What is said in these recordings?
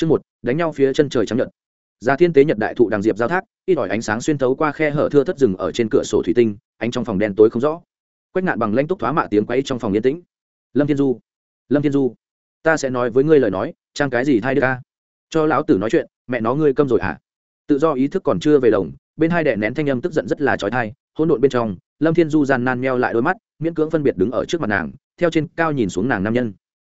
chương một, đánh nhau phía chân trời trắng nhật. Già thiên tế nhật đại thụ đằng diệp giao thác, ít ỏi ánh sáng xuyên thấu qua khe hở thưa thất rừng ở trên cửa sổ thủy tinh, ánh trong phòng đen tối không rõ. Quách nạn bằng lanh túc thoá mạ tiếng quấy trong phòng yên tĩnh. Lâm thiên du, lâm thiên du, ta sẽ nói với ngươi lời nói, trang cái gì thay đưa ca cho lão tử nói chuyện, mẹ nó ngươi câm rồi hả? Tự do ý thức còn chưa về đồng bên hai đệ nén thanh âm tức giận rất là trói thai hỗn độn bên trong, lâm thiên du gian nan meo lại đôi mắt, miễn cưỡng phân biệt đứng ở trước mặt nàng, theo trên cao nhìn xuống nàng nam nhân.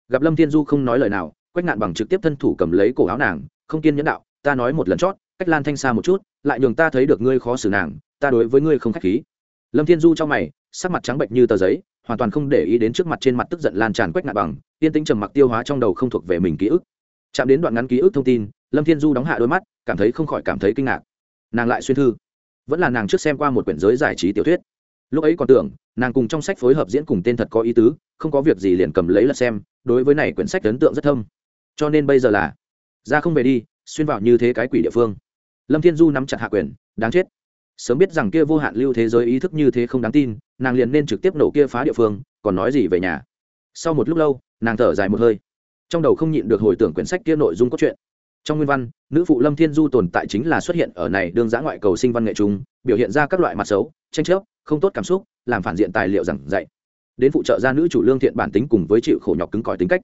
Gặp lâm thiên du không nói lời nào quách nạn bằng trực tiếp thân thủ cầm lấy cổ áo nàng, không kiên nhẫn đạo, ta nói một lần chót, cách lan thanh xa một chút, lại nhường ta thấy được ngươi khó xử nàng, ta đối với ngươi không khách khí. Lâm thiên du trong mày, sắc mặt trắng bệnh như tờ giấy, hoàn toàn không để ý đến trước mặt trên mặt tức giận lan tràn quách nạn bằng, yên tĩnh trầm mặc tiêu hóa trong đầu không thuộc về mình ký ức. Chạm đến đoạn ngắn ký ức thông tin, lâm thiên du đóng hạ đôi mắt, cảm thấy không khỏi cảm thấy kinh ngạc. Nàng lại xuyên thư. Vẫn là nàng trước xem qua một quyển giới giải trí tiểu thuyết. Lúc ấy còn tưởng, nàng cùng trong sách phối hợp diễn cùng tên thật có ý tứ, không có việc gì liền cầm lấy là xem, đối với này quyển sách ấn tượng rất thâm cho nên bây giờ là, ra không về đi, xuyên vào như thế cái quỷ địa phương. Lâm thiên du nắm chặt hạ quyền, đáng chết. Sớm biết rằng kia vô hạn lưu thế giới ý thức như thế không đáng tin, nàng liền nên trực tiếp nổ kia phá địa phương, còn nói gì về nhà. Sau một lúc lâu, nàng thở dài một hơi. Trong đầu không nhịn được hồi tưởng quyển sách kia nội dung cốt truyện. Trong nguyên văn, nữ phụ lâm thiên du tồn tại chính là xuất hiện ở này đương giã ngoại cầu sinh văn nghệ trung, biểu hiện ra các loại mặt xấu, tranh chấp, không tốt cảm xúc, làm phản diện tài liệu giảng dạy. Đến phụ trợ ra nữ chủ lương thiện bản tính cùng với chịu khổ nhọc cứng cỏi tính cách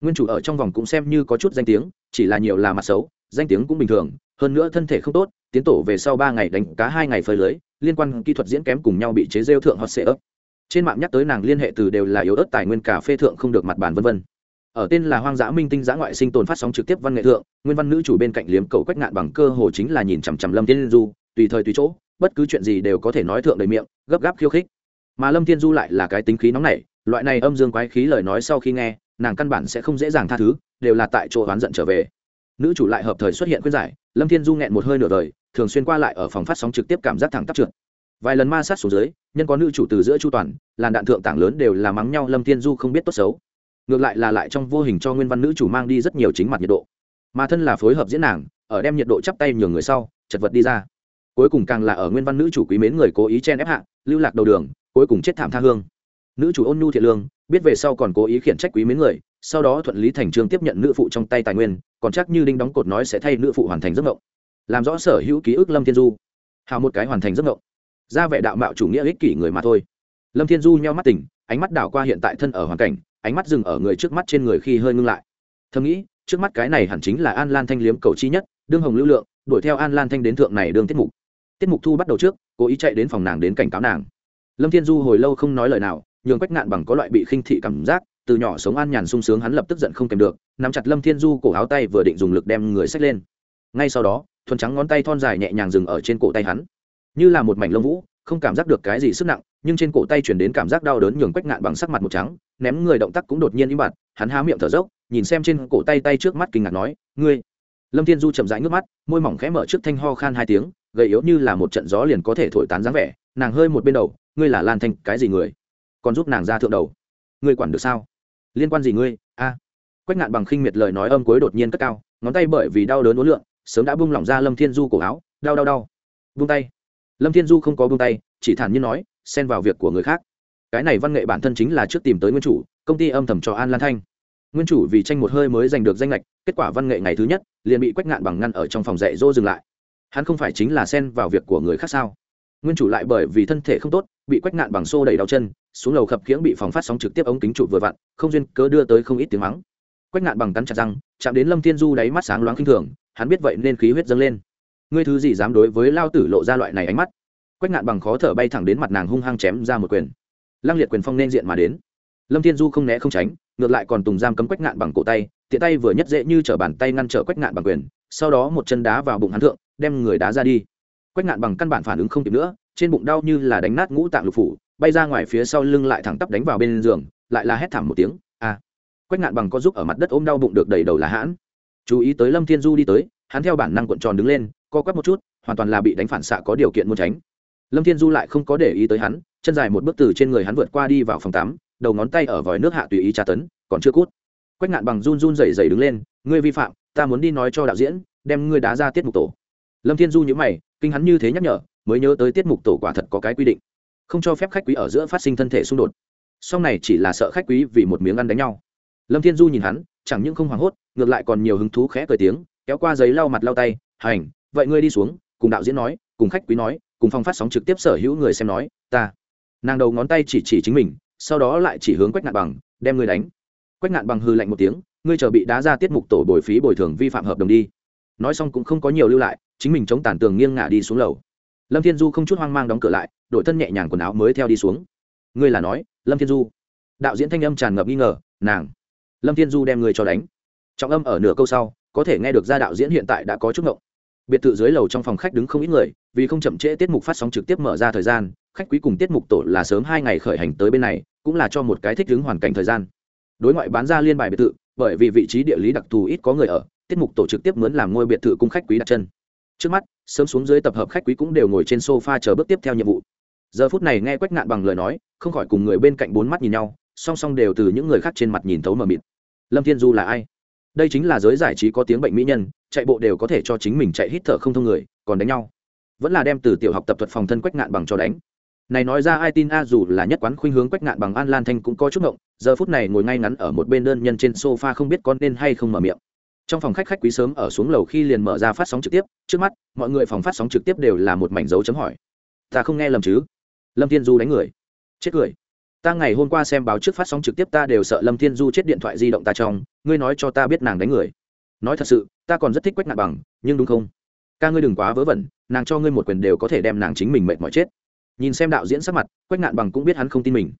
nguyên chủ ở trong vòng cũng xem như có chút danh tiếng, chỉ là nhiều là mặt xấu, danh tiếng cũng bình thường, hơn nữa thân thể không tốt, tiến tổ về sau ba ngày đánh cá hai ngày phơi lưới, liên quan kỹ thuật diễn kém cùng nhau bị chế rêu thượng hot sệ ấp trên mạng nhắc tới nàng liên hệ từ đều là yếu ớt tài nguyên cà phê thượng không được mặt bàn vân vân. Ở tên là hoang dã minh tinh giã ngoại sinh tồn phát sóng trực tiếp văn nghệ thượng, nguyên văn nữ chủ bên cạnh liếm cầu quách ngạn bằng cơ hồ chính là nhìn chằm chằm lâm thiên du, tùy thời tùy chỗ, bất cứ chuyện gì đều có thể nói thượng đầy miệng, gấp gáp khiêu khích. Mà lâm thiên du lại là cái tính khí nóng nảy, loại này âm dương quái khí lời nói sau khi nghe nàng căn bản sẽ không dễ dàng tha thứ, đều là tại chỗ oán giận trở về. Nữ chủ lại hợp thời xuất hiện khuyên giải, lâm thiên du nghẹn một hơi nửa đời, thường xuyên qua lại ở phòng phát sóng trực tiếp cảm giác thẳng tắp trượt. Vài lần ma sát xuống dưới, nhân có nữ chủ từ giữa chu toàn, làn đạn thượng tảng lớn đều là mắng nhau lâm thiên du không biết tốt xấu. Ngược lại là lại trong vô hình cho nguyên văn nữ chủ mang đi rất nhiều chính mặt nhiệt độ. Mà thân là phối hợp diễn nàng, ở đem nhiệt độ chắp tay nhường người sau, chật vật đi ra. Cuối cùng càng là ở nguyên văn nữ chủ quý mến người cố ý chen ép hạ, lưu lạc đầu đường, cuối cùng chết thảm tha hương. Nữ chủ ôn nhu thiện lương biết về sau còn cố ý khiển trách quý mến người, sau đó thuận lý thành trương tiếp nhận nữ phụ trong tay tài nguyên, còn chắc như đinh đóng cột nói sẽ thay nữ phụ hoàn thành giấc mộng. Làm rõ sở hữu ký ức lâm thiên du. Hào một cái hoàn thành giấc mộng. Ra vẻ đạo mạo chủ nghĩa ích kỷ người mà thôi. Lâm thiên du nheo mắt tỉnh, ánh mắt đảo qua hiện tại thân ở hoàn cảnh, ánh mắt dừng ở người trước mắt trên người khi hơi ngưng lại. Thầm nghĩ, trước mắt cái này hẳn chính là an lan thanh liếm cầu chi nhất, đương hồng lưu lượng, đuổi theo an lan thanh đến thượng này đương tiết mục. Tiết mục thu bắt đầu trước, cố ý chạy đến phòng nàng đến cảnh cáo nàng. Lâm thiên du hồi lâu không nói lời nào nhường quách ngạn bằng có loại bị khinh thị cảm giác, từ nhỏ sống an nhàn sung sướng hắn lập tức giận không kèm được, nắm chặt lâm thiên du cổ áo tay vừa định dùng lực đem người xách lên. Ngay sau đó, thuần trắng ngón tay thon dài nhẹ nhàng dừng ở trên cổ tay hắn. Như là một mảnh lông vũ, không cảm giác được cái gì sức nặng, nhưng trên cổ tay chuyển đến cảm giác đau đớn nhường quách ngạn bằng sắc mặt một trắng, ném người động tác cũng đột nhiên im bặt, hắn há miệng thở dốc, nhìn xem trên cổ tay tay trước mắt kinh ngạc nói, ngươi. Lâm thiên du chậm rãi ngước mắt, môi mỏng khẽ mở trước thanh ho khan hai tiếng, gầy yếu như là một trận gió liền có thể thổi tán dáng vẻ, nàng hơi một bên đầu, ngươi là lan thanh, cái gì người? Còn giúp nàng ra thượng đầu. Ngươi quản được sao? Liên quan gì ngươi? A. Quách ngạn bằng khinh miệt lời nói âm cuối đột nhiên cất cao, ngón tay bởi vì đau đớn uốn lượn, sớm đã bung lỏng ra lâm thiên du cổ áo, đau đau đau. Buông tay. Lâm thiên du không có buông tay, chỉ thản nhiên nói, xen vào việc của người khác. Cái này văn nghệ bản thân chính là trước tìm tới nguyên chủ, công ty âm thầm cho an lan thanh. Nguyên chủ vì tranh một hơi mới giành được danh lệch, kết quả văn nghệ ngày thứ nhất, liền bị quách ngạn bằng ngăn ở trong phòng dạy dỗ dừng lại. Hắn không phải chính là xen vào việc của người khác sao? Nguyên chủ lại bởi vì thân thể không tốt, bị quách ngạn bằng xô đẩy đau chân, xuống lầu khập khiễng bị phòng phát sóng trực tiếp ống kính trụ vừa vặn, không duyên cớ đưa tới không ít tiếng mắng. Quách ngạn bằng cắn chặt răng, chạm đến lâm thiên du đáy mắt sáng loáng khinh thường, hắn biết vậy nên khí huyết dâng lên. Ngươi thứ gì dám đối với lao tử lộ ra loại này ánh mắt? Quách ngạn bằng khó thở bay thẳng đến mặt nàng hung hăng chém ra một quyền. Lăng liệt quyền phong nên diện mà đến. Lâm thiên du không né không tránh, ngược lại còn tùng giam cấm quách ngạn bằng cổ tay, tiện tay vừa nhất dễ như t bàn tay ngăn trở quách ngạn bằng quyền, sau đó một chân đá vào bụng hắn thượng, đem người đá ra đi quách ngạn bằng căn bản phản ứng không kịp nữa, trên bụng đau như là đánh nát ngũ tạng lục phủ, bay ra ngoài phía sau lưng lại thẳng tắp đánh vào bên giường, lại là hét thảm một tiếng a à. quách ngạn bằng có giúp ở mặt đất ôm đau bụng được đầy đầu là hãn. Chú ý tới lâm thiên du đi tới, hắn theo bản năng cuộn tròn đứng lên, co quắp một chút, hoàn toàn là bị đánh phản xạ có điều kiện muốn tránh. Lâm thiên du lại không có để ý tới hắn, chân dài một bước từ trên người hắn vượt qua đi vào phòng tắm, đầu ngón tay ở vòi nước hạ tùy ý tra tấn, còn chưa cút. Quách ngạn bằng run run rẩy rẩy đứng lên, ngươi vi phạm, ta muốn đi nói cho đạo diễn, đem ngươi đá ra tiết mục tổ. Lâm thiên du nhữ mày kinh hắn như thế nhắc nhở, mới nhớ tới tiết mục tổ quả thật có cái quy định. Không cho phép khách quý ở giữa phát sinh thân thể xung đột. Sau này chỉ là sợ khách quý vì một miếng ăn đánh nhau. Lâm thiên du nhìn hắn, chẳng những không hoảng hốt, ngược lại còn nhiều hứng thú khẽ cười tiếng, kéo qua giấy lau mặt lau tay, hành, vậy ngươi đi xuống, cùng đạo diễn nói, cùng khách quý nói, cùng phong phát sóng trực tiếp sở hữu người xem nói, ta. Nàng đầu ngón tay chỉ chỉ chính mình, sau đó lại chỉ hướng quách ngạn bằng, đem ngươi đánh. Quách ngạn bằng hư lạnh một tiếng, ngươi chờ bị đá ra tiết mục tổ bồi phí bồi thường vi phạm hợp đồng đi. Nói xong cũng không có nhiều lưu lại chính mình chống tàn tường nghiêng ngả đi xuống lầu. Lâm thiên du không chút hoang mang đóng cửa lại đội thân nhẹ nhàng quần áo mới theo đi xuống. Ngươi là nói, lâm thiên du? Đạo diễn thanh âm tràn ngập nghi ngờ, nàng. Lâm thiên du đem người cho đánh. Trọng âm ở nửa câu sau, có thể nghe được ra đạo diễn hiện tại đã có chút ngộng. Biệt thự dưới lầu trong phòng khách đứng không ít người, vì không chậm trễ tiết mục phát sóng trực tiếp mở ra thời gian, khách quý cùng tiết mục tổ là sớm hai ngày khởi hành tới bên này, cũng là cho một cái thích ứng hoàn cảnh thời gian. Đối ngoại bán ra liên bài biệt thự, bởi vì vị trí địa lý đặc thù ít có người ở, tiết mục tổ trực tiếp muốn làm ngôi biệt thự cung khách quý đặt chân trước mắt, sớm xuống dưới tập hợp khách quý cũng đều ngồi trên sofa chờ bước tiếp theo nhiệm vụ. Giờ phút này nghe quách ngạn bằng lời nói, không khỏi cùng người bên cạnh bốn mắt nhìn nhau, song song đều từ những người khác trên mặt nhìn thấu mờ mịt. Lâm thiên du là ai? Đây chính là giới giải trí có tiếng bệnh mỹ nhân, chạy bộ đều có thể cho chính mình chạy hít thở không thông người, còn đánh nhau. Vẫn là đem từ tiểu học tập thuật phòng thân quách ngạn bằng cho đánh. Này nói ra ai tin a dù là nhất quán khuynh hướng quách ngạn bằng an lan thanh cũng có chút ngộng, giờ phút này ngồi ngay ngắn ở một bên đơn nhân trên sofa không biết con nên hay không mở miệng trong phòng khách khách quý sớm ở xuống lầu khi liền mở ra phát sóng trực tiếp, trước mắt, mọi người phòng phát sóng trực tiếp đều là một mảnh dấu chấm hỏi. Ta không nghe lầm chứ? Lâm thiên du đánh người. Chết cười. Ta ngày hôm qua xem báo trước phát sóng trực tiếp ta đều sợ lâm thiên du chết điện thoại di động ta trong, ngươi nói cho ta biết nàng đánh người. Nói thật sự, ta còn rất thích quách ngạn bằng, nhưng đúng không? Ca ngươi đừng quá vớ vẩn, nàng cho ngươi một quyền đều có thể đem nàng chính mình mệt mỏi chết. Nhìn xem đạo diễn sắc mặt, quách ngạn bằng cũng biết hắn không tin mình.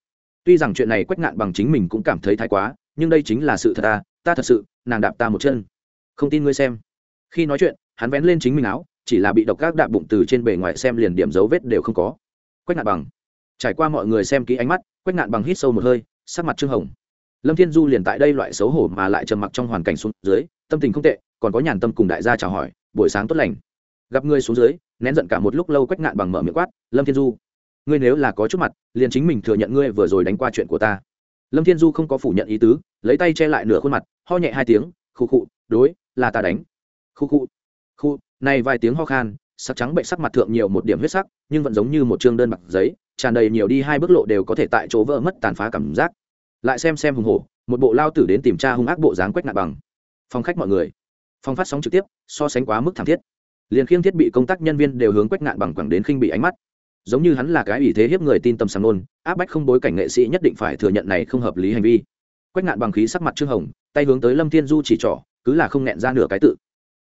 Tuy rằng chuyện này quách ngạn bằng chính mình cũng cảm thấy thái quá, nhưng đây chính là sự thật ta ta thật sự, nàng đạp ta một chân không tin ngươi xem. Khi nói chuyện, hắn vén lên chính mình áo, chỉ là bị độc các đạp bụng từ trên bề ngoài xem liền điểm dấu vết đều không có. Quách ngạn bằng. Trải qua mọi người xem kỹ ánh mắt, quách ngạn bằng hít sâu một hơi, sắc mặt trương hồng. Lâm thiên du liền tại đây loại xấu hổ mà lại trầm mặc trong hoàn cảnh xuống dưới, tâm tình không tệ, còn có nhàn tâm cùng đại gia chào hỏi, buổi sáng tốt lành. Gặp ngươi xuống dưới, nén giận cả một lúc lâu quách ngạn bằng mở miệng quát, lâm thiên du, ngươi nếu là có chút mặt, liền chính mình thừa nhận ngươi vừa rồi đánh qua chuyện của ta. Lâm thiên du không có phủ nhận ý tứ, lấy tay che lại nửa khuôn mặt, ho nhẹ hai tiếng, khụ khụ, đối là ta đánh. Khu khu. Khu, này vài tiếng ho khan, sắc trắng bệnh sắc mặt thượng nhiều một điểm huyết sắc, nhưng vẫn giống như một chương đơn bạc giấy, tràn đầy nhiều đi hai bước lộ đều có thể tại chỗ vỡ mất tàn phá cảm giác. Lại xem xem hùng hổ, một bộ lao tử đến tìm tra hung ác bộ dáng quách ngạn bằng. Phòng khách mọi người. Phòng phát sóng trực tiếp, so sánh quá mức thảm thiết. Liền khiêng thiết bị công tác nhân viên đều hướng quách nạn bằng quẳng đến khinh bị ánh mắt. Giống như hắn là cái ủy thế hiếp người tin tâm sàng nôn áp bách không bối cảnh nghệ sĩ nhất định phải thừa nhận này không hợp lý hành vi. Quách nạn bằng khí sắc mặt trương hồng, tay hướng tới lâm thiên du chỉ trỏ cứ là không nẹn ra nửa cái tự.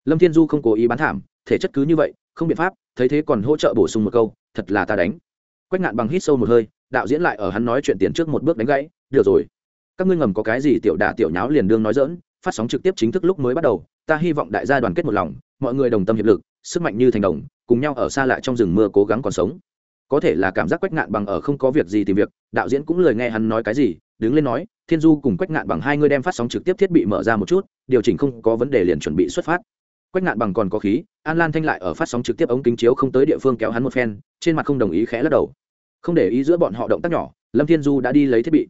Lâm thiên du không cố ý bán thảm, thể chất cứ như vậy, không biện pháp, thấy thế còn hỗ trợ bổ sung một câu, thật là ta đánh. Quách ngạn bằng hít sâu một hơi, đạo diễn lại ở hắn nói chuyện tiền trước một bước đánh gãy, được rồi, các ngươi ngầm có cái gì tiểu đả tiểu nháo liền đương nói dỡn phát sóng trực tiếp chính thức lúc mới bắt đầu, ta hy vọng đại gia đoàn kết một lòng, mọi người đồng tâm hiệp lực, sức mạnh như thành đồng, cùng nhau ở xa lại trong rừng mưa cố gắng còn sống. Có thể là cảm giác quách ngạn bằng ở không có việc gì tìm việc, đạo diễn cũng lời nghe hắn nói cái gì đứng lên nói, thiên du cùng quách ngạn bằng hai người đem phát sóng trực tiếp thiết bị mở ra một chút, điều chỉnh không có vấn đề liền chuẩn bị xuất phát. Quách ngạn bằng còn có khí, an lan thanh lại ở phát sóng trực tiếp ống kính chiếu không tới địa phương kéo hắn một phen, trên mặt không đồng ý khẽ lắc đầu. Không để ý giữa bọn họ động tác nhỏ, lâm thiên du đã đi lấy thiết bị.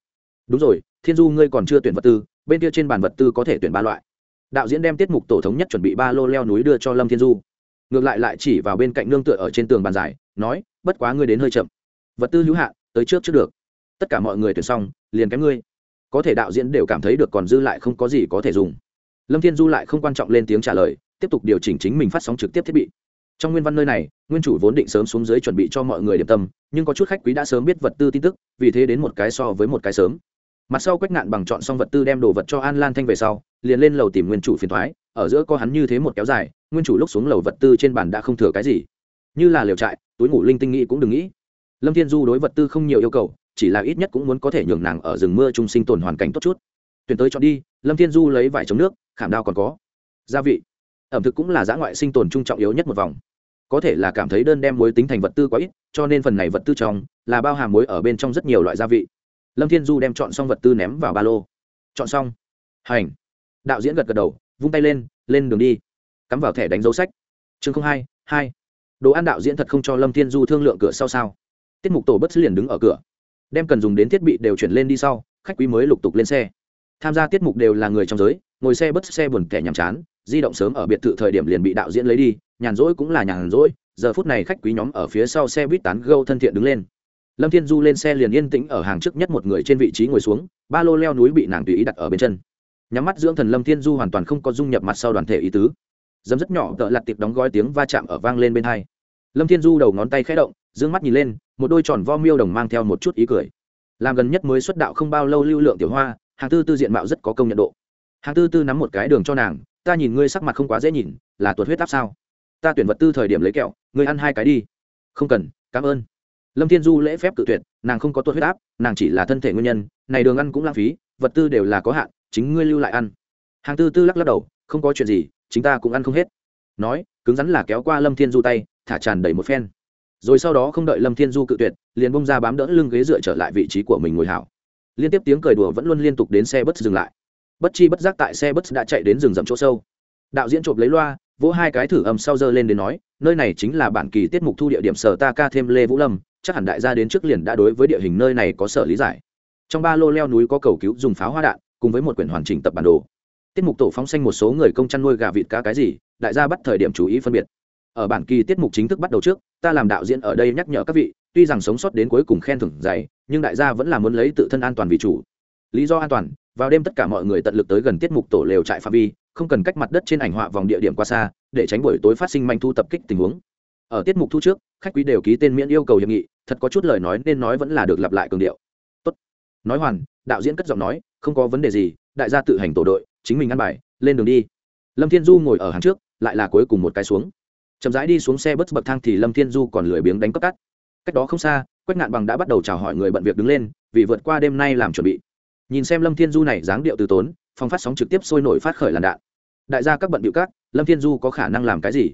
Đúng rồi, thiên du ngươi còn chưa tuyển vật tư, bên kia trên bàn vật tư có thể tuyển ba loại. Đạo diễn đem tiết mục tổ thống nhất chuẩn bị ba lô leo núi đưa cho lâm thiên du. Ngược lại lại chỉ vào bên cạnh nương tựa ở trên tường bàn dài, nói, bất quá ngươi đến hơi chậm. Vật tư hữu hạn, tới trước trước được. Tất cả mọi người tuyển xong liền kém ngươi. Có thể đạo diễn đều cảm thấy được còn dư lại không có gì có thể dùng. Lâm thiên du lại không quan trọng lên tiếng trả lời, tiếp tục điều chỉnh chính mình phát sóng trực tiếp thiết bị. Trong nguyên văn nơi này, nguyên chủ vốn định sớm xuống dưới chuẩn bị cho mọi người điểm tâm, nhưng có chút khách quý đã sớm biết vật tư tin tức, vì thế đến một cái so với một cái sớm. Mặt sau quách ngạn bằng chọn xong vật tư đem đồ vật cho an lan thanh về sau, liền lên lầu tìm nguyên chủ phiền thoái, ở giữa có hắn như thế một kéo dài, nguyên chủ lúc xuống lầu vật tư trên bàn đã không thừa cái gì. Như là liều trại, túi ngủ linh tinh nghĩ cũng đừng nghĩ. Lâm thiên du đối vật tư không nhiều yêu cầu chỉ là ít nhất cũng muốn có thể nhường nàng ở rừng mưa trung sinh tồn hoàn cảnh tốt chút. Tuyển tới chọn đi, lâm thiên du lấy vải chống nước, khảm đao còn có. Gia vị. Ẩm thực cũng là giã ngoại sinh tồn trung trọng yếu nhất một vòng. Có thể là cảm thấy đơn đem muối tính thành vật tư quá ít, cho nên phần này vật tư trong là bao hàm muối ở bên trong rất nhiều loại gia vị. Lâm thiên du đem chọn xong vật tư ném vào ba lô. Chọn xong. Hành. Đạo diễn gật gật đầu, vung tay lên lên đường đi. Cắm vào thẻ đánh dấu sách. Chương hai hai. Đồ ăn đạo diễn thật không cho lâm thiên du thương lượng cửa sau sao. Tiết mục tổ bất liền đứng ở cửa đem cần dùng đến thiết bị đều chuyển lên đi sau, khách quý mới lục tục lên xe. Tham gia tiết mục đều là người trong giới, ngồi xe bất xe buồn kẻ nhàm chán, di động sớm ở biệt thự thời điểm liền bị đạo diễn lấy đi, nhàn rỗi cũng là nhàn rỗi, giờ phút này khách quý nhóm ở phía sau xe buýt tán gâu thân thiện đứng lên. Lâm thiên du lên xe liền yên tĩnh ở hàng trước nhất một người trên vị trí ngồi xuống, ba lô leo núi bị nàng tùy ý đặt ở bên chân. Nhắm mắt dưỡng thần lâm thiên du hoàn toàn không có dung nhập mặt sau đoàn thể ý tứ. Dấm rất nhỏ tợ lặt tiệp đóng gói tiếng va chạm ở vang lên bên hai. Lâm thiên du đầu ngón tay khẽ động d ư ơ n g mắt nhìn lên một đôi tròn vo miêu đồng mang theo một chút ý cười. Làm gần nhất mới xuất đạo không bao lâu lưu lượng tiểu hoa, hàng tư tư diện mạo rất có công nhận độ. Hàng tư tư nắm một cái đường cho nàng, ta nhìn ngươi sắc mặt không quá dễ nhìn, là tuột huyết áp sao? Ta tuyển vật tư thời điểm lấy kẹo, ngươi ăn hai cái đi. Không cần, cảm ơn. Lâm thiên du lễ phép cự tuyệt, nàng không có tuột huyết áp, nàng chỉ là thân thể nguyên nhân, này đường ăn cũng lãng phí, vật tư đều là có hạn, chính ngươi lưu lại ăn. Hàng tư tư lắc lắc đầu, không có chuyện gì, chính ta cũng ăn không hết. Nói, cứng rắn là kéo qua lâm thiên du tay, thả tràn đầy một phen rồi sau đó không đợi lâm thiên du cự tuyệt, liền bông ra bám đỡ lưng ghế dựa trở lại vị trí của mình ngồi hảo. Liên tiếp tiếng cười đùa vẫn luôn liên tục đến xe bus dừng lại. Bất chi bất giác tại xe bus đã chạy đến rừng rậm chỗ sâu. Đạo diễn chộp lấy loa, vỗ hai cái thử âm sau dơ lên đến nói, nơi này chính là bản kỳ tiết mục thu địa điểm sở ta ca thêm lê vũ lâm, chắc hẳn đại gia đến trước liền đã đối với địa hình nơi này có sở lý giải. Trong ba lô leo núi có cầu cứu dùng pháo hoa đạn, cùng với một quyển hoàn chỉnh tập bản đồ. Tiết mục tổ phóng xanh một số người công chăn nuôi gà vịt cá cái gì, đại gia bắt thời điểm chú ý phân biệt ở bản kỳ tiết mục chính thức bắt đầu trước, ta làm đạo diễn ở đây nhắc nhở các vị, tuy rằng sống sót đến cuối cùng khen thưởng dày, nhưng đại gia vẫn là muốn lấy tự thân an toàn vì chủ. Lý do an toàn, vào đêm tất cả mọi người tận lực tới gần tiết mục tổ lều trại phạm vi, không cần cách mặt đất trên ảnh họa vòng địa điểm qua xa, để tránh buổi tối phát sinh manh thu tập kích tình huống. Ở tiết mục thu trước, khách quý đều ký tên miễn yêu cầu hiệp nghị, thật có chút lời nói nên nói vẫn là được lặp lại cường điệu. Tốt. Nói hoàn, đạo diễn cất giọng nói, không có vấn đề gì, đại gia tự hành tổ đội, chính mình ăn bài, lên đường đi. Lâm thiên du ngồi ở hàng trước, lại là cuối cùng một cái xuống chậm rãi đi xuống xe bất bậc thang thì lâm thiên du còn lười biếng đánh cấp cắt cách đó không xa, quách ngạn bằng đã bắt đầu chào hỏi người bận việc đứng lên, vì vượt qua đêm nay làm chuẩn bị. Nhìn xem lâm thiên du này dáng điệu từ tốn, phòng phát sóng trực tiếp sôi nổi phát khởi làn đạn. Đại gia các bận điệu các, lâm thiên du có khả năng làm cái gì?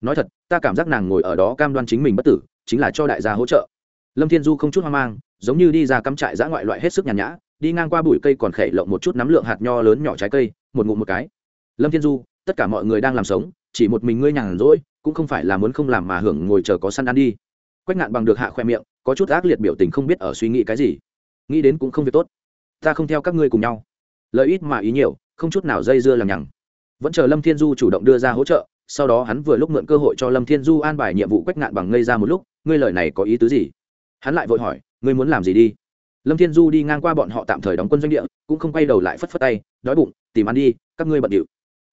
Nói thật, ta cảm giác nàng ngồi ở đó cam đoan chính mình bất tử, chính là cho đại gia hỗ trợ. Lâm thiên du không chút hoang mang, giống như đi ra cắm trại giã ngoại loại hết sức nhàn nhã, đi ngang qua bụi cây còn khẩy lộng một chút nắm lượng hạt nho lớn nhỏ trái cây, một ngụm một cái. Lâm thiên du, tất cả mọi người đang làm sống, chỉ một mình ngươi nhàn rỗi cũng không phải là muốn không làm mà hưởng ngồi chờ có săn ăn đi. Quách ngạn bằng được hạ khoe miệng, có chút ác liệt biểu tình không biết ở suy nghĩ cái gì. Nghĩ đến cũng không việc tốt. Ta không theo các ngươi cùng nhau. Lợi ít mà ý nhiều, không chút nào dây dưa làm nhằng. Vẫn chờ lâm thiên du chủ động đưa ra hỗ trợ, sau đó hắn vừa lúc mượn cơ hội cho lâm thiên du an bài nhiệm vụ quách ngạn bằng ngây ra một lúc, ngươi lời này có ý tứ gì? Hắn lại vội hỏi, ngươi muốn làm gì đi? Lâm thiên du đi ngang qua bọn họ tạm thời đóng quân doanh địa, cũng không quay đầu lại phất phất tay, đói bụng, tìm ăn đi, các ngươi bận điệu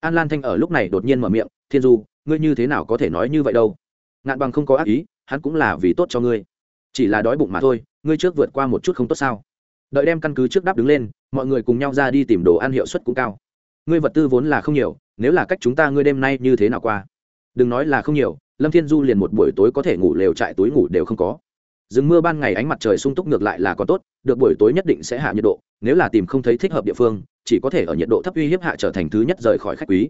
an lan thanh ở lúc này đột nhiên mở miệng, thiên du, ngươi như thế nào có thể nói như vậy đâu? Ngạn bằng không có ác ý, hắn cũng là vì tốt cho ngươi. Chỉ là đói bụng mà thôi, ngươi trước vượt qua một chút không tốt sao? Đợi đem căn cứ trước đáp đứng lên, mọi người cùng nhau ra đi tìm đồ ăn hiệu suất cũng cao. Ngươi vật tư vốn là không nhiều, nếu là cách chúng ta ngươi đêm nay như thế nào qua? Đừng nói là không nhiều, lâm thiên du liền một buổi tối có thể ngủ lều trại túi ngủ đều không có. Rừng mưa ban ngày ánh mặt trời sung túc ngược lại là có tốt, được buổi tối nhất định sẽ hạ nhiệt độ, nếu là tìm không thấy thích hợp địa phương chỉ có thể ở nhiệt độ thấp uy hiếp hạ trở thành thứ nhất rời khỏi khách quý.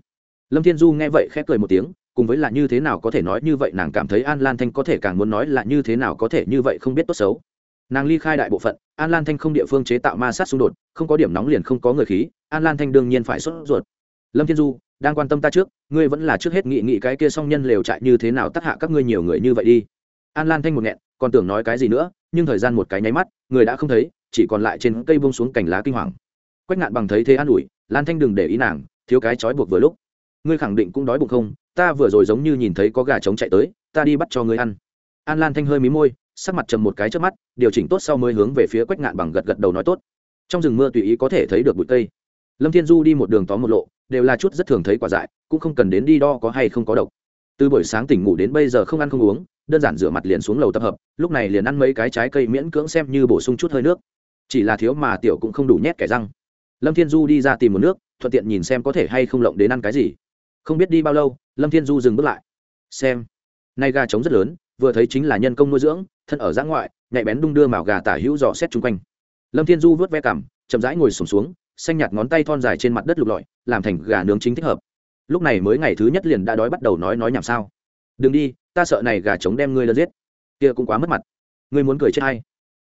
Lâm thiên du nghe vậy khép cười một tiếng, cùng với là như thế nào có thể nói như vậy, nàng cảm thấy an lan thanh có thể càng muốn nói là như thế nào có thể như vậy không biết tốt xấu. Nàng ly khai đại bộ phận, an lan thanh không địa phương chế tạo ma sát xung đột, không có điểm nóng liền không có người khí, an lan thanh đương nhiên phải sốt ruột. Lâm thiên du, đang quan tâm ta trước, ngươi vẫn là trước hết nghị nghị cái kia song nhân lều trại như thế nào tác hạ các ngươi nhiều người như vậy đi. An lan thanh một nghẹn, còn tưởng nói cái gì nữa, nhưng thời gian một cái nháy mắt, người đã không thấy, chỉ còn lại trên cây bông xuống cành lá kinh hoàng quách ngạn bằng thấy thế an ủi, lan thanh đừng để ý nàng, thiếu cái trói buộc vừa lúc. Ngươi khẳng định cũng đói bụng không? Ta vừa rồi giống như nhìn thấy có gà trống chạy tới, ta đi bắt cho ngươi ăn. An lan thanh hơi mí môi, sắc mặt trầm một cái trước mắt, điều chỉnh tốt sau mới hướng về phía quách ngạn bằng gật gật đầu nói tốt. Trong rừng mưa tùy ý có thể thấy được bụi cây. Lâm thiên du đi một đường tóm một lộ, đều là chút rất thường thấy quả dại, cũng không cần đến đi đo có hay không có độc. Từ buổi sáng tỉnh ngủ đến bây giờ không ăn không uống, đơn giản rửa mặt liền xuống lầu tập hợp, lúc này liền ăn mấy cái trái cây miễn cưỡng xem như bổ sung chút hơi nước. Chỉ là thiếu mà tiểu cũng không đủ nhét kẻ răng lâm thiên du đi ra tìm một nước thuận tiện nhìn xem có thể hay không lộng đến ăn cái gì. Không biết đi bao lâu lâm thiên du dừng bước lại. Xem. Nay gà trống rất lớn vừa thấy chính là nhân công nuôi dưỡng thân ở giã ngoại nhạy bén đung đưa màu gà tả hữu dò xét chung quanh. Lâm thiên du vớt ve cảm chậm rãi ngồi sùng xuống, xuống xanh nhạt ngón tay thon dài trên mặt đất lục lọi làm thành gà nướng chính thích hợp. Lúc này mới ngày thứ nhất liền đã đói bắt đầu nói nói nhảm sao. Đừng đi ta sợ này gà trống đem ngươi lân giết. Kia cũng quá mất mặt. Ngươi muốn cười chết hay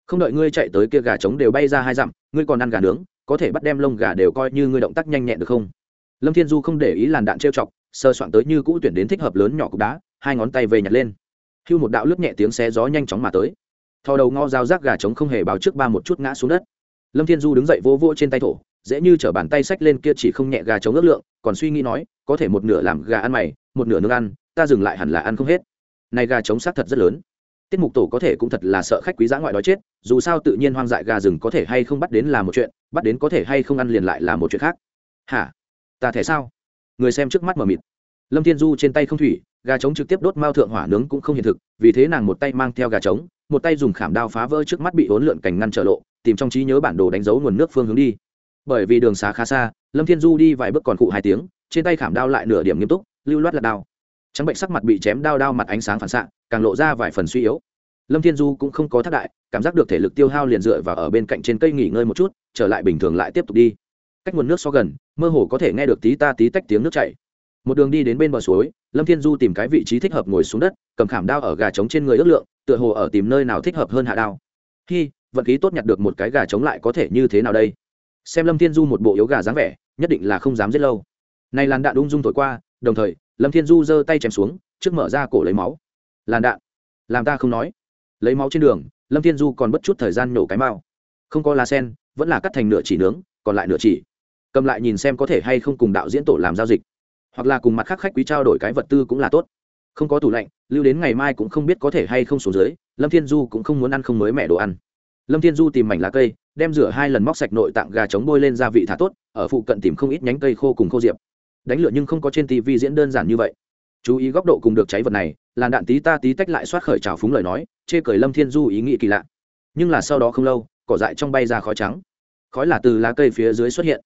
không đợi ngươi chạy tới kia gà trống đều bay ra hai dặm ngươi còn ăn gà nướng có thể bắt đem lông gà đều coi như ngươi động tác nhanh nhẹn được không? Lâm thiên du không để ý làn đạn trêu chọc sơ soạn tới như cũ tuyển đến thích hợp lớn nhỏ cục đá, hai ngón tay về nhặt lên. Hưu một đạo lướt nhẹ tiếng xé gió nhanh chóng mà tới. Thò đầu ngó dao rác gà trống không hề báo trước ba một chút ngã xuống đất. Lâm thiên du đứng dậy vô vô trên tay thổ, dễ như chở bàn tay xách lên kia chỉ không nhẹ gà trống ước lượng, còn suy nghĩ nói, có thể một nửa làm gà ăn mày, một nửa nước ăn, ta dừng lại hẳn là ăn không hết. Này gà trống xác thật rất lớn. Tiết mục tổ có thể cũng thật là sợ khách quý giã ngoại đói chết, dù sao tự nhiên hoang dại gà rừng có thể hay không bắt đến là một chuyện bắt đến có thể hay không ăn liền lại là một chuyện khác. Hả? Ta thẻ sao? Người xem trước mắt mờ mịt. Lâm thiên du trên tay không thủy, gà trống trực tiếp đốt mao thượng hỏa nướng cũng không hiện thực, vì thế nàng một tay mang theo gà trống, một tay dùng khảm đao phá vỡ trước mắt bị hỗn lượn cảnh ngăn trở lộ, tìm trong trí nhớ bản đồ đánh dấu nguồn nước phương hướng đi. Bởi vì đường xá khá xa, lâm thiên du đi vài bước còn cụ hai tiếng, trên tay khảm đao lại nửa điểm nghiêm túc, lưu loát là đao. Trắng bệnh sắc mặt bị chém đao đao mặt ánh sáng phản xạ, càng lộ ra vài phần suy yếu lâm thiên du cũng không có thác đại, cảm giác được thể lực tiêu hao liền dựa và ở bên cạnh trên cây nghỉ ngơi một chút, trở lại bình thường lại tiếp tục đi. Cách nguồn nước so gần, mơ hồ có thể nghe được tí ta tí tách tiếng nước chảy. Một đường đi đến bên bờ suối, lâm thiên du tìm cái vị trí thích hợp ngồi xuống đất, cầm khảm đao ở gà trống trên người ước lượng, tựa hồ ở tìm nơi nào thích hợp hơn hạ đao. Khi vận khí tốt nhặt được một cái gà trống lại có thể như thế nào đây? Xem lâm thiên du một bộ yếu gà dáng vẻ, nhất định là không dám giết lâu. Này làn đạn ung dung thổi qua, đồng thời, lâm thiên du giơ tay chém xuống, trước mở ra cổ lấy máu. Làn đạn. Làm ta không nói lấy máu trên đường, lâm thiên du còn bất chút thời gian nổ cái mao. Không có lá sen, vẫn là cắt thành nửa chỉ nướng, còn lại nửa chỉ. Cầm lại nhìn xem có thể hay không cùng đạo diễn tổ làm giao dịch. Hoặc là cùng mặt khác khách quý trao đổi cái vật tư cũng là tốt. Không có tủ lạnh, lưu đến ngày mai cũng không biết có thể hay không xuống dưới, lâm thiên du cũng không muốn ăn không mới mẹ đồ ăn. Lâm thiên du tìm mảnh lá cây, đem rửa hai lần móc sạch nội tạng gà chống bôi lên gia vị thả tốt, ở phụ cận tìm không ít nhánh cây khô cùng khô diệp. Đánh lửa nhưng không có trên tv diễn đơn giản như vậy. Chú ý góc độ cùng được cháy vật này, làn đạn tí ta tí tách lại xoát khởi trào phúng lời nói chê cười lâm thiên du ý nghĩ kỳ lạ. Nhưng là sau đó không lâu, cỏ dại trong bay ra khói trắng. Khói là từ lá cây phía dưới xuất hiện.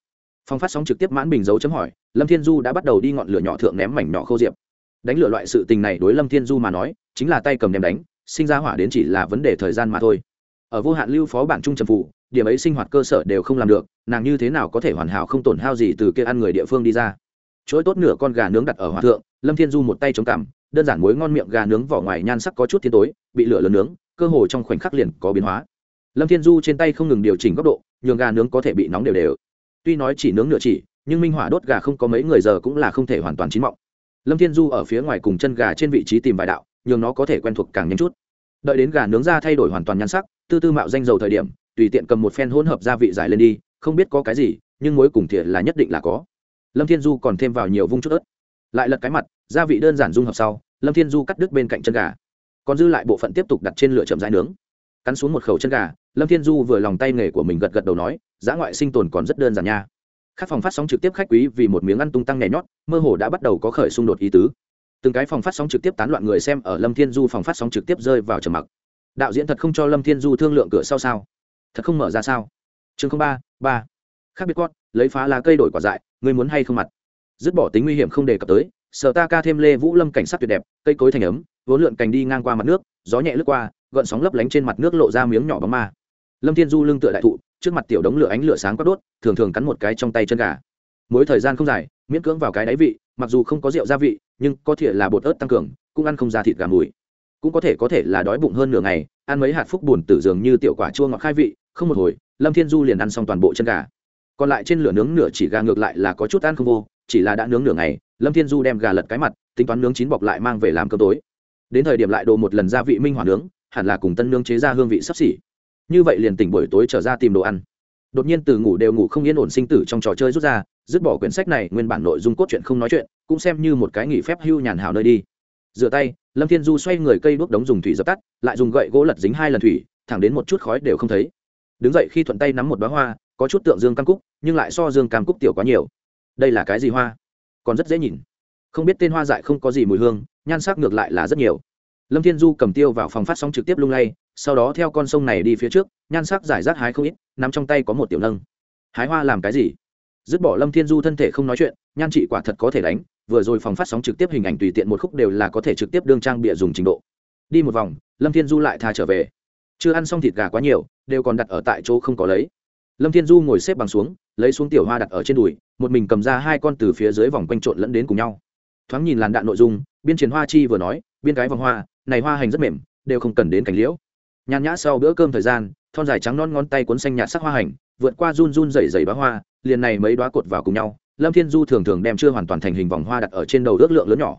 Phong phát sóng trực tiếp mãn bình dấu chấm hỏi, lâm thiên du đã bắt đầu đi ngọn lửa nhỏ thượng ném mảnh nhỏ khô diệp. Đánh lửa loại sự tình này đối lâm thiên du mà nói, chính là tay cầm đem đánh, sinh ra hỏa đến chỉ là vấn đề thời gian mà thôi. Ở vô hạn lưu phó bản trung trầm phụ điểm ấy sinh hoạt cơ sở đều không làm được, nàng như thế nào có thể hoàn hảo không tổn hao gì từ kia ăn người địa phương đi ra. Chuỗi tốt nửa con gà nướng đặt ở hòa thượng, lâm thiên du một tay chống cằm đơn giản muối ngon miệng gà nướng vỏ ngoài nhan sắc có chút thiên tối, bị lửa lớn nướng, cơ hồ trong khoảnh khắc liền có biến hóa. Lâm thiên du trên tay không ngừng điều chỉnh góc độ, nhường gà nướng có thể bị nóng đều đều. Tuy nói chỉ nướng nửa chỉ, nhưng minh hỏa đốt gà không có mấy người giờ cũng là không thể hoàn toàn chín mọng. Lâm thiên du ở phía ngoài cùng chân gà trên vị trí tìm vài đạo, nhường nó có thể quen thuộc càng nhanh chút. Đợi đến gà nướng ra thay đổi hoàn toàn nhan sắc, tư tư mạo danh dầu thời điểm, tùy tiện cầm một phen hỗn hợp gia vị giải lên đi, không biết có cái gì, nhưng mối cùng thiệt là nhất định là có. Lâm thiên du còn thêm vào nhiều vung chút ớt. Lại lật cái mặt gia vị đơn giản dung hợp sau, lâm thiên du cắt đứt bên cạnh chân gà. Còn dư lại bộ phận tiếp tục đặt trên lửa chậm rãi nướng. Cắn xuống một khẩu chân gà, lâm thiên du vừa lòng tay nghề của mình gật gật đầu nói, giá ngoại sinh tồn còn rất đơn giản nha. Các phòng phát sóng trực tiếp khách quý vì một miếng ăn tung tăng nhảy nhót, mơ hồ đã bắt đầu có khởi xung đột ý tứ. Từng cái phòng phát sóng trực tiếp tán loạn người xem ở lâm thiên du phòng phát sóng trực tiếp rơi vào trầm mặc. Đạo diễn thật không cho lâm thiên du thương lượng cửa sau sao? Thật không mở ra sao? Chương ba ba. Khác biệt con, lấy phá lá cây đổi quả dại, ngươi muốn hay không mặt? Dứt bỏ tính nguy hiểm không đề cập tới sở ta ca thêm lê vũ lâm cảnh sắc tuyệt đẹp, cây cối thành ấm, vốn lượn cành đi ngang qua mặt nước, gió nhẹ lướt qua, gợn sóng lấp lánh trên mặt nước lộ ra miếng nhỏ bóng ma. Lâm thiên du lưng tựa đại thụ, trước mặt tiểu đống lửa ánh lửa sáng quát đốt, thường thường cắn một cái trong tay chân gà. Mỗi thời gian không dài, miễn cưỡng vào cái đáy vị, mặc dù không có rượu gia vị, nhưng có thể là bột ớt tăng cường, cũng ăn không ra thịt gà mùi. Cũng có thể có thể là đói bụng hơn nửa ngày, ăn mấy hạt phúc buồn tử dường như tiểu quả chua ngọt khai vị, không một hồi, lâm thiên du liền ăn xong toàn bộ chân gà. Còn lại trên lửa nướng nửa chỉ gà ngược lại là có chút ăn không vô, chỉ là đã nướng nửa ngày lâm thiên du đem gà lật cái mặt, tính toán nướng chín bọc lại mang về làm cơm tối. Đến thời điểm lại đồ một lần gia vị minh hỏa nướng, hẳn là cùng tân nướng chế ra hương vị sắp xỉ. Như vậy liền tỉnh buổi tối trở ra tìm đồ ăn. Đột nhiên từ ngủ đều ngủ không yên ổn sinh tử trong trò chơi rút ra, dứt bỏ quyển sách này, nguyên bản nội dung cốt truyện không nói chuyện, cũng xem như một cái nghỉ phép hưu nhàn hảo nơi đi. Rửa tay, lâm thiên du xoay người cây đuốc đống dùng thủy dập tắt, lại dùng gậy gỗ lật dính hai lần thủy, thẳng đến một chút khói đều không thấy. Đứng dậy khi thuận tay nắm một bó hoa, có chút tượng dương cam cúc, nhưng lại so dương cam cúc tiểu quá nhiều. Đây là cái gì hoa? Còn rất dễ nhìn. Không biết tên hoa dại không có gì mùi hương, nhan sắc ngược lại là rất nhiều. Lâm thiên du cầm tiêu vào phòng phát sóng trực tiếp lung lay, sau đó theo con sông này đi phía trước, nhan sắc giải rác hái không ít nằm trong tay có một tiểu nâng. Hái hoa làm cái gì? Dứt bỏ lâm thiên du thân thể không nói chuyện, nhan trị quả thật có thể đánh, vừa rồi phòng phát sóng trực tiếp hình ảnh tùy tiện một khúc đều là có thể trực tiếp đương trang bịa dùng trình độ. Đi một vòng, lâm thiên du lại tha trở về. Chưa ăn xong thịt gà quá nhiều, đều còn đặt ở tại chỗ không có lấy lâm thiên du ngồi xếp bằng xuống, lấy xuống tiểu hoa đặt ở trên đùi, một mình cầm ra hai con từ phía dưới vòng quanh trộn lẫn đến cùng nhau. Thoáng nhìn làn đạn nội dung, biên chiến hoa chi vừa nói, biên cái vòng hoa, này hoa hành rất mềm, đều không cần đến cảnh liễu. Nhàn nhã sau bữa cơm thời gian, thon dài trắng non ngón tay cuốn xanh nhạt sắc hoa hành, vượt qua run run dày dày bá hoa, liền này mấy đoá cột vào cùng nhau, lâm thiên du thường thường đem chưa hoàn toàn thành hình vòng hoa đặt ở trên đầu ước lượng lớn nhỏ.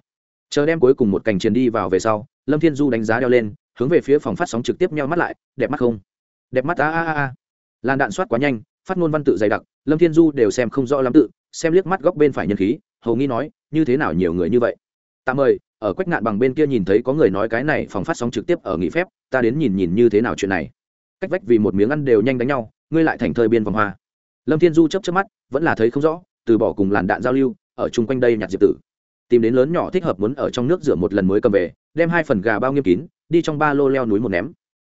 Chờ đem cuối cùng một cành chiến đi vào về sau, lâm thiên du đánh giá đeo lên, hướng về phía phòng phát sóng trực tiếp nhau mắt lại, đẹp mắt không? Đẹp mắt, a a a a làn đạn soát quá nhanh, phát ngôn văn tự dày đặc, lâm thiên du đều xem không rõ lắm tự, xem liếc mắt góc bên phải nhân khí, hầu nghi nói, như thế nào nhiều người như vậy? Tạm mời, ở quách ngạn bằng bên kia nhìn thấy có người nói cái này phòng phát sóng trực tiếp ở nghỉ phép, ta đến nhìn nhìn như thế nào chuyện này. Cách vách vì một miếng ăn đều nhanh đánh nhau, ngươi lại thành thời biên vòng hoa. Lâm thiên du chấp chấp mắt, vẫn là thấy không rõ, từ bỏ cùng làn đạn giao lưu, ở chung quanh đây nhặt diệp tử. Tìm đến lớn nhỏ thích hợp muốn ở trong nước rửa một lần mới cầm về, đem hai phần gà bao nghiêm kín, đi trong ba lô leo núi một ném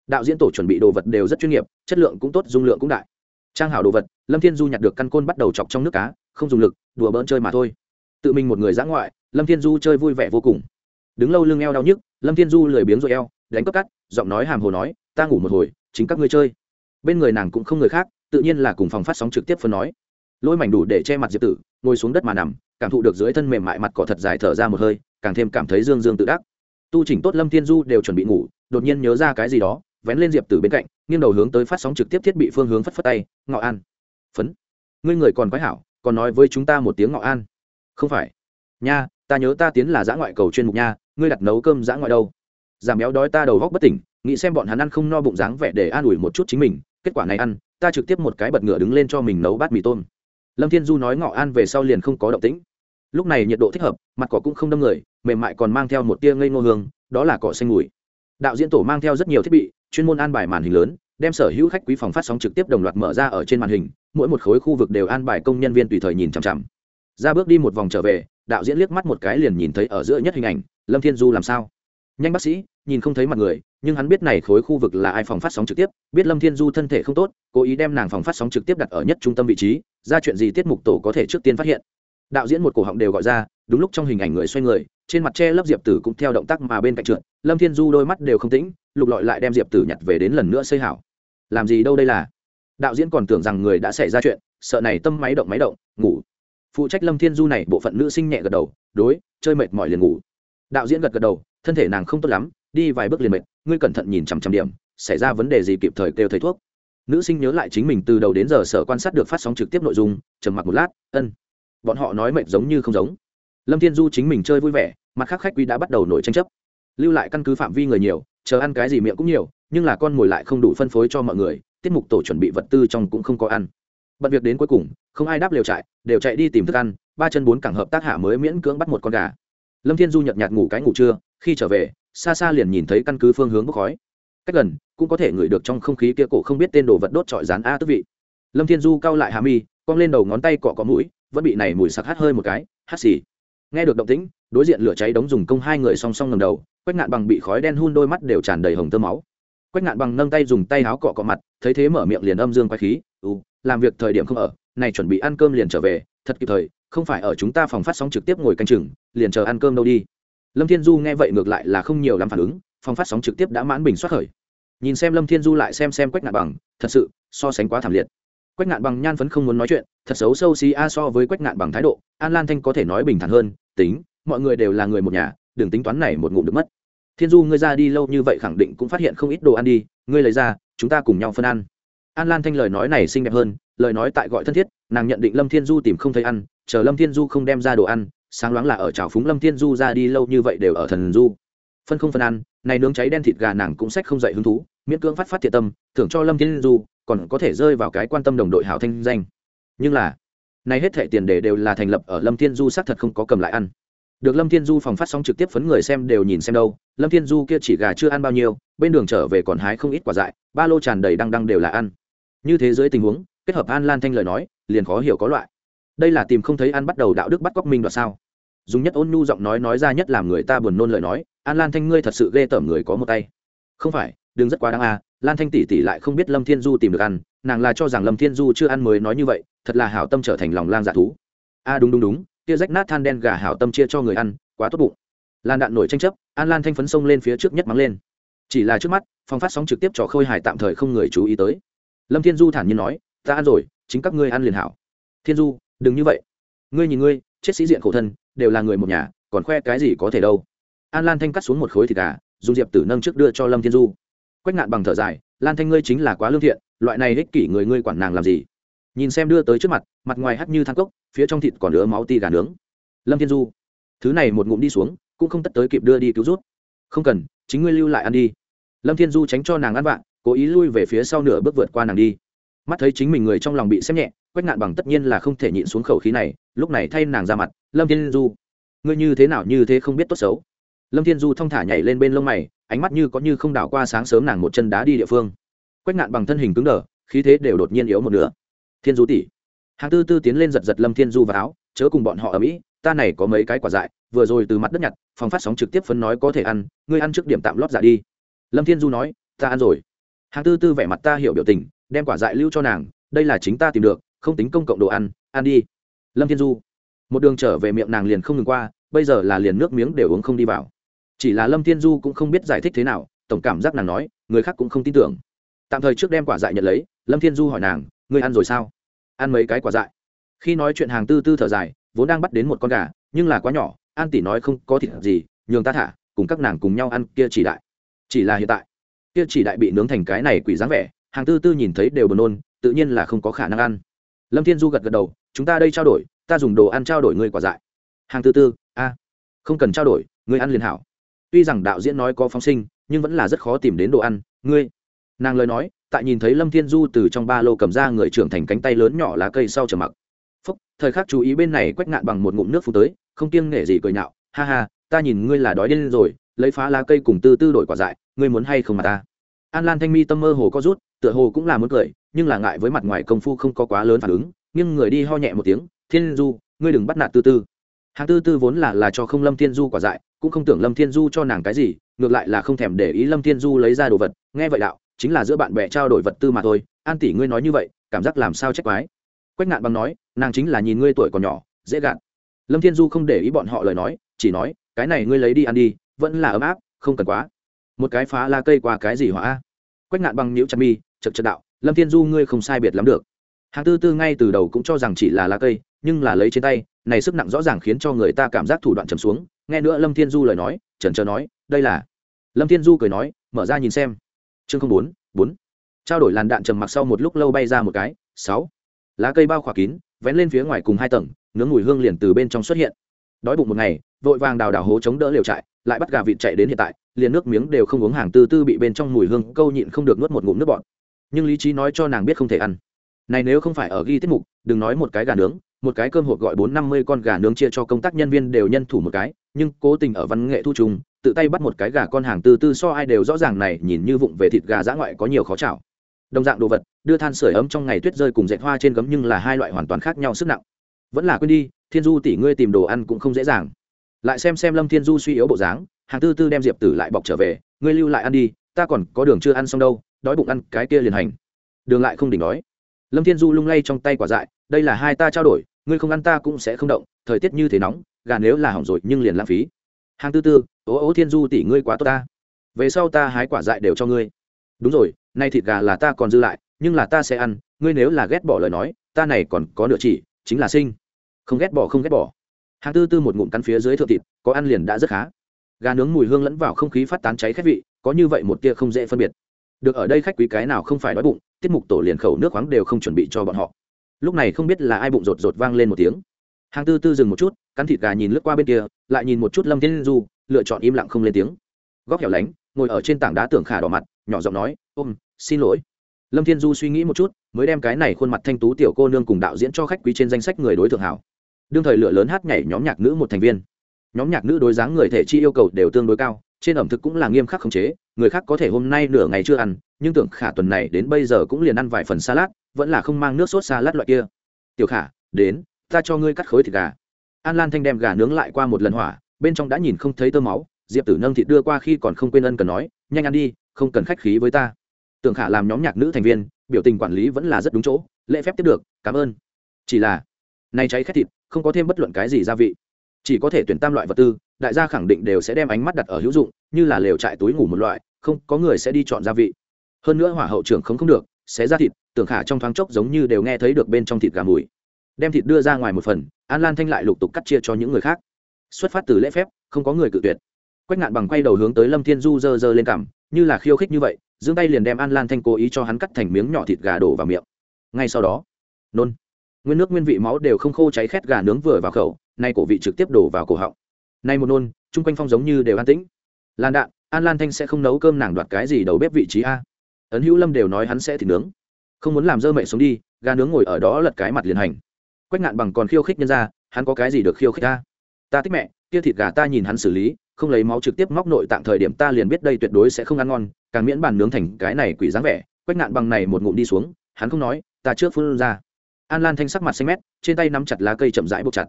đạo diễn tổ chuẩn bị đồ vật đều rất chuyên nghiệp, chất lượng cũng tốt, dung lượng cũng đại. Trang hảo đồ vật, lâm thiên du nhặt được căn côn bắt đầu chọc trong nước cá, không dùng lực, đùa bỡn chơi mà thôi. Tự mình một người giã ngoại, lâm thiên du chơi vui vẻ vô cùng. Đứng lâu lưng eo đau nhức, lâm thiên du lười biếng rồi eo, đánh cấp cắt, giọng nói hàm hồ nói, ta ngủ một hồi, chính các ngươi chơi. Bên người nàng cũng không người khác, tự nhiên là cùng phòng phát sóng trực tiếp phân nói. Lôi mảnh đủ để che mặt diệp tử, ngồi xuống đất mà nằm, cảm thụ được dưới thân mềm mại mặt cỏ thật dài thở ra một hơi, càng thêm cảm thấy dương dương tự đắc. Tu chỉnh tốt lâm thiên du đều chuẩn bị ngủ, đột nhiên nhớ ra cái gì đó vén lên diệp tử bên cạnh, nghiêng đầu hướng tới phát sóng trực tiếp thiết bị phương hướng phất phất tay, ngọ an. Phấn. Ngươi người còn quái hảo, còn nói với chúng ta một tiếng ngọ an. Không phải. Nha, ta nhớ ta tiến là giã ngoại cầu chuyên mục nha, ngươi đặt nấu cơm giã ngoại đâu? Giảm béo đói ta đầu góc bất tỉnh, nghĩ xem bọn hắn ăn không no bụng dáng vẻ để an ủi một chút chính mình, kết quả này ăn, ta trực tiếp một cái bật ngựa đứng lên cho mình nấu bát mì tôm. Lâm thiên du nói ngọ an về sau liền không có động tĩnh. Lúc này nhiệt độ thích hợp, mặt cỏ cũng không đâm người, mềm mại còn mang theo một tia ngây ngô hương, đó là cỏ xanh mùi. Đạo diễn tổ mang theo rất nhiều thiết bị chuyên môn an bài màn hình lớn, đem sở hữu khách quý phòng phát sóng trực tiếp đồng loạt mở ra ở trên màn hình, mỗi một khối khu vực đều an bài công nhân viên tùy thời nhìn chằm chằm. Ra bước đi một vòng trở về, đạo diễn liếc mắt một cái liền nhìn thấy ở giữa nhất hình ảnh, lâm thiên du làm sao? Nhanh bác sĩ, nhìn không thấy mặt người, nhưng hắn biết này khối khu vực là ai phòng phát sóng trực tiếp, biết lâm thiên du thân thể không tốt, cố ý đem nàng phòng phát sóng trực tiếp đặt ở nhất trung tâm vị trí, ra chuyện gì tiết mục tổ có thể trước tiên phát hiện. Đạo diễn một cổ họng đều gọi ra, đúng lúc trong hình ảnh người xoay người trên mặt che lấp diệp tử cũng theo động tác mà bên cạnh trượt, lâm thiên du đôi mắt đều không tĩnh, lục lọi lại đem diệp tử nhặt về đến lần nữa xây hảo. Làm gì đâu đây là? Đạo diễn còn tưởng rằng người đã xảy ra chuyện, sợ này tâm máy động máy động, ngủ. Phụ trách lâm thiên du này, bộ phận nữ sinh nhẹ gật đầu, đối, chơi mệt mỏi liền ngủ. Đạo diễn gật gật đầu, thân thể nàng không tốt lắm, đi vài bước liền mệt, ngươi cẩn thận nhìn chằm chằm điểm, xảy ra vấn đề gì kịp thời kêu thầy thuốc. Nữ sinh nhớ lại chính mình từ đầu đến giờ sở quan sát được phát sóng trực tiếp nội dung, trầm mặc một lát, ân, bọn họ nói mệt giống như không giống lâm thiên du chính mình chơi vui vẻ, mặt khác khách quý đã bắt đầu nổi tranh chấp. Lưu lại căn cứ phạm vi người nhiều, chờ ăn cái gì miệng cũng nhiều, nhưng là con mồi lại không đủ phân phối cho mọi người, tiết mục tổ chuẩn bị vật tư trong cũng không có ăn. Bận việc đến cuối cùng, không ai đáp lều trại, đều chạy đi tìm thức ăn, ba chân bốn cảng hợp tác hạ mới miễn cưỡng bắt một con gà. Lâm thiên du nhợt nhạt ngủ cái ngủ trưa, khi trở về, xa xa liền nhìn thấy căn cứ phương hướng bốc khói. Cách gần, cũng có thể ngửi được trong không khí kia cổ không biết tên đồ vật đốt trọi rán a tức vị. Lâm thiên du cau lại hà mi, cong lên đầu ngón tay cọ có mũi, vẫn bị này mùi sặc hát hơi một cái hát xì nghe được động tĩnh, đối diện lửa cháy đống dùng công hai người song song ngầm đầu, quách ngạn bằng bị khói đen hun đôi mắt đều tràn đầy hồng tơ máu. Quách ngạn bằng nâng tay dùng tay áo cọ cọ mặt, thấy thế mở miệng liền âm dương quay khí ừ làm việc thời điểm không ở, này chuẩn bị ăn cơm liền trở về, thật kịp thời, không phải ở chúng ta phòng phát sóng trực tiếp ngồi canh chừng, liền chờ ăn cơm đâu đi. Lâm thiên du nghe vậy ngược lại là không nhiều lắm phản ứng, phòng phát sóng trực tiếp đã mãn bình xuất khởi. Nhìn xem lâm thiên du lại xem xem quách ngạn bằng, thật sự so sánh quá thảm liệt quách ngạn bằng nhan phấn không muốn nói chuyện, thật xấu sâu xí a so với quách ngạn bằng thái độ. An lan thanh có thể nói bình thản hơn, tính, mọi người đều là người một nhà, đừng tính toán này một ngụm được mất. Thiên du, ngươi ra đi lâu như vậy khẳng định cũng phát hiện không ít đồ ăn đi, ngươi lấy ra, chúng ta cùng nhau phân ăn. An lan thanh lời nói này xinh đẹp hơn, lời nói tại gọi thân thiết, nàng nhận định lâm thiên du tìm không thấy ăn, chờ lâm thiên du không đem ra đồ ăn, sáng loáng là ở trào phúng lâm thiên du ra đi lâu như vậy đều ở thần du. Phân không phân ăn, này nướng cháy đen thịt gà nàng cũng sách không dậy hứng thú, miễn cưỡng phát phát thiệt tâm, thưởng cho lâm thiên du còn có thể rơi vào cái quan tâm đồng đội hảo thanh danh. Nhưng là này hết thệ tiền đề đều là thành lập ở lâm thiên du xác thật không có cầm lại ăn. Được lâm thiên du phòng phát sóng trực tiếp phấn người xem đều nhìn xem đâu, lâm thiên du kia chỉ gà chưa ăn bao nhiêu, bên đường trở về còn hái không ít quả dại, ba lô tràn đầy đăng đăng đều là ăn. Như thế giới tình huống, kết hợp an lan thanh lời nói, liền khó hiểu có loại. Đây là tìm không thấy ăn bắt đầu đạo đức bắt cóc minh đoạt sao? Dùng nhất ôn nhu giọng nói nói ra nhất làm người ta buồn nôn lời nói, an lan thanh ngươi thật sự ghê tởm người có một tay. Không phải, đừng rất quá đáng à lan thanh tỷ tỷ lại không biết lâm thiên du tìm được ăn, nàng là cho rằng lâm thiên du chưa ăn mới nói như vậy, thật là hảo tâm trở thành lòng lang dạ thú. A à đúng đúng đúng, kia rách nát than đen gà hảo tâm chia cho người ăn, quá tốt bụng. Lan đạn nổi tranh chấp, an lan thanh phấn sông lên phía trước nhất mắng lên. Chỉ là trước mắt, phòng phát sóng trực tiếp trò khôi hài tạm thời không người chú ý tới. Lâm thiên du thản nhiên nói, ta ăn rồi, chính các ngươi ăn liền hảo. Thiên du, đừng như vậy. Ngươi nhìn ngươi, chết sĩ diện khổ thân, đều là người một nhà, còn khoe cái gì có thể đâu. An lan thanh cắt xuống một khối thịt gà, dùng diệp tử nâng trước đưa cho lâm thiên du quách ngạn bằng thở dài, lan thanh ngươi chính là quá lương thiện, loại này ích kỷ người ngươi quản nàng làm gì? Nhìn xem đưa tới trước mặt mặt ngoài hắt như thang cốc, phía trong thịt còn lứa máu ti gà nướng. Lâm thiên du, thứ này một ngụm đi xuống, cũng không tất tới kịp đưa đi cứu rút không cần, chính ngươi lưu lại ăn đi. Lâm thiên du tránh cho nàng ăn vạn cố ý lui về phía sau nửa bước vượt qua nàng đi. Mắt thấy chính mình người trong lòng bị xem nhẹ, quách ngạn bằng tất nhiên là không thể nhịn xuống khẩu khí này, lúc này thay nàng ra mặt, lâm thiên du, ngươi như thế nào như thế không biết tốt xấu? Lâm thiên du thong thả nhảy lên bên lông mày, ánh mắt như có như không đảo qua sáng sớm nàng một chân đá đi địa phương. Quách ngạn bằng thân hình cứng đờ, khí thế đều đột nhiên yếu một nửa. Thiên du tỷ. Hàng tư tư tiến lên giật giật lâm thiên du vào áo, chớ cùng bọn họ ở mỹ, ta này có mấy cái quả dại, vừa rồi từ mặt đất nhặt, phòng phát sóng trực tiếp phân nói có thể ăn, ngươi ăn trước điểm tạm lót dạ đi. Lâm thiên du nói, ta ăn rồi. Hàng tư tư vẻ mặt ta hiểu biểu tình, đem quả dại lưu cho nàng, đây là chính ta tìm được, không tính công cộng đồ ăn ăn đi. Lâm thiên du. Một đường trở về miệng nàng liền không ngừng qua, bây giờ là liền nước miếng đều uống không đi vào chỉ là lâm thiên du cũng không biết giải thích thế nào, tổng cảm giác nàng nói, người khác cũng không tin tưởng. Tạm thời trước đem quả dại nhận lấy, lâm thiên du hỏi nàng, ngươi ăn rồi sao? Ăn mấy cái quả dại? Khi nói chuyện hàng tư tư thở dài, vốn đang bắt đến một con gà, nhưng là quá nhỏ, an tỷ nói không có thịt gì, nhường ta thả, cùng các nàng cùng nhau ăn kia chỉ đại. Chỉ là hiện tại, kia chỉ đại bị nướng thành cái này quỷ dáng vẻ, hàng tư tư nhìn thấy đều buồn nôn, tự nhiên là không có khả năng ăn. Lâm thiên du gật gật đầu, chúng ta đây trao đổi, ta dùng đồ ăn trao đổi ngươi quả dại. Hàng tư tư, a, không cần trao đổi, ngươi ăn liền hảo tuy rằng đạo diễn nói có phóng sinh, nhưng vẫn là rất khó tìm đến đồ ăn. Ngươi, nàng lời nói, tại nhìn thấy lâm thiên du từ trong ba lô cầm ra người trưởng thành cánh tay lớn nhỏ lá cây sau trở mặc. Phúc, thời khắc chú ý bên này quét ngạn bằng một ngụm nước phù tới, không kiêng nể gì cười nhạo. Ha ha, ta nhìn ngươi là đói điên rồi, lấy phá lá cây cùng tư tư đổi quả dại, ngươi muốn hay không mà ta? An lan thanh mi tâm mơ hồ có rút, tựa hồ cũng là muốn cười, nhưng là ngại với mặt ngoài công phu không có quá lớn phản ứng nhưng người đi ho nhẹ một tiếng. Thiên du, ngươi đừng bắt nạt tư tư. Hàng tư tư vốn là là cho không lâm thiên du quả dại cũng không tưởng lâm thiên du cho nàng cái gì, ngược lại là không thèm để ý lâm thiên du lấy ra đồ vật. Nghe vậy đạo, chính là giữa bạn bè trao đổi vật tư mà thôi. An tỷ ngươi nói như vậy, cảm giác làm sao trách quái? Quách ngạn bằng nói, nàng chính là nhìn ngươi tuổi còn nhỏ, dễ gạn lâm thiên du không để ý bọn họ lời nói, chỉ nói, cái này ngươi lấy đi ăn đi, vẫn là ấm áp, không cần quá. Một cái phá la cây qua cái gì hỏa quách ngạn bằng nhiễu chặt mi chật chật đạo, lâm thiên du ngươi không sai biệt lắm được. Hàng tư tư ngay từ đầu cũng cho rằng chỉ là lá cây, nhưng là lấy trên tay, này sức nặng rõ ràng khiến cho người ta cảm giác thủ đoạn trầm xuống nghe nữa lâm thiên du lời nói trần trờ nói, đây là lâm thiên du cười nói, mở ra nhìn xem. Chương không bốn bốn. Trao đổi làn đạn trầm mặc sau một lúc lâu bay ra một cái, sáu. Lá cây bao khỏa kín, vén lên phía ngoài cùng hai tầng, nướng mùi hương liền từ bên trong xuất hiện. Đói bụng một ngày, vội vàng đào đào hố chống đỡ liều trại, lại bắt gà vịt chạy đến hiện tại, liền nước miếng đều không uống hàng tư tư bị bên trong mùi hương câu nhịn không được nuốt một ngụm nước bọt. Nhưng lý trí nói cho nàng biết không thể ăn. Này nếu không phải ở ghi tiết mục, đừng nói một cái gà nướng một cái cơm hộp gọi bốn năm mươi con gà nướng chia cho công tác nhân viên đều nhân thủ một cái, nhưng cố tình ở văn nghệ thu trùng, tự tay bắt một cái gà con hàng tư tư so ai đều rõ ràng này, nhìn như vụng về thịt gà dã ngoại có nhiều khó chảo. Đồng dạng đồ vật, đưa than sửa ấm trong ngày tuyết rơi cùng dệt hoa trên gấm nhưng là hai loại hoàn toàn khác nhau sức nặng. Vẫn là quên đi, thiên du tỷ ngươi tìm đồ ăn cũng không dễ dàng. Lại xem xem lâm thiên du suy yếu bộ dáng, hàng tư tư đem diệp tử lại bọc trở về, ngươi lưu lại ăn đi, ta còn có đường chưa ăn xong đâu, đói bụng ăn cái kia liền hành. Đường lại không đỉnh đói lâm thiên du lung lay trong tay quả dại, đây là hai ta trao đổi, ngươi không ăn ta cũng sẽ không động, thời tiết như thế nóng, gà nếu là hỏng rồi nhưng liền lãng phí. Hàng tư tư ố ố thiên du tỷ ngươi quá tốt ta. Về sau ta hái quả dại đều cho ngươi. Đúng rồi, nay thịt gà là ta còn dư lại, nhưng là ta sẽ ăn, ngươi nếu là ghét bỏ lời nói, ta này còn có nửa chỉ, chính là sinh. Không ghét bỏ, không ghét bỏ. Hàng tư tư một ngụm cắn phía dưới thượng thịt, có ăn liền đã rất khá. Gà nướng mùi hương lẫn vào không khí phát tán cháy khét vị, có như vậy một tia không dễ phân biệt được ở đây khách quý cái nào không phải đói bụng, tiết mục tổ liền khẩu nước khoáng đều không chuẩn bị cho bọn họ. Lúc này không biết là ai bụng rột rột vang lên một tiếng. Hàng tư tư dừng một chút, cắn thịt gà nhìn lướt qua bên kia, lại nhìn một chút lâm thiên du, lựa chọn im lặng không lên tiếng. Góc hẻo lánh, ngồi ở trên tảng đá tưởng khả đỏ mặt, nhỏ giọng nói, ôm, xin lỗi. Lâm thiên du suy nghĩ một chút, mới đem cái này khuôn mặt thanh tú tiểu cô nương cùng đạo diễn cho khách quý trên danh sách người đối tượng hảo. Đương thời lựa lớn hát nhảy nhóm nhạc nữ một thành viên. Nhóm nhạc nữ đối dáng người thể chi yêu cầu đều tương đối cao trên ẩm thực cũng là nghiêm khắc khống chế, người khác có thể hôm nay nửa ngày chưa ăn, nhưng tưởng khả tuần này đến bây giờ cũng liền ăn vài phần salad, vẫn là không mang nước sốt salad loại kia. Tiểu khả, đến, ta cho ngươi cắt khối thịt gà. An lan thanh đem gà nướng lại qua một lần hỏa, bên trong đã nhìn không thấy tơ máu, diệp tử nâng thịt đưa qua khi còn không quên ân cần nói, nhanh ăn đi, không cần khách khí với ta. Tưởng khả làm nhóm nhạc nữ thành viên, biểu tình quản lý vẫn là rất đúng chỗ, lễ phép tiếp được, cảm ơn. Chỉ là nay cháy khét thịt, không có thêm bất luận cái gì gia vị, chỉ có thể tuyển tam loại vật tư đại gia khẳng định đều sẽ đem ánh mắt đặt ở hữu dụng, như là lều trại túi ngủ một loại, không, có người sẽ đi chọn gia vị. Hơn nữa hỏa hậu trưởng không không được, xé ra thịt, tưởng khả trong thoáng chốc giống như đều nghe thấy được bên trong thịt gà mùi. Đem thịt đưa ra ngoài một phần, an lan thanh lại lục tục cắt chia cho những người khác. Xuất phát từ lễ phép, không có người cự tuyệt. Quách ngạn bằng quay đầu hướng tới lâm thiên du dơ dơ lên cằm, như là khiêu khích như vậy, giương tay liền đem an lan thanh cố ý cho hắn cắt thành miếng nhỏ thịt gà đổ vào miệng. Ngay sau đó, nôn. Nguyên nước nguyên vị máu đều không khô cháy khét gà nướng vừa vào khẩu, nay cổ vị trực tiếp đổ vào cổ họng nay một nôn, chung quanh phong giống như đều an tĩnh. Lan đạn, an lan thanh sẽ không nấu cơm nàng đoạt cái gì đầu bếp vị trí a? Ấn hữu lâm đều nói hắn sẽ thịt nướng. Không muốn làm dơ mẹ xuống đi, gà nướng ngồi ở đó lật cái mặt liền hành. Quách ngạn bằng còn khiêu khích nhân ra, hắn có cái gì được khiêu khích ta? Ta thích mẹ, kia thịt gà ta nhìn hắn xử lý, không lấy máu trực tiếp móc nội tạm thời điểm ta liền biết đây tuyệt đối sẽ không ăn ngon, càng miễn bàn nướng thành cái này quỷ dáng vẻ. Quách ngạn bằng này một ngụm đi xuống, hắn không nói, ta trước phun ra. An lan thanh sắc mặt xanh mét, trên tay nắm chặt lá cây chậm rãi buộc chặt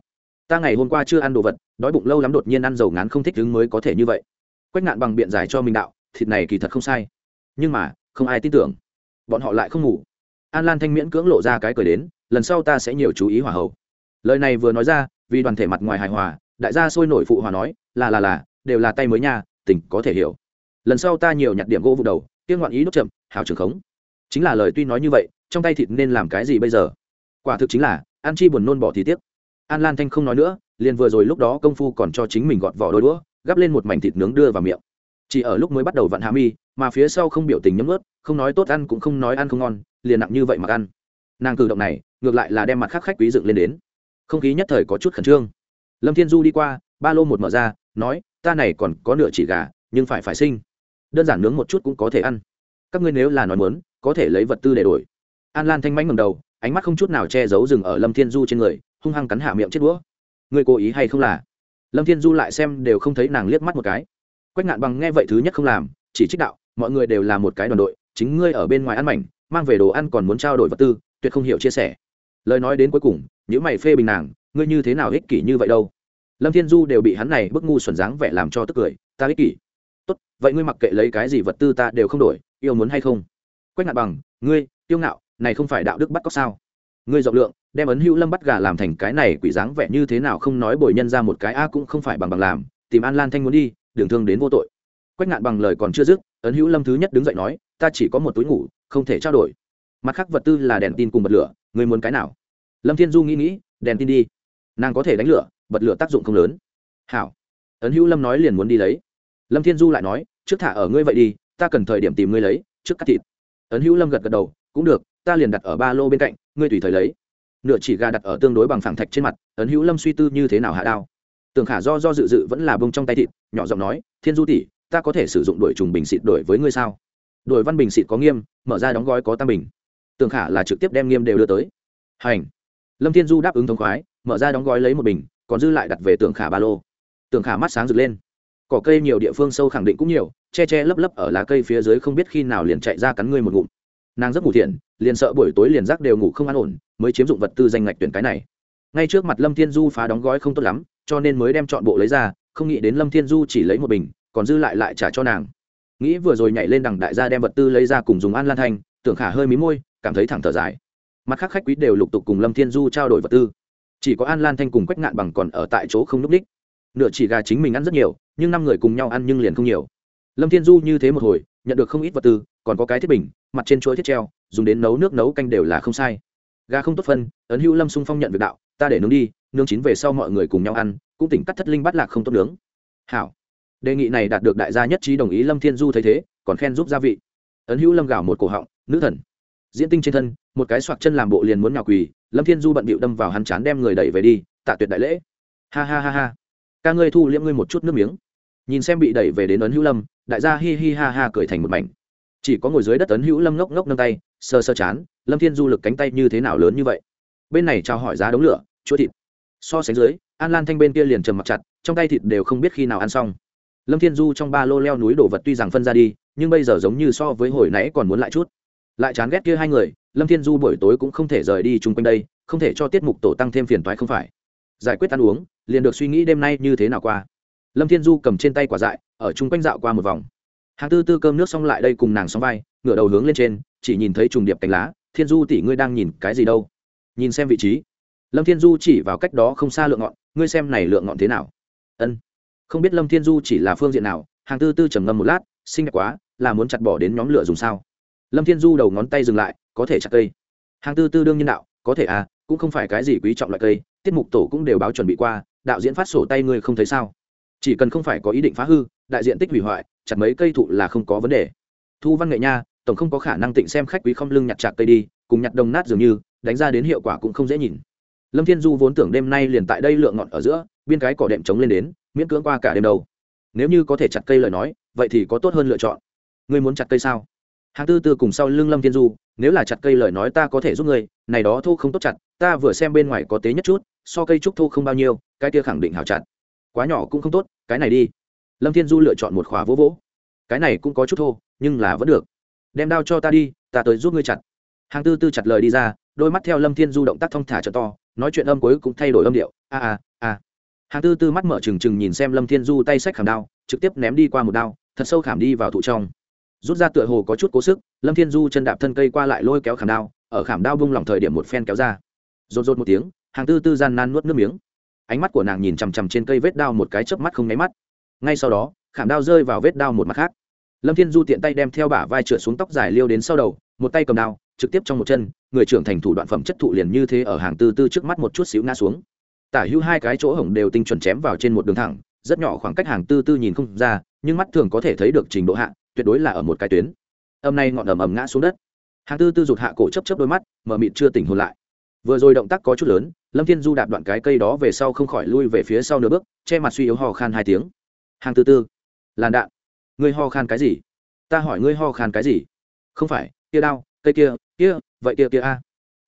ta ngày hôm qua chưa ăn đồ vật, đói bụng lâu lắm đột nhiên ăn dầu ngán không thích đứng mới có thể như vậy. Quách ngạn bằng biện giải cho mình đạo, thịt này kỳ thật không sai. Nhưng mà, không ai tin tưởng. Bọn họ lại không ngủ. An lan thanh miễn cưỡng lộ ra cái cười đến, lần sau ta sẽ nhiều chú ý hòa hậu lời này vừa nói ra, vì đoàn thể mặt ngoài hài hòa, đại gia sôi nổi phụ hòa nói, là là là, đều là tay mới nha, tình có thể hiểu. Lần sau ta nhiều nhặt điểm gỗ vụ đầu tiên ngoạn ý đốt chậm hào trường khống. Chính là lời tuy nói như vậy, trong tay thịt nên làm cái gì bây giờ? Quả thực chính là an chi buồn nôn bỏ thì tiếc an lan thanh không nói nữa, liền vừa rồi lúc đó công phu còn cho chính mình gọt vỏ đôi đũa, gắp lên một mảnh thịt nướng đưa vào miệng. Chỉ ở lúc mới bắt đầu vặn hạ mi, mà phía sau không biểu tình nhấm ướt không nói tốt ăn cũng không nói ăn không ngon, liền nặng như vậy mà ăn. Nàng cử động này, ngược lại là đem mặt khắc khách quý dựng lên đến. Không khí nhất thời có chút khẩn trương. Lâm thiên du đi qua, ba lô một mở ra, nói, ta này còn có nửa chỉ gà, nhưng phải phải sinh. Đơn giản nướng một chút cũng có thể ăn. Các ngươi nếu là nói muốn, có thể lấy vật tư để đổi. An lan thanh mánh ngầm đầu, ánh mắt không chút nào che giấu rừng ở lâm thiên du trên người hung hăng cắn hạ miệng chết đũa. Người cố ý hay không là? Lâm thiên du lại xem đều không thấy nàng liếc mắt một cái. Quách ngạn bằng nghe vậy thứ nhất không làm, chỉ trích đạo, mọi người đều là một cái đoàn đội, chính ngươi ở bên ngoài ăn mảnh, mang về đồ ăn còn muốn trao đổi vật tư, tuyệt không hiểu chia sẻ. Lời nói đến cuối cùng, những mày phê bình nàng, ngươi như thế nào ích kỷ như vậy đâu? Lâm thiên du đều bị hắn này bức ngu xuẩn dáng vẻ làm cho tức cười, ta ích kỷ. Tốt, vậy ngươi mặc kệ lấy cái gì vật tư ta đều không đổi, yêu muốn hay không? Quách ngạn bằng, ngươi tiêu ngạo, này không phải đạo đức bắt cóc sao? Ngươi rộng lượng, đem ấn hữu lâm bắt gà làm thành cái này quỷ dáng vẻ như thế nào không nói bồi nhân ra một cái a cũng không phải bằng bằng làm, tìm an lan thanh muốn đi, đường thương đến vô tội. Quách ngạn bằng lời còn chưa dứt, ấn hữu lâm thứ nhất đứng dậy nói, ta chỉ có một túi ngủ, không thể trao đổi. Mặt khác vật tư là đèn tin cùng bật lửa người muốn cái nào? Lâm thiên du nghĩ nghĩ, đèn tin đi. Nàng có thể đánh lửa, bật lửa tác dụng không lớn. Hảo. Ấn hữu lâm nói liền muốn đi lấy. Lâm thiên du lại nói, trước thả ở ngươi vậy đi, ta cần thời điểm tìm ngươi lấy, trước cắt thịt. Ấn hữu lâm gật gật đầu, cũng được, ta liền đặt ở ba lô bên cạnh ngươi tùy thời lấy. Nửa chỉ gà đặt ở tương đối bằng phẳng thạch trên mặt, ấn hữu lâm suy tư như thế nào hạ đao. Tường khả do do dự dự vẫn là bông trong tay thịt, nhỏ giọng nói, thiên du tỷ, ta có thể sử dụng đổi trùng bình xịt đổi với ngươi sao? Đổi văn bình xịt có nghiêm, mở ra đóng gói có tam bình. Tường khả là trực tiếp đem nghiêm đều đưa tới. Hành. Lâm thiên du đáp ứng thống khoái, mở ra đóng gói lấy một bình, còn dư lại đặt về tường khả ba lô. Tường khả mắt sáng rực lên. Cỏ cây nhiều địa phương sâu khẳng định cũng nhiều, che che lấp lấp ở lá cây phía dưới không biết khi nào liền chạy ra cắn ngươi một ngụm nàng rất ngủ thiện, liền sợ buổi tối liền rác đều ngủ không an ổn, mới chiếm dụng vật tư danh ngạch tuyển cái này. Ngay trước mặt lâm thiên du phá đóng gói không tốt lắm, cho nên mới đem chọn bộ lấy ra, không nghĩ đến lâm thiên du chỉ lấy một bình, còn dư lại lại trả cho nàng. Nghĩ vừa rồi nhảy lên đằng đại gia đem vật tư lấy ra cùng dùng an lan thanh, tưởng khả hơi mí môi, cảm thấy thẳng thở dài. Mặt khác khách quý đều lục tục cùng lâm thiên du trao đổi vật tư. Chỉ có an lan thanh cùng quách ngạn bằng còn ở tại chỗ không núp đích nửa chỉ gà chính mình ăn rất nhiều, nhưng năm người cùng nhau ăn nhưng liền không nhiều. Lâm thiên du như thế một hồi, nhận được không ít vật tư, còn có cái thiết bình mặt trên chuỗi thiết treo, dùng đến nấu nước nấu canh đều là không sai. Gà không tốt phân, ấn hữu lâm sung phong nhận việc đạo, ta để nướng đi, nướng chín về sau mọi người cùng nhau ăn, cũng tỉnh cắt thất linh bắt lạc không tốt nướng. Hảo. Đề nghị này đạt được đại gia nhất trí đồng ý lâm thiên du thấy thế, còn khen giúp gia vị. Ấn hữu lâm gào một cổ họng, nữ thần. Diễn tinh trên thân, một cái soạc chân làm bộ liền muốn nhào quỳ, lâm thiên du bận bịu đâm vào hắn chán đem người đẩy về đi, tạ tuyệt đại lễ. Ha ha ha ha. Ca ngươi thu liễm ngươi một chút nước miếng. Nhìn xem bị đẩy về đến ấn hữu lâm, đại gia hi hi ha ha cười thành một mảnh chỉ có ngồi dưới đất ấn hữu lâm ngốc ngốc nâng tay sơ sơ chán, lâm thiên du lực cánh tay như thế nào lớn như vậy? Bên này trao hỏi giá đống lửa chuỗi thịt. So sánh dưới, an lan thanh bên kia liền trầm mặc chặt, trong tay thịt đều không biết khi nào ăn xong. Lâm thiên du trong ba lô leo núi đổ vật tuy rằng phân ra đi, nhưng bây giờ giống như so với hồi nãy còn muốn lại chút. Lại chán ghét kia hai người, lâm thiên du buổi tối cũng không thể rời đi chung quanh đây, không thể cho tiết mục tổ tăng thêm phiền toái không phải. Giải quyết ăn uống, liền được suy nghĩ đêm nay như thế nào qua. Lâm thiên du cầm trên tay quả dại, ở chung quanh dạo qua một vòng hàng tư tư cơm nước xong lại đây cùng nàng xong vai, ngửa đầu hướng lên trên, chỉ nhìn thấy trùng điệp cánh lá, thiên du tỷ, ngươi đang nhìn cái gì đâu? Nhìn xem vị trí. Lâm thiên du chỉ vào cách đó không xa lượng ngọn, ngươi xem này lượng ngọn thế nào? Ân. Không biết lâm thiên du chỉ là phương diện nào. Hàng tư tư trầm ngâm một lát, xinh đẹp quá, là muốn chặt bỏ đến nhóm lửa dùng sao? Lâm thiên du đầu ngón tay dừng lại, có thể chặt cây. Hàng tư tư đương nhiên đạo, có thể à cũng không phải cái gì quý trọng loại cây, tiết mục tổ cũng đều báo chuẩn bị qua, đạo diễn phát sổ tay ngươi không thấy sao? Chỉ cần không phải có ý định phá hư đại diện tích hủy hoại, chặt mấy cây thụ là không có vấn đề. Thu văn nghệ nha, tổng không có khả năng tịnh xem khách quý không lưng nhặt chặt cây đi, cùng nhặt đồng nát dường như, đánh ra đến hiệu quả cũng không dễ nhìn. Lâm thiên du vốn tưởng đêm nay liền tại đây lượng ngọn ở giữa, biên cái cỏ đệm trống lên đến, miễn cưỡng qua cả đêm đầu. Nếu như có thể chặt cây lời nói, vậy thì có tốt hơn lựa chọn. Ngươi muốn chặt cây sao? Hàng tư tư cùng sau lưng lâm thiên du, nếu là chặt cây lời nói ta có thể giúp ngươi, này đó thu không tốt chặt, ta vừa xem bên ngoài có tế nhất chút, so cây trúc thu không bao nhiêu, cái kia khẳng định hào chặt. Quá nhỏ cũng không tốt, cái này đi lâm thiên du lựa chọn một khóa vỗ vỗ. Cái này cũng có chút thô, nhưng là vẫn được. Đem đao cho ta đi, ta tới giúp ngươi chặt. Hàng tư tư chặt lời đi ra, đôi mắt theo lâm thiên du động tác thong thả trợ to, nói chuyện âm cuối cũng thay đổi âm điệu. A a a. Hàng tư tư mắt mở trừng trừng nhìn xem lâm thiên du tay sách khảm đao, trực tiếp ném đi qua một đao, thật sâu khảm đi vào thụ trong. Rút ra tựa hồ có chút cố sức, lâm thiên du chân đạp thân cây qua lại lôi kéo khảm đao, ở khảm đao bung lỏng thời điểm một phen kéo ra. Rột rột một tiếng, hàng tư tư gian nan nuốt nước miếng. Ánh mắt của nàng nhìn chằm chằm trên cây vết đao một cái chớp mắt không nháy mắt ngay sau đó, khảm đao rơi vào vết đao một mặt khác. Lâm thiên du tiện tay đem theo bả vai trượt xuống tóc dài liêu đến sau đầu, một tay cầm đao, trực tiếp trong một chân, người trưởng thành thủ đoạn phẩm chất thụ liền như thế ở hàng tư tư trước mắt một chút xíu ngã xuống. Tả hữu hai cái chỗ hổng đều tinh chuẩn chém vào trên một đường thẳng, rất nhỏ khoảng cách hàng tư tư nhìn không ra, nhưng mắt thường có thể thấy được trình độ hạ, tuyệt đối là ở một cái tuyến. Âm nay ngọn ầm ầm ngã xuống đất. Hàng tư tư rụt hạ cổ chấp chấp đôi mắt mờ mịt chưa tỉnh hồn lại. Vừa rồi động tác có chút lớn, lâm thiên du đạp đoạn cái cây đó về sau không khỏi lui về phía sau nửa bước, che mặt suy yếu hò khan hai tiếng hàng tư tư, làn đạn, ngươi ho khan cái gì? Ta hỏi ngươi ho khan cái gì? Không phải, kia đao, cây kia kia, vậy kia kia a.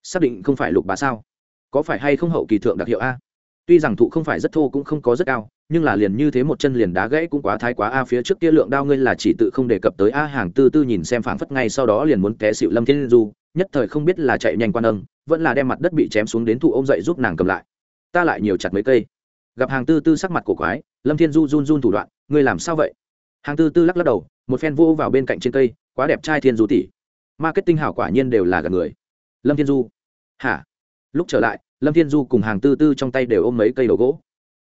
Xác định không phải lục bá sao? Có phải hay không hậu kỳ thượng đặc hiệu a? Tuy rằng thụ không phải rất thô cũng không có rất cao, nhưng là liền như thế một chân liền đá gãy cũng quá thái quá a. Phía trước kia lượng đao ngươi là chỉ tự không đề cập tới a. Hàng tư tư nhìn xem phảng phất ngay sau đó liền muốn té xịu lâm thiên du, nhất thời không biết là chạy nhanh quan âng vẫn là đem mặt đất bị chém xuống đến thụ ô m dậy giúp nàng cầm lại. Ta lại nhiều chặt mấy cây. Gặp hàng tư tư sắc mặt cổ quái lâm thiên du run run thủ đoạn, ngươi làm sao vậy? Hàng tư tư lắc lắc đầu, một phen vô vào bên cạnh trên cây, quá đẹp trai thiên du tỷ. Marketing hảo quả nhiên đều là gần người. Lâm thiên du, hả? Lúc trở lại, lâm thiên du cùng hàng tư tư trong tay đều ôm mấy cây đầu gỗ.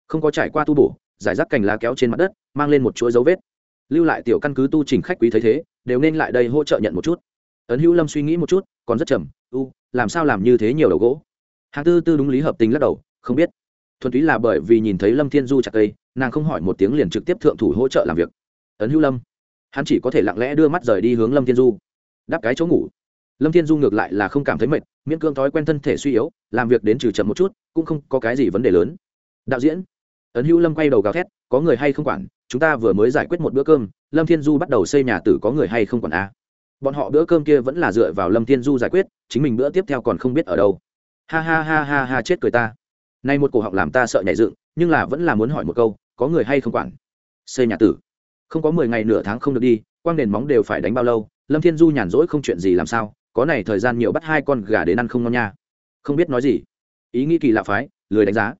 Không có trải qua tu bổ, giải rác cành lá kéo trên mặt đất, mang lên một chuỗi dấu vết. Lưu lại tiểu căn cứ tu trình khách quý thấy thế, đều nên lại đây hỗ trợ nhận một chút. Ấn hữu lâm suy nghĩ một chút, còn rất chậm u, làm sao làm như thế nhiều đầu gỗ? Hàng tư tư đúng lý hợp tình lắc đầu, không biết thuần túy là bởi vì nhìn thấy lâm thiên du chặt cây, nàng không hỏi một tiếng liền trực tiếp thượng thủ hỗ trợ làm việc. Ấn hữu lâm, hắn chỉ có thể lặng lẽ đưa mắt rời đi hướng lâm thiên du. Đắp cái chỗ ngủ. Lâm thiên du ngược lại là không cảm thấy mệt, miễn cương thói quen thân thể suy yếu, làm việc đến trừ chậm một chút, cũng không có cái gì vấn đề lớn. Đạo diễn ấn hữu lâm quay đầu gào thét, có người hay không quản, chúng ta vừa mới giải quyết một bữa cơm, lâm thiên du bắt đầu xây nhà tử có người hay không quản a? À. bọn họ bữa cơm kia vẫn là dựa vào lâm thiên du giải quyết, chính mình bữa tiếp theo còn không biết ở đâu. Ha ha ha ha ha, chết cười ta nay một cổ họng làm ta sợ nhảy dựng, nhưng là vẫn là muốn hỏi một câu, có người hay không quản? Xây nhà tử. Không có mười ngày nửa tháng không được đi, quang nền móng đều phải đánh bao lâu, lâm thiên du nhàn rỗi không chuyện gì làm sao, có này thời gian nhiều bắt hai con gà đến ăn không ngon nha. Không biết nói gì. Ý nghĩ kỳ lạ phái, lười đánh giá.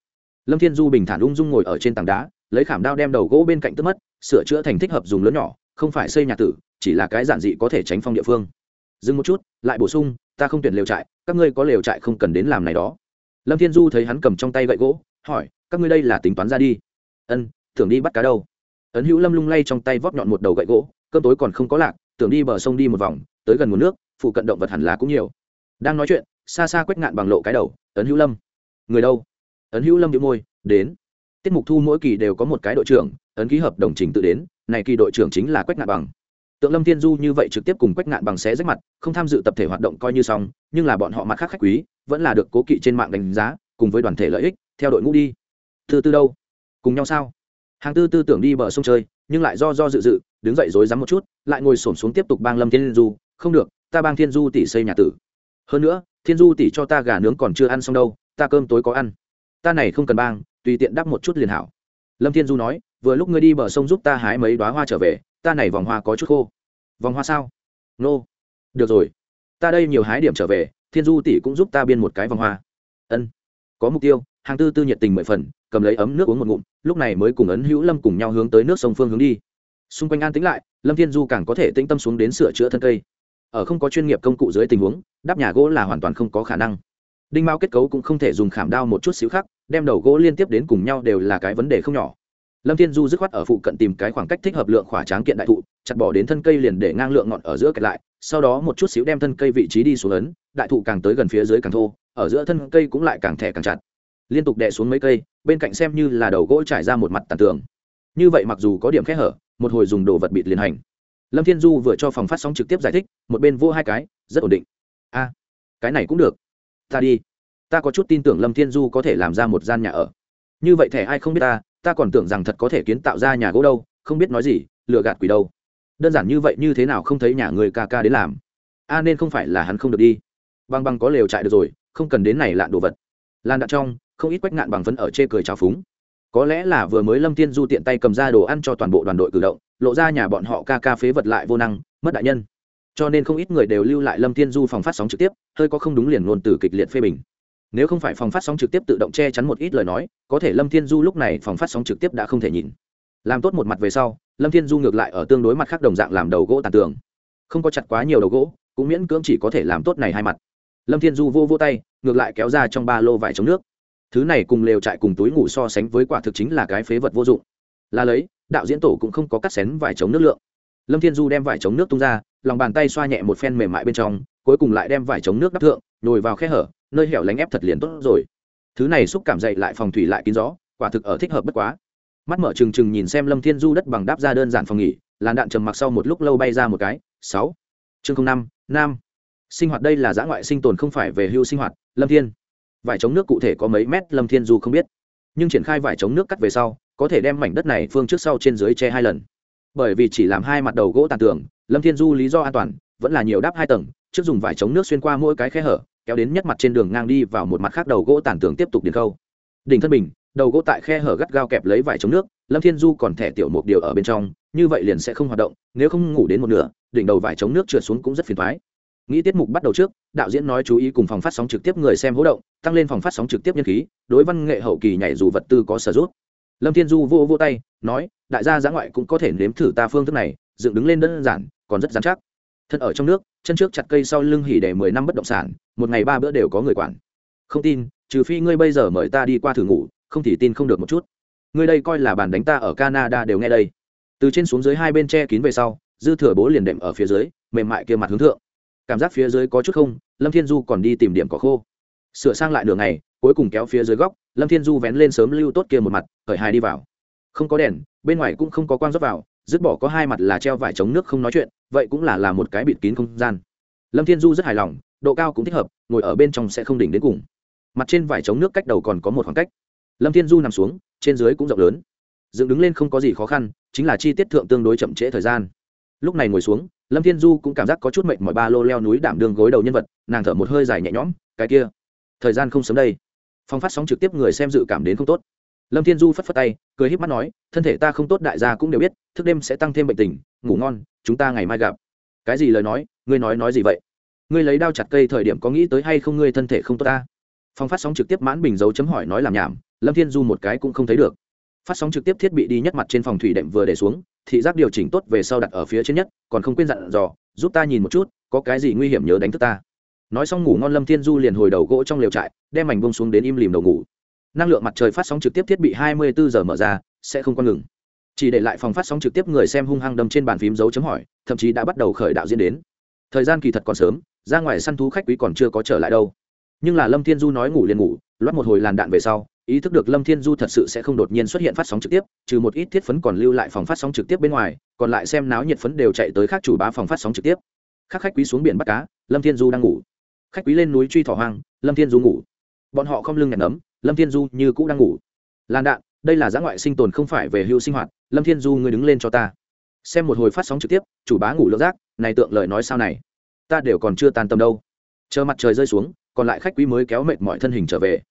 Lâm thiên du bình thản ung dung ngồi ở trên tảng đá, lấy khảm đao đem đầu gỗ bên cạnh tức mất, sửa chữa thành thích hợp dùng lớn nhỏ, không phải xây nhà tử, chỉ là cái giản dị có thể tránh phong địa phương. Dừng một chút, lại bổ sung, ta không tuyển lều trại, các ngươi có lều trại không cần đến làm này đó lâm thiên du thấy hắn cầm trong tay gậy gỗ, hỏi, các ngươi đây là tính toán ra đi? Ân, tưởng đi bắt cá đâu. Ấn hữu lâm lung lay trong tay vóp nhọn một đầu gậy gỗ, cơm tối còn không có lạc, tưởng đi bờ sông đi một vòng, tới gần nguồn nước, phụ cận động vật hẳn là cũng nhiều. Đang nói chuyện, xa xa quét ngạn bằng lộ cái đầu, ấn hữu lâm, người đâu? Ấn hữu lâm đĩu môi, đến. Tiết mục thu mỗi kỳ đều có một cái đội trưởng, ấn ký hợp đồng trình tự đến, này kỳ đội trưởng chính là Quét ngạn bằng tượng lâm thiên du như vậy trực tiếp cùng quách ngạn bằng xé rách mặt, không tham dự tập thể hoạt động coi như xong, nhưng là bọn họ mặt khác khách quý, vẫn là được cố kỵ trên mạng đánh giá, cùng với đoàn thể lợi ích, theo đội ngũ đi. Tư tư đâu? Cùng nhau sao? Hàng tư tư tưởng đi bờ sông chơi, nhưng lại do do dự dự, đứng dậy rối rắm một chút, lại ngồi xổm xuống tiếp tục bang lâm thiên du, không được, ta bang thiên du tỷ xây nhà tử. Hơn nữa, thiên du tỷ cho ta gà nướng còn chưa ăn xong đâu, ta cơm tối có ăn. Ta này không cần bang, tùy tiện đắp một chút liền hảo. Lâm thiên du nói vừa lúc ngươi đi bờ sông giúp ta hái mấy đoá hoa trở về, ta này vòng hoa có chút khô. Vòng hoa sao? Nô、no. được rồi. Ta đây nhiều hái điểm trở về, thiên du tỷ cũng giúp ta biên một cái vòng hoa. Ân. Có mục tiêu, hàng tư tư nhiệt tình mười phần, cầm lấy ấm nước uống một ngụm, lúc này mới cùng ấn hữu lâm cùng nhau hướng tới nước sông phương hướng đi. Xung quanh an tĩnh lại, lâm thiên du càng có thể tĩnh tâm xuống đến sửa chữa thân cây. Ở không có chuyên nghiệp công cụ dưới tình huống, đắp nhà gỗ là hoàn toàn không có khả năng. Đinh mao kết cấu cũng không thể dùng khảm đao một chút xíu khác, đem đầu gỗ liên tiếp đến cùng nhau đều là cái vấn đề không nhỏ lâm thiên du dứt khoát ở phụ cận tìm cái khoảng cách thích hợp lượng khỏa tráng kiện đại thụ, chặt bỏ đến thân cây liền để ngang lượng ngọn ở giữa kẹt lại, sau đó một chút xíu đem thân cây vị trí đi xuống ấn, đại thụ càng tới gần phía dưới càng thô, ở giữa thân cây cũng lại càng thẻ càng chặt. Liên tục đè xuống mấy cây, bên cạnh xem như là đầu gỗ trải ra một mặt tàn tường. Như vậy mặc dù có điểm khẽ hở, một hồi dùng đồ vật bịt liền hành. Lâm thiên du vừa cho phòng phát sóng trực tiếp giải thích, một bên vô hai cái, rất ổn định. A, cái này cũng được. Ta đi. Ta có chút tin tưởng lâm thiên du có thể làm ra một gian nhà ở. Như vậy thẻ ai không biết ta ta còn tưởng rằng thật có thể kiến tạo ra nhà gỗ đâu, không biết nói gì, lừa gạt quỷ đâu. Đơn giản như vậy như thế nào không thấy nhà người ca ca đến làm? A nên không phải là hắn không được đi. Băng băng có lều trại được rồi, không cần đến này lạn đồ vật. Lan đạn trong, không ít quách ngạn bằng phấn ở chê cười trào phúng. Có lẽ là vừa mới lâm thiên du tiện tay cầm ra đồ ăn cho toàn bộ đoàn đội cử động, lộ ra nhà bọn họ ca ca phế vật lại vô năng, mất đại nhân. Cho nên không ít người đều lưu lại lâm thiên du phòng phát sóng trực tiếp, hơi có không đúng liền ngôn từ kịch liệt phê bình nếu không phải phòng phát sóng trực tiếp tự động che chắn một ít lời nói, có thể lâm thiên du lúc này phòng phát sóng trực tiếp đã không thể nhìn. Làm tốt một mặt về sau, lâm thiên du ngược lại ở tương đối mặt khác đồng dạng làm đầu gỗ tàn tường. Không có chặt quá nhiều đầu gỗ, cũng miễn cưỡng chỉ có thể làm tốt này hai mặt. Lâm thiên du vô vô tay, ngược lại kéo ra trong ba lô vải chống nước. Thứ này cùng lều trại cùng túi ngủ so sánh với quả thực chính là cái phế vật vô dụng. Là lấy, đạo diễn tổ cũng không có cắt xén vải chống nước lượng. Lâm thiên du đem vải chống nước tung ra, lòng bàn tay xoa nhẹ một phen mềm mại bên trong, cuối cùng lại đem vải chống nước đắp thượng, nhồi vào khe hở nơi hẻo lánh ép thật liền tốt rồi. Thứ này xúc cảm dậy lại phòng thủy lại kín gió, quả thực ở thích hợp bất quá. Mắt mở trừng trừng nhìn xem lâm thiên du đất bằng đáp ra đơn giản phòng nghỉ, làn đạn trầm mặc sau một lúc lâu bay ra một cái, sáu. Chương năm, nam. Sinh hoạt đây là giã ngoại sinh tồn không phải về hưu sinh hoạt, lâm thiên. Vải chống nước cụ thể có mấy mét, lâm thiên du không biết. Nhưng triển khai vải chống nước cắt về sau, có thể đem mảnh đất này phương trước sau trên dưới che hai lần. Bởi vì chỉ làm hai mặt đầu gỗ tàn tường, lâm thiên du lý do an toàn, vẫn là nhiều đáp hai tầng, trước dùng vải chống nước xuyên qua mỗi cái khe hở kéo đến nhất mặt trên đường ngang đi vào một mặt khác đầu gỗ tàn tường tiếp tục điền khâu. Đỉnh thân bình, đầu gỗ tại khe hở gắt gao kẹp lấy vải chống nước, lâm thiên du còn thẻ tiểu một điều ở bên trong, như vậy liền sẽ không hoạt động, nếu không ngủ đến một nửa, đỉnh đầu vải chống nước trượt xuống cũng rất phiền thoái nghĩ tiết mục bắt đầu trước, đạo diễn nói chú ý cùng phòng phát sóng trực tiếp người xem hỗ động, tăng lên phòng phát sóng trực tiếp nhân khí, đối văn nghệ hậu kỳ nhảy dù vật tư có sở rút lâm thiên du vô vô tay, nói, đại gia giã ngoại cũng có thể nếm thử ta phương thức này, dựng đứng lên đơn giản, còn rất dán chắc thân ở trong nước, chân trước chặt cây sau lưng hỉ để mười năm bất động sản, một ngày ba bữa đều có người quản. Không tin, trừ phi ngươi bây giờ mời ta đi qua thử ngủ, không thì tin không được một chút. Ngươi đây coi là bàn đánh ta ở canada đều nghe đây. Từ trên xuống dưới hai bên che kín về sau, dư thừa bố liền đệm ở phía dưới, mềm mại kia mặt hướng thượng. Cảm giác phía dưới có chút không, lâm thiên du còn đi tìm điểm cỏ khô. Sửa sang lại đường này cuối cùng kéo phía dưới góc, lâm thiên du vén lên sớm lưu tốt kia một mặt khởi hai đi vào. Không có đèn, bên ngoài cũng không có quang rót vào dứt bỏ có hai mặt là treo vải chống nước không nói chuyện, vậy cũng là là một cái bịt kín không gian. Lâm thiên du rất hài lòng, độ cao cũng thích hợp, ngồi ở bên trong sẽ không đỉnh đến cùng. Mặt trên vải chống nước cách đầu còn có một khoảng cách. Lâm thiên du nằm xuống, trên dưới cũng rộng lớn. Dựng đứng lên không có gì khó khăn, chính là chi tiết thượng tương đối chậm trễ thời gian. Lúc này ngồi xuống, lâm thiên du cũng cảm giác có chút mệnh mọi ba lô leo núi đảm đường gối đầu nhân vật, nàng thở một hơi dài nhẹ nhõm, cái kia, thời gian không sớm đây. Phong phát sóng trực tiếp người xem dự cảm đến không tốt lâm thiên du phất phất tay, cười híp mắt nói, thân thể ta không tốt, đại gia cũng đều biết, thức đêm sẽ tăng thêm bệnh tình, ngủ ngon, chúng ta ngày mai gặp. Cái gì lời nói, ngươi nói nói gì vậy? Ngươi lấy đao chặt cây thời điểm có nghĩ tới hay không ngươi thân thể không tốt ta? Phong phát sóng trực tiếp mãn bình dấu chấm hỏi nói làm nhảm, lâm thiên du một cái cũng không thấy được. Phát sóng trực tiếp thiết bị đi nhất mặt trên phòng thủy đệm vừa để xuống, thị giác điều chỉnh tốt về sau đặt ở phía trên nhất, còn không quên dặn dò, giúp ta nhìn một chút, có cái gì nguy hiểm nhớ đánh thức ta. Nói xong ngủ ngon, lâm thiên du liền hồi đầu gỗ trong lều trại, đem mảnh bông xuống đến im lìm đầu ngủ năng lượng mặt trời phát sóng trực tiếp thiết bị 24 giờ mở ra, sẽ không quan ngừng. Chỉ để lại phòng phát sóng trực tiếp người xem hung hăng đâm trên bàn phím dấu chấm hỏi, thậm chí đã bắt đầu khởi đạo diễn đến. Thời gian kỳ thật còn sớm, ra ngoài săn thú khách quý còn chưa có trở lại đâu. Nhưng là lâm thiên du nói ngủ liền ngủ, loát một hồi làn đạn về sau, ý thức được lâm thiên du thật sự sẽ không đột nhiên xuất hiện phát sóng trực tiếp, trừ một ít thiết phấn còn lưu lại phòng phát sóng trực tiếp bên ngoài, còn lại xem náo nhiệt phấn đều chạy tới khác chủ bá phòng phát sóng trực tiếp. Khác khách quý xuống biển bắt cá, lâm thiên du đang ngủ. Khách quý lên núi truy thỏ hoang, lâm thiên du ngủ. Bọn họ không lưng nhặt nấm lâm thiên du như cũ đang ngủ. Làn đạn, đây là giã ngoại sinh tồn không phải về hưu sinh hoạt, lâm thiên du ngươi đứng lên cho ta. Xem một hồi phát sóng trực tiếp, chủ bá ngủ lưỡng rác, này tượng lời nói sao này? Ta đều còn chưa tan tâm đâu. Chờ mặt trời rơi xuống, còn lại khách quý mới kéo mệt mọi thân hình trở về.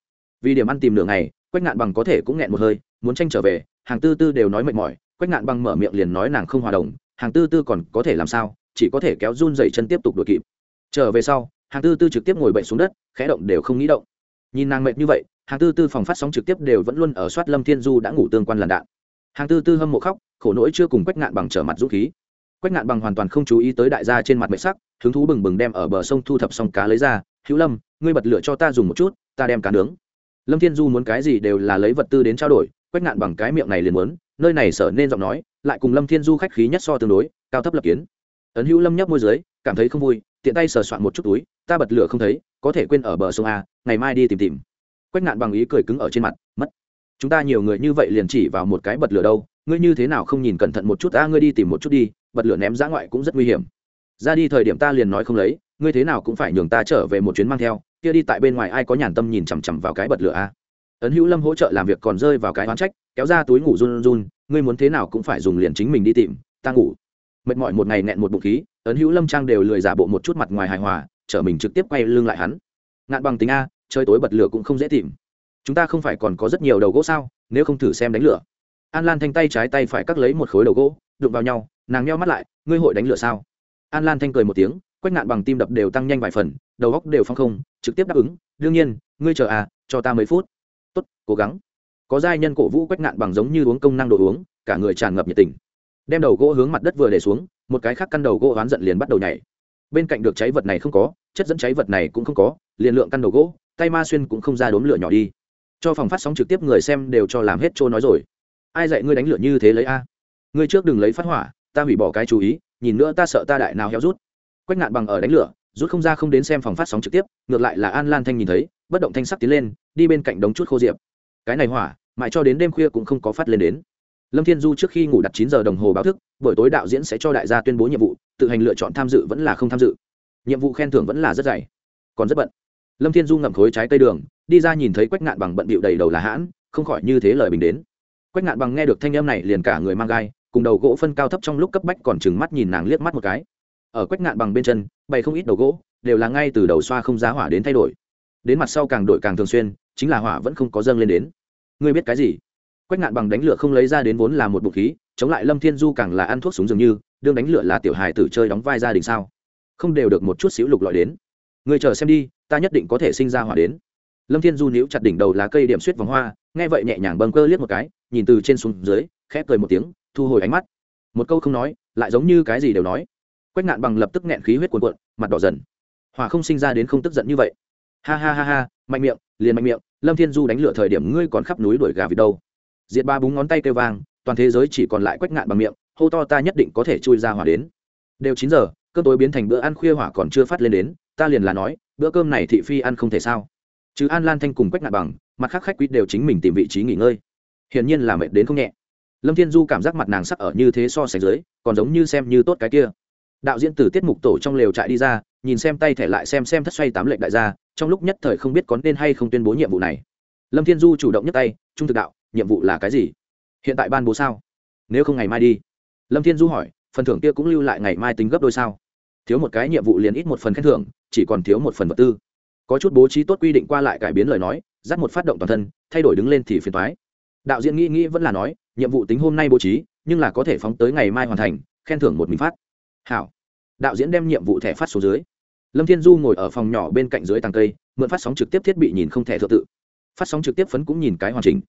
Vì điểm ăn tìm nửa ngày, quách ngạn bằng có thể cũng nghẹn một hơi, muốn tranh trở về, hàng tư tư đều nói mệt mỏi, quách ngạn bằng mở miệng liền nói nàng không hòa đồng, hàng tư tư còn có thể làm sao, chỉ có thể kéo run dậy chân tiếp tục đuổi kịp. Trở về sau, hàng tư tư trực tiếp ngồi bậy xuống đất, khẽ động đều không nghĩ động. Nhìn nàng mệt như vậy hàng tư tư phòng phát sóng trực tiếp đều vẫn luôn ở soát lâm thiên du đã ngủ tương quan làn đạn. Hàng tư tư hâm mộ khóc, khổ nỗi chưa cùng quách ngạn bằng trở mặt dũng khí. Quách ngạn bằng hoàn toàn không chú ý tới đại gia trên mặt mệt sắc, hứng thú bừng bừng đem ở bờ sông thu thập xong cá lấy ra. Hữu lâm, ngươi bật lửa cho ta dùng một chút, ta đem cá nướng. Lâm thiên du muốn cái gì đều là lấy vật tư đến trao đổi, quách ngạn bằng cái miệng này liền muốn, nơi này sở nên giọng nói, lại cùng lâm thiên du khách khí nhất so tương đối, cao thấp lập kiến. Ấn hữu lâm nhấp môi dưới, cảm thấy không vui, tiện tay sờ soạn một chút túi, ta bật lửa không thấy, có thể quên ở bờ sông a, ngày mai đi tìm tìm quách ngạn bằng ý cười cứng ở trên mặt, mất. Chúng ta nhiều người như vậy liền chỉ vào một cái bật lửa đâu, ngươi như thế nào không nhìn cẩn thận một chút? Ta? ngươi đi tìm một chút đi, bật lửa ném ra ngoại cũng rất nguy hiểm. Ra đi, thời điểm ta liền nói không lấy, ngươi thế nào cũng phải nhường ta trở về một chuyến mang theo, kia đi tại bên ngoài ai có nhàn tâm nhìn chằm chằm vào cái bật lửa a? Ấn hữu lâm hỗ trợ làm việc còn rơi vào cái oán trách, kéo ra túi ngủ run run, ngươi muốn thế nào cũng phải dùng liền chính mình đi tìm, ta ngủ. Mệt mỏi một ngày nẹn một bụng khí, ấn hữu lâm trang đều lười giả bộ một chút mặt ngoài hài hòa chở mình trực tiếp quay lưng lại hắn. Ngạn bằng tính a chơi tối bật lửa cũng không dễ tìm. Chúng ta không phải còn có rất nhiều đầu gỗ sao? Nếu không thử xem đánh lửa. An lan thanh tay trái tay phải cắt lấy một khối đầu gỗ, đụng vào nhau, nàng meo mắt lại, ngươi hội đánh lửa sao? An lan thanh cười một tiếng quách ngạn bằng tim đập đều tăng nhanh vài phần, đầu góc đều phong không, trực tiếp đáp ứng, đương nhiên, ngươi chờ à cho ta mấy phút. Tốt, cố gắng. Có giai nhân cổ vũ quách ngạn bằng giống như uống công năng đồ uống, cả người tràn ngập nhiệt tình. Đem đầu gỗ hướng mặt đất vừa để xuống, một cái khác căn đầu gỗ oán giận liền bắt đầu nhảy. Bên cạnh được cháy vật này không có, chất dẫn cháy vật này cũng không có, liền lượng căn đầu gỗ tay ma xuyên cũng không ra đốm lửa nhỏ đi. Cho phòng phát sóng trực tiếp người xem đều cho làm hết trôi nói rồi. Ai dạy ngươi đánh lửa như thế lấy a? Ngươi trước đừng lấy phát hỏa, ta hủy bỏ cái chú ý, nhìn nữa ta sợ ta đại nào héo rút. Quách ngạn bằng ở đánh lửa, rút không ra không đến xem phòng phát sóng trực tiếp, ngược lại là an lan thanh nhìn thấy, bất động thanh sắc tiến lên, đi bên cạnh đống chút khô diệp. Cái này hỏa, mãi cho đến đêm khuya cũng không có phát lên đến. Lâm thiên du trước khi ngủ đặt chín giờ đồng hồ báo thức, buổi tối đạo diễn sẽ cho đại gia tuyên bố nhiệm vụ, tự hành lựa chọn tham dự vẫn là không tham dự. Nhiệm vụ khen thưởng vẫn là rất dày, còn rất bận lâm thiên du ngậm khối trái cây đường, đi ra nhìn thấy quách ngạn bằng bận bịu đầy đầu là hãn, không khỏi như thế lời bình đến. Quách ngạn bằng nghe được thanh âm này liền cả người mang gai, cùng đầu gỗ phân cao thấp trong lúc cấp bách còn chừng mắt nhìn nàng liếc mắt một cái. Ở quách ngạn bằng bên chân, bày không ít đầu gỗ, đều là ngay từ đầu xoa không giá hỏa đến thay đổi. Đến mặt sau càng đổi càng thường xuyên, chính là hỏa vẫn không có dâng lên đến. Ngươi biết cái gì? Quách ngạn bằng đánh lửa không lấy ra đến vốn là một bụng khí, chống lại lâm thiên du càng là ăn thuốc súng dường như, đương đánh lửa là tiểu hài tử chơi đóng vai gia đình sao? Không đều được một chút xíu lục lọi đến. Ngươi chờ xem đi ta nhất định có thể sinh ra hỏa đến. Lâm thiên du níu chặt đỉnh đầu lá cây điểm suýt vòng hoa, nghe vậy nhẹ nhàng bâng cơ liếc một cái, nhìn từ trên xuống dưới, khẽ cười một tiếng, thu hồi ánh mắt. Một câu không nói, lại giống như cái gì đều nói. Quách ngạn bằng lập tức nghẹn khí huyết cuồn cuộn, mặt đỏ dần. Hỏa không sinh ra đến không tức giận như vậy. Ha ha ha ha, mạnh miệng, liền mạnh miệng, lâm thiên du đánh lửa thời điểm ngươi còn khắp núi đuổi gà vịt đâu. Diệt ba búng ngón tay kêu vang, toàn thế giới chỉ còn lại quách ngạn bằng miệng, hô to ta nhất định có thể chui ra hỏa đến. Đều chín giờ, cơn tối biến thành bữa ăn khuya hỏa còn chưa phát lên đến, ta liền là nói bữa cơm này thị phi ăn không thể sao? Chứ an lan thanh cùng quách ngạn bằng, mặt khác khách quý đều chính mình tìm vị trí nghỉ ngơi. Hiển nhiên là mệt đến không nhẹ. Lâm thiên du cảm giác mặt nàng sắc ở như thế so sánh dưới, còn giống như xem như tốt cái kia. Đạo diễn từ tiết mục tổ trong lều trại đi ra, nhìn xem tay thẻ lại xem xem thất xoay tám lệnh đại gia, trong lúc nhất thời không biết có nên hay không tuyên bố nhiệm vụ này. Lâm thiên du chủ động nhất tay, trung thực đạo, nhiệm vụ là cái gì? Hiện tại ban bố sao? Nếu không ngày mai đi. Lâm thiên du hỏi, phần thưởng kia cũng lưu lại ngày mai tính gấp đôi sao? Thiếu một cái nhiệm vụ liền ít một phần khen thưởng, chỉ còn thiếu một phần vật tư. Có chút bố trí tốt quy định qua lại cải biến lời nói, dắt một phát động toàn thân, thay đổi đứng lên thì phiền thoái đạo diễn nghĩ nghĩ vẫn là nói, nhiệm vụ tính hôm nay bố trí, nhưng là có thể phóng tới ngày mai hoàn thành, khen thưởng một mình phát. Hảo. Đạo diễn đem nhiệm vụ thẻ phát xuống dưới. Lâm thiên du ngồi ở phòng nhỏ bên cạnh dưới tàng cây, mượn phát sóng trực tiếp thiết bị nhìn không thể thượng tự. Phát sóng trực tiếp phấn cũng nhìn cái hoàn chỉnh.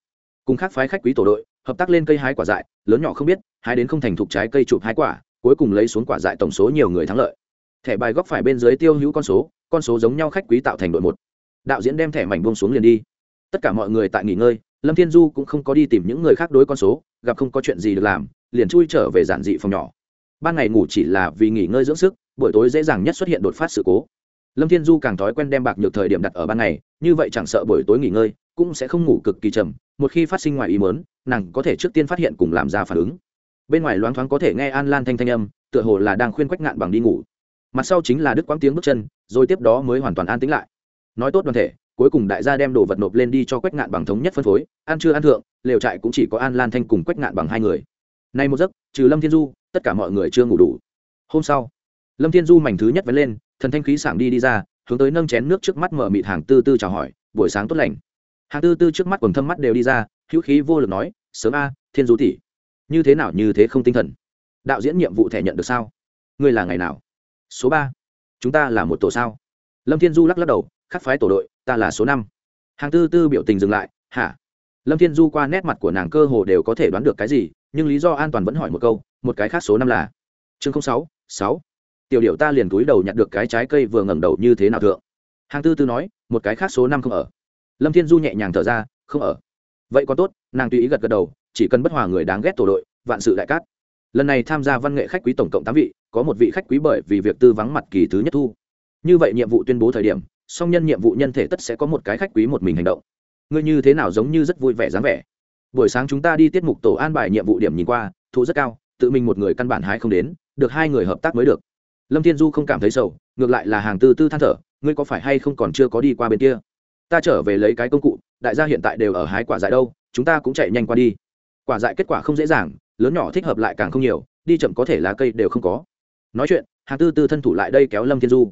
Cùng khác phái khách quý tổ đội, hợp tác lên cây hái quả dại, lớn nhỏ không biết, hái đến không thành thục trái cây chụp hái quả, cuối cùng lấy xuống quả dại tổng số nhiều người thắng lợi thẻ bài góc phải bên dưới tiêu hữu con số con số giống nhau khách quý tạo thành đội một. Đạo diễn đem thẻ mảnh buông xuống liền đi. Tất cả mọi người tại nghỉ ngơi, lâm thiên du cũng không có đi tìm những người khác đối con số, gặp không có chuyện gì được làm, liền chui trở về giản dị phòng nhỏ. Ban ngày ngủ chỉ là vì nghỉ ngơi dưỡng sức, buổi tối dễ dàng nhất xuất hiện đột phát sự cố. Lâm thiên du càng thói quen đem bạc nhược thời điểm đặt ở ban ngày, như vậy chẳng sợ buổi tối nghỉ ngơi, cũng sẽ không ngủ cực kỳ trầm, một khi phát sinh ngoài ý mớn nàng có thể trước tiên phát hiện cùng làm ra phản ứng. Bên ngoài loáng thoáng có thể nghe an lan thanh thanh âm, tựa hồ là đang khuyên quách ngạn bằng đi ngủ mặt sau chính là đức quãng tiếng bước chân, rồi tiếp đó mới hoàn toàn an tĩnh lại. Nói tốt đoàn thể, cuối cùng đại gia đem đồ vật nộp lên đi cho quách ngạn bằng thống nhất phân phối, ăn chưa ăn thượng, lều trại cũng chỉ có an lan thanh cùng quách ngạn bằng hai người. Nay một giấc, trừ lâm thiên du, tất cả mọi người chưa ngủ đủ. Hôm sau, lâm thiên du mảnh thứ nhất vẫn lên, thần thanh khí sảng đi đi ra, hướng tới nâng chén nước trước mắt mở mịt hàng tư tư chào hỏi, buổi sáng tốt lành. Hàng tư tư trước mắt quần thâm mắt đều đi ra, hữu khí vô lực nói, sớm a, thiên du tỷ, như thế nào như thế không tinh thần? Đạo diễn nhiệm vụ thẻ nhận được sao? Ngươi là ngày nào? Số ba. Chúng ta là một tổ sao? Lâm thiên du lắc lắc đầu, khắc phái tổ đội, ta là số năm. Hàng tư tư biểu tình dừng lại, hả? Lâm thiên du qua nét mặt của nàng cơ hồ đều có thể đoán được cái gì, nhưng lý do an toàn vẫn hỏi một câu, một cái khác số năm là? Chương sáu sáu. Tiểu điệu ta liền túi đầu nhặt được cái trái cây vừa ngẩng đầu như thế nào thượng. Hàng tư tư nói, một cái khác số năm không ở. Lâm thiên du nhẹ nhàng thở ra, không ở. Vậy có tốt. Nàng tùy ý gật gật đầu, chỉ cần bất hòa người đáng ghét tổ đội, vạn sự đại cát lần này tham gia văn nghệ khách quý tổng cộng tám vị, có một vị khách quý bởi vì việc tư vắng mặt kỳ thứ nhất thu. Như vậy nhiệm vụ tuyên bố thời điểm, song nhân nhiệm vụ nhân thể tất sẽ có một cái khách quý một mình hành động. Ngươi như thế nào giống như rất vui vẻ dáng vẻ. Buổi sáng chúng ta đi tiết mục tổ an bài nhiệm vụ điểm nhìn qua, thu rất cao, tự mình một người căn bản hái không đến, được hai người hợp tác mới được. Lâm thiên du không cảm thấy sầu, ngược lại là hàng tư tư than thở, ngươi có phải hay không còn chưa có đi qua bên kia? Ta trở về lấy cái công cụ, đại gia hiện tại đều ở hái quả dại đâu, chúng ta cũng chạy nhanh qua đi. Quả dại kết quả không dễ dàng lớn nhỏ thích hợp lại càng không nhiều, đi chậm có thể lá cây đều không có. Nói chuyện hàng tư tư thân thủ lại đây kéo lâm thiên du.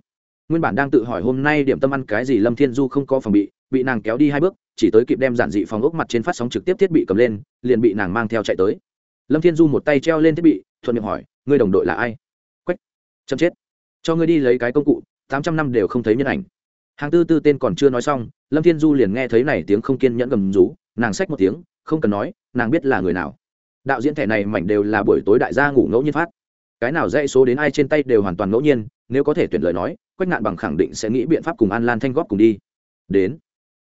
Nguyên bản đang tự hỏi hôm nay điểm tâm ăn cái gì lâm thiên du không có phòng bị bị nàng kéo đi hai bước, chỉ tới kịp đem giản dị phòng ốc mặt trên phát sóng trực tiếp thiết bị cầm lên, liền bị nàng mang theo chạy tới. Lâm thiên du một tay treo lên thiết bị, thuận miệng hỏi, ngươi đồng đội là ai? Quách chậm chết. Cho ngươi đi lấy cái công cụ, tám trăm năm đều không thấy nhân ảnh. Hàng tư tư tên còn chưa nói xong, lâm thiên du liền nghe thấy này tiếng không kiên nhẫn gầm rú, nàng xách một tiếng, không cần nói, nàng biết là người nào đạo diễn thẻ này mảnh đều là buổi tối đại gia ngủ ngẫu nhiên phát. Cái nào dãy số đến ai trên tay đều hoàn toàn ngẫu nhiên, nếu có thể tuyển lời nói, quách nạn bằng khẳng định sẽ nghĩ biện pháp cùng an lan thanh góp cùng đi. Đến.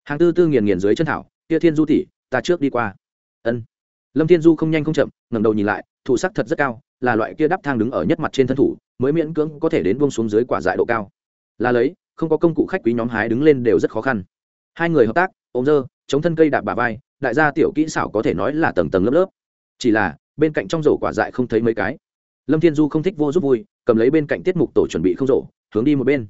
Hàng tư tư nghiền nghiền dưới chân thảo, tia thiên du tỷ, ta trước đi qua. Ân. Lâm thiên du không nhanh không chậm, ngẩng đầu nhìn lại, thủ sắc thật rất cao, là loại kia đắp thang đứng ở nhất mặt trên thân thủ, mới miễn cưỡng có thể đến buông xuống dưới quả dại độ cao. Là lấy, không có công cụ khách quý nhóm hái đứng lên đều rất khó khăn. Hai người hợp tác, ôm dơ, chống thân cây đạp bà vai, đại gia tiểu kỹ xảo có thể nói là tầng tầng lớp lớp chỉ là, bên cạnh trong rổ quả dại không thấy mấy cái. Lâm thiên du không thích vô giúp vui, cầm lấy bên cạnh tiết mục tổ chuẩn bị không rổ, hướng đi một bên.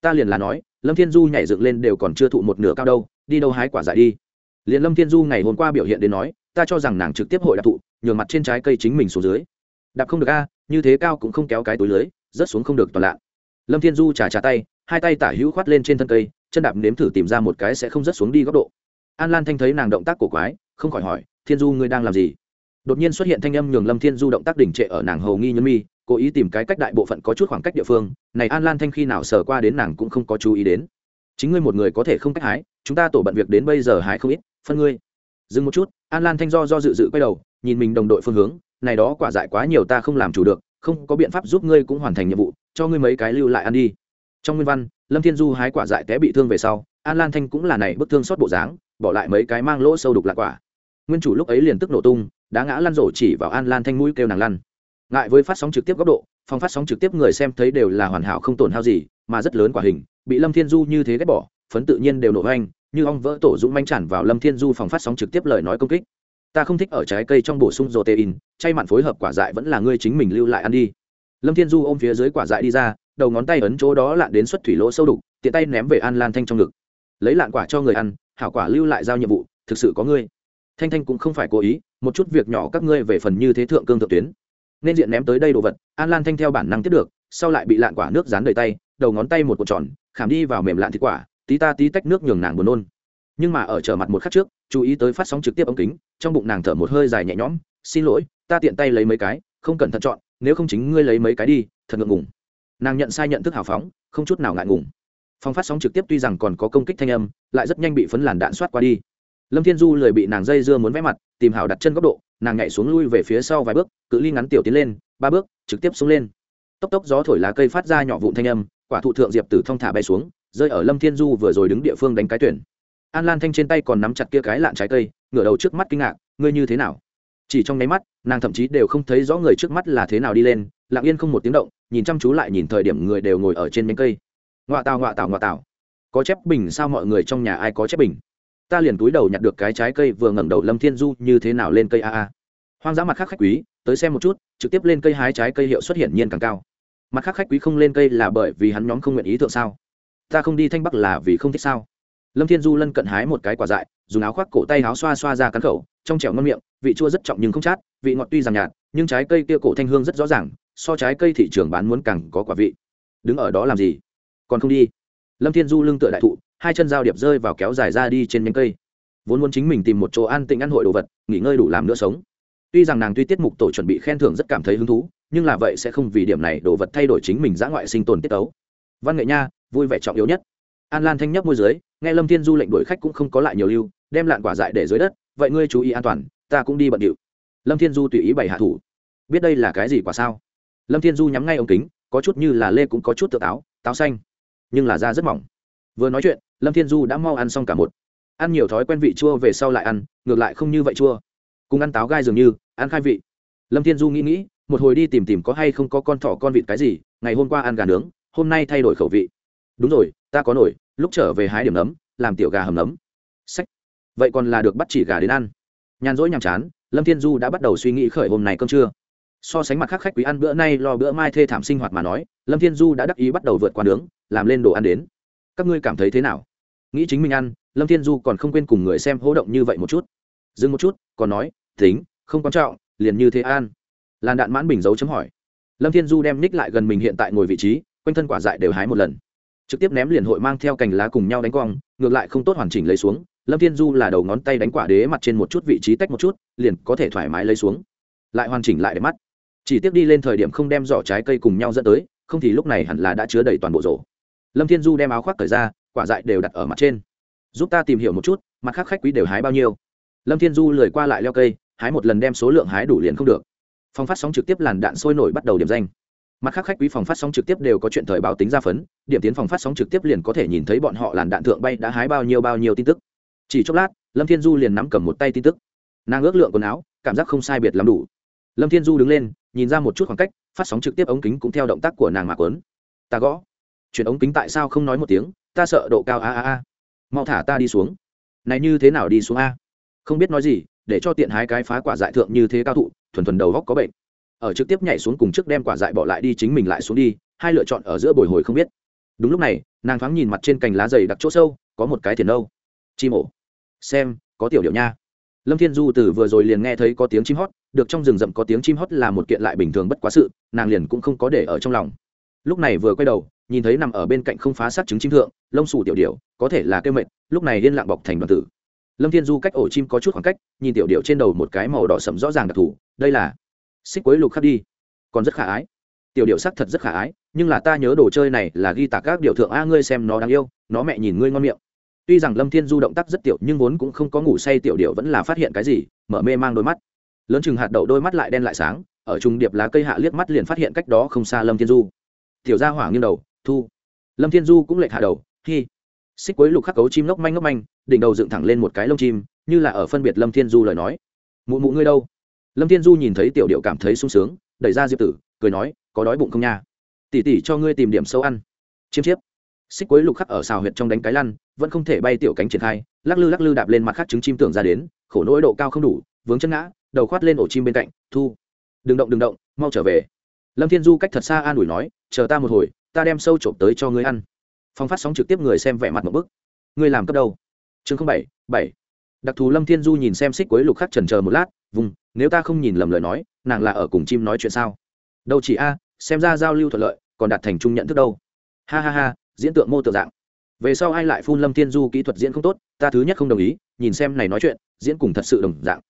Ta liền là nói, lâm thiên du nhảy dựng lên đều còn chưa thụ một nửa cao đâu, đi đâu hái quả dại đi. Liền lâm thiên du ngày hôm qua biểu hiện đến nói, ta cho rằng nàng trực tiếp hội đạp thụ, nhường mặt trên trái cây chính mình xuống dưới. Đạp không được a, như thế cao cũng không kéo cái túi lưới, rớt xuống không được toàn lạ. Lâm thiên du trả trả tay, hai tay tả hữu khoát lên trên thân cây, chân đạp nếm thử tìm ra một cái sẽ không rớt xuống đi góc độ. An lan thanh thấy nàng động tác cổ quái, không khỏi hỏi, thiên du, ngươi đang làm gì? Đột nhiên xuất hiện thanh âm nhường lâm thiên du động tác đỉnh trệ ở nàng hầu nghi nhân mi, cố ý tìm cái cách đại bộ phận có chút khoảng cách địa phương, này an lan thanh khi nào sờ qua đến nàng cũng không có chú ý đến. Chính ngươi một người có thể không cách hái, chúng ta tổ bận việc đến bây giờ hái không ít, phân ngươi. Dừng một chút, an lan thanh do do dự dự quay đầu, nhìn mình đồng đội phương hướng, này đó quả dại quá nhiều ta không làm chủ được, không có biện pháp giúp ngươi cũng hoàn thành nhiệm vụ, cho ngươi mấy cái lưu lại ăn đi. Trong nguyên văn, lâm thiên du hái quả dại té bị thương về sau, an lan thanh cũng là này bức thương xót bộ dáng, bỏ lại mấy cái mang lỗ sâu đục lạc quả. Nguyên chủ lúc ấy liền tức nổ tung đá ngã lăn rổ chỉ vào an lan thanh mũi kêu nàng lăn. Ngại với phát sóng trực tiếp góc độ, phòng phát sóng trực tiếp người xem thấy đều là hoàn hảo không tổn hao gì, mà rất lớn quả hình, bị lâm thiên du như thế ghét bỏ, phấn tự nhiên đều nổ hoanh như ong vỡ tổ dũng manh tràn vào lâm thiên du phòng phát sóng trực tiếp lời nói công kích. Ta không thích ở trái cây trong bổ sung protein, chay mặn phối hợp quả dại vẫn là ngươi chính mình lưu lại ăn đi. Lâm thiên du ôm phía dưới quả dại đi ra, đầu ngón tay ấn chỗ đó lạn đến xuất thủy lỗ sâu đục, tiện tay ném về an lan thanh trong ngực. Lấy lạn quả cho người ăn, hảo quả lưu lại giao nhiệm vụ, thực sự có ngươi thanh thanh cũng không phải cố ý, một chút việc nhỏ các ngươi về phần như thế thượng cương thượng tuyến. Nên diện ném tới đây đồ vật, an lan thanh theo bản năng tiếp được, sau lại bị lạn quả nước dán đầy tay, đầu ngón tay một cột tròn, khảm đi vào mềm lạn thịt quả, tí ta tí tách nước nhường nàng buồn nôn. Nhưng mà ở trở mặt một khắc trước, chú ý tới phát sóng trực tiếp ống kính, trong bụng nàng thở một hơi dài nhẹ nhõm, xin lỗi, ta tiện tay lấy mấy cái, không cần thận chọn, nếu không chính ngươi lấy mấy cái đi, thật ngượng ngùng. Nàng nhận sai nhận thức hào phóng, không chút nào ngại ngùng. Phòng phát sóng trực tiếp tuy rằng còn có công kích thanh âm, lại rất nhanh bị phấn làn đạn soát qua đi lâm thiên du lười bị nàng dây dưa muốn vẽ mặt, tìm hảo đặt chân góc độ, nàng nhảy xuống lui về phía sau vài bước, cự ly ngắn tiểu tiến lên, ba bước, trực tiếp xuống lên. Tốc tốc gió thổi lá cây phát ra nhỏ vụn thanh âm, quả thụ thượng diệp tử thong thả bay xuống, rơi ở lâm thiên du vừa rồi đứng địa phương đánh cái tuyển. An lan thanh trên tay còn nắm chặt kia cái lạn trái cây, ngửa đầu trước mắt kinh ngạc, ngươi như thế nào? Chỉ trong nháy mắt, nàng thậm chí đều không thấy rõ người trước mắt là thế nào đi lên, lặng yên không một tiếng động, nhìn chăm chú lại nhìn thời điểm người đều ngồi ở trên miếng cây. Ngoạ tào ngoạ tào ngoạ tào. Có chép bình sao mọi người trong nhà ai có chép bình? Ta liền túi đầu nhặt được cái trái cây vừa ngẩng đầu lâm thiên du như thế nào lên cây a a. Hoang dã mặt khác khách quý, tới xem một chút, trực tiếp lên cây hái trái cây hiệu xuất hiện nhiên càng cao. Mặt khác khách quý không lên cây là bởi vì hắn nhóm không nguyện ý thượng sao? Ta không đi thanh bắc là vì không thích sao? Lâm thiên du lân cận hái một cái quả dại, dùng áo khoác cổ tay áo xoa xoa ra cắn khẩu, trong trẻo ngon miệng, vị chua rất trọng nhưng không chát, vị ngọt tuy giảm nhạt, nhưng trái cây kia cổ thanh hương rất rõ ràng, so trái cây thị trường bán muốn càng có quả vị. Đứng ở đó làm gì? Còn không đi. Lâm thiên du lưng tựa đại thụ hai chân dao điệp rơi vào kéo dài ra đi trên nhánh cây. Vốn muốn chính mình tìm một chỗ an tĩnh ăn hội đồ vật, nghỉ ngơi đủ làm nữa sống. Tuy rằng nàng tuy tiết mục tổ chuẩn bị khen thưởng rất cảm thấy hứng thú, nhưng là vậy sẽ không vì điểm này đồ vật thay đổi chính mình giã ngoại sinh tồn tiết tấu. Văn nghệ nha, vui vẻ trọng yếu nhất. An lan thanh nhấp môi giới nghe lâm thiên du lệnh đuổi khách cũng không có lại nhiều lưu, đem lạn quả dại để dưới đất, vậy ngươi chú ý an toàn, ta cũng đi bận điệu. Lâm thiên du tùy ý bày hạ thủ. Biết đây là cái gì quả sao? Lâm thiên du nhắm ngay ống kính, có chút như là lê cũng có chút tự táo táo xanh, nhưng là da rất mỏng. Vừa nói chuyện lâm thiên du đã mau ăn xong cả một. Ăn nhiều thói quen vị chua về sau lại ăn, ngược lại không như vậy chua. Cùng ăn táo gai dường như, ăn khai vị. Lâm thiên du nghĩ nghĩ, một hồi đi tìm tìm có hay không có con thỏ con vịt cái gì, ngày hôm qua ăn gà nướng, hôm nay thay đổi khẩu vị. Đúng rồi, ta có nổi, lúc trở về hái điểm nấm, làm tiểu gà hầm nấm. Sách vậy còn là được bắt chỉ gà đến ăn. Nhàn rỗi nhàm chán, lâm thiên du đã bắt đầu suy nghĩ khởi hôm này cơm trưa. So sánh mặt khác khách quý ăn bữa nay lo bữa mai thê thảm sinh hoạt mà nói, lâm thiên du đã đắc ý bắt đầu vượt qua nướng, làm lên đồ ăn đến các ngươi cảm thấy thế nào? Nghĩ chính mình ăn, lâm thiên du còn không quên cùng người xem hỗ động như vậy một chút. Dừng một chút, còn nói, tính, không quan trọng, liền như thế an. Làn đạn mãn bình dấu chấm hỏi. Lâm thiên du đem ních lại gần mình hiện tại ngồi vị trí, quanh thân quả dại đều hái một lần. Trực tiếp ném liền hội mang theo cành lá cùng nhau đánh cong, ngược lại không tốt hoàn chỉnh lấy xuống. Lâm thiên du là đầu ngón tay đánh quả đế mặt trên một chút vị trí tách một chút, liền có thể thoải mái lấy xuống. Lại hoàn chỉnh lại để mắt. Chỉ tiếp đi lên thời điểm không đem giỏ trái cây cùng nhau dẫn tới, không thì lúc này hẳn là đã chứa đầy toàn bộ rổ lâm thiên du đem áo khoác cởi ra, quả dại đều đặt ở mặt trên. Giúp ta tìm hiểu một chút, mặt khác khách quý đều hái bao nhiêu? Lâm thiên du lười qua lại leo cây, hái một lần đem số lượng hái đủ liền không được. Phòng phát sóng trực tiếp làn đạn sôi nổi bắt đầu điểm danh. Mặt khác khách quý phòng phát sóng trực tiếp đều có chuyện thời báo tính ra phấn, điểm tiến phòng phát sóng trực tiếp liền có thể nhìn thấy bọn họ làn đạn thượng bay đã hái bao nhiêu bao nhiêu tin tức. Chỉ chốc lát, lâm thiên du liền nắm cầm một tay tin tức. Nàng ước lượng quần áo, cảm giác không sai biệt lắm đủ. Lâm thiên du đứng lên, nhìn ra một chút khoảng cách, phát sóng trực tiếp ống kính cũng theo động tác của nàng mạc quấn ta gõ chuyển ống kính tại sao không nói một tiếng, ta sợ độ cao, a a a. Mau thả ta đi xuống. Này như thế nào đi xuống, a? Không biết nói gì, để cho tiện hái cái phá quả dại thượng như thế cao thụ, thuần thuần đầu góc có bệnh. Ở trực tiếp nhảy xuống cùng trước đem quả dại bỏ lại đi chính mình lại xuống đi, hai lựa chọn ở giữa bồi hồi không biết. Đúng lúc này, nàng thoáng nhìn mặt trên cành lá dày đặc chỗ sâu, có một cái thiền đâu chim ổ. Xem, có tiểu điệu nha. Lâm thiên du từ vừa rồi liền nghe thấy có tiếng chim hót, được trong rừng rậm có tiếng chim hót là một kiện lại bình thường bất quá sự, nàng liền cũng không có để ở trong lòng. Lúc này vừa quay đầu nhìn thấy nằm ở bên cạnh không phá sát trứng chim thượng, lông xù tiểu điểu, có thể là kêu mệnh lúc này liên lạng bọc thành đoàn tử. Lâm thiên du cách ổ chim có chút khoảng cách, nhìn tiểu điệu trên đầu một cái màu đỏ sẫm rõ ràng đặc thù, đây là xích quấy lục khắc đi. Còn rất khả ái. Tiểu điệu sắc thật rất khả ái, nhưng là ta nhớ đồ chơi này là ghi tạc các điệu thượng, a, ngươi xem nó đáng yêu, nó mẹ nhìn ngươi ngon miệng. Tuy rằng lâm thiên du động tác rất tiểu, nhưng vốn cũng không có ngủ say, tiểu điệu vẫn là phát hiện cái gì, mở mê mang đôi mắt. Lớn chừng hạt đậu đôi mắt lại đen lại sáng, ở trung điệp lá cây hạ liếc mắt liền phát hiện cách đó không xa lâm thiên du. Tiểu gia hỏa nghiêng đầu thu. Lâm thiên du cũng lệch hạ đầu, hi. Xích quấy lục khắc cấu chim ngốc manh ngốc manh, đỉnh đầu dựng thẳng lên một cái lông chim, như là ở phân biệt lâm thiên du lời nói. Mụ mụ ngươi đâu? Lâm thiên du nhìn thấy tiểu điệu cảm thấy sung sướng, đẩy ra diệp tử, cười nói, có đói bụng không nha? Tỉ tỉ cho ngươi tìm điểm sâu ăn. Chiêm chiếp. Xích quấy lục khắc ở xào huyệt trong đánh cái lăn, vẫn không thể bay tiểu cánh triển khai, lắc lư lắc lư đạp lên mặt khắc trứng chim tưởng ra đến, khổ nỗi độ cao không đủ, vướng chân ngã, đầu khoát lên ổ chim bên cạnh, thu. Đừng động đừng động, mau trở về. Lâm thiên du cách thật xa an ủi nói, chờ ta một hồi ta đem sâu trộm tới cho ngươi ăn. Phong phát sóng trực tiếp người xem vẻ mặt một bức. Ngươi làm cấp đâu? Chương bảy bảy. Đặc thù lâm thiên du nhìn xem xích quấy lục khắc trần chờ một lát, vùng, nếu ta không nhìn lầm lời nói, nàng là ở cùng chim nói chuyện sao? Đâu chỉ a, xem ra giao lưu thuận lợi, còn đạt thành chung nhận thức đâu. Ha ha ha, diễn tượng mô tượng dạng. Về sau ai lại phun lâm thiên du kỹ thuật diễn không tốt, ta thứ nhất không đồng ý, nhìn xem này nói chuyện, diễn cùng thật sự đồng dạng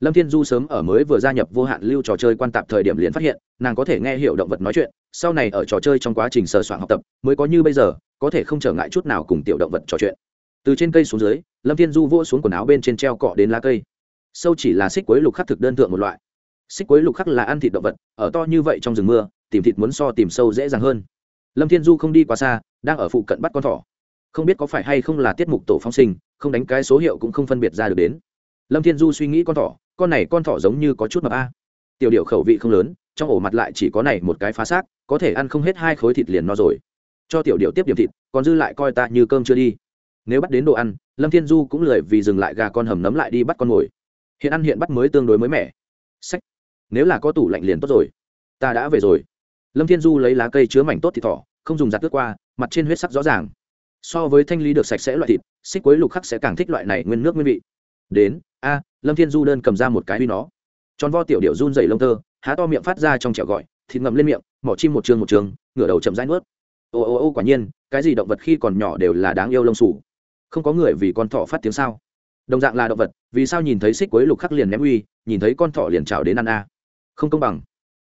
lâm thiên du sớm ở mới vừa gia nhập vô hạn lưu trò chơi quan tạp thời điểm liền phát hiện, nàng có thể nghe hiểu động vật nói chuyện, sau này ở trò chơi trong quá trình sờ soạn học tập, mới có như bây giờ, có thể không trở ngại chút nào cùng tiểu động vật trò chuyện. Từ trên cây xuống dưới, lâm thiên du vỗ xuống quần áo bên trên treo cọ đến lá cây. Sâu chỉ là xích quấy lục khắc thực đơn thượng một loại. Xích quấy lục khắc là ăn thịt động vật, ở to như vậy trong rừng mưa, tìm thịt muốn so tìm sâu dễ dàng hơn. Lâm thiên du không đi quá xa, đang ở phụ cận bắt con thỏ. Không biết có phải hay không là tiết mục tổ phong sinh, không đánh cái số hiệu cũng không phân biệt ra được đến. Lâm thiên du suy nghĩ con thỏ con này con thỏ giống như có chút mập a. Tiểu điệu khẩu vị không lớn, trong ổ mặt lại chỉ có này một cái phá xác, có thể ăn không hết hai khối thịt liền no rồi. Cho tiểu điệu tiếp điểm thịt, còn dư lại coi ta như cơm chưa đi. Nếu bắt đến đồ ăn, lâm thiên du cũng lười vì dừng lại gà con hầm nấm lại đi bắt con mồi. Hiện ăn hiện bắt mới tương đối mới mẻ. Sách. Nếu là có tủ lạnh liền tốt rồi. Ta đã về rồi. Lâm thiên du lấy lá cây chứa mảnh tốt thịt thỏ, không dùng giặt tước qua, mặt trên huyết sắc rõ ràng. So với thanh lý được sạch sẽ loại thịt, xích quấy lục khắc sẽ càng thích loại này nguyên nước nguyên vị đến, a, lâm thiên du đơn cầm ra một cái huy nó. Tròn vo tiểu điệu run dày lông tơ, há to miệng phát ra trong trẻo gọi, thịt ngậm lên miệng, mỏ chim một trường một trường, ngửa đầu chậm rãi nuốt. Ô ô ô, quả nhiên, cái gì động vật khi còn nhỏ đều là đáng yêu lông sủ không có người vì con thỏ phát tiếng sao? Đồng dạng là động vật, vì sao nhìn thấy xích quấy lục khắc liền ném uy, nhìn thấy con thỏ liền trào đến ăn a? Không công bằng.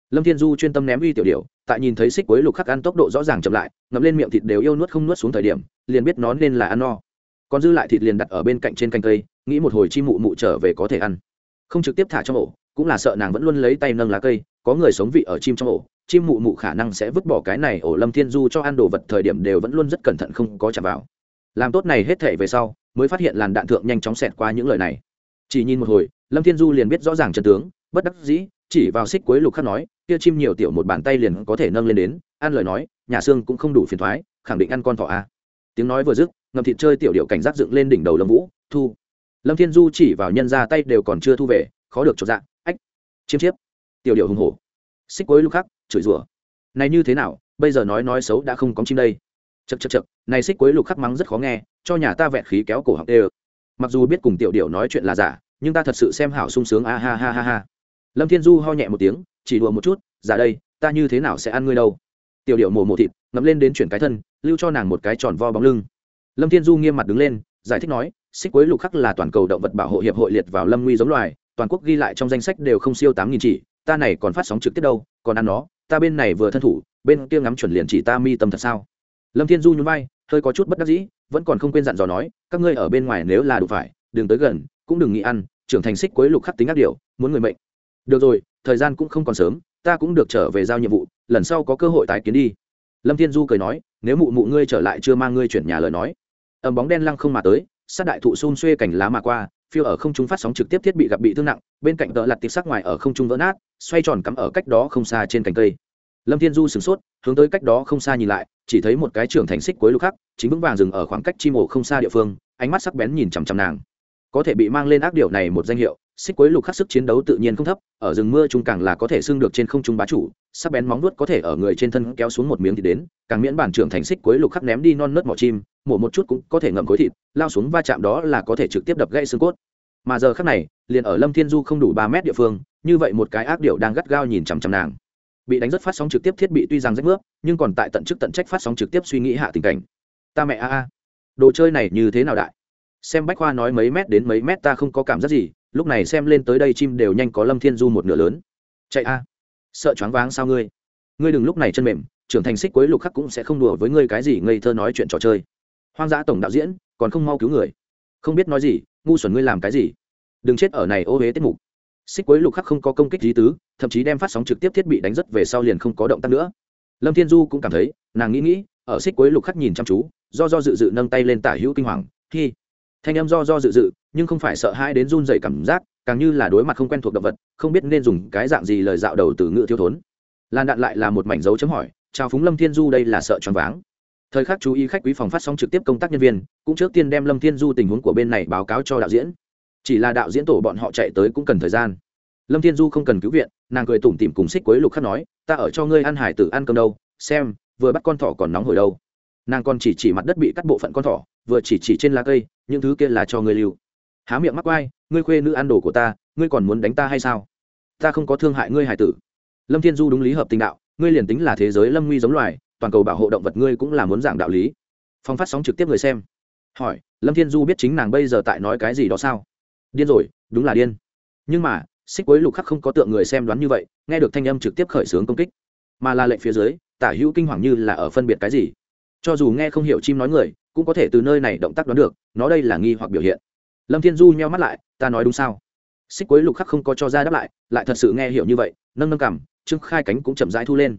Lâm thiên du chuyên tâm ném uy tiểu điệu tại nhìn thấy xích quấy lục khắc ăn tốc độ rõ ràng chậm lại, ngậm lên miệng thịt đều yêu nuốt không nuốt xuống thời điểm, liền biết nó nên là ăn no. Còn dư lại thịt liền đặt ở bên cạnh trên canh cây nghĩ một hồi chi mụ mụ trở về có thể ăn. Không trực tiếp thả trong ổ, cũng là sợ nàng vẫn luôn lấy tay nâng lá cây, có người sống vị ở chim trong ổ, chim mụ mụ khả năng sẽ vứt bỏ cái này ổ lâm thiên du cho ăn đồ vật thời điểm đều vẫn luôn rất cẩn thận không có chạm vào. Làm tốt này hết thể về sau, mới phát hiện làn đạn thượng nhanh chóng xẹt qua những lời này. Chỉ nhìn một hồi, lâm thiên du liền biết rõ ràng chân tướng, bất đắc dĩ, chỉ vào xích cuối lục khắc nói, kia chim nhiều tiểu một bàn tay liền có thể nâng lên đến, ăn lời nói, nhà xương cũng không đủ phiền thoái, khẳng định ăn con thỏ a. À. tiếng nói vừa dứt ngầm thịt chơi tiểu điệu cảnh giác dựng lên đỉnh đầu lâm vũ, thu lâm thiên du chỉ vào nhân ra tay đều còn chưa thu về, khó được cho dạng ách chiêm chiếp. Tiểu điệu hùng hổ. Xích cuối lúc khác chửi rủa. Này như thế nào, bây giờ nói nói xấu đã không có chim đây. Chật chật chật này xích quấy lục khắc mắng rất khó nghe, cho nhà ta vẹn khí kéo cổ học đê mặc dù biết cùng tiểu điệu nói chuyện là giả, nhưng ta thật sự xem hảo sung sướng, a ha ha ha ha. Lâm thiên du ho nhẹ một tiếng, chỉ đùa một chút, giả đây, ta như thế nào sẽ ăn ngươi đâu? Tiểu điệu mổ mổ thịt, ngậm lên đến chuyển cái thân, lưu cho nàng một cái tròn vo bóng lưng. Lâm thiên du nghiêm mặt đứng lên giải thích nói, xích quế lục khắc là toàn cầu động vật bảo hộ hiệp hội liệt vào lâm nguy giống loài, toàn quốc ghi lại trong danh sách đều không siêu tám nghìn chỉ, ta này còn phát sóng trực tiếp đâu, còn ăn nó, ta bên này vừa thân thủ, bên kia ngắm chuẩn liền chỉ ta mi tâm thật sao? Lâm thiên du nhún vai, hơi có chút bất đắc dĩ, vẫn còn không quên dặn dò nói, các ngươi ở bên ngoài nếu là đủ phải, đừng tới gần, cũng đừng nghĩ ăn, trưởng thành xích quế lục khắc tính ác điều muốn người mệnh. Được rồi, thời gian cũng không còn sớm, ta cũng được trở về giao nhiệm vụ, lần sau có cơ hội tái kiến đi. Lâm thiên du cười nói, nếu mụ mụ ngươi trở lại chưa mang ngươi chuyển nhà lời nói ầm bóng đen lăng không mà tới, sát đại thụ xun xuê cảnh lá mà qua, phiêu ở không trung phát sóng trực tiếp thiết bị gặp bị thương nặng, bên cạnh tợ lặt tiệp sắc ngoài ở không trung vỡ nát, xoay tròn cắm ở cách đó không xa trên cành cây. Lâm thiên du sửng sốt, hướng tới cách đó không xa nhìn lại, chỉ thấy một cái trưởng thành xích cuối lục khắc, chính vững vàng dừng ở khoảng cách chi ổ không xa địa phương, ánh mắt sắc bén nhìn chằm chằm nàng có thể bị mang lên ác điều này một danh hiệu, xích quế lục khắc sức chiến đấu tự nhiên không thấp, ở rừng mưa trung càng là có thể xưng được trên không trung bá chủ, sắc bén móng nuốt có thể ở người trên thân kéo xuống một miếng thì đến, càng miễn bản trưởng thành xích quế lục khắc ném đi non nớt mỏ chim, mổ một chút cũng có thể ngậm khối thịt, lao xuống va chạm đó là có thể trực tiếp đập gãy xương cốt. Mà giờ khắc này, liền ở lâm thiên du không đủ ba mét địa phương, như vậy một cái ác điệu đang gắt gao nhìn chằm chằm nàng. Bị đánh rất phát sóng trực tiếp thiết bị tuy rằng rách nước, nhưng còn tại tận chức tận trách phát sóng trực tiếp suy nghĩ hạ tình cảnh. Ta mẹ a a, đồ chơi này như thế nào đại? Xem bách khoa nói mấy mét đến mấy mét ta không có cảm giác gì, lúc này xem lên tới đây chim đều nhanh có lâm thiên du một nửa lớn. Chạy a, sợ choáng váng sao ngươi? Ngươi đừng lúc này chân mềm, trưởng thành xích quấy lục khắc cũng sẽ không đùa với ngươi cái gì, ngây thơ nói chuyện trò chơi. Hoang dã tổng đạo diễn, còn không mau cứu người. Không biết nói gì, ngu xuẩn ngươi làm cái gì? Đừng chết ở này ô huế tiết mục. Xích quấy lục khắc không có công kích lý tứ, thậm chí đem phát sóng trực tiếp thiết bị đánh rất về sau liền không có động tác nữa. Lâm thiên du cũng cảm thấy, nàng nghĩ nghĩ, ở xích quấy lục khắc nhìn chăm chú, do do dự dự nâng tay lên tả hữu kinh hoàng khi thanh em do do dự dự, nhưng không phải sợ hãi đến run dày cảm giác, càng như là đối mặt không quen thuộc động vật, không biết nên dùng cái dạng gì lời dạo đầu từ ngữ thiếu thốn. Lan đạn lại là một mảnh dấu chấm hỏi, chào phúng lâm thiên du đây là sợ choáng váng. Thời khắc chú ý khách quý phòng phát sóng trực tiếp công tác nhân viên, cũng trước tiên đem lâm thiên du tình huống của bên này báo cáo cho đạo diễn. Chỉ là đạo diễn tổ bọn họ chạy tới cũng cần thời gian. Lâm thiên du không cần cứu viện, nàng cười tủm tỉm cùng xích quấy lục khắc nói, ta ở cho ngươi ăn hải tử ăn cơm đâu, xem, vừa bắt con thỏ còn nóng hồi đâu. Nàng còn chỉ chỉ mặt đất bị cắt bộ phận con thỏ vừa chỉ chỉ trên lá cây, những thứ kia là cho ngươi lưu. Há miệng mắc quai ngươi khuê nữ ăn đồ của ta, ngươi còn muốn đánh ta hay sao? Ta không có thương hại ngươi hải tử. Lâm thiên du đúng lý hợp tình đạo, ngươi liền tính là thế giới lâm nguy giống loài, toàn cầu bảo hộ động vật ngươi cũng là muốn giảng đạo lý. Phong phát sóng trực tiếp người xem. Hỏi, lâm thiên du biết chính nàng bây giờ tại nói cái gì đó sao? Điên rồi, đúng là điên. Nhưng mà, xích quấy lục khắc không có tượng người xem đoán như vậy, nghe được thanh âm trực tiếp khởi xướng công kích. Mà là lệnh phía dưới, tả hữu kinh hoàng như là ở phân biệt cái gì. Cho dù nghe không hiểu chim nói người cũng có thể từ nơi này động tác đoán được, nó đây là nghi hoặc biểu hiện. Lâm thiên du nheo mắt lại, ta nói đúng sao? Xích Quế lục khắc không có cho ra đáp lại lại thật sự nghe hiểu như vậy, nâng nâng cảm trương khai cánh cũng chậm rãi thu lên.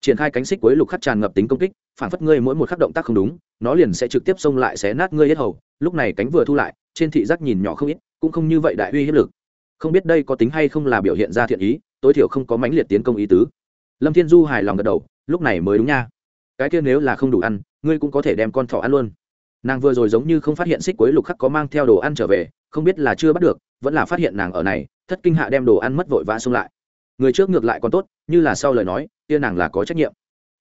Triển khai cánh xích Quế lục khắc tràn ngập tính công kích, phản phất ngươi mỗi một khắc động tác không đúng, nó liền sẽ trực tiếp xông lại xé nát ngươi hết hầu, lúc này cánh vừa thu lại, trên thị giác nhìn nhỏ không ít, cũng không như vậy đại uy hiếp lực. Không biết đây có tính hay không là biểu hiện ra thiện ý, tối thiểu không có mãnh liệt tiến công ý tứ. Lâm thiên du hài lòng gật đầu, lúc này mới đúng nha. Cái kia nếu là không đủ ăn ngươi cũng có thể đem con thỏ ăn luôn. Nàng vừa rồi giống như không phát hiện xích quế lục khắc có mang theo đồ ăn trở về, không biết là chưa bắt được, vẫn là phát hiện nàng ở này, thất kinh hạ đem đồ ăn mất vội vã xông lại. Người trước ngược lại còn tốt, như là sau lời nói, kia nàng là có trách nhiệm.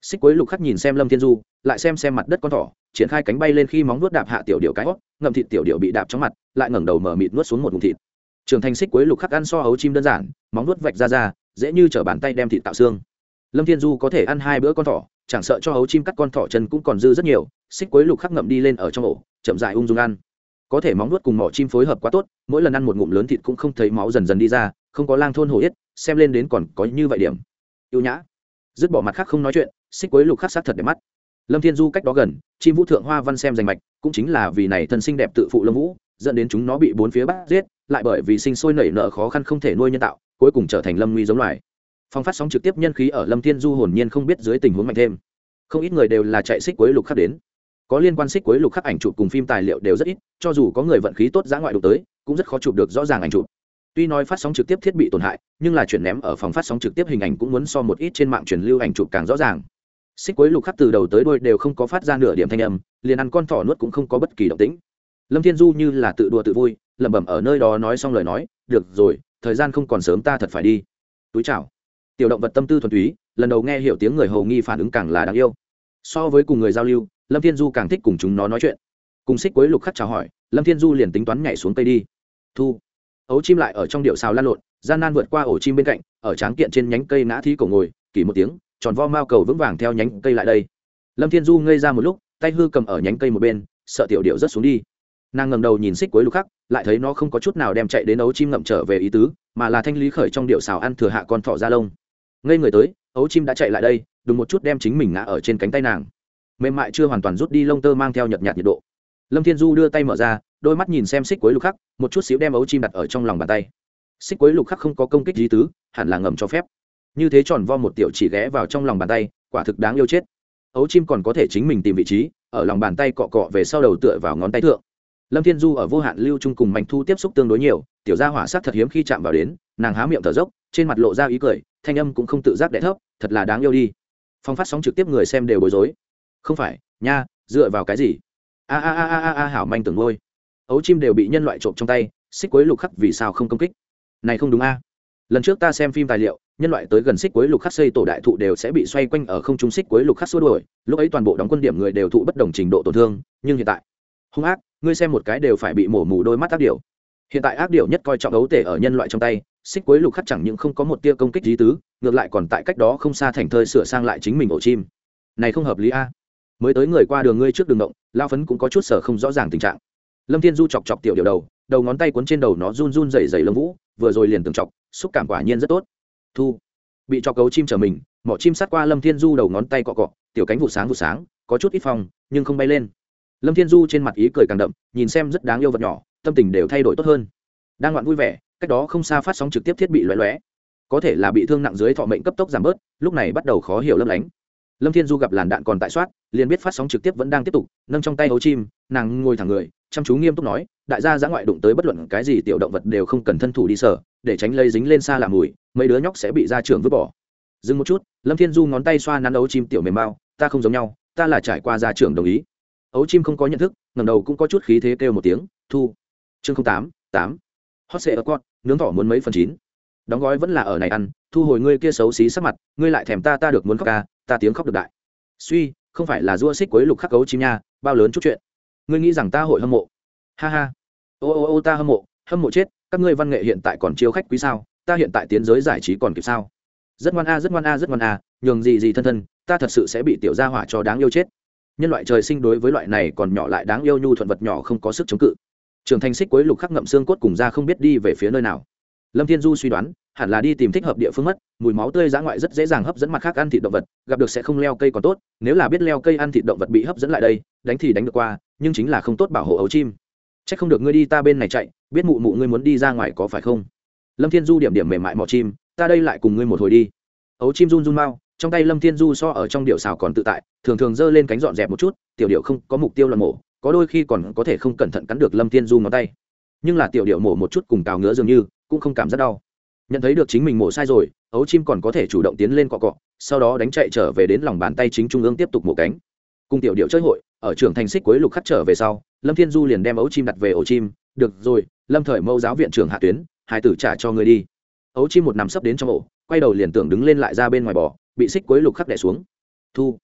Xích quế lục khắc nhìn xem lâm thiên du, lại xem xem mặt đất con thỏ, triển khai cánh bay lên khi móng nuốt đạp hạ tiểu điệu cái hót, ngậm thịt tiểu điệu bị đạp trong mặt, lại ngẩng đầu mở mịt nuốt xuống một vùng thịt. Trưởng thành xích quế lục khắc ăn so hấu chim đơn giản, móng nuốt vạch ra ra, dễ như chở bàn tay đem thịt tạo xương. Lâm thiên du có thể ăn hai bữa con thỏ chẳng sợ cho hấu chim cắt con thỏ chân cũng còn dư rất nhiều, xích quấy lục khắc ngậm đi lên ở trong ổ, chậm dại ung dung ăn. Có thể móng nuốt cùng mỏ chim phối hợp quá tốt, mỗi lần ăn một ngụm lớn thịt cũng không thấy máu dần dần đi ra, không có lang thôn hổ yết, xem lên đến còn có như vậy điểm. Yêu nhã. Dứt bỏ mặt khác không nói chuyện, xích quấy lục khắc sát thật đẹp mắt. Lâm thiên du cách đó gần, chim vũ thượng hoa văn xem danh mạch, cũng chính là vì này thân sinh đẹp tự phụ lâm vũ, dẫn đến chúng nó bị bốn phía bắt giết, lại bởi vì sinh sôi nảy nở khó khăn không thể nuôi nhân tạo, cuối cùng trở thành lâm nguy giống loài phong phát sóng trực tiếp nhân khí ở lâm thiên du hồn nhiên không biết dưới tình huống mạnh thêm. Không ít người đều là chạy xích quấy lục khắc đến. Có liên quan xích quấy lục khắc ảnh chụp cùng phim tài liệu đều rất ít, cho dù có người vận khí tốt giã ngoại đụng tới, cũng rất khó chụp được rõ ràng ảnh chụp. Tuy nói phát sóng trực tiếp thiết bị tổn hại, nhưng là chuyển ném ở phòng phát sóng trực tiếp hình ảnh cũng muốn so một ít trên mạng truyền lưu ảnh chụp càng rõ ràng. Xích quấy lục khắc từ đầu tới đôi đều không có phát ra nửa điểm thanh âm, liền ăn con thỏ nuốt cũng không có bất kỳ động tĩnh. Lâm thiên du như là tự đùa tự vui, lẩm bẩm ở nơi đó nói xong lời nói, được rồi, thời gian không còn sớm, ta thật phải đi. Túi chào tiểu động vật tâm tư thuần túy, lần đầu nghe hiểu tiếng người hầu nghi phản ứng càng là đáng yêu. So với cùng người giao lưu, lâm thiên du càng thích cùng chúng nó nói chuyện. Cùng xích quấy lục khắc chào hỏi, lâm thiên du liền tính toán nhảy xuống cây đi. Thu. Ấu chim lại ở trong điệu xào lan lộn, gian nan vượt qua ổ chim bên cạnh, ở tráng kiện trên nhánh cây ngã thi cổ ngồi, kỷ một tiếng, tròn vo mao cầu vững vàng theo nhánh cây lại đây. Lâm thiên du ngây ra một lúc, tay hư cầm ở nhánh cây một bên, sợ tiểu điệu rất xuống đi. Nàng ngầm đầu nhìn xích cuối lục khắc, lại thấy nó không có chút nào đem chạy đến ấu chim ngậm trở về ý tứ, mà là thanh lý khởi trong điệu xào ăn thừa hạ con thỏ ra lông ngây người tới, ấu chim đã chạy lại đây, đùng một chút đem chính mình ngã ở trên cánh tay nàng. Mềm mại chưa hoàn toàn rút đi lông tơ mang theo nhợt nhạt nhiệt độ. Lâm thiên du đưa tay mở ra, đôi mắt nhìn xem xích quấy lục khắc, một chút xíu đem ấu chim đặt ở trong lòng bàn tay. Xích quấy lục khắc không có công kích lý tứ, hẳn là ngầm cho phép. Như thế tròn vo một tiểu chỉ ghé vào trong lòng bàn tay, quả thực đáng yêu chết. Ấu chim còn có thể chính mình tìm vị trí, ở lòng bàn tay cọ cọ về sau đầu tựa vào ngón tay thượng. Lâm thiên du ở vô hạn lưu trung cùng mạnh thu tiếp xúc tương đối nhiều, tiểu gia hỏa sắc thật hiếm khi chạm vào đến, nàng há miệng thở dốc, trên mặt lộ ra ý cười thanh âm cũng không tự giác đẻ thấp, thật là đáng yêu đi. Phong phát sóng trực tiếp người xem đều bối rối. Không phải, nha, dựa vào cái gì? A a a a a hảo manh tưởng ngôi ấu chim đều bị nhân loại trộm trong tay, xích quấy lục khắc vì sao không công kích? Này không đúng a. Lần trước ta xem phim tài liệu, nhân loại tới gần xích quấy lục khắc xây tổ đại thụ đều sẽ bị xoay quanh ở không trung xích quấy lục khắc xua đuổi, lúc ấy toàn bộ đóng quân điểm người đều thụ bất đồng trình độ tổn thương, nhưng hiện tại, hung ác, ngươi xem một cái đều phải bị mổ mù đôi mắt ác điểu. Hiện tại ác điểu nhất coi trọng ấu tể ở nhân loại trong tay xích cuối lục khắc chẳng những không có một tia công kích lý tứ, ngược lại còn tại cách đó không xa thành thơi sửa sang lại chính mình ổ chim. Này không hợp lý a. Mới tới người qua đường ngươi trước đường động lao phấn cũng có chút sở không rõ ràng tình trạng. Lâm thiên du chọc chọc tiểu điều đầu đầu ngón tay cuốn trên đầu nó run run dày dày lông vũ, vừa rồi liền từng chọc, xúc cảm quả nhiên rất tốt. Thu. Bị cho cấu chim trở mình, mỏ chim sát qua lâm thiên du đầu ngón tay cọ cọ, tiểu cánh vụ sáng vụ sáng, có chút ít phòng nhưng không bay lên. Lâm thiên du trên mặt ý cười càng đậm, nhìn xem rất đáng yêu vật nhỏ, tâm tình đều thay đổi tốt hơn. Đang ngoạn vui vẻ cách đó không xa phát sóng trực tiếp thiết bị loé loé có thể là bị thương nặng dưới thọ mệnh cấp tốc giảm bớt, lúc này bắt đầu khó hiểu lấp lánh. Lâm thiên du gặp làn đạn còn tại soát, liền biết phát sóng trực tiếp vẫn đang tiếp tục, nâng trong tay hấu chim, nàng ngồi thẳng người, chăm chú nghiêm túc nói, đại gia giã ngoại đụng tới bất luận cái gì tiểu động vật đều không cần thân thủ đi sở, để tránh lây dính lên xa làm mùi, mấy đứa nhóc sẽ bị ra trường vứt bỏ. Dừng một chút, lâm thiên du ngón tay xoa nắn ấu chim tiểu mềm mao, ta không giống nhau, ta là trải qua ra trường đồng ý. Ấu chim không có nhận thức ngầm đầu cũng có chút khí thế kêu một tiếng, thu. Chương tám tám hot sệ ở con nướng thỏ muốn mấy phần chín. Đóng gói vẫn là ở này ăn, thu hồi ngươi kia xấu xí sắc mặt, ngươi lại thèm ta ta được muốn khóc ca ta tiếng khóc được đại. Suy, không phải là dua xích quấy lục khắc cấu chim nha, bao lớn chút chuyện. Ngươi nghĩ rằng ta hội hâm mộ. Ha ha. Ô ô ô, ta hâm mộ hâm mộ chết, các ngươi văn nghệ hiện tại còn chiêu khách quý sao, ta hiện tại tiến giới giải trí còn kịp sao. Rất ngoan a, rất ngoan a, rất ngoan a, nhường gì gì thân thân, ta thật sự sẽ bị tiểu gia hỏa cho đáng yêu chết. Nhân loại trời sinh đối với loại này còn nhỏ lại đáng yêu nhu thuận vật nhỏ không có sức chống cự trưởng thành xích quấy lục khắc ngậm xương cốt cùng ra không biết đi về phía nơi nào. Lâm thiên du suy đoán, hẳn là đi tìm thích hợp địa phương mất, mùi máu tươi giã ngoại rất dễ dàng hấp dẫn mặt khác ăn thịt động vật, gặp được sẽ không leo cây còn tốt, nếu là biết leo cây ăn thịt động vật bị hấp dẫn lại đây, đánh thì đánh được qua, nhưng chính là không tốt bảo hộ ấu chim. C h ắ c không được ngươi đi ta bên này chạy, biết mụ mụ ngươi muốn đi ra ngoài có phải không? Lâm thiên du điểm điểm mềm mại mỏ chim, ta đây lại cùng ngươi một hồi đi. Ấu chim run run mau, trong tay lâm thiên du so ở trong điệu xào còn tự tại, thường thường giơ lên cánh dọn dẹp một chút, tiểu điệu không có mục tiêu là mổ có đôi khi còn có thể không cẩn thận cắn được lâm thiên du ngón tay. Nhưng là tiểu điệu mổ một chút cùng cào ngứa dường như, cũng không cảm giác đau. Nhận thấy được chính mình mổ sai rồi, ấu chim còn có thể chủ động tiến lên cọ cọ, sau đó đánh chạy trở về đến lòng bàn tay chính trung ương tiếp tục mổ cánh. Cùng tiểu điệu chơi hội, ở trường thành xích cuối lục khắc trở về sau, lâm thiên du liền đem ấu chim đặt về ổ chim, được rồi, lâm thời mẫu giáo viện trưởng hạ tuyến, hai tử trả cho người đi. Ấu chim một nằm sấp đến trong ổ, quay đầu liền tưởng đứng lên lại ra bên ngoài bò, bị xích cuối lục khắc đẻ xuống. Thu,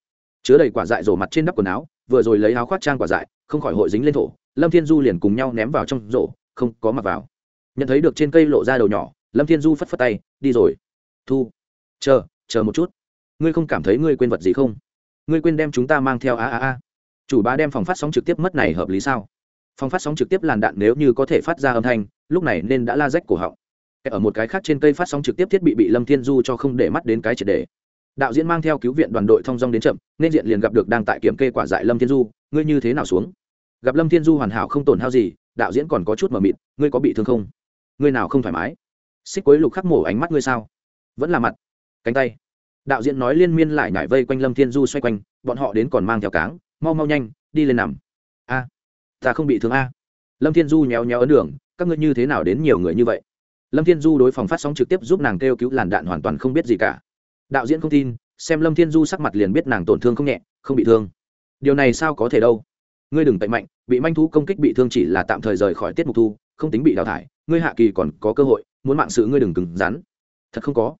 chứa đầy quả dại rổ mặt trên đắp quần áo vừa rồi lấy áo khoác trang quả dại, không khỏi hội dính lên thổ, lâm thiên du liền cùng nhau ném vào trong rổ, không có mặc vào. Nhận thấy được trên cây lộ ra đầu nhỏ, lâm thiên du phất phất tay, đi rồi. Thu, chờ chờ một chút. Ngươi không cảm thấy ngươi quên vật gì không? Ngươi quên đem chúng ta mang theo a a a. Chủ bá đem phòng phát sóng trực tiếp mất này hợp lý sao? Phòng phát sóng trực tiếp làn đạn nếu như có thể phát ra âm thanh, lúc này nên đã la rách cổ họng. Ở một cái khác trên cây phát sóng trực tiếp thiết bị bị lâm thiên du cho không để mắt đến cái triệt đề đạo diễn mang theo cứu viện đoàn đội thong dong đến chậm, nên diện liền gặp được đang tại kiểm kê quả dại lâm thiên du. Ngươi như thế nào xuống? Gặp lâm thiên du hoàn hảo không tổn hao gì, đạo diễn còn có chút mờ mịt, ngươi có bị thương không? Ngươi nào không thoải mái? Xích quấy lục khắc mổ ánh mắt ngươi sao? Vẫn là mặt, cánh tay. Đạo diễn nói liên miên lại nhảy vây quanh lâm thiên du xoay quanh, bọn họ đến còn mang theo cáng, mau mau nhanh, đi lên nằm. A, ta không bị thương a. Lâm thiên du nhéo nhéo ấn đường, các ngươi như thế nào đến nhiều người như vậy? Lâm thiên du đối phòng phát sóng trực tiếp giúp nàng kêu cứu làn đạn hoàn toàn không biết gì cả đạo diễn không tin, xem lâm thiên du sắc mặt liền biết nàng tổn thương không nhẹ, không bị thương. Điều này sao có thể đâu? Ngươi đừng tệ mạnh, bị manh thú công kích bị thương chỉ là tạm thời rời khỏi tiết mục thu, không tính bị đào thải, ngươi hạ kỳ còn có cơ hội, muốn mạng sự ngươi đừng cứng rắn. Thật không có.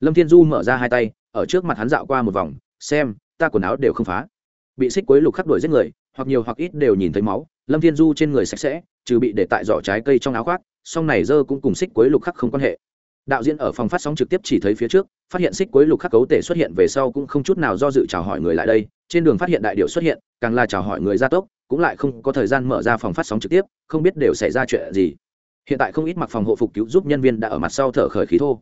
Lâm thiên du mở ra hai tay, ở trước mặt hắn dạo qua một vòng, xem, ta quần áo đều không phá. Bị xích quấy lục khắc đuổi giết người, hoặc nhiều hoặc ít đều nhìn thấy máu, lâm thiên du trên người sạch sẽ, trừ bị để tại giỏ trái cây trong áo khoác, song này dơ cũng cùng xích quấy lục khắc không quan hệ đạo diễn ở phòng phát sóng trực tiếp chỉ thấy phía trước, phát hiện xích quấy lục khắc cấu tể xuất hiện về sau cũng không chút nào do dự chào hỏi người lại đây. Trên đường phát hiện đại điệu xuất hiện, càng là chào hỏi người gia tốc, cũng lại không có thời gian mở ra phòng phát sóng trực tiếp, không biết đều xảy ra chuyện gì. Hiện tại không ít mặc phòng hộ phục cứu giúp nhân viên đã ở mặt sau thở khởi khí thô.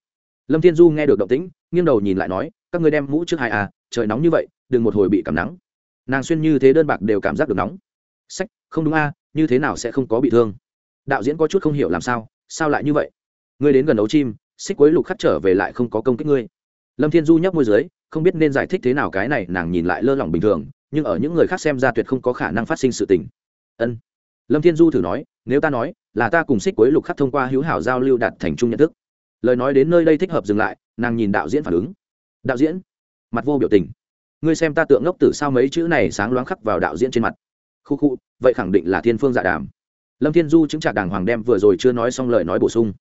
Lâm thiên du nghe được động tĩnh, nghiêng đầu nhìn lại nói, các người đem mũ trước hai à trời nóng như vậy, đừng một hồi bị cảm nắng. Nàng xuyên như thế đơn bạc đều cảm giác được nóng. Sách, không đúng a như thế nào sẽ không có bị thương? Đạo diễn có chút không hiểu làm sao sao lại như vậy? Ngươi đến gần ấu chim xích quấy lục khắc trở về lại không có công kích ngươi. Lâm thiên du nhấp môi dưới, không biết nên giải thích thế nào cái này, nàng nhìn lại lơ lỏng bình thường, nhưng ở những người khác xem ra tuyệt không có khả năng phát sinh sự tình. Ân. Lâm thiên du thử nói, nếu ta nói, là ta cùng xích quấy lục khắc thông qua hữu hảo giao lưu đạt thành chung nhận thức. Lời nói đến nơi đây thích hợp dừng lại, nàng nhìn đạo diễn phản ứng. Đạo diễn? Mặt vô biểu tình. Ngươi xem ta tượng ngốc tử sao mấy chữ này sáng loáng khắc vào đạo diễn trên mặt. Khu khu, vậy khẳng định là thiên phương dạ đàm. Lâm thiên du chứng trả đàng hoàng đem vừa rồi chưa nói xong lời nói bổ sung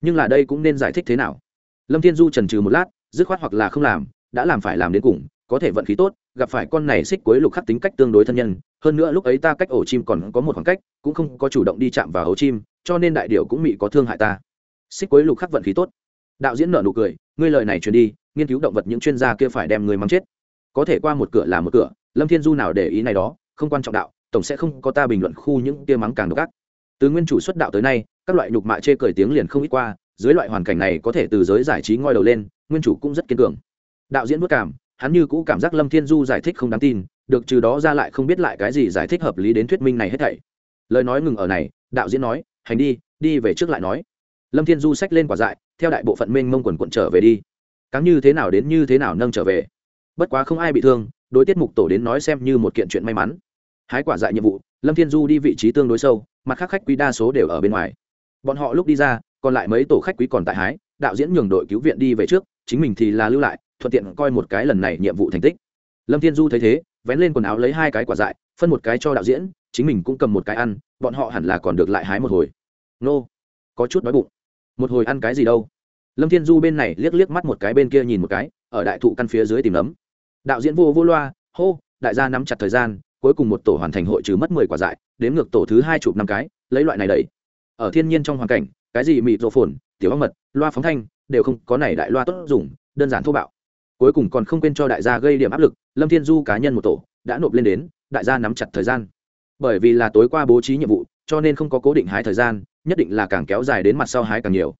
nhưng là đây cũng nên giải thích thế nào? Lâm thiên du trần trừ một lát, dứt khoát hoặc là không làm, đã làm phải làm đến cùng, có thể vận khí tốt, gặp phải con này xích cuối lục khắc tính cách tương đối thân nhân, hơn nữa lúc ấy ta cách ổ chim còn có một khoảng cách, cũng không có chủ động đi chạm vào ổ chim, cho nên đại điệu cũng bị có thương hại ta. Xích cuối lục khắc vận khí tốt. Đạo diễn nợ nụ cười, ngươi lời này truyền đi, nghiên cứu động vật những chuyên gia kia phải đem người mắng chết. Có thể qua một cửa là một cửa, lâm thiên du nào để ý này đó, không quan trọng đạo, tổng sẽ không có ta bình luận khu những kia mắng càng độc ác từ nguyên chủ xuất đạo tới nay, các loại nhục mạ chê cười tiếng liền không ít qua, dưới loại hoàn cảnh này có thể từ giới giải trí ngoi đầu lên, nguyên chủ cũng rất kiên cường. Đạo diễn bất cảm, hắn như cũ cảm giác lâm thiên du giải thích không đáng tin, được trừ đó ra lại không biết lại cái gì giải thích hợp lý đến thuyết minh này hết thảy. Lời nói ngừng ở này, đạo diễn nói, hành đi đi về trước lại nói. Lâm thiên du xách lên quả dại, theo đại bộ phận mênh mông quần quận trở về đi. Cắm như thế nào đến như thế nào nâng trở về. Bất quá không ai bị thương, đối tiết mục tổ đến nói xem như một kiện chuyện may mắn. Hái quả dại nhiệm vụ, lâm thiên du đi vị trí tương đối sâu mặt khác khách quý đa số đều ở bên ngoài. Bọn họ lúc đi ra, còn lại mấy tổ khách quý còn tại hái, đạo diễn nhường đội cứu viện đi về trước, chính mình thì là lưu lại, thuận tiện coi một cái lần này nhiệm vụ thành tích. Lâm thiên du thấy thế, vén lên quần áo lấy hai cái quả dại, phân một cái cho đạo diễn, chính mình cũng cầm một cái ăn, bọn họ hẳn là còn được lại hái một hồi. Nô, có chút đói bụng. Một hồi ăn cái gì đâu? Lâm thiên du bên này liếc liếc mắt một cái bên kia nhìn một cái, ở đại thụ căn phía dưới tìm nấm. Đạo diễn vô vô loa, hô, đại gia nắm chặt thời gian cuối cùng một tổ hoàn thành hội trừ mất mười quả dại, đếm ngược tổ thứ hai chụp năm cái, lấy loại này đẩy. Ở thiên nhiên trong hoàn cảnh, cái gì mịt rộ phồn, tiểu ong mật, loa phóng thanh, đều không có này đại loa tốt dùng, đơn giản thô bạo. Cuối cùng còn không quên cho đại gia gây điểm áp lực, lâm thiên du cá nhân một tổ, đã nộp lên đến, đại gia nắm chặt thời gian. Bởi vì là tối qua bố trí nhiệm vụ, cho nên không có cố định hái thời gian, nhất định là càng kéo dài đến mặt sau hái càng nhiều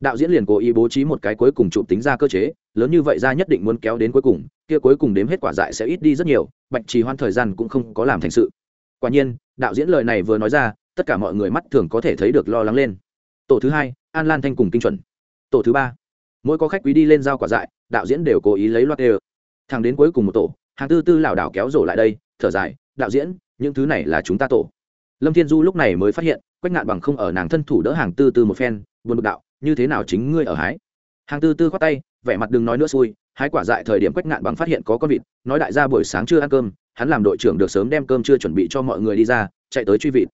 đạo diễn liền cố ý bố trí một cái cuối cùng chụp tính ra cơ chế, lớn như vậy ra nhất định muốn kéo đến cuối cùng, kia cuối cùng đếm hết quả dại sẽ ít đi rất nhiều, bạch trì hoan thời gian cũng không có làm thành sự. Quả nhiên, đạo diễn lời này vừa nói ra, tất cả mọi người mắt thường có thể thấy được lo lắng lên. Tổ thứ hai, an lan thanh cùng kinh chuẩn. Tổ thứ ba, mỗi có khách quý đi lên giao quả dại, đạo diễn đều cố ý lấy loạt đều. Thẳng đến cuối cùng một tổ, hàng tư tư lảo đảo kéo rổ lại đây, thở dài, đạo diễn, những thứ này là chúng ta tổ. Lâm thiên du lúc này mới phát hiện quách ngạn bằng không ở nàng thân thủ đỡ hàng tư tư một phen, buồn bực đạo như thế nào chính ngươi ở hái? Hàng tư tư khoát tay, vẻ mặt đừng nói nữa xui, hái quả dại thời điểm quách ngạn bằng phát hiện có con vịt, nói đại gia buổi sáng chưa ăn cơm, hắn làm đội trưởng được sớm đem cơm chưa chuẩn bị cho mọi người đi ra, chạy tới truy vịt.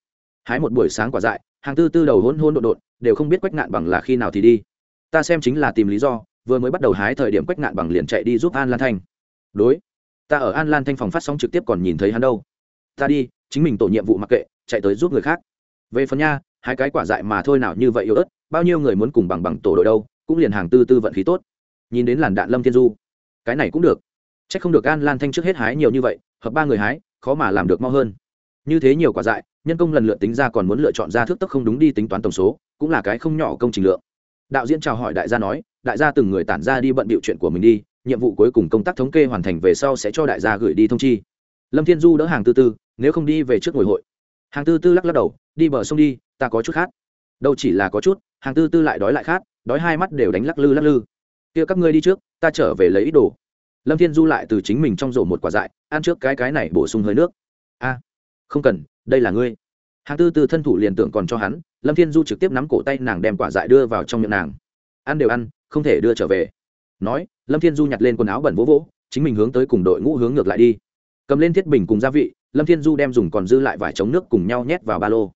Hái một buổi sáng quả dại, hàng tư tư đầu hôn hôn đột đột đều không biết quách ngạn bằng là khi nào thì đi. Ta xem chính là tìm lý do, vừa mới bắt đầu hái thời điểm quách ngạn bằng liền chạy đi giúp an lan thanh. Đối, ta ở an lan thanh phòng phát sóng trực tiếp còn nhìn thấy hắn đâu. Ta đi, chính mình tổ nhiệm vụ mặc kệ, chạy tới giúp người khác. Về phần nha hai cái quả dại mà thôi nào như vậy yếu ớt bao nhiêu người muốn cùng bằng bằng tổ đội đâu, cũng liền hàng tư tư vận khí tốt. Nhìn đến làn đạn lâm thiên du, cái này cũng được. C h ắ c không được an lan thanh trước hết hái nhiều như vậy, hợp ba người hái, khó mà làm được mau hơn. Như thế nhiều quả dại, nhân công lần lượt tính ra còn muốn lựa chọn ra thước tức không đúng đi tính toán tổng số, cũng là cái không nhỏ công trình lượng. Đạo diễn chào hỏi đại gia nói, đại gia từng người tản ra đi bận bịu chuyện của mình đi, nhiệm vụ cuối cùng công tác thống kê hoàn thành về sau sẽ cho đại gia gửi đi thông chi. Lâm thiên du đỡ hàng tư tư, nếu không đi về trước ngồi hội. Hàng tư tư lắc lắc đầu, đi bờ sông đi, ta có chút khát đâu chỉ là có chút, hàng tư tư lại đói lại khát, đói hai mắt đều đánh lắc lư lắc lư. Kia các ngươi đi trước, ta trở về lấy ít đồ. Lâm thiên du lại từ chính mình trong rổ một quả dại, ăn trước cái cái này bổ sung hơi nước. A, không cần, đây là ngươi. Hàng tư tư thân thủ liền tưởng còn cho hắn, lâm thiên du trực tiếp nắm cổ tay nàng đem quả dại đưa vào trong miệng nàng. Ăn đều ăn, không thể đưa trở về. Nói, lâm thiên du nhặt lên quần áo bẩn vỗ vỗ, chính mình hướng tới cùng đội ngũ hướng ngược lại đi. Cầm lên thiết bình cùng gia vị, lâm thiên du đem dùng còn dư lại vải chống nước cùng nhau nhét vào ba lô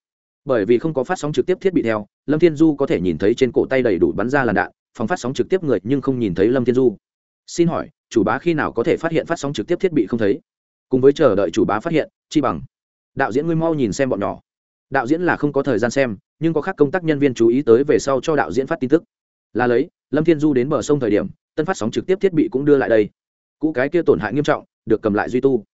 bởi vì không có phát sóng trực tiếp thiết bị theo, lâm thiên du có thể nhìn thấy trên cổ tay đầy đủ bắn ra làn đạn, phòng phát sóng trực tiếp người nhưng không nhìn thấy lâm thiên du. Xin hỏi, chủ bá khi nào có thể phát hiện phát sóng trực tiếp thiết bị không thấy? Cùng với chờ đợi chủ bá phát hiện, chi bằng. Đạo diễn ngươi mau nhìn xem bọn nhỏ. Đạo diễn là không có thời gian xem, nhưng có khác công tác nhân viên chú ý tới về sau cho đạo diễn phát tin tức. Là lấy, lâm thiên du đến bờ sông thời điểm, tân phát sóng trực tiếp thiết bị cũng đưa lại đây. Cũ cái kia tổn hại nghiêm trọng, được cầm lại duy tu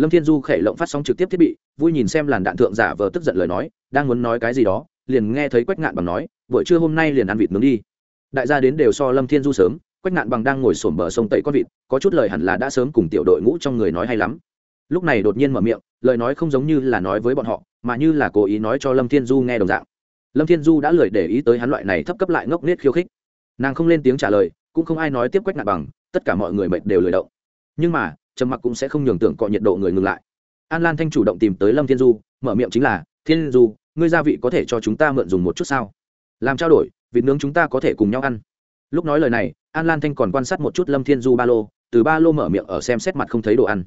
lâm thiên du khẩy lộng phát sóng trực tiếp thiết bị, vui nhìn xem làn đạn thượng giả vờ tức giận lời nói, đang muốn nói cái gì đó, liền nghe thấy quách ngạn bằng nói, buổi trưa hôm nay liền ăn vịt nướng đi. Đại gia đến đều so lâm thiên du sớm, quách Ngạn bằng đang ngồi sổm bờ sông tẩy con vịt, có chút lời hẳn là đã sớm cùng tiểu đội ngũ trong người nói hay lắm. Lúc này đột nhiên mở miệng, lời nói không giống như là nói với bọn họ, mà như là cố ý nói cho lâm thiên du nghe đồng dạng. Lâm thiên du đã lười để ý tới hắn loại này thấp cấp lại ngốc nết khiêu khích. Nàng không lên tiếng trả lời, cũng không ai nói tiếp quách Ngạn bằng, tất cả mọi người mệt đều lười động. Nhưng mà trầm mặc cũng sẽ không nhường tưởng cọ nhiệt độ người ngừng lại. An lan thanh chủ động tìm tới lâm thiên du, mở miệng chính là, thiên du, ngươi gia vị có thể cho chúng ta mượn dùng một chút sao? Làm trao đổi, vịt nướng chúng ta có thể cùng nhau ăn. Lúc nói lời này, an lan thanh còn quan sát một chút lâm thiên du ba lô, từ ba lô mở miệng ở xem xét mặt không thấy đồ ăn.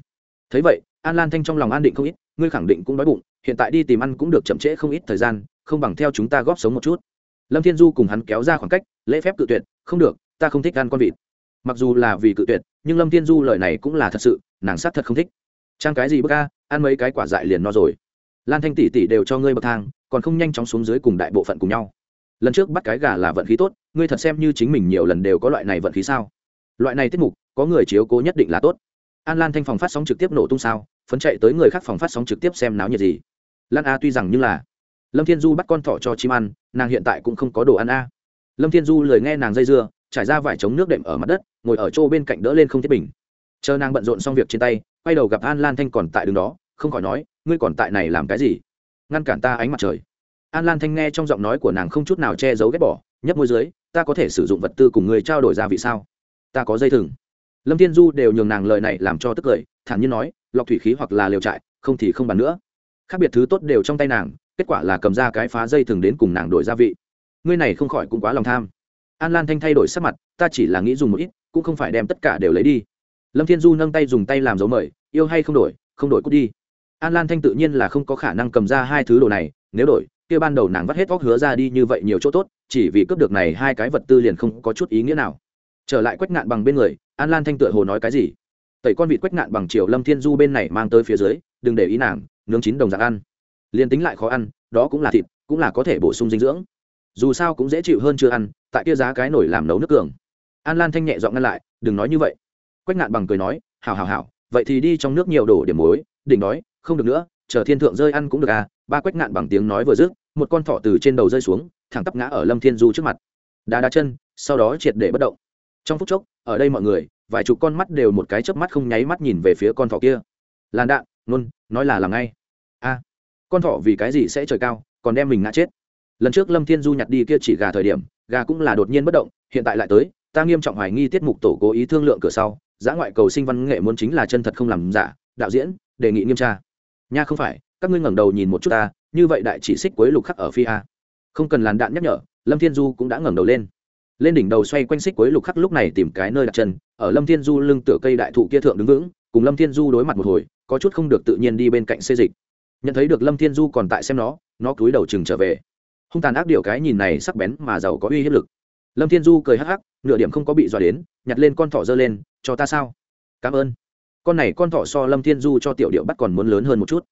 Thấy vậy, an lan thanh trong lòng an định không ít, ngươi khẳng định cũng đói bụng, hiện tại đi tìm ăn cũng được chậm trễ không ít thời gian, không bằng theo chúng ta góp sống một chút. Lâm thiên du cùng hắn kéo ra khoảng cách, lễ phép cự tuyệt, không được, ta không thích ăn con vịt. Mặc dù là vì cự tuyệt nhưng lâm thiên du lời này cũng là thật sự, nàng sát thật không thích. Trang cái gì bức a, ăn mấy cái quả dại liền no rồi. Lan thanh tỷ tỷ đều cho ngươi bậc thang, còn không nhanh chóng xuống dưới cùng đại bộ phận cùng nhau. Lần trước bắt cái gà là vận khí tốt, ngươi thật xem như chính mình nhiều lần đều có loại này vận khí sao? Loại này tiết mục, có người chiếu cố nhất định là tốt. An lan thanh phòng phát sóng trực tiếp nổ tung sao, phấn chạy tới người khác phòng phát sóng trực tiếp xem náo nhiệt gì. Lan a tuy rằng như là lâm thiên du bắt con thỏ cho chim ăn, nàng hiện tại cũng không có đồ ăn a. Lâm thiên du lời nghe nàng dây dưa, trải ra vải chống nước đệm ở mặt đất ngồi ở chỗ bên cạnh đỡ lên không thiết bình. Chờ nàng bận rộn xong việc trên tay, quay đầu gặp an lan thanh còn tại đường đó, không khỏi nói, ngươi còn tại này làm cái gì? Ngăn cản ta ánh mặt trời. An lan thanh nghe trong giọng nói của nàng không chút nào che giấu ghét bỏ, nhấp môi dưới, ta có thể sử dụng vật tư cùng người trao đổi ra vì sao? Ta có dây thừng. Lâm thiên du đều nhường nàng lời này làm cho tức cười, thản nhiên nói, lọc thủy khí hoặc là liều trại, không thì không bàn nữa. Khác biệt thứ tốt đều trong tay nàng, kết quả là cầm ra cái phá dây thừng đến cùng nàng đổi gia vị. Ngươi này không khỏi cũng quá lòng tham. An lan thanh thay đổi sắc mặt, ta chỉ là nghĩ dùng một ít cũng không phải đem tất cả đều lấy đi. Lâm thiên du nâng tay dùng tay làm dấu mời, yêu hay không đổi không đổi cút đi. An lan thanh tự nhiên là không có khả năng cầm ra hai thứ đồ này, nếu đổi, kia ban đầu nàng vắt hết vóc hứa ra đi như vậy nhiều chỗ tốt, chỉ vì cướp được này hai cái vật tư liền không có chút ý nghĩa nào. Trở lại quách nạn bằng bên người, an lan thanh tựa hồ nói cái gì? Tẩy con vịt quách nạn bằng chiều lâm thiên du bên này mang tới phía dưới, đừng để ý nàng, nướng chín đồng dạng ăn. Liền tính lại khó ăn, đó cũng là thịt, cũng là có thể bổ sung dinh dưỡng. Dù sao cũng dễ chịu hơn chưa ăn, tại kia giá cái nổi làm nấu nước cường an lan thanh nhẹ dọn ngăn lại, đừng nói như vậy. Quách ngạn bằng cười nói hào hào hào vậy thì đi trong nước nhiều đổ điểm muối. Đỉnh nói không được nữa, chờ thiên thượng rơi ăn cũng được à. Ba quách ngạn bằng tiếng nói vừa dứt, một con thỏ từ trên đầu rơi xuống, thẳng tắp ngã ở lâm thiên du trước mặt. Đá đá chân, sau đó triệt để bất động. Trong phút chốc, ở đây mọi người, vài chục con mắt đều một cái chớp mắt không nháy mắt nhìn về phía con thỏ kia. Làn đạn, nôn, nói là làm ngay. A, con thỏ vì cái gì sẽ trời cao, còn đem mình ngã chết? Lần trước lâm thiên du nhặt đi kia chỉ gà thời điểm, gà cũng là đột nhiên bất động, hiện tại lại tới ta nghiêm trọng hoài nghi tiết mục tổ cố ý thương lượng cửa sau, giã ngoại cầu sinh văn nghệ muốn chính là chân thật không làm giả, đạo diễn, đề nghị nghiêm tra. Nha không phải, các ngươi ngẩng đầu nhìn một chút ta, như vậy đại chỉ xích cuối lục khắc ở phi a. Không cần làn đạn nhắc nhở, lâm thiên du cũng đã ngẩng đầu lên. Lên đỉnh đầu xoay quanh xích cuối lục khắc lúc này tìm cái nơi đặt chân, ở lâm thiên du lưng tựa cây đại thụ kia thượng đứng vững, cùng lâm thiên du đối mặt một hồi, có chút không được tự nhiên đi bên cạnh xê dịch. Nhận thấy được lâm thiên du còn tại xem nó nó cúi đầu chừng trở về. Hung tàn ác điệu cái nhìn này sắc bén mà giàu có uy hiếp lực lâm thiên du cười hắc hắc, nửa điểm không có bị dọa đến, nhặt lên con thỏ dơ lên, cho ta sao? Cảm ơn. Con này con thỏ so lâm thiên du cho tiểu điệu bắt còn muốn lớn hơn một chút.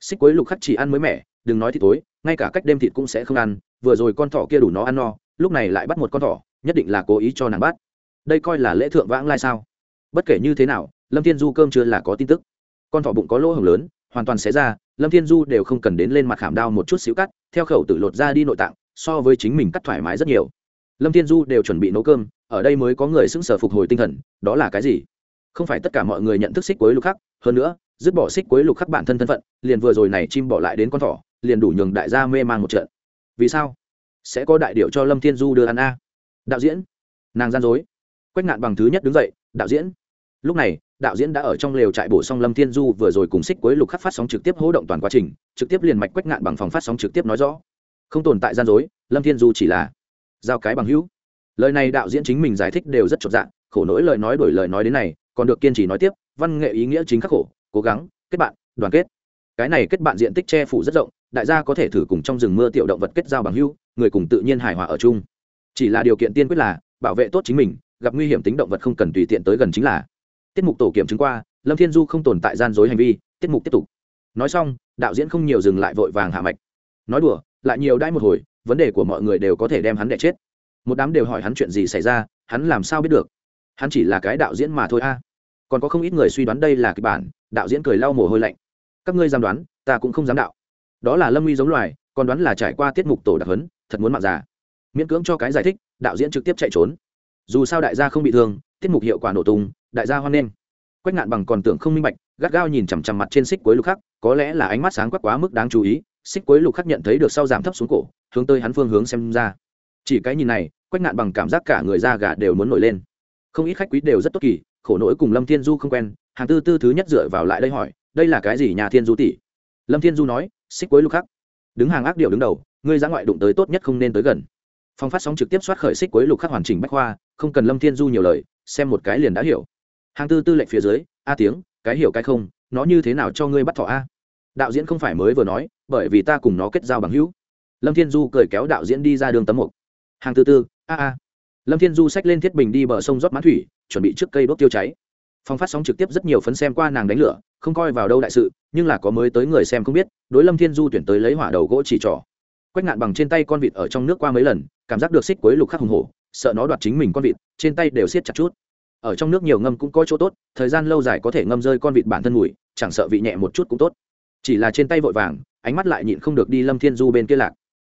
Xích quấy lục khắc chỉ ăn mới mẻ, đừng nói thì tối, ngay cả cách đêm thịt cũng sẽ không ăn, vừa rồi con thỏ kia đủ nó ăn no, lúc này lại bắt một con thỏ, nhất định là cố ý cho nàng bắt. Đây coi là lễ thượng vãng lai sao? Bất kể như thế nào, lâm thiên du cơm chưa là có tin tức. Con thỏ bụng có lỗ hồng lớn, hoàn toàn sẽ ra, lâm thiên du đều không cần đến lên mặt khảm đao một chút xíu cắt, theo khẩu tự lột ra đi nội tạng, so với chính mình cắt thoải mái rất nhiều lâm thiên du đều chuẩn bị nấu cơm, ở đây mới có người xứng sở phục hồi tinh thần, đó là cái gì? Không phải tất cả mọi người nhận thức xích quấy lục khắc, hơn nữa, dứt bỏ xích quấy lục khắc bản thân thân phận, liền vừa rồi này chim bỏ lại đến con thỏ, liền đủ nhường đại gia mê man một trận. Vì sao? Sẽ có đại điệu cho lâm thiên du đưa ăn a. Đạo diễn, nàng gian dối. Quách ngạn bằng thứ nhất đứng dậy, đạo diễn. Lúc này, đạo diễn đã ở trong lều trại bổ xong lâm thiên du vừa rồi cùng xích quấy lục khắc phát sóng trực tiếp hỗ động toàn quá trình, trực tiếp liền mạch quách ngạn bằng phòng phát sóng trực tiếp nói rõ. Không tồn tại gian dối, lâm thiên du chỉ là giao cái bằng hữu. Lời này đạo diễn chính mình giải thích đều rất chột dạng khổ nỗi lời nói đổi lời nói đến này, còn được kiên trì nói tiếp, văn nghệ ý nghĩa chính khắc khổ, cố gắng, kết bạn, đoàn kết. Cái này kết bạn diện tích che phủ rất rộng, đại gia có thể thử cùng trong rừng mưa tiểu động vật kết giao bằng hữu, người cùng tự nhiên hài hòa ở chung. Chỉ là điều kiện tiên quyết là, bảo vệ tốt chính mình, gặp nguy hiểm tính động vật không cần tùy tiện tới gần chính là. Tiết mục tổ kiểm chứng qua, lâm thiên du không tồn tại gian dối hành vi, tiết mục tiếp tục. Nói xong, đạo diễn không nhiều dừng lại vội vàng hạ mạch. Nói đùa, lại nhiều đãi một hồi vấn đề của mọi người đều có thể đem hắn đẻ chết. Một đám đều hỏi hắn chuyện gì xảy ra, hắn làm sao biết được? Hắn chỉ là cái đạo diễn mà thôi a. Còn có không ít người suy đoán đây là kịch bản, đạo diễn cười lau mồ hôi lạnh. Các ngươi dám đoán, ta cũng không dám đạo. Đó là lâm uy giống loài, còn đoán là trải qua tiết mục tổ đặc hấn thật muốn mạng già. Miễn cưỡng cho cái giải thích, đạo diễn trực tiếp chạy trốn. Dù sao đại gia không bị thương, tiết mục hiệu quả nổ tung, đại gia hoan nghênh. Quách ngạn bằng còn tưởng không minh bạch, gắt gao nhìn chằm chằm mặt trên xích cuối lục khắc, có lẽ là ánh mắt sáng quắc quá mức đáng chú ý xích cuối lục khắc nhận thấy được sau giảm thấp xuống cổ, hướng tới hắn phương hướng xem ra. Chỉ cái nhìn này, quách nạn bằng cảm giác cả người da gà đều muốn nổi lên. Không ít khách quý đều rất tốt kỳ, khổ nỗi cùng lâm thiên du không quen, hàng tư tư thứ nhất dựa vào lại đây hỏi, đây là cái gì nhà thiên du tỷ? Lâm thiên du nói, xích cuối lục khắc. Đứng hàng ác điệu đứng đầu, ngươi ra ngoại đụng tới tốt nhất không nên tới gần. Phong phát sóng trực tiếp soát khởi xích cuối lục khắc hoàn chỉnh bách khoa, không cần lâm thiên du nhiều lời, xem một cái liền đã hiểu. Hàng tư tư lệnh phía dưới, a tiếng, cái hiểu cái không, nó như thế nào cho ngươi bắt thỏ a? Đạo diễn không phải mới vừa nói bởi vì ta cùng nó kết giao bằng hữu. Lâm thiên du cười kéo đạo diễn đi ra đường tấm mục. Hàng tư tư, a a. Lâm thiên du xách lên thiết bình đi bờ sông rót mãn thủy, chuẩn bị trước cây đốt tiêu cháy. Phong phát sóng trực tiếp rất nhiều phấn xem qua nàng đánh lửa, không coi vào đâu đại sự, nhưng là có mới tới người xem không biết, đối lâm thiên du tuyển tới lấy hỏa đầu gỗ chỉ trỏ. Quách ngạn bằng trên tay con vịt ở trong nước qua mấy lần, cảm giác được xích quấy lục khắc hùng hổ, sợ nó đoạt chính mình con vịt, trên tay đều siết chặt chút. Ở trong nước nhiều ngâm cũng có chỗ tốt, thời gian lâu dài có thể ngâm rơi con vịt bản thân mùi, chẳng sợ vị nhẹ một chút cũng tốt chỉ là trên tay vội vàng, ánh mắt lại nhịn không được đi lâm thiên du bên kia lạc.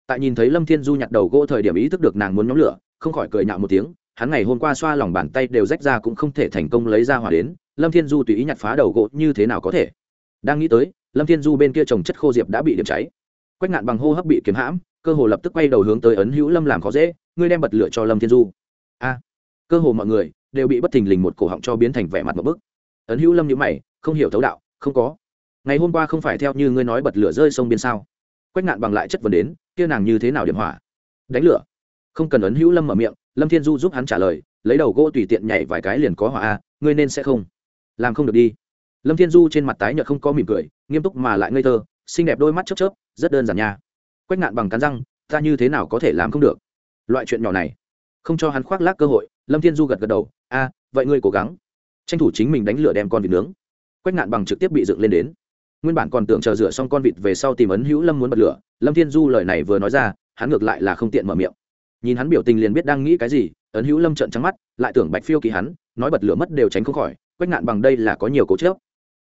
Tại nhìn thấy lâm thiên du nhặt đầu gỗ thời điểm ý thức được nàng muốn nhóm lửa, không khỏi cười nhạo một tiếng, hắn ngày hôm qua xoa lòng bàn tay đều rách ra cũng không thể thành công lấy ra hỏa đến, lâm thiên du tùy ý nhặt phá đầu gỗ như thế nào có thể? Đang nghĩ tới, lâm thiên du bên kia trồng chất khô diệp đã bị điểm cháy. Quách ngạn bằng hô hấp bị kiếm hãm, cơ hồ lập tức quay đầu hướng tới ấn hữu lâm làm khó dễ, ngươi đem bật lửa cho lâm thiên du. A. Cơ hồ mọi người đều bị bất thình lình một cổ họng cho biến thành vẻ mặt một bức. Ấn hữu lâm nhữ mày, không hiểu thấu đạo, không có ngày hôm qua không phải theo như ngươi nói bật lửa rơi sông biên sao? Quách ngạn bằng lại chất vấn đến, kia nàng như thế nào điểm hỏa? Đánh lửa. Không cần ấn hữu lâm mở miệng, lâm thiên du giúp hắn trả lời, lấy đầu gỗ tùy tiện nhảy vài cái liền có hỏa a, ngươi nên sẽ không. Làm không được đi. Lâm thiên du trên mặt tái nhợt không có mỉm cười, nghiêm túc mà lại ngây thơ, xinh đẹp đôi mắt chớp chớp, rất đơn giản nha. Quách ngạn bằng cắn răng, ta như thế nào có thể làm không được? Loại chuyện nhỏ này, không cho hắn khoác lác cơ hội, lâm thiên du gật gật đầu, a, vậy ngươi cố gắng. Tranh thủ chính mình đánh lửa đem con vịt nướng. Quách ngạn bằng trực tiếp bị dựng lên đến nguyên bản còn tưởng chờ rửa xong con vịt về sau tìm ấn hữu lâm muốn bật lửa, lâm thiên du lời này vừa nói ra, hắn ngược lại là không tiện mở miệng. Nhìn hắn biểu tình liền biết đang nghĩ cái gì, ấn hữu lâm trợn trắng mắt, lại tưởng bạch phiêu kỳ hắn, nói bật lửa mất đều tránh không khỏi, quách nạn bằng đây là có nhiều cố chớp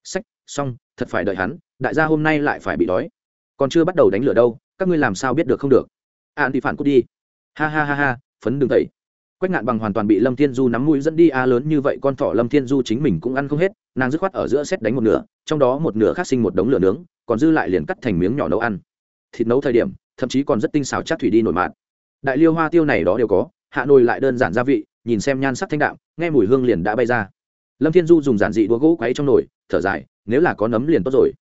sách, xong, thật phải đợi hắn, đại gia hôm nay lại phải bị đói. Còn chưa bắt đầu đánh lửa đâu, các ngươi làm sao biết được không được? An thì phản cút đi. Ha ha ha ha, phấn đừng thầy quách ngạn bằng hoàn toàn bị lâm thiên du nắm mũi dẫn đi, a à lớn như vậy con thỏ lâm thiên du chính mình cũng ăn không hết, nàng dứt khoát ở giữa xét đánh một nửa, trong đó một nửa khác sinh một đống lửa nướng, còn dư lại liền cắt thành miếng nhỏ nấu ăn. Thịt nấu thời điểm, thậm chí còn rất tinh xào chắc thủy đi nổi mạt. Đại liêu hoa tiêu này đó đều có, hạ nồi lại đơn giản gia vị, nhìn xem nhan sắc thanh đạm, nghe mùi hương liền đã bay ra. Lâm thiên du dùng giản dị đũa gỗ quấy trong nồi, thở dài, nếu là có nấm liền tốt rồi.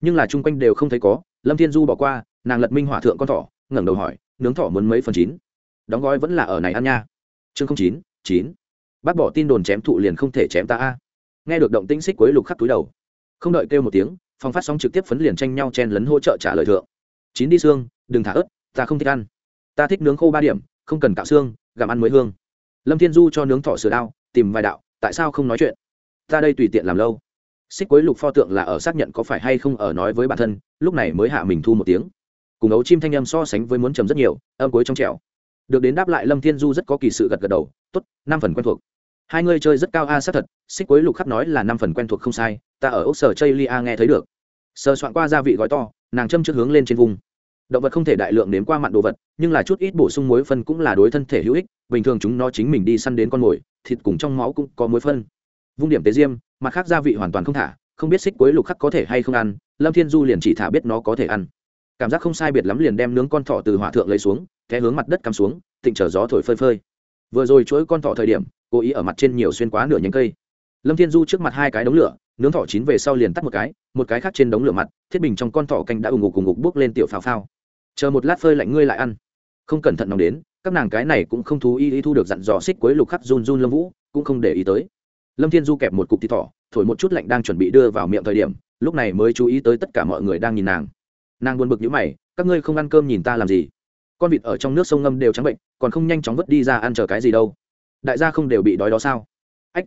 Nhưng là chung quanh đều không thấy có, lâm thiên du bỏ qua, nàng lật minh hỏa thượng con thỏ, ngẩng đầu hỏi, nướng thỏ muốn mấy phần chín? Đóng gói vẫn là ở này ăn nha chương chín chín. Bác bỏ tin đồn chém thụ liền không thể chém ta a. Nghe được động tĩnh xích quấy lục khắc túi đầu. Không đợi kêu một tiếng, phòng phát sóng trực tiếp phấn liền tranh nhau chen lấn hỗ trợ trả lời thượng. Chín đi xương, đừng thả ớt, ta không thích ăn. Ta thích nướng khô ba điểm, không cần cạo xương, gặm ăn mới hương. Lâm thiên du cho nướng thỏ sửa đao, tìm vài đạo, tại sao không nói chuyện? Ta đây tùy tiện làm lâu. Xích quấy lục pho tượng là ở xác nhận có phải hay không ở nói với bản thân, lúc này mới hạ mình thu một tiếng. Cùng ấu chim thanh âm so sánh với muốn trầm rất nhiều, âm cuối trong trẻo được đến đáp lại lâm thiên du rất có kỳ sự gật gật đầu, tốt, năm phần quen thuộc. Hai người chơi rất cao a, xác thật, xích quấy lục khắc nói là năm phần quen thuộc không sai, ta ở ốc sở chây lia nghe thấy được. Sờ soạn qua gia vị gói to, nàng châm trước hướng lên trên vùng. Động vật không thể đại lượng nếm qua mặn đồ vật, nhưng là chút ít bổ sung muối phân cũng là đối thân thể hữu ích, bình thường chúng nó chính mình đi săn đến con mồi, thịt cùng trong máu cũng có muối phân. Vung điểm tế diêm, mặt khác gia vị hoàn toàn không thả, không biết xích quấy lục khắc có thể hay không ăn, lâm thiên du liền chỉ thả biết nó có thể ăn cảm giác không sai biệt lắm liền đem nướng con thỏ từ hỏa thượng lấy xuống, té hướng mặt đất cắm xuống tịnh trở gió thổi phơi phơi. Vừa rồi chuỗi con thỏ thời điểm, cố ý ở mặt trên nhiều xuyên quá nửa nhánh cây. Lâm thiên du trước mặt hai cái đống lửa, nướng thỏ chín về sau liền tắt một cái một cái khác trên đống lửa mặt, thiết bình trong con thỏ canh đã ủng ngục cùng ngục bước lên tiểu phào phao. Chờ một lát phơi lạnh ngươi lại ăn. Không cẩn thận nóng đến, các nàng cái này cũng không thú y ý thu được dặn dò xích quấy lục khắc run run lâm vũ, cũng không để ý tới. Lâm thiên du kẹp một cục thịt thỏ, thổi một chút lạnh đang chuẩn bị đưa vào miệng thời điểm, lúc này mới chú ý tới tất cả mọi người đang nhìn nàng nàng buồn bực nhữ mày, các ngươi không ăn cơm nhìn ta làm gì? Con vịt ở trong nước sông ngâm đều trắng bệnh, còn không nhanh chóng vứt đi ra ăn chờ cái gì đâu. Đại gia không đều bị đói đó sao? Ách,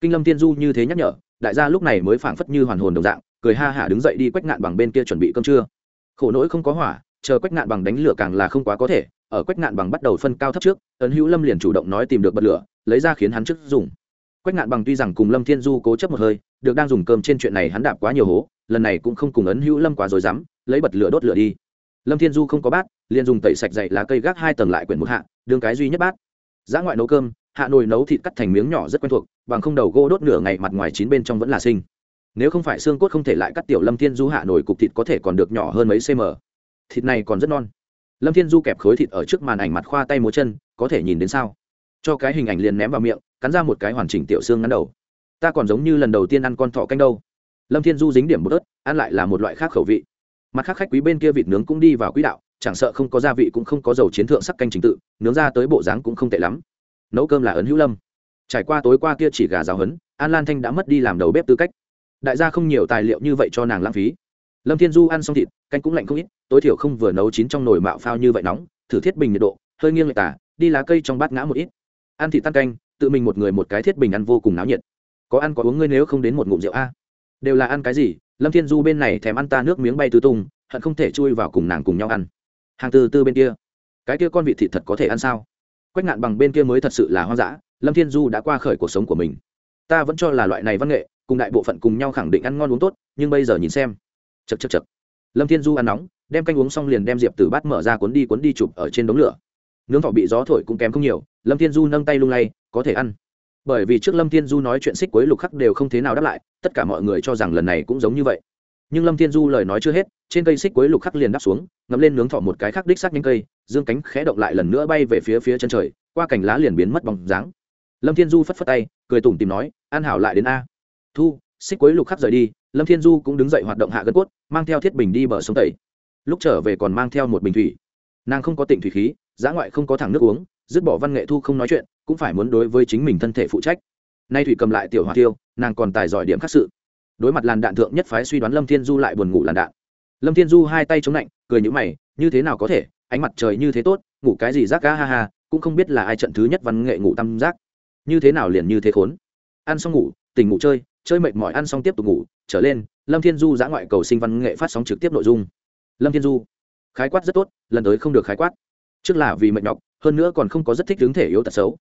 kinh lâm tiên du như thế nhắc nhở, đại gia lúc này mới phảng phất như hoàn hồn đồng dạng, cười ha hả đứng dậy đi quách ngạn bằng bên kia chuẩn bị cơm trưa. Khổ nỗi không có hỏa, chờ quách ngạn bằng đánh lửa càng là không quá có thể, ở quách ngạn bằng bắt đầu phân cao thấp trước, ấn hữu lâm liền chủ động nói tìm được bật lửa, lấy ra khiến hắn trước dùng. Quách ngạn bằng tuy rằng cùng lâm thiên du cố chấp một hơi, được đang dùng cơm trên chuyện này hắn đạp quá nhiều hố, lần này cũng không cùng ấn hữu lâm quá rồi dám lấy bật lửa đốt lửa đi. Lâm thiên du không có bát, liền dùng tẩy sạch dậy lá cây gác hai tầng lại quyển một hạ, đương cái duy nhất bát. Giá ngoại nấu cơm, hạ nồi nấu thịt cắt thành miếng nhỏ rất quen thuộc, bằng không đầu gỗ đốt nửa ngày mặt ngoài chín bên trong vẫn là sinh. Nếu không phải xương cốt không thể lại cắt tiểu lâm thiên du hạ nồi cục thịt có thể còn được nhỏ hơn mấy cm thịt này còn rất non. Lâm thiên du kẹp khối thịt ở trước màn ảnh mặt khoa tay múa chân, có thể nhìn đến sao? Cho cái hình ảnh liền ném vào miệng, cắn ra một cái hoàn chỉnh tiểu xương ngắn đầu. Ta còn giống như lần đầu tiên ăn con thọ canh đâu. Lâm thiên du dính điểm một ớt, ăn lại là một loại khác khẩu vị mặt khác khách quý bên kia vịt nướng cũng đi vào quỹ đạo, chẳng sợ không có gia vị cũng không có dầu chiến thượng sắc canh trình tự, nướng ra tới bộ dáng cũng không tệ lắm. Nấu cơm là ấn hữu lâm. Trải qua tối qua kia chỉ gà giáo hấn, an lan thanh đã mất đi làm đầu bếp tư cách. Đại gia không nhiều tài liệu như vậy cho nàng lãng phí. Lâm thiên du ăn xong thịt, canh cũng lạnh không ít, tối thiểu không vừa nấu chín trong nồi mạo phao như vậy nóng, thử thiết bình nhiệt độ, hơi nghiêng lệch tả, đi lá cây trong bát ngã một ít. Ăn thịt tan canh, tự mình một người một cái thiết bình ăn vô cùng náo nhiệt. Có ăn có uống ngươi nếu không đến một ngụm rượu a. Đều là ăn cái gì lâm thiên du bên này thèm ăn ta nước miếng bay tứ tung, hận không thể chui vào cùng nàng cùng nhau ăn. Hàng từ tư bên kia, cái kia con vị thịt thật có thể ăn sao? Quách ngạn bằng bên kia mới thật sự là hoang dã, lâm thiên du đã qua khởi cuộc sống của mình. Ta vẫn cho là loại này văn nghệ, cùng đại bộ phận cùng nhau khẳng định ăn ngon uống tốt, nhưng bây giờ nhìn xem. Chật chật chật lâm thiên du ăn nóng, đem canh uống xong liền đem diệp từ bát mở ra cuốn đi cuốn đi chụp ở trên đống lửa. Nướng thỏ bị gió thổi cũng kém không nhiều, lâm thiên du nâng tay lung lay, có thể ăn bởi vì trước lâm thiên du nói chuyện xích quế lục khắc đều không thế nào đáp lại, tất cả mọi người cho rằng lần này cũng giống như vậy. Nhưng lâm thiên du lời nói chưa hết, trên cây xích quế lục khắc liền đáp xuống, ngậm lên nướng thọ một cái khắc đích sắc nhanh cây, dương cánh khẽ động lại lần nữa bay về phía phía chân trời, qua cành lá liền biến mất bóng dáng. Lâm thiên du phất phất tay, cười tủm tìm nói, an hảo lại đến a. Thu, xích quế lục khắc rời đi. Lâm thiên du cũng đứng dậy hoạt động hạ gân cốt, mang theo thiết bình đi bờ sông tẩy lúc trở về còn mang theo một bình thủy. Nàng không có tịnh thủy khí giã ngoại không có thẳng nước uống dứt bỏ văn nghệ thu không nói chuyện, cũng phải muốn đối với chính mình thân thể phụ trách. Nay thủy cầm lại tiểu hỏa tiêu, nàng còn tài giỏi điểm khác sự. Đối mặt làn đạn thượng nhất phái suy đoán lâm thiên du lại buồn ngủ làn đạn. Lâm thiên du hai tay chống lạnh, cười nhữ mày, như thế nào có thể? Ánh mặt trời như thế tốt, ngủ cái gì rác ga ha ha, cũng không biết là ai trận thứ nhất văn nghệ ngủ tam giác như thế nào liền như thế khốn? Ăn xong ngủ, tỉnh ngủ chơi chơi mệt mỏi ăn xong tiếp tục ngủ, trở lên, lâm thiên du giã ngoại cầu sinh văn nghệ phát sóng trực tiếp nội dung. Lâm thiên du, khái quát rất tốt, lần tới không được khái quát. Trước là vì mệt nhọc hơn nữa còn không có rất thích hướng thể yếu tật xấu.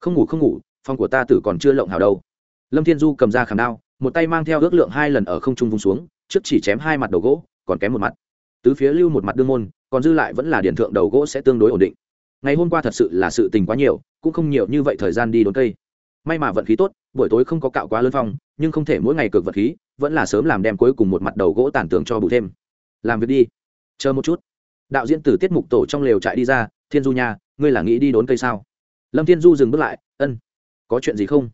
Không ngủ không ngủ, phòng của ta tử còn chưa lộng hào đâu. Lâm thiên du cầm ra khảm đao, một tay mang theo ước lượng hai lần ở không trung vung xuống, trước chỉ chém hai mặt đầu gỗ, còn kém một mặt. Tứ phía lưu một mặt đương môn, còn dư lại vẫn là điển thượng đầu gỗ sẽ tương đối ổn định. Ngày hôm qua thật sự là sự tình quá nhiều, cũng không nhiều như vậy thời gian đi đốn cây. May mà vận khí tốt, buổi tối không có cạo quá lớn phong, nhưng không thể mỗi ngày cực vật khí, vẫn là sớm làm đem cuối cùng một mặt đầu gỗ tản tường cho bù thêm. Làm việc đi. Chờ một chút. Đạo diễn từ tiết mục tổ trong lều trại đi ra, thiên du nha ngươi là nghĩ đi đốn cây sao? Lâm thiên du dừng bước lại, ân, có chuyện gì không?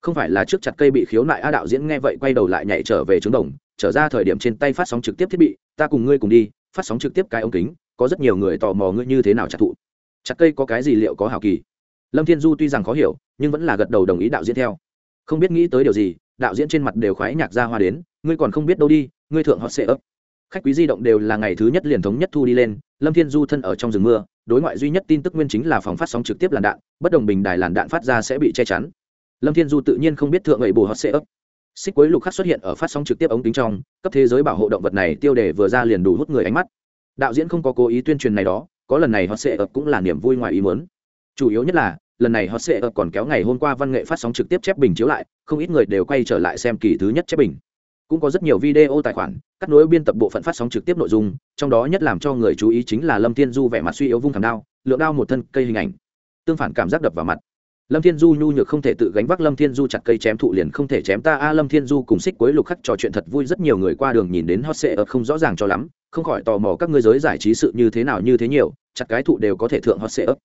Không phải là trước chặt cây bị khiếu nại a đạo diễn nghe vậy quay đầu lại nhảy trở về trứng đồng, trở ra thời điểm trên tay phát sóng trực tiếp thiết bị, ta cùng ngươi cùng đi, phát sóng trực tiếp cái ống kính, có rất nhiều người tò mò ngươi như thế nào chặt thụ chặt cây có cái gì liệu có hào kỳ? Lâm thiên du tuy rằng khó hiểu, nhưng vẫn là gật đầu đồng ý đạo diễn theo. Không biết nghĩ tới điều gì, đạo diễn trên mặt đều khoái nhạc ra hoa đến, ngươi còn không biết đâu đi, ngươi thượng họ sẽ ấp khách quý di động đều là ngày thứ nhất liền thống nhất thu đi lên, lâm thiên du thân ở trong rừng mưa, đối ngoại duy nhất tin tức nguyên chính là phòng phát sóng trực tiếp làn đạn, bất đồng bình đài làn đạn phát ra sẽ bị che chắn. Lâm thiên du tự nhiên không biết thượng ấy bù hot sẽ ấp xích quấy lục khắc xuất hiện ở phát sóng trực tiếp ống kính trong, cấp thế giới bảo hộ động vật này tiêu đề vừa ra liền đủ hút người ánh mắt. Đạo diễn không có cố ý tuyên truyền này đó, có lần này hot sẽ ấp cũng là niềm vui ngoài ý muốn. Chủ yếu nhất là, lần này hot sẽ ấp còn kéo ngày hôm qua văn nghệ phát sóng trực tiếp chép bình chiếu lại, không ít người đều quay trở lại xem kỳ thứ nhất chép bình cũng có rất nhiều video tài khoản, cắt nối biên tập bộ phận phát sóng trực tiếp nội dung, trong đó nhất làm cho người chú ý chính là lâm thiên du vẻ mặt suy yếu vung thảm đao, lượng đao một thân, cây hình ảnh. Tương phản cảm giác đập vào mặt. Lâm thiên du nhu nhược không thể tự gánh vác lâm thiên du chặt cây chém thụ liền không thể chém ta. A, lâm thiên du cùng xích cuối lục khắc trò chuyện thật vui, rất nhiều người qua đường nhìn đến hot sệ ập không rõ ràng cho lắm, không khỏi tò mò các ngươi giới giải trí sự như thế nào, như thế nhiều, chặt cái thụ đều có thể thượng hot sệ ấp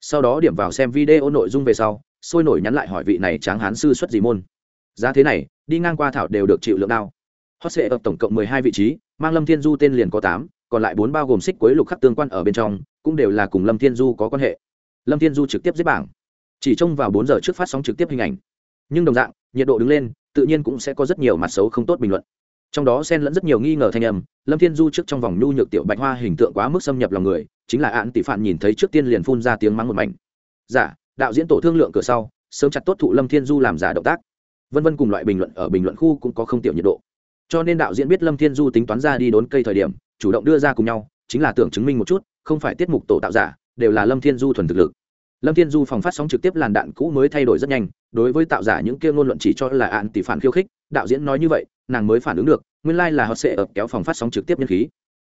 sau đó điểm vào xem video nội dung về sau, sôi nổi nhắn lại hỏi vị này tráng hán sư xuất gì môn giá thế này, đi ngang qua thảo đều được chịu lượng đao. Hot sệ ập tổng cộng mười hai vị trí, mang lâm thiên du tên liền có tám, còn lại bốn bao gồm xích cuối lục khắc tương quan ở bên trong, cũng đều là cùng lâm thiên du có quan hệ. Lâm thiên du trực tiếp giết bảng. Chỉ trông vào bốn giờ trước phát sóng trực tiếp hình ảnh. Nhưng đồng dạng, nhiệt độ đứng lên, tự nhiên cũng sẽ có rất nhiều mặt xấu không tốt bình luận. Trong đó xen lẫn rất nhiều nghi ngờ thanh âm, lâm thiên du trước trong vòng nhu nhược tiểu bạch hoa hình tượng quá mức xâm nhập lòng người, chính là án tỷ phạn nhìn thấy trước tiên liền phun ra tiếng mắng một mảnh. Giả đạo diễn tổ thương lượng cửa sau, sớm chặt tốt thụ lâm thiên du làm giả động tác vân vân cùng loại bình luận ở bình luận khu cũng có không tiểu nhiệt độ. Cho nên đạo diễn biết lâm thiên du tính toán ra đi đốn cây thời điểm, chủ động đưa ra cùng nhau, chính là tưởng chứng minh một chút, không phải tiết mục tổ tạo giả, đều là lâm thiên du thuần thực lực. Lâm thiên du phòng phát sóng trực tiếp làn đạn cũ mới thay đổi rất nhanh, đối với tạo giả những kia ngôn luận chỉ cho là ạn tỷ phản khiêu khích, đạo diễn nói như vậy, nàng mới phản ứng được, nguyên lai、like、là họ sẽ ập kéo phòng phát sóng trực tiếp nhân khí.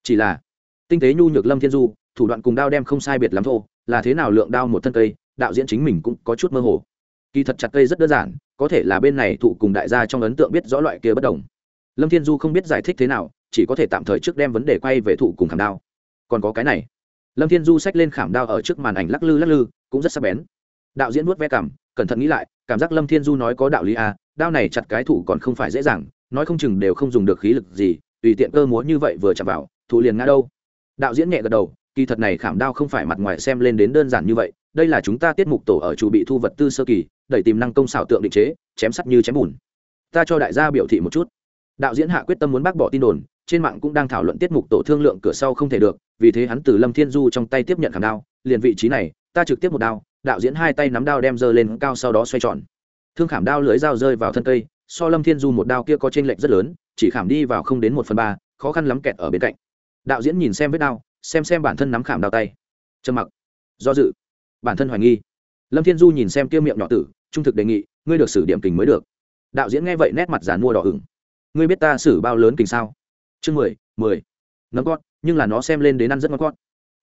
Chỉ là, tinh tế nhu nhược lâm thiên du, thủ đoạn cùng đao đem không sai biệt lắm thô là thế nào lượng đao một thân cây, đạo diễn chính mình cũng có chút mơ hồ. Kỳ thật chặt cây rất đơn giản có thể là bên này thụ cùng đại gia trong ấn tượng biết rõ loại kia bất đồng. Lâm thiên du không biết giải thích thế nào, chỉ có thể tạm thời trước đem vấn đề quay về thụ cùng khảm đao. Còn có cái này. Lâm thiên du xách lên khảm đao ở trước màn ảnh lắc lư lắc lư, cũng rất sắc bén. Đạo diễn vuốt ve cảm, cẩn thận nghĩ lại, cảm giác lâm thiên du nói có đạo lý à đao này chặt cái thủ còn không phải dễ dàng, nói không chừng đều không dùng được khí lực gì, tùy tiện cơ múa như vậy vừa chạm vào thủ liền ngã đâu. Đạo diễn nhẹ gật đầu, kỳ thật này khảm đao không phải mặt ngoài xem lên đến đơn giản như vậy, đây là chúng ta tiết mục tổ ở chủ bị thu vật tư sơ kỳ đẩy tìm năng công xảo tượng định chế, chém sắt như chém bùn. Ta cho đại gia biểu thị một chút. Đạo diễn hạ quyết tâm muốn bác bỏ tin đồn, trên mạng cũng đang thảo luận tiết mục tổ thương lượng cửa sau không thể được, vì thế hắn từ lâm thiên du trong tay tiếp nhận khảm đao, liền vị trí này, ta trực tiếp một đao, đạo diễn hai tay nắm đao đem dơ lên cao sau đó xoay tròn. Thương khảm đao lưới dao rơi vào thân cây, so lâm thiên du một đao kia có t r ê n lệch rất lớn, chỉ khảm đi vào không đến một phần ba, khó khăn lắm kẹt ở bên cạnh. Đạo diễn nhìn xem vết đao, xem xem bản thân nắm khảm đao tay. Trầm mặc. Do dự. Bản thân hoài nghi lâm thiên du nhìn xem kia miệng nhỏ tử, trung thực đề nghị, ngươi được xử điểm kình mới được. Đạo diễn nghe vậy nét mặt giàn mua đỏ ửng. Ngươi biết ta xử bao lớn kình sao? Chương mười mười. Nấm con nhưng là nó xem lên đến ăn rất ngon con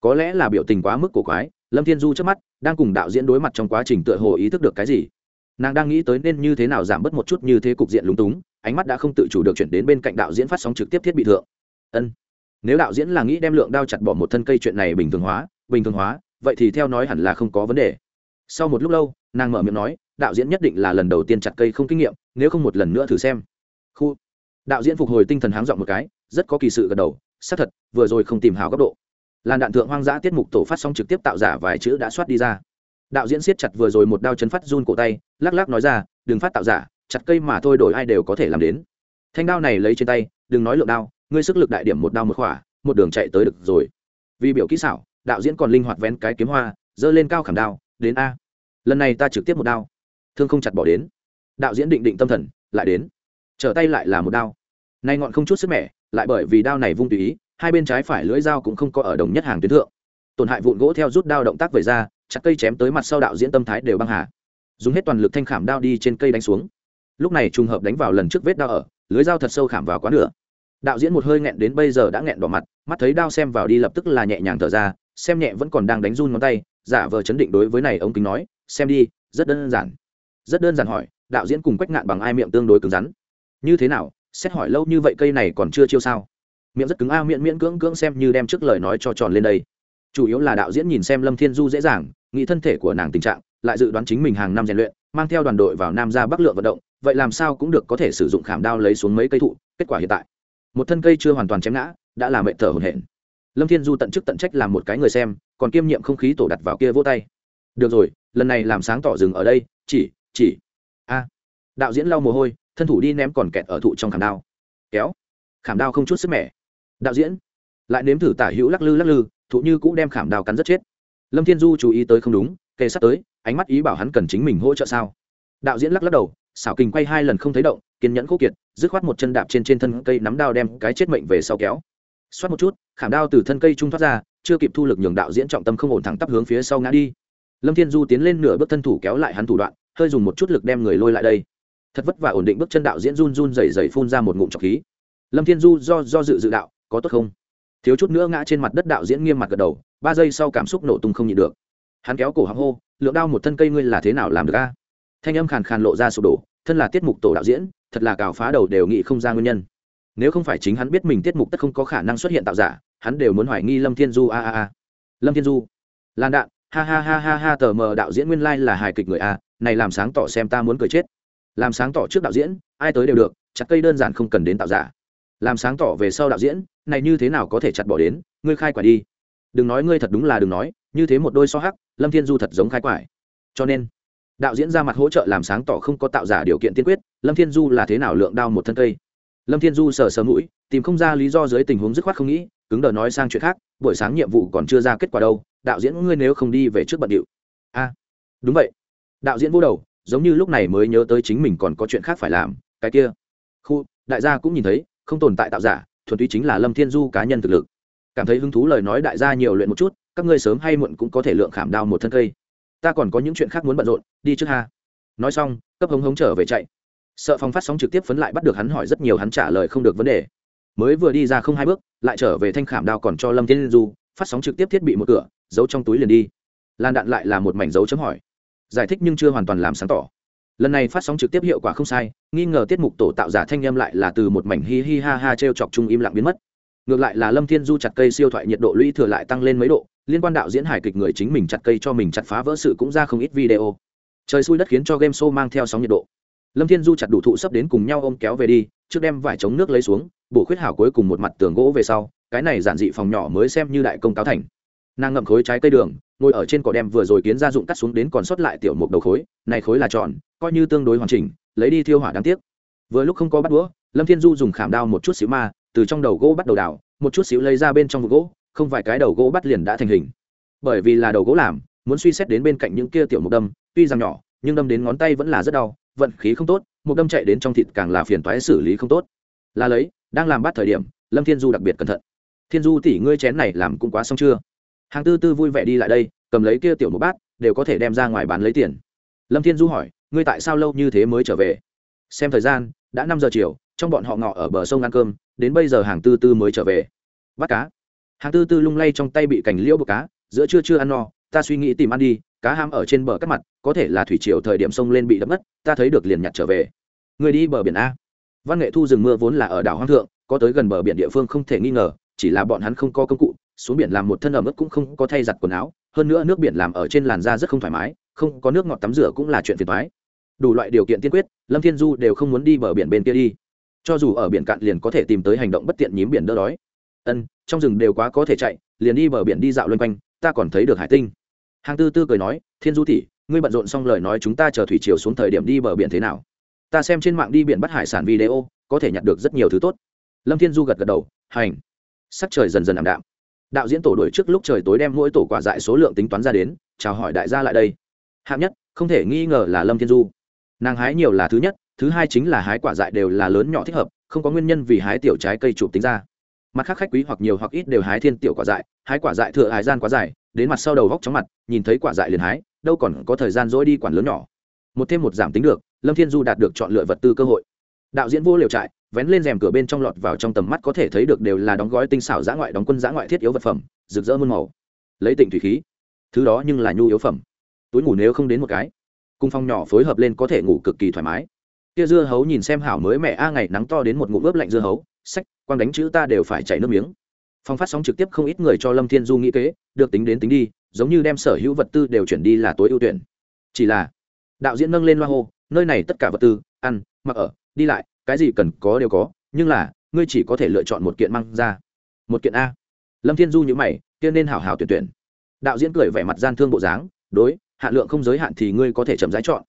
có lẽ là biểu tình quá mức cổ quái, lâm thiên du trước mắt, đang cùng đạo diễn đối mặt trong quá trình tựa hồ ý thức được cái gì. Nàng đang nghĩ tới nên như thế nào giảm bớt một chút như thế cục diện lúng túng, ánh mắt đã không tự chủ được chuyển đến bên cạnh đạo diễn phát sóng trực tiếp thiết bị thượng. Ân. Nếu đạo diễn là nghĩ đem lượng đao chặt bỏ một thân cây chuyện này bình thường hóa, bình thường hóa, vậy thì theo nói hẳn là không có vấn đề sau một lúc lâu, nàng mở miệng nói, đạo diễn nhất định là lần đầu tiên chặt cây không kinh nghiệm, nếu không một lần nữa thử xem. Khu. Đạo diễn phục hồi tinh thần háng dọn một cái, rất có kỳ sự gật đầu, xác thật, vừa rồi không tìm hào góc độ. Làn đạn thượng hoang dã tiết mục tổ phát sóng trực tiếp tạo giả vài chữ đã soát đi ra. Đạo diễn siết chặt vừa rồi một đao chấn phát run cổ tay, lắc lắc nói ra, đừng phát tạo giả, chặt cây mà thôi đổi ai đều có thể làm đến. Thanh đao này lấy trên tay, đừng nói lượng đao, ngươi sức lực đại điểm một đao một khỏa, một đường chạy tới được rồi. Vì biểu kỹ xảo, đạo diễn còn linh hoạt vén cái kiếm hoa dơ lên cao khảm đao đến a. Lần này ta trực tiếp một đao. Thương không chặt bỏ đến. Đạo diễn định định tâm thần, lại đến. Trở tay lại là một đao. Nay ngọn không chút sức mẻ, lại bởi vì đao này vung tùy ý, hai bên trái phải lưỡi dao cũng không có ở đồng nhất hàng tuyến thượng. Tổn hại vụn gỗ theo rút đao động tác về ra, chặt cây chém tới mặt sau đạo diễn tâm thái đều băng hà. Dùng hết toàn lực thanh khảm đao đi trên cây đánh xuống. Lúc này trùng hợp đánh vào lần trước vết đao ở lưới dao thật sâu khảm vào quá nửa. Đạo diễn một hơi nghẹn đến bây giờ đã nghẹn đỏ mặt, mắt thấy đao xem vào đi lập tức là nhẹ nhàng thở ra xem nhẹ vẫn còn đang đánh run ngón tay, giả vờ chấn định đối với này ông kính nói, xem đi, rất đơn giản. Rất đơn giản hỏi, đạo diễn cùng quách ngạn bằng ai miệng tương đối cứng rắn? Như thế nào, xét hỏi lâu như vậy cây này còn chưa chiêu sao? Miệng rất cứng a, miệng miễn cưỡng cưỡng xem như đem trước lời nói cho tròn lên đây. Chủ yếu là đạo diễn nhìn xem lâm thiên du dễ dàng, nghĩ thân thể của nàng tình trạng, lại dự đoán chính mình hàng năm rèn luyện, mang theo đoàn đội vào nam ra bắc lượng vận động, vậy làm sao cũng được có thể sử dụng khảm đao lấy xuống mấy cây thụ, kết quả hiện tại, một thân cây chưa hoàn toàn chém ngã, đã làm mệnh thở hổn hển lâm thiên du tận chức tận trách làm một cái người xem, còn kiêm nhiệm không khí tổ đặt vào kia vỗ tay. Được rồi, lần này làm sáng tỏ rừng ở đây, chỉ chỉ. A. Đạo diễn lau mồ hôi, thân thủ đi ném còn kẹt ở thụ trong khảm đao. Kéo. Khảm đao không chút sức mẻ. Đạo diễn. Lại nếm thử tả hữu lắc lư lắc lư, thụ như cũng đem khảm đao cắn rất chết. Lâm thiên du chú ý tới không đúng, kề sát tới, ánh mắt ý bảo hắn cần chính mình hỗ trợ sao. Đạo diễn lắc lắc đầu, xảo kình quay hai lần không thấy động, kiên nhẫn khô kiệt, dứt khoát một chân đạp trên trên thân cây nắm đao đem cái chết mệnh về sau kéo xoát một chút, khảm đao từ thân cây trung thoát ra, chưa kịp thu lực nhường đạo diễn trọng tâm không ổn thẳng tắp hướng phía sau ngã đi. Lâm thiên du tiến lên nửa bước thân thủ kéo lại hắn thủ đoạn, hơi dùng một chút lực đem người lôi lại đây. Thật vất vả ổn định bước chân đạo diễn run run rẩy rẩy phun ra một ngụm trọc khí. Lâm thiên du do do dự dự đạo, có tốt không? Thiếu chút nữa ngã trên mặt đất đạo diễn nghiêm mặt gật đầu, ba giây sau cảm xúc nổ tung không nhịn được. Hắn kéo cổ họng hô, lượng đao một thân cây ngươi là thế nào làm được a? Thanh âm khàn khàn lộ ra sụp đổ, thân là tiết mục tổ đạo diễn, thật là cào phá đầu đều nghĩ không ra nguyên nhân nếu không phải chính hắn biết mình tiết mục tất không có khả năng xuất hiện tạo giả, hắn đều muốn hoài nghi lâm thiên du, a a a. Lâm thiên du. Lan đạn. Ha ha ha ha ha, tờ mờ đạo diễn nguyên lai là hài kịch người a, này làm sáng tỏ xem ta muốn cười chết. Làm sáng tỏ trước đạo diễn, ai tới đều được, chặt cây đơn giản không cần đến tạo giả. Làm sáng tỏ về sau đạo diễn, này như thế nào có thể chặt bỏ đến, ngươi khai quả đi. Đừng nói ngươi thật đúng là đừng nói, như thế một đôi so hắc, lâm thiên du thật giống khai quải. Cho nên, đạo diễn ra mặt hỗ trợ làm sáng tỏ không có tạo giả điều kiện tiên quyết, lâm thiên du là thế nào lượng đao một thân cây? Lâm thiên du sờ sờ mũi, tìm không ra lý do dưới tình huống dứt khoát không nghĩ, cứng đờ nói sang chuyện khác, buổi sáng nhiệm vụ còn chưa ra kết quả đâu, đạo diễn ngươi nếu không đi về trước bận điệu. A, đúng vậy. Đạo diễn vô đầu, giống như lúc này mới nhớ tới chính mình còn có chuyện khác phải làm, cái kia. Khu, đại gia cũng nhìn thấy, không tồn tại tạo giả, thuần túy chính là lâm thiên du cá nhân thực lực. Cảm thấy hứng thú lời nói đại gia nhiều luyện một chút, các ngươi sớm hay muộn cũng có thể lượng khảm đao một thân cây. Ta còn có những chuyện khác muốn bận rộn, đi trước ha. Nói xong, cấp hống hống trở về chạy sợ phong phát sóng trực tiếp phấn lại bắt được hắn hỏi rất nhiều hắn trả lời không được vấn đề. Mới vừa đi ra không hai bước, lại trở về thanh khảm đao còn cho lâm thiên du, phát sóng trực tiếp thiết bị một cửa, giấu trong túi liền đi. Lan đạn lại là một mảnh dấu chấm hỏi. Giải thích nhưng chưa hoàn toàn làm sáng tỏ. Lần này phát sóng trực tiếp hiệu quả không sai, nghi ngờ tiết mục tổ tạo giả thanh em lại là từ một mảnh hi hi ha ha t r e o chọc chung im lặng biến mất. Ngược lại là lâm thiên du chặt cây siêu thoại nhiệt độ lũy thừa lại tăng lên mấy độ, liên quan đạo diễn hài kịch người chính mình chặt cây cho mình chặt phá vỡ sự cũng ra không ít video. Trời xui đất khiến cho game show mang theo sóng nhiệt độ lâm thiên du chặt đủ thụ sắp đến cùng nhau ôm kéo về đi, trước đem vải chống nước lấy xuống, bổ khuyết hảo cuối cùng một mặt tường gỗ về sau, cái này giản dị phòng nhỏ mới xem như đại công cáo thành. Nàng ngậm khối trái cây đường, ngồi ở trên cỏ đem vừa rồi kiến gia dụng cắt xuống đến còn sót lại tiểu một đầu khối, này khối là tròn, coi như tương đối hoàn chỉnh, lấy đi thiêu hỏa đáng tiếc. Vừa lúc không có bắt đũa, lâm thiên du dùng khảm đao một chút xíu ma, từ trong đầu gỗ bắt đầu đào, một chút xíu lấy ra bên trong gỗ, không vài cái đầu gỗ bắt liền đã thành hình. Bởi vì là đầu gỗ làm, muốn suy xét đến bên cạnh những kia tiểu một đâm, tuy rằng nhỏ, nhưng đâm đến ngón tay vẫn là rất đau vận khí không tốt một đâm chạy đến trong thịt càng là phiền toái xử lý không tốt. Là lấy, đang làm bắt thời điểm, lâm thiên du đặc biệt cẩn thận. Thiên du tỷ ngươi chén này làm cũng quá xong chưa? Hàng tư tư vui vẻ đi lại đây, cầm lấy kia tiểu một bát, đều có thể đem ra ngoài bán lấy tiền. Lâm thiên du hỏi, ngươi tại sao lâu như thế mới trở về? Xem thời gian, đã năm giờ chiều, trong bọn họ ngọ ở bờ sông ăn cơm, đến bây giờ hàng tư tư mới trở về. Bắt cá. Hàng tư tư lung lay trong tay bị cành liễu bờ cá, giữa trưa chưa ăn no ta suy nghĩ tìm ăn đi, cá ham ở trên bờ cắt mặt, có thể là thủy triều thời điểm sông lên bị đập mất ta thấy được liền nhặt trở về. Người đi bờ biển a. Văn nghệ thu rừng mưa vốn là ở đảo hoang thượng, có tới gần bờ biển địa phương không thể nghi ngờ, chỉ là bọn hắn không có công cụ, xuống biển làm một thân ẩm ướt cũng không có thay giặt quần áo, hơn nữa nước biển làm ở trên làn da rất không thoải mái, không có nước ngọt tắm rửa cũng là chuyện phiền thoái đủ loại điều kiện tiên quyết, lâm thiên du đều không muốn đi bờ biển bên kia đi. Cho dù ở biển cạn liền có thể tìm tới hành động bất tiện nhím biển đỡ đói. Ân, trong rừng đều quá có thể chạy, liền đi bờ biển đi dạo loanh quanh, ta còn thấy được hải tinh hàng tư tư cười nói, thiên du tỷ, ngươi bận rộn xong lời nói chúng ta chờ thủy chiều xuống thời điểm đi bờ biển thế nào? Ta xem trên mạng đi biển bắt hải sản video, có thể nhặt được rất nhiều thứ tốt. Lâm thiên du gật gật đầu, hành. Sắc trời dần dần ảm đạm. Đạo diễn tổ đuổi trước lúc trời tối đem mỗi tổ quả dại số lượng tính toán ra đến, chào hỏi đại gia lại đây. Hạng nhất, không thể nghi ngờ là lâm thiên du. Nàng hái nhiều là thứ nhất, thứ hai chính là hái quả dại đều là lớn nhỏ thích hợp, không có nguyên nhân vì hái tiểu trái cây chụp tính ra. Mặt khác khách quý hoặc nhiều hoặc ít đều hái thiên tiểu quả dại, hái quả dại thừa hái gian quá dài đến mặt sau đầu góc chóng mặt, nhìn thấy quả dại liền hái, đâu còn có thời gian dỗi đi quản lớn nhỏ. Một thêm một giảm tính được, lâm thiên du đạt được chọn lựa vật tư cơ hội. Đạo diễn vô liều trại, vén lên rèm cửa bên trong lọt vào trong tầm mắt có thể thấy được đều là đóng gói tinh xảo giã ngoại đóng quân giã ngoại thiết yếu vật phẩm, rực rỡ muôn màu. Lấy tịnh thủy khí, thứ đó nhưng là nhu yếu phẩm. Túi ngủ nếu không đến một cái cung phong nhỏ phối hợp lên có thể ngủ cực kỳ thoải mái. Kia dưa hấu nhìn xem hảo mới mẹ a, ngày nắng to đến một ngụm ướp lạnh dưa hấu, sách, quang đánh chữ ta đều phải chảy nước miếng. Phong phát sóng trực tiếp không ít người cho lâm thiên du nghĩ kế được tính đến tính đi, giống như đem sở hữu vật tư đều chuyển đi là tối ưu tuyển. Chỉ là, đạo diễn nâng lên loa hô, nơi này tất cả vật tư, ăn, mặc ở, đi lại, cái gì cần có đều có, nhưng là, ngươi chỉ có thể lựa chọn một kiện mang ra. Một kiện a. Lâm thiên du nhữ mày, kia nên hảo hảo tuyển tuyển. Đạo diễn cười vẻ mặt gian thương bộ dáng, đối hạn lượng không giới hạn thì ngươi có thể chậm rãi chọn.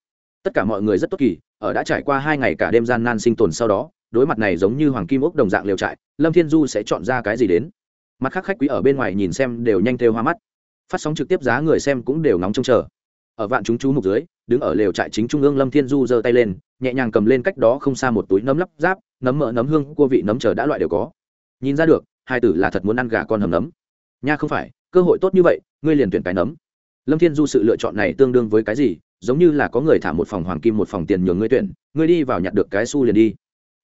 Tất cả mọi người rất tốt kỳ, ở đã trải qua hai ngày cả đêm gian nan sinh tồn sau đó, đối mặt này giống như hoàng kim ốc đồng dạng liều trại, lâm thiên du sẽ chọn ra cái gì đến? Mặt khác khách quý ở bên ngoài nhìn xem đều nhanh theo hoa mắt. Phát sóng trực tiếp giá người xem cũng đều nóng trông chờ. Ở vạn chúng chú mục dưới, đứng ở lều trại chính trung ương lâm thiên du giơ tay lên, nhẹ nhàng cầm lên cách đó không xa một túi nấm lắp ráp, nấm mỡ, nấm hương, cua vị nấm chờ đã loại đều có. Nhìn ra được, hai tử là thật muốn ăn gà con hầm nấm. Nha không phải, cơ hội tốt như vậy, ngươi liền tuyển cái nấm. Lâm thiên du sự lựa chọn này tương đương với cái gì? Giống như là có người thả một phòng hoàng kim một phòng tiền nhường ngươi tuyển, ngươi đi vào nhặt được cái xu liền đi.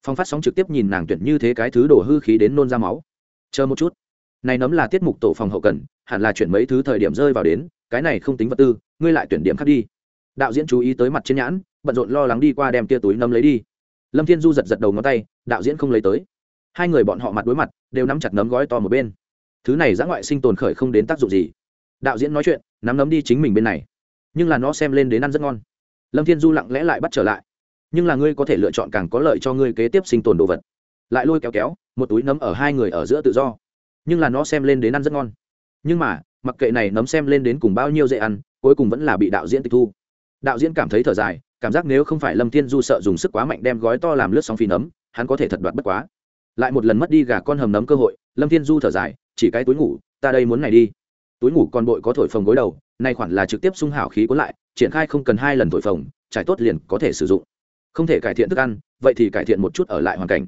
Phong phát sóng trực tiếp nhìn nàng tuyển như thế cái thứ đổ hư khí đến nôn ra máu. Chờ một chút này nấm là tiết mục tổ phòng hậu cần, hẳn là chuyển mấy thứ thời điểm rơi vào đến, cái này không tính vật tư, ngươi lại tuyển điểm khác đi. Đạo diễn chú ý tới mặt trên nhãn, bận rộn lo lắng đi qua đem tia túi nấm lấy đi. Lâm thiên du giật giật đầu ngón tay, đạo diễn không lấy tới. Hai người bọn họ mặt đối mặt, đều nắm chặt nấm gói to một bên. Thứ này giã ngoại sinh tồn khởi không đến tác dụng gì. Đạo diễn nói chuyện, nắm nấm đi chính mình bên này. Nhưng là nó xem lên đến ăn rất ngon. Lâm thiên du lặng lẽ lại bắt trở lại. Nhưng là ngươi có thể lựa chọn càng có lợi cho ngươi kế tiếp sinh tồn đồ vật. Lại lôi kéo kéo, một túi nấm ở hai người ở giữa tự do nhưng là nó xem lên đến ăn rất ngon. Nhưng mà, mặc kệ này nấm xem lên đến cùng bao nhiêu dễ ăn, cuối cùng vẫn là bị đạo diễn tịch thu. Đạo diễn cảm thấy thở dài, cảm giác nếu không phải lâm thiên du sợ dùng sức quá mạnh đem gói to làm lướt sóng phi nấm, hắn có thể thật đoạt bất quá. Lại một lần mất đi gà con hầm nấm cơ hội, lâm thiên du thở dài, chỉ cái túi ngủ, ta đây muốn này đi. Túi ngủ con bội có thổi phồng gối đầu, nay khoản là trực tiếp sung hảo khí cuốn lại, triển khai không cần hai lần thổi phồng, trải tốt liền có thể sử dụng. Không thể cải thiện thức ăn, vậy thì cải thiện một chút ở lại hoàn cảnh.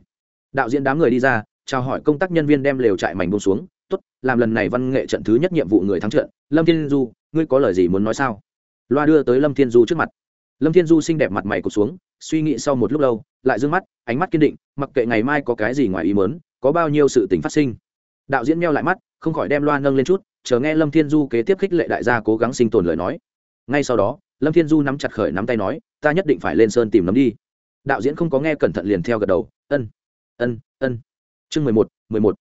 Đạo diễn đám người đi ra chào hỏi công tác nhân viên đem lều trại mảnh bông xuống, tốt, làm lần này văn nghệ trận thứ nhất nhiệm vụ người thắng trận, lâm thiên du, ngươi có lời gì muốn nói sao? Loa đưa tới lâm thiên du trước mặt. Lâm thiên du xinh đẹp mặt mày cụt xuống, suy nghĩ sau một lúc lâu, lại d ư ơ n g mắt, ánh mắt kiên định, mặc kệ ngày mai có cái gì ngoài ý mớn có bao nhiêu sự tình phát sinh. Đạo diễn meo lại mắt, không khỏi đem loa nâng lên chút, chờ nghe lâm thiên du kế tiếp khích lệ đại gia cố gắng sinh tồn lời nói. Ngay sau đó, lâm thiên du nắm chặt khởi nắm tay nói, ta nhất định phải lên sơn tìm nấm đi. Đạo diễn không có nghe cẩn thận liền theo gật đầu, ân ân ân chương mười một mười một.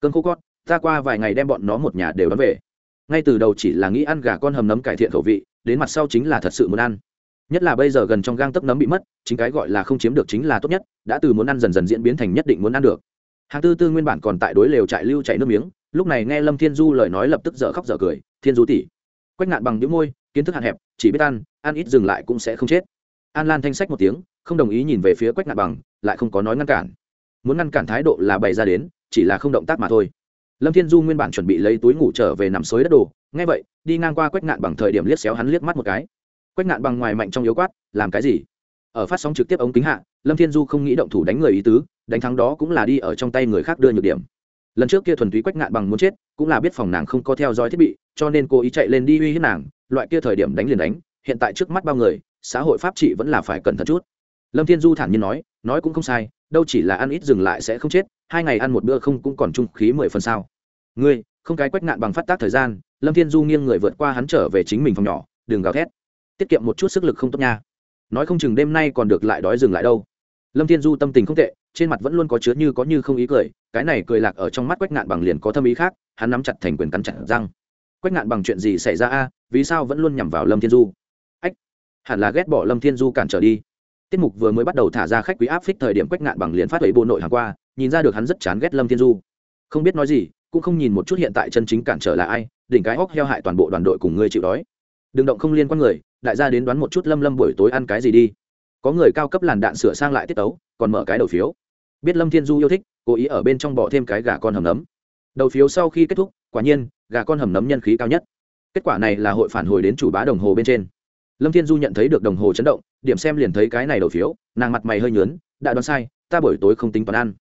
Cơn khô cót ta qua vài ngày đem bọn nó một nhà đều đón về. Ngay từ đầu chỉ là nghĩ ăn gà con hầm nấm cải thiện khẩu vị, đến mặt sau chính là thật sự muốn ăn. Nhất là bây giờ gần trong gang tấc nấm bị mất, chính cái gọi là không chiếm được chính là tốt nhất, đã từ muốn ăn dần dần diễn biến thành nhất định muốn ăn được. Hàng tư tư nguyên bản còn tại đối lều trại lưu chạy nước miếng, lúc này nghe lâm thiên du lời nói lập tức dở khóc dở cười, thiên du tỷ, quách ngạn bằng những môi, kiến thức hạn hẹp, chỉ biết ăn ăn ít dừng lại cũng sẽ không chết. An lan thanh sách một tiếng, không đồng ý nhìn về phía quách ngạn bằng, lại không có nói ngăn cản muốn ngăn cản thái độ là bày ra đến, chỉ là không động tác mà thôi. Lâm thiên du nguyên bản chuẩn bị lấy túi ngủ trở về nằm xới đất đồ, nghe vậy, đi ngang qua quách ngạn bằng thời điểm liếc xéo hắn liếc mắt một cái. Quách ngạn bằng ngoài mạnh trong yếu quát, làm cái gì? Ở phát sóng trực tiếp ống kính hạ, lâm thiên du không nghĩ động thủ đánh người ý tứ, đánh thắng đó cũng là đi ở trong tay người khác đưa nhược điểm. Lần trước kia thuần túy quách ngạn bằng muốn chết, cũng là biết phòng nàng không có theo dõi thiết bị, cho nên cô ý chạy lên đi uy hiếp nàng, loại kia thời điểm đánh liền đánh, hiện tại trước mắt bao người, xã hội pháp trị vẫn là phải cẩn thận chút lâm thiên du thản nhiên nói nói cũng không sai, đâu chỉ là ăn ít dừng lại sẽ không chết, hai ngày ăn một bữa không cũng còn trung khí mười phần sao. Ngươi, không cái quách ngạn bằng phát tác thời gian, lâm thiên du nghiêng người vượt qua hắn trở về chính mình phòng nhỏ, đừng gào thét. Tiết kiệm một chút sức lực không tốt nha. Nói không chừng đêm nay còn được lại đói dừng lại đâu. Lâm thiên du tâm tình không tệ, trên mặt vẫn luôn có chứa như có như không ý cười, cái này cười lạc ở trong mắt quách ngạn bằng liền có thâm ý khác, hắn nắm chặt thành quyền cắn chặt răng. Quách ngạn bằng chuyện gì xảy ra a, vì sao vẫn luôn nhằm vào lâm thiên du? Ách, hẳn là ghét bỏ lâm thiên du cản trở đi tiết mục vừa mới bắt đầu thả ra khách quý áp phích thời điểm quách ngạn bằng liền phát ấy bộ nội hàng qua, nhìn ra được hắn rất chán ghét lâm thiên du. Không biết nói gì, cũng không nhìn một chút hiện tại chân chính cản trở là ai, đỉnh cái hóc heo hại toàn bộ đoàn đội cùng ngươi chịu đói. Đừng động không liên quan người, đại gia đến đoán một chút lâm lâm buổi tối ăn cái gì đi. Có người cao cấp làn đạn sửa sang lại tiết tấu, còn mở cái đầu phiếu. Biết lâm thiên du yêu thích, cố ý ở bên trong bỏ thêm cái gà con hầm nấm. Đầu phiếu sau khi kết thúc, quả nhiên, gà con hầm nấm nhân khí cao nhất. Kết quả này là hội phản hồi đến chủ bá đồng hồ bên trên lâm thiên du nhận thấy được đồng hồ chấn động, điểm xem liền thấy cái này đầu phiếu, nàng mặt mày hơi nhớn, đã đoán sai, ta buổi tối không tính toán ăn.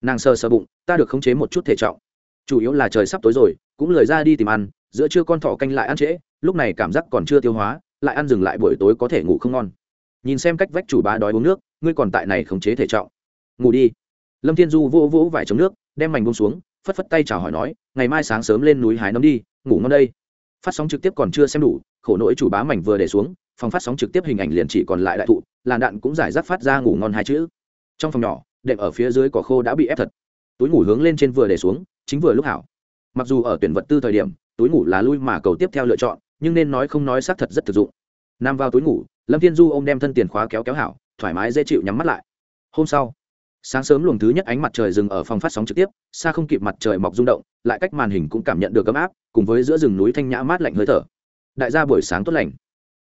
Nàng sơ sơ bụng, ta được khống chế một chút thể trọng. Chủ yếu là trời sắp tối rồi, cũng lời ra đi tìm ăn, giữa trưa con thỏ canh lại ăn trễ, lúc này cảm giác còn chưa tiêu hóa, lại ăn dừng lại buổi tối có thể ngủ không ngon. Nhìn xem cách vách chủ bá đói uống nước, ngươi còn tại này khống chế thể trọng. Ngủ đi. Lâm thiên du vô vỗ vải chống nước, đem mảnh bông xuống, phất phất tay chào hỏi nói, ngày mai sáng sớm lên núi hái nấm đi, ngủ ngon đây. Phát sóng trực tiếp còn chưa xem đủ, khổ nỗi chủ bá mảnh vừa để xuống phòng phát sóng trực tiếp hình ảnh liền chỉ còn lại đại thụ, làn đạn cũng giải rác phát ra ngủ ngon hai chữ. Trong phòng nhỏ, đệm ở phía dưới cỏ khô đã bị ép thật. Túi ngủ hướng lên trên vừa để xuống, chính vừa lúc hảo. Mặc dù ở tuyển vật tư thời điểm, túi ngủ là lui mà cầu tiếp theo lựa chọn, nhưng nên nói không nói xác thật rất thực dụng. Nằm vào túi ngủ, lâm thiên du ô m đem thân tiền khóa kéo kéo hảo, thoải mái dễ chịu nhắm mắt lại. Hôm sau, sáng sớm luồng thứ nhất ánh mặt trời dừng ở phòng phát sóng trực tiếp, xa không kịp mặt trời mọc rung động, lại cách màn hình cũng cảm nhận được ấm áp, cùng với giữa rừng núi thanh nhã mát lạnh hơi thở. Đại gia buổi sáng tốt lành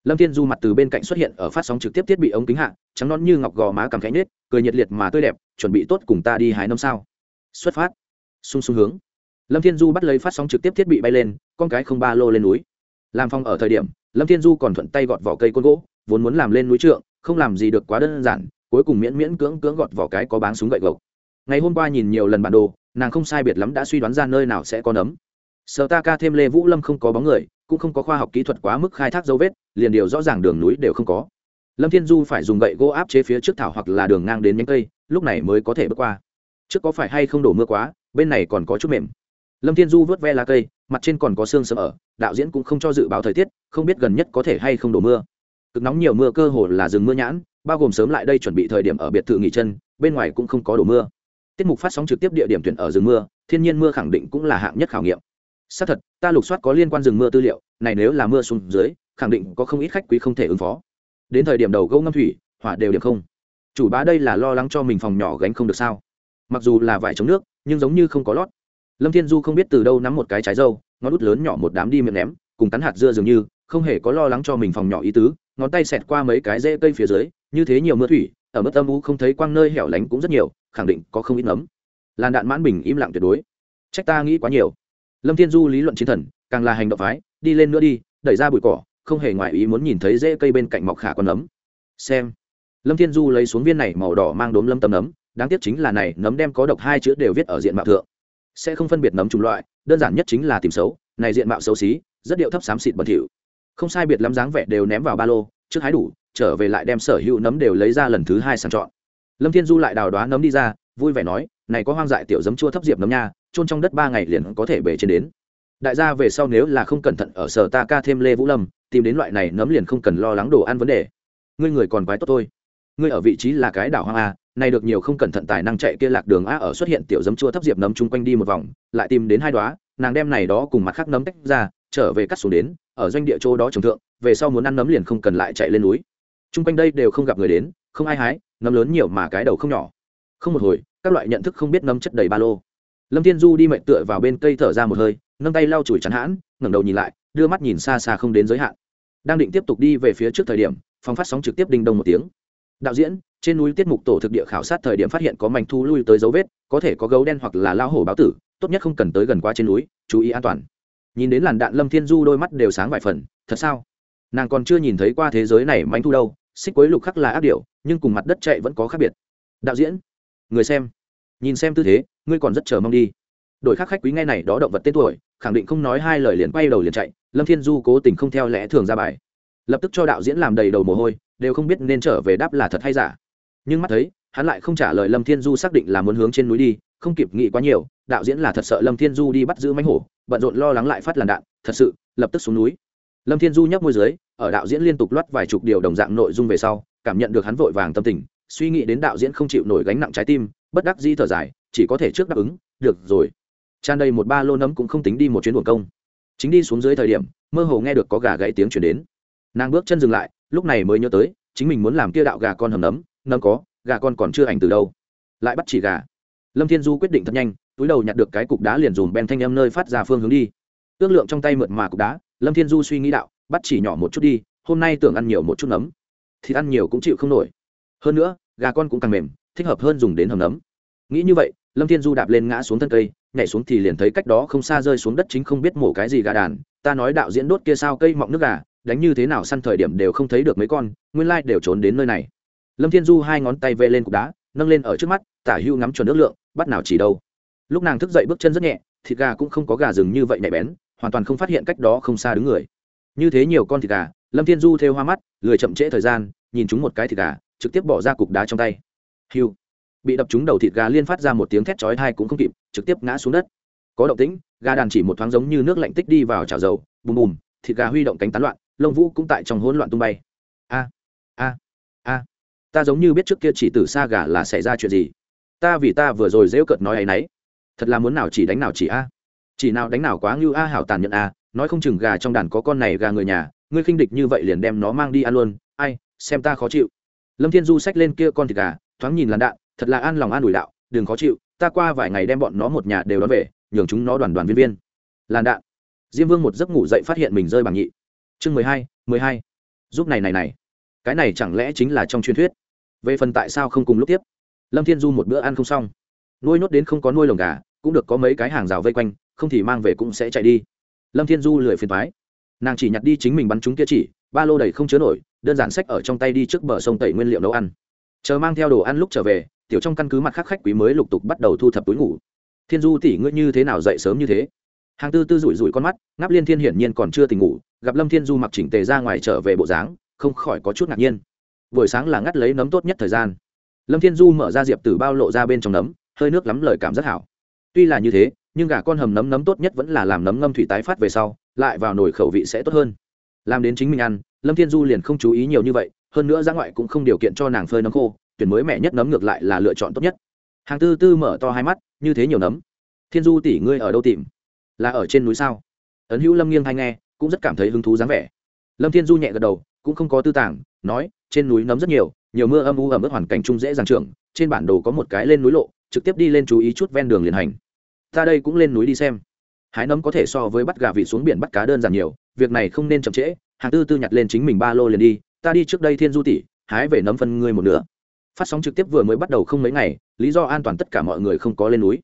lâm thiên du mặt từ bên cạnh xuất hiện ở phát sóng trực tiếp thiết bị ống kính hạ, trắng nón như ngọc gò má cằm khẽ nết cười nhiệt liệt mà tươi đẹp, chuẩn bị tốt cùng ta đi hái năm sao? Xuất phát. Sung sung hướng. Lâm thiên du bắt lấy phát sóng trực tiếp thiết bị bay lên, con cái không ba lô lên núi. Làm phong ở thời điểm, lâm thiên du còn thuận tay gọt vỏ cây côn gỗ, vốn muốn làm lên núi trượng, không làm gì được quá đơn giản, cuối cùng miễn miễn cưỡng cưỡng gọt vỏ cái có báng súng gậy gộc. Ngày hôm qua nhìn nhiều lần bản đồ, nàng không sai biệt lắm đã suy đoán ra nơi nào sẽ có nấm. Sở ta ca thêm lê vũ lâm không có bóng người, cũng không có khoa học kỹ thuật quá mức khai thác dấu vết liền điều rõ ràng đường núi đều không có. Lâm thiên du phải dùng gậy gỗ áp chế phía trước thảo hoặc là đường ngang đến nhánh cây, lúc này mới có thể bước qua. Trước có phải hay không đổ mưa quá, bên này còn có chút mềm. Lâm thiên du vớt ve lá cây, mặt trên còn có xương sớm ở, đạo diễn cũng không cho dự báo thời tiết, không biết gần nhất có thể hay không đổ mưa. Cực nóng nhiều mưa cơ hồ là rừng mưa nhãn, bao gồm sớm lại đây chuẩn bị thời điểm ở biệt thự nghỉ chân, bên ngoài cũng không có đổ mưa. Tiết mục phát sóng trực tiếp địa điểm tuyển ở rừng mưa, thiên nhiên mưa khẳng định cũng là hạng nhất khảo nghiệm. Xác thật, ta lục soát có liên quan rừng mưa tư liệu, này nếu là mưa xuống dưới khẳng định có không ít khách quý không thể ứng phó. Đến thời điểm đầu gâu ngâm thủy, hỏa đều điểm không. Chủ bá đây là lo lắng cho mình phòng nhỏ gánh không được sao? Mặc dù là vải chống nước, nhưng giống như không có lót. Lâm thiên du không biết từ đâu nắm một cái trái dâu, ngón út lớn nhỏ một đám đi miệng ném, cùng tán hạt dưa dường như, không hề có lo lắng cho mình phòng nhỏ ý tứ, ngón tay xẹt qua mấy cái rễ cây phía dưới, như thế nhiều mưa thủy, ở mức âm u không thấy quang nơi hẻo lánh cũng rất nhiều, khẳng định có không ít nấm. Làn đạn mãn bình im lặng tuyệt đối. Trách ta nghĩ quá nhiều. Lâm thiên du lý luận chiến thần, càng là hành động phái, đi lên nữa đi, đẩy ra bụi cỏ không hề ngoại ý muốn nhìn thấy rễ cây bên cạnh mọc khả con nấm. Xem. Lâm thiên du lấy xuống viên này màu đỏ mang đốm lâm tâm nấm, đáng tiếc chính là này, nấm đem có độc hai chữ đều viết ở diện mạo thượng. Sẽ không phân biệt nấm chủng loại, đơn giản nhất chính là tìm xấu, này diện mạo xấu xí, rất điệu thấp xám xịt bẩn thỉu. Không sai biệt lắm dáng vẻ đều ném vào ba lô, trước hái đủ, trở về lại đem sở hữu nấm đều lấy ra lần thứ hai sàng chọn. Lâm thiên du lại đào đoá nấm đi ra, vui vẻ nói, này có hoang dại tiểu giấm chua thấp diệp nấm nha trôn trong đất ba ngày liền có thể bể trên đến. Đại gia về sau nếu là không cẩn thận ở sở ta ca thêm lê vũ lâm tìm đến loại này nấm liền không cần lo lắng đồ ăn vấn đề. Ngươi người còn quái tốt thôi. Ngươi ở vị trí là cái đảo hoang a, này được nhiều không cẩn thận tài năng chạy kia lạc đường a ở xuất hiện tiểu dấm chua thấp diệp nấm chung quanh đi một vòng, lại tìm đến hai đóa, nàng đem này đó cùng mặt khác nấm tách ra, trở về cắt xuống đến, ở doanh địa chỗ đó trồng thượng, về sau muốn ăn nấm liền không cần lại chạy lên núi. Chung quanh đây đều không gặp người đến, không ai hái, nấm lớn nhiều mà cái đầu không nhỏ. Không một hồi, các loại nhận thức không biết nấm chất đầy ba lô. Lâm thiên du đi mệnh tựa vào bên cây thở ra một hơi, nâng tay lau chùi chắn hãn, ngẩng đầu nhìn lại, đưa mắt nhìn xa xa không đến giới hạn đang định tiếp tục đi về phía trước thời điểm phòng phát sóng trực tiếp đinh đông một tiếng. Đạo diễn, trên núi tiết mục tổ thực địa khảo sát thời điểm phát hiện có mảnh thu lui tới dấu vết, có thể có gấu đen hoặc là lao hổ báo tử, tốt nhất không cần tới gần quá trên núi, chú ý an toàn. Nhìn đến làn đạn lâm thiên du đôi mắt đều sáng vài phần, thật sao? Nàng còn chưa nhìn thấy qua thế giới này manh thu đâu, xích quấy lục khắc là áp điệu nhưng cùng mặt đất chạy vẫn có khác biệt. Đạo diễn, người xem, nhìn xem tư thế, ngươi còn rất chờ mong đi. Đội khác khách quý ngay này đó động vật tên tuổi, khẳng định không nói hai lời liền quay đầu liền chạy lâm thiên du cố tình không theo lẽ thường ra bài. Lập tức cho đạo diễn làm đầy đầu mồ hôi, đều không biết nên trở về đáp là thật hay giả. Nhưng mắt thấy, hắn lại không trả lời lâm thiên du xác định là muốn hướng trên núi đi, không kịp nghĩ quá nhiều, đạo diễn là thật sợ lâm thiên du đi bắt giữ mánh hổ, bận rộn lo lắng lại phát làn đạn, thật sự, lập tức xuống núi. Lâm thiên du nhấp môi dưới, ở đạo diễn liên tục loắt vài chục điều đồng dạng nội dung về sau, cảm nhận được hắn vội vàng tâm tình, suy nghĩ đến đạo diễn không chịu nổi gánh nặng trái tim, bất đắc di thở dài, chỉ có thể trước đáp ứng, được rồi. Tràn đầy một ba lô nấm cũng không tính đi một chuyến buồng công chính đi xuống dưới thời điểm, mơ hồ nghe được có gà gãy tiếng chuyển đến. Nàng bước chân dừng lại, lúc này mới nhớ tới, chính mình muốn làm kia đạo gà con hầm nấm nấm có, gà con còn chưa ảnh từ đâu. Lại bắt chỉ gà. Lâm thiên du quyết định thật nhanh, túi đầu nhặt được cái cục đá liền dùm ben thanh em nơi phát ra phương hướng đi. Ước lượng trong tay mượt mà cục đá, lâm thiên du suy nghĩ đạo, bắt chỉ nhỏ một chút đi, hôm nay tưởng ăn nhiều một chút nấm. Thì ăn nhiều cũng chịu không nổi. Hơn nữa, gà con cũng càng mềm, thích hợp hơn dùng đến hầm nấm. Nghĩ như vậy, lâm thiên du đạp lên ngã xuống thân cây nhảy xuống thì liền thấy cách đó không xa rơi xuống đất chính không biết mổ cái gì gà đàn. Ta nói đạo diễn đốt kia sao cây mọng nước gà, đánh như thế nào săn thời điểm đều không thấy được mấy con, nguyên lai đều trốn đến nơi này. Lâm thiên du hai ngón tay vê lên cục đá, nâng lên ở trước mắt, tả hưu ngắm chuẩn nước lượng, bắt nào chỉ đâu. Lúc nàng thức dậy bước chân rất nhẹ, thịt gà cũng không có gà rừng như vậy nhạy bén, hoàn toàn không phát hiện cách đó không xa đứng người. Như thế nhiều con thịt gà, lâm thiên du theo hoa mắt, lười chậm trễ thời gian, nhìn chúng một cái thịt gà, trực tiếp bỏ ra cục đá trong tay. Hiu bị đập trúng đầu thịt gà liên phát ra một tiếng thét chói tai cũng không kịp trực tiếp ngã xuống đất. Có động tĩnh, gà đàn chỉ một thoáng giống như nước lạnh tích đi vào chảo dầu, bùm bùm, thịt gà huy động cánh tán loạn, lông vũ cũng tại trong hỗn loạn tung bay. A a a. Ta giống như biết trước kia chỉ từ xa gà là xảy ra chuyện gì. Ta vì ta vừa rồi dễu cợt nói ấy nấy. Thật là muốn nào chỉ đánh nào chỉ a. Chỉ nào đánh nào quá ngưu a hảo tàn nhẫn a, nói không chừng gà trong đàn có con này gà người nhà, ngươi khinh địch như vậy liền đem nó mang đi ăn luôn. Ai, xem ta khó chịu. Lâm thiên du xách lên kia con thịt gà, thoáng nhìn làn đạn, thật là an lòng an ủi đạo đừng khó chịu, ta qua vài ngày đem bọn nó một nhà đều đón về, nhường chúng nó đoàn đoàn viên viên. Làn đạn. Diêm vương một giấc ngủ dậy phát hiện mình rơi bằng nhị. Chương mười hai mười hai. Giúp này này này. Cái này chẳng lẽ chính là trong truyền thuyết? Về phần tại sao không cùng lúc tiếp? Lâm thiên du một bữa ăn không xong. Nuôi nhốt đến không có nuôi lồng gà, cũng được có mấy cái hàng rào vây quanh, không thì mang về cũng sẽ chạy đi. Lâm thiên du lười phiền thoái nàng chỉ nhặt đi chính mình bắn chúng kia chỉ, ba lô đầy không chứa nổi, đơn giản sách ở trong tay đi trước bờ sông tẩy nguyên liệu nấu ăn. Chờ mang theo đồ ăn lúc trở về tiểu trong căn cứ mặt khác khách quý mới lục tục bắt đầu thu thập túi ngủ. Thiên du tỷ, ngươi như thế nào dậy sớm như thế? Hàng tư tư rủi rủi con mắt, ngáp liên thiên hiển nhiên còn chưa tỉnh ngủ, gặp lâm thiên du mặc chỉnh tề ra ngoài trở về bộ dáng, không khỏi có chút ngạc nhiên. Buổi sáng là ngắt lấy nấm tốt nhất thời gian. Lâm thiên du mở ra diệp tử bao lộ ra bên trong nấm, hơi nước lắm lời cảm rất hảo. Tuy là như thế, nhưng gà con hầm nấm nấm tốt nhất vẫn là làm nấm ngâm thủy tái phát về sau, lại vào nồi khẩu vị sẽ tốt hơn. Làm đến chính mình ăn, lâm thiên du liền không chú ý nhiều như vậy, hơn nữa ra ngoại cũng không điều kiện cho nàng phơi nấm khô tuyển mới mẹ nhất nấm ngược lại là lựa chọn tốt nhất. Hàng tư tư mở to hai mắt, như thế nhiều nấm. Thiên du tỷ ngươi ở đâu tìm? Là ở trên núi sao? Ấn hữu lâm nghiêng hay nghe, cũng rất cảm thấy hứng thú dáng vẻ. Lâm thiên du nhẹ gật đầu, cũng không có tư tàng, nói, trên núi nấm rất nhiều nhiều mưa âm u ẩm ướt hoàn cảnh chung dễ dàng trưởng, trên bản đồ có một cái lên núi lộ, trực tiếp đi lên chú ý chút ven đường liền hành. Ta đây cũng lên núi đi xem. Hái nấm có thể so với bắt gà vịt xuống biển bắt cá đơn giản nhiều, việc này không nên chậm trễ. Hàng tư tư nhặt lên chính mình ba lô liền đi, ta đi trước đây thiên du tỷ, hái về nấm phân ngươi một nửa phát sóng trực tiếp vừa mới bắt đầu không mấy ngày, lý do an toàn tất cả mọi người không có lên núi.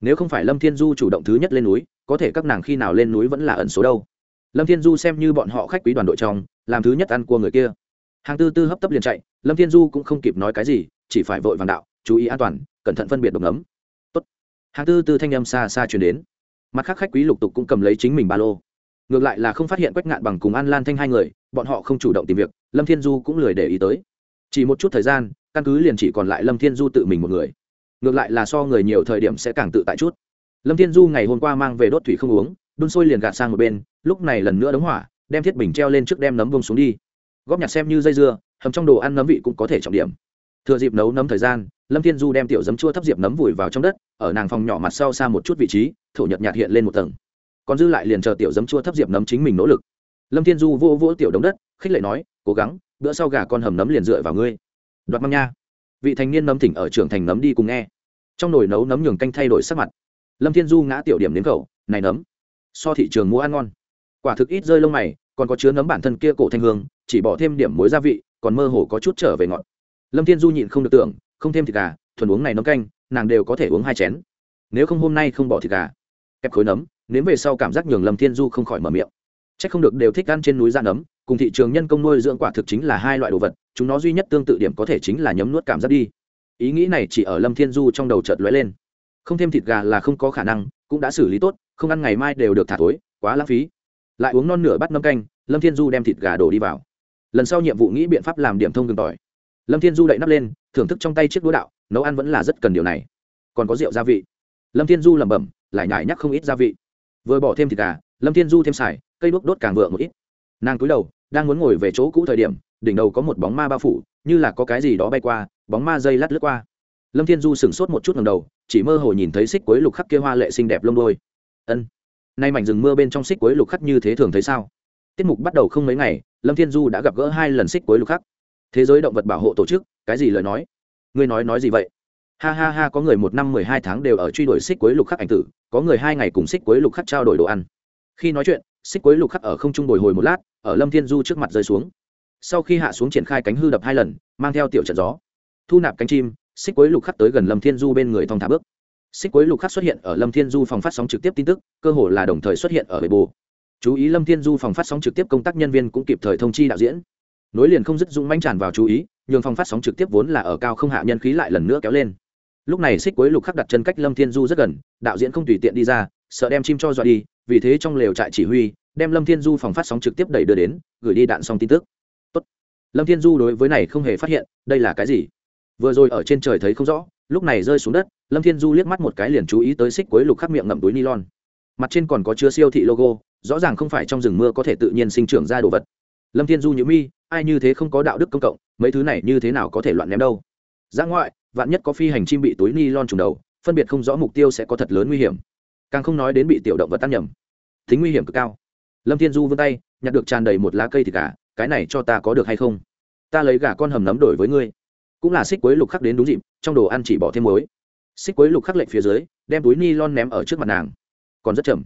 Nếu không phải lâm thiên du chủ động thứ nhất lên núi, có thể các nàng khi nào lên núi vẫn là ẩn số đâu. Lâm thiên du xem như bọn họ khách quý đoàn đội trong, làm thứ nhất ăn cua người kia. Hàng tư tư hấp tấp liền chạy, lâm thiên du cũng không kịp nói cái gì, chỉ phải vội vàng đạo, chú ý an toàn, cẩn thận phân biệt độc ngấm. Tốt. hàng tư tư thanh âm xa xa chuyển đến. Mặt khác khách quý lục tục cũng cầm lấy chính mình ba lô. Ngược lại là không phát hiện quách ngạn bằng cùng an lan thanh hai người, bọn họ không chủ động tìm việc, lâm thiên du cũng lười để ý tới chỉ một chút thời gian, căn cứ liền chỉ còn lại lâm thiên du tự mình một người. Ngược lại là so người nhiều thời điểm sẽ càng tự tại chút. Lâm thiên du ngày hôm qua mang về đốt thủy không uống, đun sôi liền gạt sang một bên, lúc này lần nữa đóng hỏa, đem thiết bình treo lên trước đem nấm bông xuống đi. Góp nhặt xem như dây dưa, hầm trong đồ ăn nấm vị cũng có thể trọng điểm. Thừa dịp nấu nấm thời gian, lâm thiên du đem tiểu giấm chua thấp diệp nấm vùi vào trong đất, ở nàng phòng nhỏ mặt sau xa một chút vị trí, thổ nhợt nhạt hiện lên một tầng. Còn dư lại liền chờ tiểu giấm chua thấp diệp nấm chính mình nỗ lực. Lâm thiên du vô vô tiểu đống đất, khích lệ nói, cố gắng bữa sau gà con hầm nấm liền dựa vào ngươi. Đoạt măng nha. Vị thành niên nấm thỉnh ở trưởng thành nấm đi cùng nghe. Trong nồi nấu nấm nhường canh thay đổi sắc mặt. Lâm thiên du ngã tiểu điểm đến khẩu này nấm, so thị trường mua ăn ngon. Quả thực ít rơi lông mày, còn có chứa nấm bản thân kia cổ thanh hương, chỉ bỏ thêm điểm muối gia vị, còn mơ hồ có chút trở về ngọt. Lâm thiên du nhịn không được tưởng, không thêm thịt gà, thuần uống này nấm canh, nàng đều có thể uống hai chén. Nếu không hôm nay không bỏ thịt gà. Kẹp khối nấm, nếm về sau cảm giác nhường lâm thiên du không khỏi mở miệng. C h ắ c không được đều thích ăn trên núi da nấm cùng thị trường nhân công nuôi dưỡng quả thực chính là hai loại đồ vật, chúng nó duy nhất tương tự điểm có thể chính là nhấm nuốt cảm giác đi. Ý nghĩ này chỉ ở lâm thiên du trong đầu chợt lóe lên. Không thêm thịt gà là không có khả năng, cũng đã xử lý tốt, không ăn ngày mai đều được thả tối quá lãng phí. Lại uống non nửa bát nấm canh, lâm thiên du đem thịt gà đổ đi vào. Lần sau nhiệm vụ nghĩ biện pháp làm điểm thông gừng tỏi. Lâm thiên du đậy nắp lên, thưởng thức trong tay chiếc đũa đạo, nấu ăn vẫn là rất cần điều này. Còn có rượu gia vị. Lâm thiên du lẩm bẩm, lại nhải nhắc không ít gia vị. Vừa bỏ thêm thịt gà, lâm thiên du thêm xài, cây đuốc đốt càng vượng một ít. Nàng cúi đầu đang muốn ngồi về chỗ cũ thời điểm, đỉnh đầu có một bóng ma bao phủ, như là có cái gì đó bay qua, bóng ma dây lát lướt qua. Lâm thiên du sửng sốt một chút ngầm đầu, chỉ mơ hồ nhìn thấy xích quấy lục khắc kia hoa lệ xinh đẹp lông đôi. Ân, nay mảnh rừng mưa bên trong xích quấy lục khắc như thế thường thấy sao? Tiết mục bắt đầu không mấy ngày, lâm thiên du đã gặp gỡ hai lần xích quấy lục khắc. Thế giới động vật bảo hộ tổ chức, cái gì lời nói? Ngươi nói nói gì vậy? Ha ha ha, có người một năm mười hai tháng đều ở truy đuổi xích quấy lục khắc ảnh tử, có người hai ngày cùng xích quấy lục khắc trao đổi đồ ăn. Khi nói chuyện, xích quấy lục khắc ở không trung bồi hồi một lát ở lâm thiên du trước mặt rơi xuống sau khi hạ xuống triển khai cánh hư đập hai lần mang theo tiểu trận gió thu nạp cánh chim xích quấy lục khắc tới gần lâm thiên du bên người thong thả bước xích quấy lục khắc xuất hiện ở lâm thiên du phòng phát sóng trực tiếp tin tức cơ hồ là đồng thời xuất hiện ở bề bồ chú ý lâm thiên du phòng phát sóng trực tiếp công tác nhân viên cũng kịp thời thông chi đạo diễn nối liền không dứt dũng manh tràn vào chú ý nhường phòng phát sóng trực tiếp vốn là ở cao không hạ nhân khí lại lần nữa kéo lên lúc này xích quấy lục khắc đặt chân cách lâm thiên du rất gần đạo diễn không tùy tiện đi ra sợ đem chim cho dọa đi vì thế trong lều trại chỉ huy đem lâm thiên du phòng phát sóng trực tiếp đẩy đưa đến, gửi đi đạn xong tin tức. Tốt. lâm thiên du đối với này không hề phát hiện, đây là cái gì? Vừa rồi ở trên trời thấy không rõ, lúc này rơi xuống đất, lâm thiên du liếc mắt một cái liền chú ý tới xích quấy lục khắc miệng ngậm túi nylon. Mặt trên còn có chứa siêu thị logo, rõ ràng không phải trong rừng mưa có thể tự nhiên sinh trưởng ra đồ vật. Lâm thiên du nhữ mi, ai như thế không có đạo đức công cộng, mấy thứ này như thế nào có thể loạn ném đâu? Ra ngoại, vạn nhất có phi hành chim bị túi ni lon trùng đầu, phân biệt không rõ mục tiêu sẽ có thật lớn nguy hiểm. Càng không nói đến bị tiểu động vật tan nhầm. Tính nguy hiểm cực cao lâm thiên du vươn tay, nhặt được tràn đầy một lá cây thịt gà, cái này cho ta có được hay không? Ta lấy gà con hầm nấm đổi với ngươi. Cũng là xích quế lục khắc đến đúng dịp, trong đồ ăn chỉ bỏ thêm muối. Xích quế lục khắc lệnh phía dưới, đem túi ni lon ném ở trước mặt nàng. Còn rất chậm.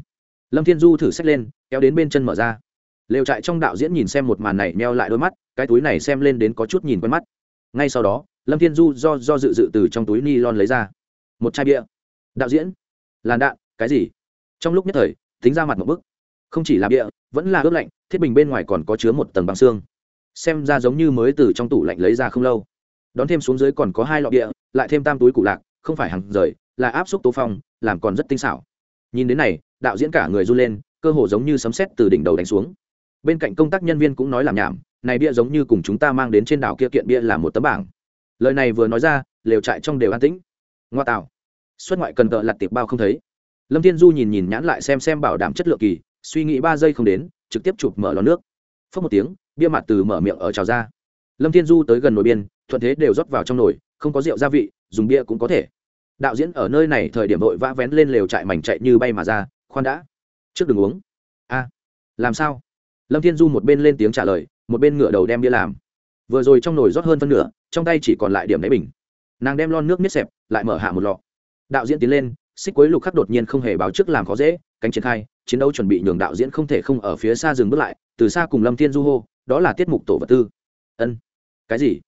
Lâm thiên du thử xách lên, kéo đến bên chân mở ra. Lều trại trong đạo diễn nhìn xem một màn này meo lại đôi mắt, cái túi này xem lên đến có chút nhìn quen mắt. Ngay sau đó, lâm thiên du do do dự dự từ trong túi ni lon lấy ra. Một chai bia. Đạo diễn. Làn đạn, cái gì? Trong lúc nhất thời, tính ra mặt một bức không chỉ là bia vẫn là ướp lạnh, thiết bình bên ngoài còn có chứa một tầng bằng xương. Xem ra giống như mới từ trong tủ lạnh lấy ra không lâu. Đón thêm xuống dưới còn có hai lọ bia lại thêm tam túi cụ lạc, không phải hàng rời, là áp xúc tố phong, làm còn rất tinh xảo. Nhìn đến này, đạo diễn cả người run lên, cơ hồ giống như sấm sét từ đỉnh đầu đánh xuống. Bên cạnh công tác nhân viên cũng nói làm nhảm, này bia giống như cùng chúng ta mang đến trên đảo kia kiện bia là một tấm bảng. Lời này vừa nói ra, lều trại trong đều an tĩnh. Ngoa tạo. Xuất ngoại cần tợ lặt tiệp bao không thấy. Lâm thiên du nhìn nhìn nhãn lại xem xem bảo đảm chất lượng kỳ suy nghĩ ba giây không đến, trực tiếp chụp mở lò nước. Phớt một tiếng, bia mặt từ mở miệng ở trào ra. Lâm thiên du tới gần nồi biên, thuận thế đều rót vào trong nồi, không có rượu gia vị, dùng bia cũng có thể. Đạo diễn ở nơi này thời điểm vội vã vén lên lều trại mảnh chạy như bay mà ra, khoan đã. Trước đừng uống. A, làm sao? Lâm thiên du một bên lên tiếng trả lời, một bên ngửa đầu đem bia làm. Vừa rồi trong nồi rót hơn phân nửa, trong tay chỉ còn lại điểm đáy bình. Nàng đem lon nước miết xẹp, lại mở hạ một lọ. Đạo diễn tiến lên, xích quấy lục khắc đột nhiên không hề báo trước làm khó dễ cánh triển khai, chiến đấu chuẩn bị nhường đạo diễn không thể không ở phía xa dừng bước lại, từ xa cùng lâm thiên du hô, đó là tiết mục tổ vật tư. Ân. Cái gì?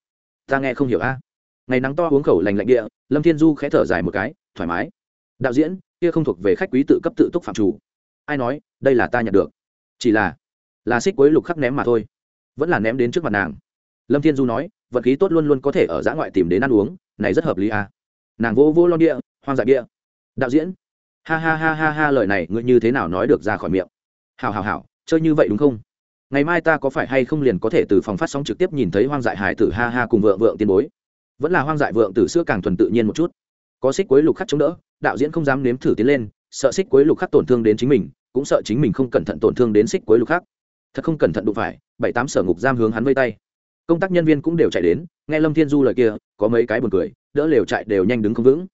Ta nghe không hiểu a. Ngày nắng to uống khẩu lành lạnh địa, lâm thiên du khẽ thở dài một cái, thoải mái. Đạo diễn, kia không thuộc về khách quý tự cấp tự túc phạm chủ. Ai nói, đây là ta nhận được. Chỉ là là xích quấy lục khắc ném mà thôi. Vẫn là ném đến trước mặt nàng. Lâm thiên du nói, vật khí tốt luôn luôn có thể ở giã ngoại tìm đến ăn uống, này rất hợp lý à. nàng vô vô lon địa, hoang dại địa. Đạo diễn ha ha ha ha ha, lời này ngươi như thế nào nói được ra khỏi miệng? Hào hào hào chơi như vậy đúng không? Ngày mai ta có phải hay không liền có thể từ phòng phát sóng trực tiếp nhìn thấy hoang dại hải tử ha ha cùng vợ vợ tiên bối? Vẫn là hoang dại vượng tử xưa càng thuần tự nhiên một chút. Có xích quấy lục khắc chống đỡ, đạo diễn không dám nếm thử tiến lên, sợ xích quấy lục khắc tổn thương đến chính mình, cũng sợ chính mình không cẩn thận tổn thương đến xích quấy lục khắc. Thật không cẩn thận đụng phải, bảy tám sở ngục giam hướng hắn vây tay. Công tác nhân viên cũng đều chạy đến, nghe lâm thiên du lời kia, có mấy cái buồn cười, đỡ lều chạy đều nhanh đứng không vững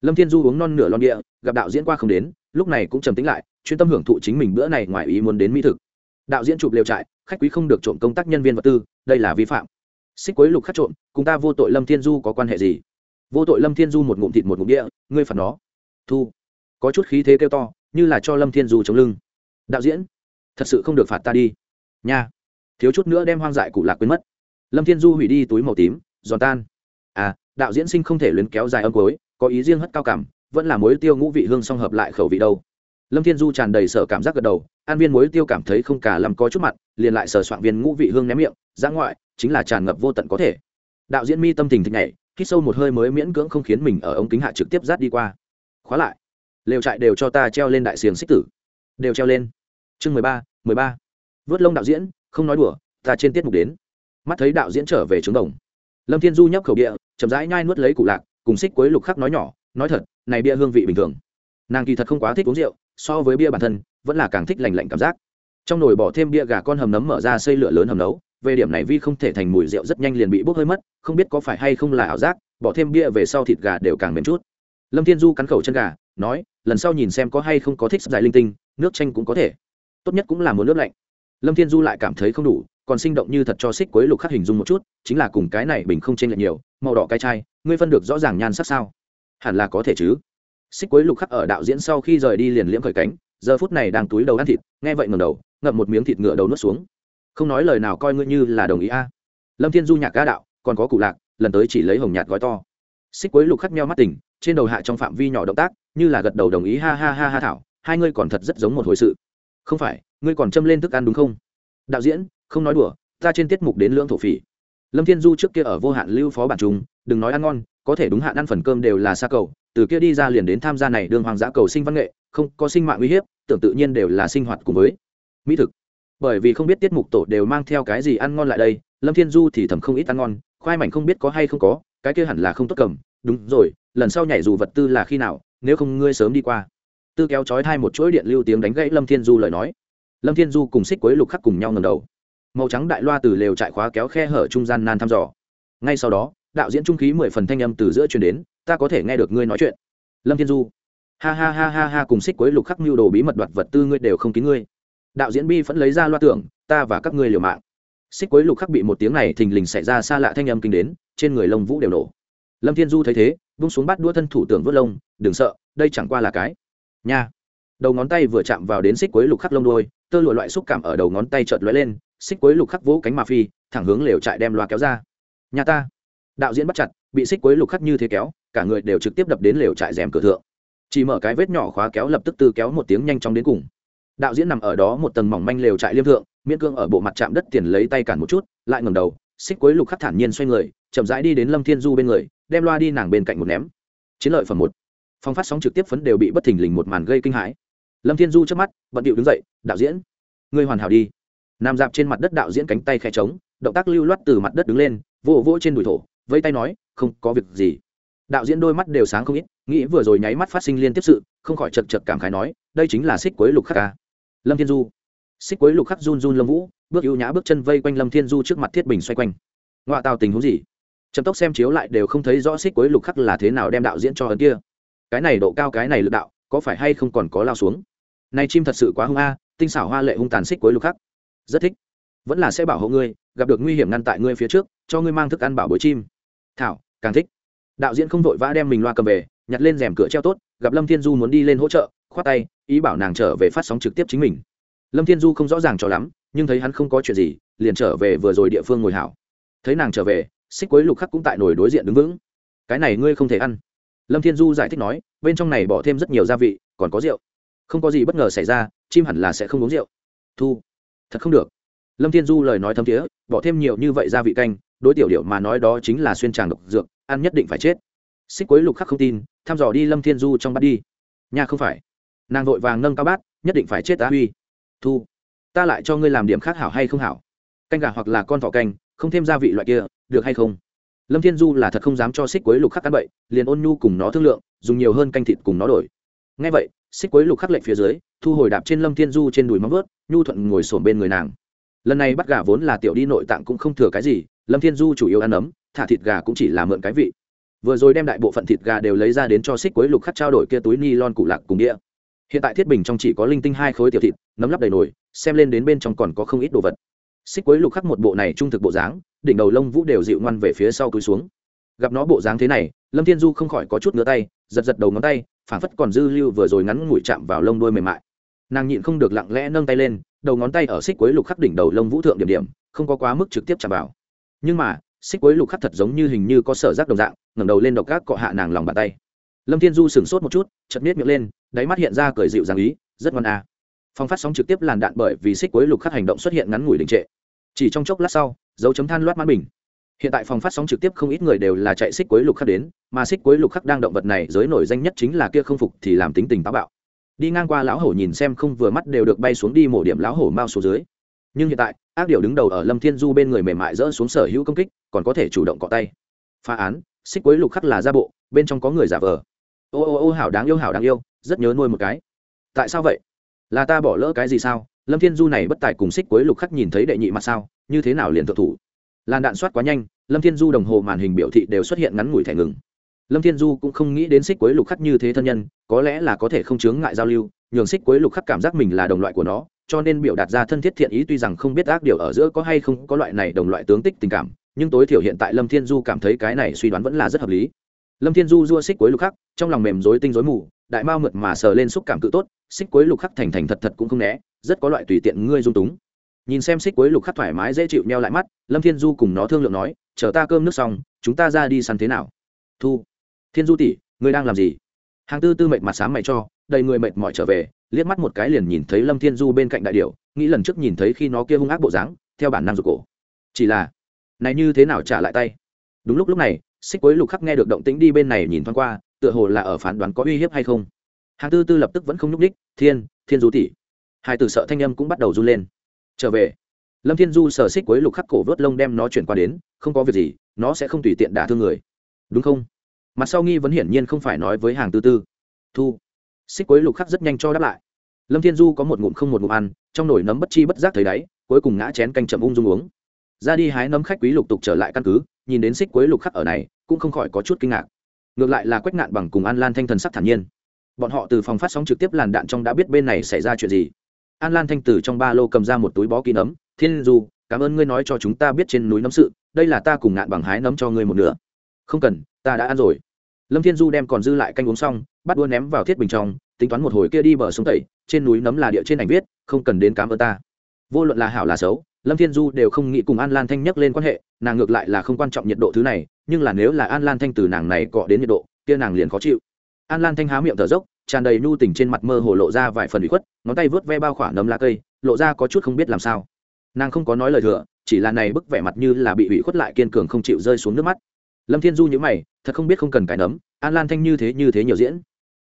lâm thiên du uống non nửa lon địa, gặp đạo diễn qua không đến, lúc này cũng trầm tính lại, chuyên tâm hưởng thụ chính mình bữa này ngoài ý muốn đến mỹ thực. Đạo diễn chụp lều trại, khách quý không được trộm công tác nhân viên vật tư, đây là vi phạm. Xích quấy lục khắc trộm, cùng ta vô tội lâm thiên du có quan hệ gì? Vô tội lâm thiên du một ngụm thịt một ngụm địa, ngươi phạt nó. Thu. Có chút khí thế kêu to, như là cho lâm thiên du chống lưng. Đạo diễn, thật sự không được phạt ta đi. Nha. Thiếu chút nữa đem hoang dại cụ lạc quên mất. Lâm thiên du hủy đi túi màu tím, giòn tan. À đạo diễn sinh không thể luyến kéo dài âm cối có ý riêng hất cao cảm, vẫn là mối tiêu ngũ vị hương song hợp lại khẩu vị đâu. Lâm thiên du tràn đầy sở cảm giác gật đầu, an viên mối tiêu cảm thấy không cả làm có chút mặt liền lại sờ soạn viên ngũ vị hương ném miệng ra ngoại, chính là tràn ngập vô tận có thể. Đạo diễn mi tâm tình thích nhảy, hít sâu một hơi mới miễn cưỡng không khiến mình ở ống kính hạ trực tiếp rát đi qua. Khóa lại. Lều trại đều cho ta treo lên đại xiềng xích tử. Đều treo lên. Chương mười ba mười ba. Vớt lông đạo diễn, không nói đùa, ta trên tiết mục đến. Mắt thấy đạo diễn trở về trướng đồng. Lâm thiên du nhấp khẩu địa, chậm rãi nhai nuốt lấy cụ lạc cùng xích cuối lục khắc nói nhỏ, nói thật, này bia hương vị bình thường. Nàng kỳ thật không quá thích uống rượu, so với bia bản thân, vẫn là càng thích lành lạnh cảm giác. Trong nồi bỏ thêm bia gà con hầm nấm mở ra xây lửa lớn hầm nấu, về điểm này vi không thể thành mùi rượu rất nhanh liền bị bốc hơi mất, không biết có phải hay không là ảo giác, bỏ thêm bia về sau thịt gà đều càng mềm chút. Lâm thiên du cắn khẩu chân gà, nói, lần sau nhìn xem có hay không có thích dài linh tinh, nước chanh cũng có thể. Tốt nhất cũng là một nước lạnh. Lâm thiên du lại cảm thấy không đủ, còn sinh động như thật cho xích quấy lục khắc hình dung một chút, chính là cùng cái này bình không chênh lệch nhiều, màu đỏ cái chai ngươi phân được rõ ràng nhan sắc sao? Hẳn là có thể chứ. Xích Quế lục khắc ở đạo diễn sau khi rời đi liền liễm khởi cánh, giờ phút này đang túi đầu ăn thịt, nghe vậy ngầm đầu, ngậm một miếng thịt ngựa đầu nuốt xuống. Không nói lời nào coi ngươi như là đồng ý a. Lâm thiên du nhạc ca đạo, còn có cụ lạc, lần tới chỉ lấy hồng nhạt gói to. Xích quấy lục khắc meo mắt tỉnh, trên đầu hạ trong phạm vi nhỏ động tác, như là gật đầu đồng ý, ha ha ha ha thảo, hai ngươi còn thật rất giống một hồi sự. Không phải, ngươi còn châm lên thức ăn đúng không? Đạo diễn, không nói đùa, ta trên tiết mục đến lưỡng thổ phỉ lâm thiên du trước kia ở vô hạn lưu phó bản trung, đừng nói ăn ngon, có thể đúng hạn ăn phần cơm đều là xa cầu, từ kia đi ra liền đến tham gia này đường hoàng giã cầu sinh văn nghệ, không, có sinh mạng uy hiếp, tưởng tự nhiên đều là sinh hoạt cùng với mỹ thực. Bởi vì không biết tiết mục tổ đều mang theo cái gì ăn ngon lại đây, lâm thiên du thì thầm không ít ăn ngon, khoai mảnh không biết có hay không có, cái kia hẳn là không tốt cầm. Đúng rồi, lần sau nhảy dù vật tư là khi nào, nếu không ngươi sớm đi qua. Tư kéo trói thai một chuỗi điện lưu tiếng đánh gãy lâm thiên du lời nói. Lâm thiên du cùng xích quấy lục khắc cùng nhau ngầm đầu màu trắng đại loa từ lều trại khóa kéo khe hở trung gian nan thăm dò. Ngay sau đó, đạo diễn trung khí mười phần thanh âm từ giữa truyền đến, ta có thể nghe được ngươi nói chuyện. Lâm thiên du, ha ha ha ha ha, cùng xích quấy lục khắc mưu đồ bí mật đoạt vật tư ngươi đều không kín ngươi. Đạo diễn bi vẫn lấy ra loa tưởng, ta và các ngươi liều mạng. Xích quấy lục khắc bị một tiếng này thình lình xảy ra xa lạ thanh âm kinh đến, trên người lông vũ đều nổ. Lâm thiên du thấy thế bung xuống bắt đua thân thủ tưởng vớt lông, đừng sợ, đây chẳng qua là cái nha. Đầu ngón tay vừa chạm vào đến xích quấy lục khắc lông đôi tơ lụa loại xúc cảm ở đầu ngón tay chợt lóe lên xích quấy lục khắc vỗ cánh mà phi, thẳng hướng lều trại đem loa kéo ra. Nhà ta. Đạo diễn bắt chặt, bị xích quấy lục khắc như thế kéo, cả người đều trực tiếp đập đến lều trại rèm cửa thượng. Chỉ mở cái vết nhỏ khóa kéo lập tức từ kéo một tiếng nhanh chóng đến cùng. Đạo diễn nằm ở đó một tầng mỏng manh lều trại liêm thượng, miễn cương ở bộ mặt chạm đất tiền lấy tay cản một chút, lại ngầm đầu, xích quấy lục khắc thản nhiên xoay người, chậm rãi đi đến lâm thiên du bên người, đem loa đi nàng bên cạnh một ném. Chiến lợi phẩm một. Phong phát sóng trực tiếp phấn đều bị bất thình lình một màn gây kinh hãi. Lâm thiên du trước mắt, bận điệu đứng dậy, đạo diễn, ngươi hoàn hảo đi nằm dạp trên mặt đất đạo diễn cánh tay khẽ trống, động tác lưu loát từ mặt đất đứng lên, vỗ vỗ trên đùi thổ vây tay nói, không có việc gì. Đạo diễn đôi mắt đều sáng không ít, nghĩ vừa rồi nháy mắt phát sinh liên tiếp sự, không khỏi chật chật cảm khái nói, đây chính là xích quấy lục khắc ca lâm thiên du. Xích quấy lục khắc run run lâm vũ, bước ưu nhã bước chân vây quanh lâm thiên du trước mặt thiết bình xoay quanh. Ngoại tàu tình huống gì? Chậm tốc xem chiếu lại đều không thấy rõ xích quấy lục khắc là thế nào đem đạo diễn cho ấn kia. Cái này độ cao, cái này lực đạo, có phải hay không còn có lao xuống? Này chim thật sự quá hung a, tinh xảo hoa lệ hung tàn xích quấy lục khắc rất thích. Vẫn là sẽ bảo hộ ngươi, gặp được nguy hiểm ngăn tại ngươi phía trước, cho ngươi mang thức ăn bảo bối chim. Thảo, càng thích. Đạo diễn không vội vã đem mình loa cầm về, nhặt lên rèm cửa treo tốt, gặp lâm thiên du muốn đi lên hỗ trợ, khoát tay, ý bảo nàng trở về phát sóng trực tiếp chính mình. Lâm thiên du không rõ ràng cho lắm, nhưng thấy hắn không có chuyện gì, liền trở về vừa rồi địa phương ngồi hảo. Thấy nàng trở về, xích quấy lục khắc cũng tại nồi đối diện đứng vững. Cái này ngươi không thể ăn. Lâm thiên du giải thích nói, bên trong này bỏ thêm rất nhiều gia vị, còn có rượu. Không có gì bất ngờ xảy ra, chim hẳn là sẽ không uống rượu. Thu thật không được. Lâm thiên du lời nói thấm thiế, bỏ thêm nhiều như vậy gia vị canh, đối tiểu điệu mà nói đó chính là xuyên tràng độc dược, ăn nhất định phải chết. Xích quấy lục khắc không tin thăm dò đi lâm thiên du trong bát đi. Nha không phải. Nàng vội vàng nâng cao bát, nhất định phải chết tá huy. Thu, ta lại cho ngươi làm điểm khác hảo hay không hảo? Canh gà hoặc là con thỏ canh, không thêm gia vị loại kia, được hay không? Lâm thiên du là thật không dám cho xích quấy lục khắc ăn bậy, liền ôn nhu cùng nó thương lượng, dùng nhiều hơn canh thịt cùng nó đổi ngay vậy, xích quấy lục khắc lệnh phía dưới, thu hồi đạp trên lâm thiên du trên đùi móng vớt nhu thuận ngồi sổm bên người nàng. Lần này bắt gà vốn là tiểu đi nội tạng cũng không thừa cái gì, lâm thiên du chủ yếu ăn ấm, thả thịt gà cũng chỉ là mượn cái vị. Vừa rồi đem đại bộ phận thịt gà đều lấy ra đến cho xích quấy lục khắc trao đổi kia túi ni lon cụ lạc cùng đĩa. Hiện tại thiết bình trong chỉ có linh tinh hai khối tiểu thịt, nấm lắp đầy nồi, xem lên đến bên trong còn có không ít đồ vật. Xích quấy lục khắc một bộ này trung thực bộ dáng, đỉnh đầu lông vũ đều dịu ngoan về phía sau cúi xuống. Gặp nó bộ dáng thế này lâm thiên du không khỏi có chút ngứa tay, giật giật đầu ngón tay, phảng phất còn dư lưu vừa rồi ngắn ngủi chạm vào lông đuôi mềm mại. Nàng nhịn không được lặng lẽ nâng tay lên, đầu ngón tay ở xích quấy lục khắc đỉnh đầu lông vũ thượng điểm điểm, không có quá mức trực tiếp chạm vào. Nhưng mà, xích quấy lục khắc thật giống như hình như có sở giác đồng dạng, ngẩng đầu lên độc gác cọ hạ nàng lòng bàn tay. Lâm thiên du sửng sốt một chút chật miết miệng lên, đáy mắt hiện ra cười dịu dàng ý, rất ngon à. phong phát sóng trực tiếp làn đạn bởi vì xích quấy lục khắc hành động xuất hiện ngắn ngủi đình trệ. Chỉ trong chốc lát sau, dấu chấm than loát mãn bình hiện tại phòng phát sóng trực tiếp không ít người đều là chạy xích cuối lục khắc đến, mà xích cuối lục khắc đang động vật này giới nổi danh nhất chính là kia không phục thì làm tính tình táo bạo. Đi ngang qua lão hổ nhìn xem không vừa mắt đều được bay xuống đi mổ điểm lão hổ mau xuống dưới. Nhưng hiện tại, ác điệu đứng đầu ở lâm thiên du bên người mềm mại dỡ xuống sở hữu công kích, còn có thể chủ động cọ tay. Phá án, xích cuối lục khắc là ra bộ, bên trong có người giả vờ. Ô ô ô hảo đáng yêu hảo đáng yêu, rất nhớ nuôi một cái. Tại sao vậy? Là ta bỏ lỡ cái gì sao? Lâm thiên du này bất tài cùng xích cuối lục khắc nhìn thấy đệ nhị mặt sao, như thế nào liền thượng thủ? Làn đạn soát quá nhanh, lâm thiên du đồng hồ màn hình biểu thị đều xuất hiện ngắn ngủi thẻ ngừng. Lâm thiên du cũng không nghĩ đến xích quấy lục khắc như thế thân nhân, có lẽ là có thể không chướng ngại giao lưu, nhường xích quấy lục khắc cảm giác mình là đồng loại của nó, cho nên biểu đạt ra thân thiết thiện ý tuy rằng không biết ác điều ở giữa có hay không có loại này đồng loại tướng tích tình cảm, nhưng tối thiểu hiện tại lâm thiên du cảm thấy cái này suy đoán vẫn là rất hợp lý. Lâm thiên du dua xích quấy lục khắc, trong lòng mềm rối tinh rối mù, đại mao mượt mà sờ lên xúc cảm cự tốt, xích quấy lục khắc thành thành thật thật cũng không né, rất có loại tùy tiện ngươi dung túng nhìn xem xích cuối lục khắc thoải mái dễ chịu neo lại mắt, lâm thiên du cùng nó thương lượng nói, chờ ta cơm nước xong, chúng ta ra đi săn thế nào? Thu, thiên du tỷ, ngươi đang làm gì? Hàng tư tư mệt mặt sáng mày cho, đầy người mệt mỏi trở về, liếc mắt một cái liền nhìn thấy lâm thiên du bên cạnh đại điệu nghĩ lần trước nhìn thấy khi nó kia hung ác bộ dáng, theo bản năng rụt cổ. Chỉ là, này như thế nào trả lại tay? Đúng lúc lúc này, xích quấy lục khắc nghe được động tĩnh đi bên này nhìn thoáng qua, tựa hồ là ở phán đoán có uy hiếp hay không. Hàng tư tư lập tức vẫn không nhúc ních thiên thiên du tỷ. Hai từ sợ thanh âm cũng bắt đầu run lên trở về. Lâm thiên du sở xích quấy lục khắc cổ vớt lông đem nó chuyển qua đến, không có việc gì, nó sẽ không tùy tiện đả thương người. Đúng không? Mặt sau nghi vấn hiển nhiên không phải nói với hàng tư tư. Thu. Xích quấy lục khắc rất nhanh cho đáp lại. Lâm thiên du có một ngụm không một ngụm ăn, trong nồi nấm bất chi bất giác thấy đáy, cuối cùng ngã chén canh chậm ung dung uống. Ra đi hái nấm khách quý lục tục trở lại căn cứ, nhìn đến xích quấy lục khắc ở này, cũng không khỏi có chút kinh ngạc. Ngược lại là quách ngạn bằng cùng an lan thanh thần sắc thản nhiên. Bọn họ từ phòng phát sóng trực tiếp làn đạn trong đã biết bên này xảy ra chuyện gì an lan thanh từ trong ba lô cầm ra một túi bó kín nấm thiên du, cảm ơn ngươi nói cho chúng ta biết trên núi nấm sự, đây là ta cùng ngạn bằng hái nấm cho ngươi một nửa. Không cần, ta đã ăn rồi. Lâm thiên du đem còn dư lại canh uống xong, bắt đua ném vào thiết bình trong, tính toán một hồi kia đi bờ sông tẩy trên núi nấm là địa trên ảnh viết, không cần đến cám ơn ta. Vô luận là hảo là xấu, lâm thiên du đều không nghĩ cùng an lan thanh nhắc lên quan hệ, nàng ngược lại là không quan trọng nhiệt độ thứ này, nhưng là nếu là an lan thanh từ nàng này cọ đến nhiệt độ, kia nàng liền khó chịu. An lan thanh há miệng thở dốc tràn đầy nhu tình trên mặt mơ hồ lộ ra vài phần bị khuất, ngón tay vớt ve bao khỏa nấm lá cây, lộ ra có chút không biết làm sao. Nàng không có nói lời thừa, chỉ là này bức vẻ mặt như là bị ủy khuất lại kiên cường không chịu rơi xuống nước mắt. Lâm thiên du nhữ mày, thật không biết không cần cái nấm, an lan thanh như thế như thế nhiều diễn.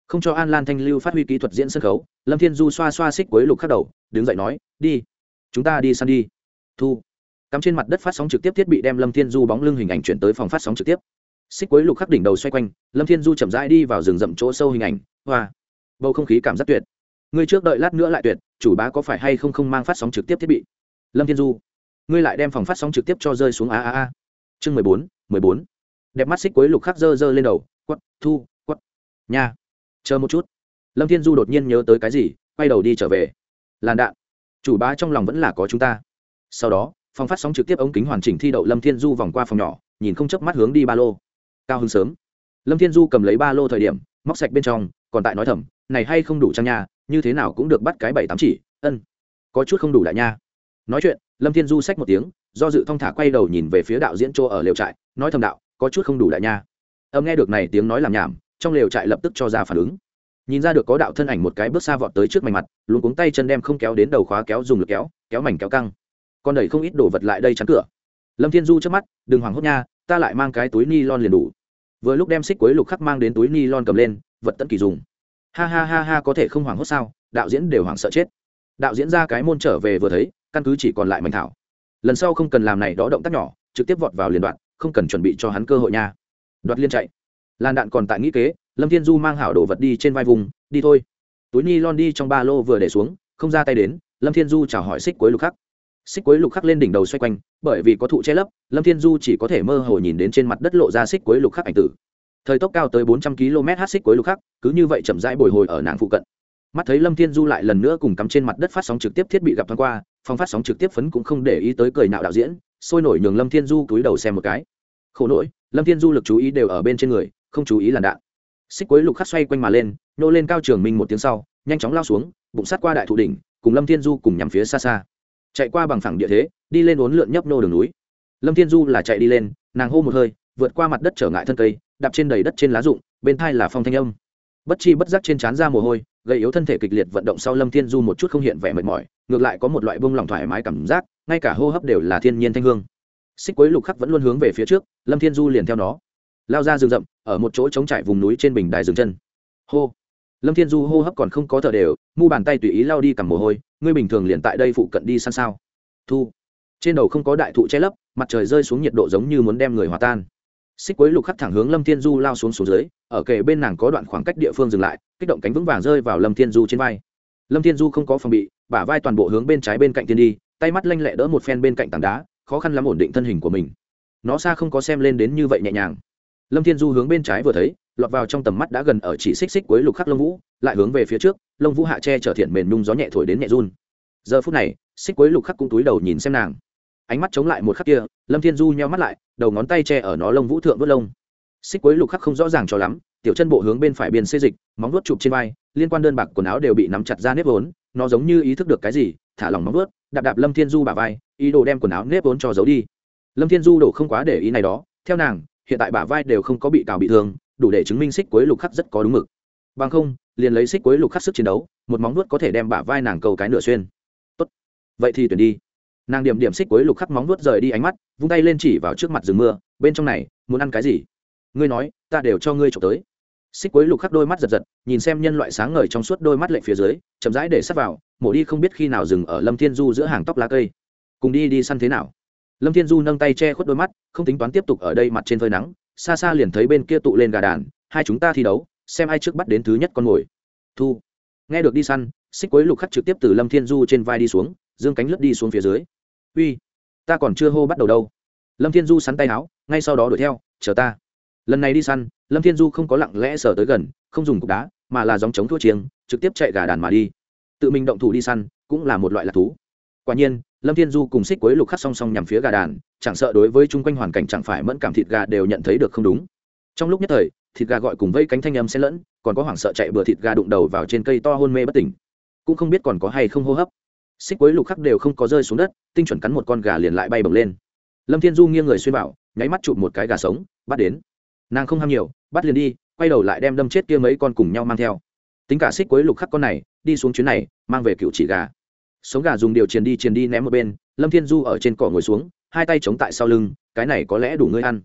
Không cho an lan thanh lưu phát huy kỹ thuật diễn sân khấu, lâm thiên du xoa xoa xích quấy lục khắc đầu, đứng dậy nói, đi, chúng ta đi săn đi. Thu. Cắm trên mặt đất phát sóng trực tiếp thiết bị đem lâm thiên du bóng lưng hình ảnh chuyển tới phòng phát sóng trực tiếp. Xích quấy lục khắc đỉnh đầu xoay quanh, lâm thiên du chậm rãi đi vào rừng rậm chỗ sâu hình ảnh hoa. Bầu không khí cảm giác tuyệt. Ngươi trước đợi lát nữa lại tuyệt, chủ bá có phải hay không không mang phát sóng trực tiếp thiết bị? Lâm thiên du. Ngươi lại đem phòng phát sóng trực tiếp cho rơi xuống a a a. Chương mười bốn mười bốn. Đẹp mắt xích quấy lục khắc dơ dơ lên đầu quất thu quất nha. Chờ một chút. Lâm thiên du đột nhiên nhớ tới cái gì, quay đầu đi trở về. Làn đạn. Chủ bá trong lòng vẫn là có chúng ta. Sau đó, phòng phát sóng trực tiếp ống kính hoàn chỉnh thi đậu lâm thiên du vòng qua phòng nhỏ, nhìn không chớp mắt hướng đi ba lô. Cao hứng sớm. Lâm thiên du cầm lấy ba lô thời điểm, móc sạch bên trong còn tại nói thầm, này hay không đủ trang nha, như thế nào cũng được bắt cái bảy tám chỉ, ân, có chút không đủ đại nha. Nói chuyện, lâm thiên du xách một tiếng, do dự thong thả quay đầu nhìn về phía đạo diễn chỗ ở lều trại, nói thầm đạo, có chút không đủ đại nha. Âm nghe được này tiếng nói làm nhảm, trong lều trại lập tức cho ra phản ứng. Nhìn ra được có đạo thân ảnh một cái bước xa vọt tới trước mảnh mặt luôn cuống tay chân đem không kéo đến đầu khóa kéo dùng lực kéo kéo mảnh kéo căng. Con đẩy không ít đồ vật lại đây chắn cửa. Lâm thiên du trước mắt, đừng hoảng hốt nha, ta lại mang cái túi ni lon liền đủ. Vừa lúc đem xích cuối lục khắc mang đến túi ni lon cầm lên vật tận kỳ dùng. Ha ha ha ha, có thể không hoảng hốt sao? Đạo diễn đều hoảng sợ chết. Đạo diễn ra cái môn trở về vừa thấy, căn cứ chỉ còn lại mảnh thảo. Lần sau không cần làm này đó động tác nhỏ, trực tiếp vọt vào liền đoạn, không cần chuẩn bị cho hắn cơ hội nha. Đoạt liên chạy. Lan đạn còn tại nghĩ kế, lâm thiên du mang hảo đồ vật đi trên vai vùng, đi thôi. Túi ni lon đi trong ba lô vừa để xuống, không ra tay đến, lâm thiên du chào hỏi xích quấy lục khắc. Xích quấy lục khắc lên đỉnh đầu xoay quanh, bởi vì có thụ che lấp, lâm thiên du chỉ có thể mơ hồ nhìn đến trên mặt đất lộ ra xích quấy lục khắc ảnh tử thời tốc cao tới bốn trăm km h xích cuối lục khắc, cứ như vậy chậm rãi bồi hồi ở nàng phụ cận. Mắt thấy lâm thiên du lại lần nữa cùng cắm trên mặt đất phát sóng trực tiếp thiết bị gặp thoáng qua, phòng phát sóng trực tiếp phấn cũng không để ý tới cười nạo đạo diễn, sôi nổi nhường lâm thiên du cúi đầu xem một cái. Khổ nỗi, lâm thiên du lực chú ý đều ở bên trên người, không chú ý làn đạn. Xích quấy lục khắc xoay quanh mà lên nô lên cao trường minh một tiếng sau, nhanh chóng lao xuống, bụng sát qua đại thụ đỉnh, cùng lâm thiên du cùng nhằm phía xa xa. Chạy qua bằng phẳng địa thế, đi lên uốn lượn nhấp nô đường núi. Lâm thiên du là chạy đi lên, nàng hô một hơi, vượt qua mặt đất trở ngại thân cây đạp trên đầy đất trên lá rụng, bên thai là phong thanh âm. Bất chi bất giác trên trán ra mồ hôi gây yếu thân thể kịch liệt vận động sau lâm thiên du một chút không hiện vẻ mệt mỏi, ngược lại có một loại bông lòng thoải mái cảm giác, ngay cả hô hấp đều là thiên nhiên thanh hương. Xích quấy lục khắc vẫn luôn hướng về phía trước, lâm thiên du liền theo nó. Lao ra rừng rậm, ở một chỗ trống trải vùng núi trên bình đài rừng chân. Hô. Lâm thiên du hô hấp còn không có thở đều, mu bàn tay tùy ý lao đi cầm mồ hôi, ngươi bình thường liền tại đây phụ cận đi săn sao? Thu. Trên đầu không có đại thụ che lấp, mặt trời rơi xuống nhiệt độ giống như muốn đem người hòa tan xích quấy lục khắc thẳng hướng lâm thiên du lao xuống xuống dưới, ở kề bên nàng có đoạn khoảng cách địa phương dừng lại, kích động cánh vững vàng rơi vào lâm thiên du trên vai. Lâm thiên du không có phòng bị, bả vai toàn bộ hướng bên trái bên cạnh tiên đi, tay mắt lanh lẹ đỡ một phen bên cạnh tảng đá, khó khăn lắm ổn định thân hình của mình. Nó xa không có xem lên đến như vậy nhẹ nhàng. Lâm thiên du hướng bên trái vừa thấy, lọt vào trong tầm mắt đã gần ở chỉ xích xích cuối lục khắc lông vũ, lại hướng về phía trước, lông vũ hạ che trở thiện mềm nhung gió nhẹ thổi đến nhẹ run. Giờ phút này, xích cuối lục khắc cũng túi đầu nhìn xem nàng ánh mắt chống lại một khắc kia, lâm thiên du nheo mắt lại, đầu ngón tay che ở nó lông vũ thượng vớt lông. Xích cuối lục khắc không rõ ràng cho lắm, tiểu chân bộ hướng bên phải biên xê dịch, móng vuốt chụp trên vai, liên quan đơn bạc quần áo đều bị nắm chặt ra nếp vốn, nó giống như ý thức được cái gì, thả lòng móng vuốt, đạp đạp lâm thiên du bả vai, ý đồ đem quần áo nếp vốn cho giấu đi. Lâm thiên du đổ không quá để ý này đó, theo nàng, hiện tại bả vai đều không có bị cào bị thương, đủ để chứng minh xích cuối lục khắc rất có đúng mực. Bằng không, liền lấy xích cuối lục khắc sức chiến đấu, một móng vuốt có thể đem bả vai nàng cầu cái nửa xuyên. Tốt. Vậy thì tuyển đi nàng điểm điểm xích cuối lục khắc móng vuốt rời đi ánh mắt, vung tay lên chỉ vào trước mặt rừng mưa, bên trong này, muốn ăn cái gì? Ngươi nói, ta đều cho ngươi trộm tới. Xích cuối lục khắc đôi mắt giật giật, nhìn xem nhân loại sáng ngời trong suốt đôi mắt lệ phía dưới, chậm rãi để sắt vào, mổ đi không biết khi nào dừng ở lâm thiên du giữa hàng tóc lá cây. Cùng đi đi săn thế nào? Lâm thiên du nâng tay che khuất đôi mắt, không tính toán tiếp tục ở đây mặt trên phơi nắng, xa xa liền thấy bên kia tụ lên gà đàn, hai chúng ta thi đấu, xem ai trước bắt đến thứ nhất con mồi. Thu. Nghe được đi săn, xích quấy lục khắc trực tiếp từ lâm thiên du trên vai đi xuống, dương cánh lướt đi xuống phía dưới uy, ta còn chưa hô bắt đầu đâu. Lâm thiên du sắn tay áo, ngay sau đó đuổi theo, chờ ta. Lần này đi săn, lâm thiên du không có lặng lẽ sờ tới gần, không dùng cục đá, mà là dòng chống thua chiêng, trực tiếp chạy gà đàn mà đi. Tự mình động thủ đi săn, cũng là một loại lạc thú. Quả nhiên, lâm thiên du cùng xích quấy lục khắc song song nhằm phía gà đàn, chẳng sợ đối với chung quanh hoàn cảnh chẳng phải mẫn cảm thịt gà đều nhận thấy được không đúng. Trong lúc nhất thời, thịt gà gọi cùng vây cánh thanh âm xen lẫn, còn có hoảng sợ chạy bừa thịt gà đụng đầu vào trên cây to hôn mê bất tỉnh. Cũng không biết còn có hay không hô hấp xích quấy lục khắc đều không có rơi xuống đất, tinh chuẩn cắn một con gà liền lại bay bồng lên. Lâm thiên du nghiêng người xuyên bảo, nháy mắt chụp một cái gà sống, bắt đến. Nàng không ham nhiều, bắt liền đi, quay đầu lại đem đâm chết kia mấy con cùng nhau mang theo. Tính cả xích quấy lục khắc con này, đi xuống chuyến này, mang về cựu chỉ gà. Sống gà dùng điều triền đi triền đi ném một bên, lâm thiên du ở trên cỏ ngồi xuống, hai tay chống tại sau lưng, cái này có lẽ đủ ngươi ăn.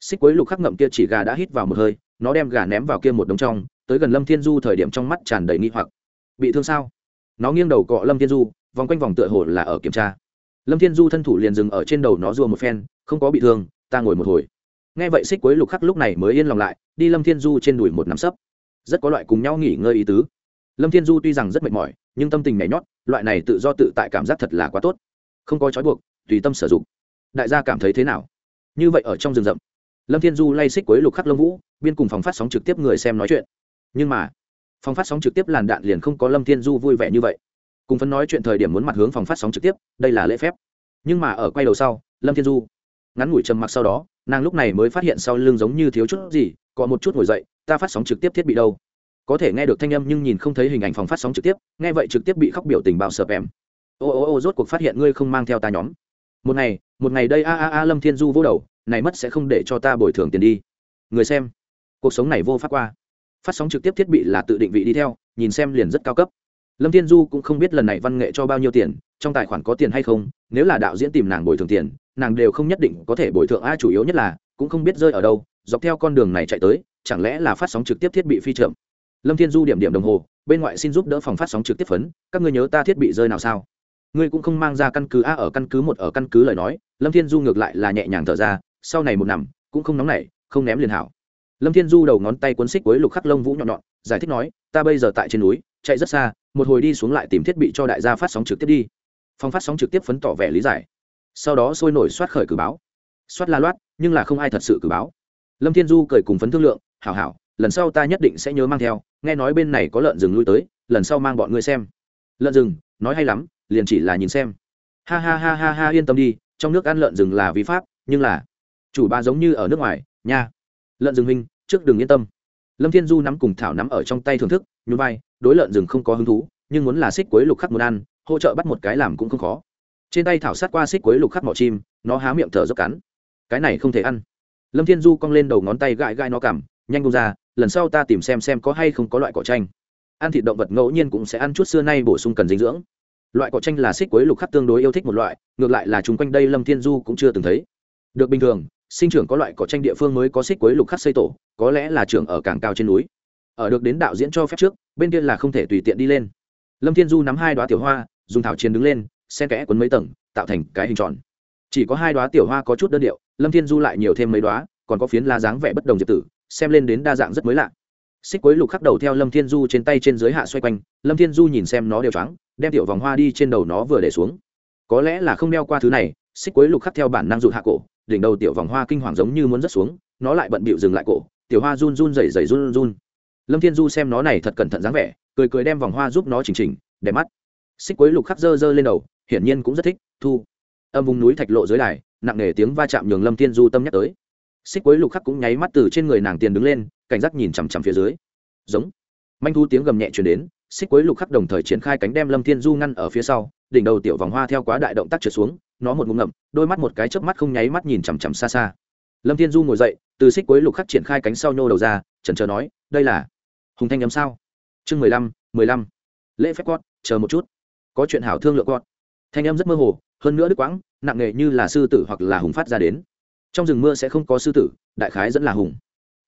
Xích quấy lục khắc ngậm kia chỉ gà đã hít vào một hơi, nó đem gà ném vào kia một đống trong, tới gần lâm thiên du thời điểm trong mắt tràn đầy nghi hoặc. Bị thương sao? Nó nghiêng đầu cọ lâm thiên du vòng quanh vòng tựa hồ là ở kiểm tra. Lâm thiên du thân thủ liền dừng ở trên đầu nó rùa một phen, không có bị thương, ta ngồi một hồi. Nghe vậy xích quấy lục khắc lúc này mới yên lòng lại, đi lâm thiên du trên đùi một nắm sấp. Rất có loại cùng nhau nghỉ ngơi ý tứ. Lâm thiên du tuy rằng rất mệt mỏi, nhưng tâm tình nhảy nhót, loại này tự do tự tại cảm giác thật là quá tốt. Không có trói buộc, tùy tâm sử dụng. Đại gia cảm thấy thế nào? Như vậy ở trong rừng rậm, lâm thiên du lay xích quấy lục khắc lâm vũ, biên cùng phòng phát sóng trực tiếp người xem nói chuyện. Nhưng mà, phòng phát sóng trực tiếp làn đạn liền không có lâm thiên du vui vẻ như vậy cùng phấn nói chuyện thời điểm muốn mặt hướng phòng phát sóng trực tiếp, đây là lễ phép. Nhưng mà ở quay đầu sau, lâm thiên du ngắn ngủi trầm mặc sau đó, nàng lúc này mới phát hiện sau lưng giống như thiếu chút gì, có một chút ngồi dậy, ta phát sóng trực tiếp thiết bị đâu? Có thể nghe được thanh âm nhưng nhìn không thấy hình ảnh phòng phát sóng trực tiếp, nghe vậy trực tiếp bị khóc biểu tình bao sợp em. Ô ô ô, rốt cuộc phát hiện ngươi không mang theo ta nhóm. Một ngày một ngày đây a a a, lâm thiên du vô đầu, này mất sẽ không để cho ta bồi thường tiền đi. Người xem, cuộc sống này vô pháp qua. Phát sóng trực tiếp thiết bị là tự định vị đi theo, nhìn xem liền rất cao cấp lâm thiên du cũng không biết lần này văn nghệ cho bao nhiêu tiền, trong tài khoản có tiền hay không, nếu là đạo diễn tìm nàng bồi thường tiền, nàng đều không nhất định có thể bồi thường. A, chủ yếu nhất là, cũng không biết rơi ở đâu, dọc theo con đường này chạy tới, chẳng lẽ là phát sóng trực tiếp thiết bị phi trượm lâm thiên du điểm điểm đồng hồ, bên ngoại xin giúp đỡ phòng phát sóng trực tiếp phấn, các ngươi nhớ ta thiết bị rơi nào sao? Ngươi cũng không mang ra căn cứ a, ở căn cứ một, ở căn cứ lời nói, lâm thiên du ngược lại là nhẹ nhàng thở ra, sau này một nằm, cũng không nóng nảy, không ném liền hảo. Lâm thiên du đầu ngón tay cuốn xích với lục khắc lông vũ nhọn nhọn, giải thích nói, ta bây giờ tại trên núi, chạy rất xa một hồi đi xuống lại tìm thiết bị cho đại gia phát sóng trực tiếp đi. Phòng phát sóng trực tiếp phấn tỏ vẻ lý giải. Sau đó sôi nổi soát khởi cử báo. Soát la loát, nhưng là không ai thật sự cử báo. Lâm thiên du cười cùng phấn thương lượng, hảo hảo, lần sau ta nhất định sẽ nhớ mang theo, nghe nói bên này có lợn rừng lui tới, lần sau mang bọn ngươi xem. Lợn rừng? Nói hay lắm, liền chỉ là nhìn xem. Ha ha ha ha ha, yên tâm đi, trong nước ăn lợn rừng là vi pháp, nhưng là chủ ba giống như ở nước ngoài, nha. Lợn rừng huynh, trước đừng yên tâm. Lâm thiên du nắm cùng thảo nắm ở trong tay thưởng thức, nhún vai đối lợn rừng không có hứng thú, nhưng muốn là xích quấy lục khắc muốn ăn, hỗ trợ bắt một cái làm cũng không khó. Trên tay thảo sát qua xích quấy lục khắc mỏ chim, nó há miệng thở dốc cắn. Cái này không thể ăn. Lâm thiên du cong lên đầu ngón tay gãi gãi nó cảm nhanh bông ra, lần sau ta tìm xem xem có hay không có loại cỏ tranh ăn thịt động vật ngẫu nhiên cũng sẽ ăn chút xưa nay bổ sung cần dinh dưỡng. Loại cỏ tranh là xích quấy lục khắc tương đối yêu thích một loại, ngược lại là chúng quanh đây lâm thiên du cũng chưa từng thấy. Được bình thường, sinh trưởng có loại cỏ tranh địa phương mới có xích quấy lục khắc xây tổ, có lẽ là trưởng ở càng cao trên núi ở được đến đạo diễn cho phép trước, bên kia là không thể tùy tiện đi lên. Lâm thiên du nắm hai đoá tiểu hoa, dùng thảo chiến đứng lên, xen kẽ quấn mấy tầng, tạo thành cái hình tròn. Chỉ có hai đoá tiểu hoa có chút đơn điệu, lâm thiên du lại nhiều thêm mấy đoá còn có phiến lá dáng vẻ bất đồng diệp tử, xem lên đến đa dạng rất mới lạ. Xích quấy lục khắc đầu theo lâm thiên du trên tay trên dưới hạ xoay quanh, lâm thiên du nhìn xem nó đều trắng đem tiểu vòng hoa đi trên đầu nó vừa để xuống. Có lẽ là không đeo qua thứ này, xích quấy lục khắc theo bản năng rụt hạ cổ, đỉnh đầu tiểu vòng hoa kinh hoàng giống như muốn rớt xuống, nó lại bận bịu dừng lại cổ, tiểu hoa run run rẩy rẩy run run lâm thiên du xem nó này thật cẩn thận dáng vẻ, cười cười đem vòng hoa giúp nó chỉnh chỉnh, đẹp mắt. Xích quấy lục khắc dơ dơ lên đầu, hiển nhiên cũng rất thích, thu. Âm vùng núi thạch lộ dưới đài, nặng nề tiếng va chạm nhường lâm thiên du tâm nhắc tới. Xích quấy lục khắc cũng nháy mắt từ trên người nàng tiền đứng lên, cảnh giác nhìn chằm chằm phía dưới. Giống. Manh thu tiếng gầm nhẹ chuyển đến, xích quấy lục khắc đồng thời triển khai cánh đem lâm thiên du ngăn ở phía sau, đỉnh đầu tiểu vòng hoa theo quá đại động tác trượt xuống, nó một ngụm ngậm, đôi mắt một cái chớp mắt không nháy mắt nhìn chằm chằm xa xa. Lâm thiên du ngồi dậy, từ xích quấy lục khắc triển khai cánh sau nhô đầu ra, chần chờ nói, đây là hùng thanh nhắm sao? Chương mười lăm mười lăm. Lễ phép cót chờ một chút. Có chuyện hảo thương lượng cót thanh em rất mơ hồ, hơn nữa đức quãng, nặng nghề như là sư tử hoặc là hùng phát ra đến. Trong rừng mưa sẽ không có sư tử, đại khái dẫn là hùng.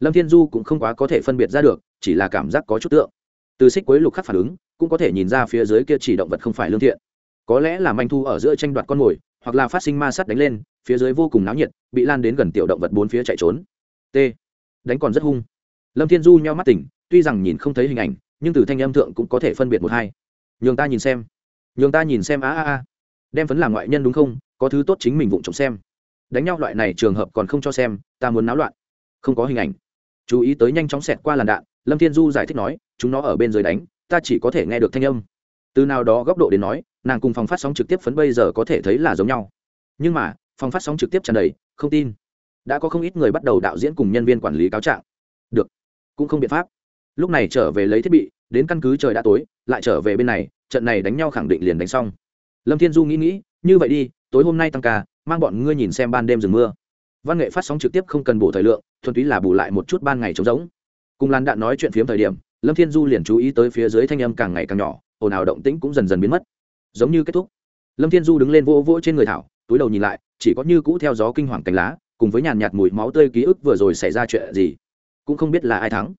Lâm thiên du cũng không quá có thể phân biệt ra được, chỉ là cảm giác có chút tượng. Từ xích quấy lục khắc phản ứng, cũng có thể nhìn ra phía dưới kia chỉ động vật không phải lương thiện. Có lẽ là manh thu ở giữa tranh đoạt con mồi, hoặc là phát sinh ma sát đánh lên, phía dưới vô cùng náo nhiệt, bị lan đến gần tiểu động vật bốn phía chạy trốn. T. Đánh còn rất hung lâm thiên du nheo mắt tỉnh, tuy rằng nhìn không thấy hình ảnh, nhưng từ thanh âm thượng cũng có thể phân biệt một hai. Nhường ta nhìn xem. Nhường ta nhìn xem, a a a. Đem phấn làm ngoại nhân đúng không? Có thứ tốt chính mình vụng trộm xem. Đánh nhau loại này trường hợp còn không cho xem, ta muốn náo loạn. Không có hình ảnh. Chú ý tới nhanh chóng xẹt qua làn đạn, lâm thiên du giải thích nói, chúng nó ở bên dưới đánh, ta chỉ có thể nghe được thanh âm. Từ nào đó góc độ đến nói, nàng cùng phòng phát sóng trực tiếp phấn bây giờ có thể thấy là giống nhau. Nhưng mà, phòng phát sóng trực tiếp tràn đầy, không tin. Đã có không ít người bắt đầu đạo diễn cùng nhân viên quản lý cáo trạng. Được cũng không biện pháp. Lúc này trở về lấy thiết bị, đến căn cứ trời đã tối, lại trở về bên này, trận này đánh nhau khẳng định liền đánh xong. Lâm thiên du nghĩ nghĩ, như vậy đi, tối hôm nay tăng ca, mang bọn ngươi nhìn xem ban đêm rừng mưa. Văn nghệ phát sóng trực tiếp không cần bổ thời lượng, thuần túy là bù lại một chút ban ngày trống rỗng. Cùng làn đạn nói chuyện phiếm thời điểm, lâm thiên du liền chú ý tới phía dưới thanh âm càng ngày càng nhỏ, ồn ào động tĩnh cũng dần dần biến mất. Giống như kết thúc, lâm thiên du đứng lên vỗ vỗ trên người thảo, túi đầu nhìn lại, chỉ có như cũ theo gió kinh hoàng cánh lá, cùng với nhàn nhạt mùi máu tươi ký ức vừa rồi xảy ra chuyện gì cũng không biết là ai thắng.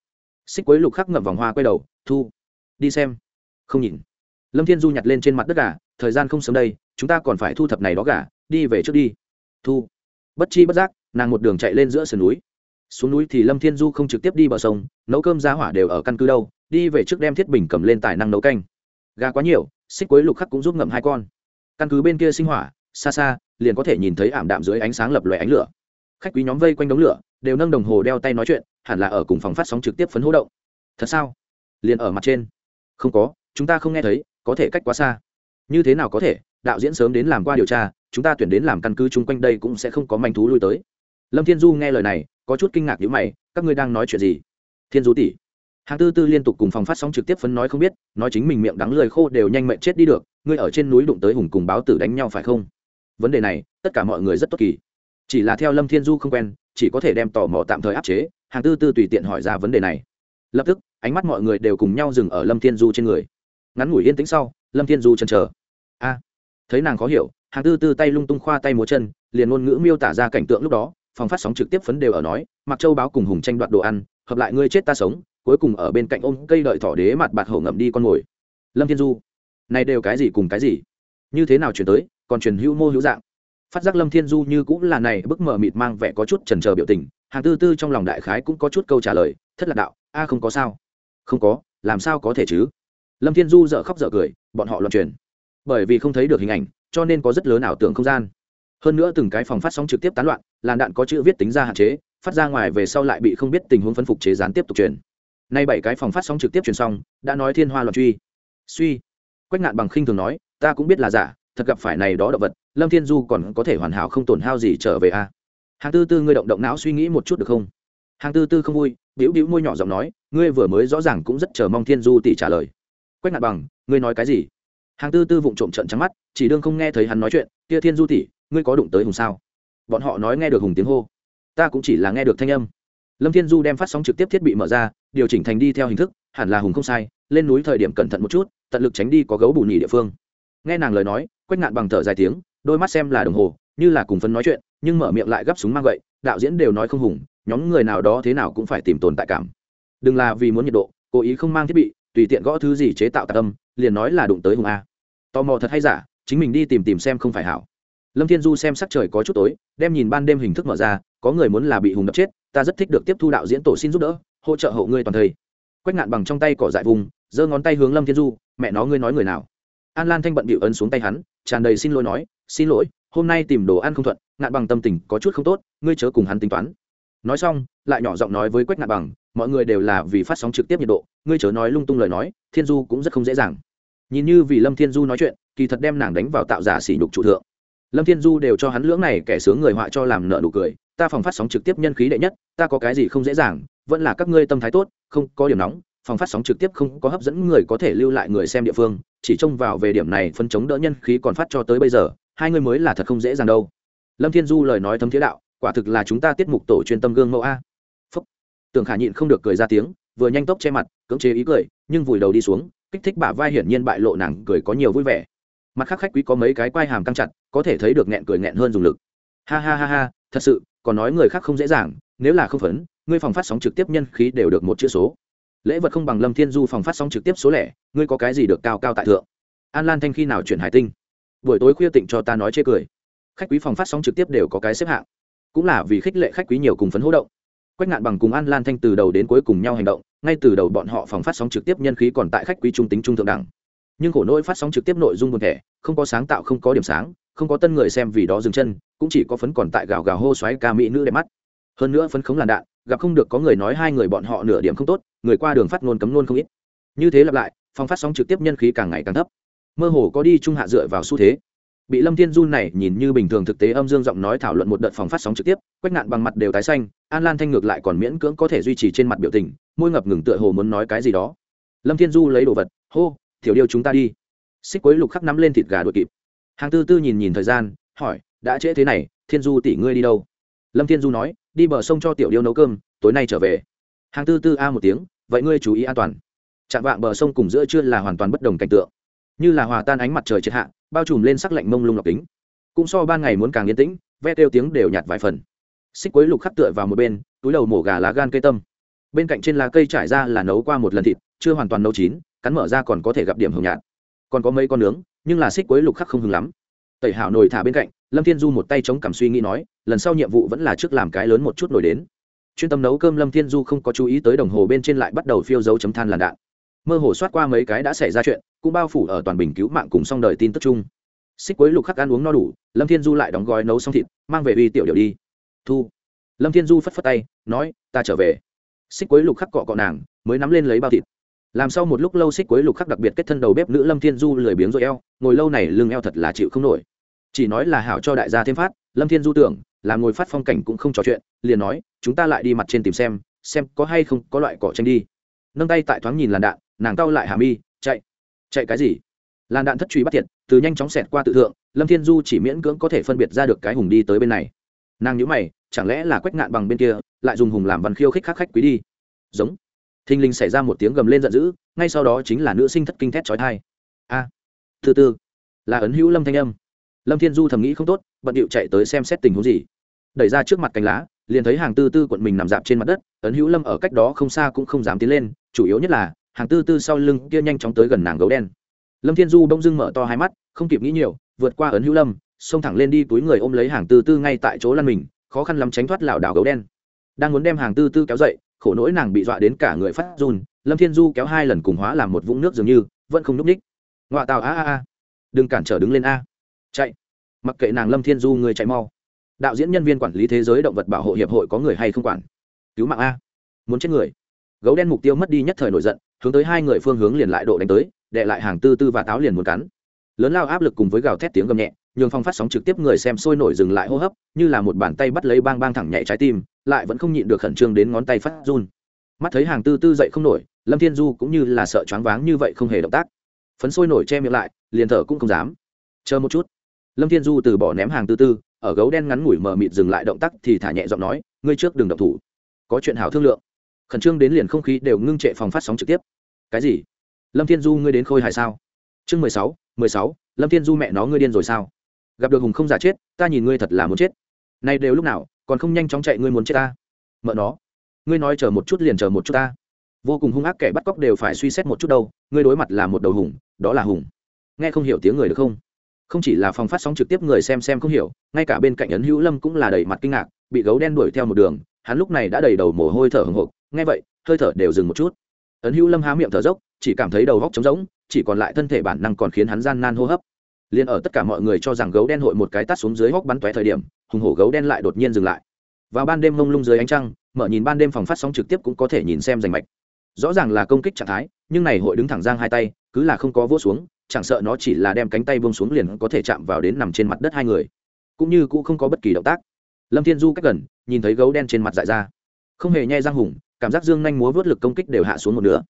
Xích quấy lục khắc ngậm vòng hoa quay đầu, thu, đi xem. Không nhìn. Lâm thiên du nhặt lên trên mặt đất gà, thời gian không sớm đây, chúng ta còn phải thu thập này đó gà, đi về trước đi. Thu. Bất chi bất giác, nàng một đường chạy lên giữa sườn núi. Xuống núi thì lâm thiên du không trực tiếp đi bờ sông, nấu cơm ra hỏa đều ở căn cứ đâu, đi về trước đem thiết bình cầm lên tài năng nấu canh. Gà quá nhiều, xích quấy lục khắc cũng giúp ngậm hai con. Căn cứ bên kia sinh hỏa, xa xa, liền có thể nhìn thấy ảm đạm dưới ánh sáng lập lòe ánh lửa. Khách quý nhóm vây quanh đống lửa, đều nâng đồng hồ đeo tay nói chuyện hẳn là ở cùng phòng phát sóng trực tiếp phấn hỗ động. Thật sao? Liền ở mặt trên. Không có, chúng ta không nghe thấy, có thể cách quá xa. Như thế nào có thể? Đạo diễn sớm đến làm qua điều tra, chúng ta tuyển đến làm căn cứ chung quanh đây cũng sẽ không có manh thú lui tới. Lâm thiên du nghe lời này, có chút kinh ngạc như mày, các ngươi đang nói chuyện gì? Thiên du tỷ. Hàng tư tư liên tục cùng phòng phát sóng trực tiếp phấn nói không biết, nói chính mình miệng đắng lời khô đều nhanh mệnh chết đi được, ngươi ở trên núi đụng tới hùng cùng báo tử đánh nhau phải không? Vấn đề này, tất cả mọi người rất tốt kỳ. Chỉ là theo lâm thiên du không quen chỉ có thể đem tò mò tạm thời áp chế, hàng tư tư tùy tiện hỏi ra vấn đề này. Lập tức, ánh mắt mọi người đều cùng nhau dừng ở lâm thiên du trên người. Ngắn ngủi yên tĩnh sau, lâm thiên du chân chờ. A, thấy nàng khó hiểu, hàng tư tư tay lung tung khoa tay múa chân, liền ngôn ngữ miêu tả ra cảnh tượng lúc đó, phòng phát sóng trực tiếp phấn đều ở nói, mặc châu báo cùng hùng tranh đoạt đồ ăn, hợp lại ngươi chết ta sống, cuối cùng ở bên cạnh ôm cây đợi thỏ đế mặt bạt hổ ngậm đi con mồi. Lâm thiên du, này đều cái gì cùng cái gì? Như thế nào chuyển tới, còn truyền hữu mô hữu dạng? Phát giác lâm thiên du như cũng là này bức mờ mịt mang vẻ có chút trần trờ biểu tình, hàng tư tư trong lòng đại khái cũng có chút câu trả lời, thất lạc đạo, a, không có sao. Không có, làm sao có thể chứ? Lâm thiên du dợ khóc dợ cười, bọn họ loạn truyền. Bởi vì không thấy được hình ảnh, cho nên có rất lớn ảo tưởng không gian. Hơn nữa từng cái phòng phát sóng trực tiếp tán loạn, làn đạn có chữ viết tính ra hạn chế, phát ra ngoài về sau lại bị không biết tình huống phân phục chế gián tiếp tục truyền. Nay bảy cái phòng phát sóng trực tiếp truyền xong, đã nói thiên hoa loạn truy. Suy. Quách ngạn bằng khinh thường nói, ta cũng biết là giả thật gặp phải này đó động vật, lâm thiên du còn có thể hoàn hảo không tổn hao gì trở về a à? hàng tư tư, ngươi động động não suy nghĩ một chút được không? Hàng tư tư không vui, bĩu bĩu môi nhỏ giọng nói, ngươi vừa mới rõ ràng cũng rất chờ mong thiên du tỷ trả lời. Quách ngạn bằng, ngươi nói cái gì? Hàng tư tư vụng trộm trận trắng mắt, chỉ đương không nghe thấy hắn nói chuyện, kia thiên du tỷ, ngươi có đụng tới hùng sao? Bọn họ nói nghe được hùng tiếng hô. Ta cũng chỉ là nghe được thanh âm. Lâm thiên du đem phát sóng trực tiếp thiết bị mở ra, điều chỉnh thành đi theo hình thức, hẳn là hùng không sai, lên núi thời điểm cẩn thận một chút, tận lực tránh đi có gấu bù nhì địa phương nghe nàng lời nói, quách ngạn bằng thở dài tiếng, đôi mắt xem là đồng hồ, như là cùng phấn nói chuyện, nhưng mở miệng lại gấp súng mang gậy, đạo diễn đều nói không hùng, nhóm người nào đó thế nào cũng phải tìm tồn tại cảm. Đừng là vì muốn nhiệt độ, cố ý không mang thiết bị, tùy tiện gõ thứ gì chế tạo tạc âm, liền nói là đụng tới hùng a. Tò mò thật hay giả, chính mình đi tìm tìm xem không phải hảo. Lâm thiên du xem sắc trời có chút tối, đem nhìn ban đêm hình thức mở ra, có người muốn là bị hùng đập chết, ta rất thích được tiếp thu đạo diễn tổ xin giúp đỡ, hỗ trợ hậu ngươi toàn thây quách ngạn bằng trong tay cỏ dại vùng, giơ ngón tay hướng lâm thiên du, mẹ nó ngươi nói người nào? An lan thanh bận bịu ấn xuống tay hắn, tràn đầy xin lỗi nói, xin lỗi, hôm nay tìm đồ ăn không thuận, ngạn bằng tâm tình có chút không tốt, ngươi chớ cùng hắn tính toán. Nói xong, lại nhỏ giọng nói với quách ngạn bằng, mọi người đều là vì phát sóng trực tiếp nhiệt độ, ngươi chớ nói lung tung lời nói, thiên du cũng rất không dễ dàng. Nhìn như vì lâm thiên du nói chuyện, kỳ thật đem nàng đánh vào tạo giả sỉ nhục trụ thượng. Lâm thiên du đều cho hắn lưỡng này kẻ sướng người họa cho làm nợ nụ cười, ta phòng phát sóng trực tiếp nhân khí đệ nhất, ta có cái gì không dễ dàng, vẫn là các ngươi tâm thái tốt, không có điểm nóng, phòng phát sóng trực tiếp không có hấp dẫn người có thể lưu lại người xem địa phương chỉ trông vào về điểm này phân chống đỡ nhân khí còn phát cho tới bây giờ, hai người mới là thật không dễ dàng đâu. Lâm thiên du lời nói thấm thiế đạo, quả thực là chúng ta tiết mục tổ chuyên tâm gương mẫu a. Phúc. Tưởng khả nhịn không được cười ra tiếng, vừa nhanh tốc che mặt, cưỡng chế ý cười, nhưng vùi đầu đi xuống, kích thích bả vai hiển nhiên bại lộ nàng cười có nhiều vui vẻ. Mặt khác khách quý có mấy cái quai hàm căng chặt, có thể thấy được nghẹn cười nghẹn hơn dùng lực. Ha ha ha ha, thật sự, còn nói người khác không dễ dàng, nếu là không phấn, ngươi phòng phát sóng trực tiếp nhân khí đều được một chữ số lễ vật không bằng lâm thiên du phòng phát sóng trực tiếp số lẻ, ngươi có cái gì được cao cao tại thượng? An lan thanh khi nào chuyển hải tinh? Buổi tối khuya tịnh cho ta nói chê cười. Khách quý phòng phát sóng trực tiếp đều có cái xếp hạng. Cũng là vì khích lệ khách quý nhiều cùng phấn hỗ động. Quách ngạn bằng cùng an lan thanh từ đầu đến cuối cùng nhau hành động, ngay từ đầu bọn họ phòng phát sóng trực tiếp nhân khí còn tại khách quý trung tính trung thượng đẳng. Nhưng khổ nỗi phát sóng trực tiếp nội dung buồn thẻ, không có sáng tạo không có điểm sáng, không có tân người xem vì đó dừng chân, cũng chỉ có phấn còn tại gào gào hô xoáy ca mỹ nữ đẹp mắt. Hơn nữa phấn khống làn đạn gặp không được có người nói hai người bọn họ nửa điểm không tốt, người qua đường phát ngôn cấm ngôn không ít. Như thế lặp lại phòng phát sóng trực tiếp nhân khí càng ngày càng thấp. Mơ hồ có đi trung hạ dựa vào xu thế. Bị lâm thiên du này nhìn như bình thường thực tế âm dương giọng nói thảo luận một đợt phòng phát sóng trực tiếp quách nạn bằng mặt đều tái xanh, an lan thanh ngược lại còn miễn cưỡng có thể duy trì trên mặt biểu tình, môi ngập ngừng tựa hồ muốn nói cái gì đó. Lâm thiên du lấy đồ vật, hô, tiểu điêu chúng ta đi. Xích quấy lục khắc nắm lên thịt gà đuổi kịp. Hàng tư tư nhìn nhìn thời gian, hỏi, đã trễ thế này, thiên du tỷ ngươi đi đâu? Lâm thiên du nói, đi bờ sông cho tiểu điêu nấu cơm, tối nay trở về. Hàng tư tư a một tiếng, vậy ngươi chú ý an toàn. Chạm vạng bờ sông cùng giữa trưa là hoàn toàn bất đồng cảnh tượng. Như là hòa tan ánh mặt trời triệt hạ, bao trùm lên sắc lạnh mông lung lọc kính. Cũng so ban ngày muốn càng yên tĩnh, ve kêu tiếng đều nhạt vài phần. Xích quấy lục khắc tựa vào một bên, túi đầu mổ gà lá gan cây tâm. Bên cạnh trên lá cây trải ra là nấu qua một lần thịt, chưa hoàn toàn nấu chín, cắn mở ra còn có thể gặp điểm hồng nhạt. Còn có mấy con nướng, nhưng là xích quấy lục khắc không hứng lắm tẩy hảo nồi thả bên cạnh, lâm thiên du một tay chống cảm suy nghĩ nói, lần sau nhiệm vụ vẫn là trước làm cái lớn một chút nổi đến. Chuyên tâm nấu cơm lâm thiên du không có chú ý tới đồng hồ bên trên lại bắt đầu phiêu dấu chấm than làn đạn. Mơ hồ soát qua mấy cái đã xảy ra chuyện, cũng bao phủ ở toàn bình cứu mạng cùng xong đời tin tức chung. Xích quấy lục khắc ăn uống no đủ, lâm thiên du lại đóng gói nấu xong thịt, mang về uy tiểu điệu đi. Thu. Lâm thiên du phất phất tay, nói, ta trở về. Xích quấy lục khắc cọ cọ nàng, mới nắm lên lấy bao thịt làm sau một lúc lâu xích cuối lục khắc đặc biệt kết thân đầu bếp nữ lâm thiên du lười biếng rồi eo, ngồi lâu này lưng eo thật là chịu không nổi. Chỉ nói là hảo cho đại gia thêm phát, lâm thiên du tưởng, là ngồi phát phong cảnh cũng không trò chuyện, liền nói, chúng ta lại đi mặt trên tìm xem xem có hay không có loại cỏ tranh đi. Nâng tay tại thoáng nhìn làn đạn, nàng cau lại hàm mi, chạy. Chạy cái gì? Làn đạn thất truy bắt thiệt, từ nhanh chóng xẹt qua tự thượng, lâm thiên du chỉ miễn cưỡng có thể phân biệt ra được cái hùng đi tới bên này. Nàng nhữ mày, chẳng lẽ là quách ngạn bằng bên kia, lại dùng hùng làm văn khiêu khích khắc khách quý đi. Giống thình linh xảy ra một tiếng gầm lên giận dữ ngay sau đó chính là nữ sinh thất kinh thét trói thai a à, thứ tư là ấn hữu lâm thanh âm. Lâm thiên du thầm nghĩ không tốt bận điệu chạy tới xem xét tình huống gì. Đẩy ra trước mặt cánh lá liền thấy hàng tư tư quận mình nằm dạp trên mặt đất ấn hữu lâm ở cách đó không xa cũng không dám tiến lên chủ yếu nhất là hàng tư tư sau lưng kia nhanh chóng tới gần nàng gấu đen. Lâm thiên du bỗng dưng mở to hai mắt không kịp nghĩ nhiều vượt qua ấn hữu lâm xông thẳng lên đi túi người ôm lấy hàng tư tư ngay tại chỗ lăn mình khó khăn lắm tránh thoát lảo đảo gấu đen. Đang muốn đem hàng tư tư kéo dậy khổ nỗi nàng bị dọa đến cả người phát run, lâm thiên du kéo hai lần cùng hóa làm một vũng nước dường như, vẫn không núp ních. Ngoạ tàu a a a. Đừng cản trở đứng lên a. Chạy. Mặc kệ nàng lâm thiên du người chạy mau. Đạo diễn nhân viên quản lý thế giới động vật bảo hộ hiệp hội có người hay không quản? Cứu mạng a. Muốn chết người. Gấu đen mục tiêu mất đi nhất thời nổi giận, hướng tới hai người phương hướng liền lại độ đánh tới đệ lại hàng tư tư và táo liền muốn cắn lớn lao áp lực cùng với gào thét tiếng gầm nhẹ, nhường phong phát sóng trực tiếp người xem sôi nổi dừng lại hô hấp, như là một bàn tay bắt lấy bang bang thẳng nhảy trái tim, lại vẫn không nhịn được khẩn trương đến ngón tay phát run. Mắt thấy hàng tư tư dậy không nổi, lâm thiên du cũng như là sợ choáng váng như vậy không hề động tác. Phấn sôi nổi che miệng lại, liền thở cũng không dám. Chờ một chút. Lâm thiên du từ bỏ ném hàng tư tư, ở gấu đen ngắn ngủi mờ mịt dừng lại động tác thì thả nhẹ giọng nói, ngươi trước đừng động thủ. Có chuyện hảo thương lượng. Khẩn trương đến liền không khí đều ngưng trệ phòng phát sóng trực tiếp. Cái gì? Lâm thiên du ngươi đến khôi hài sao? Chương mười sáu mười sáu, lâm thiên du mẹ nó ngươi điên rồi sao? Gặp được hùng không giả chết, ta nhìn ngươi thật là muốn chết. Nay đều lúc nào, còn không nhanh chóng chạy ngươi muốn chết ta? Mợ nó, ngươi nói chờ một chút liền chờ một chút ta. Vô cùng hung ác kẻ bắt cóc đều phải suy xét một chút đâu, ngươi đối mặt là một đầu hùng, đó là hùng. Nghe không hiểu tiếng người được không? Không chỉ là phòng phát sóng trực tiếp người xem xem không hiểu, ngay cả bên cạnh ấn hữu lâm cũng là đầy mặt kinh ngạc, bị gấu đen đuổi theo một đường, hắn lúc này đã đầy đầu mồ hôi thở hồng hộc, nghe vậy, hơi thở đều dừng một chút. Ấn hữu lâm há miệng thở dốc, chỉ cảm thấy đầu góc trống rỗng chỉ còn lại thân thể bản năng còn khiến hắn gian nan hô hấp. Liền ở tất cả mọi người cho rằng gấu đen hội một cái tắt xuống dưới hốc bắn tóe thời điểm, hùng hổ gấu đen lại đột nhiên dừng lại. Vào ban đêm mông lung dưới ánh trăng, mở nhìn ban đêm phòng phát sóng trực tiếp cũng có thể nhìn xem rành mạch. Rõ ràng là công kích trạng thái, nhưng này hội đứng thẳng giang hai tay, cứ là không có vỗ xuống, chẳng sợ nó chỉ là đem cánh tay buông xuống liền có thể chạm vào đến nằm trên mặt đất hai người. Cũng như cũng không có bất kỳ động tác. Lâm thiên du cách gần, nhìn thấy gấu đen trên mặt dại ra. Không hề nhai răng hùng, cảm giác dương nhanh múa vớt lực công kích đều hạ xuống một nửa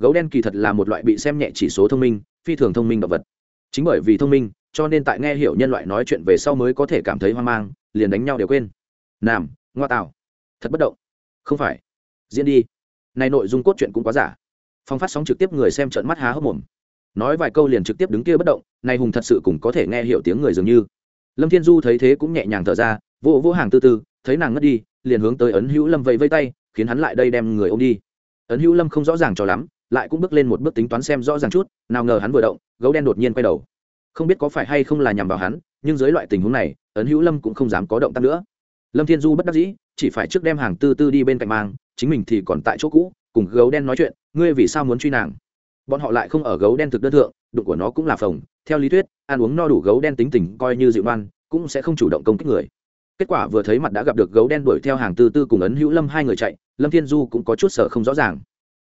gấu đen kỳ thật là một loại bị xem nhẹ chỉ số thông minh, phi thường thông minh động vật. Chính bởi vì thông minh, cho nên tại nghe hiểu nhân loại nói chuyện về sau mới có thể cảm thấy hoang mang, liền đánh nhau đều quên. Nam, ngoa tạo. Thật bất động. Không phải. Diễn đi. Này nội dung cốt truyện cũng quá giả. Phong phát sóng trực tiếp người xem trợn mắt há hốc mồm. Nói vài câu liền trực tiếp đứng kia bất động, này hùng thật sự cũng có thể nghe hiểu tiếng người dường như. Lâm thiên du thấy thế cũng nhẹ nhàng thở ra, vô vô hàng tư tư, thấy nàng ngất đi, liền hướng tới ấn hữu lâm vẫy vây tay, khiến hắn lại đây đem người ôm đi. Ấn hữu lâm không rõ ràng cho lắm lại cũng bước lên một bước tính toán xem rõ ràng chút, nào ngờ hắn vừa động, gấu đen đột nhiên quay đầu. Không biết có phải hay không là nhằm vào hắn, nhưng dưới loại tình huống này, ấn hữu lâm cũng không dám có động tác nữa. Lâm thiên du bất đắc dĩ, chỉ phải trước đem hàng tư tư đi bên cạnh mang, chính mình thì còn tại chỗ cũ, cùng gấu đen nói chuyện, ngươi vì sao muốn truy nàng? Bọn họ lại không ở gấu đen thực đơn thượng, đụng của nó cũng là phồng. Theo lý thuyết, ăn uống no đủ gấu đen tính tình coi như dịu ngoan, cũng sẽ không chủ động công kích người. Kết quả vừa thấy mặt đã gặp được gấu đen đuổi theo hàng tư tư cùng ấn hữu lâm hai người chạy, lâm thiên du cũng có chút sợ không rõ ràng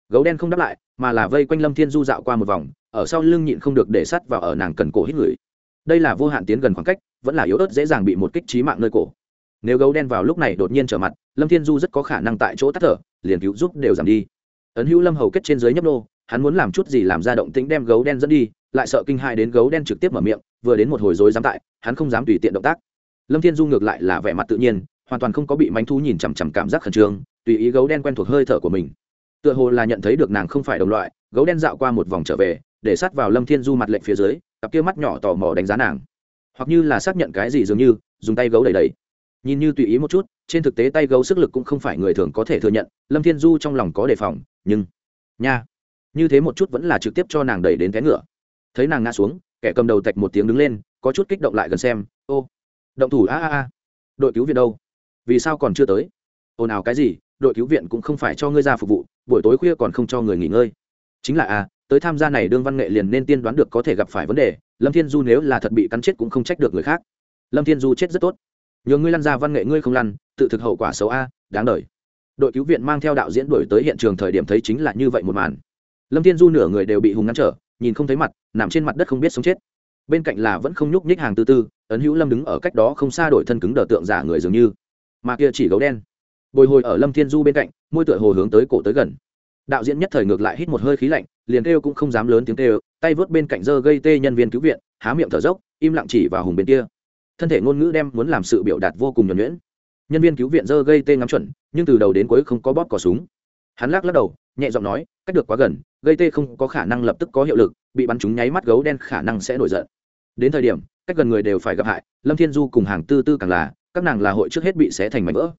gấu đen không đáp lại, mà là vây quanh lâm thiên du dạo qua một vòng, ở sau lưng nhịn không được để sắt vào ở nàng cần cổ hít người. Đây là vô hạn tiến gần khoảng cách, vẫn là yếu ớt dễ dàng bị một kích trí mạng nơi cổ. Nếu gấu đen vào lúc này đột nhiên trở mặt, lâm thiên du rất có khả năng tại chỗ tắt thở, liền cứu giúp đều giảm đi. Ấn hữu lâm hầu kết trên dưới nhấp nô, hắn muốn làm chút gì làm ra động tĩnh đem gấu đen dẫn đi, lại sợ kinh hai đến gấu đen trực tiếp mở miệng, vừa đến một hồi rối dám tại, hắn không dám tùy tiện động tác. Lâm thiên du ngược lại là vẻ mặt tự nhiên, hoàn toàn không có bị mánh thú nhìn chằm chằm cảm giác khẩn trương, tùy ý gấu đen quen thuộc hơi thở của mình tựa hồ là nhận thấy được nàng không phải đồng loại, gấu đen dạo qua một vòng trở về, để sát vào lâm thiên du mặt lệnh phía dưới, cặp kia mắt nhỏ tò mò đánh giá nàng. Hoặc như là xác nhận cái gì dường như, dùng tay gấu đầy đầy nhìn như tùy ý một chút, trên thực tế tay gấu sức lực cũng không phải người thường có thể thừa nhận, lâm thiên du trong lòng có đề phòng, nhưng nha, như thế một chút vẫn là trực tiếp cho nàng đẩy đến té ngựa. Thấy nàng ngã xuống, kẻ cầm đầu tạch một tiếng đứng lên, có chút kích động lại gần xem, ô, động thủ, a a a, đội cứu viện đâu? Vì sao còn chưa tới? Ồn ào cái gì? Đội cứu viện cũng không phải cho ngươi ra phục vụ, buổi tối khuya còn không cho người nghỉ ngơi. Chính là a tới tham gia này đương văn nghệ liền nên tiên đoán được có thể gặp phải vấn đề, lâm thiên du nếu là thật bị cắn chết cũng không trách được người khác. Lâm thiên du chết rất tốt. Nhờ ngươi lăn ra văn nghệ ngươi không lăn, tự thực hậu quả xấu a, đáng đời. Đội cứu viện mang theo đạo diễn đổi tới hiện trường thời điểm thấy chính là như vậy một màn. Lâm thiên du nửa người đều bị hùng ngăn trở, nhìn không thấy mặt, nằm trên mặt đất không biết sống chết. Bên cạnh là vẫn không nhúc nhích hàng tư tư, ấn hữu lâm đứng ở cách đó không xa đổi thân cứng đờ tượng giả người dường như. Mà kia chỉ gấu đen bồi hồi ở lâm thiên du bên cạnh, môi tựa hồ hướng tới cổ tới gần. Đạo diễn nhất thời ngược lại hít một hơi khí lạnh, liền kêu cũng không dám lớn tiếng kêu, tay vớt bên cạnh dơ gây tê nhân viên cứu viện, há miệng thở dốc, im lặng chỉ vào hùng bên kia. Thân thể ngôn ngữ đem muốn làm sự biểu đạt vô cùng nhuẩn nhuyễn. Nhân viên cứu viện dơ gây tê ngắm chuẩn, nhưng từ đầu đến cuối không có bóp cỏ súng. Hắn lắc lắc đầu, nhẹ giọng nói, cách được quá gần, gây tê không có khả năng lập tức có hiệu lực, bị bắn trúng nháy mắt gấu đen khả năng sẽ nổi giận. Đến thời điểm, cách gần người đều phải gặp hại, lâm thiên du cùng hàng tư tư càng là, các nàng là hội trước hết bị xé thành mảnh vỡ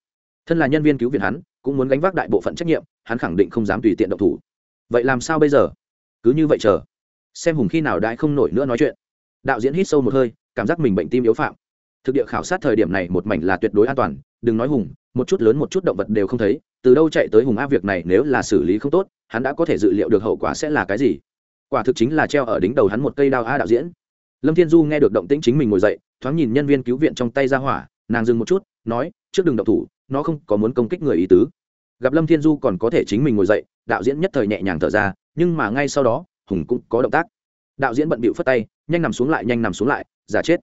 thân là nhân viên cứu viện hắn, cũng muốn gánh vác đại bộ phận trách nhiệm, hắn khẳng định không dám tùy tiện động thủ. Vậy làm sao bây giờ? Cứ như vậy chờ. Xem hùng khi nào đãi không nổi nữa nói chuyện. Đạo diễn hít sâu một hơi, cảm giác mình bệnh tim yếu phạm. Thực địa khảo sát thời điểm này một mảnh là tuyệt đối an toàn, đừng nói hùng, một chút lớn một chút động vật đều không thấy, từ đâu chạy tới hùng a việc này nếu là xử lý không tốt, hắn đã có thể dự liệu được hậu quả sẽ là cái gì. Quả thực chính là treo ở đính đầu hắn một cây đao a đạo diễn. Lâm thiên du nghe được động tĩnh chính mình ngồi dậy, thoáng nhìn nhân viên cứu viện trong tay ra hỏa, nàng dừng một chút, nói, trước đừng động thủ nó không có muốn công kích người ý tứ. Gặp lâm thiên du còn có thể chính mình ngồi dậy, đạo diễn nhất thời nhẹ nhàng thở ra, nhưng mà ngay sau đó, hùng cũng có động tác. Đạo diễn bận bịu phất tay, nhanh nằm xuống lại, nhanh nằm xuống lại, giả chết.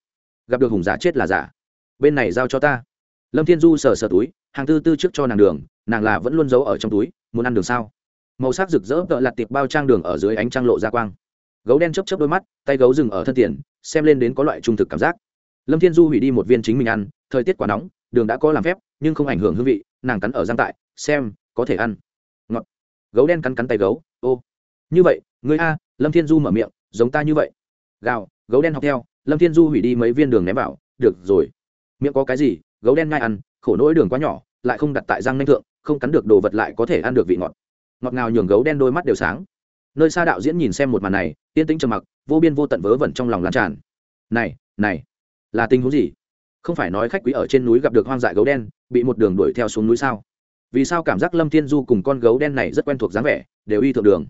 Gặp được hùng giả chết là giả. Bên này giao cho ta. Lâm thiên du sờ sờ túi, hàng tư tư trước cho nàng đường, nàng là vẫn luôn giấu ở trong túi, muốn ăn đường sao? Màu sắc rực rỡ tợ lặt tiệp bao trang đường ở dưới ánh trăng lộ ra quang. Gấu đen chấp chấp đôi mắt, tay gấu dừng ở thân tiền, xem lên đến có loại trung thực cảm giác. Lâm thiên du hủy đi một viên chính mình ăn, thời tiết quá nóng, đường đã có làm phép nhưng không ảnh hưởng hương vị, nàng cắn ở giang tại, xem, có thể ăn. Ngọt. Gấu đen cắn cắn tay gấu, ô, như vậy người a, lâm thiên du mở miệng, giống ta như vậy. Gào, gấu đen học theo, lâm thiên du hủy đi mấy viên đường ném vào, được rồi. Miệng có cái gì, gấu đen ngai ăn, khổ nỗi đường quá nhỏ, lại không đặt tại răng nanh thượng, không cắn được đồ vật lại có thể ăn được vị ngọt. Ngọt ngào nhường gấu đen đôi mắt đều sáng. Nơi xa đạo diễn nhìn xem một màn này, yên tĩnh trầm mặc, vô biên vô tận vớ vẩn trong lòng lan tràn. Này này, là tình huống gì? Không phải nói khách quý ở trên núi gặp được hoang dại gấu đen, bị một đường đuổi theo xuống núi sao? Vì sao cảm giác lâm thiên du cùng con gấu đen này rất quen thuộc dáng vẻ, đều y thượng đường?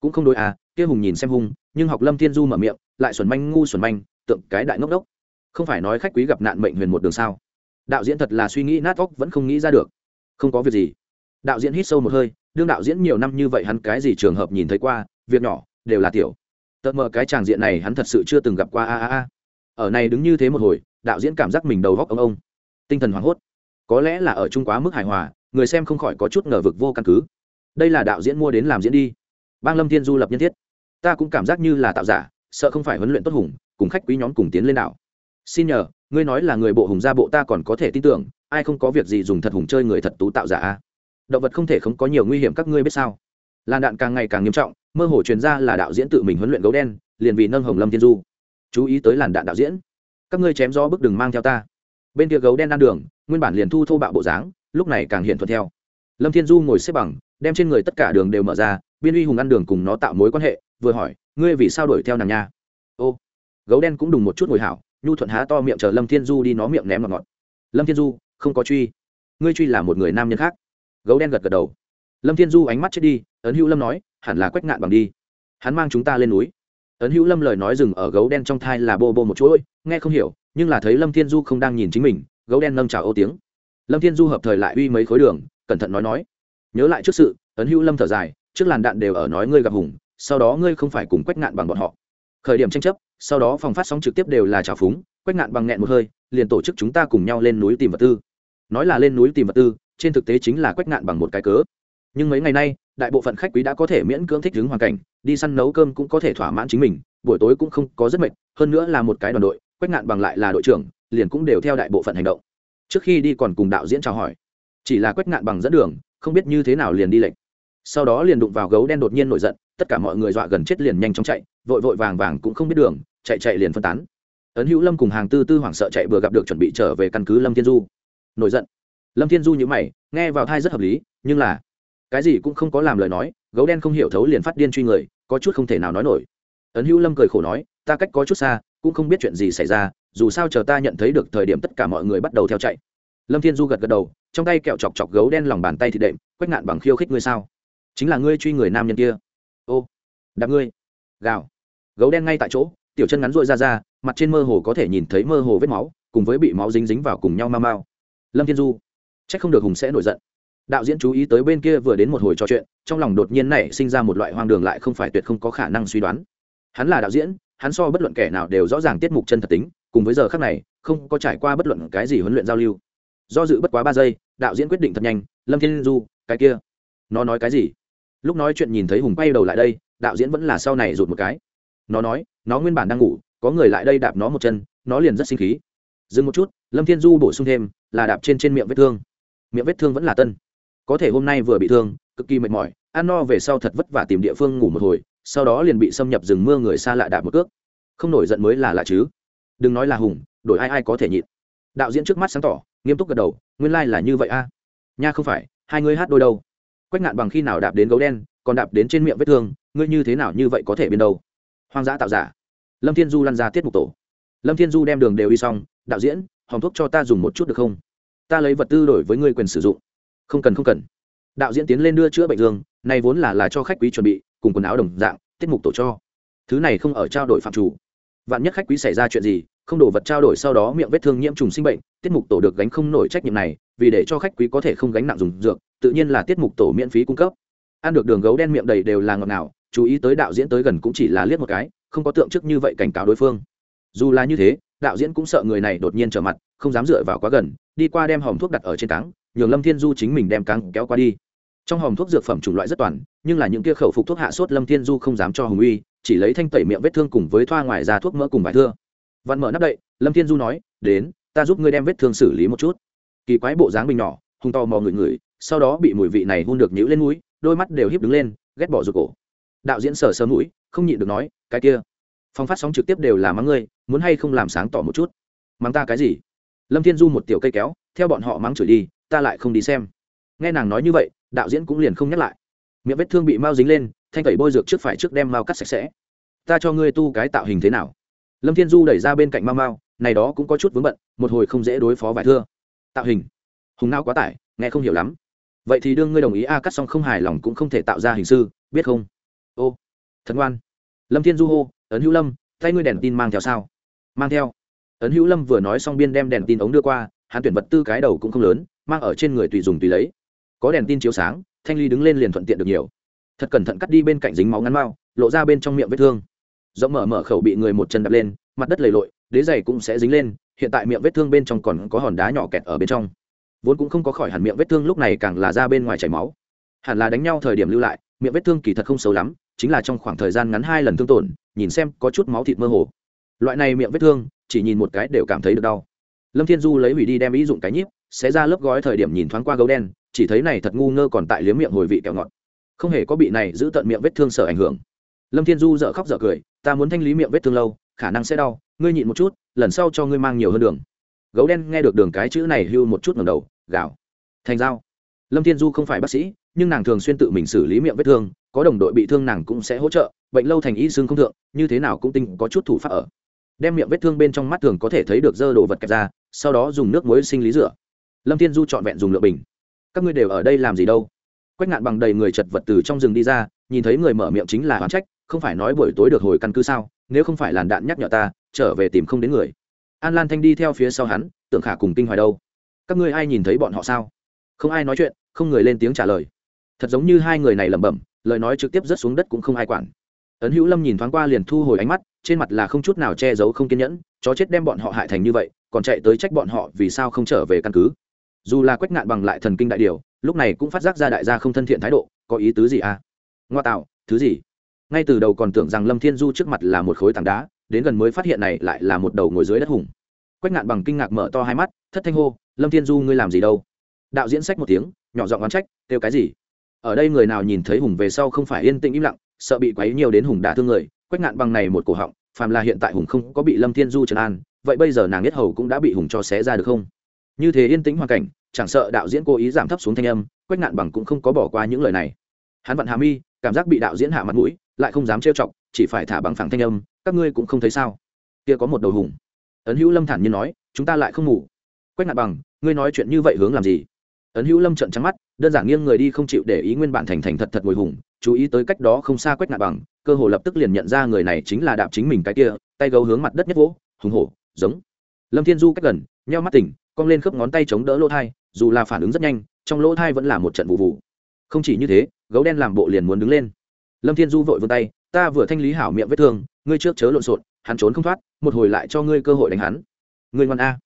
Cũng không đối à kia hùng nhìn xem hung nhưng học lâm thiên du mở miệng, lại xuẩn manh ngu xuẩn manh, tượng cái đại ngốc đốc. Không phải nói khách quý gặp nạn mệnh huyền một đường sao? Đạo diễn thật là suy nghĩ nát óc vẫn không nghĩ ra được. Không có việc gì. Đạo diễn hít sâu một hơi, đương đạo diễn nhiều năm như vậy hắn cái gì trường hợp nhìn thấy qua, việc nhỏ, đều là tiểu. Tận mờ cái tràng diện này hắn thật sự chưa từng gặp qua, a a a. Ở này đứng như thế một hồi đạo diễn cảm giác mình đầu góc ông ông. Tinh thần hoảng hốt. Có lẽ là ở trung quá mức hài hòa, người xem không khỏi có chút ngờ vực vô căn cứ. Đây là đạo diễn mua đến làm diễn đi. Bang lâm thiên du lập nhân thiết. Ta cũng cảm giác như là tạo giả, sợ không phải huấn luyện tốt hùng, cùng khách quý nhóm cùng tiến lên đảo xin nhờ, ngươi nói là người bộ hùng gia bộ ta còn có thể tin tưởng, ai không có việc gì dùng thật hùng chơi người thật tú tạo giả a? Động vật không thể không có nhiều nguy hiểm các ngươi biết sao? Làn đạn càng ngày càng nghiêm trọng, mơ hồ truyền ra là đạo diễn tự mình huấn luyện gấu đen, liền vì nâng hồng lâm thiên du. Chú ý tới làn đạn đạo diễn các ngươi chém gió bức đừng mang theo ta. Bên kia gấu đen ăn đường, nguyên bản liền thu thô bạo bộ dáng, lúc này càng hiện thuận theo. Lâm thiên du ngồi xếp bằng, đem trên người tất cả đường đều mở ra, biên uy hùng ăn đường cùng nó tạo mối quan hệ, vừa hỏi, ngươi vì sao đuổi theo nàng nha? Ô, gấu đen cũng đùng một chút ngồi hảo, nhu thuận há to miệng chờ lâm thiên du đi nó miệng ném ngọt ngọt. Lâm thiên du, không có truy. Ngươi truy là một người nam nhân khác. Gấu đen gật gật đầu. Lâm thiên du ánh mắt chết đi, ấn hữu lâm nói, hẳn là quách ngạn bằng đi. Hắn mang chúng ta lên núi ấn hữu lâm lời nói dừng ở gấu đen trong thai là bô bô một chuỗi, nghe không hiểu, nhưng là thấy lâm thiên du không đang nhìn chính mình, gấu đen nâng trào ô tiếng. Lâm thiên du hợp thời lại uy mấy khối đường, cẩn thận nói nói. Nhớ lại trước sự, ấn hữu lâm thở dài, trước làn đạn đều ở nói ngươi gặp hùng, sau đó ngươi không phải cùng quách ngạn bằng bọn họ. Khởi điểm tranh chấp, sau đó phòng phát sóng trực tiếp đều là trào phúng, quách ngạn bằng nghẹn một hơi, liền tổ chức chúng ta cùng nhau lên núi tìm vật tư. Nói là lên núi tìm vật tư, trên thực tế chính là quách ngạn bằng một cái cớ. Nhưng mấy ngày nay, đại bộ phận khách quý đã có thể miễn cưỡng thích ứng hoàn cảnh đi săn nấu cơm cũng có thể thỏa mãn chính mình, buổi tối cũng không có rất mệt, hơn nữa là một cái đoàn đội, quách ngạn bằng lại là đội trưởng, liền cũng đều theo đại bộ phận hành động. Trước khi đi còn cùng đạo diễn chào hỏi. Chỉ là quách ngạn bằng dẫn đường, không biết như thế nào liền đi lệnh. Sau đó liền đụng vào gấu đen đột nhiên nổi giận, tất cả mọi người dọa gần chết liền nhanh chóng chạy, vội vội vàng vàng cũng không biết đường, chạy chạy liền phân tán. Ấn hữu lâm cùng hàng tư tư hoảng sợ chạy vừa gặp được chuẩn bị trở về căn cứ lâm thiên du. Nổi giận. Lâm thiên du nhữ mày, nghe vào thai rất hợp lý, nhưng là, cái gì cũng không có làm lời nói, gấu đen không hiểu thấu liền phát điên truy người có chút không thể nào nói nổi. Ấn hữu lâm cười khổ nói, ta cách có chút xa, cũng không biết chuyện gì xảy ra, dù sao chờ ta nhận thấy được thời điểm tất cả mọi người bắt đầu theo chạy. Lâm thiên du gật gật đầu, trong tay kẹo chọc chọc gấu đen lòng bàn tay thì đệm quách ngạn bằng khiêu khích ngươi sao? Chính là ngươi truy người nam nhân kia. Ô, đạp ngươi. Gào. Gấu đen ngay tại chỗ, tiểu chân ngắn rội ra ra, mặt trên mơ hồ có thể nhìn thấy mơ hồ vết máu, cùng với bị máu dính dính vào cùng nhau mau mau. Lâm thiên du. C h ắ c không được hùng sẽ nổi giận đạo diễn chú ý tới bên kia vừa đến một hồi trò chuyện, trong lòng đột nhiên nảy sinh ra một loại hoang đường lại không phải tuyệt không có khả năng suy đoán. Hắn là đạo diễn, hắn so bất luận kẻ nào đều rõ ràng tiết mục chân thật tính, cùng với giờ khác này, không có trải qua bất luận cái gì huấn luyện giao lưu. Do dự bất quá ba giây, đạo diễn quyết định thật nhanh, lâm thiên du, cái kia, nó nói cái gì? Lúc nói chuyện nhìn thấy hùng quay đầu lại đây, đạo diễn vẫn là sau này rụt một cái. Nó nói, nó nguyên bản đang ngủ, có người lại đây đạp nó một chân, nó liền rất sinh khí. Dừng một chút, lâm thiên du bổ sung thêm, là đạp trên trên miệng vết thương. Miệng vết thương vẫn là tân có thể hôm nay vừa bị thương, cực kỳ mệt mỏi, ăn no về sau thật vất vả tìm địa phương ngủ một hồi, sau đó liền bị xâm nhập rừng mưa người xa lạ đạp một cước. Không nổi giận mới là lạ chứ. Đừng nói là hùng, đổi ai ai có thể nhịn. Đạo diễn trước mắt sáng tỏ, nghiêm túc gật đầu, nguyên lai、like、là như vậy a. Nha không phải, hai ngươi hát đôi đâu. Quách ngạn bằng khi nào đạp đến gấu đen, còn đạp đến trên miệng vết thương, ngươi như thế nào như vậy có thể bên đâu? Hoang dã tạo giả. Lâm thiên du lăn ra tiết mục tổ. Lâm thiên du đem đường đều đi xong, đạo diễn hòng thuốc cho ta dùng một chút được không? Ta lấy vật tư đổi với ngươi quyền sử dụng không cần không cần. Đạo diễn tiến lên đưa chữa bệnh dương này vốn là là cho khách quý chuẩn bị, cùng quần áo đồng dạng, tiết mục tổ cho. Thứ này không ở trao đổi phạm chủ. Vạn nhất khách quý xảy ra chuyện gì, không đổ vật trao đổi sau đó miệng vết thương nhiễm trùng sinh bệnh, tiết mục tổ được gánh không nổi trách nhiệm này, vì để cho khách quý có thể không gánh nặng dùng dược, tự nhiên là tiết mục tổ miễn phí cung cấp. Ăn được đường gấu đen miệng đầy đều là ngọt ngào, chú ý tới đạo diễn tới gần cũng chỉ là liếc một cái, không có tượng chức như vậy cảnh cáo đối phương. Dù là như thế, đạo diễn cũng sợ người này đột nhiên trở mặt, không dám dựa vào quá gần, đi qua đem hòm thuốc đặt ở trên táng nhường lâm thiên du chính mình đem cáng kéo qua đi. Trong hòm thuốc dược phẩm chủng loại rất toàn, nhưng là những kia khẩu phục thuốc hạ sốt lâm thiên du không dám cho hùng uy, chỉ lấy thanh tẩy miệng vết thương cùng với thoa ngoài ra thuốc mỡ cùng vải thưa. Văn mở nắp đậy, lâm thiên du nói, đến, ta giúp ngươi đem vết thương xử lý một chút. Kỳ quái bộ dáng bình nhỏ, hung to mò người người, sau đó bị mùi vị này hôn được nhũ lên mũi, đôi mắt đều híp đứng lên, ghét bỏ rụt cổ. Đạo diễn sờ sờ mũi, không nhịn được nói, cái kia phong phát sóng trực tiếp đều là mắng ngươi, muốn hay không làm sáng tỏ một chút? Mắng ta cái gì? Lâm thiên du một tiểu cây kéo, theo bọn họ mắng chửi đi ta lại không đi xem. Nghe nàng nói như vậy, đạo diễn cũng liền không nhắc lại. Miệng vết thương bị mao dính lên, thanh tẩy bôi dược trước phải trước đem mao cắt sạch sẽ. Ta cho ngươi tu cái tạo hình thế nào? Lâm thiên du đẩy ra bên cạnh mau mao này đó cũng có chút vướng bận, một hồi không dễ đối phó vài thưa. Tạo hình? Hùng nao quá tải, nghe không hiểu lắm. Vậy thì đương ngươi đồng ý a cắt xong không hài lòng cũng không thể tạo ra hình sư, biết không? Ô thật ngoan lâm thiên du hô, ấn hữu lâm, tay ngươi đèn tin mang theo sao? Mang theo. Ấn hữu lâm vừa nói xong biên đem đèn tin ống đưa qua, hắn tuyển vật tư cái đầu cũng không lớn mang ở trên người tùy dùng tùy lấy. Có đèn tin chiếu sáng, thanh ly đứng lên liền thuận tiện được nhiều. Thật cẩn thận cắt đi bên cạnh dính máu ngắn mau, lộ ra bên trong miệng vết thương. Rộng mở mở khẩu bị người một chân đập lên, mặt đất lầy lội, đế giày cũng sẽ dính lên, hiện tại miệng vết thương bên trong còn có hòn đá nhỏ kẹt ở bên trong. Vốn cũng không có khỏi hẳn miệng vết thương lúc này càng là ra bên ngoài chảy máu. Hẳn là đánh nhau thời điểm lưu lại, miệng vết thương kỳ thật không xấu lắm, chính là trong khoảng thời gian ngắn hai lần thương tổn, nhìn xem có chút máu thịt mơ hồ. Loại này miệng vết thương, chỉ nhìn một cái đều cảm thấy được đau. Lâm thiên du lấy hủy đi đem ý dụng cái nhíp sẽ ra lớp gói thời điểm nhìn thoáng qua gấu đen, chỉ thấy này thật ngu ngơ còn tại liếm miệng hồi vị kẹo ngọt. Không hề có bị này giữ tận miệng vết thương sợ ảnh hưởng. Lâm thiên du dợ khóc dợ cười, ta muốn thanh lý miệng vết thương lâu, khả năng sẽ đau, ngươi nhịn một chút, lần sau cho ngươi mang nhiều hơn đường. Gấu đen nghe được đường cái chữ này hưu một chút ngầm đầu gạo thành dao. Lâm thiên du không phải bác sĩ, nhưng nàng thường xuyên tự mình xử lý miệng vết thương, có đồng đội bị thương nàng cũng sẽ hỗ trợ, bệnh lâu thành y xương không thượng, như thế nào cũng tinh có chút thủ pháp ở. Đem miệng vết thương bên trong mắt thường có thể thấy được dơ đồ vật kẹp ra, sau đó dùng nước muối sinh lý rửa lâm thiên du trọn vẹn dùng lựa bình. Các ngươi đều ở đây làm gì đâu? Quách ngạn bằng đầy người chật vật từ trong rừng đi ra, nhìn thấy người mở miệng chính là oán trách, không phải nói buổi tối được hồi căn cứ sao? Nếu không phải làn đạn nhắc nhở ta, trở về tìm không đến người. An lan thanh đi theo phía sau hắn, tưởng khả cùng kinh hoài đâu. Các ngươi ai nhìn thấy bọn họ sao? Không ai nói chuyện, không người lên tiếng trả lời. Thật giống như hai người này lẩm bẩm, lời nói trực tiếp rớt xuống đất cũng không ai quản. Ấn hữu lâm nhìn thoáng qua liền thu hồi ánh mắt, trên mặt là không chút nào che giấu không kiên nhẫn, chó chết đem bọn họ hại thành như vậy, còn chạy tới trách bọn họ vì sao không trở về căn cứ dù là quách ngạn bằng lại thần kinh đại điều, lúc này cũng phát giác ra đại gia không thân thiện thái độ, có ý tứ gì à? Ngoa tạo, thứ gì? Ngay từ đầu còn tưởng rằng lâm thiên du trước mặt là một khối tảng đá, đến gần mới phát hiện này lại là một đầu ngồi dưới đất hùng. Quách ngạn bằng kinh ngạc mở to hai mắt, thất thanh hô, lâm thiên du, ngươi làm gì đâu? Đạo diễn sách một tiếng, nhỏ giọng oán trách, kêu cái gì? Ở đây người nào nhìn thấy hùng về sau không phải yên tĩnh im lặng, sợ bị quấy nhiều đến hùng đả thương người, quách ngạn bằng này một cổ họng, phàm là hiện tại hùng không có bị lâm thiên du trấn an, vậy bây giờ nàng biết hầu cũng đã bị hùng cho xé ra được không? Như thế yên tĩnh hoàn cảnh, chẳng sợ đạo diễn cố ý giảm thấp xuống thanh âm, quách ngạn bằng cũng không có bỏ qua những lời này. Hắn vặn hà mi, cảm giác bị đạo diễn hạ mặt mũi, lại không dám trêu chọc, chỉ phải thả bằng phẳng thanh âm, các ngươi cũng không thấy sao? Kia có một đầu hùng. Ấn hữu lâm thản nhiên nói, chúng ta lại không ngủ. Quách ngạn bằng, ngươi nói chuyện như vậy hướng làm gì? Ấn hữu lâm trận trắng mắt, đơn giản nghiêng người đi không chịu để ý nguyên bản thành thành thật thật ngồi hùng, chú ý tới cách đó không xa quách ngạn bằng, cơ hồ lập tức liền nhận ra người này chính là đạp chính mình cái kia, tay gấu hướng mặt đất nhất vỗ, hùng hổ, giống. Lâm thiên du cách gần, nheo mắt tỉnh cong lên khớp ngón tay chống đỡ lỗ thai, dù là phản ứng rất nhanh, trong lỗ thai vẫn là một trận vụ vụ. Không chỉ như thế, gấu đen làm bộ liền muốn đứng lên. Lâm thiên du vội vươn tay, ta vừa thanh lý hảo miệng vết thương, ngươi trước chớ lộn xộn, hắn trốn không thoát, một hồi lại cho ngươi cơ hội đánh hắn. Ngươi ngoan a.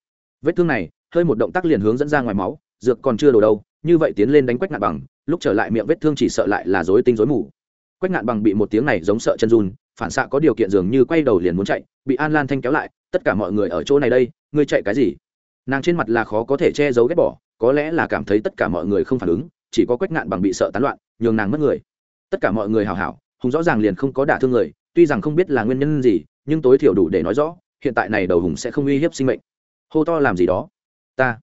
Vết thương này, hơi một động tác liền hướng dẫn ra ngoài máu, dược còn chưa đổ đâu, như vậy tiến lên đánh quách ngạn bằng, lúc trở lại miệng vết thương chỉ sợ lại là dối tinh dối mù. Quách ngạn bằng bị một tiếng này giống sợ chân run, phản xạ có điều kiện dường như quay đầu liền muốn chạy, bị an lan thanh kéo lại, tất cả mọi người ở chỗ này đây, ngươi chạy cái gì? Nàng trên mặt là khó có thể che giấu ghét bỏ, có lẽ là cảm thấy tất cả mọi người không phản ứng, chỉ có quách ngạn bằng bị sợ tán loạn, nhường nàng mất người. Tất cả mọi người hào hảo, hùng rõ ràng liền không có đả thương người, tuy rằng không biết là nguyên nhân gì, nhưng tối thiểu đủ để nói rõ, hiện tại này đầu hùng sẽ không uy hiếp sinh mệnh. Hô to làm gì đó. Ta.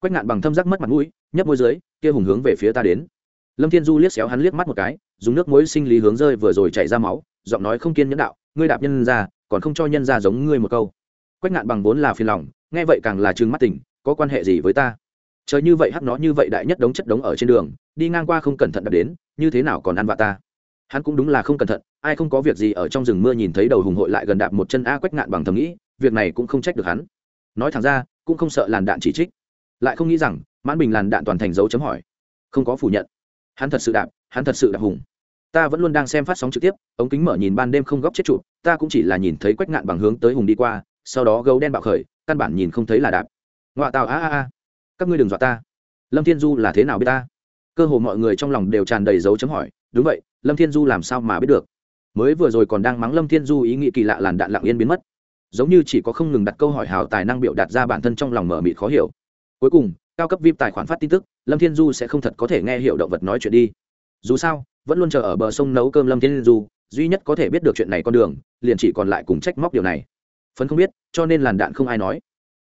Quách ngạn bằng thâm giác mất mặt mũi, nhấp môi dưới, kia hùng hướng về phía ta đến. Lâm thiên du liếc xéo hắn liếc mắt một cái, dùng nước muối sinh lý hướng rơi vừa rồi chảy ra máu, giọng nói không kiên nhẫn đạo, ngươi đạp nhân ra, còn không cho nhân ra giống ngươi một câu quách ngạn bằng vốn là phiền lòng, nghe vậy càng là trừng mắt tỉnh, có quan hệ gì với ta? Trời như vậy hắc nó như vậy đại nhất đống chất đống ở trên đường, đi ngang qua không cẩn thận đập đến, như thế nào còn ăn vạ ta? Hắn cũng đúng là không cẩn thận, ai không có việc gì ở trong rừng mưa nhìn thấy đầu hùng hội lại gần đạp một chân a quách ngạn bằng thầm nghĩ, việc này cũng không trách được hắn. Nói thẳng ra, cũng không sợ làn đạn chỉ trích. Lại không nghĩ rằng, mãn bình làn đạn toàn thành dấu chấm hỏi. Không có phủ nhận. Hắn thật sự đạp, hắn thật sự đạp hùng. Ta vẫn luôn đang xem phát sóng trực tiếp, ống kính mở nhìn ban đêm không góc chết trụ ta cũng chỉ là nhìn thấy quách ngạn bằng hướng tới hùng đi qua sau đó gấu đen bạo khởi, căn bản nhìn không thấy là đạp. Ngoạ tào, a a a, các ngươi đừng dọa ta. Lâm thiên du là thế nào biết ta? Cơ hồ mọi người trong lòng đều tràn đầy dấu chấm hỏi. Đúng vậy, lâm thiên du làm sao mà biết được? Mới vừa rồi còn đang mắng lâm thiên du ý nghĩ kỳ lạ làn đạn lặng yên biến mất. Giống như chỉ có không ngừng đặt câu hỏi hào tài năng biểu đạt ra bản thân trong lòng mở mịt khó hiểu. Cuối cùng, cao cấp vip tài khoản phát tin tức, lâm thiên du sẽ không thật có thể nghe hiểu động vật nói chuyện đi. Dù sao, vẫn luôn chờ ở bờ sông nấu cơm lâm thiên du, duy nhất có thể biết được chuyện này con đường, liền chỉ còn lại cùng trách móc điều này phấn không biết, cho nên làn đạn không ai nói.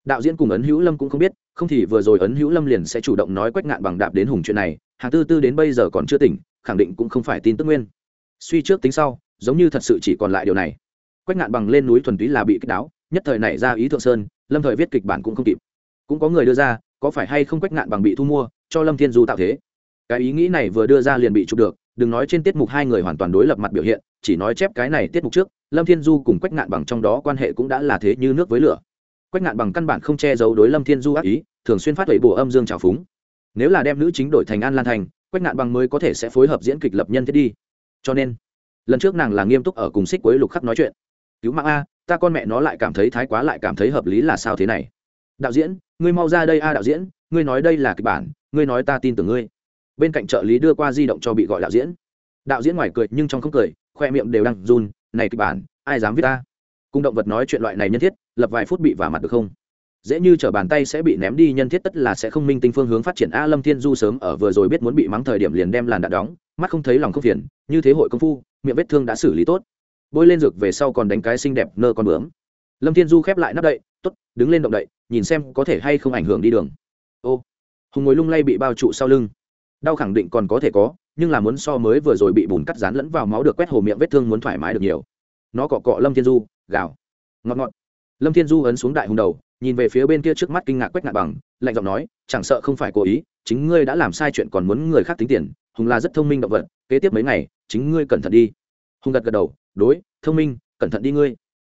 Đạo diễn cùng ấn hữu lâm cũng không biết, không thì vừa rồi ấn hữu lâm liền sẽ chủ động nói quách ngạn bằng đạp đến hùng chuyện này, hàng tư tư đến bây giờ còn chưa tỉnh, khẳng định cũng không phải tin tức nguyên. Suy trước tính sau, giống như thật sự chỉ còn lại điều này. Quách ngạn bằng lên núi thuần túy là bị kích đáo, nhất thời này ra ý thượng sơn, lâm thời viết kịch bản cũng không kịp. Cũng có người đưa ra, có phải hay không quách ngạn bằng bị thu mua, cho lâm thiên du tạo thế? Cái ý nghĩ này vừa đưa ra liền bị chụp được, đừng nói trên tiết mục hai người hoàn toàn đối lập mặt biểu hiện, chỉ nói chép cái này tiết mục trước, lâm thiên du cùng quách ngạn bằng trong đó quan hệ cũng đã là thế như nước với lửa. Quách ngạn bằng căn bản không che giấu đối lâm thiên du ác ý, thường xuyên phát huệ bùa âm dương trào phúng. Nếu là đem nữ chính đổi thành an lan thành, quách ngạn bằng mới có thể sẽ phối hợp diễn kịch lập nhân thiết đi. Cho nên, lần trước nàng là nghiêm túc ở cùng xích cuối lục khắc nói chuyện. Cứu mạng a, ta con mẹ nó lại cảm thấy thái quá lại cảm thấy hợp lý là sao thế này? Đạo diễn, ngươi mau ra đây a đạo diễn, ngươi nói đây là kịch bản, ngươi nói ta tin tưởng ngươi bên cạnh trợ lý đưa qua di động cho bị gọi đạo diễn. Đạo diễn ngoài cười nhưng trong không cười, khoe miệng đều đang run, này kịch bản, ai dám viết ta? Cùng động vật nói chuyện loại này nhân thiết, lập vài phút bị vả mặt được không? Dễ như t bàn tay sẽ bị ném đi nhân thiết tất là sẽ không minh tinh phương hướng phát triển a lâm thiên du sớm ở vừa rồi biết muốn bị mắng thời điểm liền đem làn đạn đóng, mắt không thấy lòng không phiền, như thế hội công phu, miệng vết thương đã xử lý tốt. Bôi lên dược về sau còn đánh cái xinh đẹp nơ con bướm. Lâm thiên du khép lại nắp đậy t ố t đứng lên động đậy, nhìn xem có thể hay không ảnh hưởng đi đường. Ô, hùng ngồi lung lay bị bao trụ sau lưng đau khẳng định còn có thể có, nhưng là muốn so mới vừa rồi bị bùn cắt rán lẫn vào máu được quét hồ miệng vết thương muốn thoải mái được nhiều. Nó cọ cọ lâm thiên du, gào. Ngọt ngọt. Lâm thiên du ấn xuống đại hùng đầu, nhìn về phía bên kia trước mắt kinh ngạc quét ngạc bằng, lạnh giọng nói, chẳng sợ không phải cố ý, chính ngươi đã làm sai chuyện còn muốn người khác tính tiền, hùng là rất thông minh động vật, kế tiếp mấy ngày, chính ngươi cẩn thận đi. Hùng gật gật đầu, đối, thông minh, cẩn thận đi ngươi.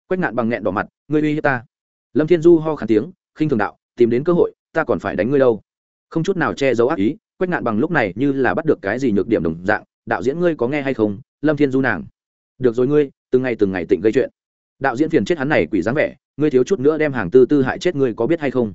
Quét ngạn bằng nghẹn đỏ mặt, ngươi uy hiếp ta. Lâm thiên du ho khàn tiếng, khinh thường đạo, tìm đến cơ hội, ta còn phải đánh ngươi đâu. Không chút nào che giấu ác ý Quách ngạn bằng lúc này như là bắt được cái gì nhược điểm đồng dạng, đạo diễn ngươi có nghe hay không? Lâm thiên du nàng. Được rồi ngươi, từng ngày từng ngày tỉnh gây chuyện. Đạo diễn phiền chết hắn này quỷ dáng vẻ, ngươi thiếu chút nữa đem hàng tư tư hại chết ngươi có biết hay không?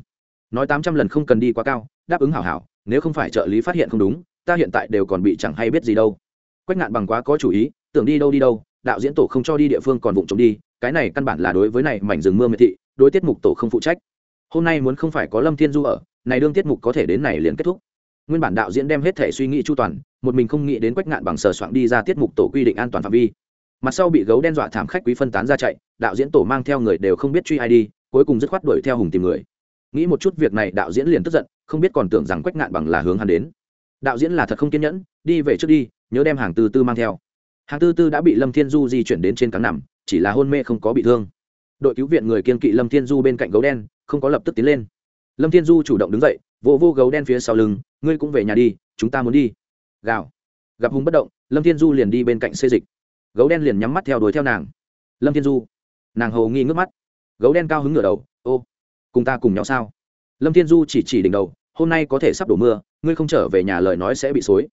Nói tám trăm lần không cần đi quá cao, đáp ứng hảo hảo, nếu không phải trợ lý phát hiện không đúng, ta hiện tại đều còn bị chẳng hay biết gì đâu. Quách ngạn bằng quá có chủ ý, tưởng đi đâu đi đâu, đạo diễn tổ không cho đi địa phương còn vụng trộm đi, cái này căn bản là đối với này mảnh rừng mưa miệt thị, đối tiết mục tổ không phụ trách. Hôm nay muốn không phải có lâm thiên du ở, này đương tiết mục có thể đến này liền kết thúc nguyên bản đạo diễn đem hết thể suy nghĩ chu toàn, một mình không nghĩ đến quách ngạn bằng sờ soạn đi ra tiết mục tổ quy định an toàn phạm vi. Mặt sau bị gấu đen dọa thảm khách quý phân tán ra chạy, đạo diễn tổ mang theo người đều không biết truy ai đi, cuối cùng dứt khoát đuổi theo hùng tìm người. Nghĩ một chút việc này, đạo diễn liền tức giận, không biết còn tưởng rằng quách ngạn bằng là hướng hắn đến. Đạo diễn là thật không kiên nhẫn, đi về trước đi, nhớ đem hàng tư tư mang theo. Hàng tư tư đã bị lâm thiên du di chuyển đến trên cắn nằm, chỉ là hôn mê không có bị thương. Đội cứu viện người kiên kỵ lâm thiên du bên cạnh gấu đen, không có lập tức tiến lên. Lâm thiên du chủ động đứng dậy vô vô gấu đen phía sau lưng, ngươi cũng về nhà đi, chúng ta muốn đi. Gào. Gặp hùng bất động, lâm thiên du liền đi bên cạnh xê dịch. Gấu đen liền nhắm mắt theo đuổi theo nàng. Lâm thiên du. Nàng hầu nghi ngước mắt. Gấu đen cao hứng ngửa đầu, ô, cùng ta cùng nhau sao? Lâm thiên du chỉ chỉ đỉnh đầu, hôm nay có thể sắp đổ mưa, ngươi không trở về nhà lời nói sẽ bị xối.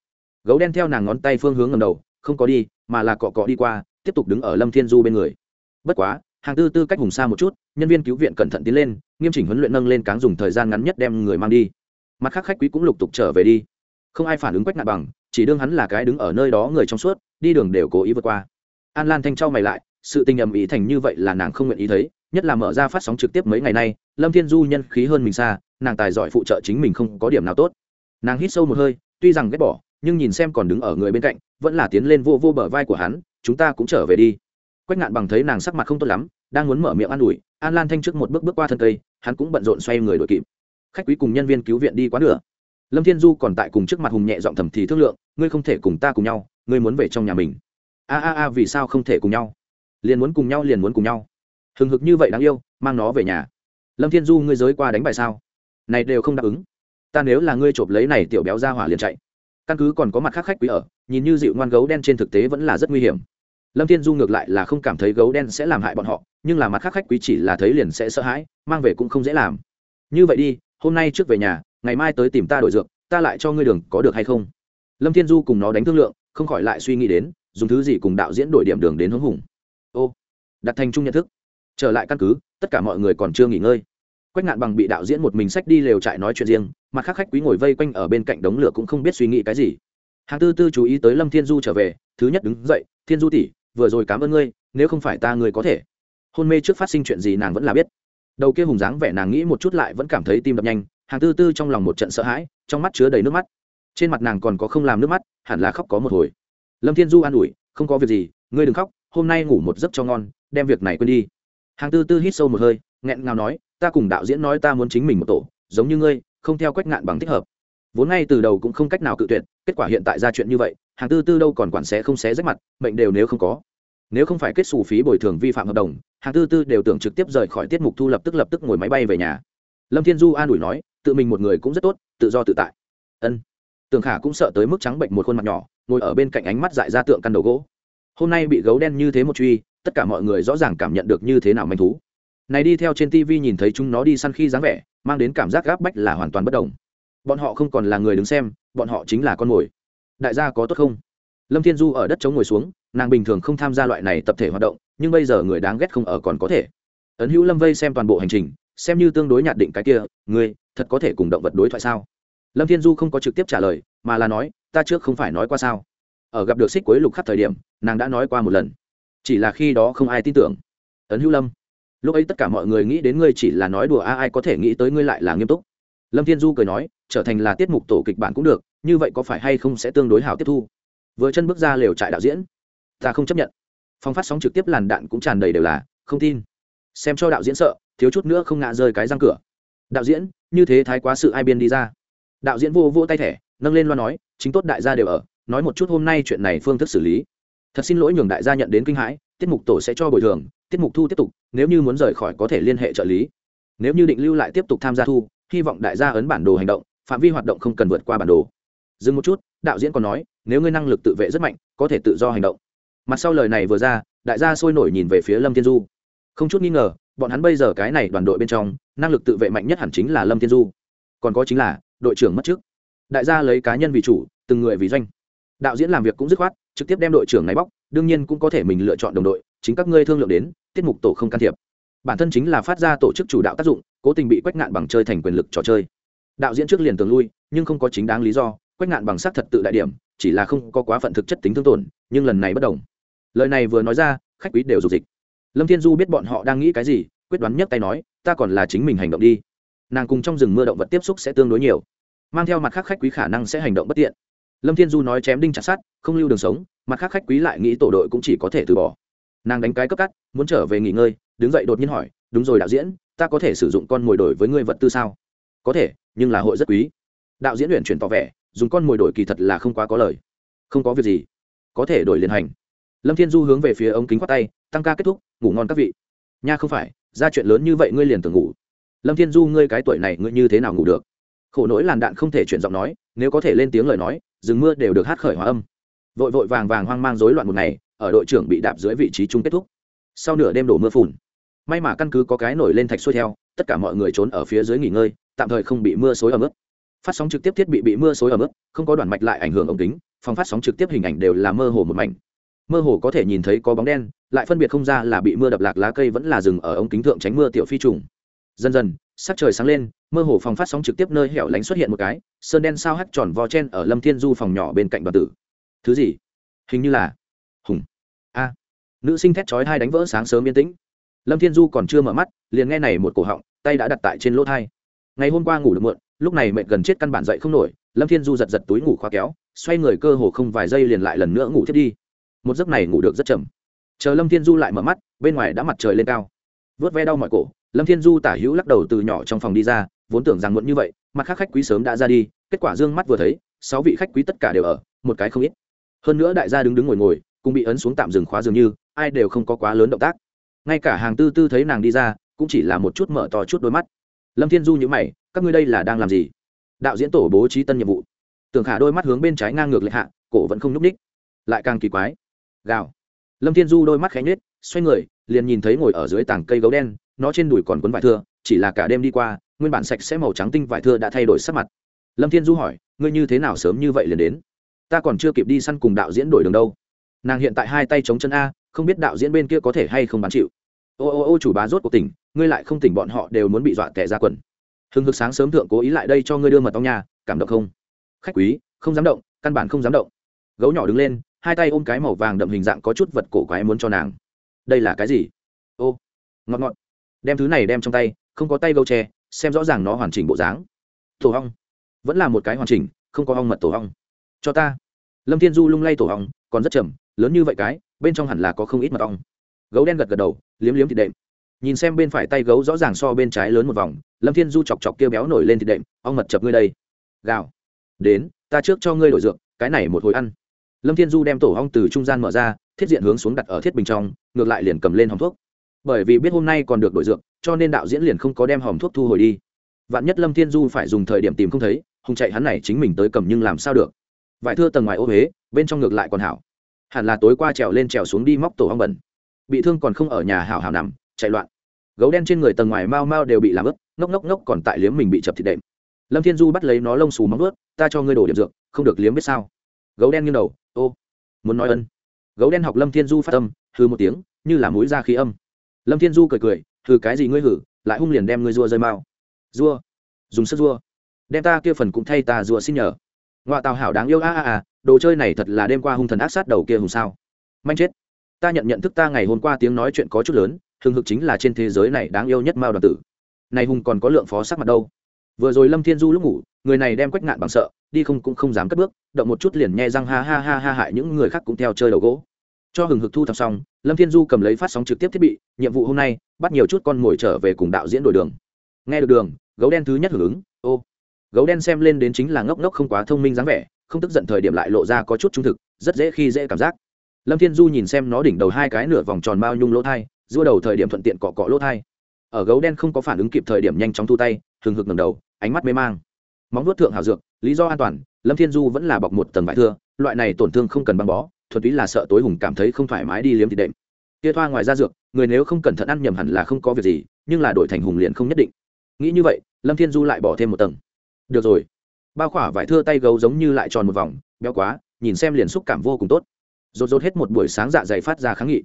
Gấu đen theo nàng ngón tay phương hướng ngầm đầu, không có đi, mà là cọ cọ đi qua, tiếp tục đứng ở lâm thiên du bên người. Bất quá hàng tư tư cách hùng xa một chút, nhân viên cứu viện cẩn thận tiến lên, nghiêm chỉnh huấn luyện nâng lên cáng dùng thời gian ngắn nhất đem người mang đi. Mặt khác khách quý cũng lục tục trở về đi. Không ai phản ứng quách ngạn bằng, chỉ đương hắn là cái đứng ở nơi đó người trong suốt, đi đường đều cố ý vượt qua. An lan thanh trao mày lại, sự tình ầm ý thành như vậy là nàng không nguyện ý thấy, nhất là mở ra phát sóng trực tiếp mấy ngày nay, lâm thiên du nhân khí hơn mình xa, nàng tài giỏi phụ trợ chính mình không có điểm nào tốt. Nàng hít sâu một hơi, tuy rằng ghét bỏ, nhưng nhìn xem còn đứng ở người bên cạnh, vẫn là tiến lên vô vô bờ vai của hắn, chúng ta cũng trở về đi quách ngạn bằng thấy nàng sắc mặt không tốt lắm, đang muốn mở miệng an ủi, an lan thanh trước một bước bước qua thân cây, hắn cũng bận rộn xoay người đội kịp. Khách quý cùng nhân viên cứu viện đi quá nửa. Lâm thiên du còn tại cùng trước mặt hùng nhẹ giọng thầm thì thương lượng, ngươi không thể cùng ta cùng nhau, ngươi muốn về trong nhà mình. A a a, vì sao không thể cùng nhau? Liền muốn cùng nhau liền muốn cùng nhau. Hừng hực như vậy đáng yêu, mang nó về nhà. Lâm thiên du, ngươi giới qua đánh bài sao? Này đều không đáp ứng. Ta nếu là ngươi chộp lấy này tiểu béo ra hỏa liền chạy. Căn cứ còn có mặt khác khách quý ở, nhìn như dịu ngoan gấu đen trên thực tế vẫn là rất nguy hiểm lâm thiên du ngược lại là không cảm thấy gấu đen sẽ làm hại bọn họ, nhưng là mặt khác khách quý chỉ là thấy liền sẽ sợ hãi, mang về cũng không dễ làm. Như vậy đi, hôm nay trước về nhà, ngày mai tới tìm ta đổi dược, ta lại cho ngươi đường có được hay không? Lâm thiên du cùng nó đánh thương lượng, không khỏi lại suy nghĩ đến, dùng thứ gì cùng đạo diễn đổi điểm đường đến hướng hùng. Ô, đặt thành chung nhận thức. Trở lại căn cứ, tất cả mọi người còn chưa nghỉ ngơi. Quách ngạn bằng bị đạo diễn một mình sách đi lều trại nói chuyện riêng, mặt khác khách quý ngồi vây quanh ở bên cạnh đống lửa cũng không biết suy nghĩ cái gì. Hàng tư tư chú ý tới lâm thiên du trở về, thứ nhất đứng dậy, thiên du tỷ vừa rồi cảm ơn ngươi, nếu không phải ta ngươi có thể. Hôn mê trước phát sinh chuyện gì nàng vẫn là biết. Đầu kia hùng dáng vẻ nàng nghĩ một chút lại vẫn cảm thấy tim đập nhanh, hàng tư tư trong lòng một trận sợ hãi, trong mắt chứa đầy nước mắt. Trên mặt nàng còn có không làm nước mắt, hẳn là khóc có một hồi. Lâm thiên du an ủi, không có việc gì, ngươi đừng khóc, hôm nay ngủ một giấc cho ngon, đem việc này quên đi. Hàng tư tư hít sâu một hơi, nghẹn ngào nói, ta cùng đạo diễn nói ta muốn chính mình một tổ, giống như ngươi, không theo quách ngạn bằng thích hợp. Vốn ngay từ đầu cũng không cách nào cự tuyệt, kết quả hiện tại ra chuyện như vậy hàng tư tư đâu còn quản xé không xé rách mặt, mệnh đều nếu không có. Nếu không phải kết xù phí bồi thường vi phạm hợp đồng, hàng tư tư đều tưởng trực tiếp rời khỏi tiết mục thu lập tức lập tức ngồi máy bay về nhà. Lâm thiên du an ủi nói, tự mình một người cũng rất tốt, tự do tự tại. Ân. Tường khả cũng sợ tới mức trắng bệnh một khuôn mặt nhỏ, ngồi ở bên cạnh ánh mắt dại ra tượng căn đầu gỗ. Hôm nay bị gấu đen như thế một truy, tất cả mọi người rõ ràng cảm nhận được như thế nào manh thú. Này đi theo trên tv nhìn thấy chúng nó đi săn khi dáng vẻ, mang đến cảm giác gáp bách là hoàn toàn bất đồng. Bọn họ không còn là người đứng xem, bọn họ chính là con mồi đại gia có tốt không? Lâm thiên du ở đất chống ngồi xuống, nàng bình thường không tham gia loại này tập thể hoạt động, nhưng bây giờ người đáng ghét không ở còn có thể. Ấn hữu lâm vây xem toàn bộ hành trình, xem như tương đối nhạt định cái kia, ngươi, thật có thể cùng động vật đối thoại sao? Lâm thiên du không có trực tiếp trả lời, mà là nói, ta trước không phải nói qua sao? Ở gặp được xích cuối lục khắp thời điểm, nàng đã nói qua một lần. Chỉ là khi đó không ai tin tưởng. Ấn hữu lâm, lúc ấy tất cả mọi người nghĩ đến ngươi chỉ là nói đùa, a, ai có thể nghĩ tới ngươi lại là nghiêm túc? Lâm thiên du cười nói, trở thành là tiết mục tổ kịch bản cũng được như vậy có phải hay không sẽ tương đối hảo tiếp thu? Vừa chân bước ra lều trại đạo diễn, ta không chấp nhận. Phong phát sóng trực tiếp làn đạn cũng tràn đầy đều là, không tin. Xem cho đạo diễn sợ, thiếu chút nữa không ngã rơi cái răng cửa. Đạo diễn, như thế thái quá sự ai biên đi ra? Đạo diễn vô vô tay thẻ, nâng lên loa nói, chính tốt đại gia đều ở, nói một chút hôm nay chuyện này phương thức xử lý. Thật xin lỗi nhường đại gia nhận đến kinh hãi, tiết mục tổ sẽ cho bồi thường, tiết mục thu tiếp tục, nếu như muốn rời khỏi có thể liên hệ trợ lý. Nếu như định lưu lại tiếp tục tham gia thu, hy vọng đại gia ấn bản đồ hành động, phạm vi hoạt động không cần vượt qua bản đồ dừng một chút, đạo diễn còn nói, nếu ngươi năng lực tự vệ rất mạnh, có thể tự do hành động. Mặt sau lời này vừa ra, đại gia sôi nổi nhìn về phía lâm thiên du. Không chút nghi ngờ, bọn hắn bây giờ cái này đoàn đội bên trong, năng lực tự vệ mạnh nhất hẳn chính là lâm thiên du. Còn có chính là, đội trưởng mất trước đại gia lấy cá nhân vì chủ, từng người vì doanh. Đạo diễn làm việc cũng dứt khoát, trực tiếp đem đội trưởng này bóc, đương nhiên cũng có thể mình lựa chọn đồng đội, chính các ngươi thương lượng đến, tiết mục tổ không can thiệp. Bản thân chính là phát ra tổ chức chủ đạo tác dụng, cố tình bị quách ngạn bằng chơi thành quyền lực trò chơi. Đạo diễn trước liền tường lui, nhưng không có chính đáng lý do quách ngạn bằng xác thật tự đại điểm, chỉ là không có quá phận thực chất tính thương tổn, nhưng lần này bất đồng. Lời này vừa nói ra, khách quý đều dục dịch. Lâm thiên du biết bọn họ đang nghĩ cái gì, quyết đoán nhấc tay nói, ta còn là chính mình hành động đi. Nàng cùng trong rừng mưa động vật tiếp xúc sẽ tương đối nhiều. Mang theo mặt khác khách quý khả năng sẽ hành động bất tiện. Lâm thiên du nói chém đinh chặt sát không lưu đường sống, mặt khác khách quý lại nghĩ tổ đội cũng chỉ có thể từ bỏ. Nàng đánh cái cấp cắt, muốn trở về nghỉ ngơi, đứng dậy đột nhiên hỏi, đúng rồi đạo diễn, ta có thể sử dụng con mồi đổi với ngươi vật tư sao? Có thể, nhưng là hội rất quý. Đạo diễn luyện chuyển tỏ vẻ dùng con mồi đổi kỳ thật là không quá có lời. Không có việc gì. Có thể đổi liền hành. Lâm thiên du hướng về phía ống kính khoát tay, tăng ca kết thúc, ngủ ngon các vị. Nha không phải, ra chuyện lớn như vậy ngươi liền tưởng ngủ. Lâm thiên du, ngươi cái tuổi này ngươi như thế nào ngủ được? Khổ nỗi làn đạn không thể chuyển giọng nói, nếu có thể lên tiếng lời nói, rừng mưa đều được hát khởi hóa âm. Vội vội vàng vàng hoang mang rối loạn một ngày, ở đội trưởng bị đạp dưới vị trí chung kết thúc. Sau nửa đêm đổ mưa phùn, may mà căn cứ có cái nổi lên thạch xuôi theo, tất cả mọi người trốn ở phía dưới nghỉ ngơi, tạm thời không bị mưa xối ở mức phát sóng trực tiếp thiết bị bị mưa xối ở mức, không có đoạn mạch lại ảnh hưởng ống kính, phòng phát sóng trực tiếp hình ảnh đều là mơ hồ một mảnh. Mơ hồ có thể nhìn thấy có bóng đen, lại phân biệt không ra là bị mưa đập lạc lá cây vẫn là rừng ở ống kính thượng tránh mưa tiểu phi trùng. Dần dần, sắc trời sáng lên, mơ hồ phòng phát sóng trực tiếp nơi hẻo lánh xuất hiện một cái, sơn đen sao hắt tròn vo chen ở lâm thiên du phòng nhỏ bên cạnh đoàn tử. Thứ gì? Hình như là hùng. A. Nữ sinh thét chói hai đánh vỡ sáng sớm yên tĩnh. Lâm thiên du còn chưa mở mắt, liền nghe này một cổ họng, tay đã đặt tại trên lỗ thai. Ngày hôm qua ngủ được muộn lúc này mệt gần chết căn bản dậy không nổi, lâm thiên du giật giật túi ngủ khóa kéo, xoay người cơ hồ không vài giây liền lại lần nữa ngủ thiết đi. Một giấc này ngủ được rất chậm. Chờ lâm thiên du lại mở mắt, bên ngoài đã mặt trời lên cao. Vớt ve đau mọi cổ, lâm thiên du tả hữu lắc đầu từ nhỏ trong phòng đi ra, vốn tưởng rằng muộn như vậy, mặt khác khách quý sớm đã ra đi, kết quả dương mắt vừa thấy, sáu vị khách quý tất cả đều ở, một cái không ít. Hơn nữa đại gia đứng đứng ngồi ngồi cũng bị ấn xuống tạm dừng khóa dường như, ai đều không có quá lớn động tác. Ngay cả hàng tư tư thấy nàng đi ra, cũng chỉ là một chút mở to chút đôi mắt. Lâm thiên du nhữ mày các ngươi đây là đang làm gì? Đạo diễn tổ bố trí tân nhiệm vụ. Tưởng khả đôi mắt hướng bên trái ngang ngược lệch hạ, cổ vẫn không nhúc ních lại càng kỳ quái. Gào. Lâm thiên du đôi mắt khẽ nhết xoay người, liền nhìn thấy ngồi ở dưới tảng cây gấu đen, nó trên đùi còn cuốn vải thưa, chỉ là cả đêm đi qua, nguyên bản sạch sẽ màu trắng tinh vải thưa đã thay đổi sắc mặt. Lâm thiên du hỏi, ngươi như thế nào sớm như vậy liền đến? Ta còn chưa kịp đi săn cùng đạo diễn đổi đường đâu. Nàng hiện tại hai tay chống chân a, không biết đạo diễn bên kia có thể hay không bán chịu. Ô ô ô, chủ bá rốt cuộc tỉnh, ngươi lại không tỉnh, bọn họ đều muốn bị dọa tẻ ra quần hừng hực sáng sớm thượng cố ý lại đây cho ngươi đưa mật ong nhà cảm động không? Khách quý, không dám động, căn bản không dám động. Gấu nhỏ đứng lên, hai tay ôm cái màu vàng đậm hình dạng có chút vật cổ quái muốn cho nàng. Đây là cái gì? Ô, ngọt ngọt. Đem thứ này đem trong tay, không có tay gấu tre xem rõ ràng nó hoàn chỉnh bộ dáng. Tổ hong vẫn là một cái hoàn chỉnh, không có hong mật tổ hong cho ta. Lâm thiên du lung lay tổ hong còn rất chậm, lớn như vậy cái, bên trong hẳn là có không ít mật ong. Gấu đen gật gật đầu, liếm liếm thịt đệm nhìn xem bên phải tay gấu rõ ràng so bên trái lớn một vòng, lâm thiên du chọc chọc kia béo nổi lên thịt đệm ong mật chập ngươi đây. Gào. Đến, ta trước cho ngươi đổi dược, cái này một hồi ăn. Lâm thiên du đem tổ ong từ trung gian mở ra, thiết diện hướng xuống đặt ở thiết bình trong, ngược lại liền cầm lên hòm thuốc. Bởi vì biết hôm nay còn được đổi dược, cho nên đạo diễn liền không có đem hòm thuốc thu hồi đi. Vạn nhất lâm thiên du phải dùng thời điểm tìm không thấy, hùng chạy hắn này chính mình tới cầm nhưng làm sao được? Vải thưa tầng ngoài ô huế, bên trong ngược lại còn hảo. Hẳn là tối qua trèo lên trèo xuống đi móc tổ ong bẩn. Bị thương còn không ở nhà hảo hảo nằm chạy loạn. Gấu đen trên người tầng ngoài mau mau đều bị làm ướt, ngốc ngốc ngốc còn tại liếm mình bị chập thịt đệm. Lâm thiên du bắt lấy nó lông xù móng ướt ta cho ngươi đổ điểm dược, không được liếm biết sao. Gấu đen nghiêng đầu, ô, muốn nói ân. Gấu đen học lâm thiên du phát âm hư một tiếng, như là mũi ra khí âm. Lâm thiên du cười cười, hừ cái gì ngươi hử, lại hung liền đem ngươi rua rơi mau. Rua? Dùng sức rua. Đem ta kia phần cũng thay ta rua xin nhờ. Ngoạ tào hảo đáng yêu, a a a, đồ chơi này thật là đêm qua hung thần ác sát đầu kia hùng sao. Manh chết. Ta nhận nhận thức ta ngày hôm qua tiếng nói chuyện có chút lớn hưng hực chính là trên thế giới này đáng yêu nhất mao đoàn tử. Này hùng còn có lượng phó sắc mặt đâu? Vừa rồi lâm thiên du lúc ngủ, người này đem quách ngạn bằng sợ, đi không cũng không dám cất bước, động một chút liền nhe răng ha ha ha ha hại những người khác cũng theo chơi đầu gỗ. Cho hừng hực thu thập xong, lâm thiên du cầm lấy phát sóng trực tiếp thiết bị, nhiệm vụ hôm nay, bắt nhiều chút con mồi trở về cùng đạo diễn đổi đường. Nghe được đường, gấu đen thứ nhất hưởng ứng, ô. Gấu đen xem lên đến chính là ngốc ngốc không quá thông minh dáng vẻ, không tức giận thời điểm lại lộ ra có chút trung thực, rất dễ khi dễ cảm giác. Lâm thiên du nhìn xem nó đỉnh đầu hai cái nửa vòng tròn bao nhung lỗ thai dua đầu thời điểm thuận tiện cọ cọ lỗ thai. Ở gấu đen không có phản ứng kịp thời điểm nhanh chóng thu tay, hừng hực ngầm đầu, ánh mắt mê mang. Móng vuốt thượng hảo dược, lý do an toàn, lâm thiên du vẫn là bọc một tầng vải thưa, loại này tổn thương không cần băng bó, thuần túy là sợ tối hùng cảm thấy không thoải mái đi liếm thịt đệm. Kia thoa ngoài ra dược, người nếu không cẩn thận ăn nhầm hẳn là không có việc gì, nhưng là đổi thành hùng liền không nhất định. Nghĩ như vậy, lâm thiên du lại bỏ thêm một tầng. Được rồi. Bao khỏa vải thưa tay gấu giống như lại tròn một vòng, béo quá, nhìn xem liền xúc cảm vô cùng tốt. Rột rột hết một buổi sáng dạ dày phát ra kháng nghị.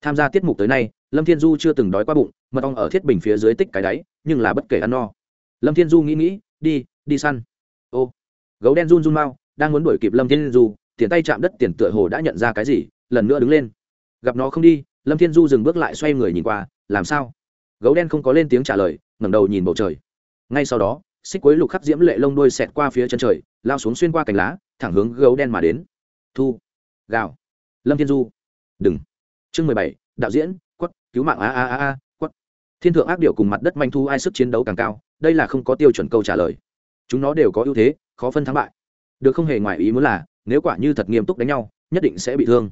Tham gia tiết mục tới nay lâm thiên du chưa từng đói qua bụng, mật ong ở thiết bình phía dưới tích cái đáy, nhưng là bất kể ăn no. Lâm thiên du nghĩ nghĩ, đi đi săn. Ô, gấu đen run run mau, đang muốn đuổi kịp lâm thiên du, tiền tay chạm đất tiền tựa hồ đã nhận ra cái gì, lần nữa đứng lên. Gặp nó không đi, lâm thiên du dừng bước lại xoay người nhìn qua, làm sao? Gấu đen không có lên tiếng trả lời, ngẩng đầu nhìn bầu trời. Ngay sau đó, xích quấy lục khắc diễm lệ lông đuôi xẹt qua phía chân trời, lao xuống xuyên qua cành lá, thẳng hướng gấu đen mà đến. Thu, gào. Lâm thiên du, đừng. Chương mười bảy, đạo diễn quất, cứu mạng, a a a a, quất. Thiên thượng ác điệu cùng mặt đất manh thu ai sức chiến đấu càng cao, đây là không có tiêu chuẩn câu trả lời. Chúng nó đều có ưu thế, khó phân thắng bại. Được không hề ngoài ý muốn là, nếu quả như thật nghiêm túc đánh nhau, nhất định sẽ bị thương.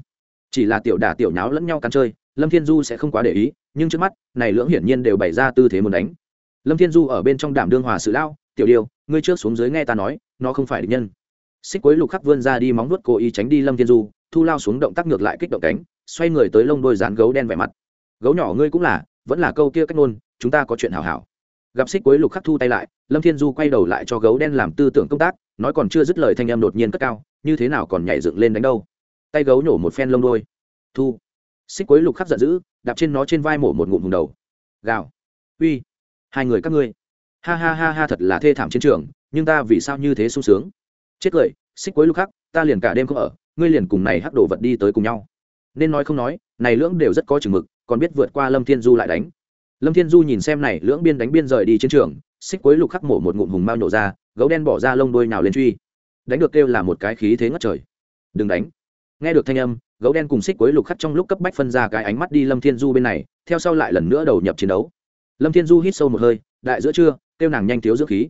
Chỉ là tiểu đả tiểu nháo lẫn nhau cắn chơi, lâm thiên du sẽ không quá để ý, nhưng trước mắt, này lưỡng hiển nhiên đều bày ra tư thế muốn đánh. Lâm thiên du ở bên trong đảm đương hòa sự lao tiểu điều, ngươi trước xuống dưới nghe ta nói, nó không phải địch nhân. Xích quấy lục khắc vươn ra đi móng nuốt cố ý tránh đi lâm thiên du, thu lao xuống động tác ngược lại kích động cánh, xoay người tới lông đôi dán gấu đen vẻ mặt gấu nhỏ ngươi cũng là, vẫn là câu kia cách nôn chúng ta có chuyện hảo hảo. Gặp xích cuối lục khắc thu tay lại, lâm thiên du quay đầu lại cho gấu đen làm tư tưởng công tác, nói còn chưa dứt lời thanh em đột nhiên cất cao, như thế nào còn nhảy dựng lên đánh đâu. Tay gấu nhổ một phen lông đôi thu. Xích cuối lục khắc giận dữ, đạp trên nó trên vai mổ một ngụm vùng đầu. Gào. Uy. Hai người các ngươi. Ha ha ha ha thật là thê thảm chiến trường, nhưng ta vì sao như thế sung sướng? Chết cười, xích cuối lục khắc, ta liền cả đêm không ở, ngươi liền cùng này hắc đồ vật đi tới cùng nhau nên nói không nói, này lưỡng đều rất có chừng mực, còn biết vượt qua lâm thiên du lại đánh. Lâm thiên du nhìn xem này lưỡng biên đánh biên rời đi chiến trường, xích quấy lục khắc mổ một ngụm hùng mao nhổ ra, gấu đen bỏ ra lông đôi nào lên truy. Đánh được kêu là một cái khí thế ngất trời. Đừng đánh. Nghe được thanh âm, gấu đen cùng xích quấy lục khắc trong lúc cấp bách phân ra cái ánh mắt đi lâm thiên du bên này, theo sau lại lần nữa đầu nhập chiến đấu. Lâm thiên du hít sâu một hơi, đại giữa trưa, kêu nàng nhanh thiếu dưỡng khí.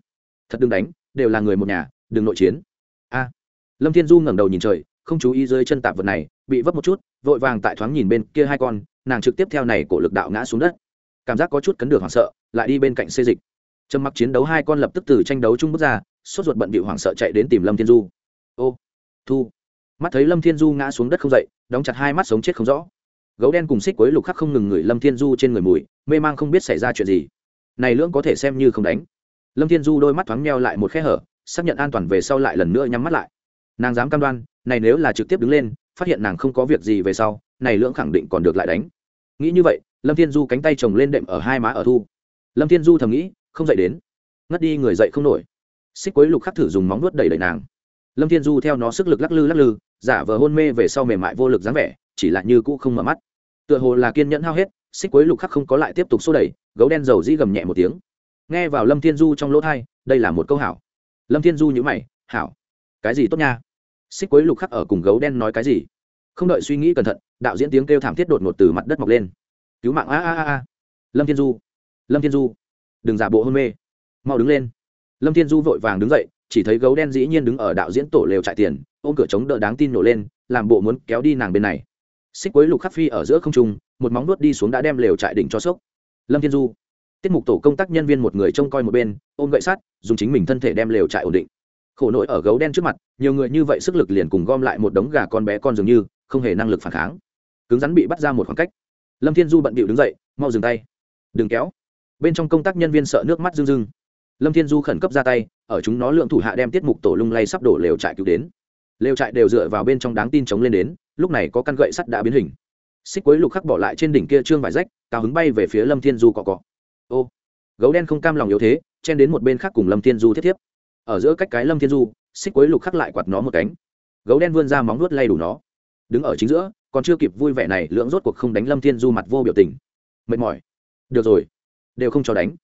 Thật đừng đánh, đều là người một nhà, đừng nội chiến. A. Lâm thiên du ngẩng đầu nhìn trời, không chú ý dưới chân tạp vật này bị vấp một chút, vội vàng tại thoáng nhìn bên kia hai con, nàng trực tiếp theo này cổ lực đạo ngã xuống đất. Cảm giác có chút cấn được hoảng sợ, lại đi bên cạnh xê dịch. Trầm mặc chiến đấu hai con lập tức từ tranh đấu chung bước ra, sốt ruột bận bị hoảng sợ chạy đến tìm lâm thiên du. Ô, thu. Mắt thấy lâm thiên du ngã xuống đất không dậy, đóng chặt hai mắt sống chết không rõ. Gấu đen cùng xích quấy lục khắc không ngừng ngửi lâm thiên du trên người mùi, mê mang không biết xảy ra chuyện gì. Này lưỡng có thể xem như không đánh. Lâm thiên du đôi mắt thoáng meo lại một khe hở, xác nhận an toàn về sau lại lần nữa nhắm mắt lại. Nàng dám cam đoan, này nếu là trực tiếp đứng lên phát hiện nàng không có việc gì về sau, này lưỡng khẳng định còn được lại đánh. Nghĩ như vậy, lâm thiên du cánh tay chồng lên đệm ở hai má ở thu. Lâm thiên du thầm nghĩ, không dậy đến. Ngất đi người dậy không nổi. Xích quấy lục khắc thử dùng móng nuốt đẩy đẩy nàng. Lâm thiên du theo nó sức lực lắc lư lắc lư, giả vờ hôn mê về sau mềm mại vô lực dáng vẻ, chỉ là như cũ không mở mắt. Tựa hồ là kiên nhẫn hao hết, xích quấy lục khắc không có lại tiếp tục xô đẩy, gấu đen dầu dĩ gầm nhẹ một tiếng. Nghe vào lâm thiên du trong lỗ thai, đây là một câu hảo. Lâm thiên du nhữ mày, hảo. Cái gì tốt nha? Xích quấy lục khắc ở cùng gấu đen nói cái gì? Không đợi suy nghĩ cẩn thận, đạo diễn tiếng kêu thảm thiết đột ngột từ mặt đất mọc lên. Cứu mạng, a a a a. Lâm thiên du. Lâm thiên du. Đừng giả bộ hôn mê. Mau đứng lên. Lâm thiên du vội vàng đứng dậy, chỉ thấy gấu đen dĩ nhiên đứng ở đạo diễn tổ lều trại tiền, ôm cửa chống đỡ đáng tin nổ lên, làm bộ muốn kéo đi nàng bên này. Xích quấy lục khắc phi ở giữa không trung, một móng nuốt đi xuống đã đem lều trại đỉnh cho sốc. Lâm thiên du. Tiết mục tổ công tác nhân viên một người trông coi một bên, ôm gậy sắt, dùng chính mình thân thể đem lều trại ổn định khổ nỗi ở gấu đen trước mặt, nhiều người như vậy sức lực liền cùng gom lại một đống gà con bé con dường như, không hề năng lực phản kháng. Cứng rắn bị bắt ra một khoảng cách. Lâm thiên du bận bịu đứng dậy, mau dừng tay. Đừng kéo. Bên trong công tác nhân viên sợ nước mắt rưng rưng. Lâm thiên du khẩn cấp ra tay, ở chúng nó lượng thủ hạ đem tiết mục tổ lung lay sắp đổ lều trại cứu đến. Lều trại đều dựa vào bên trong đáng tin chống lên đến, lúc này có căn gậy sắt đã biến hình. Xích quấy lục khắc bỏ lại trên đỉnh kia trương vải rách, cao hứng bay về phía lâm thiên du cọ cọ. Ô, gấu đen không cam lòng yếu thế, chen đến một bên khác cùng lâm thiên du thiết thiếp ở giữa cách cái lâm thiên du, xích quấy lục khắc lại quạt nó một cánh. Gấu đen vươn ra móng nuốt lay đủ nó. Đứng ở chính giữa, còn chưa kịp vui vẻ này, lưỡng rốt cuộc không đánh lâm thiên du mặt vô biểu tình. Mệt mỏi. Được rồi. Đều không cho đánh.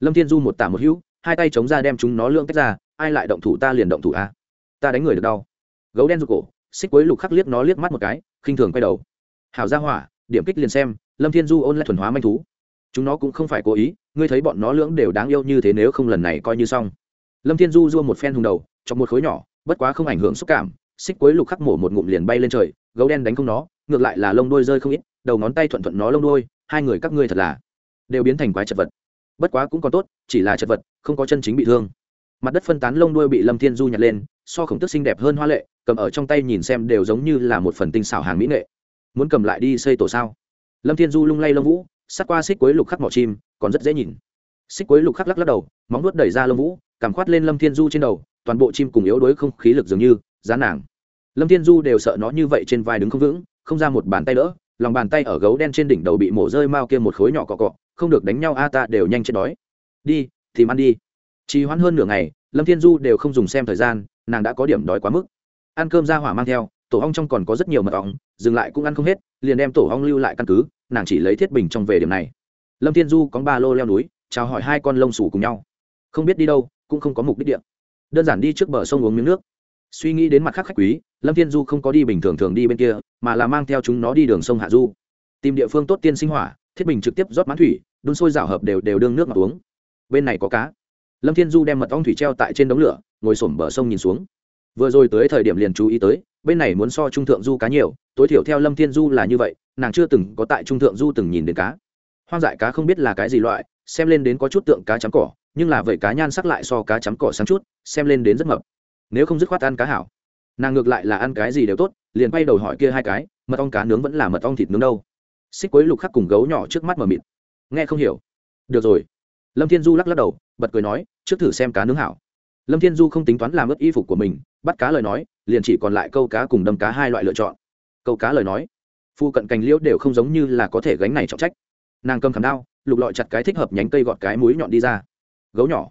Lâm thiên du một tả một hữu, hai tay chống ra đem chúng nó lưỡng tách ra, ai lại động thủ ta liền động thủ a ta đánh người được đau. Gấu đen rụt cổ, xích quấy lục khắc liếc nó liếc mắt một cái, khinh thường quay đầu. Hảo ra hỏa, điểm kích liền xem, lâm thiên du ôn lại thuần hóa manh thú. Chúng nó cũng không phải cố ý, ngươi thấy bọn nó lưỡng đều đáng yêu như thế nếu không lần này coi như xong lâm thiên du dua một phen hùng đầu, chọc một khối nhỏ, bất quá không ảnh hưởng xúc cảm, xích quấy lục khắc mổ một ngụm liền bay lên trời, gấu đen đánh không nó, ngược lại là lông đôi rơi không ít, đầu ngón tay thuận thuận nó lông đôi hai người các ngươi thật là đều biến thành quái chật vật. Bất quá cũng còn tốt, chỉ là chật vật, không có chân chính bị thương. Mặt đất phân tán lông đuôi bị lâm thiên du nhặt lên, so khổng tức xinh đẹp hơn hoa lệ, cầm ở trong tay nhìn xem đều giống như là một phần tinh xảo hàng mỹ nghệ. Muốn cầm lại đi xây tổ sao? Lâm thiên du lung lay lông vũ sát qua xích quấy lục khắc mỏ chim, còn rất dễ nhìn. Xích quấy lục khắc lắc lắc đầu, móng nuốt đẩy ra lông vũ cảm khoát lên lâm thiên du trên đầu, toàn bộ chim cùng yếu đuối không khí lực dường như giá nàng. Lâm thiên du đều sợ nó như vậy trên vai đứng không vững, không ra một bàn tay đỡ, lòng bàn tay ở gấu đen trên đỉnh đầu bị mổ rơi mau kia một khối nhỏ cọ cọ, không được đánh nhau, a, ta đều nhanh chết đói. Đi tìm ăn đi. Trì hoãn hơn nửa ngày, lâm thiên du đều không dùng xem thời gian, nàng đã có điểm đói quá mức. Ăn cơm ra hỏa mang theo, tổ hong trong còn có rất nhiều mật ong, dừng lại cũng ăn không hết, liền đem tổ hong lưu lại căn cứ, nàng chỉ lấy thiết bình trong về điểm này. Lâm thiên du có ba lô leo núi, chào hỏi hai con lông sủ cùng nhau. Không biết đi đâu cũng không có mục đích điện đơn giản đi trước bờ sông uống miếng nước. Suy nghĩ đến mặt khác khách quý, lâm thiên du không có đi bình thường thường đi bên kia, mà là mang theo chúng nó đi đường sông hạ du. Tìm địa phương tốt tiên sinh hỏa, thiết bình trực tiếp rót mãn thủy, đun sôi rảo hợp đều đều đương nước ngọt uống. Bên này có cá. Lâm thiên du đem mật ong thủy treo tại trên đống lửa, ngồi sổm bờ sông nhìn xuống. Vừa rồi tới thời điểm liền chú ý tới, bên này muốn so trung thượng du cá nhiều, tối thiểu theo lâm thiên du là như vậy, nàng chưa từng có tại trung thượng du từng nhìn đến cá. Hoang dại cá không biết là cái gì loại, xem lên đến có chút tượng cá chấm cỏ nhưng là vậy cá nhan sắc lại so cá chấm cỏ sáng chút, xem lên đến rất mập. Nếu không dứt khoát ăn cá hảo. Nàng ngược lại là ăn cái gì đều tốt, liền quay đầu hỏi kia hai cái, mật ong cá nướng vẫn là mật ong thịt nướng đâu? Xích quấy lục khắc cùng gấu nhỏ trước mắt mờ mịt. Nghe không hiểu. Được rồi. Lâm thiên du lắc lắc đầu, bật cười nói, trước thử xem cá nướng hảo. Lâm thiên du không tính toán làm ướt y phục của mình, bắt cá lời nói, liền chỉ còn lại câu cá cùng đâm cá hai loại lựa chọn. Câu cá lời nói, phu cận cành liễu đều không giống như là có thể gánh này trọng trách. Nàng cầm khảm đao, lục lọi chặt cái thích hợp nhánh cây gọt cái mũi nhọn đi ra gấu nhỏ.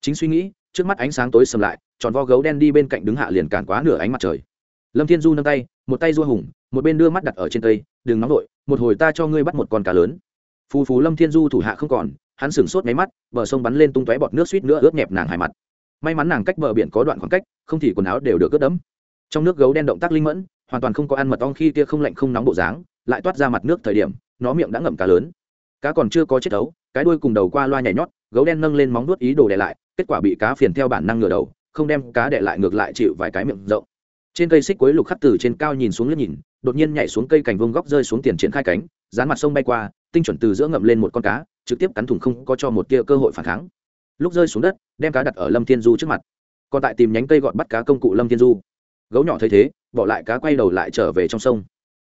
Chính suy nghĩ, trước mắt ánh sáng tối sầm lại, tròn vo gấu đen đi bên cạnh đứng hạ liền cản quá nửa ánh mặt trời. Lâm thiên du nâng tay, một tay dua hùng, một bên đưa mắt đặt ở trên cây, đừng nóng vội, một hồi ta cho ngươi bắt một con cá lớn. Phù phù lâm thiên du thủ hạ không còn, hắn sửng sốt máy mắt, bờ sông bắn lên tung tóe bọt nước suýt nữa ướt nhẹp nàng hai mặt. May mắn nàng cách bờ biển có đoạn khoảng cách, không thì quần áo đều được ướt đẫm. Trong nước gấu đen động tác linh mẫn, hoàn toàn không có ăn mật ong khi kia không lạnh không nóng bộ dáng, lại toát ra mặt nước thời điểm, nó miệng đã ngậm cá lớn. Cá còn chưa có chết đấu, cái đuôi cùng đầu qua loa nhảy nhót gấu đen nâng lên móng nuốt ý đồ đè lại, kết quả bị cá phiền theo bản năng ngửa đầu, không đem cá đè lại ngược lại chịu vài cái miệng rộng. Trên cây xích cuối lục khắc từ trên cao nhìn xuống liếc nhìn, đột nhiên nhảy xuống cây cành vông góc rơi xuống tiền triển khai cánh, dán mặt sông bay qua, tinh chuẩn từ giữa ngậm lên một con cá, trực tiếp cắn thủng không có cho một tia cơ hội phản kháng. Lúc rơi xuống đất, đem cá đặt ở lâm thiên du trước mặt. Còn tại tìm nhánh cây gọn bắt cá công cụ lâm thiên du. Gấu nhỏ thấy thế, bỏ lại cá quay đầu lại trở về trong sông.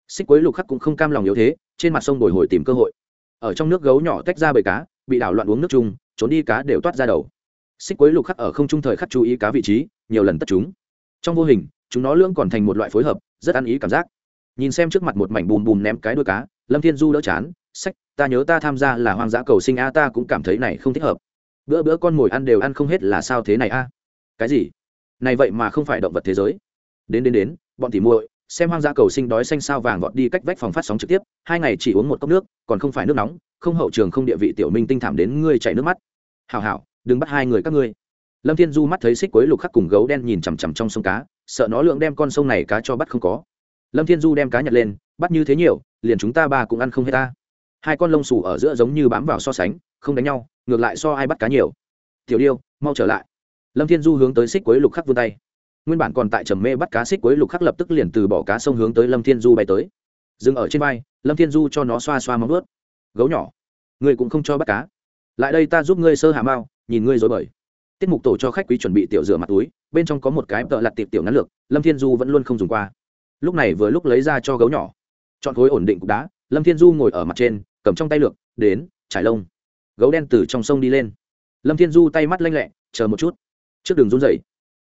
Xích quấy lục khắc cũng không cam lòng yếu thế, trên mặt sông bồi hồi tìm cơ hội. Ở trong nước gấu nhỏ tách ra bầy cá bị đảo loạn uống nước chung, trốn đi cá đều toát ra đầu. Xích quấy lục khắc ở không trung thời khắc chú ý cá vị trí, nhiều lần tất chúng. Trong vô hình, chúng nó lưỡng còn thành một loại phối hợp, rất ăn ý cảm giác. Nhìn xem trước mặt một mảnh bùm bùm ném cái đuôi cá, lâm thiên du đỡ chán sách ta nhớ ta tham gia là hoang dã cầu sinh a, ta cũng cảm thấy này không thích hợp. Bữa bữa con mồi ăn đều ăn không hết là sao thế này a? Cái gì? Này vậy mà không phải động vật thế giới. Đến đến đến, bọn tỉ muội xem hoang dã cầu sinh đói xanh sao vàng vọt đi cách vách phòng phát sóng trực tiếp, hai ngày chỉ uống một cốc nước, còn không phải nước nóng, không hậu trường không địa vị tiểu minh tinh thảm đến ngươi chảy nước mắt. Hào hào đừng bắt hai người các ngươi. Lâm thiên du mắt thấy xích quấy lục khắc cùng gấu đen nhìn chằm chằm trong sông cá, sợ nó lượng đem con sông này cá cho bắt không có. Lâm thiên du đem cá nhặt lên, bắt như thế nhiều, liền chúng ta ba cũng ăn không hết ta. Hai con lông xù ở giữa giống như bám vào so sánh, không đánh nhau, ngược lại so ai bắt cá nhiều. Tiểu điêu mau trở lại. Lâm thiên du hướng tới xích quấy lục khắc vươn tay nguyên bản còn tại trầm mê bắt cá xích quấy lục khắc lập tức liền từ bỏ cá sông hướng tới lâm thiên du bay tới dừng ở trên vai lâm thiên du cho nó xoa xoa móng ướt gấu nhỏ ngươi cũng không cho bắt cá lại đây ta giúp ngươi sơ hạ mao nhìn ngươi dối bời tiết mục tổ cho khách quý chuẩn bị tiểu rửa mặt túi bên trong có một cái tợ lặt tiệp tiểu ngắn lược lâm thiên du vẫn luôn không dùng qua lúc này vừa lúc lấy ra cho gấu nhỏ chọn khối ổn định cục đá lâm thiên du ngồi ở mặt trên cầm trong tay lược đến trải lông gấu đen từ trong sông đi lên lâm thiên du tay mắt lanh lẹ chờ một chút trước đường run dậy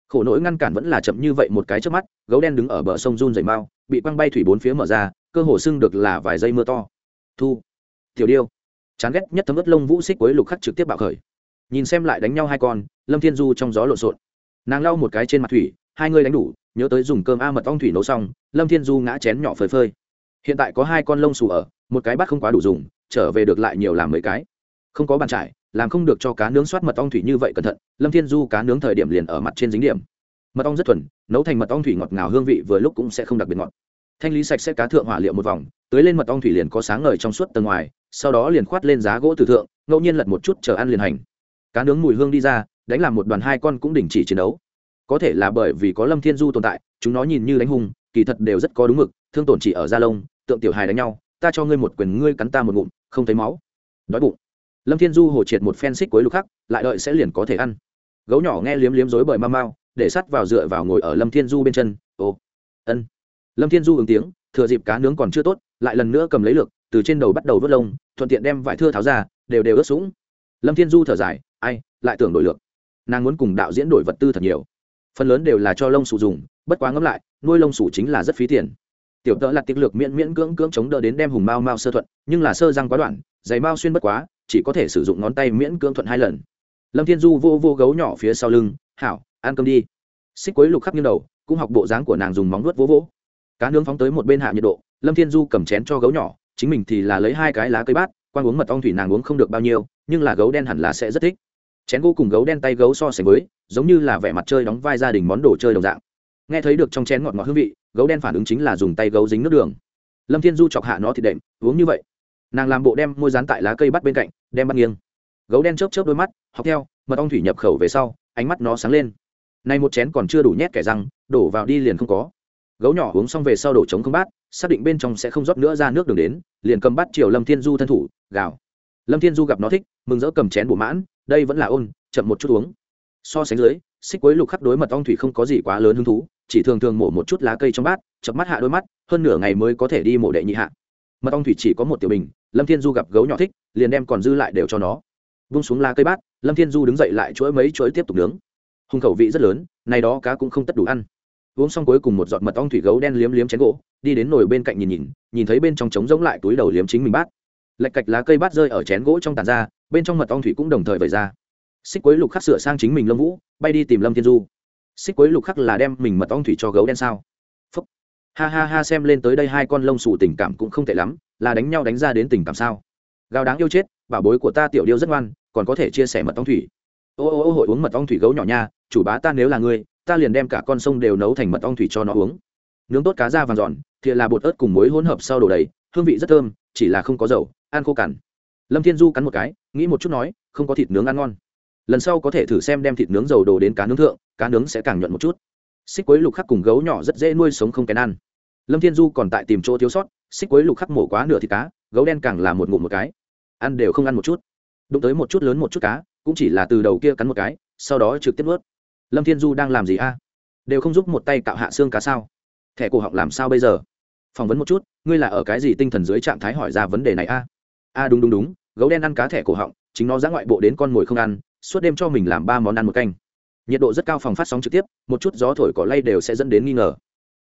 khổ nỗi ngăn cản vẫn là chậm như vậy một cái trước mắt, gấu đen đứng ở bờ sông run dày mau, bị quăng bay thủy bốn phía mở ra, cơ hồ sưng được là vài giây mưa to. Thu, tiểu điêu. Chán ghét nhất thấm ướt lông vũ xích quấy lục khắc trực tiếp bạo khởi. Nhìn xem lại đánh nhau hai con, lâm thiên du trong gió lộn xộn. Nàng lau một cái trên mặt thủy, hai người đánh đủ, nhớ tới dùng cơm a mật ong thủy nấu xong, lâm thiên du ngã chén nhỏ phơi phơi. Hiện tại có hai con lông xù ở, một cái bắt không quá đủ dùng, trở về được lại nhiều làm mấy cái. Không có bàn trải làm không được cho cá nướng soát mật ong thủy như vậy cẩn thận, lâm thiên du cá nướng thời điểm liền ở mặt trên dính điểm. Mật ong rất thuần, nấu thành mật ong thủy ngọt ngào hương vị vừa lúc cũng sẽ không đặc biệt ngọt. Thanh lý sạch sẽ cá thượng hỏa liệu một vòng, tưới lên mật ong thủy liền có sáng ngời trong suốt tầng ngoài, sau đó liền khoát lên giá gỗ từ thượng, ngẫu nhiên lật một chút chờ ăn liền hành. Cá nướng mùi hương đi ra, đánh làm một đoàn hai con cũng đình chỉ chiến đấu. Có thể là bởi vì có lâm thiên du tồn tại, chúng nó nhìn như đánh hung, kỳ thật đều rất có đúng mực, thương tổn chỉ ở da lông, tượng tiểu hài đánh nhau, ta cho ngươi một quyền ngươi cắn ta một ngụm, không thấy máu. Đói bụng lâm thiên du hồ triệt một phen xích cuối lục khắc, lại đợi sẽ liền có thể ăn. Gấu nhỏ nghe liếm liếm rối bời mau mau, để sắt vào dựa vào ngồi ở lâm thiên du bên chân. Ồ, ân. Lâm thiên du ứng tiếng, thừa dịp cá nướng còn chưa tốt, lại lần nữa cầm lấy lược, từ trên đầu bắt đầu vớt lông, thuận tiện đem vải thưa tháo ra, đều đều ướt sũng. Lâm thiên du thở dài, ai, lại tưởng đổi lược. Nàng muốn cùng đạo diễn đổi vật tư thật nhiều. Phần lớn đều là cho lông sủ dùng, bất quá ngẫm lại, nuôi lông sủ chính là rất phí tiền. Tiểu tợ là tiệc lược miễn miễn cưỡng cưỡng chống đỡ đến đem hùng mao mao sơ thuận, nhưng là sơ răng quá đoạn, giày mao xuyên bất quá chỉ có thể sử dụng ngón tay miễn cưỡng thuận hai lần. Lâm thiên du vô vô gấu nhỏ phía sau lưng, hảo, ăn cơm đi. Xích quấy lục khắp như đầu, cũng học bộ dáng của nàng dùng móng nuốt vỗ vỗ. Cá nướng phóng tới một bên hạ nhiệt độ, lâm thiên du cầm chén cho gấu nhỏ, chính mình thì là lấy hai cái lá cây bát quan uống mật ong thủy nàng uống không được bao nhiêu, nhưng là gấu đen hẳn là sẽ rất thích. Chén gỗ cùng gấu đen tay gấu so sánh với, giống như là vẻ mặt chơi đóng vai gia đình món đồ chơi đồng dạng. Nghe thấy được trong chén ngọt ngọt hương vị, gấu đen phản ứng chính là dùng tay gấu dính nước đường. Lâm thiên du chọc hạ nó thì đệm, uống như vậy nàng làm bộ đem môi dán tại lá cây bắt bên cạnh, đem bắt nghiêng. Gấu đen chớp chớp đôi mắt, học theo, mật ong thủy nhập khẩu về sau, ánh mắt nó sáng lên. Nay một chén còn chưa đủ nhét kẻ răng, đổ vào đi liền không có. Gấu nhỏ uống xong về sau đổ trống không bát, xác định bên trong sẽ không rót nữa ra nước đường đến, liền cầm bát chiều lâm thiên du thân thủ, gào. Lâm thiên du gặp nó thích, mừng rỡ cầm chén bổ mãn, đây vẫn là ôn, chậm một chút uống. So sánh dưới, xích quấy lục khắc đối mật ong thủy không có gì quá lớn hứng thú, chỉ thường thường mổ một chút lá cây trong bát, chập mắt hạ đôi mắt, hơn nửa ngày mới có thể đi mổ đệ nhị hạ. Mật ong thủy chỉ có một tiểu bình lâm thiên du gặp gấu nhỏ thích, liền đem còn dư lại đều cho nó. Vung xuống lá cây bát, lâm thiên du đứng dậy lại chuỗi mấy chuỗi tiếp tục nướng. Hùng khẩu vị rất lớn nay đó cá cũng không tất đủ ăn. Uống xong cuối cùng một giọt mật ong thủy gấu đen liếm liếm chén gỗ, đi đến nồi bên cạnh nhìn nhìn nhìn thấy bên trong trống rỗng lại túi đầu liếm chính mình bát. Lạch cạch lá cây bát rơi ở chén gỗ trong tàn ra, bên trong mật ong thủy cũng đồng thời vẩy ra. Xích quấy lục khắc sửa sang chính mình lâm vũ, bay đi tìm lâm thiên du. Xích quấy lục khắc là đem mình mật ong thủy cho gấu đen sao? Ha ha ha, xem lên tới đây hai con lông xù tình cảm cũng không tệ lắm, là đánh nhau đánh ra đến tình cảm sao? Gào đáng yêu chết, bảo bối của ta tiểu điêu rất ngoan, còn có thể chia sẻ mật ong thủy. Ô ô ô, hội uống mật ong thủy gấu nhỏ nha, chủ bá ta nếu là ngươi, ta liền đem cả con sông đều nấu thành mật ong thủy cho nó uống. Nướng tốt cá da vàng giòn thìa là bột ớt cùng muối hỗn hợp sau đổ đầy, hương vị rất thơm, chỉ là không có dầu, ăn khô cằn. Lâm thiên du cắn một cái, nghĩ một chút nói, không có thịt nướng ăn ngon. Lần sau có thể thử xem đem thịt nướng dầu đồ đến cá nướng thượng, cá nướng sẽ càng nhuận một chút xích quấy lục khắc cùng gấu nhỏ rất dễ nuôi sống không kén ăn. Lâm thiên du còn tại tìm chỗ thiếu sót, xích quấy lục khắc mổ quá nửa thịt cá, gấu đen càng là một ngụm một cái. Ăn đều không ăn một chút. Đụng tới một chút lớn một chút cá, cũng chỉ là từ đầu kia cắn một cái, sau đó trực tiếp ướt lâm thiên du đang làm gì a? Đều không giúp một tay cạo hạ xương cá sao? Thẻ cổ họng làm sao bây giờ? Phỏng vấn một chút, ngươi là ở cái gì tinh thần dưới trạng thái hỏi ra vấn đề này a? A, đúng đúng đúng, gấu đen ăn cá thẻ cổ họng, chính nó ra ngoại bộ đến con mồi không ăn, suốt đêm cho mình làm ba món ăn một canh nhiệt độ rất cao phòng phát sóng trực tiếp, một chút gió thổi cỏ lay đều sẽ dẫn đến nghi ngờ.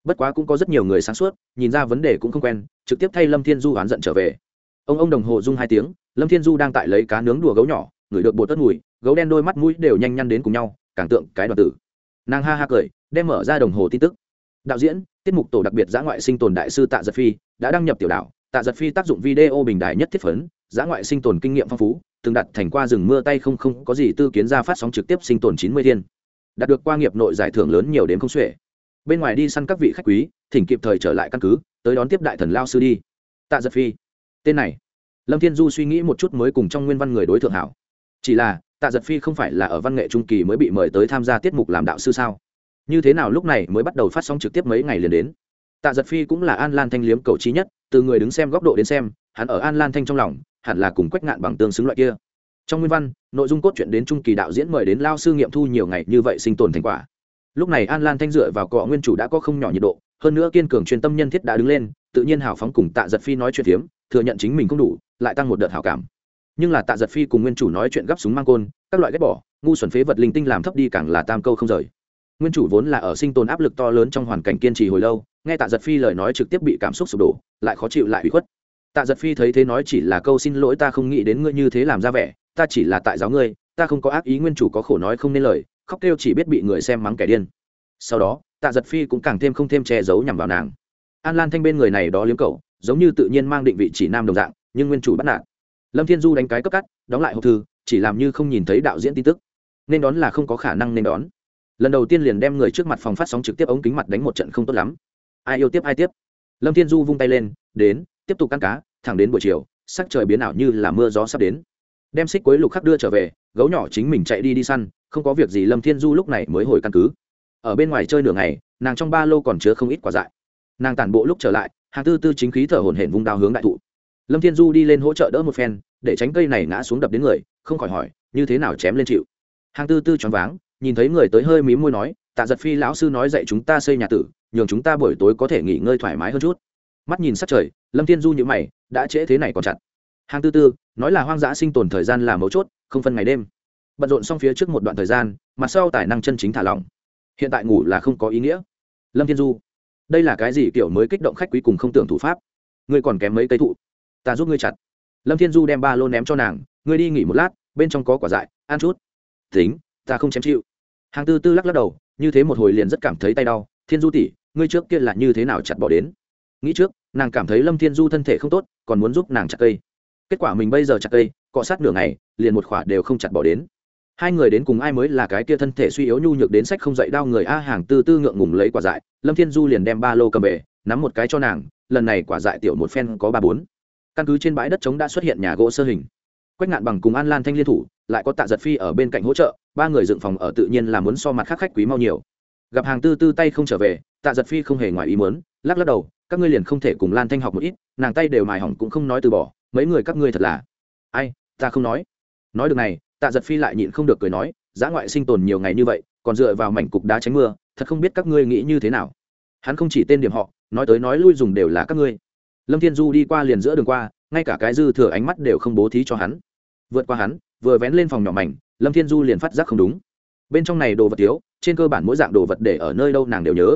Bất quá cũng có rất nhiều người sáng suốt, nhìn ra vấn đề cũng không quen, trực tiếp thay lâm thiên du oán giận trở về. Ông ông đồng hồ rung hai tiếng, lâm thiên du đang tại lấy cá nướng đùa gấu nhỏ ngửi được bột tất mùi, gấu đen đôi mắt mũi đều nhanh nhăn đến cùng nhau, càng tượng cái đoàn tử. Nàng ha ha cười, đem mở ra đồng hồ tin tức. Đạo diễn, tiết mục tổ đặc biệt giã ngoại sinh tồn đại sư tạ giật phi, đã đăng nhập tiểu đạo tạ giật phi tác dụng video bình đại nhất thiết phấn, giã ngoại sinh tồn kinh nghiệm phong phú từng đặt thành qua rừng mưa tay không không, có gì tư kiến ra phát sóng trực tiếp sinh tồn chín mươi thiên. Đạt được qua nghiệp nội giải thưởng lớn nhiều đến không xuể. Bên ngoài đi săn các vị khách quý, thỉnh kịp thời trở lại căn cứ, tới đón tiếp đại thần lao sư đi. Tạ giật phi. Tên này. Lâm thiên du suy nghĩ một chút mới cùng trong nguyên văn người đối thượng hảo. Chỉ là, tạ giật phi không phải là ở văn nghệ trung kỳ mới bị mời tới tham gia tiết mục làm đạo sư sao? Như thế nào lúc này mới bắt đầu phát sóng trực tiếp mấy ngày liền đến? Tạ giật phi cũng là an lan thanh liếm cầu trí nhất, từ người đứng xem góc độ đến xem, hắn ở an lan thanh trong lòng hẳn là cùng quách ngạn bằng tương xứng loại kia. Trong nguyên văn, nội dung cốt truyện đến trung kỳ đạo diễn mời đến lao sư nghiệm thu nhiều ngày như vậy sinh tồn thành quả. Lúc này an lan thanh dựa vào cọ nguyên chủ đã có không nhỏ nhiệt độ, hơn nữa kiên cường chuyên tâm nhân thiết đã đứng lên, tự nhiên hào phóng cùng tạ giật phi nói chuyện phiếm, thừa nhận chính mình không đủ, lại tăng một đợt hào cảm. Nhưng là tạ giật phi cùng nguyên chủ nói chuyện gấp súng mang côn, các loại ghép bỏ, ngu xuẩn phế vật linh tinh làm thấp đi càng là tam câu không rời. Nguyên chủ vốn là ở sinh tồn áp lực to lớn trong hoàn cảnh kiên trì hồi lâu, nghe tạ giật phi lời nói trực tiếp bị cảm xúc sụp đổ, lại khó chịu lại bị khuất tạ giật phi thấy thế nói chỉ là câu xin lỗi ta không nghĩ đến ngươi như thế làm ra vẻ, ta chỉ là tại giáo ngươi, ta không có ác ý nguyên chủ có khổ nói không nên lời, khóc kêu chỉ biết bị người xem mắng kẻ điên. Sau đó, tạ giật phi cũng càng thêm không thêm che giấu nhằm vào nàng. An lan thanh bên người này đó liếm cậu, giống như tự nhiên mang định vị chỉ nam đồng dạng, nhưng nguyên chủ bắt nạt. Lâm thiên du đánh cái cấp cắt, đóng lại hộp thư, chỉ làm như không nhìn thấy đạo diễn tin tức. Nên đón là không có khả năng nên đón. Lần đầu tiên liền đem người trước mặt phòng phát sóng trực tiếp ống kính mặt đánh một trận không tốt lắm. Ai yêu tiếp, ai tiếp. Lâm thiên du vung tay lên, đến tiếp tục ăn cá, thẳng đến buổi chiều, sắc trời biến ảo như là mưa gió sắp đến. Đem xích quấy lục khắc đưa trở về, gấu nhỏ chính mình chạy đi đi săn, không có việc gì lâm thiên du lúc này mới hồi căn cứ. Ở bên ngoài chơi nửa ngày, nàng trong ba lô còn chứa không ít quả dại. Nàng tản bộ lúc trở lại, hàng tư tư chính khí thở hổn hển vung đao hướng đại thụ. Lâm thiên du đi lên hỗ trợ đỡ một phen, để tránh cây này ngã xuống đập đến người, không khỏi hỏi, như thế nào chém lên chịu? Hàng tư tư choáng váng, nhìn thấy người tới hơi mí môi nói, tạ giật phi lão sư nói dạy chúng ta xây nhà tử, nhường chúng ta buổi tối có thể nghỉ ngơi thoải mái hơn chút mắt nhìn sát trời, lâm thiên du nhữ mày, đã trễ thế này còn chặt. Hàng tư tư, nói là hoang dã sinh tồn thời gian là mấu chốt, không phân ngày đêm. Bận rộn xong phía trước một đoạn thời gian mặt sau tài năng chân chính thả lỏng. Hiện tại ngủ là không có ý nghĩa. Lâm thiên du, đây là cái gì kiểu mới kích động khách quý cùng không tưởng thủ pháp? Ngươi còn kém mấy cây thụ. Ta giúp ngươi chặt. Lâm thiên du đem ba lô ném cho nàng, ngươi đi nghỉ một lát, bên trong có quả dại, ăn chút. Tính, ta không chém chịu. Hàng tư tư lắc lắc đầu, như thế một hồi liền rất cảm thấy tay đau. Thiên du tỷ, ngươi trước kia là như thế nào chặt bỏ đến? Nghĩ trước nàng cảm thấy lâm thiên du thân thể không tốt, còn muốn giúp nàng chặt cây. Kết quả mình bây giờ chặt cây, cọ sát nửa ngày, liền một khỏa đều không chặt bỏ đến. Hai người đến cùng ai mới là cái kia thân thể suy yếu nhu nhược đến sách không dậy đau người a hàng tư tư ngượng ngùng lấy quả dại, lâm thiên du liền đem ba lô cầm về, nắm một cái cho nàng, lần này quả dại tiểu một phen có ba bốn. Căn cứ trên bãi đất trống đã xuất hiện nhà gỗ sơ hình. Quách ngạn bằng cùng an lan thanh liên thủ, lại có tạ giật phi ở bên cạnh hỗ trợ, ba người dựng phòng ở tự nhiên là muốn so mặt khác khách quý mau nhiều. Gặp hàng tư tư tay không trở về, tạ giật phi không hề ngoài ý muốn, lắc lắc đầu các ngươi liền không thể cùng lan thanh học một ít, nàng tay đều mài hỏng cũng không nói từ bỏ, mấy người các ngươi thật là. Ai, ta không nói. Nói được này, tạ giật phi lại nhịn không được cười nói, giã ngoại sinh tồn nhiều ngày như vậy, còn dựa vào mảnh cục đá tránh mưa, thật không biết các ngươi nghĩ như thế nào. Hắn không chỉ tên điểm họ, nói tới nói lui dùng đều là các ngươi. Lâm thiên du đi qua liền giữa đường qua, ngay cả cái dư thừa ánh mắt đều không bố thí cho hắn. Vượt qua hắn, vừa vén lên phòng nhỏ mảnh, lâm thiên du liền phát giác không đúng. Bên trong này đồ vật thiếu, trên cơ bản mỗi dạng đồ vật để ở nơi đâu nàng đều nhớ.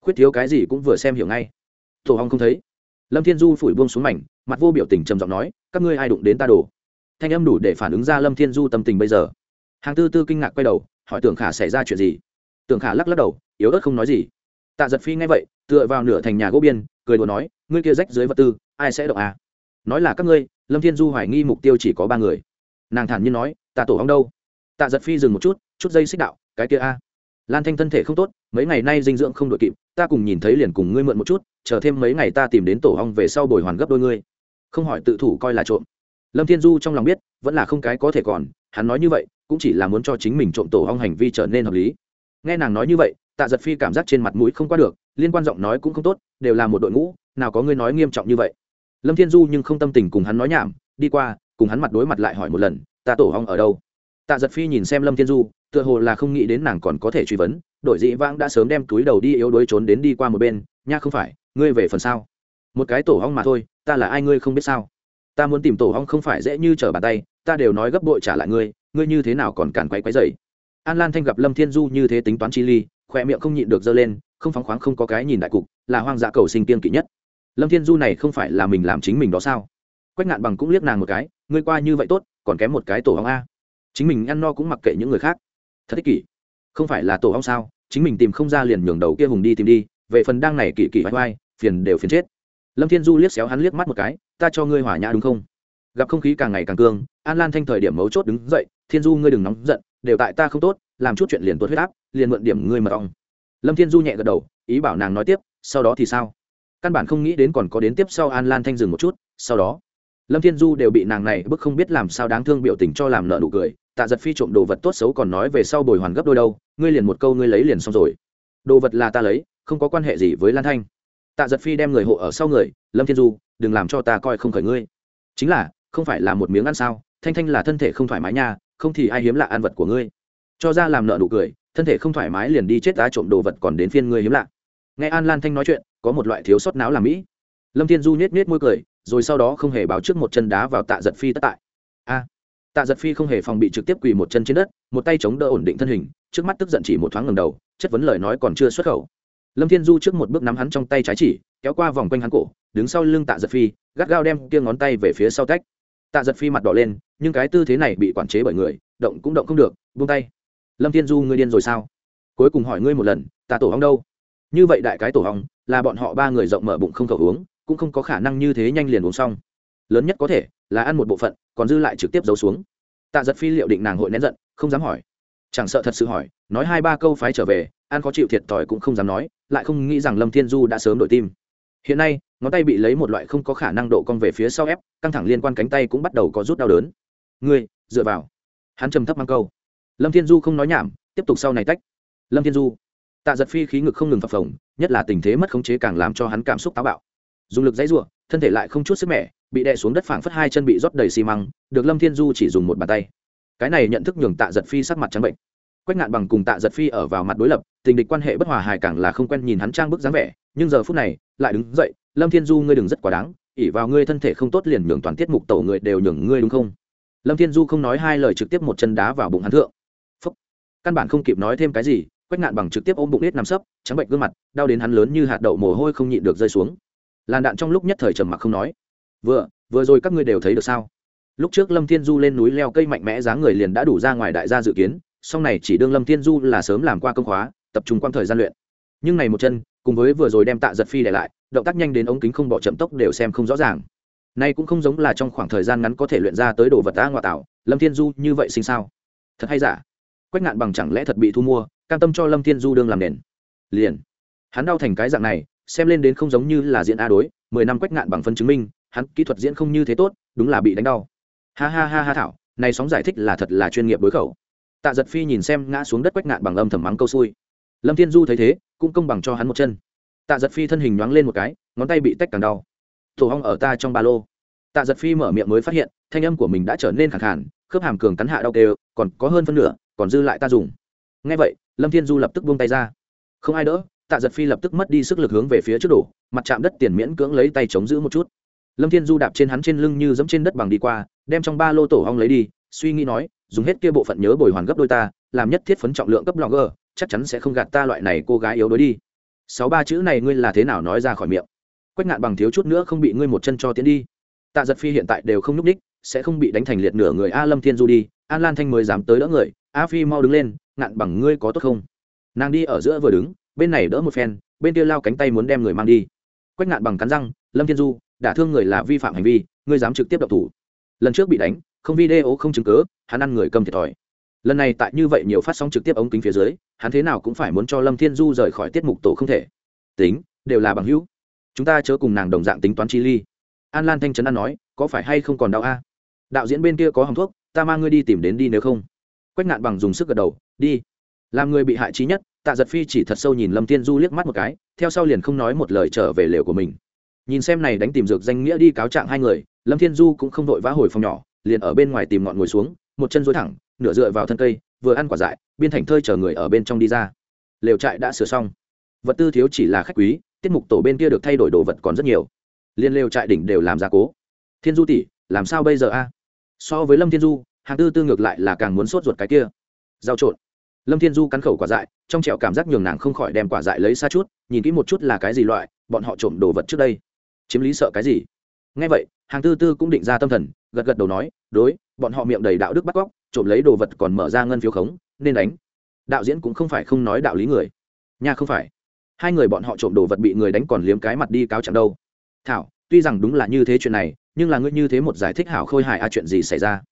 Khuyết thiếu cái gì cũng vừa xem hiểu ngay tổ hong không thấy. Lâm thiên du phủi buông xuống mảnh, mặt vô biểu tình trầm giọng nói, các ngươi ai đụng đến ta đồ? Thanh âm đủ để phản ứng ra lâm thiên du tâm tình bây giờ. Hàng tư tư kinh ngạc quay đầu, hỏi tưởng khả xảy ra chuyện gì? Tưởng khả lắc lắc đầu, yếu ớt không nói gì. Tạ giật phi nghe vậy, tựa vào nửa thành nhà gỗ biên, cười đùa nói, ngươi kia rách dưới vật tư, ai sẽ động à? Nói là các ngươi, lâm thiên du hoài nghi mục tiêu chỉ có ba người. Nàng thản nhiên nói, ta tổ hong đâu? Tạ giật phi dừng một chút chút dây xích đạo, cái kia a lan thanh thân thể không tốt, mấy ngày nay dinh dưỡng không đội kịp, ta cùng nhìn thấy liền cùng ngươi mượn một chút, chờ thêm mấy ngày ta tìm đến tổ hong về sau bồi hoàn gấp đôi ngươi. Không hỏi tự thủ coi là trộm. Lâm thiên du trong lòng biết, vẫn là không cái có thể còn, hắn nói như vậy, cũng chỉ là muốn cho chính mình trộm tổ hong hành vi trở nên hợp lý. Nghe nàng nói như vậy, tạ giật phi cảm giác trên mặt mũi không qua được, liên quan giọng nói cũng không tốt, đều là một đội ngũ, nào có ngươi nói nghiêm trọng như vậy. Lâm thiên du nhưng không tâm tình cùng hắn nói nhảm, đi qua, cùng hắn mặt đối mặt lại hỏi một lần, ta tổ hong ở đâu? Tạ giật phi nhìn xem lâm thiên du, tựa hồ là không nghĩ đến nàng còn có thể truy vấn, đội dị vãng đã sớm đem túi đầu đi yếu đuối trốn đến đi qua một bên, nha không phải, ngươi về phần sao? Một cái tổ hong mà thôi, ta là ai ngươi không biết sao? Ta muốn tìm tổ hong không phải dễ như trở bàn tay, ta đều nói gấp bội trả lại ngươi ngươi như thế nào còn cản quay quấy dày an lan thanh gặp lâm thiên du như thế tính toán chi ly, khỏe miệng không nhịn được dơ lên, không phóng khoáng không có cái nhìn đại cục, là hoang dã cầu sinh tiên kỵ nhất. Lâm thiên du này không phải là mình làm chính mình đó sao? Quách ngạn bằng cũng liếc nàng một cái, ngươi qua như vậy tốt, còn kém một cái tổ hong a chính mình ăn no cũng mặc kệ những người khác. Thật ích kỷ. Không phải là tổ hong sao? Chính mình tìm không ra liền nhường đầu kia hùng đi tìm đi. Về phần đang này kỳ kỳ vai vai, phiền đều phiền chết. Lâm thiên du liếc xéo hắn liếc mắt một cái, ta cho ngươi hỏa nhã đúng không? Gặp không khí càng ngày càng cương, an lan thanh thời điểm mấu chốt đứng dậy, thiên du ngươi đừng nóng giận, đều tại ta không tốt, làm chút chuyện liền tuột huyết áp, liền mượn điểm ngươi mật ong. Lâm thiên du nhẹ gật đầu, ý bảo nàng nói tiếp, sau đó thì sao? Căn bản không nghĩ đến còn có đến tiếp sau an lan thanh dừng một chút, sau đó, lâm thiên du đều bị nàng này bức không biết làm sao đáng thương biểu tình cho làm nợ nụ cười tạ giật phi trộm đồ vật tốt xấu còn nói về sau bồi hoàn gấp đôi đâu, ngươi liền một câu ngươi lấy liền xong rồi. Đồ vật là ta lấy, không có quan hệ gì với lan thanh. Tạ giật phi đem người hộ ở sau người, lâm thiên du, đừng làm cho ta coi không khởi ngươi. Chính là, không phải là một miếng ăn sao, thanh thanh là thân thể không thoải mái nha, không thì ai hiếm lạ ăn vật của ngươi. Cho ra làm nợ nụ cười, thân thể không thoải mái liền đi chết á trộm đồ vật còn đến phiên ngươi hiếm lạ. Nghe an lan thanh nói chuyện, có một loại thiếu sót não làm mỹ. Lâm thiên du nhét nhét môi cười, rồi sau đó không hề báo trước một chân đá vào tạ giật phi tất tại. A tạ giật phi không hề phòng bị trực tiếp quỳ một chân trên đất, một tay chống đỡ ổn định thân hình, trước mắt tức giận chỉ một thoáng ngầm đầu, chất vấn lời nói còn chưa xuất khẩu. Lâm thiên du trước một bước nắm hắn trong tay trái chỉ, kéo qua vòng quanh hắn cổ, đứng sau lưng tạ giật phi, gắt gao đem kia ngón tay về phía sau tách. Tạ giật phi mặt đỏ lên, nhưng cái tư thế này bị quản chế bởi người, động cũng động không được, buông tay. Lâm thiên du, ngươi điên rồi sao? Cuối cùng hỏi ngươi một lần ta tổ hong đâu? Như vậy đại cái tổ hong, là bọn họ ba người rộng mở bụng không khẩu uống, cũng không có khả năng như thế nhanh liền uống xong lớn nhất có thể là ăn một bộ phận, còn dư lại trực tiếp giấu xuống. Tạ giật phi liệu định nàng hội nén giận, không dám hỏi. Chẳng sợ thật sự hỏi, nói hai ba câu phái trở về, ăn khó chịu thiệt thòi cũng không dám nói, lại không nghĩ rằng lâm thiên du đã sớm đổi tim. Hiện nay, ngón tay bị lấy một loại không có khả năng độ cong về phía sau ép, căng thẳng liên quan cánh tay cũng bắt đầu có rút đau đớn. Ngươi, dựa vào. Hắn trầm thấp mang câu. Lâm thiên du không nói nhảm, tiếp tục sau này tách. Lâm thiên du. Tạ giật phi khí ngực không ngừng phập phồng, nhất là tình thế mất khống chế càng làm cho hắn cảm xúc táo bạo. Dùng lực dãy ruộng thân thể lại không chút sức mẻ bị đè xuống đất phảng phất hai chân bị rót đầy xi măng, được lâm thiên du chỉ dùng một bàn tay. Cái này nhận thức nhường tạ giật phi sắc mặt trắng bệnh. Quách ngạn bằng cùng tạ giật phi ở vào mặt đối lập, tình địch quan hệ bất hòa hài càng là không quen nhìn hắn trang bức dáng vẻ, nhưng giờ phút này, lại đứng dậy, lâm thiên du, ngươi đừng rất quá đáng ỉ vào ngươi thân thể không tốt liền nhường toàn tiết mục tổ người đều nhường ngươi đúng không? Lâm thiên du không nói hai lời trực tiếp một chân đá vào bụng hắn thượng. Phúc. căn bản không kịp nói thêm cái gì, quách ngạn bằng trực tiếp ôm bụng nết nằm sấp, trắng bệnh gương mặt, đau đến hắn lớn như hạt đậu mồ hôi không nhịn được rơi xuống. Làn đạn trong lúc nhất thời trầm mặc không nói vừa vừa rồi các ngươi đều thấy được sao? Lúc trước lâm thiên du lên núi leo cây mạnh mẽ dáng người liền đã đủ ra ngoài đại gia dự kiến sau này chỉ đương lâm thiên du là sớm làm qua công khóa, tập trung quang thời gian luyện. Nhưng này một chân, cùng với vừa rồi đem tạ giật phi để lại, động tác nhanh đến ống kính không bỏ chậm tốc đều xem không rõ ràng. Nay cũng không giống là trong khoảng thời gian ngắn có thể luyện ra tới đồ vật ta ngoại tạo, lâm thiên du như vậy sinh sao? Thật hay giả? Quách ngạn bằng chẳng lẽ thật bị thu mua, cam tâm cho lâm thiên du đương làm nền? Liền. Hắn đau thành cái dạng này, xem lên đến không giống như là diễn a đối, mười năm quách ngạn bằng phân chứng minh hắn kỹ thuật diễn không như thế tốt, đúng là bị đánh đau. Ha ha ha ha thảo, này sóng giải thích là thật là chuyên nghiệp đối khẩu. Tạ giật phi nhìn xem ngã xuống đất quách ngạn bằng âm thầm mắng câu xui. Lâm thiên du thấy thế, cũng công bằng cho hắn một chân. Tạ giật phi thân hình nhoáng lên một cái, ngón tay bị tách càng đau. Thổ hong ở ta trong ba lô. Tạ giật phi mở miệng mới phát hiện, thanh âm của mình đã trở nên khẳng khản khớp hàm cường cắn hạ đau đều, còn có hơn phân nửa, còn dư lại ta dùng. Ngay vậy, lâm thiên du lập tức buông tay ra. Không ai đỡ, tạ giật phi lập tức mất đi sức lực hướng về phía trước đổ, mặt chạm đất tiền miễn cưỡng lấy tay chống giữ một chút lâm thiên du đạp trên hắn trên lưng như dẫm trên đất bằng đi qua, đem trong ba lô tổ hong lấy đi, suy nghĩ nói, dùng hết kia bộ phận nhớ bồi hoàn gấp đôi ta, làm nhất thiết phấn trọng lượng cấp blogger chắc chắn sẽ không gạt ta loại này cô gái yếu đuối đi. Sáu ba chữ này ngươi là thế nào nói ra khỏi miệng? Quách ngạn bằng thiếu chút nữa không bị ngươi một chân cho tiến đi. Tạ giật phi hiện tại đều không nhúc ních sẽ không bị đánh thành liệt nửa người a lâm thiên du đi, an lan thanh mới dám tới đỡ người, a phi mau đứng lên, ngạn bằng ngươi có tốt không? Nàng đi ở giữa vừa đứng, bên này đỡ một phen, bên kia lao cánh tay muốn đem người mang đi. Quách ngạn bằng cắn răng, lâm thiên du đả thương người là vi phạm hành vi, ngươi dám trực tiếp độc thủ. Lần trước bị đánh, không video, không chứng cớ hắn ăn người cầm thiệt thòi. Lần này tại như vậy nhiều phát sóng trực tiếp ống kính phía dưới, hắn thế nào cũng phải muốn cho lâm thiên du rời khỏi tiết mục tổ không thể. Tính, đều là bằng hữu. Chúng ta chớ cùng nàng đồng dạng tính toán chi ly. An lan thanh trấn an nói, có phải hay không còn đau a? Đạo diễn bên kia có hòng thuốc, ta mang ngươi đi tìm đến đi nếu không. Quách ngạn bằng dùng sức gật đầu, đi. Làm người bị hại trí nhất, tạ giật phi chỉ thật sâu nhìn lâm thiên du liếc mắt một cái, theo sau liền không nói một lời trở về lều của mình nhìn xem này đánh tìm dược danh nghĩa đi cáo trạng hai người, lâm thiên du cũng không vội vã hồi phòng nhỏ, liền ở bên ngoài tìm ngọn ngồi xuống, một chân dối thẳng, nửa dựa vào thân cây, vừa ăn quả dại, biên thành thơi chờ người ở bên trong đi ra. Lều trại đã sửa xong. Vật tư thiếu chỉ là khách quý, tiết mục tổ bên kia được thay đổi đồ vật còn rất nhiều. Liên lều trại đỉnh đều làm gia cố. Thiên du tỷ, làm sao bây giờ a? So với lâm thiên du, hàng tư tư ngược lại là càng muốn sốt ruột cái kia. Giao trộn. Lâm thiên du cắn khẩu quả dại, trong trẹo cảm giác nhường nàng không khỏi đem quả dại lấy xa chút, nhìn kỹ một chút là cái gì loại, bọn họ trộm đồ vật trước đây chiếm lý sợ cái gì? Ngay vậy, hàng tư tư cũng định ra tâm thần, gật gật đầu nói, đối, bọn họ miệng đầy đạo đức bắt cóc, trộm lấy đồ vật còn mở ra ngân phiếu khống, nên đánh. Đạo diễn cũng không phải không nói đạo lý người. Nha không phải. Hai người bọn họ trộm đồ vật bị người đánh còn liếm cái mặt đi cáo chẳng đâu. Thảo, tuy rằng đúng là như thế chuyện này, nhưng là ngươi như thế một giải thích hảo khôi hài a chuyện gì xảy ra?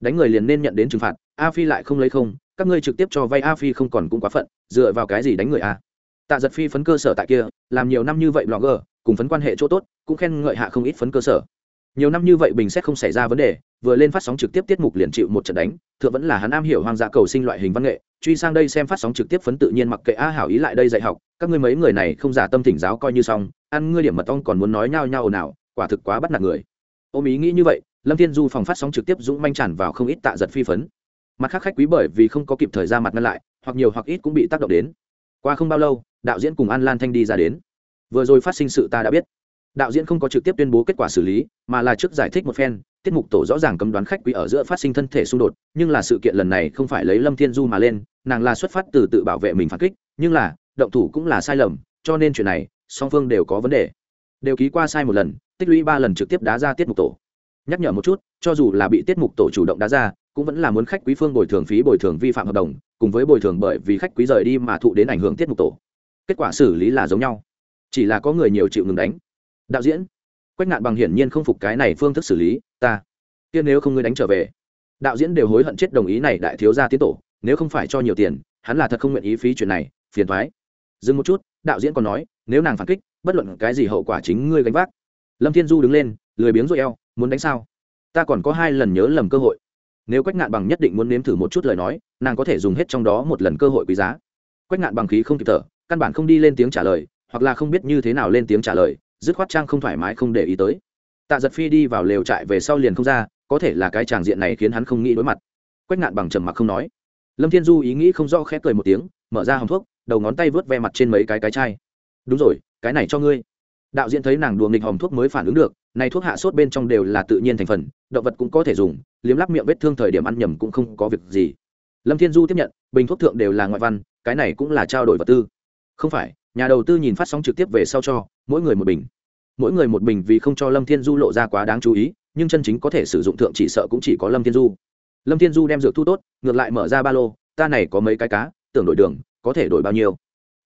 Đánh người liền nên nhận đến trừng phạt, a phi lại không lấy không, các ngươi trực tiếp cho vay a phi không còn cũng quá phận, dựa vào cái gì đánh người a? Tạ giật phi phấn cơ sở tại kia, làm nhiều năm như vậy blogger, cùng phấn quan hệ chỗ tốt, cũng khen ngợi hạ không ít phấn cơ sở. Nhiều năm như vậy bình xét không xảy ra vấn đề, vừa lên phát sóng trực tiếp tiết mục liền chịu một trận đánh, thượng vẫn là hắn am hiểu hoang dã cầu sinh loại hình văn nghệ, truy sang đây xem phát sóng trực tiếp phấn tự nhiên mặc kệ a hảo ý lại đây dạy học, các ngươi mấy người này không giả tâm thỉnh giáo coi như xong, ăn ngươi điểm mật ong còn muốn nói nhao nhao ồn ào, quả thực quá bắt nạt người. Ôm ý nghĩ như vậy, lâm thiên du phòng phát sóng trực tiếp dũng manh tràn vào không ít tạ giật phi phấn. Mặt khác khách quý bởi vì không có kịp thời ra mặt ngăn lại, hoặc nhiều hoặc ít cũng bị tác động đến. Qua không bao lâu đạo diễn cùng an lan thanh đi ra đến. Vừa rồi phát sinh sự ta đã biết. Đạo diễn không có trực tiếp tuyên bố kết quả xử lý, mà là trước giải thích một phen, tiết mục tổ rõ ràng cấm đoán khách quý ở giữa phát sinh thân thể xung đột, nhưng là sự kiện lần này không phải lấy lâm thiên du mà lên, nàng là xuất phát từ tự bảo vệ mình phản kích, nhưng là, động thủ cũng là sai lầm, cho nên chuyện này, song phương đều có vấn đề. Đều ký qua sai một lần, tích lũy ba lần trực tiếp đá ra tiết mục tổ. Nhắc nhở một chút, cho dù là bị tiết mục tổ chủ động đá ra, cũng vẫn là muốn khách quý phương bồi thường phí bồi thường vi phạm hợp đồng, cùng với bồi thường bởi vì khách quý rời đi mà thụ đến ảnh hưởng tiết mục tổ kết quả xử lý là giống nhau. Chỉ là có người nhiều chịu ngừng đánh. Đạo diễn, quách ngạn bằng hiển nhiên không phục cái này phương thức xử lý, ta, kia nếu không ngươi đánh trở về. Đạo diễn đều hối hận chết đồng ý này đại thiếu gia tiến tổ, nếu không phải cho nhiều tiền, hắn là thật không nguyện ý phí chuyện này, phiền thoái dừng một chút, đạo diễn còn nói, nếu nàng phản kích, bất luận cái gì hậu quả chính ngươi gánh vác. Lâm thiên du đứng lên, lười biếng rồi eo, muốn đánh sao? Ta còn có hai lần nhớ lầm cơ hội. Nếu quách ngạn bằng nhất định muốn nếm thử một chút lời nói, nàng có thể dùng hết trong đó một lần cơ hội quý giá. Quách ngạn bằng khí không kịp thở căn bản không đi lên tiếng trả lời, hoặc là không biết như thế nào lên tiếng trả lời, dứt khoát trang không thoải mái, không để ý tới. Tạ giật phi đi vào lều trại về sau liền không ra, có thể là cái tràng diện này khiến hắn không nghĩ đối mặt. Quách ngạn bằng trầm mặc không nói. Lâm thiên du ý nghĩ không rõ khẽ cười một tiếng, mở ra hòng thuốc, đầu ngón tay vớt ve mặt trên mấy cái cái chai. Đúng rồi, cái này cho ngươi. Đạo diễn thấy nàng đùa nghịch hòm thuốc mới phản ứng được, này thuốc hạ sốt bên trong đều là tự nhiên thành phần, động vật cũng có thể dùng, liếm lắp miệng vết thương thời điểm ăn nhầm cũng không có việc gì. Lâm thiên du tiếp nhận, bình thuốc thượng đều là ngoại văn, cái này cũng là trao đổi vật tư không phải, nhà đầu tư nhìn phát sóng trực tiếp về sau cho, mỗi người một bình. Mỗi người một bình vì không cho lâm thiên du lộ ra quá đáng chú ý, nhưng chân chính có thể sử dụng thượng chỉ sợ cũng chỉ có lâm thiên du. Lâm thiên du đem dược thu tốt, ngược lại mở ra ba lô, ta này có mấy cái cá, tưởng đổi đường, có thể đổi bao nhiêu.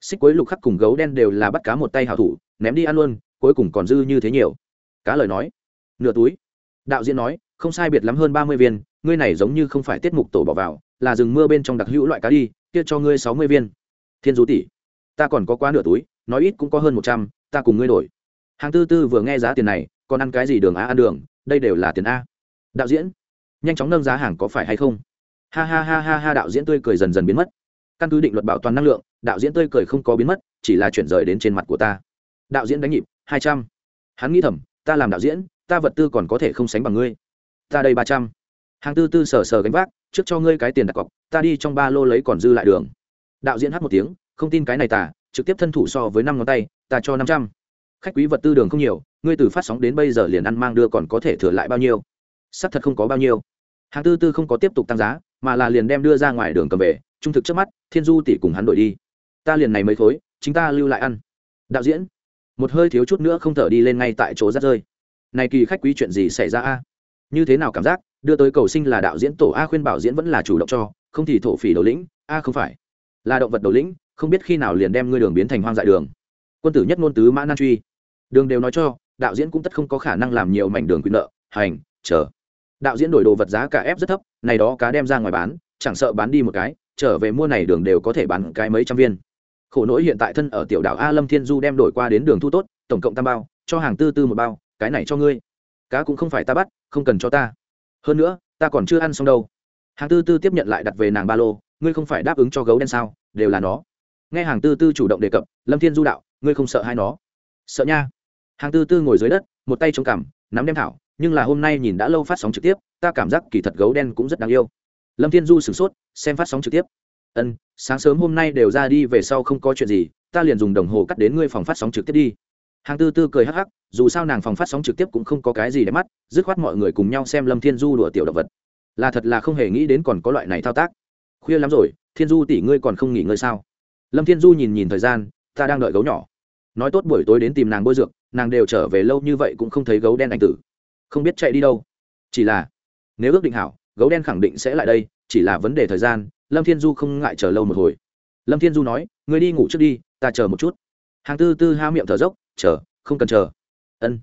Xích quấy lục khắc cùng gấu đen đều là bắt cá một tay hào thủ, ném đi ăn luôn, cuối cùng còn dư như thế nhiều. Cá lời nói. Nửa túi. Đạo diễn nói, không sai biệt lắm hơn ba mươi viên, ngươi này giống như không phải tiết mục tổ bỏ vào, là rừng mưa bên trong đặc hữu loại cá đi, kia cho ngươi sáu mươi viên. Thiên du tỷ ta còn có quá nửa túi, nói ít cũng có hơn một trăm, ta cùng ngươi đổi. Hàng tư tư vừa nghe giá tiền này, còn ăn cái gì đường a ăn đường, đây đều là tiền a. Đạo diễn, nhanh chóng nâng giá hàng có phải hay không? Ha ha ha ha ha, đạo diễn tươi cười dần dần biến mất. Căn cứ định luật bảo toàn năng lượng, đạo diễn tươi cười không có biến mất, chỉ là chuyển rời đến trên mặt của ta. Đạo diễn đánh nhịp, hai trăm. Hắn nghĩ thầm, ta làm đạo diễn, ta vật tư còn có thể không sánh bằng ngươi. Ta đây ba trăm. Hàng tư tư sờ sờ gánh vác, trước cho ngươi cái tiền đặt cọc, ta đi trong ba lô lấy còn dư lại đường. Đạo diễn hát một tiếng không tin cái này tả trực tiếp thân thủ so với năm ngón tay, ta cho năm trăm. Khách quý vật tư đường không nhiều, ngươi từ phát sóng đến bây giờ liền ăn mang đưa còn có thể thừa lại bao nhiêu? Sắp thật không có bao nhiêu. Hàng tư tư không có tiếp tục tăng giá, mà là liền đem đưa ra ngoài đường cầm về, trung thực trước mắt, thiên du tỷ cùng hắn đổi đi. Ta liền này mấy thối chính ta lưu lại ăn. Đạo diễn, một hơi thiếu chút nữa không thở đi lên ngay tại chỗ rắt rơi. Này kỳ khách quý chuyện gì xảy ra a? Như thế nào cảm giác, đưa tới cầu sinh là đạo diễn tổ a khuyên bảo diễn vẫn là chủ động cho, không thì thổ phỉ đầu lĩnh, a không phải. Là động vật đầu lĩnh không biết khi nào liền đem ngươi đường biến thành hoang dại đường. Quân tử nhất ngôn tứ mã nan truy. Đường đều nói cho, đạo diễn cũng tất không có khả năng làm nhiều mảnh đường quyền nợ, hành, chờ. Đạo diễn đổi đồ vật giá cả ép rất thấp, này đó cá đem ra ngoài bán, chẳng sợ bán đi một cái, trở về mua này đường đều có thể bán cái mấy trăm viên. Khổ nỗi hiện tại thân ở tiểu đảo a lâm thiên du đem đổi qua đến đường thu tốt, tổng cộng tam bao, cho hàng tư tư một bao, cái này cho ngươi. Cá cũng không phải ta bắt, không cần cho ta. Hơn nữa, ta còn chưa ăn xong đâu. Hàng tư tư tiếp nhận lại đặt về nàng ba lô, ngươi không phải đáp ứng cho gấu đen sao, đều là nó nghe hàng tư tư chủ động đề cập, lâm thiên du đạo, ngươi không sợ hai nó? Sợ nha. Hàng tư tư ngồi dưới đất, một tay chống cằm, nắm đem thảo, nhưng là hôm nay nhìn đã lâu phát sóng trực tiếp, ta cảm giác kỳ thật gấu đen cũng rất đáng yêu. Lâm thiên du sửng sốt, xem phát sóng trực tiếp. Ân, sáng sớm hôm nay đều ra đi về sau không có chuyện gì, ta liền dùng đồng hồ cắt đến ngươi phòng phát sóng trực tiếp đi. Hàng tư tư cười hắc hắc, dù sao nàng phòng phát sóng trực tiếp cũng không có cái gì để mắt, dứt khoát mọi người cùng nhau xem lâm thiên du đùa tiểu động vật. Là thật là không hề nghĩ đến còn có loại này thao tác. Khuya lắm rồi, thiên du tỷ ngươi còn không nghỉ ngơi sao? Lâm thiên du nhìn nhìn thời gian, ta đang đợi gấu nhỏ. Nói tốt buổi tối đến tìm nàng bôi dược, nàng đều trở về lâu như vậy cũng không thấy gấu đen anh tử. Không biết chạy đi đâu. Chỉ là, nếu ước định hảo, gấu đen khẳng định sẽ lại đây, chỉ là vấn đề thời gian, lâm thiên du không ngại chờ lâu một hồi. Lâm thiên du nói người đi ngủ trước đi, ta chờ một chút. Hàng tư tư há miệng thở dốc, chờ, không cần chờ. Ân.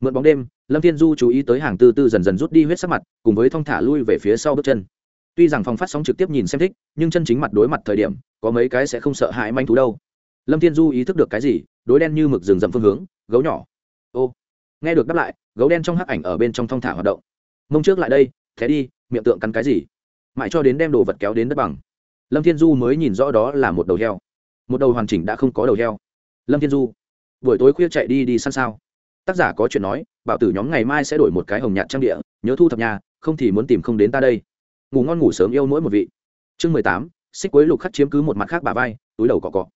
Mượn bóng đêm, lâm thiên du chú ý tới hàng tư tư dần dần rút đi huyết sắc mặt, cùng với thong thả lui về phía sau bước chân tuy rằng phòng phát sóng trực tiếp nhìn xem thích, nhưng chân chính mặt đối mặt thời điểm, có mấy cái sẽ không sợ hãi manh thú đâu. Lâm thiên du ý thức được cái gì, đối đen như mực rừng rậm phương hướng, gấu nhỏ. Ô. Nghe được đáp lại, gấu đen trong hắc ảnh ở bên trong thong thả hoạt động. Mông trước lại đây, thế đi, miệng tượng cắn cái gì? Mãi cho đến đem đồ vật kéo đến đất bằng. Lâm thiên du mới nhìn rõ đó là một đầu heo. Một đầu hoàn chỉnh đã không có đầu heo. Lâm thiên du. Buổi tối khuya chạy đi đi săn sao? Tác giả có chuyện nói, bảo tử nhóm ngày mai sẽ đổi một cái hồng nhạt trang địa, nhớ thu thập nhà, không thì muốn tìm không đến ta đây ngủ ngon ngủ sớm yêu mỗi một vị. Chương mười tám, xích quế lục khắc chiếm cứ một mặt khác bà vai, túi đầu cọ cọ.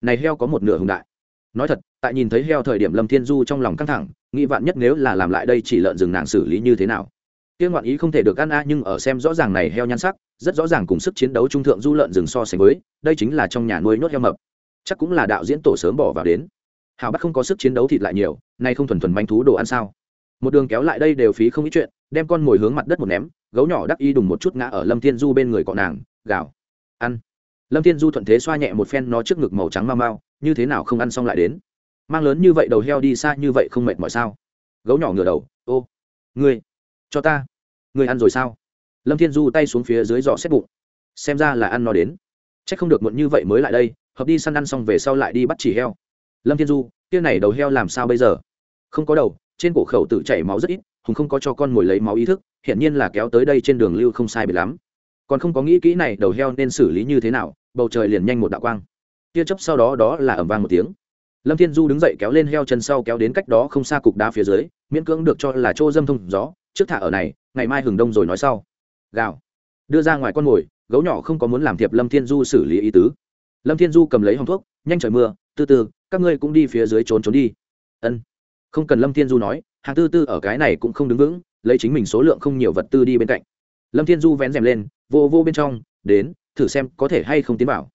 Này heo có một nửa hùng đại. Nói thật, tại nhìn thấy heo thời điểm lâm thiên du trong lòng căng thẳng, nghĩ vạn nhất nếu là làm lại đây chỉ lợn rừng nàng xử lý như thế nào. Tiên ngoạn ý không thể được ăn a, nhưng ở xem rõ ràng này heo nhan sắc, rất rõ ràng cùng sức chiến đấu trung thượng du lợn rừng so sánh với, đây chính là trong nhà nuôi nhốt heo mập. Chắc cũng là đạo diễn tổ sớm bỏ vào đến. Hào bắt không có sức chiến đấu thịt lại nhiều, nay không thuần thuần bánh thú đồ ăn sao? Một đường kéo lại đây đều phí không ít chuyện, đem con mồi hướng mặt đất một ném, gấu nhỏ đắc y đùng một chút ngã ở lâm thiên du bên người cọ nàng, gào. Ăn. Lâm thiên du thuận thế xoa nhẹ một phen nó trước ngực màu trắng mau mau, như thế nào không ăn xong lại đến. Mang lớn như vậy đầu heo đi xa như vậy không mệt mỏi sao? Gấu nhỏ ngửa đầu, ô, ngươi, cho ta. Ngươi ăn rồi sao? Lâm thiên du tay xuống phía dưới giỏ xét bụng. Xem ra là ăn nó đến. C h ắ c không được muộn như vậy mới lại đây, hợp đi săn ăn xong về sau lại đi bắt chỉ heo. Lâm thiên du, kia này đầu heo làm sao bây giờ? Không có đầu trên cổ khẩu tự chảy máu rất ít, hùng không có cho con mồi lấy máu ý thức, hiển nhiên là kéo tới đây trên đường lưu không sai bị lắm. Còn không có nghĩ kỹ này đầu heo nên xử lý như thế nào, bầu trời liền nhanh một đạo quang. Tia chấp sau đó đó là ẩm vang một tiếng. Lâm thiên du đứng dậy kéo lên heo chân sau kéo đến cách đó không xa cục đá phía dưới, miễn cưỡng được cho là chỗ dâm thông gió, trước thả ở này, ngày mai hừng đông rồi nói sau. Gào. Đưa ra ngoài con mồi gấu nhỏ không có muốn làm thiệp lâm thiên du xử lý ý tứ. Lâm thiên du cầm lấy hòng thuốc, nhanh trời mưa, từ từ, các ngươi cũng đi phía dưới trốn trốn đi. Ân không cần lâm thiên du nói hàng tư tư ở cái này cũng không đứng vững, lấy chính mình số lượng không nhiều vật tư đi bên cạnh. Lâm thiên du vén rèm lên, vô vô bên trong, đến, thử xem có thể hay không tiến vào.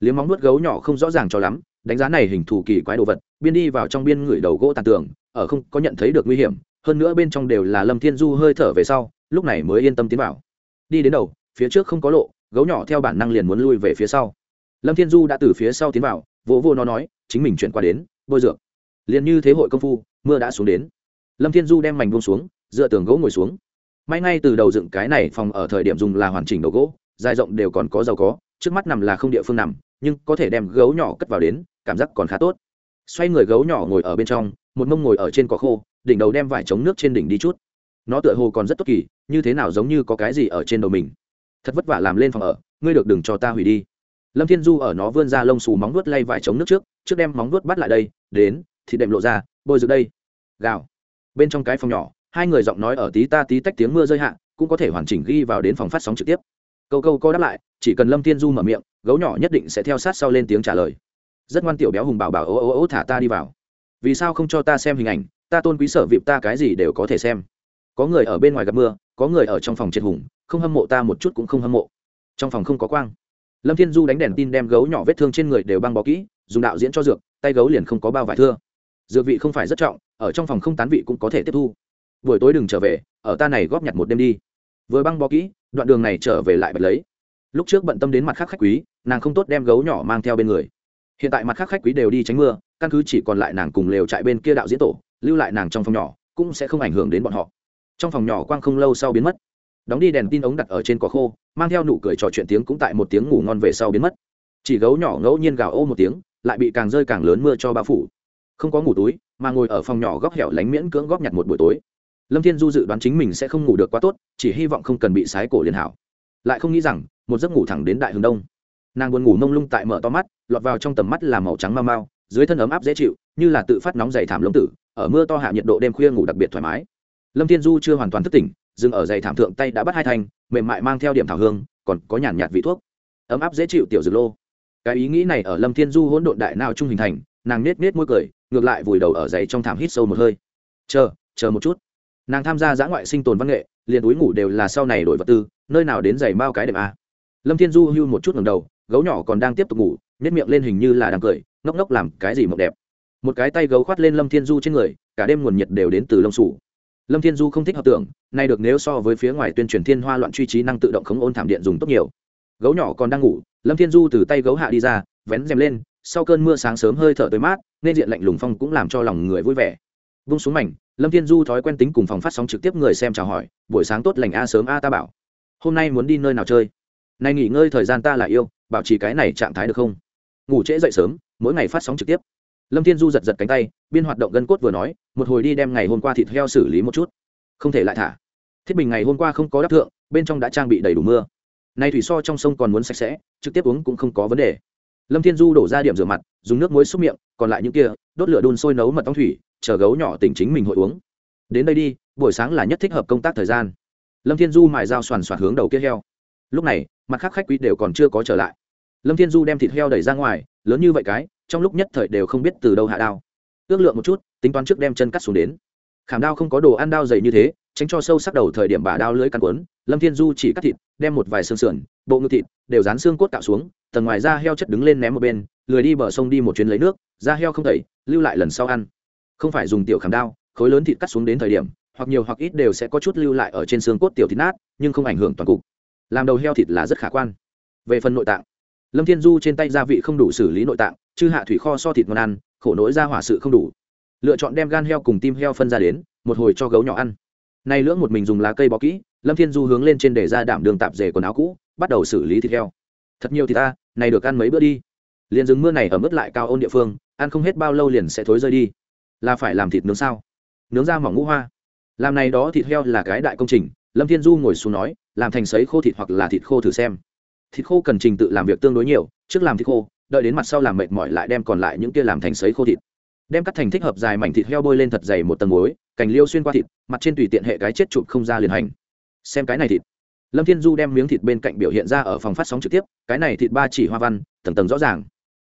Liếm móng nuốt gấu nhỏ không rõ ràng cho lắm, đánh giá này hình thù kỳ quái đồ vật, biên đi vào trong biên ngửi đầu gỗ tàn tường, ở không có nhận thấy được nguy hiểm, hơn nữa bên trong đều là lâm thiên du hơi thở về sau, lúc này mới yên tâm tiến vào. Đi đến đầu, phía trước không có lộ, gấu nhỏ theo bản năng liền muốn lui về phía sau. Lâm thiên du đã từ phía sau tiến vào, vỗ vô nó nói, chính mình chuyển qua đến, bôi dược. Liền như thế hội công phu mưa đã xuống đến. Lâm thiên du đem mảnh buông xuống, dựa tường gỗ ngồi xuống. May ngay từ đầu dựng cái này phòng ở thời điểm dùng là hoàn chỉnh đầu gỗ, dài rộng đều còn có giàu có, trước mắt nằm là không địa phương nằm, nhưng có thể đem gấu nhỏ cất vào đến, cảm giác còn khá tốt. Xoay người gấu nhỏ ngồi ở bên trong, một mông ngồi ở trên cỏ khô, đỉnh đầu đem vải chống nước trên đỉnh đi chút. Nó tựa hồ còn rất tốt kỳ, như thế nào giống như có cái gì ở trên đầu mình. Thật vất vả làm lên phòng ở, ngươi được đừng cho ta hủy đi. Lâm thiên du ở nó vươn ra lông xù móng vuốt lay vải chống nước trước trước đem móng vuốt bắt lại đây, đến thì đệm lộ ra bôi dược đây. Gào. Bên trong cái phòng nhỏ, hai người giọng nói ở tí ta tí tách tiếng mưa rơi hạ, cũng có thể hoàn chỉnh ghi vào đến phòng phát sóng trực tiếp. Câu câu co đáp lại, chỉ cần lâm thiên du mở miệng, gấu nhỏ nhất định sẽ theo sát sau lên tiếng trả lời. Rất ngoan tiểu béo hùng bảo bảo ố ố ố thả ta đi vào. Vì sao không cho ta xem hình ảnh, ta tôn quý sở vịp ta cái gì đều có thể xem. Có người ở bên ngoài gặp mưa, có người ở trong phòng triệt hùng, không hâm mộ ta một chút cũng không hâm mộ. Trong phòng không có quang. Lâm thiên du đánh đèn tin đem gấu nhỏ vết thương trên người đều băng bó kỹ, dùng đạo diễn cho dược, tay gấu liền không có bao vải thưa dược vị không phải rất trọng, ở trong phòng không tán vị cũng có thể tiếp thu. Buổi tối đừng trở về, ở ta này góp nhặt một đêm đi. Vừa băng bó kỹ, đoạn đường này trở về lại bật lấy. Lúc trước bận tâm đến mặt khác khách quý, nàng không tốt đem gấu nhỏ mang theo bên người. Hiện tại mặt khác khách quý đều đi tránh mưa, căn cứ chỉ còn lại nàng cùng lều trại bên kia đạo diễn tổ, lưu lại nàng trong phòng nhỏ, cũng sẽ không ảnh hưởng đến bọn họ. Trong phòng nhỏ quang không lâu sau biến mất. Đóng đi đèn tin ống đặt ở trên cỏ khô, mang theo nụ cười trò chuyện tiếng cũng tại một tiếng ngủ ngon về sau biến mất. Chỉ gấu nhỏ ngẫu nhiên gào ô một tiếng, lại bị càng rơi càng lớn mưa cho bao phủ không có ngủ túi, mà ngồi ở phòng nhỏ góc hẻo lánh miễn cưỡng góp nhặt một buổi tối. Lâm thiên du dự đoán chính mình sẽ không ngủ được quá tốt, chỉ hy vọng không cần bị sái cổ liền hảo. Lại không nghĩ rằng, một giấc ngủ thẳng đến đại hướng đông. Nàng buồn ngủ mông lung tại mở to mắt, lọt vào trong tầm mắt là màu trắng mau mau, dưới thân ấm áp dễ chịu, như là tự phát nóng dày thảm lông tử, ở mưa to hạ nhiệt độ đêm khuya ngủ đặc biệt thoải mái. Lâm thiên du chưa hoàn toàn thức tỉnh, dừng ở dày thảm thượng tay đã bắt hai thành mềm mại mang theo điểm thảo hương, còn có nhàn nhạt vị thuốc. Ấm áp dễ chịu tiểu dược lô. Cái ý nghĩ này ở lâm thiên du hỗn độn đại nào trung hình thành, nàng nết nết môi cười ngược lại vùi đầu ở dậy trong thảm hít sâu một hơi. Chờ chờ một chút. Nàng tham gia giã ngoại sinh tồn văn nghệ, liền túi ngủ đều là sau này đổi vật tư, nơi nào đến giày bao cái đệm a à. lâm thiên du hưu một chút ngầm đầu, gấu nhỏ còn đang tiếp tục ngủ nhét miệng lên hình như là đang cười, ngốc ngốc làm cái gì mộng đẹp. Một cái tay gấu khoát lên lâm thiên du trên người, cả đêm nguồn nhiệt đều đến từ lông sủ lâm thiên du không thích hợp tưởng, nay được nếu so với phía ngoài tuyên truyền thiên hoa loạn truy trí năng tự động khống ôn thảm điện dùng tốt nhiều. Gấu nhỏ còn đang ngủ, lâm thiên du từ tay gấu hạ đi ra, vén rèm lên sau cơn mưa sáng sớm hơi thở tới mát, nên diện lạnh lùng phong cũng làm cho lòng người vui vẻ. Vung xuống mảnh, lâm thiên du thói quen tính cùng phòng phát sóng trực tiếp người xem chào hỏi, buổi sáng tốt lành a, sớm a ta bảo. Hôm nay muốn đi nơi nào chơi? Nay nghỉ ngơi thời gian ta là yêu, bảo trì cái này trạng thái được không? Ngủ trễ dậy sớm, mỗi ngày phát sóng trực tiếp. Lâm thiên du giật giật cánh tay, biên hoạt động gân cốt vừa nói, một hồi đi đem ngày hôm qua thịt heo xử lý một chút. Không thể lại thả. Thiết bình ngày hôm qua không có đắp thượng, bên trong đã trang bị đầy đủ mưa. Nay thủy so trong sông còn muốn sạch sẽ, trực tiếp uống cũng không có vấn đề lâm thiên du đổ ra điểm rửa mặt, dùng nước muối xúc miệng, còn lại những kia, đốt lửa đun sôi nấu mật ong thủy, chờ gấu nhỏ tỉnh chính mình hội uống. Đến đây đi, buổi sáng là nhất thích hợp công tác thời gian. Lâm thiên du mài dao soàn soạt hướng đầu kia heo. Lúc này, mặt khác khách quý đều còn chưa có trở lại. Lâm thiên du đem thịt heo đẩy ra ngoài, lớn như vậy cái, trong lúc nhất thời đều không biết từ đâu hạ đao. Ước lượng một chút, tính toán trước đem chân cắt xuống đến. Khảm đao không có đồ ăn đao dày như thế tránh cho sâu sắc đầu thời điểm bà đao lưới căn quấn lâm thiên du chỉ cắt thịt, đem một vài xương sườn, bộ ngực thịt đều dán xương cốt cạo xuống, tầng ngoài da heo chất đứng lên ném một bên, lười đi bờ sông đi một chuyến lấy nước, da heo không tẩy, lưu lại lần sau ăn. Không phải dùng tiểu khảm đao, khối lớn thịt cắt xuống đến thời điểm, hoặc nhiều hoặc ít đều sẽ có chút lưu lại ở trên xương cốt tiểu thịt nát, nhưng không ảnh hưởng toàn cục. Làm đầu heo thịt là rất khả quan. Về phần nội tạng, lâm thiên du trên tay gia vị không đủ xử lý nội tạng, chư hạ thủy kho so thịt ngon ăn, khổ nỗi ra hỏa sự không đủ. Lựa chọn đem gan heo cùng tim heo phân ra đến, một hồi cho gấu nhỏ ăn nay lưỡng một mình dùng lá cây bó kỹ, lâm thiên du hướng lên trên để ra đảm đường tạp dề quần áo cũ, bắt đầu xử lý thịt heo. Thật nhiều thịt ta, này được ăn mấy bữa đi. Liền rừng mưa này ở mức lại cao ôn địa phương, ăn không hết bao lâu liền sẽ thối rơi đi. Là phải làm thịt nướng sao? Nướng ra mỏng ngũ hoa. Làm này đó thịt heo là cái đại công trình, lâm thiên du ngồi xuống nói, làm thành sấy khô thịt hoặc là thịt khô thử xem. Thịt khô cần trình tự làm việc tương đối nhiều, trước làm thịt khô, đợi đến mặt sau làm mệt mỏi lại đem còn lại những kia làm thành sấy khô thịt đem cắt thành thích hợp dài mảnh thịt heo bôi lên thật dày một tầng muối, cành liêu xuyên qua thịt, mặt trên tùy tiện hệ cái chết chụp không ra liền hành. Xem cái này thịt. Lâm thiên du đem miếng thịt bên cạnh biểu hiện ra ở phòng phát sóng trực tiếp, cái này thịt ba chỉ hoa văn, tầng tầng rõ ràng.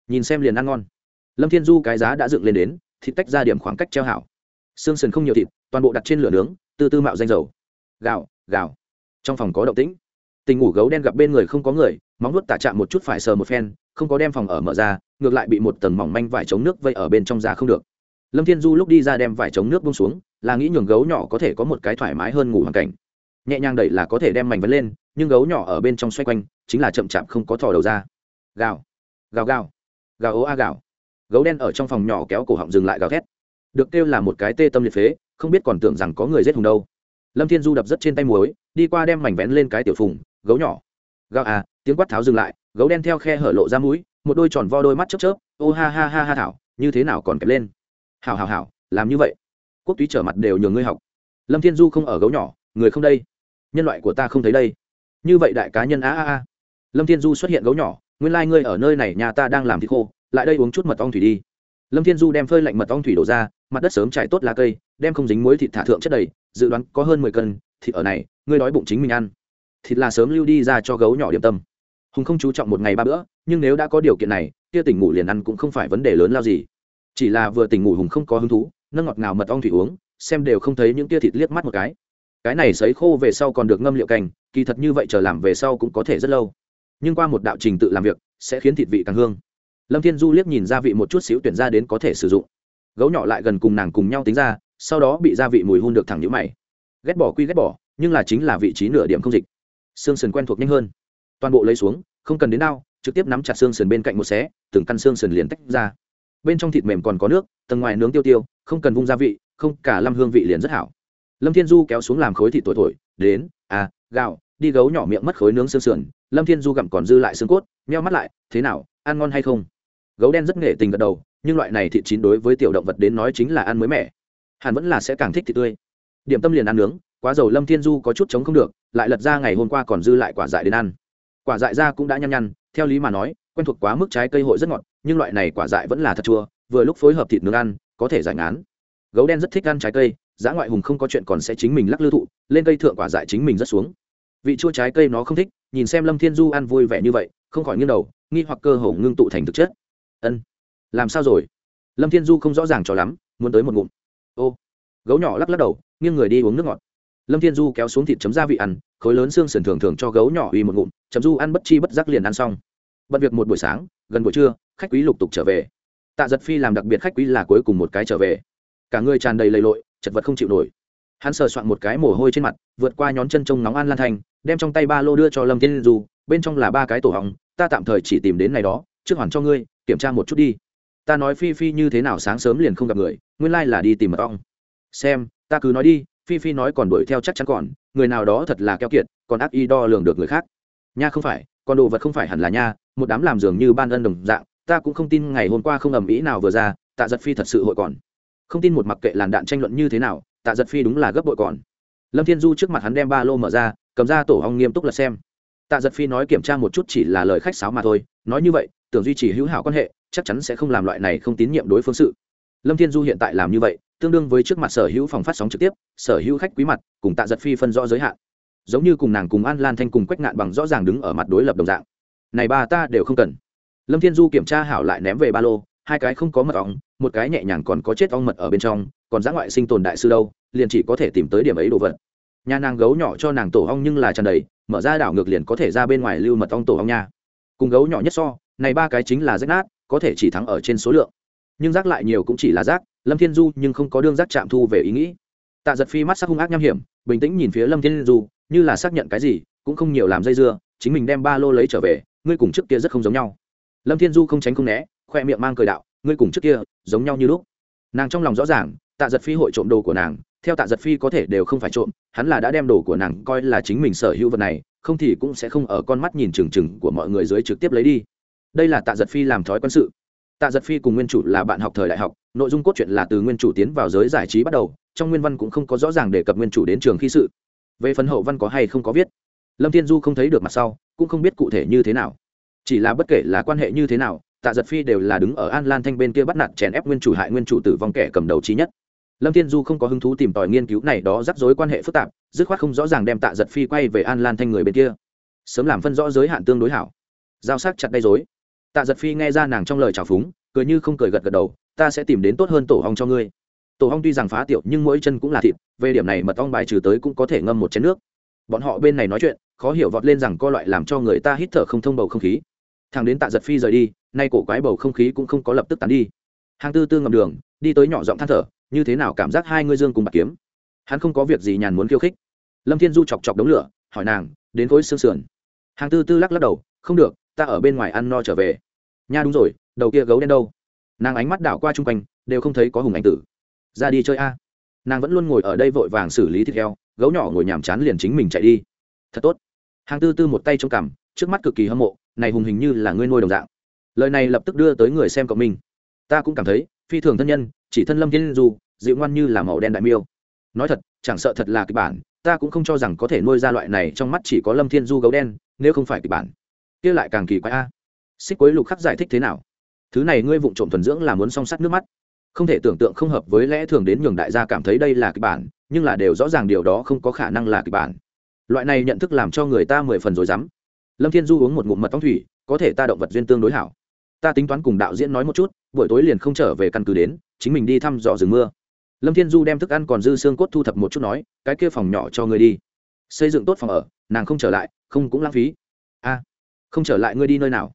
Nhìn xem liền ăn ngon. Lâm thiên du cái giá đã dựng lên đến, thịt tách ra điểm khoảng cách treo hảo. Xương sườn không nhiều thịt, toàn bộ đặt trên lửa nướng, từ tư mạo danh dầu. Gạo gạo. Trong phòng có động tĩnh tình ngủ gấu đen gặp bên người không có người, móng nuốt tả chạm một chút phải sờ một phen, không có đem phòng ở mở ra, ngược lại bị một tầng mỏng manh vải chống nước vây ở bên trong ra không được. Lâm thiên du lúc đi ra đem vải chống nước bông xuống, là nghĩ nhường gấu nhỏ có thể có một cái thoải mái hơn ngủ hoàn cảnh. Nhẹ nhàng đẩy là có thể đem mảnh vấn lên, nhưng gấu nhỏ ở bên trong xoay quanh, chính là chậm chạp không có thò đầu ra. Gào gào gào gào ố a gào. Gấu đen ở trong phòng nhỏ kéo cổ họng dừng lại gào thét. Được kêu là một cái tê tâm liệt phế, không biết còn tưởng rằng có người giết hùng đâu. Lâm thiên du đập rất trên tay muối, đi qua đem mảnh vén lên cái tiểu phùng gấu nhỏ. Gạo à tiếng quát tháo dừng lại, gấu đen theo khe hở lộ ra mũi, một đôi tròn vo đôi mắt chớp chớp, ô ha ha ha ha thảo, như thế nào còn kẹp lên? Hảo hảo hảo, làm như vậy. Quốc túy trở mặt đều nhường ngươi học. Lâm thiên du không ở gấu nhỏ, người không đây. Nhân loại của ta không thấy đây. Như vậy đại cá nhân a a a lâm thiên du xuất hiện gấu nhỏ, nguyên lai、like、ngươi ở nơi này, nhà ta đang làm thịt khô, lại đây uống chút mật ong thủy đi. Lâm thiên du đem phơi lạnh mật ong thủy đổ ra, mặt đất sớm trải tốt lá cây, đem không dính muối thịt thả thượng chất đầy, dự đoán có hơn mười cân thịt ở này, ngươi đói bụng chính mình ăn thịt là sớm lưu đi ra cho gấu nhỏ điểm tâm. Hùng không chú trọng một ngày ba bữa, nhưng nếu đã có điều kiện này, kia tỉnh ngủ liền ăn cũng không phải vấn đề lớn lao gì. Chỉ là vừa tỉnh ngủ hùng không có hứng thú, nâng ngọt ngào mật ong thủy uống, xem đều không thấy những tia thịt liếc mắt một cái. Cái này sấy khô về sau còn được ngâm liệu canh kỳ thật như vậy chờ làm về sau cũng có thể rất lâu. Nhưng qua một đạo trình tự làm việc, sẽ khiến thịt vị càng hương. Lâm thiên du liếc nhìn gia vị một chút xíu tuyển ra đến có thể sử dụng. Gấu nhỏ lại gần cùng nàng cùng nhau tính ra, sau đó bị gia vị mùi hun được thẳng nhũ mày. Ghét bỏ quy ghét bỏ, nhưng là chính là vị trí nửa điểm không dịch xương sườn quen thuộc nhanh hơn. Toàn bộ lấy xuống, không cần đến đao, trực tiếp nắm chặt xương sườn bên cạnh một xé, từng căn xương sườn liền tách ra. Bên trong thịt mềm còn có nước, tầng ngoài nướng tiêu tiêu, không cần vung gia vị, không, cả lâm hương vị liền rất hảo. Lâm thiên du kéo xuống làm khối thịt tuổi tuổi đến à gạo, đi gấu nhỏ miệng mất khối nướng xương sườn. Lâm thiên du gặm còn dư lại xương cốt, meo mắt lại, thế nào, ăn ngon hay không? Gấu đen rất nghệ tình gật đầu, nhưng loại này thịt chín đối với tiểu động vật đến nói chính là ăn mới mẻ. Hẳn vẫn là sẽ càng thích thịt tươi. Điểm tâm liền ăn nướng quá dầu lâm thiên du có chút chống không được, lại lật ra ngày hôm qua còn dư lại quả dại đến ăn. Quả dại ra cũng đã nhăn nhăn, theo lý mà nói, quen thuộc quá mức trái cây hội rất ngọt, nhưng loại này quả dại vẫn là thật chua, vừa lúc phối hợp thịt nướng ăn, có thể giải ngán. Gấu đen rất thích ăn trái cây, giá ngoại hùng không có chuyện còn sẽ chính mình lắc lư thụ, lên cây thượng quả dại chính mình rất xuống. Vị chua trái cây nó không thích, nhìn xem lâm thiên du ăn vui vẻ như vậy, không khỏi nghiêng đầu, nghi hoặc cơ hồ ngưng tụ thành thực chất. Ân, làm sao rồi? Lâm thiên du không rõ ràng cho lắm, muốn tới một ngụm. Ô, gấu nhỏ lắc lắc đầu, nghiêng người đi uống nước ngọt lâm thiên du kéo xuống thịt chấm gia vị ăn, khối lớn xương sườn thường thường cho gấu nhỏ uy một ngụm, chấm du ăn bất chi bất giác liền ăn xong. Bận việc một buổi sáng, gần buổi trưa, khách quý lục tục trở về. Tạ giật phi làm đặc biệt khách quý là cuối cùng một cái trở về. Cả người tràn đầy lầy lội, chật vật không chịu nổi. Hắn sờ soạn một cái mồ hôi trên mặt, vượt qua nhón chân trông nóng an lan thanh đem trong tay ba lô đưa cho lâm thiên du, bên trong là ba cái tổ hỏng, ta tạm thời chỉ tìm đến này đó, trước hoàn cho ngươi, kiểm tra một chút đi. Ta nói phi phi như thế nào sáng sớm liền không gặp người, nguyên lai là đi tìm mật ong. Xem, ta cứ nói đi phi phi nói còn đuổi theo chắc chắn còn, người nào đó thật là keo kiệt, còn ác y đo lường được người khác. Nha không phải, còn đồ vật không phải hẳn là nha, một đám làm dường như ban ân đồng dạng, ta cũng không tin ngày hôm qua không ầm ĩ nào vừa ra, tạ giật phi thật sự hội còn. Không tin một mặc kệ làn đạn tranh luận như thế nào, tạ giật phi đúng là gấp bội còn. Lâm thiên du trước mặt hắn đem ba lô mở ra, cầm ra tổ hong nghiêm túc là xem. Tạ giật phi nói kiểm tra một chút chỉ là lời khách sáo mà thôi, nói như vậy, tưởng duy trì hữu hảo quan hệ, chắc chắn sẽ không làm loại này không tín nhiệm đối phương sự lâm thiên du hiện tại làm như vậy, tương đương với trước mặt sở hữu phòng phát sóng trực tiếp, sở hữu khách quý mặt, cùng tạ giật phi phân rõ giới hạn. Giống như cùng nàng cùng an lan thanh cùng quách ngạn bằng rõ ràng đứng ở mặt đối lập đồng dạng. Này ba ta đều không cần. Lâm thiên du kiểm tra hảo lại ném về ba lô, hai cái không có mật ong, một cái nhẹ nhàng còn có chết ong mật ở bên trong, còn giã ngoại sinh tồn đại sư đâu, liền chỉ có thể tìm tới điểm ấy đồ vật. Nhà nàng gấu nhỏ cho nàng tổ ong nhưng là tràn đầy, mở ra đảo ngược liền có thể ra bên ngoài lưu mật ong tổ ong nha. Cùng gấu nhỏ nhất so, này ba cái chính là rách nát, có thể chỉ thắng ở trên số lượng nhưng rác lại nhiều cũng chỉ là rác, lâm thiên du nhưng không có đương rác chạm thu về ý nghĩ. Tạ giật phi mắt sắc hung ác nham hiểm, bình tĩnh nhìn phía lâm thiên du, như là xác nhận cái gì, cũng không nhiều làm dây dưa, chính mình đem ba lô lấy trở về, ngươi cùng trước kia rất không giống nhau. Lâm thiên du không tránh không né, khoe miệng mang cười đạo, ngươi cùng trước kia, giống nhau như lúc. Nàng trong lòng rõ ràng, tạ giật phi hội trộm đồ của nàng, theo tạ giật phi có thể đều không phải trộm, hắn là đã đem đồ của nàng coi là chính mình sở hữu vật này, không thì cũng sẽ không ở con mắt nhìn trừng trừng của mọi người dưới trực tiếp lấy đi. Đây là tạ giật phi làm thói quân sự tạ giật phi cùng nguyên chủ là bạn học thời đại học, nội dung cốt truyện là từ nguyên chủ tiến vào giới giải trí bắt đầu, trong nguyên văn cũng không có rõ ràng đề cập nguyên chủ đến trường khi sự. Về phần hậu văn có hay không có viết, lâm thiên du không thấy được mặt sau, cũng không biết cụ thể như thế nào. Chỉ là bất kể là quan hệ như thế nào, tạ giật phi đều là đứng ở an lan thanh bên kia bắt nạt chèn ép nguyên chủ hại nguyên chủ tử vong kẻ cầm đầu trí nhất. Lâm thiên du không có hứng thú tìm tòi nghiên cứu này đó rắc rối quan hệ phức tạp, dứt khoát không rõ ràng đem tạ giật phi quay về an lan thanh người bên kia. Sớm làm phân rõ giới hạn tương đối hảo. Giao sắc chặt đầy dối tạ giật phi nghe ra nàng trong lời trào phúng, cười như không cười gật gật đầu, ta sẽ tìm đến tốt hơn tổ hong cho ngươi. Tổ hong tuy rằng phá tiểu nhưng mỗi chân cũng là thịt, về điểm này mật ong bài trừ tới cũng có thể ngâm một chén nước. Bọn họ bên này nói chuyện, khó hiểu vọt lên rằng co loại làm cho người ta hít thở không thông bầu không khí. Thằng đến tạ giật phi rời đi, nay cổ quái bầu không khí cũng không có lập tức tán đi. Hàng tư tư ngầm đường, đi tới nhỏ giọng than thở, như thế nào cảm giác hai ngươi dương cùng bạc kiếm? Hắn không có việc gì nhàn muốn khiêu khích. Lâm thiên du chọc chọc đống lửa, hỏi nàng, đến khối xương sườn? Hàng tư tư lắc lắc đầu, không được ta ở bên ngoài ăn no trở về. Nha đúng rồi, đầu kia gấu đen đâu? Nàng ánh mắt đảo qua chung quanh, đều không thấy có hùng anh tử. Ra đi chơi a. Nàng vẫn luôn ngồi ở đây vội vàng xử lý thịt heo, gấu nhỏ ngồi nhàm chán liền chính mình chạy đi. Thật tốt. Hàng tư tư một tay trong cằm, trước mắt cực kỳ hâm mộ, này hùng hình như là ngươi nuôi đồng dạng. Lời này lập tức đưa tới người xem cộng minh. Ta cũng cảm thấy, phi thường thân nhân, chỉ thân lâm thiên du, dịu ngoan như là màu đen đại miêu. Nói thật, chẳng sợ thật là kịch bản, ta cũng không cho rằng có thể nuôi ra loại này trong mắt chỉ có lâm thiên du gấu đen, nếu không phải kịch bản kia lại càng kỳ quái a. Xích quấy lục khắc giải thích thế nào? Thứ này ngươi vụng trộm thuần dưỡng là muốn song sắt nước mắt. Không thể tưởng tượng không hợp với lẽ thường đến nhường đại gia cảm thấy đây là kịch bản, nhưng là đều rõ ràng điều đó không có khả năng là kịch bản. Loại này nhận thức làm cho người ta mười phần rồi dám lâm thiên du uống một ngụm mật tóc thủy, có thể ta động vật duyên tương đối hảo. Ta tính toán cùng đạo diễn nói một chút, buổi tối liền không trở về căn cứ đến, chính mình đi thăm dò rừng mưa. Lâm thiên du đem thức ăn còn dư xương cốt thu thập một chút nói, cái kia phòng nhỏ cho người đi. Xây dựng tốt phòng ở, nàng không trở lại, không cũng lãng phí không trở lại ngươi đi nơi nào.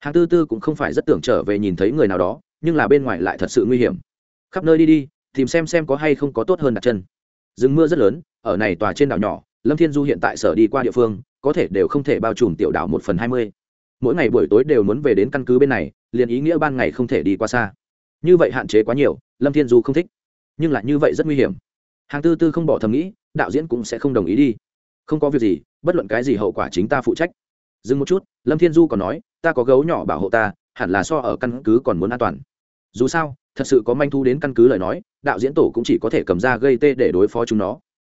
Hàng tư tư cũng không phải rất tưởng trở về nhìn thấy người nào đó, nhưng là bên ngoài lại thật sự nguy hiểm. Khắp nơi đi đi, tìm xem xem có hay không có tốt hơn đặt chân. Rừng mưa rất lớn, ở này tòa trên đảo nhỏ, lâm thiên du hiện tại sở đi qua địa phương, có thể đều không thể bao trùm tiểu đảo một phần hai mươi. Mỗi ngày buổi tối đều muốn về đến căn cứ bên này, liền ý nghĩa ban ngày không thể đi qua xa. Như vậy hạn chế quá nhiều, lâm thiên du không thích. Nhưng lại như vậy rất nguy hiểm. Hàng tư tư không bỏ thầm nghĩ, đạo diễn cũng sẽ không đồng ý đi. Không có việc gì, bất luận cái gì hậu quả chính ta phụ trách dừng một chút, lâm thiên du còn nói, ta có gấu nhỏ bảo hộ ta, hẳn là so ở căn cứ còn muốn an toàn. Dù sao, thật sự có manh thu đến căn cứ lời nói, đạo diễn tổ cũng chỉ có thể cầm ra gây tê để đối phó chúng nó.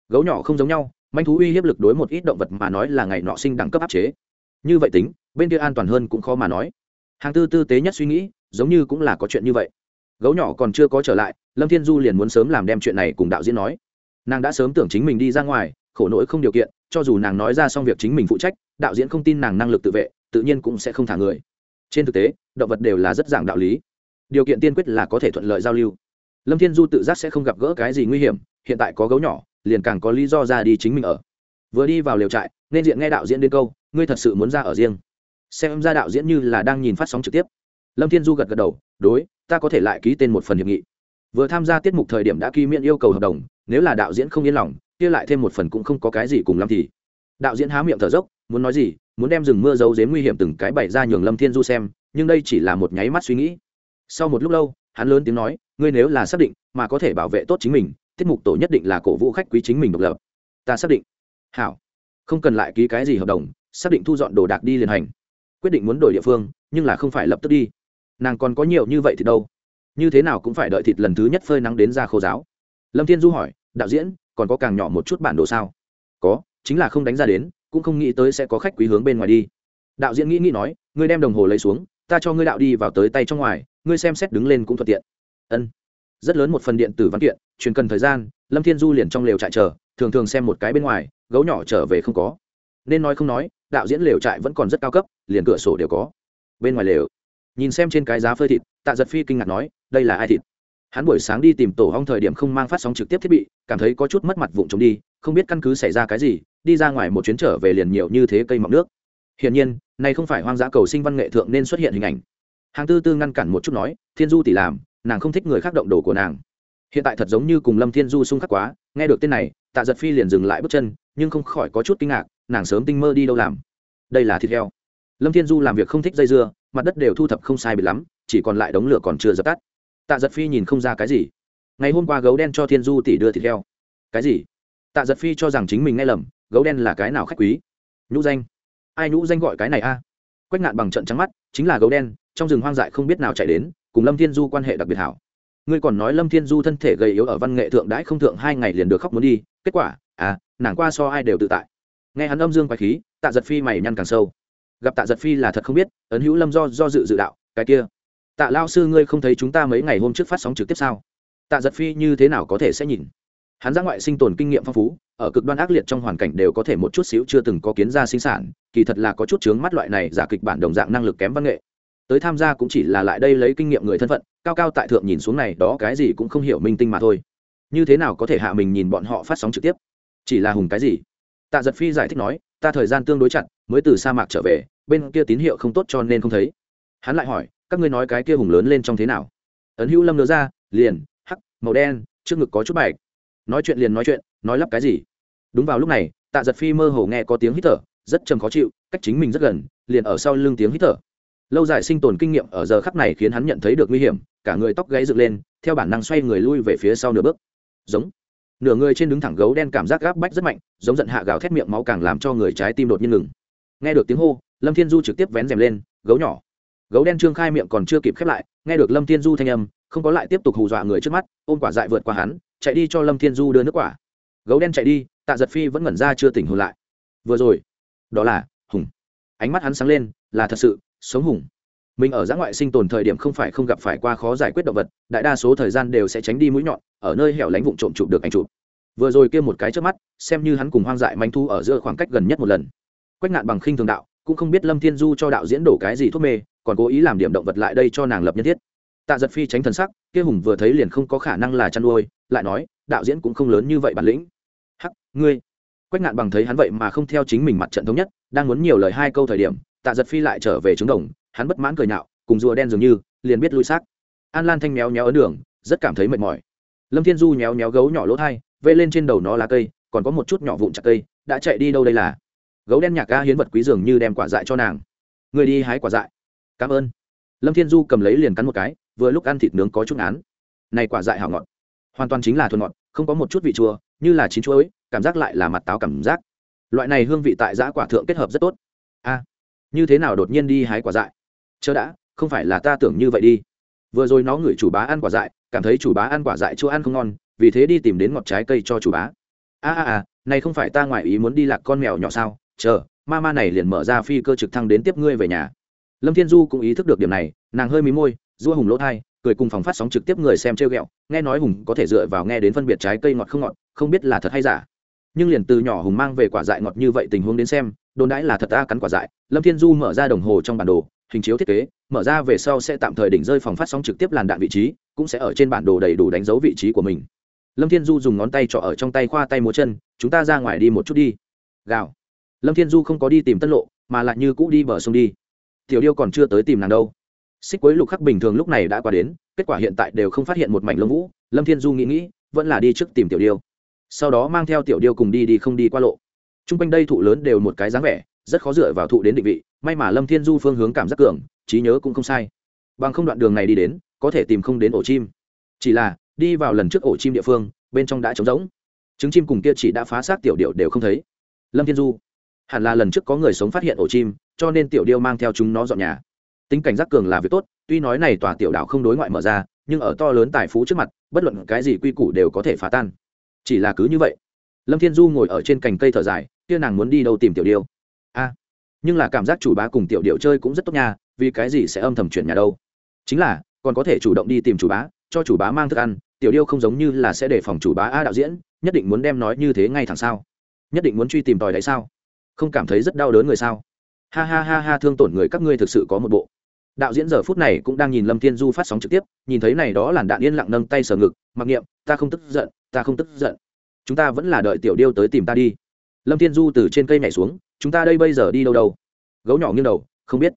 Gấu nhỏ không giống nhau, manh thú uy hiếp lực đối một ít động vật mà nói là ngày nọ sinh đẳng cấp áp chế. Như vậy tính, bên kia an toàn hơn cũng khó mà nói. Hàng tư tư tế nhất suy nghĩ, giống như cũng là có chuyện như vậy. Gấu nhỏ còn chưa có trở lại, lâm thiên du liền muốn sớm làm đem chuyện này cùng đạo diễn nói. Nàng đã sớm tưởng chính mình đi ra ngoài, khổ nỗi không điều kiện cho dù nàng nói ra xong việc chính mình phụ trách, đạo diễn không tin nàng năng lực tự vệ, tự nhiên cũng sẽ không thả người. Trên thực tế, động vật đều là rất giảng đạo lý. Điều kiện tiên quyết là có thể thuận lợi giao lưu. Lâm thiên du tự giác sẽ không gặp gỡ cái gì nguy hiểm, hiện tại có gấu nhỏ, liền càng có lý do ra đi chính mình ở. Vừa đi vào liều trại, nên diện nghe đạo diễn đến câu, ngươi thật sự muốn ra ở riêng? Xem ra đạo diễn như là đang nhìn phát sóng trực tiếp. Lâm thiên du gật gật đầu, đối, ta có thể lại ký tên một phần hiệp nghị. Vừa tham gia tiết mục thời điểm đã ký miễn yêu cầu hợp đồng, nếu là đạo diễn không yên lòng kia lại thêm một phần cũng không có cái gì cùng lắm thì. Đạo diễn há miệng thở dốc, muốn nói gì, muốn đem rừng mưa giấu dếm nguy hiểm từng cái bày ra nhường lâm thiên du xem, nhưng đây chỉ là một nháy mắt suy nghĩ. Sau một lúc lâu, hắn lớn tiếng nói, ngươi nếu là xác định mà có thể bảo vệ tốt chính mình, tiết mục tổ nhất định là cổ vũ khách quý chính mình độc lập. Ta xác định. Hảo. Không cần lại ký cái gì hợp đồng, xác định thu dọn đồ đạc đi liền hành. Quyết định muốn đổi địa phương, nhưng là không phải lập tức đi. Nàng còn có nhiều như vậy thì đâu? Như thế nào cũng phải đợi thịt lần thứ nhất phơi nắng đến ra khô giáo. Lâm thiên du hỏi, đạo diễn còn có càng nhỏ một chút bản đồ sao? Có, chính là không đánh ra đến, cũng không nghĩ tới sẽ có khách quý hướng bên ngoài đi. Đạo diễn nghĩ nghĩ nói, ngươi đem đồng hồ lấy xuống, ta cho ngươi đạo đi vào tới tay trong ngoài, ngươi xem xét đứng lên cũng thuận tiện. Ân. Rất lớn một phần điện tử văn kiện, truyền cần thời gian, lâm thiên du liền trong lều trại chờ, thường thường xem một cái bên ngoài, gấu nhỏ trở về không có. Nên nói không nói, đạo diễn lều trại vẫn còn rất cao cấp, liền cửa sổ đều có. Bên ngoài lều, nhìn xem trên cái giá phơi thịt, tạ giật phi kinh ngạc nói, đây là ai thịt? Hắn buổi sáng đi tìm tổ hong thời điểm không mang phát sóng trực tiếp thiết bị, cảm thấy có chút mất mặt vụng trống đi, không biết căn cứ xảy ra cái gì, đi ra ngoài một chuyến trở về liền nhiều như thế cây mọc nước. Hiển nhiên này không phải hoang dã cầu sinh văn nghệ thượng nên xuất hiện hình ảnh. Hàng tư tư ngăn cản một chút nói, thiên du tỷ làm, nàng không thích người khác động đồ của nàng. Hiện tại thật giống như cùng lâm thiên du xung khắc quá, nghe được tên này, tạ giật phi liền dừng lại bước chân, nhưng không khỏi có chút kinh ngạc, nàng sớm tinh mơ đi đâu làm? Đây là thịt heo. Lâm thiên du làm việc không thích dây dưa, mặt đất đều thu thập không sai bị lắm, chỉ còn lại đống lửa còn chưa dập tắt tạ giật phi nhìn không ra cái gì. Ngày hôm qua gấu đen cho thiên du tỷ đưa thịt heo. Cái gì? Tạ giật phi cho rằng chính mình nghe lầm, gấu đen là cái nào khách quý? Nhũ danh. Ai nhũ danh gọi cái này a? Quách ngạn bằng trận trắng mắt, chính là gấu đen, trong rừng hoang dại không biết nào chạy đến, cùng lâm thiên du quan hệ đặc biệt hảo. Ngươi còn nói lâm thiên du thân thể gầy yếu ở văn nghệ thượng đãi không thượng hai ngày liền được khóc muốn đi, kết quả à nàng qua so ai đều tự tại. Nghe hắn âm dương quái khí, tạ giật phi mày nhăn càng sâu. Gặp tạ giật phi là thật không biết, ấn hữu lâm do do dự dự đạo, cái kia tạ lao sư ngươi không thấy chúng ta mấy ngày hôm trước phát sóng trực tiếp sao? Tạ giật phi như thế nào có thể sẽ nhìn? Hắn ra ngoại sinh tồn kinh nghiệm phong phú, ở cực đoan ác liệt trong hoàn cảnh đều có thể một chút xíu chưa từng có kiến ra sinh sản, kỳ thật là có chút chướng mắt loại này giả kịch bản đồng dạng năng lực kém văn nghệ. Tới tham gia cũng chỉ là lại đây lấy kinh nghiệm người thân phận, cao cao tại thượng nhìn xuống này, đó cái gì cũng không hiểu minh tinh mà thôi. Như thế nào có thể hạ mình nhìn bọn họ phát sóng trực tiếp? Chỉ là hùng cái gì? Tạ giật phi giải thích nói, ta thời gian tương đối chặt, mới từ sa mạc trở về, bên kia tín hiệu không tốt cho nên không thấy. Hắn lại hỏi các ngươi nói cái kia hùng lớn lên trong thế nào? Ấn hữu lâm nỡ ra, liền, hắc, màu đen, trước ngực có chút bạch. Nói chuyện liền nói chuyện, nói lắp cái gì? Đúng vào lúc này, tạ giật phi mơ hồ nghe có tiếng hít thở, rất trầm khó chịu, cách chính mình rất gần, liền ở sau lưng tiếng hít thở. Lâu dài sinh tồn kinh nghiệm ở giờ khắc này khiến hắn nhận thấy được nguy hiểm, cả người tóc gáy dựng lên, theo bản năng xoay người lui về phía sau nửa bước. Giống. Nửa người trên đứng thẳng gấu đen cảm giác gáp bách rất mạnh, giống giận hạ gào thét miệng máu càng làm cho người trái tim đột nhiên ngừng. Nghe được tiếng hô, lâm thiên du trực tiếp vén rèm lên, gấu nhỏ gấu đen trương khai miệng còn chưa kịp khép lại, nghe được lâm thiên du thanh âm, không có lại tiếp tục hù dọa người trước mắt, ôm quả dại vượt qua hắn, chạy đi cho lâm thiên du đưa nước quả. Gấu đen chạy đi, tạ giật phi vẫn ngẩn ra chưa tỉnh hồn lại. Vừa rồi, đó là hùng. Ánh mắt hắn sáng lên, là thật sự, sống hùng. Mình ở giã ngoại sinh tồn thời điểm không phải không gặp phải qua khó giải quyết động vật, đại đa số thời gian đều sẽ tránh đi mũi nhọn, ở nơi hẻo lánh vụn trộm chụp được ảnh chụp. Vừa rồi kia một cái trước mắt, xem như hắn cùng hoang dại manh thu ở giữa khoảng cách gần nhất một lần. Quách ngạn bằng khinh thường đạo, cũng không biết lâm thiên du cho đạo diễn đổ cái gì thuốc mê còn cố ý làm điểm động vật lại đây cho nàng lập nhân thiết. Tạ giật phi tránh thần sắc, kia hùng vừa thấy liền không có khả năng là chăn nuôi, lại nói, đạo diễn cũng không lớn như vậy bản lĩnh. Hắc, ngươi. Quách ngạn bằng thấy hắn vậy mà không theo chính mình mặt trận thống nhất, đang muốn nhiều lời hai câu thời điểm, tạ giật phi lại trở về trứng đồng, hắn bất mãn cười nhạo, cùng rùa đen dường như, liền biết lui xác. An lan thanh méo nhéo ấn đường, rất cảm thấy mệt mỏi. Lâm thiên du nhéo nhéo gấu nhỏ lỗ thai vê lên trên đầu nó lá cây, còn có một chút nhỏ vụn chặt cây, đã chạy đi đâu đây là? Gấu đen nhạc ca hiến vật quý dường như đem quả dại cho nàng. Người đi hái quả dại cảm ơn. Lâm thiên du cầm lấy liền cắn một cái, vừa lúc ăn thịt nướng có chút án này quả dại hảo ngọt. Hoàn toàn chính là thuần ngọt, không có một chút vị chua, như là chín chuối, cảm giác lại là mặt táo cảm giác. Loại này hương vị tại giã quả thượng kết hợp rất tốt. A, như thế nào đột nhiên đi hái quả dại? Chớ đã, không phải là ta tưởng như vậy đi. Vừa rồi nó ngửi chủ bá ăn quả dại, cảm thấy chủ bá ăn quả dại chua ăn không ngon, vì thế đi tìm đến ngọt trái cây cho chủ bá. A a a, này không phải ta ngoại ý muốn đi lạc con mèo nhỏ sao? Chờ, ma ma này liền mở ra phi cơ trực thăng đến tiếp ngươi về nhà lâm thiên du cũng ý thức được điểm này, nàng hơi mí môi dua hùng lỗ thai, cười cùng phòng phát sóng trực tiếp người xem treo ghẹo, nghe nói hùng có thể dựa vào nghe đến phân biệt trái cây ngọt không ngọt, không biết là thật hay giả. Nhưng liền từ nhỏ hùng mang về quả dại ngọt như vậy tình huống đến xem, đồn đãi là thật ta cắn quả dại, lâm thiên du mở ra đồng hồ trong bản đồ, hình chiếu thiết kế, mở ra về sau sẽ tạm thời đỉnh rơi phòng phát sóng trực tiếp làn đạn vị trí, cũng sẽ ở trên bản đồ đầy đủ đánh dấu vị trí của mình. Lâm thiên du dùng ngón tay trọ ở trong tay khoa tay múa chân, chúng ta ra ngoài đi một chút đi. Gào. Lâm thiên du không có đi tìm tân lộ, mà lại như cũ đi bờ sông đi tiểu điêu còn chưa tới tìm nàng đâu. Xích quấy lục khắc bình thường lúc này đã qua đến, kết quả hiện tại đều không phát hiện một mảnh lông vũ, lâm thiên du nghĩ nghĩ, vẫn là đi trước tìm tiểu điêu. Sau đó mang theo tiểu điêu cùng đi đi không đi qua lộ. T r u n g quanh đây thụ lớn đều một cái dáng vẻ, rất khó dựa vào thụ đến định vị, may mà lâm thiên du phương hướng cảm giác cường, trí nhớ cũng không sai. Bằng không đoạn đường này đi đến, có thể tìm không đến ổ chim. Chỉ là, đi vào lần trước ổ chim địa phương, bên trong đã trống rỗng. Trứng chim cùng kia chỉ đã phá xác tiểu điệu đều không thấy. Lâm thiên du, hẳn là lần trước có người sống phát hiện ổ chim cho nên tiểu điêu mang theo chúng nó dọn nhà. Tính cảnh giác cường là việc tốt, tuy nói này tòa tiểu đảo không đối ngoại mở ra, nhưng ở to lớn tài phú trước mặt, bất luận cái gì quy củ đều có thể phá tan. Chỉ là cứ như vậy, lâm thiên du ngồi ở trên cành cây thở dài, kia nàng muốn đi đâu tìm tiểu điêu? A, nhưng là cảm giác chủ bá cùng tiểu điệu chơi cũng rất tốt nha, vì cái gì sẽ âm thầm chuyển nhà đâu? Chính là, còn có thể chủ động đi tìm chủ bá, cho chủ bá mang thức ăn, tiểu điêu không giống như là sẽ để phòng chủ bá a đạo diễn, nhất định muốn đem nói như thế ngay thẳng sao? Nhất định muốn truy tìm tòi đấy sao? Không cảm thấy rất đau đớn người sao? Ha ha ha ha, thương tổn người các ngươi thực sự có một bộ. Đạo diễn giờ phút này cũng đang nhìn lâm thiên du phát sóng trực tiếp, nhìn thấy này đó làn đạn yên lặng nâng tay sờ ngực, mặc niệm, ta không tức giận, ta không tức giận. Chúng ta vẫn là đợi tiểu điêu tới tìm ta đi. Lâm thiên du từ trên cây nhảy xuống, chúng ta đây bây giờ đi đâu đâu? Gấu nhỏ nghiêng đầu, không biết.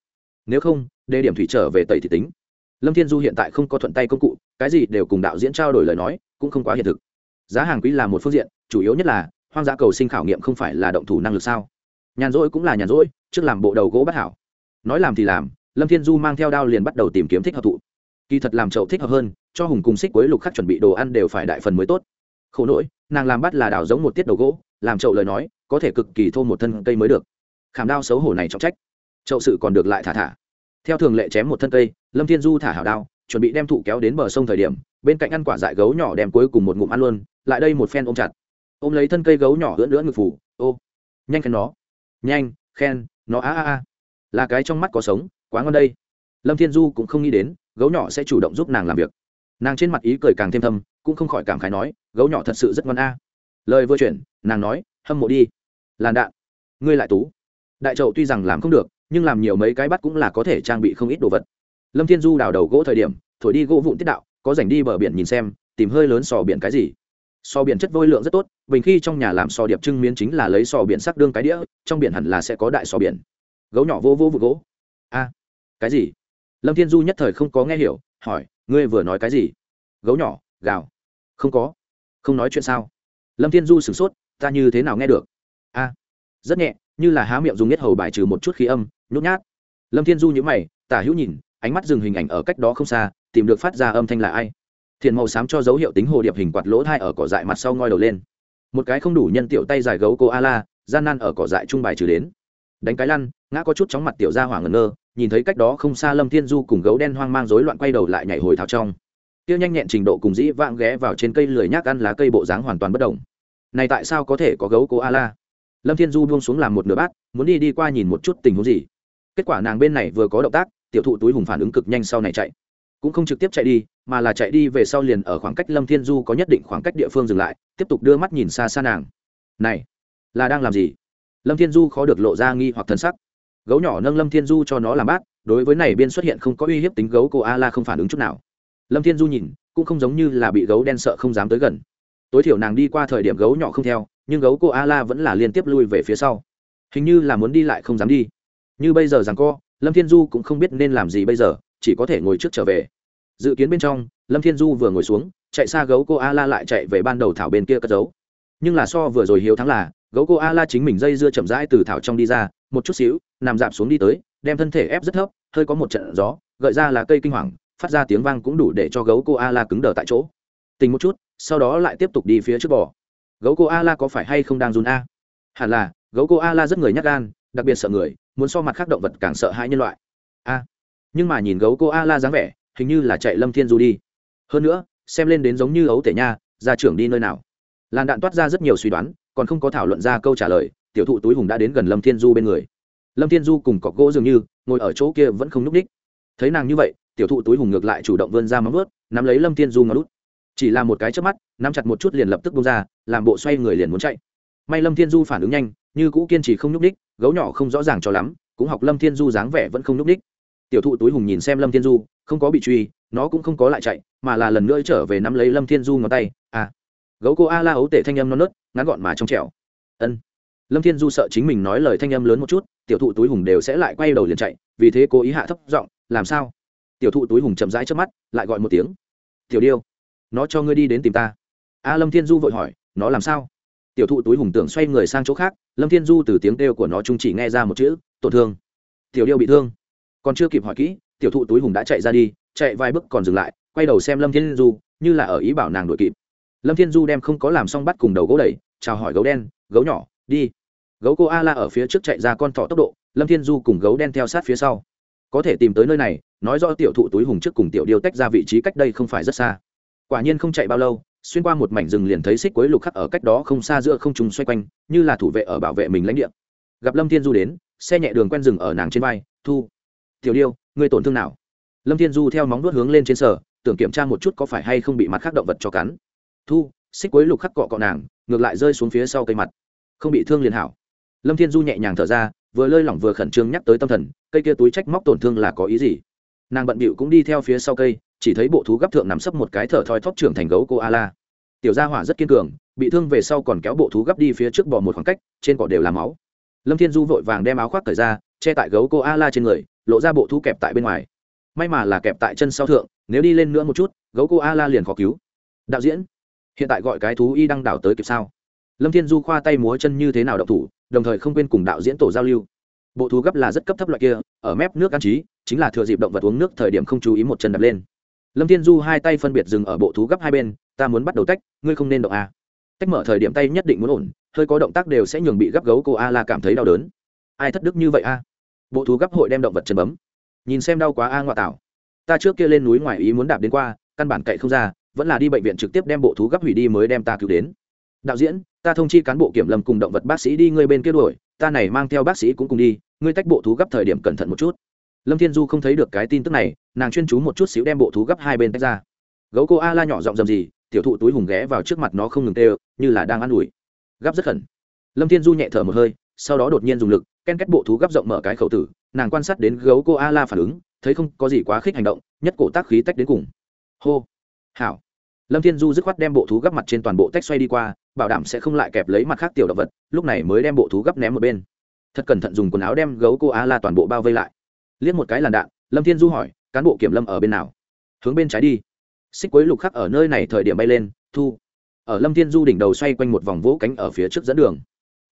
Nếu không đề điểm thủy trở về tẩy thì tính. Lâm thiên du hiện tại không có thuận tay công cụ, cái gì đều cùng đạo diễn trao đổi lời nói, cũng không quá hiện thực. Giá hàng quý là một phương diện, chủ yếu nhất là hoang dã cầu sinh khảo nghiệm không phải là động thủ năng lực sao? Nhàn rỗi cũng là nhàn rỗi, trước làm bộ đầu gỗ bất hảo. Nói làm thì làm, lâm thiên du mang theo đao liền bắt đầu tìm kiếm thích hợp thụ. Kỳ thật làm chậu thích hợp hơn, cho hùng cùng xích quấy lục khắc chuẩn bị đồ ăn đều phải đại phần mới tốt. Khổ nỗi, nàng làm bắt là đào giống một tiết đầu gỗ, làm chậu lời nói, có thể cực kỳ thô một thân cây mới được. Khảm đao xấu hổ này trọng trách. Chậu sự còn được lại thả thả. Theo thường lệ chém một thân cây, lâm thiên du thả hảo đao, chuẩn bị đem thụ kéo đến bờ sông thời điểm, bên cạnh ăn quả dại gấu nhỏ đem cuối cùng một ngụm ăn luôn, lại đây một phen ôm chặt. Ôm lấy thân cây gấu nhỏ ưỡn ưỡn ngực phủ, ô, nhanh khen nó nhanh, khen, nó a a a. Là cái trong mắt có sống, quá ngon đây. Lâm thiên du cũng không nghĩ đến, gấu nhỏ sẽ chủ động giúp nàng làm việc. Nàng trên mặt ý cười càng thêm thâm, cũng không khỏi cảm khái nói, gấu nhỏ thật sự rất ngon a. Lời vừa chuyển, nàng nói, hâm mộ đi. Làn đạn. Ngươi lại tú. Đại trậu tuy rằng làm không được, nhưng làm nhiều mấy cái bắt cũng là có thể trang bị không ít đồ vật. Lâm thiên du đào đầu gỗ thời điểm, thổi đi gỗ vụn tiết đạo, có dành đi bờ biển nhìn xem, tìm hơi lớn sò biển cái gì sò biển chất vôi lượng rất tốt, bình khi trong nhà làm sò điệp trưng miến chính là lấy sò biển sắc đương cái đĩa, trong biển hẳn là sẽ có đại sò biển. Gấu nhỏ vô vô vụ gỗ. A, cái gì? Lâm thiên du nhất thời không có nghe hiểu, hỏi, ngươi vừa nói cái gì? Gấu nhỏ, gào. Không có. Không nói chuyện sao? Lâm thiên du sửng sốt, ta như thế nào nghe được? A, rất nhẹ, như là há miệng dùng nhất hầu bài trừ một chút khí âm, nhút nhát. Lâm thiên du nhữ mày, tả hữu nhìn, ánh mắt dừng hình ảnh ở cách đó không xa, tìm được phát ra âm thanh là ai? Thiền màu xám cho dấu hiệu tính hồ điệp hình quạt lỗ thai ở cỏ dại mặt sau ngoi đầu lên. Một cái không đủ nhân tiểu tay dài gấu cô a la, gian nan ở cỏ dại trung bài trừ đến. Đánh cái lăn, ngã có chút chóng mặt tiểu ra hỏa ngẩn ngơ, nhìn thấy cách đó không xa lâm thiên du cùng gấu đen hoang mang rối loạn quay đầu lại nhảy hồi thảo trong. Tiêu nhanh nhẹn trình độ cùng dĩ vãng ghé vào trên cây lười nhác ăn lá cây bộ dáng hoàn toàn bất động. Này tại sao có thể có gấu cô a la? Lâm thiên du buông xuống làm một nửa bát, muốn đi đi qua nhìn một chút tình huống gì. Kết quả nàng bên này vừa có động tác, tiểu thụ túi hùng phản ứng cực nhanh sau này chạy cũng không trực tiếp chạy đi, mà là chạy đi về sau liền ở khoảng cách lâm thiên du có nhất định khoảng cách địa phương dừng lại, tiếp tục đưa mắt nhìn xa xa nàng. Này, là đang làm gì? Lâm thiên du khó được lộ ra nghi hoặc thân sắc. Gấu nhỏ nâng lâm thiên du cho nó làm bát, đối với này biên xuất hiện không có uy hiếp tính gấu cô a la không phản ứng chút nào. Lâm thiên du nhìn, cũng không giống như là bị gấu đen sợ không dám tới gần. Tối thiểu nàng đi qua thời điểm gấu nhỏ không theo, nhưng gấu cô a la vẫn là liên tiếp lui về phía sau. Hình như là muốn đi lại không dám đi. Như bây giờ rằng co, lâm thiên du cũng không biết nên làm gì bây giờ, chỉ có thể ngồi trước trở về dự kiến bên trong, lâm thiên du vừa ngồi xuống, chạy xa gấu cô a la lại chạy về ban đầu thảo bên kia cất giấu. Nhưng là so vừa rồi hiếu thắng là, gấu cô a la chính mình dây dưa chậm rãi từ thảo trong đi ra, một chút xíu, nằm dạp xuống đi tới, đem thân thể ép rất thấp, hơi có một trận gió, gợi ra là cây kinh hoàng, phát ra tiếng vang cũng đủ để cho gấu cô a la cứng đờ tại chỗ. Tình một chút, sau đó lại tiếp tục đi phía trước bò. Gấu cô a la có phải hay không đang run a? Hẳn là, gấu cô a la rất người nhắc gan, đặc biệt sợ người, muốn so mặt khác động vật càng sợ hãi nhân loại. A. Nhưng mà nhìn gấu cô a la dáng vẻ hình như là chạy lâm thiên du đi. Hơn nữa, xem lên đến giống như ấu tể nha ra trưởng đi nơi nào. Làn đạn toát ra rất nhiều suy đoán, còn không có thảo luận ra câu trả lời, tiểu thụ túi hùng đã đến gần lâm thiên du bên người. Lâm thiên du cùng cọc gỗ dường như, ngồi ở chỗ kia vẫn không n ú c ních thấy nàng như vậy, tiểu thụ túi hùng ngược lại chủ động vươn ra móng vớt nắm lấy lâm thiên du ngó út. chỉ là một cái chớp mắt, nắm chặt một chút liền lập tức bông ra, làm bộ xoay người liền muốn chạy. May lâm thiên du phản ứng nhanh, như cũ kiên trì không nhúc ních gấu nhỏ không rõ ràng cho lắm, cũng học lâm thiên du dáng vẻ vẫn không nhúc ních tiểu thụ túi hùng nhìn xem lâm thiên du, không có bị truy, nó cũng không có lại chạy, mà là lần nữa trở về nắm lấy lâm thiên du ngón tay. À gấu cô a la ấu tể thanh âm non nớt, ngắn gọn mà trong trẻo. Ân. Lâm thiên du sợ chính mình nói lời thanh âm lớn một chút, tiểu thụ túi hùng đều sẽ lại quay đầu liền chạy, vì thế cố ý hạ thấp giọng, làm sao? Tiểu thụ túi hùng chậm rãi trước mắt, lại gọi một tiếng, tiểu điêu, nó cho ngươi đi đến tìm ta. A lâm thiên du vội hỏi, nó làm sao? Tiểu thụ túi hùng tưởng xoay người sang chỗ khác, lâm thiên du từ tiếng kêu của nó chung chỉ nghe ra một chữ, tổn thương. Tiểu điêu bị thương còn chưa kịp hỏi kỹ, tiểu thụ túi hùng đã chạy ra đi, chạy vài bước còn dừng lại, quay đầu xem lâm thiên du, như là ở ý bảo nàng đuổi kịp. Lâm thiên du đem không có làm xong bắt cùng đầu gấu đẩy, chào hỏi gấu đen, gấu nhỏ, đi. Gấu cô a la ở phía trước chạy ra con thỏ tốc độ, lâm thiên du cùng gấu đen theo sát phía sau. Có thể tìm tới nơi này, nói rõ tiểu thụ túi hùng trước cùng tiểu điêu tách ra vị trí cách đây không phải rất xa. Quả nhiên không chạy bao lâu, xuyên qua một mảnh rừng liền thấy xích quấy lục khắc ở cách đó không xa giữa không trùng xoay quanh, như là thủ vệ ở bảo vệ mình lãnh địa. Gặp lâm thiên du đến, xe nhẹ đường quen rừng ở nàng trên vai, thu tiểu điêu người tổn thương nào? Lâm thiên du theo móng nuốt hướng lên trên sở tưởng kiểm tra một chút có phải hay không bị mặt khác động vật cho cắn. Thu, xích quấy lục khắc cọ cọ nàng, ngược lại rơi xuống phía sau cây mặt. Không bị thương liền hảo. Lâm thiên du nhẹ nhàng thở ra, vừa lơi lỏng vừa khẩn trương nhắc tới tâm thần, cây kia túi trách móc tổn thương là có ý gì? Nàng bận bịu cũng đi theo phía sau cây, chỉ thấy bộ thú gấp thượng nằm sấp một cái thở thoi thóp trưởng thành gấu cô a la. Tiểu gia hỏa rất kiên cường, bị thương về sau còn kéo bộ thú gấp đi phía trước bỏ một khoảng cách, trên cỏ đều là máu. Lâm thiên du vội vàng đem áo khoác cởi ra, che tại gấu cô a la trên người lộ ra bộ thú kẹp tại bên ngoài. May mà là kẹp tại chân sau thượng, nếu đi lên nữa một chút, gấu cô a la liền khó cứu. Đạo diễn, hiện tại gọi cái thú y đăng đảo tới kịp sao? Lâm thiên du khoa tay múa chân như thế nào đậu thủ, đồng thời không quên cùng đạo diễn tổ giao lưu. Bộ thú gấp là rất cấp thấp loại kia, ở mép nước ăn trí, chính là thừa dịp động vật uống nước thời điểm không chú ý một chân đập lên. Lâm thiên du hai tay phân biệt dừng ở bộ thú gấp hai bên, ta muốn bắt đầu tách, ngươi không nên động a. Tách mở thời điểm tay nhất định muốn ổn, hơi có động tác đều sẽ nhường bị gấp gấu cô a la cảm thấy đau đớn. Ai thất đức như vậy a? Bộ thú gấp hội đem động vật chân bấm. Nhìn xem đau quá a ngoại tảo. Ta trước kia lên núi ngoài ý muốn đạp đến qua, căn bản cậy không ra, vẫn là đi bệnh viện trực tiếp đem bộ thú gấp hủy đi mới đem ta cứu đến. Đạo diễn, ta thông chi cán bộ kiểm lâm cùng động vật bác sĩ đi ngươi bên kia đuổi, ta này mang theo bác sĩ cũng cùng đi, ngươi tách bộ thú gấp thời điểm cẩn thận một chút. Lâm thiên du không thấy được cái tin tức này, nàng chuyên chú một chút xíu đem bộ thú gấp hai bên tách ra. Gấu cô a la nhỏ giọng rầm gì tiểu thụ túi hùng ghé vào trước mặt nó không ngừng tê như là đang ă n ủi. Gấp rất khẩn. Lâm thiên du nhẹ thở một hơi, sau đó đột nhiên dùng lực ken kết bộ thú gấp rộng mở cái khẩu tử, nàng quan sát đến gấu cô a la phản ứng, thấy không có gì quá khích hành động, nhất cổ tác khí tách đến cùng. Hô! Hảo! Lâm thiên du dứt khoát đem bộ thú gấp mặt trên toàn bộ tách xoay đi qua, bảo đảm sẽ không lại kẹp lấy mặt khác tiểu động vật, lúc này mới đem bộ thú gấp ném một bên. Thật cẩn thận dùng quần áo đem gấu cô a la toàn bộ bao vây lại. Liếc một cái làn đạn, lâm thiên du hỏi, cán bộ kiểm lâm ở bên nào? Hướng bên trái đi. Xích quấy lục khắc ở nơi này thời điểm bay lên, thu. Ở lâm thiên du đỉnh đầu xoay quanh một vòng vỗ cánh ở phía trước dẫn đường.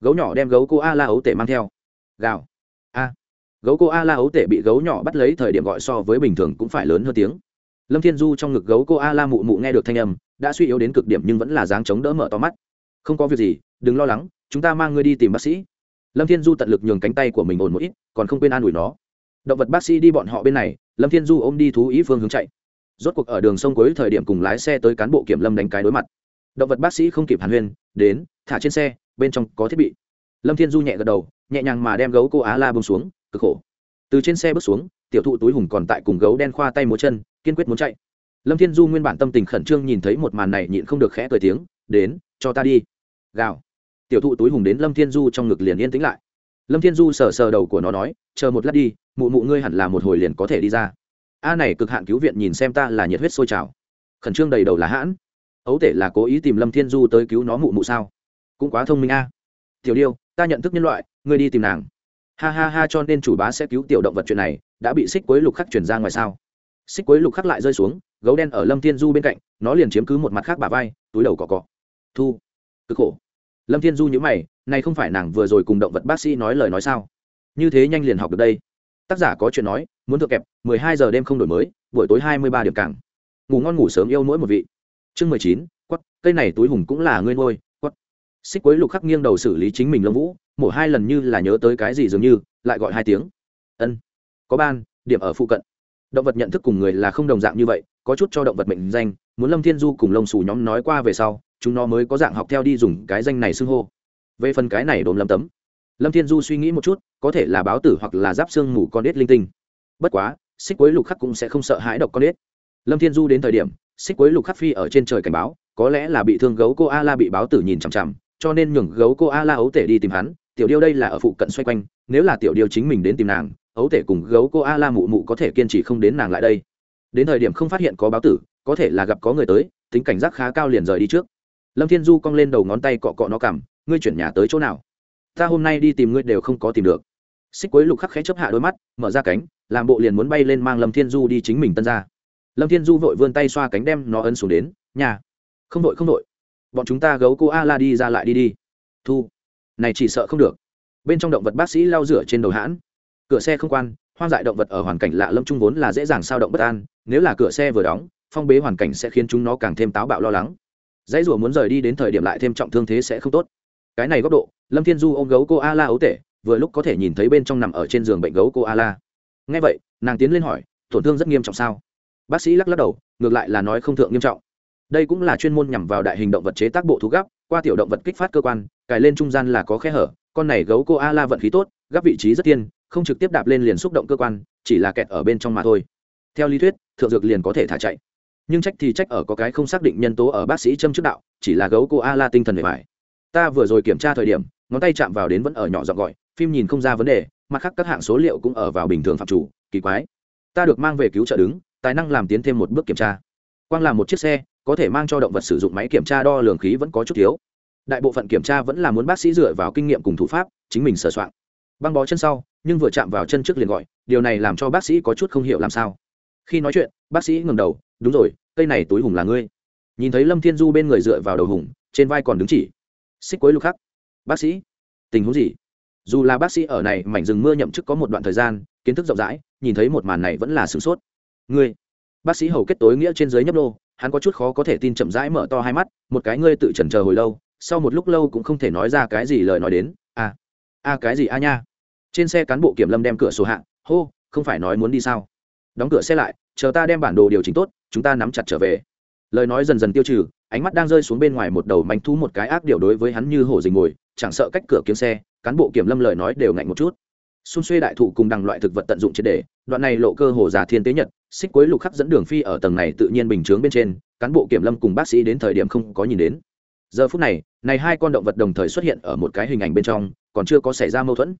Gấu nhỏ đem gấu cô a la ấu tể mang theo gào. A. Gấu cô a la ấu tể bị gấu nhỏ bắt lấy thời điểm gọi so với bình thường cũng phải lớn hơn tiếng. Lâm thiên du trong ngực gấu cô a la mụ mụ nghe được thanh âm, đã suy yếu đến cực điểm nhưng vẫn là dáng chống đỡ mở to mắt. Không có việc gì, đừng lo lắng, chúng ta mang ngươi đi tìm bác sĩ. Lâm thiên du tận lực nhường cánh tay của mình ổn một ít, còn không quên an ủi nó. Động vật bác sĩ đi bọn họ bên này, lâm thiên du ôm đi thú ý phương hướng chạy. Rốt cuộc ở đường sông cuối thời điểm cùng lái xe tới cán bộ kiểm lâm đánh cái đối mặt. Động vật bác sĩ không kịp hàn huyên, đến, thả trên xe, bên trong có thiết bị. Lâm thiên du nhẹ gật đầu nhẹ nhàng mà đem gấu cô á la bông xuống, cực khổ. Từ trên xe bước xuống, tiểu thụ túi hùng còn tại cùng gấu đen khoa tay múa chân, kiên quyết muốn chạy. Lâm thiên du nguyên bản tâm tình khẩn trương nhìn thấy một màn này nhịn không được khẽ cười tiếng, đến, cho ta đi. Gào. Tiểu thụ túi hùng đến lâm thiên du trong ngực liền yên tĩnh lại. Lâm thiên du sờ sờ đầu của nó nói, chờ một lát đi, mụ mụ ngươi hẳn là một hồi liền có thể đi ra. A này cực hạn cứu viện nhìn xem ta là nhiệt huyết sôi trào. Khẩn trương đầy đầu là hãn. Ấu tể là cố ý tìm lâm thiên du tới cứu nó mụ mụ sao? Cũng quá thông minh a. Tiểu điêu ta nhận thức nhân loại, ngươi đi tìm nàng. Ha ha ha, cho nên chủ bá sẽ cứu tiểu động vật chuyện này, đã bị xích quấy lục khắc chuyển ra ngoài sao? Xích quấy lục khắc lại rơi xuống, gấu đen ở lâm thiên du bên cạnh, nó liền chiếm cứ một mặt khác bà vai, túi đầu cọ cọ. Thu. Cực khổ. Lâm thiên du nhữ mày, này không phải nàng vừa rồi cùng động vật bác sĩ nói lời nói sao? Như thế nhanh liền học được đây. Tác giả có chuyện nói, muốn thượng kẹp, mười hai giờ đêm không đổi mới, buổi tối hai mươi ba điểm cảng ngủ ngon ngủ sớm yêu mỗi một vị. Chương mười chín quất cây này túi hùng cũng là ngươi nuôi xích quấy lục khắc nghiêng đầu xử lý chính mình lông vũ, mổ hai lần như là nhớ tới cái gì dường như, lại gọi hai tiếng. Ân, có ban, điểm ở phụ cận. Động vật nhận thức cùng người là không đồng dạng như vậy, có chút cho động vật mệnh danh, muốn lâm thiên du cùng lông xù nhóm nói qua về sau, chúng nó mới có dạng học theo đi dùng cái danh này xưng hô. Về phần cái này đồn lâm tấm, lâm thiên du suy nghĩ một chút, có thể là báo tử hoặc là giáp xương mù con ếch linh tinh. Bất quá, xích quấy lục khắc cũng sẽ không sợ hãi độc con ếch. Lâm thiên du đến thời điểm, xích quấy lục khắc phi ở trên trời cảnh báo, có lẽ là bị thương gấu cô a la bị báo tử nhìn chằm chằm cho nên nhường gấu cô a la ấu tể đi tìm hắn, tiểu điêu đây là ở phụ cận xoay quanh, nếu là tiểu điêu chính mình đến tìm nàng, ấu tể cùng gấu cô a la mụ mụ có thể kiên trì không đến nàng lại đây. Đến thời điểm không phát hiện có báo tử, có thể là gặp có người tới, tính cảnh giác khá cao liền rời đi trước. Lâm thiên du cong lên đầu ngón tay cọ cọ nó cảm ngươi chuyển nhà tới chỗ nào? Ta hôm nay đi tìm ngươi đều không có tìm được. Xích quấy lục khắc khẽ chấp hạ đôi mắt, mở ra cánh, làm bộ liền muốn bay lên mang lâm thiên du đi chính mình tân ra. Lâm thiên du vội vươn tay xoa cánh đem nó ấn xuống đến, nhà. Không đội không đội bọn chúng ta gấu cô a la đi ra lại đi đi. Thu. Này chỉ sợ không được. Bên trong động vật bác sĩ lau rửa trên đầu hãn. Cửa xe không quan, hoang dại động vật ở hoàn cảnh lạ lâm trung vốn là dễ dàng sao động bất an. Nếu là cửa xe vừa đóng, phong bế hoàn cảnh sẽ khiến chúng nó càng thêm táo bạo lo lắng. Dãy rủa muốn rời đi đến thời điểm lại thêm trọng thương thế sẽ không tốt. Cái này góc độ, lâm thiên du ôm gấu cô a la ấu tể, vừa lúc có thể nhìn thấy bên trong nằm ở trên giường bệnh gấu cô a la. Ngay vậy, nàng tiến lên hỏi, tổn thương rất nghiêm trọng sao? Bác sĩ lắc lắc đầu, ngược lại là nói không thượng nghiêm trọng đây cũng là chuyên môn nhằm vào đại hình động vật chế tác bộ thú gấp, qua tiểu động vật kích phát cơ quan cài lên trung gian là có khe hở con này gấu cô a la vận khí tốt gấp vị trí rất tiên không trực tiếp đạp lên liền xúc động cơ quan chỉ là kẹt ở bên trong mà thôi. Theo lý thuyết thượng dược liền có thể thả chạy. Nhưng trách thì trách ở có cái không xác định nhân tố ở bác sĩ châm trước đạo chỉ là gấu cô a la tinh thần để phải ta vừa rồi kiểm tra thời điểm ngón tay chạm vào đến vẫn ở nhỏ giọng gọi phim nhìn không ra vấn đề mặt khác các hạng số liệu cũng ở vào bình thường phạm chủ kỳ quái. Ta được mang về cứu trợ đứng tài năng làm tiến thêm một bước kiểm tra. Quang làm một chiếc xe có thể mang cho động vật sử dụng máy kiểm tra đo lường khí vẫn có chút thiếu. Đại bộ phận kiểm tra vẫn là muốn bác sĩ dựa vào kinh nghiệm cùng thủ pháp, chính mình sửa soạn. Băng bó chân sau, nhưng vừa chạm vào chân trước liền gọi, điều này làm cho bác sĩ có chút không hiểu làm sao. Khi nói chuyện, bác sĩ ngầm đầu, đúng rồi, cây này túi hùng là ngươi. Nhìn thấy lâm thiên du bên người dựa vào đầu hùng, trên vai còn đứng chỉ. Xích cuối lục khắc. Bác sĩ, tình huống gì? Dù là bác sĩ ở này mảnh rừng mưa nhậm chức có một đoạn thời gian, kiến thức rộng rãi, nhìn thấy một màn này vẫn là sửng sốt. Ngươi. Bác sĩ hầu kết tối nghĩa trên dưới nhấp nô hắn có chút khó có thể tin chậm rãi mở to hai mắt, một cái ngươi tự chần chờ hồi lâu, sau một lúc lâu cũng không thể nói ra cái gì lời nói đến. A a cái gì a nha? Trên xe cán bộ kiểm lâm đem cửa sổ hạ, hô, không phải nói muốn đi sao? Đóng cửa xe lại, chờ ta đem bản đồ điều chỉnh tốt, chúng ta nắm chặt trở về. Lời nói dần dần tiêu trừ, ánh mắt đang rơi xuống bên ngoài một đầu manh thú một cái ác điều đối với hắn như hổ dình ngồi, chẳng sợ cách cửa kiếm xe, cán bộ kiểm lâm lời nói đều ngạnh một chút. Xung xuê đại thụ cùng đằng loại thực vật tận dụng triệt đề đoạn này lộ cơ hồ giả thiên tế nhật, xích cuối lục khắc dẫn đường phi ở tầng này tự nhiên bình chướng bên trên, cán bộ kiểm lâm cùng bác sĩ đến thời điểm không có nhìn đến. Giờ phút này này hai con động vật đồng thời xuất hiện ở một cái hình ảnh bên trong, còn chưa có xảy ra mâu thuẫn.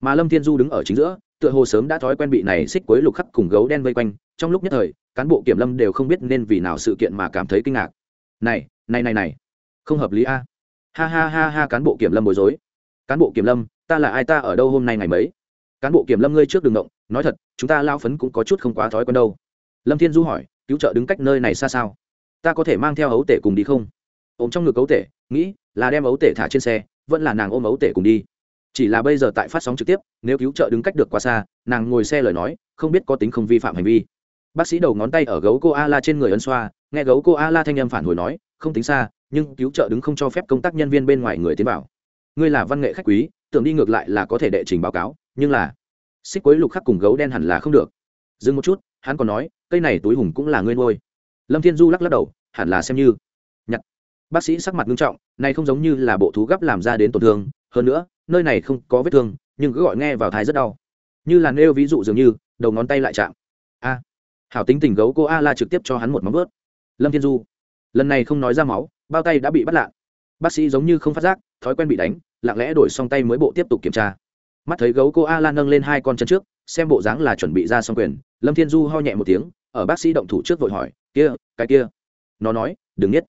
Mà lâm thiên du đứng ở chính giữa, tựa hồ sớm đã thói quen bị này xích cuối lục khắc cùng gấu đen vây quanh, trong lúc nhất thời, cán bộ kiểm lâm đều không biết nên vì nào sự kiện mà cảm thấy kinh ngạc. Này này này này, không hợp lý a. Ha ha ha ha, cán bộ kiểm lâm bối rối. Cán bộ kiểm lâm, ta là ai, ta ở đâu hôm nay ngày mấy? Cán bộ kiểm lâm ngươi trước đường động nói thật, chúng ta lao phấn cũng có chút không quá thói quen đâu. Lâm thiên du hỏi, cứu trợ đứng cách nơi này xa sao? Ta có thể mang theo ấu tể cùng đi không? Ôm trong ngực ấu tể, nghĩ là đem ấu tể thả trên xe, vẫn là nàng ôm ấu tể cùng đi. Chỉ là bây giờ tại phát sóng trực tiếp, nếu cứu trợ đứng cách được quá xa, nàng ngồi xe lời nói, không biết có tính không vi phạm hành vi. Bác sĩ đầu ngón tay ở gấu cô a la trên người ân xoa, nghe gấu cô a la thanh âm phản hồi nói, không tính xa, nhưng cứu trợ đứng không cho phép công tác nhân viên bên ngoài người tiến vào. Ngươi là văn nghệ khách quý, tưởng đi ngược lại là có thể đệ trình báo cáo, nhưng là xích quấy lục khắc cùng gấu đen hẳn là không được. Dừng một chút, hắn còn nói, cây này túi hùng cũng là ngươi nuôi. Lâm thiên du lắc lắc đầu, hẳn là xem như. Nhặt. Bác sĩ sắc mặt nghiêm trọng, này không giống như là bộ thú gấp làm ra đến tổn thương, hơn nữa, nơi này không có vết thương, nhưng cứ gọi nghe vào thai rất đau. Như là nêu ví dụ dường như, đầu ngón tay lại chạm. A. Hảo tính tình gấu cô a la trực tiếp cho hắn một móng vớt lâm thiên du. Lần này không nói ra máu, bao tay đã bị bắt lạ. Bác sĩ giống như không phát giác, thói quen bị đánh, lặng lẽ đổi xong tay mới bộ tiếp tục kiểm tra mắt thấy gấu cô a Lan nâng lên hai con chân trước, xem bộ dáng là chuẩn bị ra xong quyền, lâm thiên du ho nhẹ một tiếng, ở bác sĩ động thủ trước vội hỏi, kia, cái kia? Nó nói, đừng nhất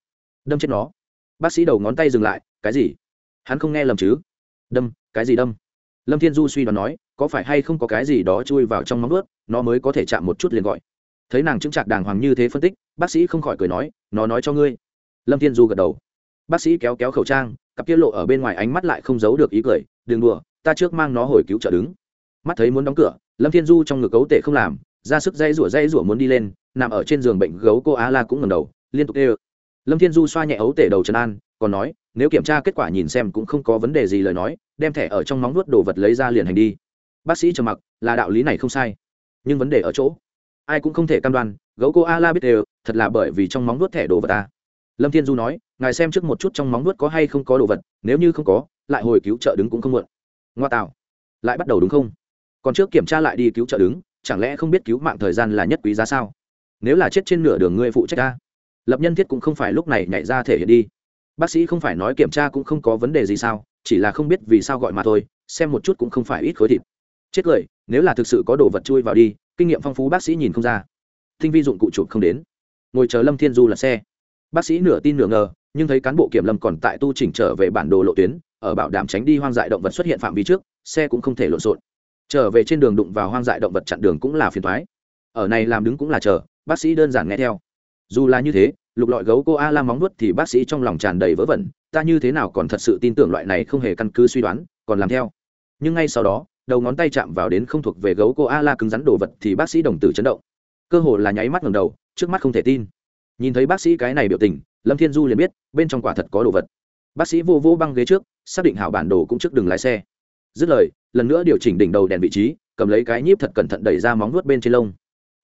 đâm chết nó. Bác sĩ đầu ngón tay dừng lại, cái gì? Hắn không nghe lầm chứ? Đâm, cái gì đâm? Lâm thiên du suy đoán nói, có phải hay không có cái gì đó chui vào trong móng ướt nó mới có thể chạm một chút liền gọi. Thấy nàng chứng chạc đàng hoàng như thế phân tích, bác sĩ không khỏi cười nói, nó nói cho ngươi. Lâm thiên du gật đầu. Bác sĩ kéo kéo khẩu trang, cặp kia lộ ở bên ngoài ánh mắt lại không giấu được ý cười, đừng đùa ta trước mang nó hồi cứu trợ đứng. Mắt thấy muốn đóng cửa, lâm thiên du trong ngực gấu tệ không làm, ra sức dây rủa dây rủa muốn đi lên, nằm ở trên giường bệnh gấu cô á la cũng ngầm đầu, liên tục ê ơ. lâm thiên du xoa nhẹ ấu tể đầu trần an, còn nói, nếu kiểm tra kết quả nhìn xem cũng không có vấn đề gì lời nói, đem thẻ ở trong móng nuốt đồ vật lấy ra liền hành đi. Bác sĩ trầm mặc, là đạo lý này không sai, nhưng vấn đề ở chỗ, ai cũng không thể cam đoan, gấu cô a la biết đều, thật là bởi vì trong móng nuốt thẻ đồ vật ta. Lâm thiên du nói, ngài xem trước một chút trong móng nuốt có hay không có đồ vật, nếu như không có, lại hồi cứu trợ đứng cũng không muộn ngoa tạo lại bắt đầu đúng không? Còn trước kiểm tra lại đi cứu trợ đứng, chẳng lẽ không biết cứu mạng thời gian là nhất quý giá sao? Nếu là chết trên nửa đường ngươi phụ trách ta. Lập nhân thiết cũng không phải lúc này nhảy ra thể hiện đi. Bác sĩ không phải nói kiểm tra cũng không có vấn đề gì sao, chỉ là không biết vì sao gọi mà thôi, xem một chút cũng không phải ít khối thịt. Chết cười, nếu là thực sự có đồ vật chui vào đi, kinh nghiệm phong phú bác sĩ nhìn không ra. Tinh vi dụng cụ chụp không đến. Ngồi chờ lâm thiên du là xe. Bác sĩ nửa tin nửa ngờ, nhưng thấy cán bộ kiểm lâm còn tại tu chỉnh trở về bản đồ lộ tuyến ở bảo đảm tránh đi hoang dại động vật xuất hiện phạm vi trước, xe cũng không thể lộn xộn. Trở về trên đường đụng vào hoang dại động vật chặn đường cũng là phiền thoái ở này làm đứng cũng là chờ, bác sĩ đơn giản nghe theo. Dù là như thế, lục lọi gấu cô a la móng nuốt thì bác sĩ trong lòng tràn đầy vớ vẩn, ta như thế nào còn thật sự tin tưởng loại này không hề căn cứ suy đoán, còn làm theo. Nhưng ngay sau đó, đầu ngón tay chạm vào đến không thuộc về gấu cô a la cứng rắn đồ vật thì bác sĩ đồng tử chấn động. Cơ hồ là nháy mắt ngầm đầu, trước mắt không thể tin. Nhìn thấy bác sĩ cái này biểu tình, lâm thiên du liền biết, bên trong quả thật có đồ vật bác sĩ vô vô băng ghế trước, xác định hảo bản đồ cũng trước đường lái xe. Dứt lời, lần nữa điều chỉnh đỉnh đầu đèn vị trí, cầm lấy cái nhíp thật cẩn thận đẩy ra móng nuốt bên trên lông.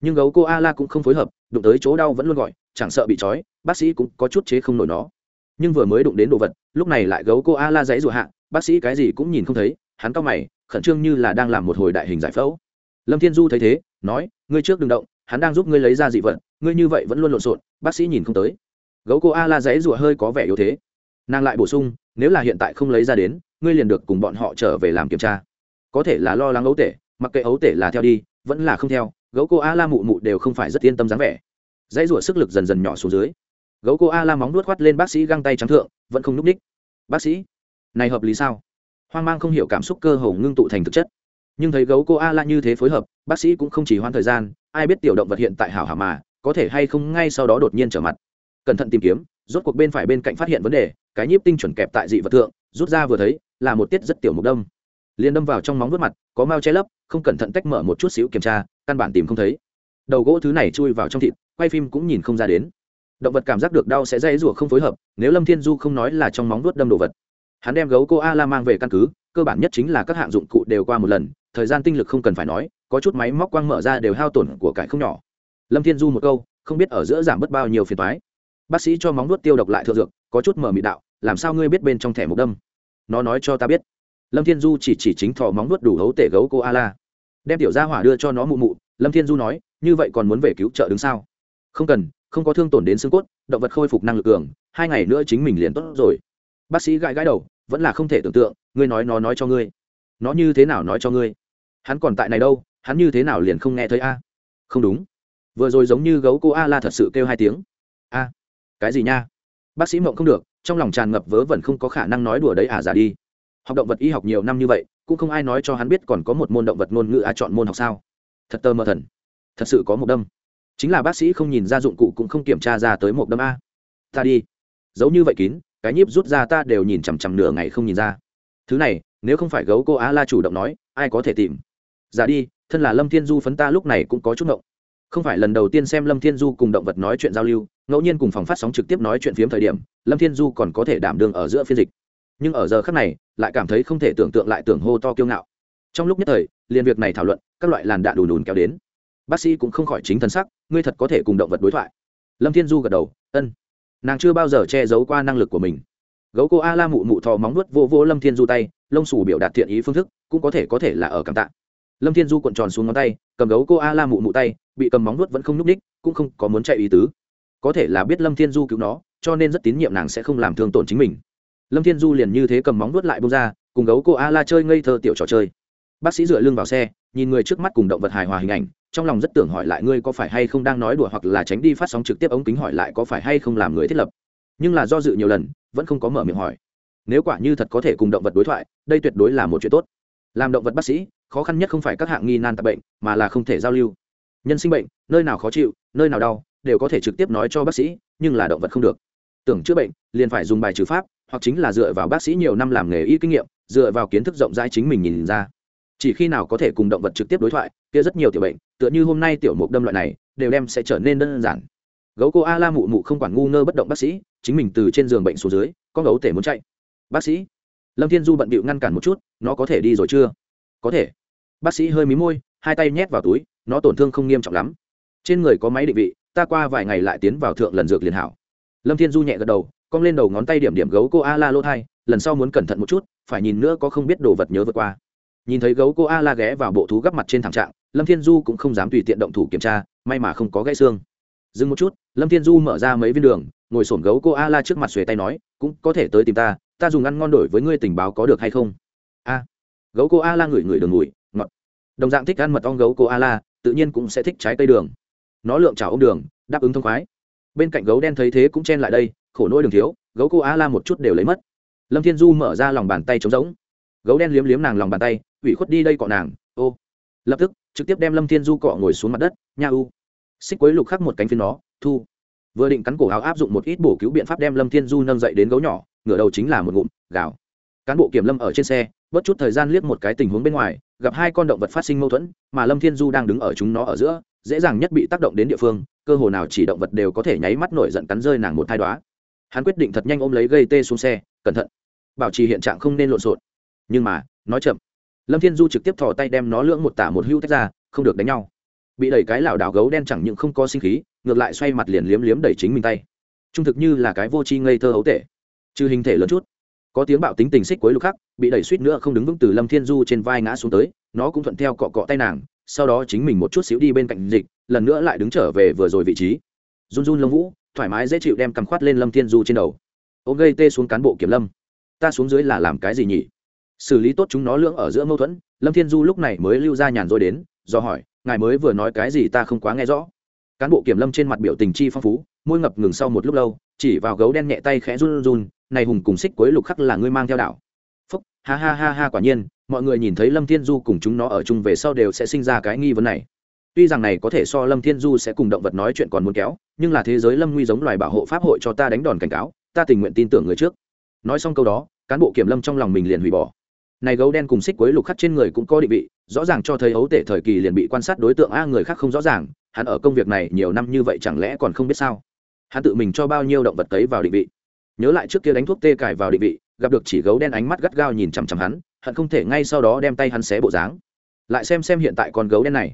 Nhưng gấu cô a la cũng không phối hợp, đụng tới chỗ đau vẫn luôn gọi, chẳng sợ bị trói, bác sĩ cũng có chút chế không nổi nó. Nhưng vừa mới đụng đến đồ vật, lúc này lại gấu cô a la dãy rụa hạ, bác sĩ cái gì cũng nhìn không thấy, hắn cao mày, khẩn trương như là đang làm một hồi đại hình giải phẫu. Lâm thiên du thấy thế, nói, ngươi trước đừng động, hắn đang giúp ngươi lấy ra dị vật, ngươi như vậy vẫn luôn lộn xộn, bác sĩ nhìn không tới. Gấu cô a la dãy rụa hơi có vẻ yếu thế nàng lại bổ sung, nếu là hiện tại không lấy ra đến, ngươi liền được cùng bọn họ trở về làm kiểm tra. Có thể là lo lắng ấu tể, mặc kệ ấu tể là theo đi, vẫn là không theo, gấu cô a la mụ mụ đều không phải rất yên tâm dáng vẻ. Dãy rủa sức lực dần dần nhỏ xuống dưới. Gấu cô a la móng nuốt khoắt lên bác sĩ găng tay trắng thượng, vẫn không núp ních. Bác sĩ, này hợp lý sao? Hoang mang không hiểu cảm xúc cơ hồ ngưng tụ thành thực chất. Nhưng thấy gấu cô a la như thế phối hợp, bác sĩ cũng không chỉ hoãn thời gian, ai biết tiểu động vật hiện tại hảo hảo mà, có thể hay không ngay sau đó đột nhiên trở mặt. Cẩn thận tìm kiếm rốt cuộc bên phải bên cạnh phát hiện vấn đề, cái nhíp tinh chuẩn kẹp tại dị vật thượng, rút ra vừa thấy, là một tiết rất tiểu mục đông liền đâm vào trong móng vuốt mặt, có mao che lấp, không cẩn thận tách mở một chút xíu kiểm tra, căn bản tìm không thấy. Đầu gỗ thứ này chui vào trong thịt, quay phim cũng nhìn không ra đến. Động vật cảm giác được đau sẽ dây rủa không phối hợp, nếu lâm thiên du không nói là trong móng vuốt đâm đồ vật. Hắn đem gấu cô a la mang về căn cứ, cơ bản nhất chính là các hạng dụng cụ đều qua một lần, thời gian tinh lực không cần phải nói, có chút máy móc quang mở ra đều hao tổn của cải không nhỏ. Lâm thiên du một câu, không biết ở giữa giảm bớt bao nhiêu phiền toái bác sĩ cho móng nuốt tiêu độc lại thượng dược, có chút mở mị đạo, làm sao ngươi biết bên trong thẻ mục đâm? Nó nói cho ta biết. Lâm thiên du chỉ chỉ chính thò móng nuốt đủ hấu tể gấu cô a la. Đem tiểu gia hỏa đưa cho nó mụ mụ, lâm thiên du nói, như vậy còn muốn về cứu trợ đứng sao? Không cần, không có thương tổn đến xương cốt, động vật khôi phục năng lực cường, hai ngày nữa chính mình liền tốt rồi. Bác sĩ gãi gãi đầu, vẫn là không thể tưởng tượng, ngươi nói nó nói cho ngươi. Nó như thế nào nói cho ngươi? Hắn còn tại này đâu, hắn như thế nào liền không nghe thấy a? Không đúng. Vừa rồi giống như gấu cô a la thật sự kêu hai tiếng cái gì nha? Bác sĩ mộng không được, trong lòng tràn ngập vớ vẩn không có khả năng nói đùa đấy à giả đi. Học động vật y học nhiều năm như vậy, cũng không ai nói cho hắn biết còn có một môn động vật ngôn ngữ a, chọn môn học sao? Thật tơ mơ thần. Thật sự có một đâm. Chính là bác sĩ không nhìn ra dụng cụ cũng không kiểm tra ra tới một đâm a. Ta đi. Giấu như vậy kín, cái nhíp rút ra ta đều nhìn chằm chằm nửa ngày không nhìn ra. Thứ này, nếu không phải gấu cô á la chủ động nói, ai có thể tìm? Giả đi, thân là lâm thiên du phấn ta lúc này cũng có chút ngộng không phải lần đầu tiên xem lâm thiên du cùng động vật nói chuyện giao lưu, ngẫu nhiên cùng phòng phát sóng trực tiếp nói chuyện phiếm thời điểm, lâm thiên du còn có thể đảm đương ở giữa phiên dịch. Nhưng ở giờ khác này, lại cảm thấy không thể tưởng tượng lại tưởng hô to kiêu ngạo. Trong lúc nhất thời, liền việc này thảo luận, các loại làn đạn đùn đùn kéo đến. Bác sĩ cũng không khỏi chính thân sắc, ngươi thật có thể cùng động vật đối thoại. Lâm thiên du gật đầu, ân. Nàng chưa bao giờ che giấu qua năng lực của mình. Gấu cô a la mụ mụ thò móng nuốt vô vô lâm thiên du tay, lông xù biểu đạt thiện ý phương thức, cũng có thể có thể là ở cảm tạ. Lâm thiên du cuộn tròn xuống ngón tay, cầm gấu cô a la mụ mụ tay bị cầm móng nuốt vẫn không nhúc ních cũng không có muốn chạy ý tứ. Có thể là biết lâm thiên du cứu nó, cho nên rất tín nhiệm nàng sẽ không làm thương tổn chính mình. Lâm thiên du liền như thế cầm móng nuốt lại bông ra, cùng gấu cô a la chơi ngây thơ tiểu trò chơi. Bác sĩ dựa lưng vào xe, nhìn người trước mắt cùng động vật hài hòa hình ảnh, trong lòng rất tưởng hỏi lại ngươi có phải hay không đang nói đùa hoặc là tránh đi phát sóng trực tiếp ống kính hỏi lại có phải hay không làm người thiết lập. Nhưng là do dự nhiều lần, vẫn không có mở miệng hỏi. Nếu quả như thật có thể cùng động vật đối thoại, đây tuyệt đối là một chuyện tốt. Làm động vật bác sĩ, khó khăn nhất không phải các hạng nghi nan tạp bệnh, mà là không thể giao lưu nhân sinh bệnh, nơi nào khó chịu, nơi nào đau, đều có thể trực tiếp nói cho bác sĩ, nhưng là động vật không được. Tưởng chữa bệnh, liền phải dùng bài trừ pháp, hoặc chính là dựa vào bác sĩ nhiều năm làm nghề y kinh nghiệm, dựa vào kiến thức rộng rãi chính mình nhìn ra. Chỉ khi nào có thể cùng động vật trực tiếp đối thoại, kia rất nhiều tiểu bệnh, tựa như hôm nay tiểu mục đâm loại này, đều đem sẽ trở nên đơn giản. Gấu cô a la mụ mụ không quản ngu ngơ bất động bác sĩ, chính mình từ trên giường bệnh xuống dưới con gấu tể muốn chạy. Bác sĩ, lâm thiên du bận bịu ngăn cản một chút, nó có thể đi rồi chưa? Có thể. Bác sĩ hơi mí môi, hai tay nhét vào túi nó tổn thương không nghiêm trọng lắm. Trên người có máy định vị, ta qua vài ngày lại tiến vào thượng lần dược liền hảo. Lâm thiên du nhẹ gật đầu, cong lên đầu ngón tay điểm điểm gấu cô a la lô thai lần sau muốn cẩn thận một chút, phải nhìn nữa có không biết đồ vật nhớ vượt qua. Nhìn thấy gấu cô a la ghé vào bộ thú gấp mặt trên thảm trạng, lâm thiên du cũng không dám tùy tiện động thủ kiểm tra, may mà không có gãy xương. Dừng một chút, lâm thiên du mở ra mấy viên đường, ngồi sổm gấu cô a la trước mặt xuề tay nói, cũng có thể tới tìm ta ta dùng ăn ngon đổi với ngươi tình báo có được hay không? A. Gấu cô a la ngửi ngửi đường ngủi ngọt. Đồng dạng thích ăn mật ong gấu cô a la tự nhiên cũng sẽ thích trái cây đường. Nó lượng trào ông đường, đáp ứng thông khoái. Bên cạnh gấu đen thấy thế cũng chen lại đây, khổ nỗi đường thiếu, gấu cô á la một chút đều lấy mất. Lâm thiên du mở ra lòng bàn tay trống rỗng. Gấu đen liếm liếm nàng lòng bàn tay, ủy khuất đi đây cọ nàng, ô. Lập tức, trực tiếp đem lâm thiên du cọ ngồi xuống mặt đất, nha u. Xích quấy lục khắc một cánh phiến nó, thu. Vừa định cắn cổ áo áp dụng một ít bổ cứu biện pháp đem lâm thiên du nâng dậy đến gấu nhỏ, ngửa đầu chính là một ngụm, gào cán bộ kiểm lâm ở trên xe bất chút thời gian liếc một cái tình huống bên ngoài, gặp hai con động vật phát sinh mâu thuẫn, mà lâm thiên du đang đứng ở chúng nó ở giữa, dễ dàng nhất bị tác động đến địa phương, cơ hồ nào chỉ động vật đều có thể nháy mắt nổi giận cắn rơi nàng một thai đoá hắn quyết định thật nhanh ôm lấy gây tê xuống xe, cẩn thận. Bảo trì hiện trạng không nên lộn xộn. Nhưng mà, nói chậm. Lâm thiên du trực tiếp thò tay đem nó lưỡng một tả một hưu tách ra, không được đánh nhau. Bị đẩy cái lảo đảo gấu đen chẳng những không có sinh khí, ngược lại xoay mặt liền liếm liếm đẩy chính mình tay. Trung thực như là cái vô tri ngây thơ ấu tệ trừ hình thể lớn chút có tiếng bạo tính tình xích cuối lục khắc, bị đẩy suýt nữa không đứng vững từ lâm thiên du trên vai ngã xuống tới, nó cũng thuận theo cọ cọ tay nàng, sau đó chính mình một chút xíu đi bên cạnh dịch, lần nữa lại đứng trở về vừa rồi vị trí. Run run lông vũ, thoải mái dễ chịu đem cằm khoát lên lâm thiên du trên đầu. Ô gây tê xuống cán bộ kiểm lâm. Ta xuống dưới là làm cái gì nhỉ? Xử lý tốt chúng nó lưỡng ở giữa mâu thuẫn, lâm thiên du lúc này mới lưu ra nhàn rồi đến, do hỏi, ngài mới vừa nói cái gì ta không quá nghe rõ. Cán bộ kiểm lâm trên mặt biểu tình chi phong phú, môi ngập ngừng sau một lúc lâu, chỉ vào gấu đen nhẹ tay khẽ run run này hùng cùng xích cuối lục khắc là ngươi mang theo đảo. Phúc, ha ha ha ha, quả nhiên, mọi người nhìn thấy lâm thiên du cùng chúng nó ở chung về sau đều sẽ sinh ra cái nghi vấn này. Tuy rằng này có thể so lâm thiên du sẽ cùng động vật nói chuyện còn muốn kéo, nhưng là thế giới lâm nguy giống loài bảo hộ pháp hội cho ta đánh đòn cảnh cáo, ta tình nguyện tin tưởng người trước. Nói xong câu đó, cán bộ kiểm lâm trong lòng mình liền hủy bỏ. Này gấu đen cùng xích quấy lục khắc trên người cũng có định vị, rõ ràng cho thấy ấu tể thời kỳ liền bị quan sát đối tượng a người khác không rõ ràng, hắn ở công việc này nhiều năm như vậy chẳng lẽ còn không biết sao? Hắn tự mình cho bao nhiêu động vật tấy vào định vị? Nhớ lại trước kia đánh thuốc tê cải vào định vị, gặp được chỉ gấu đen ánh mắt gắt gao nhìn chằm chằm hắn, hận không thể ngay sau đó đem tay hắn xé bộ dáng. Lại xem xem hiện tại con gấu đen này.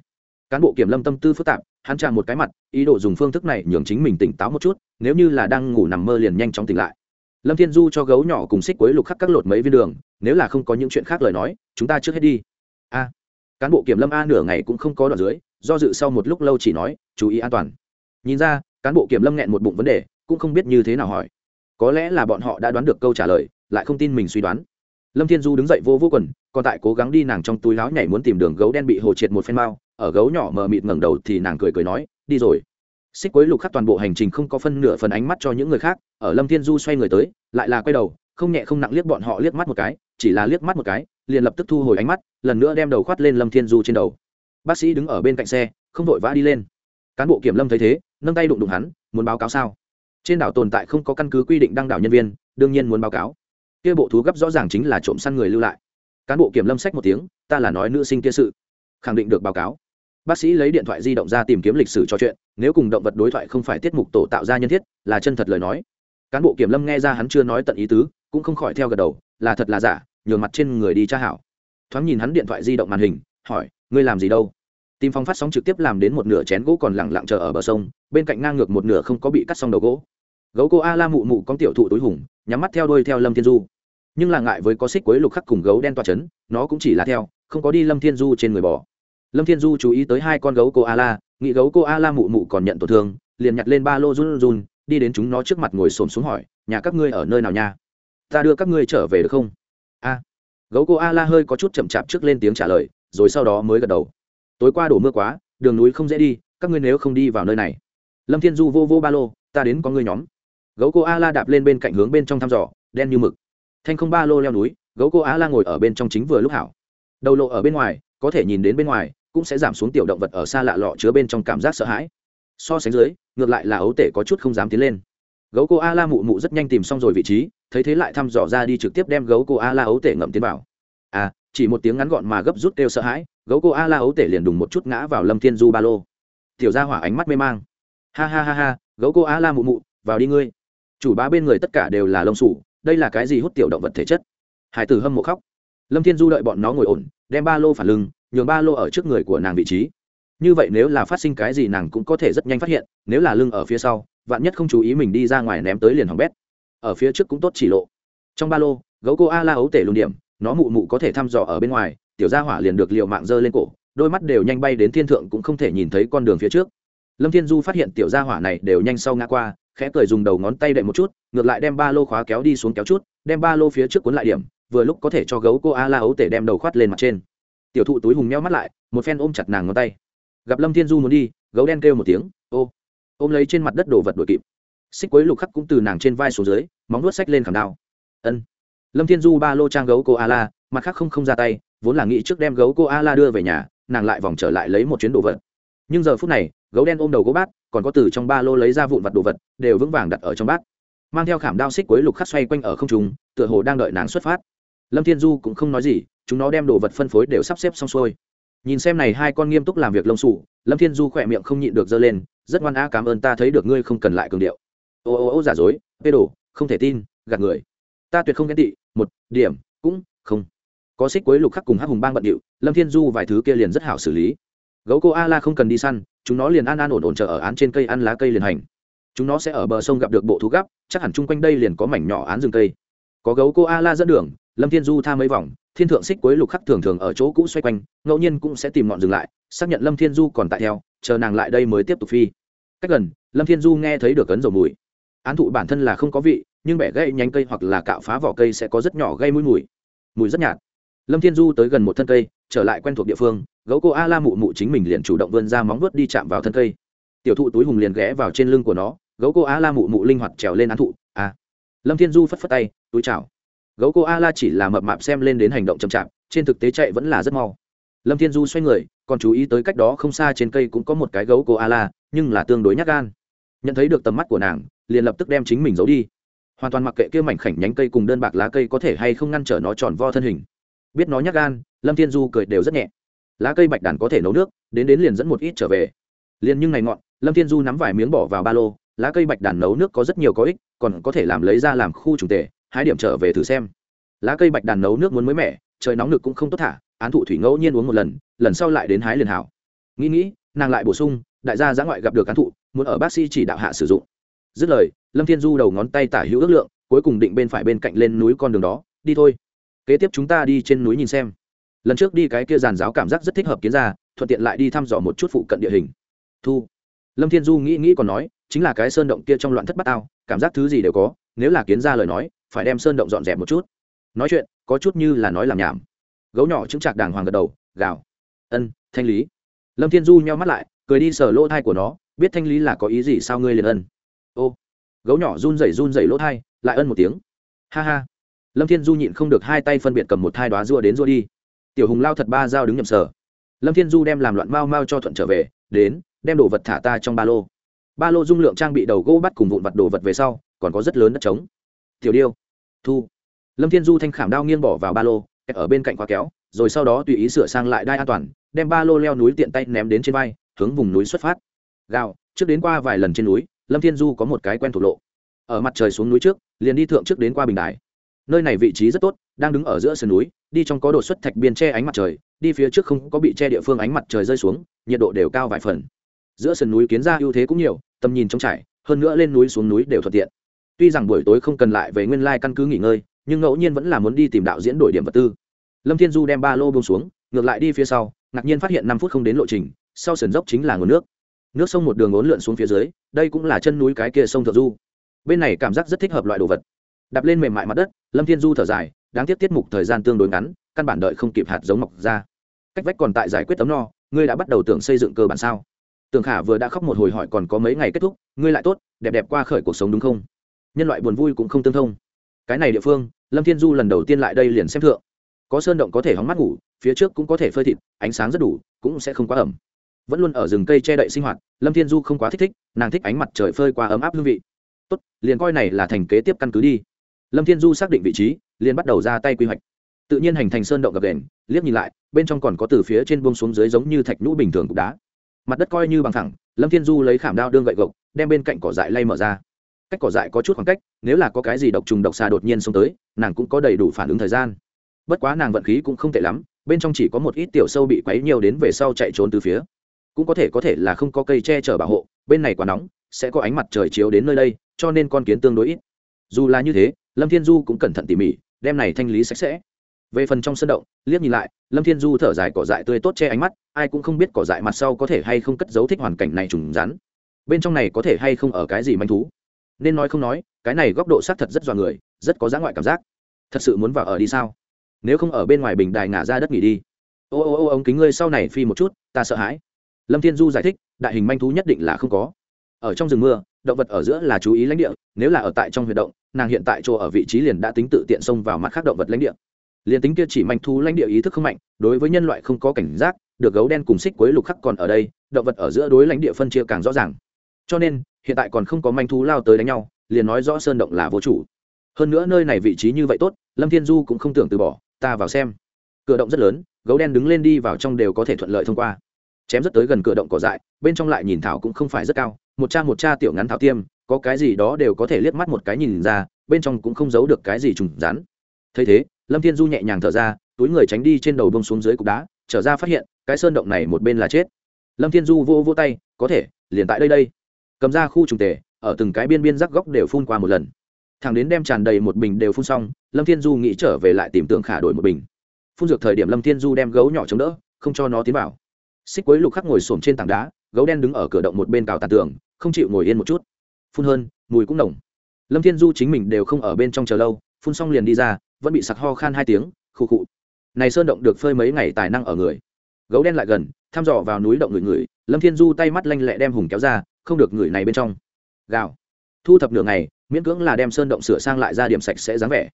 Cán bộ kiểm lâm tâm tư phức tạp, hắn tràn một cái mặt, ý đồ dùng phương thức này nhường chính mình tỉnh táo một chút, nếu như là đang ngủ nằm mơ liền nhanh chóng tỉnh lại. Lâm thiên du cho gấu nhỏ cùng xích quấy lục khắc các lột mấy viên đường, nếu là không có những chuyện khác lời nói, chúng ta trước hết đi. A. Cán bộ kiểm lâm a nửa ngày cũng không có đoạn dưới, do dự sau một lúc lâu chỉ nói, chú ý an toàn. Nhìn ra, cán bộ kiểm lâm nghẹn một bụng vấn đề, cũng không biết như thế nào hỏi có lẽ là bọn họ đã đoán được câu trả lời, lại không tin mình suy đoán. Lâm thiên du đứng dậy vô vô quần, còn tại cố gắng đi nàng trong túi láo nhảy muốn tìm đường gấu đen bị hồ triệt một phen mau. ở gấu nhỏ mờ mịt ngẩng đầu thì nàng cười cười nói, đi rồi. Xích quấy lục khắc toàn bộ hành trình không có phân nửa phần ánh mắt cho những người khác, ở lâm thiên du xoay người tới, lại là quay đầu, không nhẹ không nặng liếc bọn họ liếc mắt một cái, chỉ là liếc mắt một cái, liền lập tức thu hồi ánh mắt, lần nữa đem đầu khoát lên lâm thiên du trên đầu. Bác sĩ đứng ở bên cạnh xe, không vội vã đi lên. Cán bộ kiểm lâm thấy thế, nâng tay đụng đụng hắn, muốn báo cáo sao? Trên đảo tồn tại không có căn cứ quy định đăng đảo nhân viên, đương nhiên muốn báo cáo. Kia bộ thú gấp rõ ràng chính là trộm săn người lưu lại. Cán bộ kiểm lâm sách một tiếng, ta là nói nữ sinh kia sự. Khẳng định được báo cáo. Bác sĩ lấy điện thoại di động ra tìm kiếm lịch sử trò chuyện, nếu cùng động vật đối thoại không phải tiết mục tổ tạo ra nhân thiết, là chân thật lời nói. Cán bộ kiểm lâm nghe ra hắn chưa nói tận ý tứ, cũng không khỏi theo gật đầu, là thật là giả, nhường mặt trên người đi tra hảo. Thoáng nhìn hắn điện thoại di động màn hình, hỏi, ngươi làm gì đâu? Tìm phong phát sóng trực tiếp làm đến một nửa chén gỗ còn lẳng lặng chờ ở bờ sông, bên cạnh ngang ngược một nửa không có bị cắt xong đầu gỗ. Gấu cô a la mụ mụ con tiểu thụ túi hùng, nhắm mắt theo đuôi theo lâm thiên du. Nhưng là ngại với có xích quấy lục khắc cùng gấu đen toa chấn, nó cũng chỉ là theo, không có đi lâm thiên du trên người bò. Lâm thiên du chú ý tới hai con gấu cô a la, nghĩ gấu cô a la mụ mụ còn nhận tổn thương, liền nhặt lên ba lô run run, đi đến chúng nó trước mặt ngồi xổm xuống hỏi, nhà các ngươi ở nơi nào nha? Ta đưa các ngươi trở về được không? A. Gấu cô a la hơi có chút chậm chạp trước lên tiếng trả lời, rồi sau đó mới gật đầu tối qua đổ mưa quá, đường núi không dễ đi, các ngươi nếu không đi vào nơi này. Lâm thiên du vô vô ba lô, ta đến có ngươi nhóm. Gấu cô a la đạp lên bên cạnh hướng bên trong thăm dò, đen như mực. Thanh không ba lô leo núi, gấu cô a la ngồi ở bên trong chính vừa lúc hảo. Đầu lộ ở bên ngoài, có thể nhìn đến bên ngoài, cũng sẽ giảm xuống tiểu động vật ở xa lạ lọ chứa bên trong cảm giác sợ hãi. So sánh dưới, ngược lại là ấu tể có chút không dám tiến lên. Gấu cô a la mụ mụ rất nhanh tìm xong rồi vị trí, thấy thế lại thăm dò ra đi trực tiếp đem gấu cô a la ấu tể ngậm tiến vào. À chỉ một tiếng ngắn gọn mà gấp rút kêu sợ hãi, gấu cô a la ấu tể liền đùng một chút ngã vào lâm thiên du ba lô. Tiểu ra hỏa ánh mắt mê mang. Ha ha ha ha, gấu cô a la mụ mụ, vào đi ngươi. Chủ bá bên người tất cả đều là lông sủ, đây là cái gì hút tiểu động vật thể chất? Hải tử hâm mộ khóc. Lâm thiên du đợi bọn nó ngồi ổn, đem ba lô phản lưng, nhường ba lô ở trước người của nàng vị trí. Như vậy nếu là phát sinh cái gì nàng cũng có thể rất nhanh phát hiện, nếu là lưng ở phía sau, vạn nhất không chú ý mình đi ra ngoài ném tới liền hỏng bét. Ở phía trước cũng tốt chỉ lộ. Trong ba lô, gấu cô a la ấu tể luôn điểm nó mụ mụ có thể thăm dò ở bên ngoài, tiểu gia hỏa liền được liệu mạng dơ lên cổ, đôi mắt đều nhanh bay đến thiên thượng cũng không thể nhìn thấy con đường phía trước. Lâm thiên du phát hiện tiểu gia hỏa này đều nhanh sau ngã qua, khẽ cười dùng đầu ngón tay đệm một chút, ngược lại đem ba lô khóa kéo đi xuống kéo chút, đem ba lô phía trước cuốn lại điểm, vừa lúc có thể cho gấu cô a la ấu tể đem đầu khoát lên mặt trên. Tiểu thụ túi hùng meo mắt lại, một phen ôm chặt nàng ngón tay. Gặp lâm thiên du muốn đi, gấu đen kêu một tiếng, ô! Ôm lấy trên mặt đất đồ vật đuổi kịp. Xích quấy lục khắc cũng từ nàng trên vai xuống dưới, móng nuốt sách lên khảm đao. Ân lâm thiên du ba lô trang gấu cô a la, mặt khác không không ra tay, vốn là nghĩ trước đem gấu cô a la đưa về nhà, nàng lại vòng trở lại lấy một chuyến đồ vật. Nhưng giờ phút này, gấu đen ôm đầu gỗ bát, còn có từ trong ba lô lấy ra vụn vặt đồ vật, đều vững vàng đặt ở trong bát. Mang theo khảm đao xích quấy lục khắc xoay quanh ở không trung, tựa hồ đang đợi nàng xuất phát. Lâm thiên du cũng không nói gì, chúng nó đem đồ vật phân phối đều sắp xếp xong xuôi. Nhìn xem này hai con nghiêm túc làm việc lông sủ lâm thiên du khỏe miệng không nhịn được giơ lên, rất ngoan á cảm ơn ta thấy được ngươi không cần lại cường điệu. Ô ô ô giả dối bê đồ không thể tin, gạt người ta tuyệt không ghen tị, một, điểm, cũng không. Có xích quấy lục khắc cùng hắc hùng bang bận điệu, lâm thiên du vài thứ kia liền rất hảo xử lý. Gấu cô a la không cần đi săn, chúng nó liền an an ổn ổn chờ ở án trên cây ăn lá cây liền hành. Chúng nó sẽ ở bờ sông gặp được bộ thú gắp chắc hẳn chung quanh đây liền có mảnh nhỏ án rừng cây. Có gấu cô a la dẫn đường, lâm thiên du tha mấy vòng, thiên thượng xích quấy lục khắc thường thường ở chỗ cũ xoay quanh, ngẫu nhiên cũng sẽ tìm ngọn dừng lại, xác nhận lâm thiên du còn tại theo, chờ nàng lại đây mới tiếp tục phi. Cách gần, lâm thiên du nghe thấy được cấn dầu mùi. Án thụ bản thân là không có vị nhưng bẻ gãy nhánh cây hoặc là cạo phá vỏ cây sẽ có rất nhỏ gây mũi mùi. Mùi rất nhạt. Lâm thiên du tới gần một thân cây, trở lại quen thuộc địa phương, gấu cô a la mụ mụ chính mình liền chủ động vươn ra móng vuốt đi chạm vào thân cây. Tiểu thụ túi hùng liền ghé vào trên lưng của nó, gấu cô a la mụ mụ linh hoạt trèo lên án thụ a à. lâm thiên du phất phất tay, túi chào. Gấu cô a la chỉ là mập mạp xem lên đến hành động chậm chạp, trên thực tế chạy vẫn là rất mau. Lâm thiên du xoay người, còn chú ý tới cách đó không xa trên cây cũng có một cái gấu cô a la, nhưng là tương đối nhát gan. Nhận thấy được tầm mắt của nàng, liền lập tức đem chính mình giấu đi hoàn toàn mặc kệ kia mảnh khảnh nhánh cây cùng đơn bạc lá cây có thể hay không ngăn trở nó tròn vo thân hình. Biết nó nhát gan, lâm thiên du cười đều rất nhẹ. Lá cây bạch đàn có thể nấu nước, đến đến liền dẫn một ít trở về. Liền nhưng ngày ngọn, lâm thiên du nắm vài miếng bỏ vào ba lô, lá cây bạch đàn nấu nước có rất nhiều có ích, còn có thể làm lấy ra làm khu trùng tề hai điểm trở về thử xem. Lá cây bạch đàn nấu nước muốn mới mẻ, trời nóng lực cũng không tốt thả, án thụ thủy ngẫu nhiên uống một lần lần sau lại đến hái liền hảo. Nghĩ nghĩ, nàng lại bổ sung, đại gia giã ngoại gặp được án thụ, muốn ở bác sĩ chỉ đạo hạ sử dụng. Dứt lời lâm thiên du đầu ngón tay tả hữu ước lượng, cuối cùng định bên phải bên cạnh lên núi con đường đó, đi thôi, kế tiếp chúng ta đi trên núi nhìn xem. Lần trước đi cái kia giàn giáo cảm giác rất thích hợp kiến ra thuận tiện lại đi thăm dò một chút phụ cận địa hình. Thu. Lâm thiên du nghĩ nghĩ còn nói, chính là cái sơn động kia trong loạn thất bát ao cảm giác thứ gì đều có, nếu là kiến ra lời nói, phải đem sơn động dọn dẹp một chút. Nói chuyện, có chút như là nói làm nhảm. Gấu nhỏ chứng chạc đàng hoàng gật đầu, gào. Ân, thanh lý. Lâm thiên du nheo mắt lại, cười đi sờ lỗ thai của nó, biết thanh lý là có ý gì sao ngươi liền ân? Ô gấu nhỏ run rẩy run rẩy lỗ thai, lại ân một tiếng. Ha ha. Lâm thiên du nhịn không được hai tay phân biệt cầm một thai đoá rua đến rua đi. Tiểu hùng lao thật ba dao đứng nhậm sở lâm thiên du đem làm loạn mau mau cho thuận trở về, đến, đem đồ vật thả ta trong ba lô. Ba lô dung lượng trang bị đầu gỗ bắt cùng vụn vặt đồ vật về sau, còn có rất lớn đất trống. Tiểu điêu, thu. Lâm thiên du thanh khảm đao nghiêng bỏ vào ba lô ở bên cạnh khóa kéo, rồi sau đó tùy ý sửa sang lại đai an toàn, đem ba lô leo núi tiện tay ném đến trên vai, hướng vùng núi xuất phát. Gạo trước đến qua vài lần trên núi lâm thiên du có một cái quen thuộc lộ. Ở mặt trời xuống núi trước, liền đi thượng trước đến qua bình đài. Nơi này vị trí rất tốt, đang đứng ở giữa sườn núi, đi trong có đột xuất thạch biên che ánh mặt trời, đi phía trước không có bị che địa phương ánh mặt trời rơi xuống, nhiệt độ đều cao vài phần. Giữa sườn núi kiến ra ưu thế cũng nhiều, tầm nhìn trống trải, hơn nữa lên núi xuống núi đều thuận tiện. Tuy rằng buổi tối không cần lại về nguyên lai căn cứ nghỉ ngơi, nhưng ngẫu nhiên vẫn là muốn đi tìm đạo diễn đổi điểm vật tư. Lâm thiên du đem ba lô bông xuống, ngược lại đi phía sau, ngạc nhiên phát hiện năm phút không đến lộ trình, sau sườn dốc chính là nguồn nước nước sông một đường ốn lượn xuống phía dưới, đây cũng là chân núi cái kia sông thượng du. Bên này cảm giác rất thích hợp loại đồ vật. Đạp lên mềm mại mặt đất, lâm thiên du thở dài, đáng tiếc tiết mục thời gian tương đối ngắn, căn bản đợi không kịp hạt giống mọc ra. Cách vách còn tại giải quyết tấm no, ngươi đã bắt đầu tưởng xây dựng cơ bản sao? Tưởng khả vừa đã khóc một hồi hỏi còn có mấy ngày kết thúc, ngươi lại tốt, đẹp đẹp qua khởi cuộc sống đúng không? Nhân loại buồn vui cũng không tương thông. Cái này địa phương, lâm thiên du lần đầu tiên lại đây liền xem thượng. Có sơn động có thể hóng mắt ngủ, phía trước cũng có thể phơi thịt, ánh sáng rất đủ, cũng sẽ không quá ẩm vẫn luôn ở rừng cây che đậy sinh hoạt, lâm thiên du không quá thích thích, nàng thích ánh mặt trời phơi qua ấm áp hương vị. Tốt, liền coi này là thành kế tiếp căn cứ đi. Lâm thiên du xác định vị trí, liền bắt đầu ra tay quy hoạch. Tự nhiên hành thành sơn động gập đền, liếc nhìn lại, bên trong còn có từ phía trên buông xuống dưới giống như thạch nhũ bình thường cục đá. Mặt đất coi như bằng thẳng, lâm thiên du lấy khảm đao đương gậy gộc, đem bên cạnh cỏ dại lay mở ra. Cách cỏ dại có chút khoảng cách, nếu là có cái gì độc trùng độc xà đột nhiên xông tới, nàng cũng có đầy đủ phản ứng thời gian. Bất quá nàng vận khí cũng không tệ lắm, bên trong chỉ có một ít tiểu sâu bị quấy nhiều đến về sau chạy trốn từ phía cũng có thể có thể là không có cây che chở bảo hộ, bên này quá nóng, sẽ có ánh mặt trời chiếu đến nơi đây, cho nên con kiến tương đối ít. Dù là như thế, lâm thiên du cũng cẩn thận tỉ mỉ, đem này thanh lý sạch sẽ. Về phần trong sân động, liếc nhìn lại, lâm thiên du thở dài cỏ dại tươi tốt che ánh mắt, ai cũng không biết cỏ dại mặt sau có thể hay không cất giấu thích hoàn cảnh này trùng rắn. Bên trong này có thể hay không ở cái gì manh thú? Nên nói không nói, cái này góc độ xác thật rất dọa người, rất có dã ngoại cảm giác. Thật sự muốn vào ở đi sao? Nếu không ở bên ngoài bình đài ngả ra đất nghỉ đi. Ô ô ô ống kính ngươi sau này phi một chút, ta sợ hãi lâm thiên du giải thích, đại hình manh thú nhất định là không có. Ở trong rừng mưa, động vật ở giữa là chú ý lãnh địa, nếu là ở tại trong huyệt động, nàng hiện tại chỗ ở vị trí liền đã tính tự tiện xông vào mặt khác động vật lãnh địa. Liền tính kia chỉ manh thú lãnh địa ý thức không mạnh, đối với nhân loại không có cảnh giác, được gấu đen cùng xích quấy lục khắc còn ở đây, động vật ở giữa đối lãnh địa phân chia càng rõ ràng. Cho nên, hiện tại còn không có manh thú lao tới đánh nhau, liền nói rõ sơn động là vô chủ. Hơn nữa nơi này vị trí như vậy tốt, lâm thiên du cũng không tưởng từ bỏ, ta vào xem. Cửa động rất lớn, gấu đen đứng lên đi vào trong đều có thể thuận lợi thông qua chém rất tới gần cửa động cỏ dại, bên trong lại nhìn thảo cũng không phải rất cao, một cha một cha tiểu ngắn thảo tiêm, có cái gì đó đều có thể liếc mắt một cái nhìn ra, bên trong cũng không giấu được cái gì trùng rắn. Thấy thế, lâm thiên du nhẹ nhàng thở ra, túi người tránh đi trên đầu bông xuống dưới cục đá, trở ra phát hiện, cái sơn động này một bên là chết. Lâm thiên du vô vô tay, có thể, liền tại đây đây. Cầm ra khu trùng tề, ở từng cái biên biên rắc góc đều phun qua một lần. Thằng đến đem tràn đầy một bình đều phun xong, lâm thiên du nghĩ trở về lại tìm tượng khả đổi một bình. Phun dược thời điểm lâm thiên du đem gấu nhỏ chống đỡ, không cho nó tiến vào xích quấy lục khắc ngồi xổm trên tảng đá, gấu đen đứng ở cửa động một bên cào tàn tường, không chịu ngồi yên một chút. Phun hơn, mùi cũng nồng. Lâm thiên du chính mình đều không ở bên trong chờ lâu, phun xong liền đi ra, vẫn bị sặc ho khan hai tiếng, khụ khụ. Này sơn động được phơi mấy ngày tài năng ở người. Gấu đen lại gần, thăm dò vào núi động người người, lâm thiên du tay mắt lanh lẹ đem hùng kéo ra, không được người này bên trong. Gào. Thu thập nửa ngày, miễn cưỡng là đem sơn động sửa sang lại ra điểm sạch sẽ dáng vẻ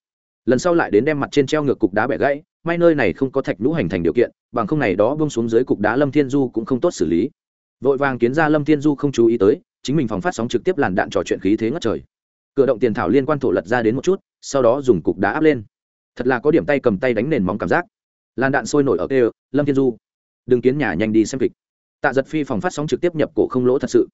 lần sau lại đến đem mặt trên treo ngược cục đá bẻ gãy, may nơi này không có thạch lũ hành thành điều kiện, bằng không này đó bông xuống dưới cục đá lâm thiên du cũng không tốt xử lý. Vội vàng kiến ra lâm thiên du không chú ý tới, chính mình phòng phát sóng trực tiếp làn đạn trò chuyện khí thế ngất trời. Cửa động tiền thảo liên quan thổ lật ra đến một chút, sau đó dùng cục đá áp lên. Thật là có điểm tay cầm tay đánh nền móng cảm giác. Làn đạn sôi nổi ở kêu, lâm thiên du, đừng kiến nhà nhanh đi xem kịch. Tạ giật phi phòng phát sóng trực tiếp nhập cổ không lỗ thật sự.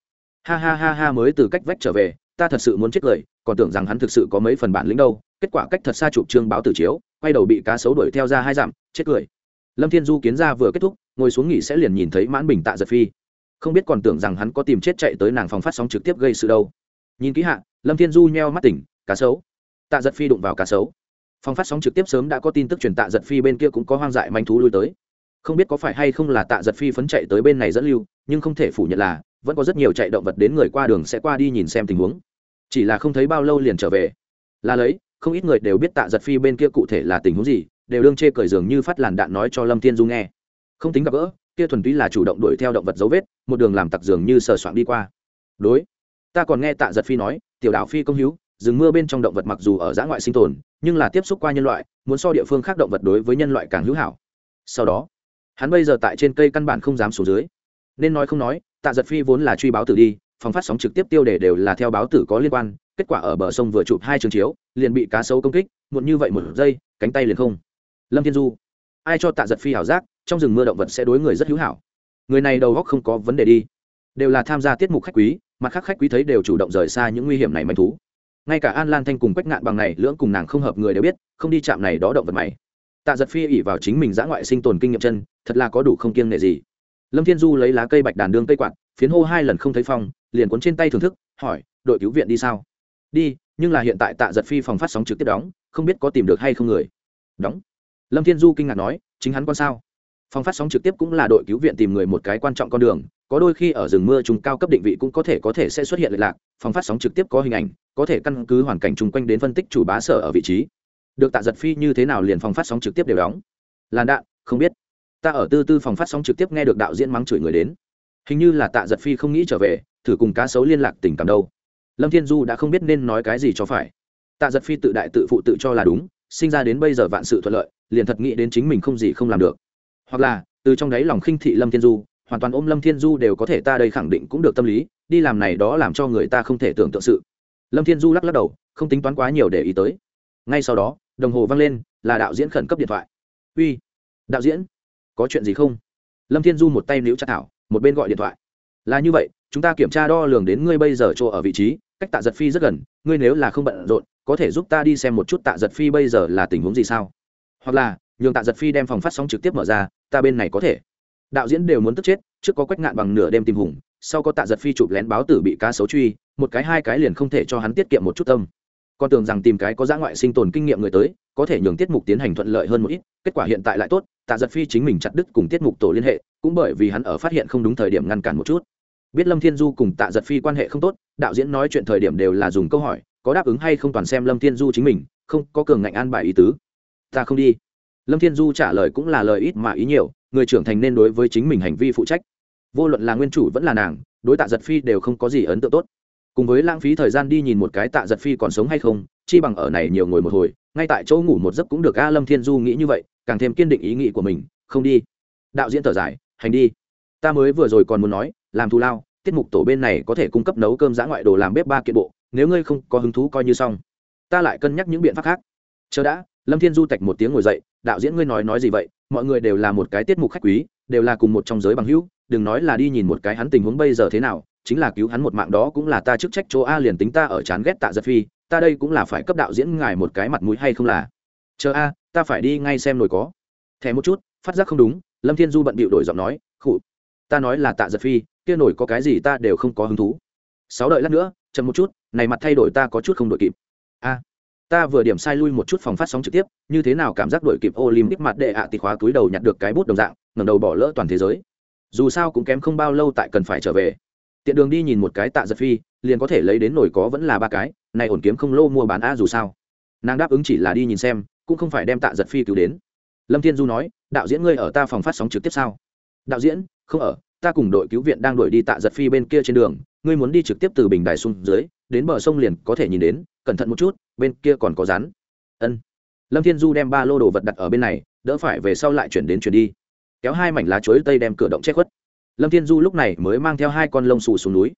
Ha ha ha ha mới từ cách vách trở về ta thật sự muốn chết cười, còn tưởng rằng hắn thực sự có mấy phần bản lĩnh đâu, kết quả cách thật xa chụp trương báo tử chiếu, quay đầu bị cá sấu đuổi theo ra hai dặm, chết cười. Lâm thiên du kiến ra vừa kết thúc, ngồi xuống nghỉ sẽ liền nhìn thấy mãn bình tạ giật phi. Không biết còn tưởng rằng hắn có tìm chết chạy tới nàng phòng phát sóng trực tiếp gây sự đâu. Nhìn kỹ hạ, lâm thiên du nheo mắt tỉnh, cá sấu. Tạ giật phi đụng vào cá sấu. Phòng phát sóng trực tiếp sớm đã có tin tức truyền tạ giật phi bên kia cũng có hoang dại manh thú lui tới. Không biết có phải hay không là tạ giật phi phấn chạy tới bên này dẫn lưu, nhưng không thể phủ nhận là vẫn có rất nhiều chạy động vật đến người qua đường sẽ qua đi nhìn xem tình huống. Chỉ là không thấy bao lâu liền trở về. Là lấy, không ít người đều biết tạ giật phi bên kia cụ thể là tình huống gì, đều đương chê cởi dường như phát làn đạn nói cho lâm thiên du nghe. Không tính gặp gỡ, kia thuần túy là chủ động đuổi theo động vật dấu vết, một đường làm tặc dường như sờ soạn đi qua. Đối, ta còn nghe tạ giật phi nói, tiểu đạo phi công hữu, rừng mưa bên trong động vật mặc dù ở giã ngoại sinh tồn, nhưng là tiếp xúc qua nhân loại, muốn so địa phương khác động vật đối với nhân loại càng hữu hảo. Sau đó, hắn bây giờ tại trên cây căn bản không dám xuống dưới. Nên nói không nói tạ giật phi vốn là truy báo tử đi, phòng phát sóng trực tiếp tiêu đề đều là theo báo tử có liên quan, kết quả ở bờ sông vừa chụp hai trường chiếu, liền bị cá sấu công kích, muộn như vậy một giây, cánh tay liền không. Lâm thiên du, ai cho tạ giật phi hảo giác, trong rừng mưa động vật sẽ đối người rất hữu hảo. Người này đầu góc không có vấn đề đi. Đều là tham gia tiết mục khách quý, mặt khác khách quý thấy đều chủ động rời xa những nguy hiểm này manh thú. Ngay cả an lan thanh cùng quách ngạn bằng này lưỡng cùng nàng không hợp người đều biết, không đi chạm này đó động vật mày. Tạ giật phi ỉ vào chính mình giã ngoại sinh tồn kinh nghiệm chân, thật là có đủ không kiêng nệ gì lâm thiên du lấy lá cây bạch đàn đương cây quạt, phiến hô hai lần không thấy phong, liền cuốn trên tay thưởng thức, hỏi, đội cứu viện đi sao? Đi, nhưng là hiện tại tạ giật phi phòng phát sóng trực tiếp đóng, không biết có tìm được hay không người. Đóng. Lâm thiên du kinh ngạc nói, chính hắn con sao? Phòng phát sóng trực tiếp cũng là đội cứu viện tìm người một cái quan trọng con đường, có đôi khi ở rừng mưa trùng cao cấp định vị cũng có thể có thể sẽ xuất hiện lệch lạc, phòng phát sóng trực tiếp có hình ảnh, có thể căn cứ hoàn cảnh chung quanh đến phân tích chủ bá sở ở vị trí. Được tạ giật phi như thế nào liền phòng phát sóng trực tiếp đều đóng? Làn đạn, không biết ta ở tư tư phòng phát sóng trực tiếp nghe được đạo diễn mắng chửi người đến. Hình như là tạ giật phi không nghĩ trở về, thử cùng cá sấu liên lạc tình cảm đâu. Lâm thiên du đã không biết nên nói cái gì cho phải. Tạ giật phi tự đại tự phụ tự cho là đúng, sinh ra đến bây giờ vạn sự thuận lợi, liền thật nghĩ đến chính mình không gì không làm được. Hoặc là, từ trong đáy lòng khinh thị lâm thiên du, hoàn toàn ôm lâm thiên du đều có thể ta đây khẳng định cũng được tâm lý, đi làm này đó làm cho người ta không thể tưởng tượng sự. Lâm thiên du lắc lắc đầu, không tính toán quá nhiều để ý tới. Ngay sau đó, đồng hồ vang lên, là đạo diễn khẩn cấp điện thoại. Uy, đạo diễn có chuyện gì không? Lâm thiên du một tay níu chặt thảo, một bên gọi điện thoại. Là như vậy, chúng ta kiểm tra đo lường đến ngươi bây giờ chỗ ở vị trí, cách tạ giật phi rất gần, ngươi nếu là không bận rộn, có thể giúp ta đi xem một chút tạ giật phi bây giờ là tình huống gì sao? Hoặc là, nhường tạ giật phi đem phòng phát sóng trực tiếp mở ra, ta bên này có thể. Đạo diễn đều muốn tức chết, trước có quách ngạn bằng nửa đêm tìm hùng, sau có tạ giật phi chụp lén báo tử bị cá xấu truy, một cái hai cái liền không thể cho hắn tiết kiệm một chút tâm con tưởng rằng tìm cái có giã ngoại sinh tồn kinh nghiệm người tới, có thể nhường tiết mục tiến hành thuận lợi hơn một ít, kết quả hiện tại lại tốt, tạ giật phi chính mình chặt đứt cùng tiết mục tổ liên hệ, cũng bởi vì hắn ở phát hiện không đúng thời điểm ngăn cản một chút. Biết lâm thiên du cùng tạ giật phi quan hệ không tốt, đạo diễn nói chuyện thời điểm đều là dùng câu hỏi, có đáp ứng hay không toàn xem lâm thiên du chính mình, không, có cường ngạnh an bài ý tứ. Ta không đi. Lâm thiên du trả lời cũng là lời ít mà ý nhiều, người trưởng thành nên đối với chính mình hành vi phụ trách. Vô luận là nguyên chủ vẫn là nàng, đối tạ giật phi đều không có gì ấn tượng tốt cùng với lãng phí thời gian đi nhìn một cái tạ giật phi còn sống hay không, chi bằng ở này nhiều ngồi một hồi, ngay tại chỗ ngủ một giấc cũng được a lâm thiên du nghĩ như vậy, càng thêm kiên định ý nghĩ của mình, không đi. Đạo diễn thở dài, hành đi. Ta mới vừa rồi còn muốn nói, làm thù lao, tiết mục tổ bên này có thể cung cấp nấu cơm giã ngoại đồ làm bếp ba kiện bộ, nếu ngươi không có hứng thú coi như xong. Ta lại cân nhắc những biện pháp khác. Chờ đã, lâm thiên du tạch một tiếng ngồi dậy, đạo diễn ngươi nói nói gì vậy, mọi người đều là một cái tiết mục khách quý, đều là cùng một trong giới bằng hữu, đừng nói là đi nhìn một cái hắn tình huống bây giờ thế nào chính là cứu hắn một mạng đó cũng là ta chức trách chỗ a liền tính ta ở chán ghét tạ giật phi, ta đây cũng là phải cấp đạo diễn ngài một cái mặt mũi hay không là? Chờ a, ta phải đi ngay xem nổi có. Thẻ một chút, phát giác không đúng, lâm thiên du bận bịu đổi giọng nói khụ ta nói là tạ giật phi, kia nổi có cái gì ta đều không có hứng thú. Sáu đợi lát nữa, chậm một chút, này mặt thay đổi ta có chút không đổi kịp. A, ta vừa điểm sai lui một chút phòng phát sóng trực tiếp, như thế nào cảm giác đổi kịp olympic mặt đệ ạ à tị khóa túi đầu nhặt được cái bút đồng dạng, ngẩng đầu bỏ lỡ toàn thế giới. Dù sao cũng kém không bao lâu tại cần phải trở về tiện đường đi nhìn một cái tạ giật phi, liền có thể lấy đến nổi có vẫn là ba cái, này ổn kiếm không lô mua bán a dù sao. Nàng đáp ứng chỉ là đi nhìn xem, cũng không phải đem tạ giật phi cứu đến. Lâm thiên du nói, đạo diễn ngươi ở ta phòng phát sóng trực tiếp sao? Đạo diễn, không ở, ta cùng đội cứu viện đang đuổi đi tạ giật phi bên kia trên đường, ngươi muốn đi trực tiếp từ bình đài xuống dưới, đến bờ sông liền có thể nhìn đến, cẩn thận một chút, bên kia còn có rắn. Ân. Lâm thiên du đem ba lô đồ vật đặt ở bên này, đỡ phải về sau lại chuyển đến chuyển đi. Kéo hai mảnh lá chuối tây đem cửa động che khuất lâm thiên du lúc này mới mang theo hai con lông xù xuống núi.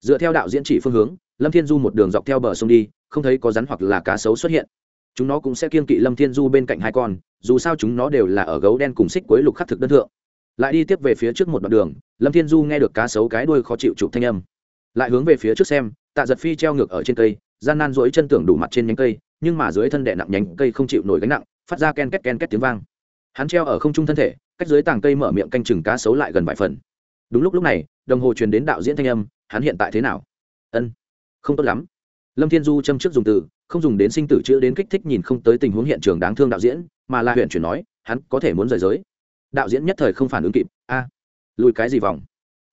Dựa theo đạo diễn chỉ phương hướng, lâm thiên du một đường dọc theo bờ sông đi, không thấy có rắn hoặc là cá sấu xuất hiện. Chúng nó cũng sẽ kiên kỵ lâm thiên du bên cạnh hai con, dù sao chúng nó đều là ở gấu đen cùng xích quấy lục khắc thực đơn thượng. Lại đi tiếp về phía trước một đoạn đường, lâm thiên du nghe được cá sấu cái đuôi khó chịu chụp thanh âm. Lại hướng về phía trước xem, tạ giật phi treo ngược ở trên cây, gian nan dỗi chân tưởng đủ mặt trên nhánh cây, nhưng mà dưới thân đè nặng nhánh cây không chịu nổi gánh nặng, phát ra ken két ken két tiếng vang. Hắn treo ở không trung thân thể, cách dưới tàng cây mở miệng canh chừng cá sấu lại gần vài phần đúng lúc lúc này, đồng hồ truyền đến đạo diễn thanh âm, hắn hiện tại thế nào? Ân, không tốt lắm. Lâm thiên du châm trước dùng từ, không dùng đến sinh tử chữ đến kích thích nhìn không tới tình huống hiện trường đáng thương đạo diễn, mà là huyện chuyển nói, hắn có thể muốn rời giới. Đạo diễn nhất thời không phản ứng kịp, a, lùi cái gì vòng?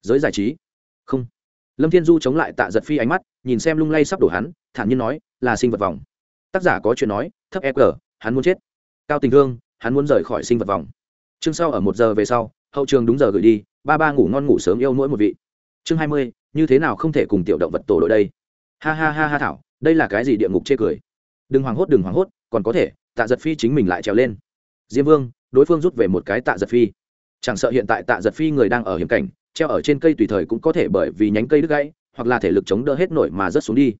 Giới giải trí. Không. Lâm thiên du chống lại tạ giật phi ánh mắt, nhìn xem lung lay sắp đổ hắn, thản nhiên nói, là sinh vật vòng. Tác giả có chuyện nói, thấp e cờ, hắn muốn chết. Cao tình thương, hắn muốn rời khỏi sinh vật vòng. Chương sau ở một giờ về sau, hậu trường đúng giờ gửi đi ba ba ngủ ngon ngủ sớm yêu mỗi một vị. Chương hai mươi, như thế nào không thể cùng tiểu động vật tổ đội đây? Ha ha ha ha thảo, đây là cái gì địa ngục chê cười? Đừng hoảng hốt, đừng hoảng hốt, còn có thể, tạ giật phi chính mình lại trèo lên. Diêm vương, đối phương rút về một cái tạ giật phi. Chẳng sợ hiện tại tạ giật phi người đang ở hiểm cảnh, treo ở trên cây tùy thời cũng có thể bởi vì nhánh cây đứt gãy, hoặc là thể lực chống đỡ hết nổi mà rớt xuống đi.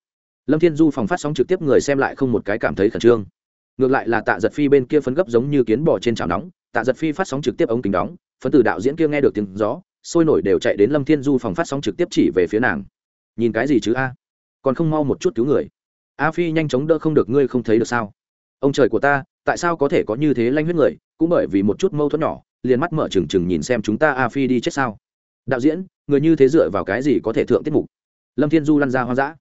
Lâm thiên du phòng phát sóng trực tiếp người xem lại không một cái cảm thấy khẩn trương. Ngược lại là tạ giật phi bên kia phấn gấp giống như kiến bò trên chảo nóng, tạ giật phi phát sóng trực tiếp ống kính đóng phấn từ đạo diễn kia nghe được tiếng gió, sôi nổi đều chạy đến lâm thiên du phòng phát sóng trực tiếp chỉ về phía nàng. Nhìn cái gì chứ a? Còn không mau một chút cứu người. A phi nhanh chóng đỡ không được, ngươi không thấy được sao? Ông trời của ta, tại sao có thể có như thế lanh huyết người? Cũng bởi vì một chút mâu thuẫn nhỏ, liền mắt mở trừng trừng nhìn xem chúng ta a phi đi chết sao? Đạo diễn, người như thế dựa vào cái gì có thể thượng tiết mục? Lâm thiên du lăn ra hoang dã.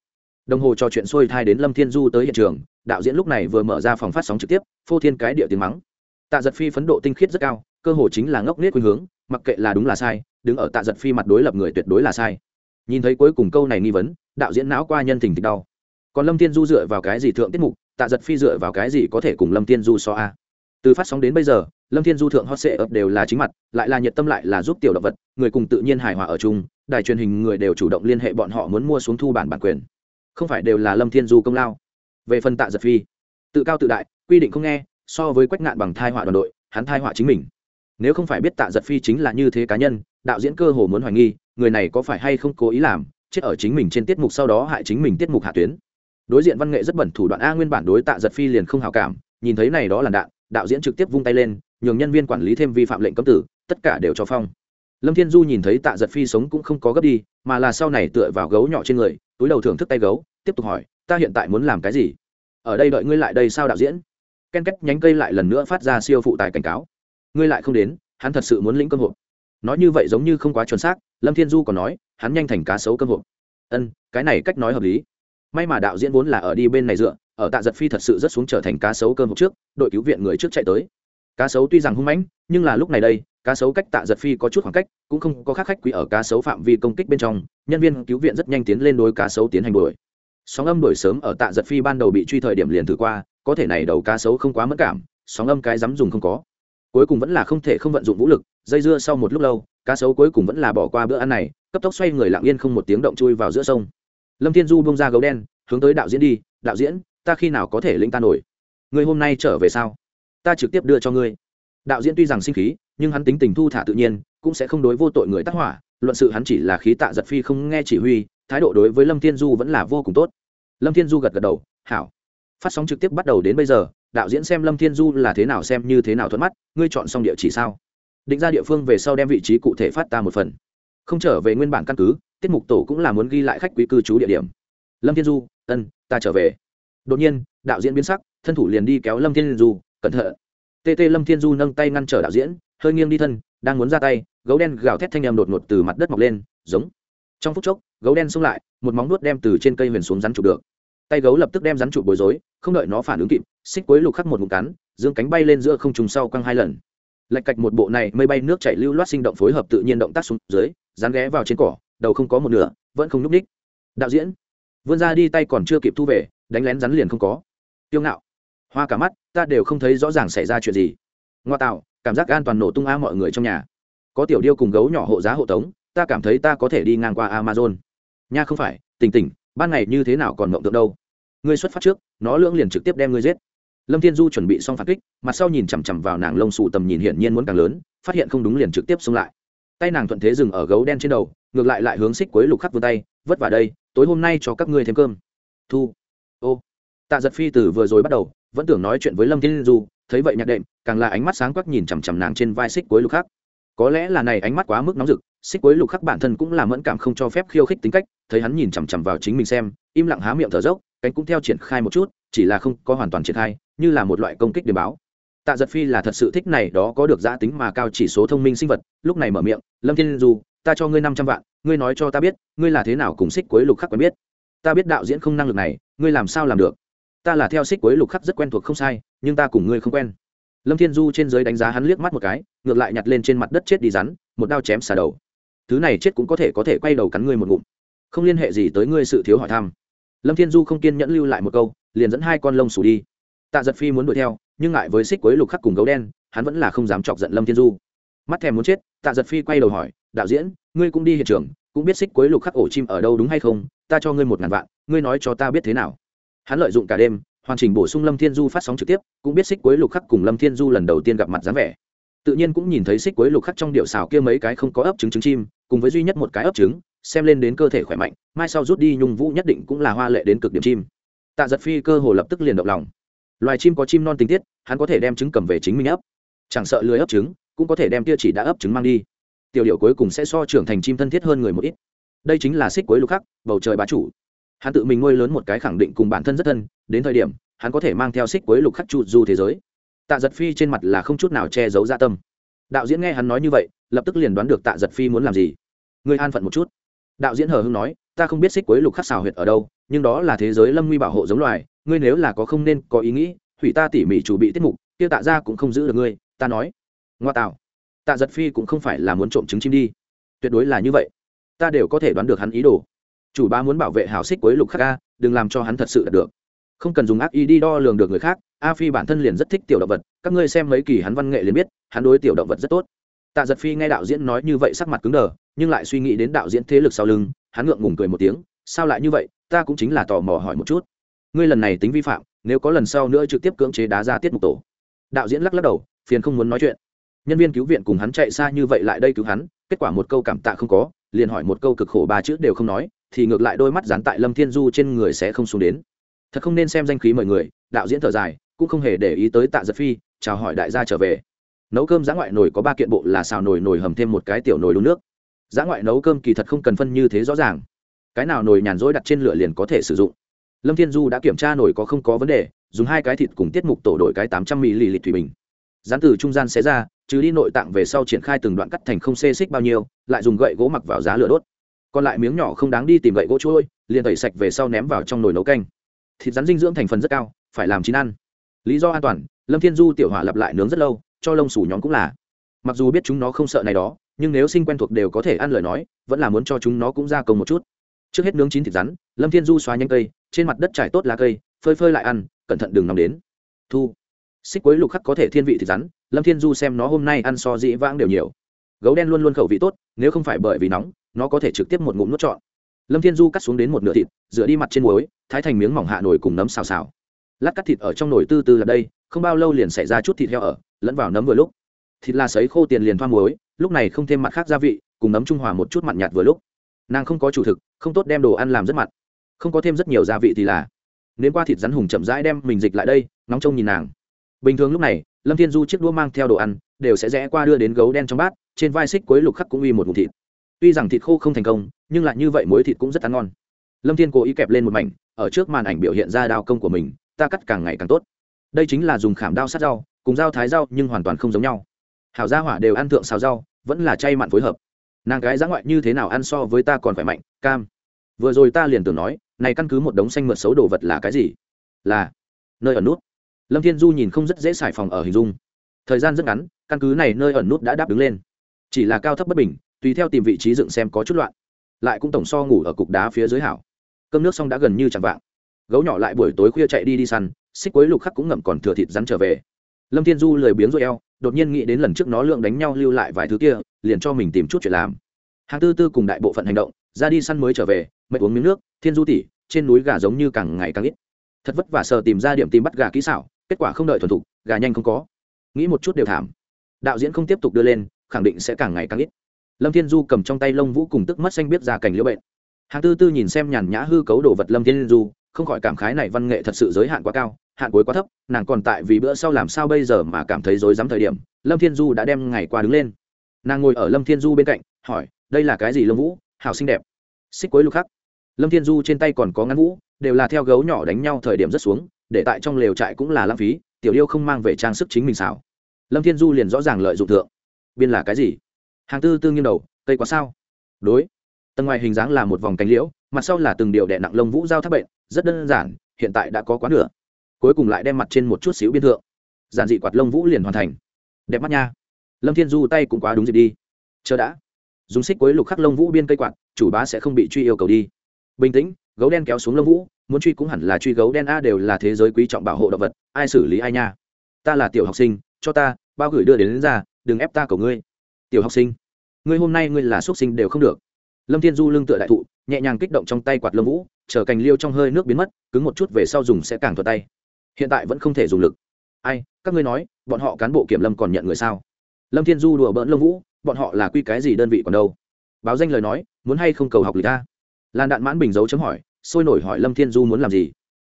Đồng hồ trò chuyện xuôi thai đến lâm thiên du tới hiện trường, đạo diễn lúc này vừa mở ra phòng phát sóng trực tiếp, phô thiên cái địa tiếng mắng. Tạ giật phi phấn độ tinh khiết rất cao cơ hồ chính là ngốc nết khuynh hướng, mặc kệ là đúng là sai, đứng ở tạ giật phi mặt đối lập người tuyệt đối là sai. Nhìn thấy cuối cùng câu này nghi vấn, đạo diễn não qua nhân tình thịt đau. Còn lâm thiên du dựa vào cái gì thượng tiết mục, tạ giật phi dựa vào cái gì có thể cùng lâm thiên du so a? Từ phát sóng đến bây giờ, lâm thiên du thượng hot sệ ập đều là chính mặt, lại là nhiệt tâm lại là giúp tiểu động vật, người cùng tự nhiên hài hòa ở chung, đài truyền hình người đều chủ động liên hệ bọn họ muốn mua xuống thu bản bản quyền. Không phải đều là lâm thiên du công lao. Về phần tạ giật phi, tự cao tự đại, quy định không nghe, so với quách ngạn bằng thai họa đoàn đội, hắn thai họa chính mình nếu không phải biết tạ giật phi chính là như thế cá nhân, đạo diễn cơ hồ muốn hoài nghi, người này có phải hay không cố ý làm, chết ở chính mình trên tiết mục sau đó hại chính mình tiết mục hạ tuyến. Đối diện văn nghệ rất bẩn thủ đoạn a nguyên bản đối tạ giật phi liền không hào cảm, nhìn thấy này đó là đạn, đạo diễn trực tiếp vung tay lên, nhường nhân viên quản lý thêm vi phạm lệnh cấm tử, tất cả đều cho phong. Lâm thiên du nhìn thấy tạ giật phi sống cũng không có gấp đi, mà là sau này tựa vào gấu nhỏ trên người, túi đầu thưởng thức tay gấu, tiếp tục hỏi, ta hiện tại muốn làm cái gì? Ở đây đợi ngươi lại đây sao đạo diễn? Ken két nhánh cây lại lần nữa phát ra siêu phụ tài cảnh cáo ngươi lại không đến, hắn thật sự muốn lĩnh cơm hộp. Nói như vậy giống như không quá chuẩn xác, lâm thiên du còn nói, hắn nhanh thành cá sấu cơm hộp. Ân, cái này cách nói hợp lý. May mà đạo diễn vốn là ở đi bên này dựa, ở tạ giật phi thật sự rất xuống trở thành cá sấu cơm hộp trước, đội cứu viện người trước chạy tới. Cá sấu tuy rằng hung mãnh, nhưng là lúc này đây, cá sấu cách tạ giật phi có chút khoảng cách, cũng không có khác khách quý ở cá sấu phạm vi công kích bên trong, nhân viên cứu viện rất nhanh tiến lên đối cá sấu tiến hành đuổi. Sóng âm đuổi sớm ở tạ giật phi ban đầu bị truy thời điểm liền thử qua, có thể này đầu cá sấu không quá mất cảm, sóng âm cái dám dùng không có cuối cùng vẫn là không thể không vận dụng vũ lực, dây dưa sau một lúc lâu, cá sấu cuối cùng vẫn là bỏ qua bữa ăn này, cấp tốc xoay người lặng yên không một tiếng động chui vào giữa sông. Lâm thiên du bông ra gấu đen, hướng tới đạo diễn đi, đạo diễn, ta khi nào có thể linh ta nổi? Người hôm nay trở về sao? Ta trực tiếp đưa cho ngươi. Đạo diễn tuy rằng sinh khí, nhưng hắn tính tình thu thả tự nhiên, cũng sẽ không đối vô tội người tác hỏa, luận sự hắn chỉ là khí tạ giật phi không nghe chỉ huy, thái độ đối với lâm thiên du vẫn là vô cùng tốt. Lâm thiên du gật gật đầu, hảo. Phát sóng trực tiếp bắt đầu đến bây giờ đạo diễn xem lâm thiên du là thế nào xem như thế nào thuận mắt, ngươi chọn xong địa chỉ sao? Định ra địa phương về sau đem vị trí cụ thể phát ta một phần. Không trở về nguyên bản căn cứ, tiết mục tổ cũng là muốn ghi lại khách quý cư trú địa điểm. Lâm thiên du, ân, ta trở về. Đột nhiên, đạo diễn biến sắc, thân thủ liền đi kéo lâm thiên du, cẩn thận. Tt lâm thiên du nâng tay ngăn trở đạo diễn, hơi nghiêng đi thân, đang muốn ra tay, gấu đen gào thét thanh em đột ngột từ mặt đất mọc lên, giống. Trong phút chốc, gấu đen xông lại, một móng nuốt đem từ trên cây huyền xuống rắn chụp được. Tay gấu lập tức đem rắn chụp bối rối, không đợi nó phản ứng kịp xích cuối lục khắc một ngụm cắn, dương cánh bay lên giữa không trùng sau quăng hai lần. Lạch cạch một bộ này mây bay nước chảy lưu loát sinh động phối hợp tự nhiên động tác xuống dưới, dán ghé vào trên cỏ, đầu không có một nửa, vẫn không n ú c ních đạo diễn, vươn ra đi tay còn chưa kịp thu về, đánh lén rắn liền không có. Tiêu ngạo, hoa cả mắt, ta đều không thấy rõ ràng xảy ra chuyện gì. Ngoa tạo, cảm giác an toàn nổ tung a mọi người trong nhà. Có tiểu điêu cùng gấu nhỏ hộ giá hộ tống, ta cảm thấy ta có thể đi ngang qua amazon. Nha không phải, tỉnh tỉnh, ban ngày như thế nào còn mộng tượng đâu. Ngươi xuất phát trước, nó lưỡng liền trực tiếp đem ngươi giết lâm thiên du chuẩn bị xong phản kích, mặt sau nhìn chằm chằm vào nàng lông xù tầm nhìn hiển nhiên muốn càng lớn, phát hiện không đúng liền trực tiếp xông lại. Tay nàng thuận thế dừng ở gấu đen trên đầu, ngược lại lại hướng xích cuối lục khắc vươn tay, vất vả đây, tối hôm nay cho các ngươi thêm cơm. Thu. Ô. Tạ giật phi từ vừa rồi bắt đầu, vẫn tưởng nói chuyện với lâm thiên du, thấy vậy nhạc đệm, càng là ánh mắt sáng quắc nhìn chằm chằm nàng trên vai xích cuối lục khắc. Có lẽ là này ánh mắt quá mức nóng rực, xích cuối lục khắc bản thân cũng là mẫn cảm không cho phép khiêu khích tính cách, thấy hắn nhìn chằm chằm vào chính mình xem, im lặng há miệng thở dốc, cánh cũng theo triển khai một chút, chỉ là không có hoàn toàn triển khai như là một loại công kích điểm báo. Tạ giật phi là thật sự thích này, đó có được giã tính mà cao chỉ số thông minh sinh vật, lúc này mở miệng, lâm thiên du, ta cho ngươi năm trăm vạn, ngươi nói cho ta biết, ngươi là thế nào cùng xích cuối lục khắc quen biết? Ta biết đạo diễn không năng lực này, ngươi làm sao làm được? Ta là theo xích cuối lục khắc rất quen thuộc không sai, nhưng ta cùng ngươi không quen. Lâm thiên du trên giới đánh giá hắn liếc mắt một cái, ngược lại nhặt lên trên mặt đất chết đi rắn, một đao chém xả đầu. Thứ này chết cũng có thể có thể quay đầu cắn ngươi một ngụm. Không liên hệ gì tới ngươi sự thiếu hỏi thăm. Lâm thiên du không kiên nhẫn lưu lại một câu, liền dẫn hai con lông sủ đi tạ giật phi muốn đuổi theo, nhưng ngại với xích quấy lục khắc cùng gấu đen, hắn vẫn là không dám chọc giận lâm thiên du. Mắt thèm muốn chết, tạ giật phi quay đầu hỏi, đạo diễn, ngươi cũng đi hiện trường, cũng biết xích quấy lục khắc ổ chim ở đâu đúng hay không? Ta cho ngươi một ngàn vạn, ngươi nói cho ta biết thế nào? Hắn lợi dụng cả đêm, hoàn chỉnh bổ sung lâm thiên du phát sóng trực tiếp, cũng biết xích quấy lục khắc cùng lâm thiên du lần đầu tiên gặp mặt dáng vẻ. Tự nhiên cũng nhìn thấy xích quấy lục khắc trong điệu xào kia mấy cái không có ấp trứng trứng chim, cùng với duy nhất một cái ấp trứng, xem lên đến cơ thể khỏe mạnh, mai sau rút đi nhung vũ nhất định cũng là hoa lệ đến cực điểm chim. Tạ giật phi cơ hồ lập tức liền động lòng loài chim có chim non tình tiết, hắn có thể đem trứng cầm về chính mình ấp. Chẳng sợ lưới ấp trứng, cũng có thể đem tia chỉ đã ấp trứng mang đi. Tiểu điệu cuối cùng sẽ so trưởng thành chim thân thiết hơn người một ít. Đây chính là xích cuối lục khắc, bầu trời bá chủ. Hắn tự mình nuôi lớn một cái khẳng định cùng bản thân rất thân, đến thời điểm, hắn có thể mang theo xích cuối lục khắc trụ du thế giới. Tạ giật phi trên mặt là không chút nào che giấu gia tâm. Đạo diễn nghe hắn nói như vậy, lập tức liền đoán được tạ giật phi muốn làm gì. Người an phận một chút. Đạo diễn hờ hưng nói, ta không biết xích cuối lục khắc xào huyệt ở đâu nhưng đó là thế giới lâm nguy bảo hộ giống loài, ngươi nếu là có không nên có ý nghĩ, hủy ta tỉ mỉ chủ bị tiết mục, kia tạ ra cũng không giữ được ngươi, ta nói. Ngoa tạo. Tạ giật phi cũng không phải là muốn trộm trứng chim đi. Tuyệt đối là như vậy. Ta đều có thể đoán được hắn ý đồ. Chủ ba muốn bảo vệ hào xích cuối lục khắc ca đừng làm cho hắn thật sự đạt được. Không cần dùng ác ý đi đo lường được người khác, a phi bản thân liền rất thích tiểu động vật, các ngươi xem mấy kỳ hắn văn nghệ liền biết, hắn đối tiểu động vật rất tốt. Tạ giật phi nghe đạo diễn nói như vậy sắc mặt cứng đờ, nhưng lại suy nghĩ đến đạo diễn thế lực sau lưng, hắn ngượng ngùng cười một tiếng sao lại như vậy, ta cũng chính là tò mò hỏi một chút. Ngươi lần này tính vi phạm, nếu có lần sau nữa trực tiếp cưỡng chế đá ra tiết mục tổ. Đạo diễn lắc lắc đầu, phiền không muốn nói chuyện. Nhân viên cứu viện cùng hắn chạy xa như vậy lại đây cứu hắn, kết quả một câu cảm tạ không có, liền hỏi một câu cực khổ ba chữ đều không nói, thì ngược lại đôi mắt dán tại lâm thiên du trên người sẽ không xuống đến. Thật không nên xem danh khí mọi người, đạo diễn thở dài, cũng không hề để ý tới tạ giật phi, chào hỏi đại gia trở về. Nấu cơm giã ngoại nồi có ba kiện bộ là xào nồi nồi hầm thêm một cái tiểu nồi đun nước. Giã ngoại nấu cơm kỳ thật không cần phân như thế rõ ràng cái nào nồi nhàn rỗi đặt trên lửa liền có thể sử dụng. Lâm thiên du đã kiểm tra nồi có không có vấn đề, dùng hai cái thịt cùng tiết mục tổ đổi cái tám trăm ml thủy bình. Dán từ trung gian xé ra, trừ đi nội tạng về sau triển khai từng đoạn cắt thành không xê xích bao nhiêu, lại dùng gậy gỗ mặc vào giá lửa đốt. Còn lại miếng nhỏ không đáng đi tìm gậy gỗ trôi, liền tẩy sạch về sau ném vào trong nồi nấu canh. Thịt rắn dinh dưỡng thành phần rất cao, phải làm chín ăn. Lý do an toàn, lâm thiên du tiểu hỏa lặp lại nướng rất lâu, cho lông sủ nhóm cũng là. Mặc dù biết chúng nó không sợ này đó, nhưng nếu sinh quen thuộc đều có thể ăn lời nói, vẫn là muốn cho chúng nó cũng ra công một chút trước hết nướng chín thịt rắn, lâm thiên du xóa nhanh cây, trên mặt đất trải tốt lá cây, phơi phơi lại ăn, cẩn thận đừng nóng đến. Thu. Xích quấy lục khắc có thể thiên vị thịt rắn, lâm thiên du xem nó hôm nay ăn so dĩ vãng đều nhiều. Gấu đen luôn luôn khẩu vị tốt, nếu không phải bởi vì nóng, nó có thể trực tiếp một ngụm nuốt trọn. Lâm thiên du cắt xuống đến một nửa thịt, rửa đi mặt trên muối, thái thành miếng mỏng hạ nồi cùng nấm xào xào. Lát cắt thịt ở trong nồi tư tư là đây, không bao lâu liền xảy ra chút thịt heo ở, lẫn vào nấm vừa lúc. Thịt là sấy khô tiền liền thoa muối, lúc này không thêm mặt khác gia vị, cùng nấm trung hòa một chút mặn nhạt vừa lúc nàng không có chủ thực, không tốt đem đồ ăn làm rất mặn. Không có thêm rất nhiều gia vị thì là. Nếu qua thịt rắn hùng chậm rãi đem mình dịch lại đây nóng trông nhìn nàng. Bình thường lúc này, lâm thiên du chiếc đũa mang theo đồ ăn, đều sẽ rẽ qua đưa đến gấu đen trong bát, trên vai xích quấy lục khắc cũng uy một ngụm thịt. Tuy rằng thịt khô không thành công, nhưng lại như vậy muối thịt cũng rất ăn ngon. Lâm thiên cố ý kẹp lên một mảnh, ở trước màn ảnh biểu hiện ra đao công của mình, ta cắt càng ngày càng tốt. Đây chính là dùng khảm đao sát rau, cùng dao thái rau nhưng hoàn toàn không giống nhau. Hảo gia hỏa đều ăn thượng xào rau, vẫn là chay mặn phối hợp nàng gái giã ngoại như thế nào ăn so với ta còn khỏe mạnh, cam. Vừa rồi ta liền tưởng nói, này căn cứ một đống xanh mượt xấu đồ vật là cái gì? Là nơi ẩn nút. Lâm thiên du nhìn không rất dễ xài phòng ở hình dung. Thời gian rất ngắn, căn cứ này nơi ẩn nút đã đáp đứng lên. Chỉ là cao thấp bất bình, tùy theo tìm vị trí dựng xem có chút loạn. Lại cũng tổng so ngủ ở cục đá phía dưới hảo. Cơm nước xong đã gần như chẳng vạng. Gấu nhỏ lại buổi tối khuya chạy đi đi săn, xích quấy lục khắc cũng ngậm còn thừa thịt rắn trở về lâm thiên du lười biếng rồi eo, đột nhiên nghĩ đến lần trước nó lượng đánh nhau lưu lại vài thứ kia, liền cho mình tìm chút chuyện làm. Hàng tư tư cùng đại bộ phận hành động, ra đi săn mới trở về, mệt uống miếng nước, thiên du tỉ trên núi gà giống như càng ngày càng ít. Thật vất vả sờ tìm ra điểm tìm bắt gà kỹ xảo, kết quả không đợi thuần thục, gà nhanh không có. Nghĩ một chút đều thảm. Đạo diễn không tiếp tục đưa lên, khẳng định sẽ càng ngày càng ít. Lâm thiên du cầm trong tay lông vũ cùng tức mất xanh biết ra cảnh liễu bệnh. Hàng tư tư nhìn xem nhàn nhã hư cấu đồ vật lâm thiên du, không khỏi cảm khái này văn nghệ thật sự giới hạn quá cao hạn cuối quá thấp, nàng còn tại vì bữa sau làm sao bây giờ mà cảm thấy rối rắm thời điểm, lâm thiên du đã đem ngày qua đứng lên. Nàng ngồi ở lâm thiên du bên cạnh, hỏi, đây là cái gì lông vũ? Hào xinh đẹp. Xích cuối lục khắc. Lâm thiên du trên tay còn có ngắn vũ, đều là theo gấu nhỏ đánh nhau thời điểm rất xuống, để tại trong lều trại cũng là lãng phí, tiểu điêu không mang về trang sức chính mình xảo. Lâm thiên du liền rõ ràng lợi dụng thượng. Biên là cái gì? Hàng tư tư nghiêng đầu, cây quá sao? Đối. Tầng ngoài hình dáng là một vòng cánh liễu, mặt sau là từng điều đệ nặng lông vũ giao thác bệnh, rất đơn giản, hiện tại đã có quá nửa cuối cùng lại đem mặt trên một chút xíu biên thượng. Giản dị quạt lông vũ liền hoàn thành. Đẹp mắt nha. Lâm thiên du tay cũng quá đúng dịp đi. Chờ đã. Dùng xích quấy lục khắc lông vũ biên cây quạt chủ bá sẽ không bị truy yêu cầu đi. Bình tĩnh gấu đen kéo xuống lông vũ muốn truy cũng hẳn là truy gấu đen a đều là thế giới quý trọng bảo hộ động vật ai xử lý ai nha. Ta là tiểu học sinh cho ta bao gửi đưa đến, đến ra đừng ép ta cầu ngươi. Tiểu học sinh ngươi hôm nay ngươi là xuất sinh đều không được. Lâm thiên du lưng tựa đại thụ nhẹ nhàng kích động trong tay quạt lông vũ chờ cành liêu trong hơi nước biến mất cứng một chút về sau dùng sẽ càng thuật tay hiện tại vẫn không thể dùng lực. Ai, các ngươi nói, bọn họ cán bộ kiểm lâm còn nhận người sao? Lâm thiên du đùa bỡn lông vũ, bọn họ là quy cái gì đơn vị còn đâu? Báo danh lời nói, muốn hay không cầu học lịch ta? Lan đạn mãn bình dấu chấm hỏi, sôi nổi hỏi lâm thiên du muốn làm gì?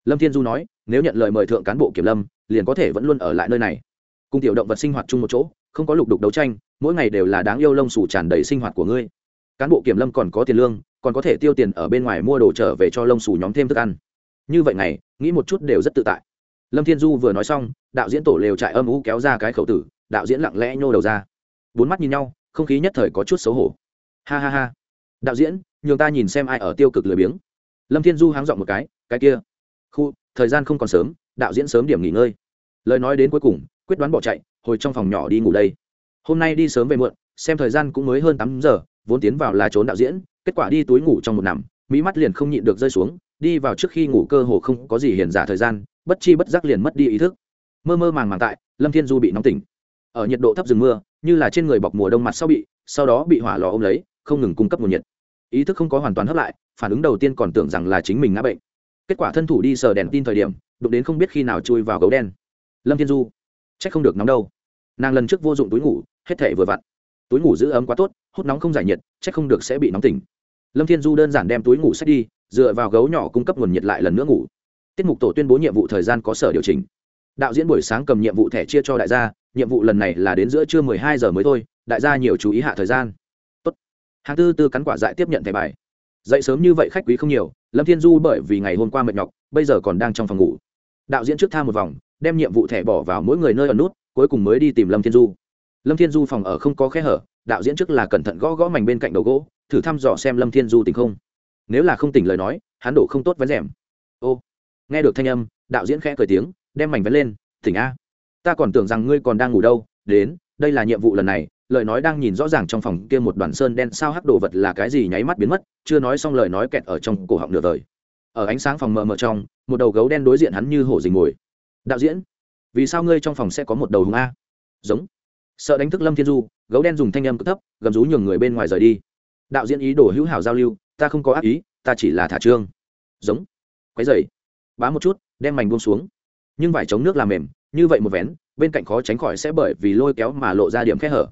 Lâm thiên du nói, nếu nhận lời mời thượng cán bộ kiểm lâm, liền có thể vẫn luôn ở lại nơi này. Cùng tiểu động vật sinh hoạt chung một chỗ, không có lục đục đấu tranh, mỗi ngày đều là đáng yêu lông xù tràn đầy sinh hoạt của ngươi. Cán bộ kiểm lâm còn có tiền lương, còn có thể tiêu tiền ở bên ngoài mua đồ trở về cho lông xù nhóm thêm thức ăn. Như vậy này nghĩ một chút đều rất tự tại lâm thiên du vừa nói xong, đạo diễn tổ lều trại âm ú kéo ra cái khẩu tử, đạo diễn lặng lẽ nhô đầu ra. Bốn mắt nhìn nhau, không khí nhất thời có chút xấu hổ. Ha ha ha. Đạo diễn, nhường ta nhìn xem ai ở tiêu cực lười biếng. Lâm thiên du háng dọn một cái cái kia. Khu, thời gian không còn sớm, đạo diễn sớm điểm nghỉ ngơi. Lời nói đến cuối cùng, quyết đoán bỏ chạy, hồi trong phòng nhỏ đi ngủ đây. Hôm nay đi sớm về muộn, xem thời gian cũng mới hơn tám giờ, vốn tiến vào là trốn đạo diễn, kết quả đi túi ngủ trong một nằm mỹ mắt liền không nhịn được rơi xuống, đi vào trước khi ngủ cơ hồ không có gì hiền giả thời gian bất chi bất giác liền mất đi ý thức. Mơ mơ màng màng tại, lâm thiên du bị nóng tỉnh. Ở nhiệt độ thấp rừng mưa, như là trên người bọc mùa đông mặt sau bị, sau đó bị hỏa lò ôm lấy, không ngừng cung cấp nguồn nhiệt. Ý thức không có hoàn toàn hấp lại, phản ứng đầu tiên còn tưởng rằng là chính mình ngã bệnh. Kết quả thân thủ đi sờ đèn tin thời điểm, đụng đến không biết khi nào chui vào gấu đen. Lâm thiên du c h ắ c không được nóng đâu. Nàng lần trước vô dụng túi ngủ, hết thể vừa vặn. Túi ngủ giữ ấm quá tốt, hút nóng không giải nhiệt c h ắ c không được sẽ bị nóng tỉnh. Lâm thiên du đơn giản đem túi ngủ sách đi, dựa vào gấu nhỏ cung cấp nguồn nhiệt lại lần nữa ngủ tiết mục tổ tuyên bố nhiệm vụ thời gian có sở điều chỉnh. Đạo diễn buổi sáng cầm nhiệm vụ thẻ chia cho đại gia, nhiệm vụ lần này là đến giữa trưa mười hai giờ mới thôi, đại gia nhiều chú ý hạ thời gian. Tốt. hàng tư tư cắn quả dại tiếp nhận thẻ bài. Dậy sớm như vậy khách quý không nhiều, lâm thiên du bởi vì ngày hôm qua mệt nhọc, bây giờ còn đang trong phòng ngủ. Đạo diễn trước tha một vòng, đem nhiệm vụ thẻ bỏ vào mỗi người nơi ở nút, cuối cùng mới đi tìm lâm thiên du. Lâm thiên du phòng ở không có khe hở, đạo diễn trước là cẩn thận gõ gõ mảnh bên cạnh đầu gỗ, thử thăm dò xem lâm thiên du tỉnh không. Nếu là không tỉnh lời nói, hắn đổ không tốt vén rèm. Ô nghe được thanh âm, đạo diễn khẽ cười tiếng, đem mảnh vén lên tỉnh a, ta còn tưởng rằng ngươi còn đang ngủ đâu, đến, đây là nhiệm vụ lần này, lời nói đang nhìn rõ ràng trong phòng kia một đoàn sơn đen sao hắc đồ vật là cái gì nháy mắt biến mất, chưa nói xong lời nói kẹt ở trong cổ họng nửa vời. Ở ánh sáng phòng mờ mờ trong, một đầu gấu đen đối diện hắn như hổ dình ngồi. đạo diễn, vì sao ngươi trong phòng sẽ có một đầu hùng a? Giống. Sợ đánh thức lâm thiên du, gấu đen dùng thanh âm cực thấp, gầm rú nhường người bên ngoài rời đi. Đạo diễn ý đồ hữu hảo giao lưu, ta không có ác ý, ta chỉ là thả trương. Giống. Quái dày bá một chút, đem mảnh buông xuống. Nhưng vải chống nước làm mềm, như vậy một vén, bên cạnh khó tránh khỏi sẽ bởi vì lôi kéo mà lộ ra điểm khe hở.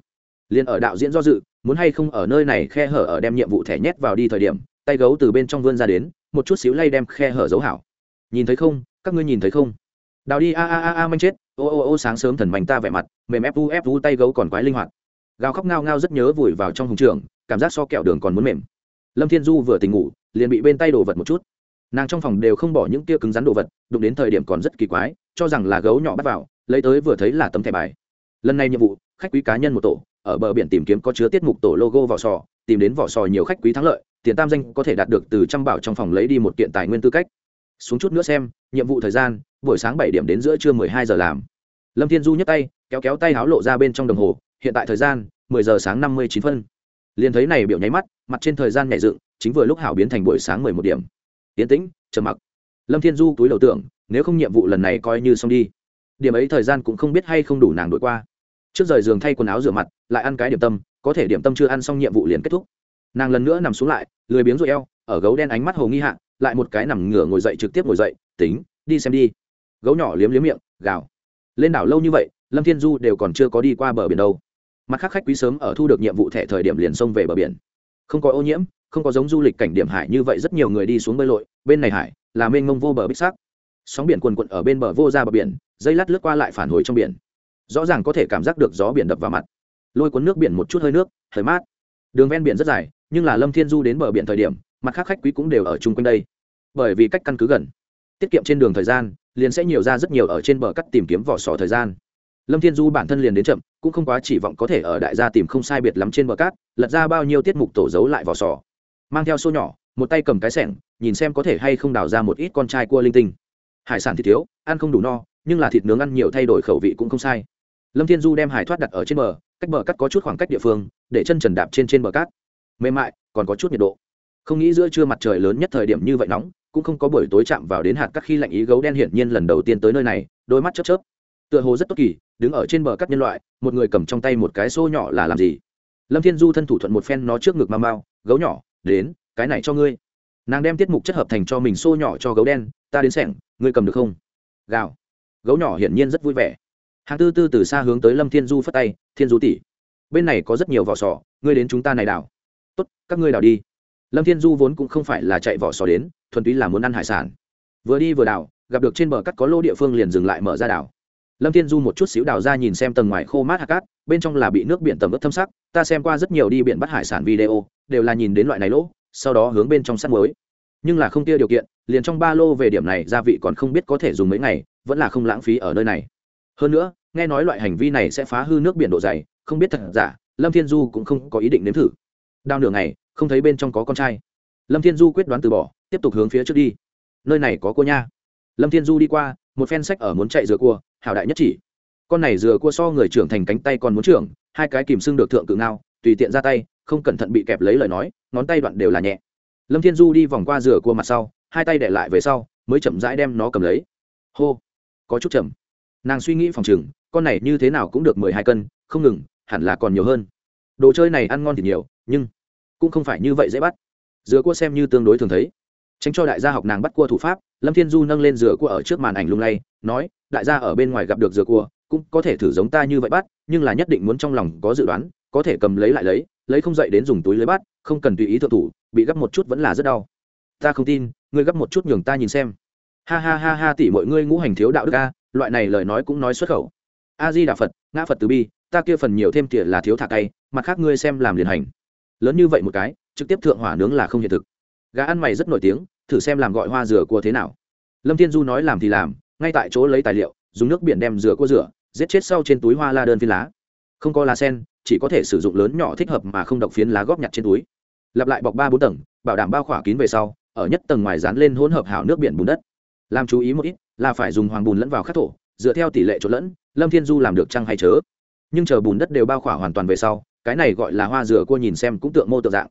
Liền ở đạo diễn do dự, muốn hay không ở nơi này khe hở ở đem nhiệm vụ thẻ nhét vào đi thời điểm, tay gấu từ bên trong vươn ra đến, một chút xíu lay đem khe hở dấu hảo. Nhìn thấy không, các ngươi nhìn thấy không? Đào đi, a a a a, manh chết. Ô ô ô, sáng sớm thần mảnh ta vẻ mặt, mềm ép u ép u, tay gấu còn quái linh hoạt. Gào khóc ngao ngao rất nhớ vùi vào trong hùng trường, cảm giác so kẹo đường còn muốn mềm. Lâm thiên du vừa tỉnh ngủ, liền bị bên tay đổ vật một chút nàng trong phòng đều không bỏ những tia cứng rắn đồ vật, đụng đến thời điểm còn rất kỳ quái, cho rằng là gấu nhỏ bắt vào, lấy tới vừa thấy là tấm thẻ bài. Lần này nhiệm vụ, khách quý cá nhân một tổ, ở bờ biển tìm kiếm có chứa tiết mục tổ logo vỏ sò, tìm đến vỏ sò nhiều khách quý thắng lợi, tiền tam danh có thể đạt được từ trăm bảo trong phòng lấy đi một kiện tài nguyên tư cách. Xuống chút nữa xem, nhiệm vụ thời gian, buổi sáng bảy điểm đến giữa trưa mười hai giờ làm. Lâm thiên du nhấc tay, kéo kéo tay háo lộ ra bên trong đồng hồ, hiện tại thời gian, mười giờ sáng năm mươi chín phân. Liền thấy này biểu nháy mắt, mặt trên thời gian nhảy dựng, chính vừa lúc hảo biến thành buổi sáng mười một điểm tiến tĩnh, trầm mặc. Lâm thiên du túi đầu tưởng, nếu không nhiệm vụ lần này coi như xong đi. Điểm ấy thời gian cũng không biết hay không đủ nàng đổi qua. Trước rời giường thay quần áo rửa mặt, lại ăn cái điểm tâm, có thể điểm tâm chưa ăn xong nhiệm vụ liền kết thúc. Nàng lần nữa nằm xuống lại, lười biếng rồi eo, ở gấu đen ánh mắt hồ nghi hạ, lại một cái nằm ngửa ngồi dậy trực tiếp ngồi dậy, tính, đi xem đi. Gấu nhỏ liếm liếm miệng, gào. Lên đảo lâu như vậy, lâm thiên du đều còn chưa có đi qua bờ biển đâu. Mặt khác khách quý sớm ở thu được nhiệm vụ thẻ thời điểm liền xông về bờ biển. Không có ô nhiễm không có giống du lịch cảnh điểm hải như vậy rất nhiều người đi xuống bơi lội, bên này hải là mênh mông vô bờ bích sắc. Sóng biển quần quận ở bên bờ vô ra bờ biển, dây lát lướt qua lại phản hồi trong biển. Rõ ràng có thể cảm giác được gió biển đập vào mặt. Lôi cuốn nước biển một chút hơi nước, hơi mát. Đường ven biển rất dài, nhưng là lâm thiên du đến bờ biển thời điểm, mặt khác khách quý cũng đều ở chung quanh đây. Bởi vì cách căn cứ gần, tiết kiệm trên đường thời gian, liền sẽ nhiều ra rất nhiều ở trên bờ cắt tìm kiếm vỏ sò thời gian. Lâm thiên du bản thân liền đến chậm, cũng không quá chỉ vọng có thể ở đại gia tìm không sai biệt lắm trên bờ cát, lật ra bao nhiêu tiết mục tổ giấu lại vỏ sò mang theo xô nhỏ, một tay cầm cái sẻng, nhìn xem có thể hay không đào ra một ít con trai cua linh tinh. Hải sản thịt thiếu, ăn không đủ no, nhưng là thịt nướng ăn nhiều thay đổi khẩu vị cũng không sai. Lâm thiên du đem hải thoát đặt ở trên bờ, cách bờ cắt có chút khoảng cách địa phương, để chân trần đạp trên trên bờ cát. Mềm mại, còn có chút nhiệt độ. Không nghĩ giữa trưa mặt trời lớn nhất thời điểm như vậy nóng, cũng không có buổi tối chạm vào đến hạt các khi lạnh ý gấu đen hiển nhiên lần đầu tiên tới nơi này, đôi mắt chớp chớp. Tựa hồ rất tốt kỳ, đứng ở trên bờ cắt nhân loại, một người cầm trong tay một cái xô nhỏ là làm gì? Lâm thiên du thân thủ thuận một phen nó trước ngực mau mau, gấu nhỏ đến, cái này cho ngươi. Nàng đem tiết mục chất hợp thành cho mình xô nhỏ cho gấu đen, ta đến sẻng, ngươi cầm được không? Gào. Gấu nhỏ hiển nhiên rất vui vẻ. Hàng tư tư từ xa hướng tới lâm thiên du phất tay, thiên du tỷ, bên này có rất nhiều vỏ sò, ngươi đến chúng ta này đảo. Tốt, các ngươi đảo đi. Lâm thiên du vốn cũng không phải là chạy vỏ sò đến, thuần túy là muốn ăn hải sản. Vừa đi vừa đảo, gặp được trên bờ cắt có lô địa phương liền dừng lại mở ra đảo lâm thiên du một chút xíu đào ra nhìn xem tầng ngoài khô mát hạt cát, bên trong là bị nước biển tầm ướp thâm sắc, ta xem qua rất nhiều đi biển bắt hải sản video, đều là nhìn đến loại này lỗ, sau đó hướng bên trong sắt mới nhưng là không kia điều kiện, liền trong ba lô về điểm này gia vị còn không biết có thể dùng mấy ngày, vẫn là không lãng phí ở nơi này. Hơn nữa, nghe nói loại hành vi này sẽ phá hư nước biển độ dày, không biết thật giả, lâm thiên du cũng không có ý định nếm thử. Đào nửa ngày, không thấy bên trong có con trai. Lâm thiên du quyết đoán từ bỏ, tiếp tục hướng phía trước đi. Nơi này có cô nha. Lâm thiên du đi qua, một phen sách ở muốn chạy rửa cua hảo đại nhất chỉ. Con này dừa cua so người trưởng thành cánh tay còn muốn trưởng, hai cái kìm xương được thượng cự ngao, tùy tiện ra tay, không cẩn thận bị kẹp lấy lời nói, ngón tay đoạn đều là nhẹ. Lâm thiên du đi vòng qua dừa cua mặt sau, hai tay để lại về sau, mới chậm rãi đem nó cầm lấy. Hô, có chút chậm. Nàng suy nghĩ phòng chừng con này như thế nào cũng được mười hai cân, không ngừng, hẳn là còn nhiều hơn. Đồ chơi này ăn ngon thì nhiều, nhưng cũng không phải như vậy dễ bắt. Dừa cua xem như tương đối thường thấy tránh cho đại gia học nàng bắt cua thủ pháp, lâm thiên du nâng lên rửa cua ở trước màn ảnh lung lay, nói, đại gia ở bên ngoài gặp được rửa cua, cũng có thể thử giống ta như vậy bắt, nhưng là nhất định muốn trong lòng có dự đoán, có thể cầm lấy lại lấy lấy không dậy đến dùng túi lấy bắt, không cần tùy ý thượng thủ, bị gấp một chút vẫn là rất đau. Ta không tin, ngươi gấp một chút nhường ta nhìn xem. Ha ha ha ha tỷ, mọi ngươi ngũ hành thiếu đạo đức a, loại này lời nói cũng nói xuất khẩu. A di đà phật, ngã phật từ bi, ta kia phần nhiều thêm tỉa là thiếu thạc tay mặt khác ngươi xem làm liền hành. Lớn như vậy một cái, trực tiếp thượng hỏa nướng là không hiện thực gà ăn mày rất nổi tiếng, thử xem làm gọi hoa rửa cua thế nào. Lâm thiên du nói làm thì làm, ngay tại chỗ lấy tài liệu, dùng nước biển đem rửa cua rửa, giết chết sau trên túi hoa la đơn phiến lá. Không có lá sen, chỉ có thể sử dụng lớn nhỏ thích hợp mà không độc phiến lá góp nhặt trên túi. Lặp lại bọc ba bốn tầng, bảo đảm bao khỏa kín về sau, ở nhất tầng ngoài dán lên hỗn hợp hảo nước biển bùn đất. Làm chú ý một ít, là phải dùng hoàng bùn lẫn vào khắc thổ, dựa theo tỷ lệ trộn lẫn, lâm thiên du làm được trăng hay chớ. Nhưng chờ bùn đất đều bao khỏa hoàn toàn về sau, cái này gọi là hoa dừa cua nhìn xem cũng tượng mô tượng dạng.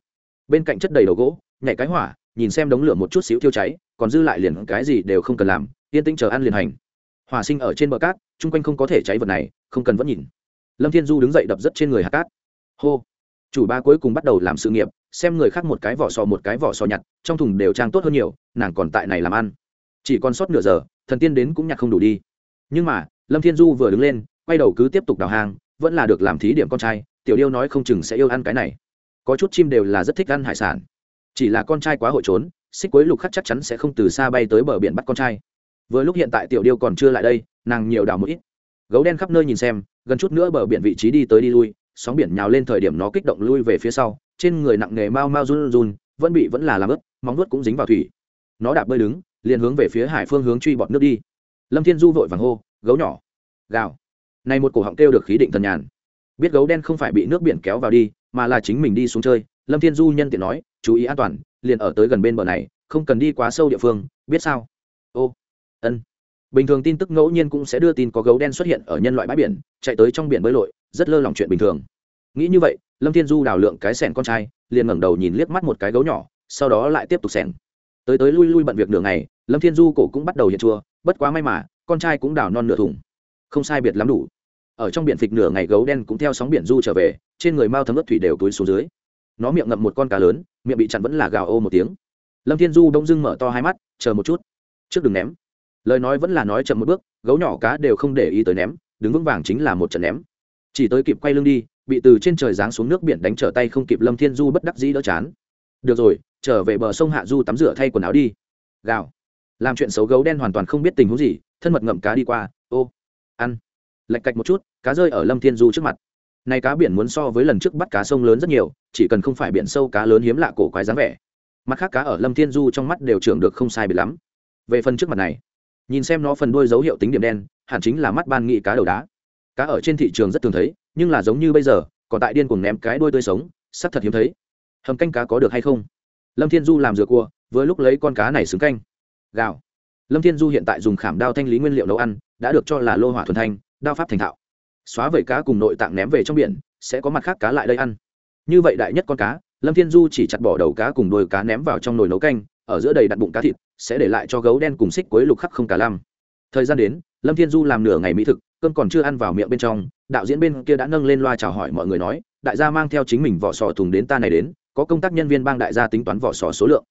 Bên cạnh chất đầy đầu gỗ nhảy cái hỏa, nhìn xem đống lửa một chút xíu tiêu cháy, còn dư lại liền cái gì đều không cần làm, yên tĩnh chờ ăn liền hành. Hỏa sinh ở trên bờ cát, chung quanh không có thể cháy vật này, không cần vẫn nhìn. Lâm thiên du đứng dậy đập rất trên người hạt cát. Hô. Chủ ba cuối cùng bắt đầu làm sự nghiệp, xem người khác một cái vỏ sò một cái vỏ sò nhặt, trong thùng đều trang tốt hơn nhiều, nàng còn tại này làm ăn. Chỉ còn sót nửa giờ, thần tiên đến cũng nhặt không đủ đi. Nhưng mà, lâm thiên du vừa đứng lên, quay đầu cứ tiếp tục đào hàng vẫn là được làm thí điểm con trai, tiểu điêu nói không chừng sẽ yêu ăn cái này. Có chút chim đều là rất thích ăn hải sản chỉ là con trai quá hội trốn, xích quế lục khắc chắc chắn sẽ không từ xa bay tới bờ biển bắt con trai. Vừa lúc hiện tại tiểu điêu còn chưa lại đây, nàng nhiều đào một ít. Gấu đen khắp nơi nhìn xem, gần chút nữa bờ biển vị trí đi tới đi lui, sóng biển nhào lên thời điểm nó kích động lui về phía sau, trên người nặng nghề mau mau run run, vẫn bị vẫn là làm ướt, móng nuốt cũng dính vào thủy. Nó đạp bơi đứng, liền hướng về phía hải phương hướng truy bọt nước đi. Lâm thiên du vội vàng hô, gấu nhỏ, gào. Này một cổ họng kêu được khí định thần nhàn. Biết gấu đen không phải bị nước biển kéo vào đi, mà là chính mình đi xuống chơi, lâm thiên du nhân tiện nói chú ý an toàn, liền ở tới gần bên bờ này, không cần đi quá sâu địa phương, biết sao? Ô, ân. Bình thường tin tức ngẫu nhiên cũng sẽ đưa tin có gấu đen xuất hiện ở nhân loại bãi biển, chạy tới trong biển bơi lội, rất lơ lỏng chuyện bình thường. Nghĩ như vậy, lâm thiên du đào lượng cái sẻn con trai, liền ngẩng đầu nhìn liếc mắt một cái gấu nhỏ, sau đó lại tiếp tục sẻn tới tới lui lui bận việc nửa ngày, lâm thiên du cổ cũng bắt đầu hiện chua bất quá may mà, con trai cũng đào non nửa thùng. Không sai biệt lắm đủ. Ở trong biển phịch nửa ngày gấu đen cũng theo sóng biển du trở về, trên người mau thấm ướt thủy đều túi xuống dưới. Nó miệng ngậm một con cá lớn miệng bị chặn vẫn là gào ô một tiếng. Lâm thiên du đông dưng mở to hai mắt, chờ một chút, trước đừng ném. Lời nói vẫn là nói chậm một bước, gấu nhỏ cá đều không để ý tới ném, đứng vững vàng chính là một trận ném. Chỉ tới kịp quay lưng đi, bị từ trên trời giáng xuống nước biển đánh trở tay không kịp, lâm thiên du bất đắc dĩ đỡ chán. Được rồi, trở về bờ sông hạ du tắm rửa thay quần áo đi. Gào. Làm chuyện xấu gấu đen hoàn toàn không biết tình huống gì, thân mật ngậm cá đi qua, ô, ăn. Lạch cạch một chút, cá rơi ở lâm thiên du trước mặt này cá biển muốn so với lần trước bắt cá sông lớn rất nhiều, chỉ cần không phải biển sâu cá lớn hiếm lạ cổ quái dáng vẻ. Mặt khác cá ở lâm thiên du trong mắt đều trưởng được không sai biệt lắm. Về phần trước mặt này, nhìn xem nó phần đuôi dấu hiệu tính điểm đen, hẳn chính là mắt ban nghị cá đầu đá. Cá ở trên thị trường rất thường thấy, nhưng là giống như bây giờ, còn tại điên cùng ném cái đuôi tươi sống sắp thật hiếm thấy. Hầm canh cá có được hay không? Lâm thiên du làm rửa cua, vừa lúc lấy con cá này xứng canh. Gạo. Lâm thiên du hiện tại dùng khảm đao thanh lý nguyên liệu nấu ăn, đã được cho là lô hỏa thuần thanh, đao pháp thành thạo xóa vẩy cá cùng nội tạng ném về trong biển, sẽ có mặt khác cá lại đây ăn. Như vậy đại nhất con cá, lâm thiên du chỉ chặt bỏ đầu cá cùng đuôi cá ném vào trong nồi nấu canh, ở giữa đầy đặt bụng cá thịt, sẽ để lại cho gấu đen cùng xích quấy lục khắc không cả lam thời gian đến, lâm thiên du làm nửa ngày mỹ thực, cơm còn chưa ăn vào miệng bên trong, đạo diễn bên kia đã nâng lên loa chào hỏi mọi người nói, đại gia mang theo chính mình vỏ sò thùng đến ta này đến, có công tác nhân viên bang đại gia tính toán vỏ sò số lượng.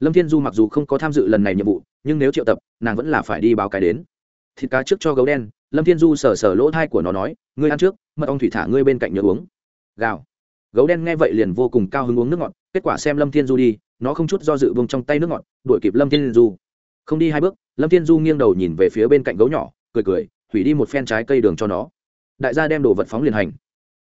Lâm thiên du mặc dù không có tham dự lần này nhiệm vụ, nhưng nếu triệu tập, nàng vẫn là phải đi báo cái đến. Thịt cá trước cho gấu đen lâm thiên du sờ sờ lỗ thai của nó nói, ngươi ăn trước, mật ong thủy thả ngươi bên cạnh nhớ uống. Gào. Gấu đen nghe vậy liền vô cùng cao hứng uống nước ngọt, kết quả xem lâm thiên du đi, nó không chút do dự bông trong tay nước ngọt, đuổi kịp lâm thiên du. Không đi hai bước, lâm thiên du nghiêng đầu nhìn về phía bên cạnh gấu nhỏ, cười cười, hủy đi một phen trái cây đường cho nó. Đại gia đem đồ vật phóng liền hành.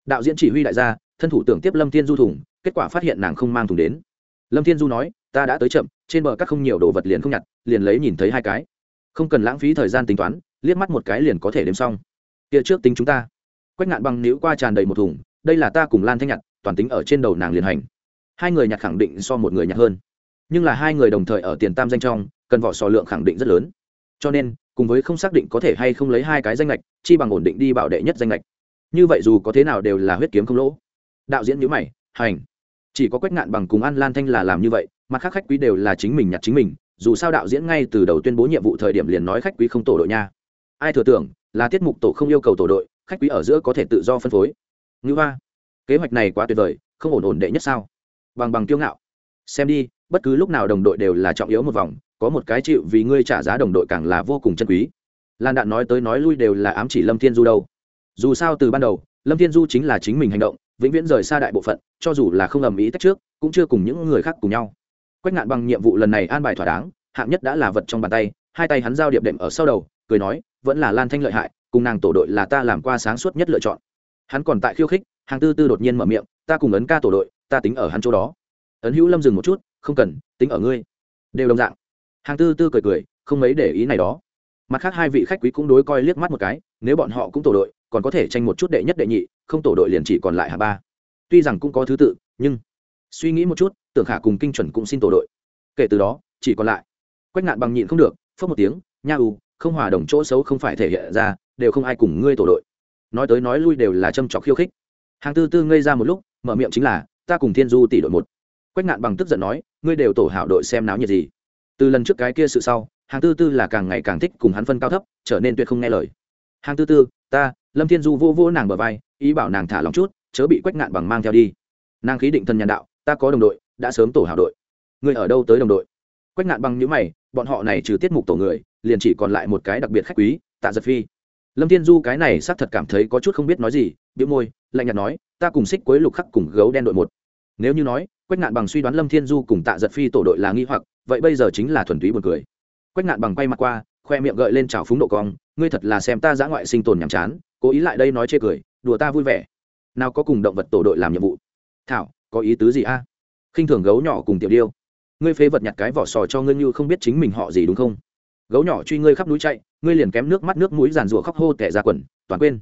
Đạo diễn chỉ huy đại gia, thân thủ tưởng tiếp lâm thiên du thủng, kết quả phát hiện nàng không mang thùng đến. Lâm thiên du nói, ta đã tới chậm, trên bờ các không nhiều đồ vật liền không nhặt, liền lấy nhìn thấy hai cái. Không cần lãng phí thời gian tính toán liếc mắt một cái liền có thể đếm xong. Kia trước tính chúng ta. Quách ngạn bằng níu qua tràn đầy một thùng, đây là ta cùng lan thanh nhặt toàn tính ở trên đầu nàng liền hành. Hai người nhặt khẳng định so một người nhặt hơn. Nhưng là hai người đồng thời ở tiền tam danh trong, cần vỏ sò lượng khẳng định rất lớn. Cho nên, cùng với không xác định có thể hay không lấy hai cái danh lệch chi bằng ổn định đi bảo đệ nhất danh lệch như vậy dù có thế nào đều là huyết kiếm không lỗ. Đạo diễn nhữ mày, hành. Chỉ có quách ngạn bằng cùng an lan thanh là làm như vậy, mặt khác khách quý đều là chính mình nhặt chính mình, dù sao đạo diễn ngay từ đầu tuyên bố nhiệm vụ thời điểm liền nói khách quý không tổ đội nha ai thừa tưởng là tiết mục tổ không yêu cầu tổ đội, khách quý ở giữa có thể tự do phân phối. Ngữ hoa, kế hoạch này quá tuyệt vời, không ổn ổn đệ nhất sao? Bằng bằng kiêu ngạo. Xem đi, bất cứ lúc nào đồng đội đều là trọng yếu một vòng, có một cái chịu vì ngươi trả giá đồng đội càng là vô cùng chân quý. Lan đạn nói tới nói lui đều là ám chỉ lâm thiên du đâu. Dù sao từ ban đầu, lâm thiên du chính là chính mình hành động, vĩnh viễn rời xa đại bộ phận, cho dù là không ầm ý tách trước, cũng chưa cùng những người khác cùng nhau. Quách ngạn bằng nhiệm vụ lần này an bài thỏa đáng, hạng nhất đã là vật trong bàn tay, hai tay hắn giao điệp đệm ở sau đầu, cười nói vẫn là lan thanh lợi hại, cùng nàng tổ đội là ta làm qua sáng suốt nhất lựa chọn. Hắn còn tại khiêu khích, hàng tư tư đột nhiên mở miệng, ta cùng ấn ca tổ đội, ta tính ở hắn chỗ đó. Ấn hữu lâm dừng một chút, không cần, tính ở ngươi. Đều đồng dạng. Hàng tư tư cười cười, không mấy để ý này đó. Mặt khác hai vị khách quý cũng đối coi liếc mắt một cái, nếu bọn họ cũng tổ đội, còn có thể tranh một chút đệ nhất đệ nhị, không tổ đội liền chỉ còn lại hạ ba. Tuy rằng cũng có thứ tự, nhưng suy nghĩ một chút, tưởng khả cùng kinh chuẩn cũng xin tổ đội. Kể từ đó, chỉ còn lại. Quách ngạn bằng nhịn không được phớt một tiếng, nha u không hòa đồng chỗ xấu không phải thể hiện ra, đều không ai cùng ngươi tổ đội. Nói tới nói lui đều là châm trọc khiêu khích. Hàng tư tư ngây ra một lúc, mở miệng chính là, ta cùng thiên du tỷ đội một. Quách ngạn bằng tức giận nói, ngươi đều tổ hảo đội xem náo nhiệt gì? Từ lần trước cái kia sự sau, hàng tư tư là càng ngày càng thích cùng hắn phân cao thấp, trở nên tuyệt không nghe lời. Hàng tư tư, ta, lâm thiên du vô vô nàng bờ vai, ý bảo nàng thả lòng chút, chớ bị quách ngạn bằng mang theo đi. Nàng khí định thân nhàn đạo, ta có đồng đội, đã sớm tổ hảo đội. Ngươi ở đâu tới đồng đội? Quách ngạn bằng những mày, bọn họ này trừ tiết mục tổ người liền chỉ còn lại một cái đặc biệt khách quý, tạ giật phi. Lâm thiên du cái này xác thật cảm thấy có chút không biết nói gì biếu môi, lạnh nhạt nói, ta cùng xích quấy lục khắc cùng gấu đen đội một. Nếu như nói, quách ngạn bằng suy đoán lâm thiên du cùng tạ giật phi tổ đội là nghi hoặc, vậy bây giờ chính là thuần túy buồn cười. Quách ngạn bằng quay mặt qua, khoe miệng gợi lên trào phúng độ cong, ngươi thật là xem ta giã ngoại sinh tồn nhàm chán, cố ý lại đây nói chê cười, đùa ta vui vẻ. Nào có cùng động vật tổ đội làm nhiệm vụ? Thảo, có ý tứ gì a? Khinh thường gấu nhỏ cùng tiểu điêu. Ngươi phế vật nhặt cái vỏ sò cho ngươi như không biết chính mình họ gì đúng không? Gấu nhỏ truy ngươi khắp núi chạy, ngươi liền kém nước mắt nước mũi giàn rủa khóc hô tẻ ra quần, toàn quên.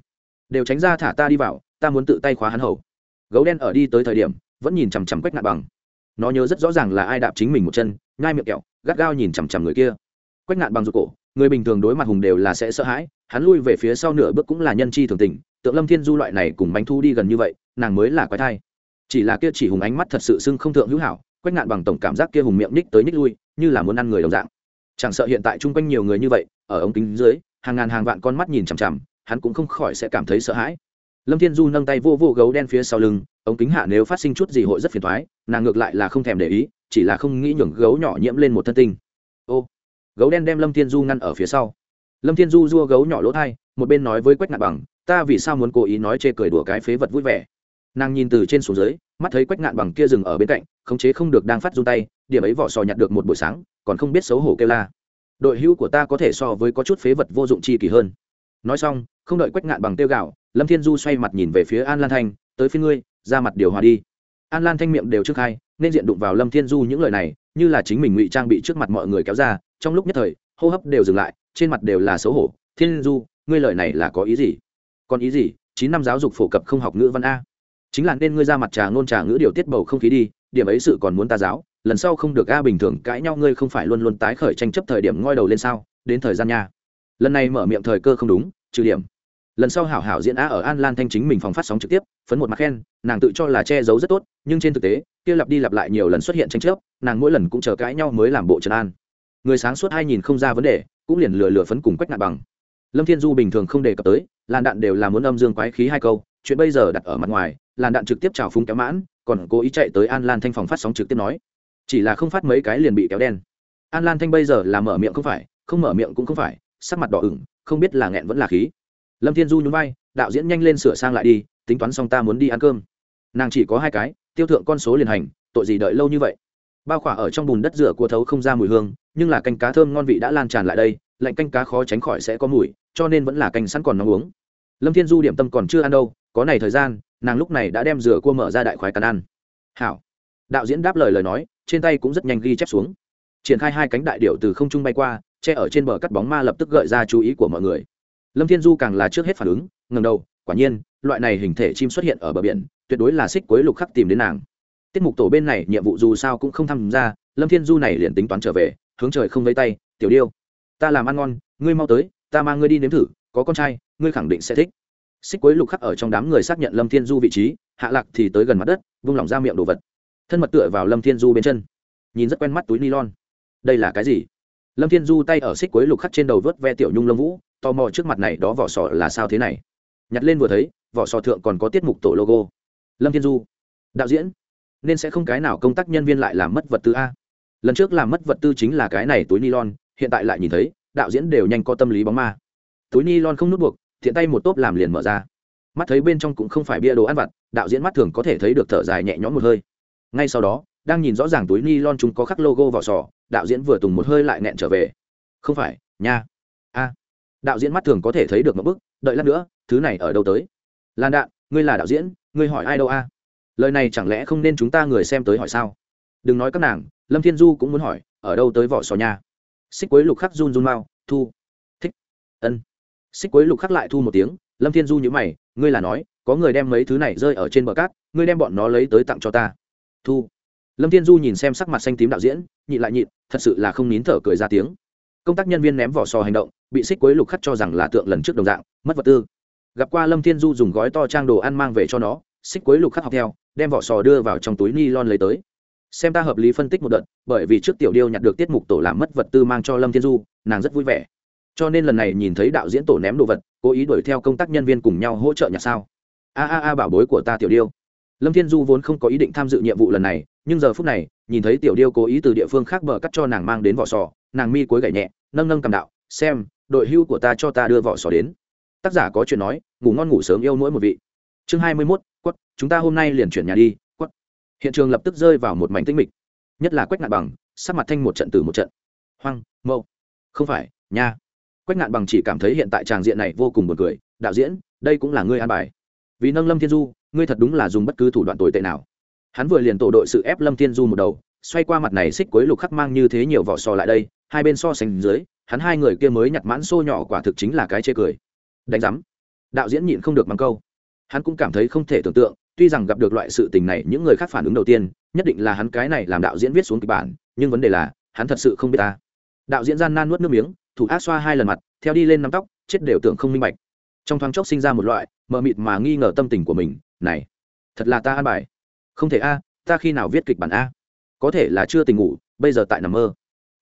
Đều tránh ra thả ta đi vào, ta muốn tự tay khóa hắn hầu. Gấu đen ở đi tới thời điểm, vẫn nhìn chằm chằm quách ngạn bằng. Nó nhớ rất rõ ràng là ai đạp chính mình một chân ngai miệng kẹo, gắt gao nhìn chằm chằm người kia. Quách ngạn bằng ruột cổ, người bình thường đối mặt hùng đều là sẽ sợ hãi, hắn lui về phía sau nửa bước cũng là nhân chi thường tình, tượng lâm thiên du loại này cùng bánh thu đi gần như vậy, nàng mới là quái thai. Chỉ là kia chỉ hùng ánh mắt thật sự sưng không thượng hữu hảo, quách ngạn bằng tổng cảm giác kia hùng miệng ních tới ních lui, như là muốn ăn người đồng dạng chẳng sợ hiện tại chung quanh nhiều người như vậy, ở ống kính dưới, hàng ngàn hàng vạn con mắt nhìn chằm chằm, hắn cũng không khỏi sẽ cảm thấy sợ hãi. Lâm thiên du nâng tay vô vô gấu đen phía sau lưng, ống kính hạ nếu phát sinh chút gì hội rất phiền thoái nàng ngược lại là không thèm để ý, chỉ là không nghĩ nhường gấu nhỏ nhiễm lên một thân tinh. Ô, gấu đen đem lâm thiên du ngăn ở phía sau. Lâm thiên du dua gấu nhỏ lỗ thai, một bên nói với quách ngạn bằng, ta vì sao muốn cố ý nói chê cười đùa cái phế vật vui vẻ? Nàng nhìn từ trên xuống dưới, mắt thấy quách ngạn bằng kia dừng ở bên cạnh, khống chế không được đang phát run tay, điểm ấy vỏ sò nhặt được một buổi sáng, còn không biết xấu hổ kêu la. Đội hữu của ta có thể so với có chút phế vật vô dụng chi kỳ hơn. Nói xong, không đợi quách ngạn bằng tiêu gạo lâm thiên du xoay mặt nhìn về phía an lan thanh, tới phía ngươi, ra mặt điều hòa đi. An lan thanh miệng đều trước hai, nên diện đụng vào lâm thiên du những lời này, như là chính mình ngụy trang bị trước mặt mọi người kéo ra, trong lúc nhất thời, hô hấp đều dừng lại, trên mặt đều là xấu hổ. Thiên du, ngươi lời này là có ý gì? Còn ý gì? Chín năm giáo dục phổ cập không học ngữ văn a chính là nên ngươi ra mặt trà ngôn trà ngữ điều tiết bầu không khí đi, điểm ấy sự còn muốn ta giáo, lần sau không được ga bình thường cãi nhau ngươi không phải luôn luôn tái khởi tranh chấp thời điểm ngoi đầu lên sao, đến thời gian nha. Lần này mở miệng thời cơ không đúng, trừ điểm. Lần sau hảo hảo diễn á ở an lan thanh chính mình phòng phát sóng trực tiếp, phấn một mặt khen, nàng tự cho là che giấu rất tốt, nhưng trên thực tế, kia lặp đi lặp lại nhiều lần xuất hiện tranh chấp, nàng mỗi lần cũng chờ cãi nhau mới làm bộ trấn an. Người sáng suốt hai nhìn không ra vấn đề, cũng liền lừa lừa phấn cùng quách ngạn bằng. Lâm thiên du bình thường không đề cập tới, làn đạn đều là muốn âm dương quái khí hai câu, chuyện bây giờ đặt ở mặt ngoài làn đạn trực tiếp trào phúng kéo mãn, còn cố ý chạy tới an lan thanh phòng phát sóng trực tiếp nói. Chỉ là không phát mấy cái liền bị kéo đen. An lan thanh bây giờ là mở miệng không phải, không mở miệng cũng không phải, sắc mặt đỏ ửng, không biết là nghẹn vẫn là khí. Lâm thiên du nhún vai, đạo diễn nhanh lên sửa sang lại đi, tính toán xong ta muốn đi ăn cơm. Nàng chỉ có hai cái, tiêu thượng con số liền hành, tội gì đợi lâu như vậy. Bao khỏa ở trong bùn đất rửa cua thấu không ra mùi hương, nhưng là canh cá thơm ngon vị đã lan tràn lại đây, lạnh canh cá khó tránh khỏi sẽ có mùi, cho nên vẫn là canh sẵn còn nóng uống. Lâm thiên du điểm tâm còn chưa ăn đâu, có này thời gian nàng lúc này đã đem rửa cua mở ra đại khoái cắn ăn. Hảo. Đạo diễn đáp lời lời nói, trên tay cũng rất nhanh ghi chép xuống. Triển khai hai cánh đại điệu từ không trung bay qua, che ở trên bờ cắt bóng ma lập tức gợi ra chú ý của mọi người. Lâm thiên du càng là trước hết phản ứng ngầm đầu, quả nhiên, loại này hình thể chim xuất hiện ở bờ biển, tuyệt đối là xích quấy lục khắc tìm đến nàng. Tiết mục tổ bên này, nhiệm vụ dù sao cũng không tham gia, lâm thiên du này liền tính toán trở về, hướng trời không vây tay, tiểu điêu, ta làm ăn ngon, ngươi mau tới, ta mang ngươi đi nếm thử, có con trai, ngươi khẳng định sẽ thích xích cuối lục khắc ở trong đám người xác nhận lâm thiên du vị trí hạ lạc thì tới gần mặt đất vung lỏng ra miệng đồ vật thân mật tựa vào lâm thiên du bên chân nhìn rất quen mắt túi nylon đây là cái gì lâm thiên du tay ở xích cuối lục khắc trên đầu vớt ve tiểu nhung lông vũ tò mò trước mặt này đó vỏ sò là sao thế này nhặt lên vừa thấy vỏ sò thượng còn có tiết mục tổ logo lâm thiên du đạo diễn nên sẽ không cái nào công tác nhân viên lại làm mất vật tư a lần trước làm mất vật tư chính là cái này túi nylon hiện tại lại nhìn thấy đạo diễn đều nhanh có tâm lý bóng ma túi nylon không nút buộc thiện tay một tốp làm liền mở ra. Mắt thấy bên trong cũng không phải bia đồ ăn vặt, đạo diễn mắt thường có thể thấy được thở dài nhẹ nhõm một hơi. Ngay sau đó, đang nhìn rõ ràng túi nylon chúng có khắc logo vỏ sò, đạo diễn vừa tùng một hơi lại nẹn trở về. Không phải, nha. A. Đạo diễn mắt thường có thể thấy được một bức, đợi lát nữa, thứ này ở đâu tới? Lan đạn, ngươi là đạo diễn, ngươi hỏi ai đâu a? Lời này chẳng lẽ không nên chúng ta người xem tới hỏi sao? Đừng nói các nàng, lâm thiên du cũng muốn hỏi, ở đâu tới vỏ sò nha? Xích quấy lục khắc run run mau, thu. Thích. Ân xích quấy lục khắc lại thu một tiếng, lâm thiên du nhữ mày, ngươi là nói, có người đem mấy thứ này rơi ở trên bờ cát, ngươi đem bọn nó lấy tới tặng cho ta. Thu. Lâm thiên du nhìn xem sắc mặt xanh tím đạo diễn, nhịn lại nhịn, thật sự là không nín thở cười ra tiếng. Công tác nhân viên ném vỏ sò hành động, bị xích quấy lục khắc cho rằng là tượng lần trước đồng dạng, mất vật tư. Gặp qua lâm thiên du dùng gói to trang đồ ăn mang về cho nó, xích quấy lục khắc học theo, đem vỏ sò đưa vào trong túi ni lon lấy tới. Xem ta hợp lý phân tích một đợt, bởi vì trước tiểu điêu nhặt được tiết mục tổ làm mất vật tư mang cho lâm thiên du, nàng rất vui vẻ cho nên lần này nhìn thấy đạo diễn tổ ném đồ vật, cố ý đuổi theo công tác nhân viên cùng nhau hỗ trợ nhặt sao? A a a, bảo bối của ta tiểu điêu. Lâm thiên du vốn không có ý định tham dự nhiệm vụ lần này, nhưng giờ phút này, nhìn thấy tiểu điêu cố ý từ địa phương khác bờ cắt cho nàng mang đến vỏ sò, nàng mi cuối gậy nhẹ, nâng nâng cầm đạo, xem, đội hưu của ta cho ta đưa vỏ sò đến. Tác giả có chuyện nói, ngủ ngon ngủ sớm yêu mỗi một vị. Chương hai mươi mốt, quất, chúng ta hôm nay liền chuyển nhà đi, quất. Hiện trường lập tức rơi vào một mảnh tinh mịch, nhất là quách ngạn bằng, sắc mặt thanh một trận từ một trận. Hoang mâu không phải, nha quách ngạn bằng chỉ cảm thấy hiện tại tràng diện này vô cùng buồn cười. Đạo diễn, đây cũng là ngươi an bài. Vì nâng lâm thiên du, ngươi thật đúng là dùng bất cứ thủ đoạn tồi tệ nào. Hắn vừa liền tổ đội sự ép lâm thiên du một đầu, xoay qua mặt này xích quấy lục khắc mang như thế nhiều vỏ sò lại đây, hai bên so sánh dưới, hắn hai người kia mới nhặt mãn xô nhỏ quả thực chính là cái chê cười. Đánh giám. Đạo diễn nhịn không được bằng câu. Hắn cũng cảm thấy không thể tưởng tượng, tuy rằng gặp được loại sự tình này, những người khác phản ứng đầu tiên, nhất định là hắn cái này làm đạo diễn viết xuống kịch bản, nhưng vấn đề là, hắn thật sự không biết ta. Đạo diễn gian nan nuốt nước miếng thủ ác xoa hai lần mặt, theo đi lên nắm tóc, chết đều tưởng không minh bạch. Trong thoáng chốc sinh ra một loại mờ mịt mà nghi ngờ tâm tình của mình, này, thật là ta an bài. Không thể a, ta khi nào viết kịch bản a? Có thể là chưa tình ngủ, bây giờ tại nằm mơ.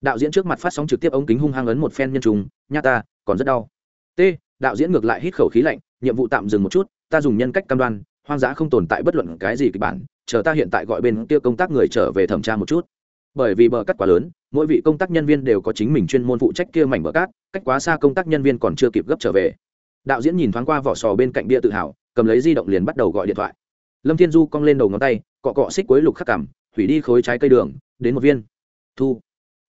Đạo diễn trước mặt phát sóng trực tiếp ống kính hung hăng ấn một phen nhân trùng nha ta, còn rất đau. T, đạo diễn ngược lại hít khẩu khí lạnh, nhiệm vụ tạm dừng một chút, ta dùng nhân cách cam đoan, hoang dã không tồn tại bất luận cái gì kịch bản, chờ ta hiện tại gọi bên kia công tác người trở về thẩm tra một chút bởi vì bờ cắt quá lớn, mỗi vị công tác nhân viên đều có chính mình chuyên môn phụ trách kia mảnh bờ cát, cách quá xa công tác nhân viên còn chưa kịp gấp trở về. Đạo diễn nhìn thoáng qua vỏ sò bên cạnh bia tự hào, cầm lấy di động liền bắt đầu gọi điện thoại. Lâm thiên du cong lên đầu ngón tay, cọ cọ xích quấy lục khắc cảm, hủy đi khối trái cây đường, đến một viên. Thu.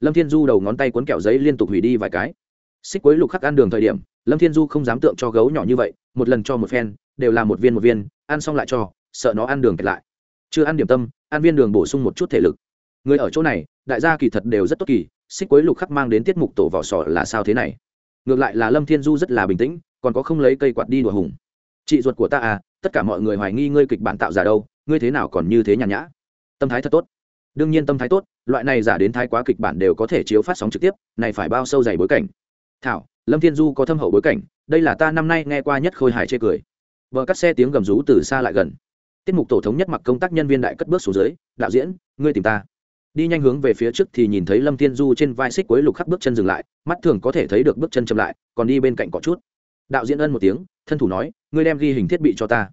Lâm thiên du đầu ngón tay cuốn kẹo giấy liên tục hủy đi vài cái. Xích quấy lục khắc ăn đường thời điểm, lâm thiên du không dám tượng cho gấu nhỏ như vậy, một lần cho một phen, đều là một viên một viên, ăn xong lại cho, sợ nó ăn đường kẹt lại. Chưa ăn điểm tâm, ăn viên đường bổ sung một chút thể lực người ở chỗ này, đại gia kỳ thật đều rất tốt kỳ, xích quấy lục khắc mang đến tiết mục tổ vỏ sò là sao thế này? Ngược lại là lâm thiên du rất là bình tĩnh, còn có không lấy cây quạt đi đùa hùng. Chị ruột của ta à tất cả mọi người hoài nghi ngươi kịch bản tạo giả đâu, ngươi thế nào còn như thế nhàn nhã? Tâm thái thật tốt. Đương nhiên tâm thái tốt, loại này giả đến thái quá kịch bản đều có thể chiếu phát sóng trực tiếp, này phải bao sâu dày bối cảnh. Thảo, lâm thiên du có thâm hậu bối cảnh, đây là ta năm nay nghe qua nhất khôi hài chê cười. Vợ cắt xe tiếng gầm rú từ xa lại gần. Tiết mục tổ thống nhất mặc công tác nhân viên đại cất bước xuống dưới, đạo diễn, ngươi tìm ta đi nhanh hướng về phía trước thì nhìn thấy lâm thiên du trên vai xích cuối lục khắc bước chân dừng lại, mắt thường có thể thấy được bước chân chậm lại, còn đi bên cạnh có chút. Đạo diễn ân một tiếng, thân thủ nói, ngươi đem ghi hình thiết bị cho ta.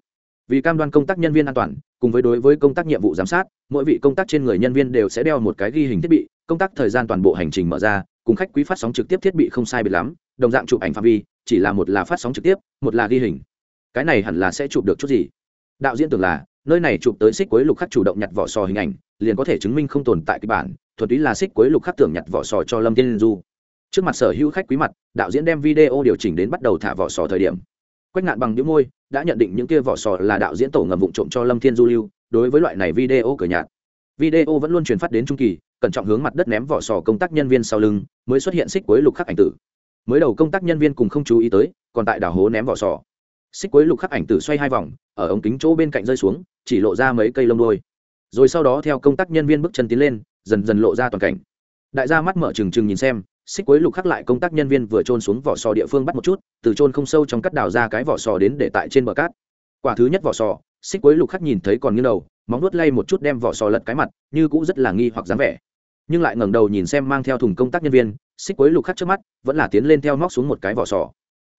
Vì cam đoan công tác nhân viên an toàn, cùng với đối với công tác nhiệm vụ giám sát, mỗi vị công tác trên người nhân viên đều sẽ đeo một cái ghi hình thiết bị, công tác thời gian toàn bộ hành trình mở ra, cùng khách quý phát sóng trực tiếp thiết bị không sai biệt lắm, đồng dạng chụp ảnh phạm vi, chỉ là một là phát sóng trực tiếp, một là ghi hình. Cái này hẳn là sẽ chụp được chút gì? Đạo diễn tưởng là, nơi này chụp tới xích cuối lục khắc chủ động nhặt vỏ sò hình ảnh liền có thể chứng minh không tồn tại kịch bản thuật túy là xích cuối lục khắc tưởng nhặt vỏ sò cho lâm tiên du. Trước mặt sở hữu khách quý mặt, đạo diễn đem video điều chỉnh đến bắt đầu thả vỏ sò thời điểm. Quách ngạn bằng những môi, đã nhận định những kia vỏ sò là đạo diễn tổ ngầm vụng trộm cho lâm thiên du lưu, đối với loại này video cửa nhạt. Video vẫn luôn truyền phát đến trung kỳ, cẩn trọng hướng mặt đất ném vỏ sò công tác nhân viên sau lưng, mới xuất hiện xích cuối lục khắc ảnh tử. Mới đầu công tác nhân viên cùng không chú ý tới, còn tại đảo hố ném vỏ sò. Xích cuối lục khắc ảnh tử xoay hai vòng, ở ống kính chỗ bên cạnh rơi xuống, chỉ lộ ra mấy cây lông đôi rồi sau đó theo công tác nhân viên bước chân tiến lên, dần dần lộ ra toàn cảnh. Đại gia mắt mở trừng trừng nhìn xem, xích cuối lục khắc lại công tác nhân viên vừa trôn xuống vỏ sò địa phương bắt một chút, từ trôn không sâu trong cắt đào ra cái vỏ sò đến để tại trên bờ cát. Quả thứ nhất vỏ sò, xích cuối lục khắc nhìn thấy còn như đầu, móng nuốt lay một chút đem vỏ sò lật cái mặt, như cũng rất là nghi hoặc dáng vẻ. Nhưng lại ngẩng đầu nhìn xem mang theo thùng công tác nhân viên, xích cuối lục khắc trước mắt, vẫn là tiến lên theo móc xuống một cái vỏ sò.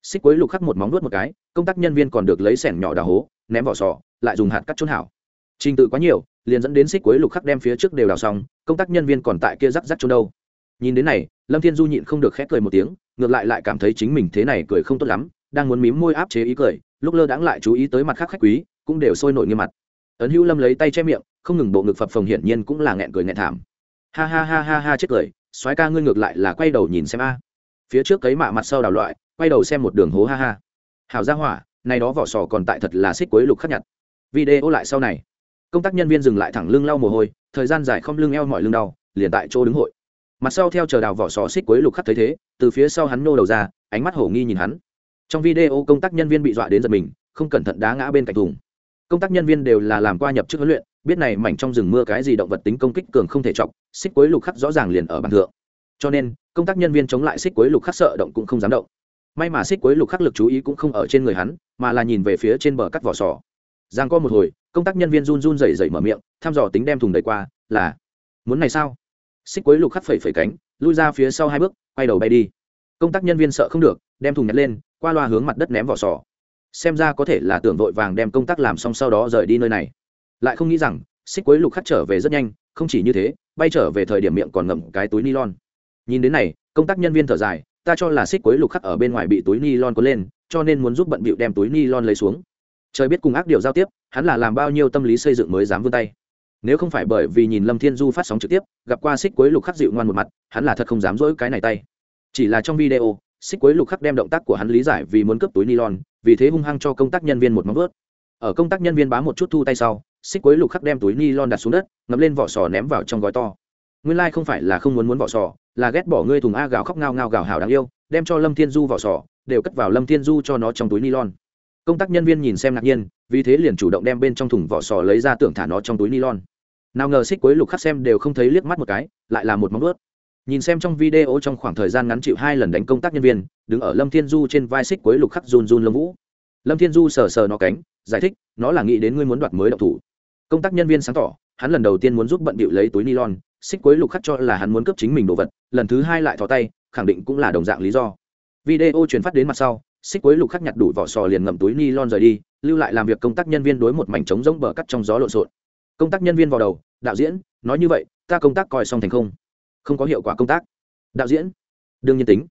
Xích cuối lục khắc một móng nuốt một cái, công tác nhân viên còn được lấy sẻng nhỏ đào hố, ném vỏ sò, lại dùng hạt cắt trôn hảo trình tự quá nhiều, liền dẫn đến xích cuối lục khắc đem phía trước đều đào xong, công tác nhân viên còn tại kia rắc rắc chỗ đâu. Nhìn đến này, lâm thiên du nhịn không được khép cười một tiếng, ngược lại lại cảm thấy chính mình thế này cười không tốt lắm, đang muốn mím môi áp chế ý cười, lúc lơ đãng lại chú ý tới mặt khác khách quý, cũng đều sôi nổi nghiêm mặt. Ấn hữu lâm lấy tay che miệng, không ngừng bộ ngực phập phồng hiển nhiên cũng là nghẹn cười nghẹn thảm. Ha ha ha ha ha chết cười, soái ca ngươi ngược lại là quay đầu nhìn xem a. Phía trước cấy mạ mặt sau đào loại, quay đầu xem một đường hố ha ha. Hảo ra hỏa, này đó vỏ sò còn tại thật là xích cuối lục khắc nhặt. Video lại sau này công tác nhân viên dừng lại thẳng lưng lau mồ hôi, thời gian dài không lưng eo mọi lưng đau, liền tại chỗ đứng hội. Mặt sau theo chờ đào vỏ sò xích quấy lục khắc thấy thế, từ phía sau hắn nô đầu ra, ánh mắt hổ nghi nhìn hắn. Trong video công tác nhân viên bị dọa đến giật mình, không cẩn thận đá ngã bên cạnh thùng. Công tác nhân viên đều là làm qua nhập chức huấn luyện, biết này mảnh trong rừng mưa cái gì động vật tính công kích cường không thể chọc, xích quấy lục khắc rõ ràng liền ở bàn thượng. Cho nên, công tác nhân viên chống lại xích quấy lục khắc sợ động cũng không dám động. May mà xích quấy lục khắc lực chú ý cũng không ở trên người hắn, mà là nhìn về phía trên bờ cắt vỏ sò. Giang có một hồi công tác nhân viên run run rẩy rẩy mở miệng, thăm dò tính đem thùng đầy qua, là, muốn này sao? Xích quấy lục khắc phẩy phẩy cánh, lui ra phía sau hai bước, quay đầu bay đi. Công tác nhân viên sợ không được, đem thùng nhặt lên, qua loa hướng mặt đất ném vỏ sò. Xem ra có thể là tưởng vội vàng đem công tác làm xong sau đó rời đi nơi này. Lại không nghĩ rằng, xích quấy lục khắc trở về rất nhanh, không chỉ như thế, bay trở về thời điểm miệng còn ngậm cái túi ni lon nhìn đến này, công tác nhân viên thở dài, ta cho là xích quấy lục khắc ở bên ngoài bị túi ni lon có lên, cho nên muốn giúp bận bịu đem túi ni lon lấy xuống. Trời biết cùng ác điều giao tiếp hắn là làm bao nhiêu tâm lý xây dựng mới dám vươn tay? Nếu không phải bởi vì nhìn lâm thiên du phát sóng trực tiếp, gặp qua xích quấy lục khắc dịu ngoan một mặt, hắn là thật không dám dỗi cái này tay. Chỉ là trong video, xích quấy lục khắc đem động tác của hắn lý giải vì muốn cướp túi nylon, vì thế hung hăng cho công tác nhân viên một móng vớt ở công tác nhân viên bám một chút thu tay sau, xích quấy lục khắc đem túi nylon đặt xuống đất, ngậm lên vỏ sò ném vào trong gói to. Nguyên lai、like、không phải là không muốn muốn vỏ sò, là ghét bỏ ngươi thùng a gào khóc ngao ngao gào hào đáng yêu, đem cho lâm thiên du vỏ sò, đều cất vào lâm thiên du cho nó trong túi nylon. Công tác nhân viên nhìn xem ngạc nhiên vì thế liền chủ động đem bên trong thùng vỏ sò lấy ra tưởng thả nó trong túi nylon. Nào ngờ xích quế lục khắc xem đều không thấy liếc mắt một cái, lại là một móng ướt nhìn xem trong video trong khoảng thời gian ngắn chịu hai lần đánh công tác nhân viên, đứng ở lâm thiên du trên vai xích quế lục khắc run run lâm vũ. Lâm thiên du sờ sờ nó cánh, giải thích, nó là nghĩ đến ngươi muốn đoạt mới đậu thủ. Công tác nhân viên sáng tỏ, hắn lần đầu tiên muốn giúp bận bịu lấy túi nylon, xích quế lục khắc cho là hắn muốn cướp chính mình đồ vật, lần thứ hai lại thò tay, khẳng định cũng là đồng dạng lý do. Video truyền phát đến mặt sau xích cuối lục khắc nhặt đủ vỏ sò liền ngậm túi ni lon rời đi, lưu lại làm việc công tác nhân viên đối một mảnh trống rỗng bờ cắt trong gió lộn xộn. Công tác nhân viên vào đầu, đạo diễn, nói như vậy, ta công tác coi xong thành không? Không có hiệu quả công tác. Đạo diễn? Đương nhiên tính.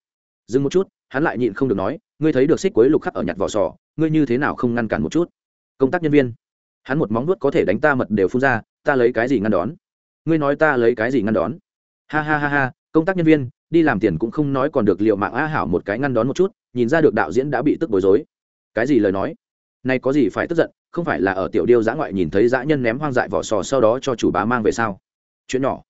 Dừng một chút, hắn lại nhịn không được nói, ngươi thấy được xích quấy lục khắc ở nhặt vỏ sò, ngươi như thế nào không ngăn cản một chút? Công tác nhân viên? Hắn một móng nuốt có thể đánh ta mật đều phun ra, ta lấy cái gì ngăn đón? Ngươi nói ta lấy cái gì ngăn đón? Ha ha ha ha, công tác nhân viên đi làm tiền cũng không nói còn được liệu mạng a hảo một cái ngăn đón một chút, nhìn ra được đạo diễn đã bị tức bối rối. Cái gì lời nói? Nay có gì phải tức giận, không phải là ở tiểu điêu giã ngoại nhìn thấy dã nhân ném hoang dại vỏ sò sau đó cho chủ bá mang về sao? Chuyện nhỏ.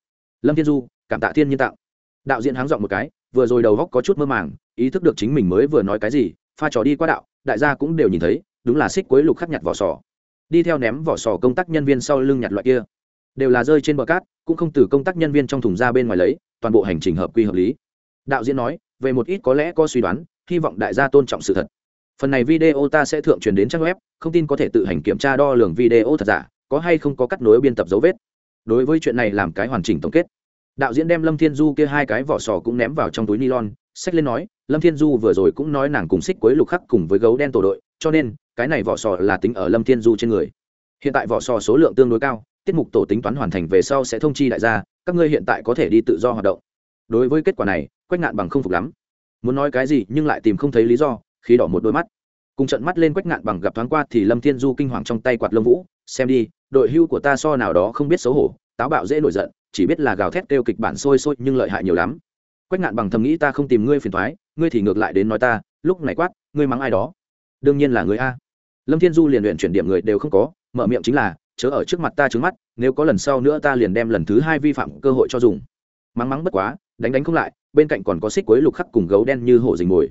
Lâm thiên du, cảm tạ thiên nhiên tạo đạo diễn háng dọn một cái, vừa rồi đầu góc có chút mơ màng, ý thức được chính mình mới vừa nói cái gì, pha trò đi qua đạo, đại gia cũng đều nhìn thấy, đúng là xích quấy lục khắc nhặt vỏ sò. Đi theo ném vỏ sò công tác nhân viên sau lưng nhặt loại kia. Đều là rơi trên bờ cát, cũng không từ công tác nhân viên trong thùng ra bên ngoài lấy toàn bộ hành trình hợp quy hợp lý. Đạo diễn nói, về một ít có lẽ có suy đoán, hy vọng đại gia tôn trọng sự thật. Phần này video ta sẽ thượng truyền đến trang web, không tin có thể tự hành kiểm tra đo lường video thật giả, có hay không có cắt nối biên tập dấu vết. Đối với chuyện này làm cái hoàn chỉnh tổng kết. Đạo diễn đem lâm thiên du kia hai cái vỏ sò cũng ném vào trong túi nylon sách lên nói, lâm thiên du vừa rồi cũng nói nàng cùng xích quấy lục khắc cùng với gấu đen tổ đội, cho nên, cái này vỏ sò là tính ở lâm thiên du trên người. Hiện tại vỏ sò số lượng tương đối cao, tiết mục tổ tính toán hoàn thành về sau sẽ thông chi đại gia các ngươi hiện tại có thể đi tự do hoạt động. Đối với kết quả này, quách ngạn bằng không phục lắm. Muốn nói cái gì, nhưng lại tìm không thấy lý do khi đỏ một đôi mắt. Cùng trận mắt lên quách ngạn bằng gặp thoáng qua thì lâm thiên du kinh hoàng trong tay quạt lông vũ, xem đi, đội hưu của ta so nào đó không biết xấu hổ, táo bạo dễ nổi giận, chỉ biết là gào thét kêu kịch bản sôi sôi nhưng lợi hại nhiều lắm. Quách ngạn bằng thầm nghĩ, ta không tìm ngươi phiền thoái ngươi thì ngược lại đến nói ta, lúc này quát, ngươi mắng ai đó? Đương nhiên là người a. Lâm thiên du liền luyện chuyển điểm người đều không có, mở miệng chính là, chớ ở trước mặt ta trứng mắt nếu có lần sau nữa ta liền đem lần thứ hai vi phạm cơ hội cho dùng. Mắng mắng bất quá, đánh đánh không lại, bên cạnh còn có xích quấy lục khắc cùng gấu đen như hổ dình mồi.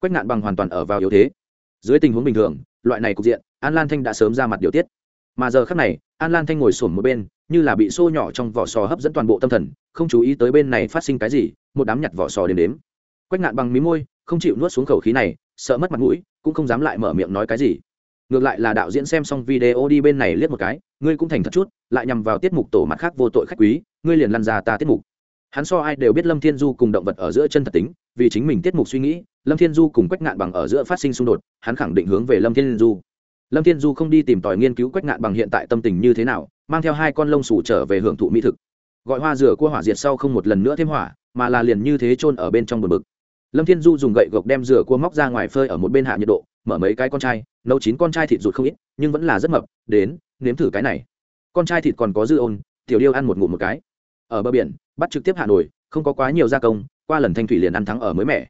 Quách ngạn bằng hoàn toàn ở vào yếu thế. Dưới tình huống bình thường, loại này cục diện, an lan thanh đã sớm ra mặt điều tiết. Mà giờ khắc này, an lan thanh ngồi sổm một bên, như là bị xô nhỏ trong vỏ sò hấp dẫn toàn bộ tâm thần, không chú ý tới bên này phát sinh cái gì, một đám nhặt vỏ sò đến đếm. Quách ngạn bằng mí môi, không chịu nuốt xuống khẩu khí này, sợ mất mặt mũi, cũng không dám lại mở miệng nói cái gì. Ngược lại là đạo diễn xem xong video đi bên này liếc một cái ngươi cũng thành thật chút, lại nhằm vào tiết mục tổ mặt khác vô tội khách quý, ngươi liền lăn ra ta tiết mục. Hắn so ai đều biết lâm thiên du cùng động vật ở giữa chân thật tính, vì chính mình tiết mục suy nghĩ, lâm thiên du cùng quách ngạn bằng ở giữa phát sinh xung đột, hắn khẳng định hướng về lâm thiên du. Lâm thiên du không đi tìm tòi nghiên cứu quách ngạn bằng hiện tại tâm tình như thế nào, mang theo hai con lông sủ trở về hưởng thụ mỹ thực. Gọi hoa rửa cua hỏa diệt sau không một lần nữa thêm hỏa, mà là liền như thế chôn ở bên trong bờ bực. Lâm thiên du dùng gậy gộc đem rửa cua móc ra ngoài phơi ở một bên hạ nhiệt độ mở mấy cái con trai, nấu chín con trai thịt rụt không ít, nhưng vẫn là rất mập, đến, nếm thử cái này. Con trai thịt còn có dư ôn, tiểu điêu ăn một ngụm một cái. Ở bờ biển, bắt trực tiếp hạ nổi không có quá nhiều gia công, qua lần thanh thủy liền ăn thắng ở mới mẻ.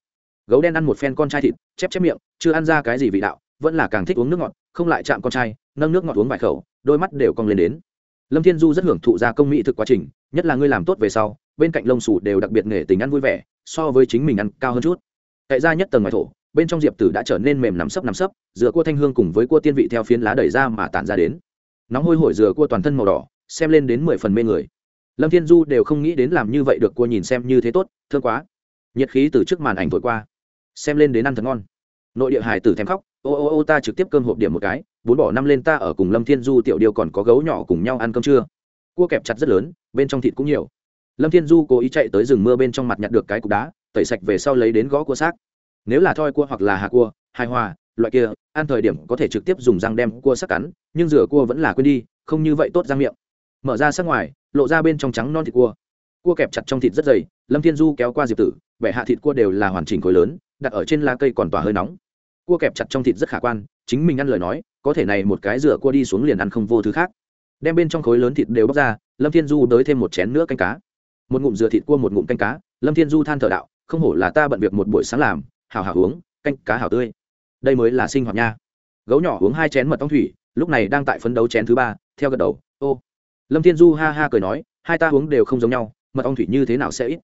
Gấu đen ăn một phen con trai thịt, chép chép miệng, chưa ăn ra cái gì vị đạo, vẫn là càng thích uống nước ngọt, không lại chạm con trai, nâng nước ngọt uống vài khẩu, đôi mắt đều cong lên đến. Lâm thiên du rất hưởng thụ gia công mỹ thực quá trình, nhất là ngươi làm tốt về sau, bên cạnh lông sủ đều đặc biệt nghề tình ăn vui vẻ, so với chính mình ăn cao hơn chút. Tại ra nhất tầng ngoài thổ bên trong diệp tử đã trở nên mềm nằm sấp nằm sấp, dừa cua thanh hương cùng với cua tiên vị theo phiến lá đẩy ra mà tản ra đến. Nóng hôi hổi dừa cua toàn thân màu đỏ, xem lên đến mười phần mê người. Lâm thiên du đều không nghĩ đến làm như vậy được cua nhìn xem như thế tốt, thương quá. Nhiệt khí từ trước màn ảnh thổi qua, xem lên đến ăn thật ngon. Nội địa hải tử thèm khóc, ô ô ô, ta trực tiếp cơm hộp điểm một cái, bốn bỏ năm lên ta ở cùng lâm thiên du tiểu điêu còn có gấu nhỏ cùng nhau ăn cơm trưa. Cua kẹp chặt rất lớn, bên trong thịt cũng nhiều. Lâm thiên du cố ý chạy tới rừng mưa bên trong mặt nhặt được cái cục đá, tẩy sạch về sau lấy đến gõ cua xác nếu là thoi cua hoặc là hà cua, hài hòa, loại kia, ăn thời điểm có thể trực tiếp dùng răng đem cua sắc cắn, nhưng rửa cua vẫn là quên đi, không như vậy tốt răng miệng. Mở ra sắc ngoài, lộ ra bên trong trắng non thịt cua. Cua kẹp chặt trong thịt rất dày, lâm thiên du kéo qua diệp tử bẻ hạ thịt cua đều là hoàn chỉnh khối lớn, đặt ở trên lá cây còn tỏa hơi nóng. Cua kẹp chặt trong thịt rất khả quan, chính mình ăn lời nói, có thể này một cái rửa cua đi xuống liền ăn không vô thứ khác. Đem bên trong khối lớn thịt đều bóc ra, lâm thiên du đới thêm một chén nữa canh cá. Một ngụm rửa thịt cua, một ngụm canh cá, lâm thiên du than thở đạo, không hổ là ta bận việc một buổi sáng làm hào hào uống, canh cá hào tươi. Đây mới là sinh hoạt nha. Gấu nhỏ uống hai chén mật ong thủy, lúc này đang tại phấn đấu chén thứ ba, theo gật đầu, ô. Lâm thiên du ha ha cười nói, hai ta uống đều không giống nhau, mật ong thủy như thế nào sẽ ít?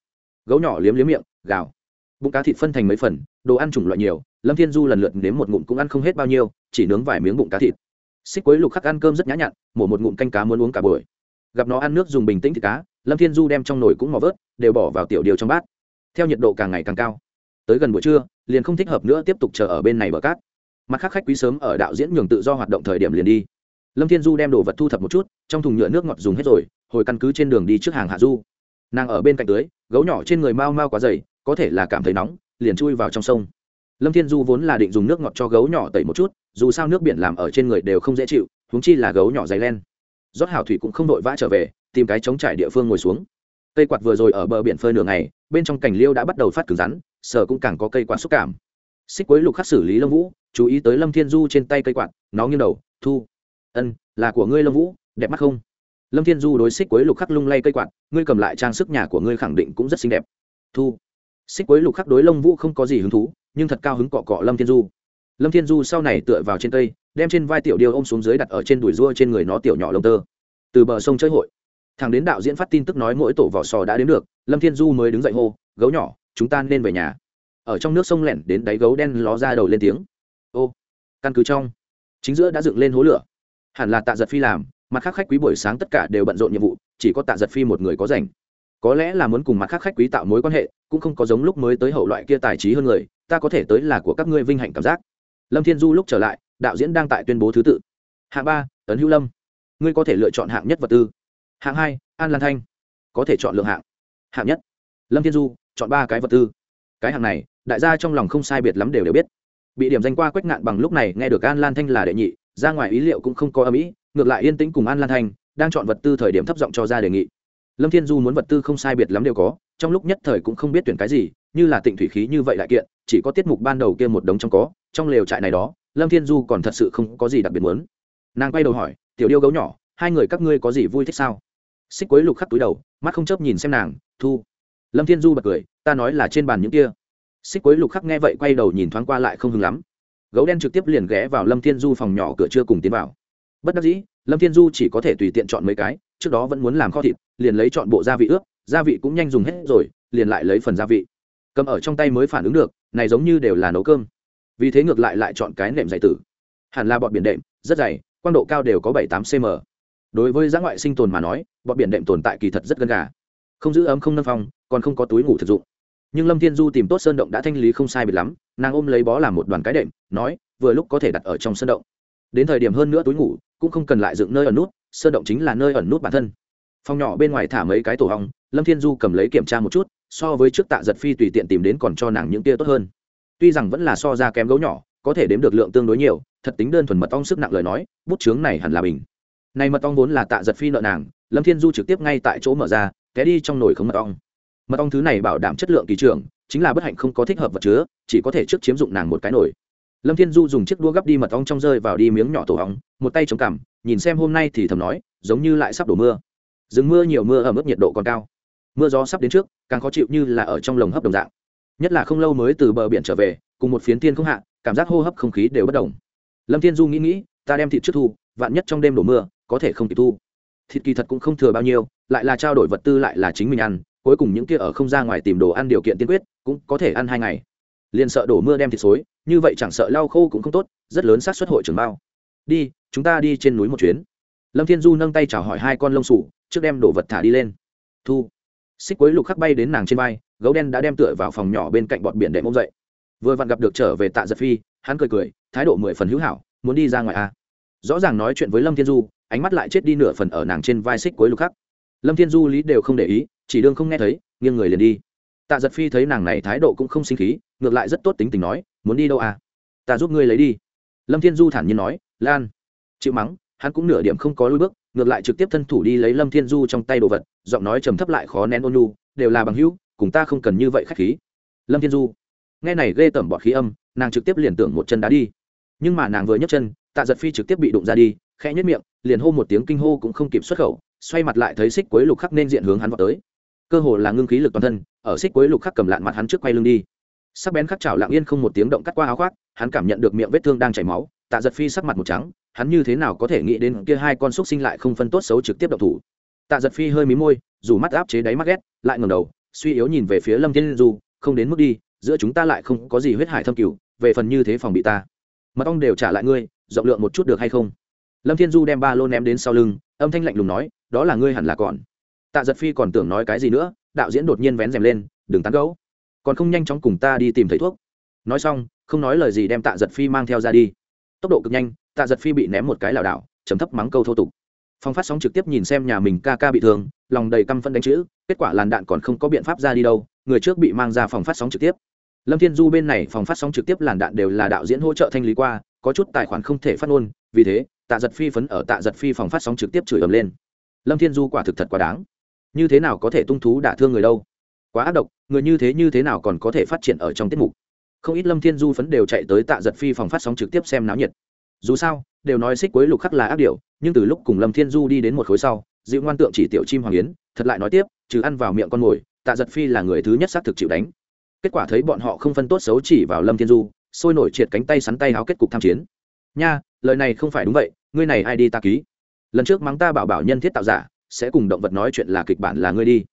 Gấu nhỏ liếm liếm miệng, gào. Bụng cá thịt phân thành mấy phần, đồ ăn chủng loại nhiều, lâm thiên du lần lượt nếm một ngụm cũng ăn không hết bao nhiêu, chỉ nướng vài miếng bụng cá thịt. Xích quấy lục khắc ăn cơm rất nhã nhặn, mổ một ngụm canh cá muốn uống cả buổi. Gặp nó ăn nước dùng bình tĩnh thịt cá, lâm thiên du đem trong nồi cũng mò vớt, đều bỏ vào tiểu điều trong bát. Theo nhiệt độ càng ngày càng cao tới gần buổi trưa, liền không thích hợp nữa tiếp tục chờ ở bên này bờ cát. Mặt khác khách quý sớm ở đạo diễn nhường tự do hoạt động thời điểm liền đi. Lâm thiên du đem đồ vật thu thập một chút, trong thùng nhựa nước ngọt dùng hết rồi, hồi căn cứ trên đường đi trước hàng hạ du. Nàng ở bên cạnh tưới, gấu nhỏ trên người mau mau quá dày, có thể là cảm thấy nóng, liền chui vào trong sông. Lâm thiên du vốn là định dùng nước ngọt cho gấu nhỏ tẩy một chút, dù sao nước biển làm ở trên người đều không dễ chịu, huống chi là gấu nhỏ dày len. Rót hảo thủy cũng không đội vã trở về, tìm cái chống trải địa phương ngồi xuống. Cây quạt vừa rồi ở bờ biển phơi nửa ngày, bên trong cành liêu đã bắt đầu phát cứng rắn sở cũng càng có cây quạt xúc cảm. Xích quấy lục khắc xử lý lâm vũ, chú ý tới lâm thiên du trên tay cây quạt, nó nghiêng đầu, thu. Ân, là của ngươi lâm vũ, đẹp mắt không? Lâm thiên du đối xích quấy lục khắc lung lay cây quạt, ngươi cầm lại trang sức nhà của ngươi khẳng định cũng rất xinh đẹp. Thu. Xích quấy lục khắc đối lâm vũ không có gì hứng thú, nhưng thật cao hứng cọ cọ lâm thiên du. Lâm thiên du sau này tựa vào trên cây, đem trên vai tiểu điêu ôm xuống dưới đặt ở trên đùi rua trên người nó tiểu nhỏ lông tơ. Từ bờ sông chơi hội thằng đến đạo diễn phát tin tức nói mỗi tổ vỏ sò đã đến được, lâm thiên du mới đứng dậy hô, gấu nhỏ chúng ta nên về nhà. Ở trong nước sông lẻn đến đáy gấu đen ló ra đầu lên tiếng. Ô, căn cứ trong, chính giữa đã dựng lên hố lửa. Hẳn là tạ giật phi làm, mặt khác khách quý buổi sáng tất cả đều bận rộn nhiệm vụ, chỉ có tạ giật phi một người có rảnh. Có lẽ là muốn cùng mặt khác khách quý tạo mối quan hệ, cũng không có giống lúc mới tới hậu loại kia tài trí hơn người, ta có thể tới là của các ngươi vinh hạnh cảm giác. Lâm thiên du lúc trở lại, đạo diễn đang tại tuyên bố thứ tự. Hạng ba, tấn hữu lâm. Ngươi có thể lựa chọn hạng nhất vật tư. Hạng hai, an lan thanh. Có thể chọn lượng hạng. Hạng nhất, lâm thiên du chọn ba cái vật tư. Cái hạng này, đại gia trong lòng không sai biệt lắm đều đều biết. Bị điểm danh qua quách ngạn bằng lúc này nghe được an lan thanh là đệ nhị, ra ngoài ý liệu cũng không có âm ý, ngược lại yên tĩnh cùng an lan thanh đang chọn vật tư thời điểm thấp giọng cho ra đề nghị. Lâm thiên du muốn vật tư không sai biệt lắm đều có, trong lúc nhất thời cũng không biết tuyển cái gì, như là tịnh thủy khí như vậy lại kiện, chỉ có tiết mục ban đầu kia một đống trong có, trong lều trại này đó, lâm thiên du còn thật sự không có gì đặc biệt muốn. Nàng quay đầu hỏi, tiểu điêu gấu nhỏ, hai người các ngươi có gì vui thích sao? Xích quấy lục khắc túi đầu, mắt không chớp nhìn xem nàng, thu lâm thiên du bật cười, ta nói là trên bàn những kia. Xích quấy lục khắc nghe vậy quay đầu nhìn thoáng qua lại không hứng lắm. Gấu đen trực tiếp liền ghé vào lâm thiên du phòng nhỏ cửa chưa cùng tiến vào. Bất đắc dĩ, lâm thiên du chỉ có thể tùy tiện chọn mấy cái, trước đó vẫn muốn làm kho thịt, liền lấy chọn bộ gia vị ướp, gia vị cũng nhanh dùng hết rồi, liền lại lấy phần gia vị. Cầm ở trong tay mới phản ứng được, này giống như đều là nấu cơm. Vì thế ngược lại lại chọn cái nệm dày tử. Hẳn là bọt biển đệm, rất dày, quang độ cao đều có bảy tám cm đối với giã ngoại sinh tồn mà nói, bọt biển đệm tồn tại kỳ thật rất gần gà. Không giữ ấm, không nâng phong còn không có túi ngủ thực dụng. Nhưng lâm thiên du tìm tốt sơn động đã thanh lý không sai biệt lắm, nàng ôm lấy bó làm một đoàn cái đệm, nói, vừa lúc có thể đặt ở trong sơn động. Đến thời điểm hơn nữa túi ngủ, cũng không cần lại dựng nơi ẩn nút, sơn động chính là nơi ẩn nút bản thân. Phòng nhỏ bên ngoài thả mấy cái tổ hong, lâm thiên du cầm lấy kiểm tra một chút, so với trước tạ giật phi tùy tiện tìm đến còn cho nàng những tia tốt hơn. Tuy rằng vẫn là so ra kém gấu nhỏ, có thể đếm được lượng tương đối nhiều, thật tính đơn thuần mật ong sức nặng lời nói, bút chướng này hẳn là bình. Này mật ong vốn là tạ giật phi nợ nàng, lâm thiên du trực tiếp ngay tại chỗ mở ra, té đi trong nồi không mật ong mật ong thứ này bảo đảm chất lượng kỳ trưởng, chính là bất hạnh không có thích hợp vật chứa, chỉ có thể trước chiếm dụng nàng một cái nồi. Lâm thiên du dùng chiếc đua gắp đi mật ong trong rơi vào đi miếng nhỏ tổ ong, một tay chống cằm, nhìn xem hôm nay thì thầm nói, giống như lại sắp đổ mưa. Dừng mưa nhiều mưa ở mức nhiệt độ còn cao. Mưa gió sắp đến trước, càng khó chịu như là ở trong lồng hấp đồng dạng. Nhất là không lâu mới từ bờ biển trở về, cùng một phiến tiên không hạ, cảm giác hô hấp không khí đều bất đồng. Lâm thiên du nghĩ nghĩ, ta đem thịt trước thu, vạn nhất trong đêm đổ mưa, có thể không kịp thu. Thịt kỳ thật cũng không thừa bao nhiêu, lại là trao đổi vật tư lại là chính mình ăn cuối cùng những kia ở không ra ngoài tìm đồ ăn điều kiện tiên quyết, cũng có thể ăn hai ngày. Liền sợ đổ mưa đem thịt xối, như vậy chẳng sợ lau khô cũng không tốt, rất lớn sát xuất hội trưởng bao. Đi, chúng ta đi trên núi một chuyến. Lâm thiên du nâng tay chào hỏi hai con lông sủ, trước đem đồ vật thả đi lên. Thu. Xích quấy lục khắc bay đến nàng trên vai, gấu đen đã đem tựa vào phòng nhỏ bên cạnh bọn biển để ôm dậy. Vừa vặn gặp được trở về tạ giật phi, hắn cười cười, thái độ mười phần hữu hảo, muốn đi ra ngoài à. rõ ràng nói chuyện với lâm thiên du, ánh mắt lại chết đi nửa phần ở nàng trên vai xích cuối lục khắc. Lâm thiên du lý đều không để ý chỉ đương không nghe thấy, nghiêng người liền đi. Tạ giật phi thấy nàng này thái độ cũng không sinh khí, ngược lại rất tốt tính tình nói, muốn đi đâu à? Ta giúp ngươi lấy đi. Lâm thiên du thản nhiên nói, lan. Chịu mắng, hắn cũng nửa điểm không có lui bước, ngược lại trực tiếp thân thủ đi lấy lâm thiên du trong tay đồ vật, giọng nói trầm thấp lại khó nén ôn lu đều là bằng hữu, cùng ta không cần như vậy khách khí. Lâm thiên du, nghe này ghê tởm bọt khí âm, nàng trực tiếp liền tưởng một chân đá đi. Nhưng mà nàng vừa nhấc chân, tạ giật phi trực tiếp bị đụng ra đi, khẽ nhất miệng, liền hô một tiếng kinh hô cũng không kịp xuất khẩu, xoay mặt lại thấy xích quấy lục khắc nên diện hướng hắn vào tới cơ hồ là ngưng khí lực toàn thân, ở xích cuối lục khắc cầm lạn mặt hắn trước quay lưng đi. Sắc bén khắc chảo lặng yên không một tiếng động cắt qua áo khoác, hắn cảm nhận được miệng vết thương đang chảy máu, tạ giật phi sắc mặt một trắng, hắn như thế nào có thể nghĩ đến kia hai con xúc sinh lại không phân tốt xấu trực tiếp động thủ. Tạ giật phi hơi mí môi, dù mắt áp chế đáy mắt ghét, lại ngầm đầu, suy yếu nhìn về phía lâm thiên du, không đến mức đi, giữa chúng ta lại không có gì huyết hải thâm cửu, về phần như thế phòng bị ta. Mật ong đều trả lại ngươi, rộng lượng một chút được hay không? Lâm thiên du đem ba lô ném đến sau lưng, âm thanh lạnh lùng nói, đó là ngươi hẳn là còn tạ giật phi còn tưởng nói cái gì nữa, đạo diễn đột nhiên vén rèm lên, đừng tán gấu còn không nhanh chóng cùng ta đi tìm thầy thuốc. Nói xong, không nói lời gì đem tạ giật phi mang theo ra đi. Tốc độ cực nhanh, tạ giật phi bị ném một cái lảo đảo chấm thấp mắng câu thô tục. Phong phát sóng trực tiếp nhìn xem nhà mình ca ca bị thương, lòng đầy căm phân đánh chữ, kết quả làn đạn còn không có biện pháp ra đi đâu, người trước bị mang ra phòng phát sóng trực tiếp. Lâm thiên du bên này phòng phát sóng trực tiếp làn đạn đều là đạo diễn hỗ trợ thanh lý qua, có chút tài khoản không thể phát ngôn, vì thế, tạ giật phi phấn ở tạ giật phi phòng phát sóng trực tiếp chửi ầm lên. Lâm thiên du quả thực thật quá đáng như thế nào có thể tung thú đả thương người đâu? Quá ác độc, người như thế như thế nào còn có thể phát triển ở trong tiết mục? Không ít lâm thiên du phấn đều chạy tới tạ giật phi phòng phát sóng trực tiếp xem náo nhiệt. Dù sao, đều nói xích quấy lục khắc là ác điệu nhưng từ lúc cùng lâm thiên du đi đến một khối sau dịu ngoan tượng chỉ tiểu chim hoàng yến, thật lại nói tiếp, trừ ăn vào miệng con mồi, tạ giật phi là người thứ nhất xác thực chịu đánh. Kết quả thấy bọn họ không phân tốt xấu chỉ vào lâm thiên du, sôi nổi triệt cánh tay sắn tay háo kết cục tham chiến. Nha, lời này không phải đúng vậy, ngươi này ai đi ta ký? Lần trước mắng ta bảo bảo nhân thiết tạo giả sẽ cùng động vật nói chuyện là kịch bản là ngươi đi.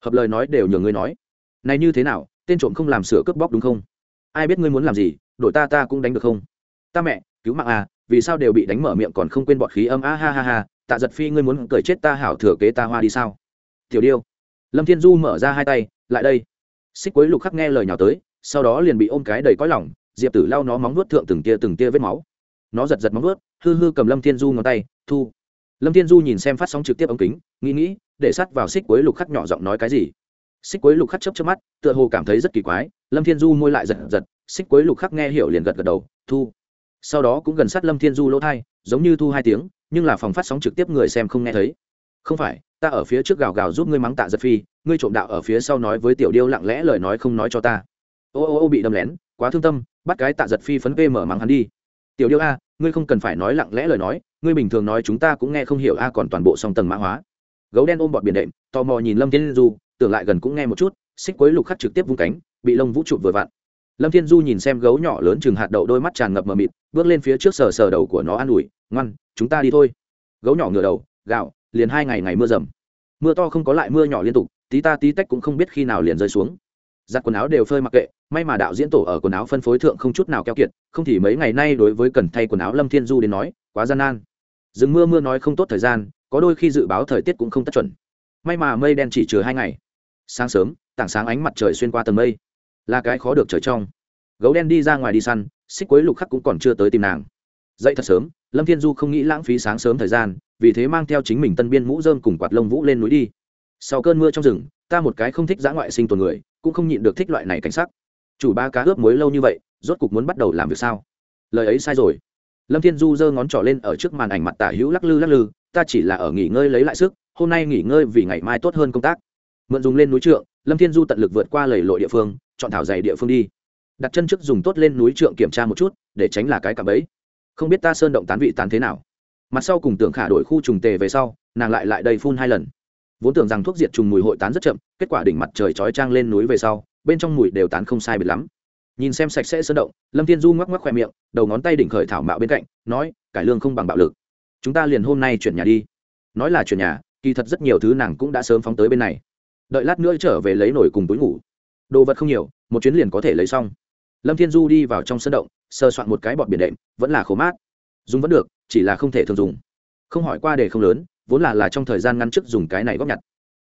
Hợp lời nói đều nhờ ngươi nói. Này như thế nào, tên trộm không làm sửa cướp bóc đúng không? Ai biết ngươi muốn làm gì, đổi ta ta cũng đánh được không? Ta mẹ, cứu mạng à vì sao đều bị đánh mở miệng còn không quên bọt khí âm, a ha ha ha, tạ giật phi ngươi muốn cởi chết ta hảo thừa kế ta hoa đi sao? Tiểu điêu. Lâm thiên du mở ra hai tay, lại đây. Xích quấy lục khắc nghe lời nhào tới, sau đó liền bị ôm cái đầy cõi lỏng diệp tử lau nó móng nuốt thượng từng tia từng tia vết máu. Nó giật giật móng nuốt hư hư cầm lâm thiên du ngón tay, thu lâm thiên du nhìn xem phát sóng trực tiếp ống kính, nghĩ nghĩ, để sắt vào xích cuối lục khắc nhỏ giọng nói cái gì? Xích cuối lục khắc chấp chấp mắt, tựa hồ cảm thấy rất kỳ quái, lâm thiên du môi lại giật giật, xích cuối lục khắc nghe hiểu liền gật gật đầu, thu. Sau đó cũng gần sát lâm thiên du lỗ thai giống như thu hai tiếng, nhưng là phòng phát sóng trực tiếp người xem không nghe thấy. Không phải, ta ở phía trước gào gào giúp ngươi mắng tạ giật phi, ngươi trộm đạo ở phía sau nói với tiểu điêu lặng lẽ lời nói không nói cho ta. Ô ô ô bị đâm lén, quá thương tâm, bắt cái tạ giật phi phấn vê mở mắng hắn đi. Tiểu điêu a, ngươi không cần phải nói lặng lẽ lời nói ngươi bình thường nói chúng ta cũng nghe không hiểu a, còn toàn bộ song tầng mã hóa. Gấu đen ôm bọt biển đệm, tò mò nhìn lâm thiên du, tưởng lại gần cũng nghe một chút, xích quấy lục khắc trực tiếp vung cánh, bị lông vũ trụ vừa vặn. Lâm thiên du nhìn xem gấu nhỏ lớn chừng hạt đậu đôi mắt tràn ngập mờ mịt, bước lên phía trước sờ sờ đầu của nó an ủi, ngoan, chúng ta đi thôi. Gấu nhỏ ngửa đầu gạo liền hai ngày ngày mưa rầm. Mưa to không có lại mưa nhỏ liên tục, tí ta tí tách cũng không biết khi nào liền rơi xuống. Giặt quần áo đều phơi mặc kệ, may mà đạo diễn tổ ở quần áo phân phối thượng không chút nào keo kiệt, không thì mấy ngày nay đối với cần thay quần áo lâm thiên du đến nói, quá gian nan dừng mưa mưa nói không tốt thời gian, có đôi khi dự báo thời tiết cũng không tất chuẩn. May mà mây đen chỉ chứa hai ngày. Sáng sớm, tảng sáng ánh mặt trời xuyên qua tầng mây. Là cái khó được trời trong. Gấu đen đi ra ngoài đi săn, xích quấy lục khắc cũng còn chưa tới tìm nàng. Dậy thật sớm, lâm thiên du không nghĩ lãng phí sáng sớm thời gian, vì thế mang theo chính mình tân biên mũ dơm cùng quạt lông vũ lên núi đi. Sau cơn mưa trong rừng, ta một cái không thích dã ngoại sinh tồn người, cũng không nhịn được thích loại này cảnh sắc. Chủ ba cá ướp muối lâu như vậy, rốt cục muốn bắt đầu làm việc sao? Lời ấy sai rồi lâm thiên du giơ ngón trỏ lên ở trước màn ảnh mặt tả hữu lắc lư lắc lư, ta chỉ là ở nghỉ ngơi lấy lại sức, hôm nay nghỉ ngơi vì ngày mai tốt hơn công tác. Mượn dùng lên núi trượng, lâm thiên du tận lực vượt qua lầy lội địa phương, chọn thảo dày địa phương đi. Đặt chân trước dùng tốt lên núi trượng kiểm tra một chút, để tránh là cái cạm bẫy. Không biết ta sơn động tán vị tán thế nào. Mặt sau cùng tưởng khả đổi khu trùng tề về sau, nàng lại lại đầy phun hai lần. Vốn tưởng rằng thuốc diệt trùng mùi hội tán rất chậm, kết quả đỉnh mặt trời chói trang lên núi về sau, bên trong mùi đều tán không sai biệt lắm nhìn xem sạch sẽ sơn động, lâm thiên du ngoắc ngoắc khoe miệng, đầu ngón tay đỉnh khởi thảo mạo bên cạnh, nói, cải lương không bằng bạo lực. Chúng ta liền hôm nay chuyển nhà đi. Nói là chuyển nhà, kỳ thật rất nhiều thứ nàng cũng đã sớm phóng tới bên này. Đợi lát nữa trở về lấy nổi cùng túi ngủ. Đồ vật không nhiều, một chuyến liền có thể lấy xong. Lâm thiên du đi vào trong sân động sơ soạn một cái bọt biển đệm, vẫn là khổ mát. Dùng vẫn được, chỉ là không thể thường dùng. Không hỏi qua để không lớn, vốn là là trong thời gian ngăn trước dùng cái này góp nhặt.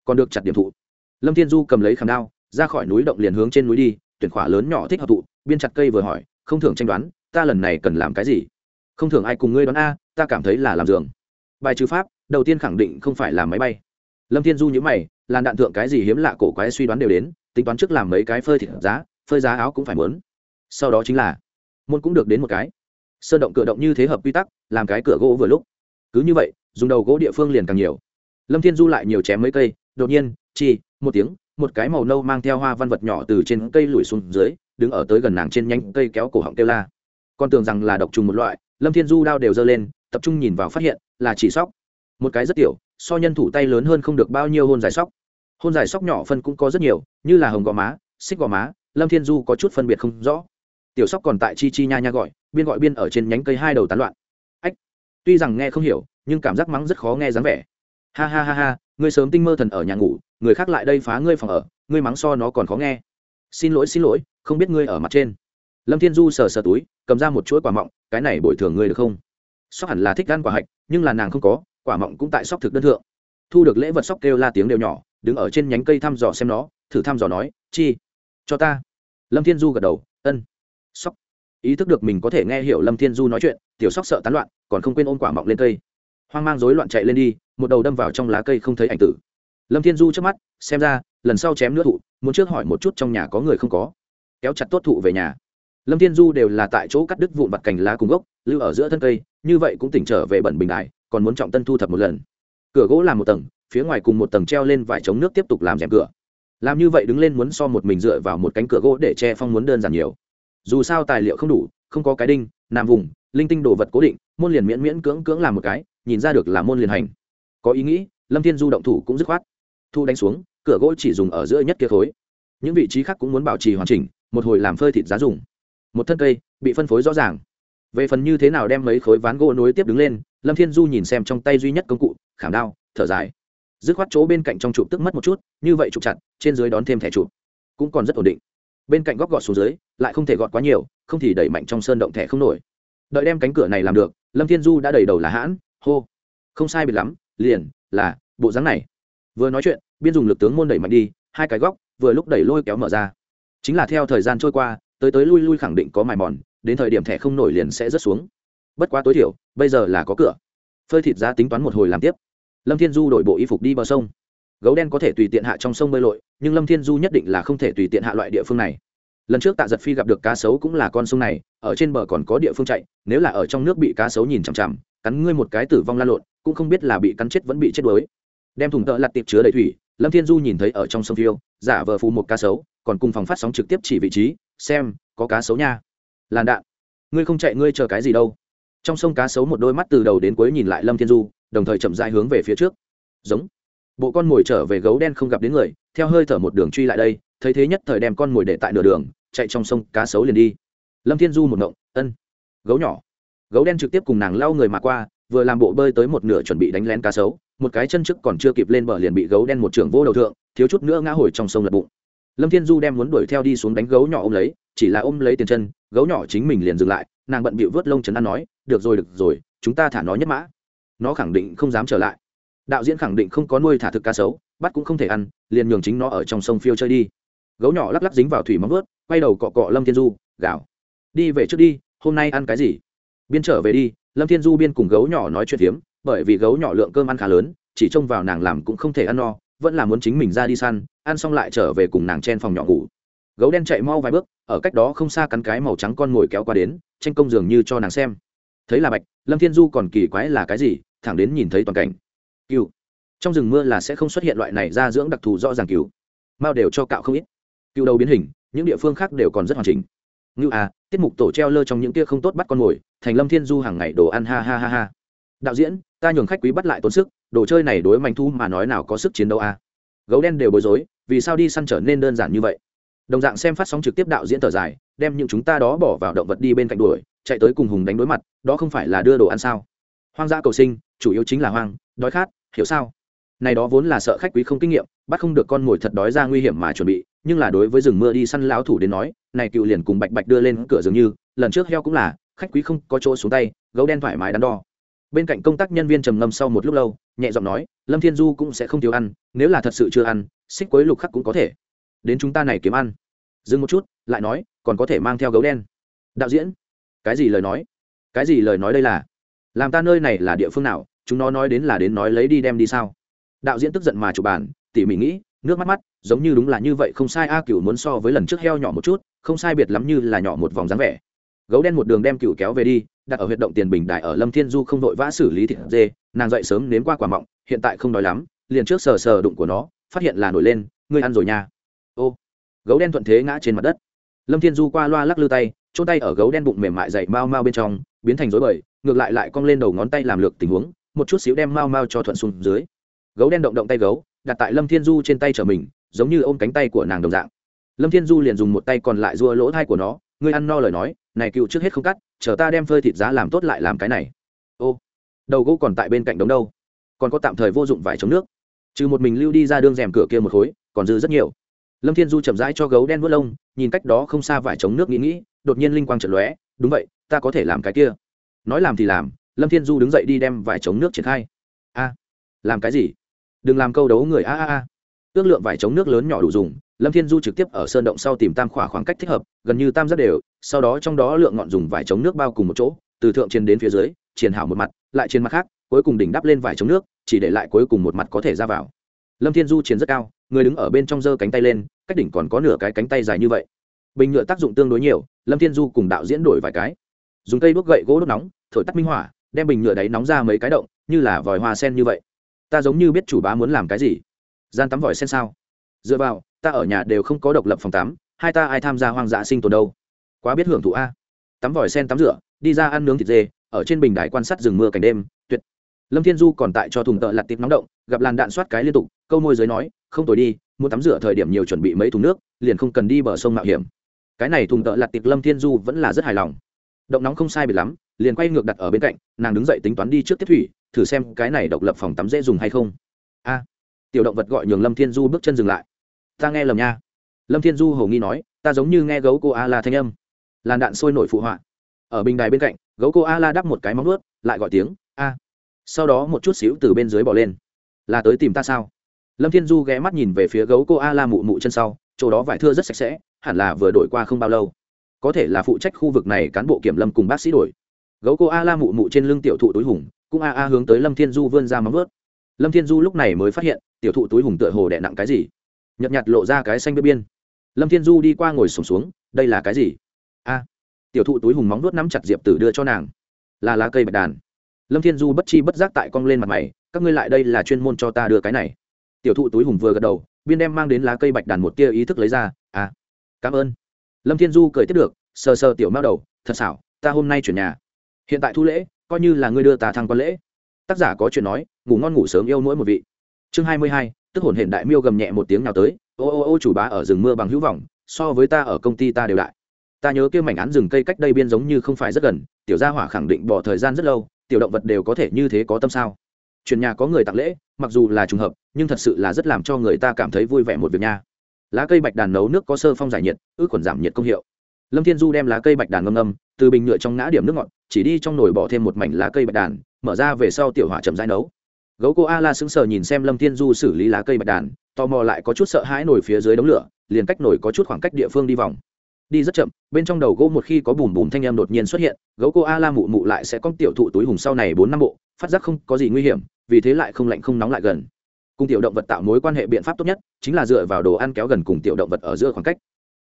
Còn được chặt điểm thụ. Lâm thiên du cầm lấy khảm đao, ra khỏi núi động liền hướng trên núi đi tuyển khỏa lớn nhỏ thích hợp thụ biên chặt cây vừa hỏi, không thường tranh đoán, ta lần này cần làm cái gì? Không thường ai cùng ngươi đoán a, ta cảm thấy là làm giường. Bài trừ pháp, đầu tiên khẳng định không phải là máy bay. Lâm thiên du nhữ mày, làn đạn thượng cái gì hiếm lạ cổ quái suy đoán đều đến, tính toán trước làm mấy cái phơi thịt giá, phơi giá áo cũng phải muốn. Sau đó chính là, môn cũng được đến một cái. Sơn động cửa động như thế hợp quy tắc, làm cái cửa gỗ vừa lúc. Cứ như vậy, dùng đầu gỗ địa phương liền càng nhiều. Lâm thiên du lại nhiều chém mấy cây, đột nhiên, chi, một tiếng một cái màu nâu mang theo hoa văn vật nhỏ từ trên cây lùi xuống dưới, đứng ở tới gần nàng trên nhánh cây kéo cổ họng kêu la. Con tưởng rằng là độc trùng một loại, lâm thiên du đao đều giơ lên, tập trung nhìn vào phát hiện, là chỉ sóc. Một cái rất tiểu, so nhân thủ tay lớn hơn không được bao nhiêu hôn dài sóc. Hôn dài sóc nhỏ phân cũng có rất nhiều, như là hồng gò má, xích gò má, lâm thiên du có chút phân biệt không rõ. Tiểu sóc còn tại chi chi nha nha gọi, biên gọi biên ở trên nhánh cây hai đầu tán loạn. Ách, tuy rằng nghe không hiểu, nhưng cảm giác mắng rất khó nghe dáng vẻ. Ha ha ha ha ngươi sớm tinh mơ thần ở nhà ngủ, người khác lại đây phá ngươi phòng ở, ngươi mắng so nó còn khó nghe. Xin lỗi xin lỗi, không biết ngươi ở mặt trên. Lâm thiên du sờ sờ túi, cầm ra một chuỗi quả mọng, cái này bồi thường ngươi được không? Sóc hẳn là thích ăn quả hạch, nhưng là nàng không có, quả mọng cũng tại sóc thực đơn thượng. Thu được lễ vật sóc kêu la tiếng đều nhỏ, đứng ở trên nhánh cây thăm dò xem nó, thử thăm dò nói, chi, cho ta. Lâm thiên du gật đầu, ân. Sóc. Ý thức được mình có thể nghe hiểu lâm thiên du nói chuyện, tiểu sóc sợ tán loạn, còn không quên ôm quả mọng lên cây hoang mang rối loạn chạy lên đi, một đầu đâm vào trong lá cây không thấy ảnh tử. Lâm thiên du trước mắt, xem ra, lần sau chém nữa thụ, muốn trước hỏi một chút trong nhà có người không có. Kéo chặt tốt thụ về nhà. Lâm thiên du đều là tại chỗ cắt đứt vụn vặt cành lá cùng gốc, lưu ở giữa thân cây, như vậy cũng tỉnh trở về bẩn bình đại, còn muốn trọng tân thu thập một lần. Cửa gỗ làm một tầng, phía ngoài cùng một tầng treo lên vải chống nước tiếp tục làm rèm cửa. Làm như vậy đứng lên muốn so một mình dựa vào một cánh cửa gỗ để che phong muốn đơn giản nhiều. Dù sao tài liệu không đủ, không có cái đinh nằm vùng, linh tinh đồ vật cố định, môn liền miễn miễn cưỡng cưỡng làm một cái nhìn ra được là môn liền hành. Có ý nghĩ, lâm thiên du động thủ cũng dứt khoát. Thu đánh xuống, cửa gỗ chỉ dùng ở giữa nhất kia khối. Những vị trí khác cũng muốn bảo trì hoàn chỉnh, một hồi làm phơi thịt giá dùng. Một thân cây, bị phân phối rõ ràng. Về phần như thế nào đem mấy khối ván gỗ nối tiếp đứng lên, lâm thiên du nhìn xem trong tay duy nhất công cụ, khảm đao, thở dài. Dứt khoát chỗ bên cạnh trong trụ tức mất một chút, như vậy trục chặt, trên dưới đón thêm thẻ trụ cũng còn rất ổn định. Bên cạnh góc gọt xuống dưới, lại không thể gọt quá nhiều, không thì đẩy mạnh trong sơn động thẻ không nổi. Đợi đem cánh cửa này làm được, lâm thiên du đã đầy đầu là hãn hô. Không sai biệt lắm, liền, là, bộ dáng này. Vừa nói chuyện, biên dùng lực tướng môn đẩy mạnh đi, hai cái góc, vừa lúc đẩy lôi kéo mở ra. Chính là theo thời gian trôi qua, tới tới lui lui khẳng định có mài mòn, đến thời điểm thẻ không nổi liền sẽ rớt xuống. Bất quá tối thiểu, bây giờ là có cửa. Phơi thịt ra tính toán một hồi làm tiếp. Lâm thiên du đổi bộ y phục đi bờ sông. Gấu đen có thể tùy tiện hạ trong sông bơi lội, nhưng lâm thiên du nhất định là không thể tùy tiện hạ loại địa phương này lần trước tạ giật phi gặp được cá sấu cũng là con sông này, ở trên bờ còn có địa phương chạy, nếu là ở trong nước bị cá sấu nhìn chằm chằm, cắn ngươi một cái tử vong la lộn, cũng không biết là bị cắn chết vẫn bị chết đuối. Đem thùng tợ lặt tiệp chứa đầy thủy, lâm thiên du nhìn thấy ở trong sông phiêu, giả vờ phù một cá sấu, còn cùng phòng phát sóng trực tiếp chỉ vị trí, xem, có cá sấu nha. Làn đạn. Ngươi không chạy, ngươi chờ cái gì đâu. Trong sông cá sấu một đôi mắt từ đầu đến cuối nhìn lại lâm thiên du, đồng thời chậm dại hướng về phía trước. Giống. Bộ con mồi trở về gấu đen không gặp đến người, theo hơi thở một đường truy lại đây, thấy thế nhất thời đem con mồi để tại nửa đường chạy trong sông cá sấu liền đi. Lâm thiên du một ngộng, ân, gấu nhỏ. Gấu đen trực tiếp cùng nàng lau người mà qua, vừa làm bộ bơi tới một nửa chuẩn bị đánh lén cá sấu, một cái chân trước còn chưa kịp lên bờ liền bị gấu đen một trường vô đầu thượng, thiếu chút nữa ngã hồi trong sông lật bụng. Lâm thiên du đem muốn đuổi theo đi xuống đánh gấu nhỏ ôm lấy, chỉ là ôm lấy tiền chân, gấu nhỏ chính mình liền dừng lại, nàng bận bịu vớt lông trấn an nói, được rồi được rồi, chúng ta thả nó nhất mã. Nó khẳng định không dám trở lại. Đạo diễn khẳng định không có nuôi thả thực cá sấu, bắt cũng không thể ăn, liền nhường chính nó ở trong sông phiêu chơi đi gấu nhỏ lắc lắc dính vào thủy móng vớt quay đầu cọ cọ lâm thiên du, gào. Đi về trước đi, hôm nay ăn cái gì? Biên trở về đi, lâm thiên du biên cùng gấu nhỏ nói chuyện phiếm, bởi vì gấu nhỏ lượng cơm ăn khá lớn, chỉ trông vào nàng làm cũng không thể ăn no, vẫn là muốn chính mình ra đi săn, ăn xong lại trở về cùng nàng chen phòng nhỏ ngủ. Gấu đen chạy mau vài bước, ở cách đó không xa cắn cái màu trắng con ngồi kéo qua đến, tranh công dường như cho nàng xem. Thấy là bạch, lâm thiên du còn kỳ quái là cái gì, thẳng đến nhìn thấy toàn cảnh. Cừu. Trong rừng mưa là sẽ không xuất hiện loại này ra dưỡng đặc thù rõ ràng cừu. Mao đều cho cạo không ít. Cựu đầu biến hình, những địa phương khác đều còn rất hoàn chỉnh. Ngưu à tiết mục tổ treo lơ trong những kia không tốt bắt con mồi, thành lâm thiên du hàng ngày đồ ăn ha ha ha ha. Đạo diễn, ta nhường khách quý bắt lại tốn sức, đồ chơi này đối manh thu mà nói nào có sức chiến đấu à. gấu đen đều bối rối, vì sao đi săn trở nên đơn giản như vậy? Đồng dạng xem phát sóng trực tiếp đạo diễn tờ dài, đem những chúng ta đó bỏ vào động vật đi bên cạnh đuổi, chạy tới cùng hùng đánh đối mặt, đó không phải là đưa đồ ăn sao? Hoang dã cầu sinh, chủ yếu chính là hoang, đói khát, hiểu sao? Này đó vốn là sợ khách quý không kinh nghiệm, bắt không được con mồi thật đói ra nguy hiểm mà chuẩn bị nhưng là đối với rừng mưa đi săn lão thủ đến nói, này cựu liền cùng bạch bạch đưa lên cửa dường như, lần trước heo cũng là, khách quý không có chỗ xuống tay, gấu đen thoải mái đắn đo. Bên cạnh công tác nhân viên trầm ngâm sau một lúc lâu, nhẹ giọng nói, lâm thiên du cũng sẽ không thiếu ăn, nếu là thật sự chưa ăn, xích quấy lục khắc cũng có thể. Đến chúng ta này kiếm ăn. Dừng một chút, lại nói, còn có thể mang theo gấu đen. Đạo diễn, cái gì lời nói? Cái gì lời nói đây là? Làm ta nơi này là địa phương nào? Chúng nó nói đến là đến nói lấy đi đem đi sao? Đạo diễn tức giận mà chụp bàn, tỉ mỉ nghĩ, nước mắt mắt giống như đúng là như vậy, không sai, a cựu muốn so với lần trước heo nhỏ một chút, không sai biệt lắm như là nhỏ một vòng dáng vẻ. Gấu đen một đường đem cựu kéo về đi, đặt ở huyệt động tiền bình đại ở lâm thiên du không vội vã xử lý thịt dê, nàng dậy sớm nếm qua quả mọng, hiện tại không đói lắm, liền trước sờ sờ đụng của nó, phát hiện là nổi lên, ngươi ăn rồi nha. Ô, gấu đen thuận thế ngã trên mặt đất. Lâm thiên du qua loa lắc lư tay chỗ tay ở gấu đen bụng mềm mại dậy mau mau bên trong, biến thành rối bời, ngược lại lại cong lên đầu ngón tay làm lược tình huống, một chút xíu đem mau mau cho thuận xuống dưới. Gấu đen động động tay gấu, đặt tại lâm thiên du trên tay trở mình giống như ôm cánh tay của nàng đồng dạng. Lâm thiên du liền dùng một tay còn lại rua lỗ thai của nó, ngươi ăn no lời nói, này cựu trước hết không cắt, chờ ta đem phơi thịt giá làm tốt lại làm cái này. Ô, đầu gỗ còn tại bên cạnh đống đâu, còn có tạm thời vô dụng vải chống nước. Trừ một mình lưu đi ra đương rèm cửa kia một khối, còn dư rất nhiều. Lâm thiên du chậm rãi cho gấu đen vớt lông, nhìn cách đó không xa vải chống nước nghĩ nghĩ, đột nhiên linh quang trận lóe, đúng vậy, ta có thể làm cái kia. Nói làm thì làm, lâm thiên du đứng dậy đi đem vải chống nước triển khai. A, làm cái gì? Đừng làm câu đấu người, a a a ước lượng vải chống nước lớn nhỏ đủ dùng, lâm thiên du trực tiếp ở sơn động sau tìm tam khỏa khoảng cách thích hợp, gần như tam rất đều, sau đó trong đó lượng ngọn dùng vải chống nước bao cùng một chỗ, từ thượng trên đến phía dưới, triển hảo một mặt, lại trên mặt khác, cuối cùng đỉnh đắp lên vải chống nước, chỉ để lại cuối cùng một mặt có thể ra vào. Lâm thiên du chiến rất cao, người đứng ở bên trong giơ cánh tay lên, cách đỉnh còn có nửa cái cánh tay dài như vậy. Bình nhựa tác dụng tương đối nhiều, lâm thiên du cùng đạo diễn đổi vài cái. Dùng cây đuốc gậy gỗ đốt nóng, thổi tắt minh hỏa, đem bình nhựa đáy nóng ra mấy cái động, như là vòi hoa sen như vậy. Ta giống như biết chủ bá muốn làm cái gì gian tắm vòi sen sao? Dựa vào, ta ở nhà đều không có độc lập phòng tắm, hai ta ai tham gia hoang dã sinh tồn đâu? Quá biết hưởng thụ a. Tắm vòi sen tắm rửa, đi ra ăn nướng thịt dê, ở trên bình đài quan sát rừng mưa cảnh đêm, tuyệt. Lâm thiên du còn tại cho thùng tợ lặt tiệp nóng động, gặp làn đạn soát cái liên tục, câu môi giới nói, không tối đi, muốn tắm rửa thời điểm nhiều chuẩn bị mấy thùng nước, liền không cần đi bờ sông mạo hiểm. Cái này thùng tợ lặt tiệp lâm thiên du vẫn là rất hài lòng. Động nóng không sai biệt lắm, liền quay ngược đặt ở bên cạnh, nàng đứng dậy tính toán đi trước tiếp thủy, thử xem cái này độc lập phòng tắm dễ dùng hay không. A tiểu động vật gọi nhường lâm thiên du bước chân dừng lại. Ta nghe lầm nha. Lâm thiên du hầu nghi nói, ta giống như nghe gấu cô a la thanh âm. Làn đạn sôi nổi phụ họa. Ở bình đài bên cạnh, gấu cô a la đắp một cái móng ướt lại gọi tiếng, a. Sau đó một chút xíu từ bên dưới bỏ lên. Là tới tìm ta sao? Lâm thiên du ghé mắt nhìn về phía gấu cô a la mụ mụ chân sau, chỗ đó vải thưa rất sạch sẽ, hẳn là vừa đổi qua không bao lâu. Có thể là phụ trách khu vực này cán bộ kiểm lâm cùng bác sĩ đổi. Gấu cô a la mụ mụ trên lưng tiểu thụ túi hùng, cũng a a hướng tới lâm thiên du vươn ra móng vớt lâm thiên du lúc này mới phát hiện tiểu thụ túi hùng tựa hồ đè nặng cái gì? Nhợt nhạt lộ ra cái xanh bếp biên. Lâm thiên du đi qua ngồi sùng xuống, xuống đây là cái gì? A tiểu thụ túi hùng móng nuốt nắm chặt diệp tử đưa cho nàng. Là lá cây bạch đàn. Lâm thiên du bất chi bất giác tại cong lên mặt mày các ngươi lại đây là chuyên môn cho ta đưa cái này. Tiểu thụ túi hùng vừa gật đầu biên đem mang đến lá cây bạch đàn một tia ý thức lấy ra. À cảm ơn. Lâm thiên du cười tiếp được sờ sờ tiểu mao đầu thật xảo ta hôm nay chuyển nhà. Hiện tại thu lễ coi như là ngươi đưa ta thăng quan lễ. Tác giả có chuyện nói ngủ ngon ngủ sớm yêu mỗi một vị chương hai mươi hai, tức hồn hiện đại miêu gầm nhẹ một tiếng nào tới, ô ô ô chủ bá ở rừng mưa bằng hữu vọng, so với ta ở công ty ta đều đại. Ta nhớ kia mảnh án rừng cây cách đây biên giống như không phải rất gần, tiểu gia hỏa khẳng định bỏ thời gian rất lâu, tiểu động vật đều có thể như thế có tâm sao? Chuyển nhà có người tặng lễ, mặc dù là trùng hợp, nhưng thật sự là rất làm cho người ta cảm thấy vui vẻ một việc nha. Lá cây bạch đàn nấu nước có sơ phong giải nhiệt, ước khuẩn giảm nhiệt công hiệu. Lâm thiên du đem lá cây bạch đàn ngâm ngâm, từ bình nhựa trong ngã điểm nước ngọt, chỉ đi trong nồi bỏ thêm một mảnh lá cây bạch đàn, mở ra về sau tiểu hỏa chậm rãi nấu gấu cô a la sững sờ nhìn xem lâm thiên du xử lý lá cây bạch đàn, tò mò lại có chút sợ hãi nổi phía dưới đống lửa, liền cách nổi có chút khoảng cách địa phương đi vòng. Đi rất chậm, bên trong đầu gỗ một khi có bùm bùm thanh âm đột nhiên xuất hiện, gấu cô a la mụ mụ lại sẽ con tiểu thụ túi hùng sau này bốn năm bộ, phát giác không có gì nguy hiểm, vì thế lại không lạnh không nóng lại gần. Cùng tiểu động vật tạo mối quan hệ biện pháp tốt nhất, chính là dựa vào đồ ăn kéo gần cùng tiểu động vật ở giữa khoảng cách.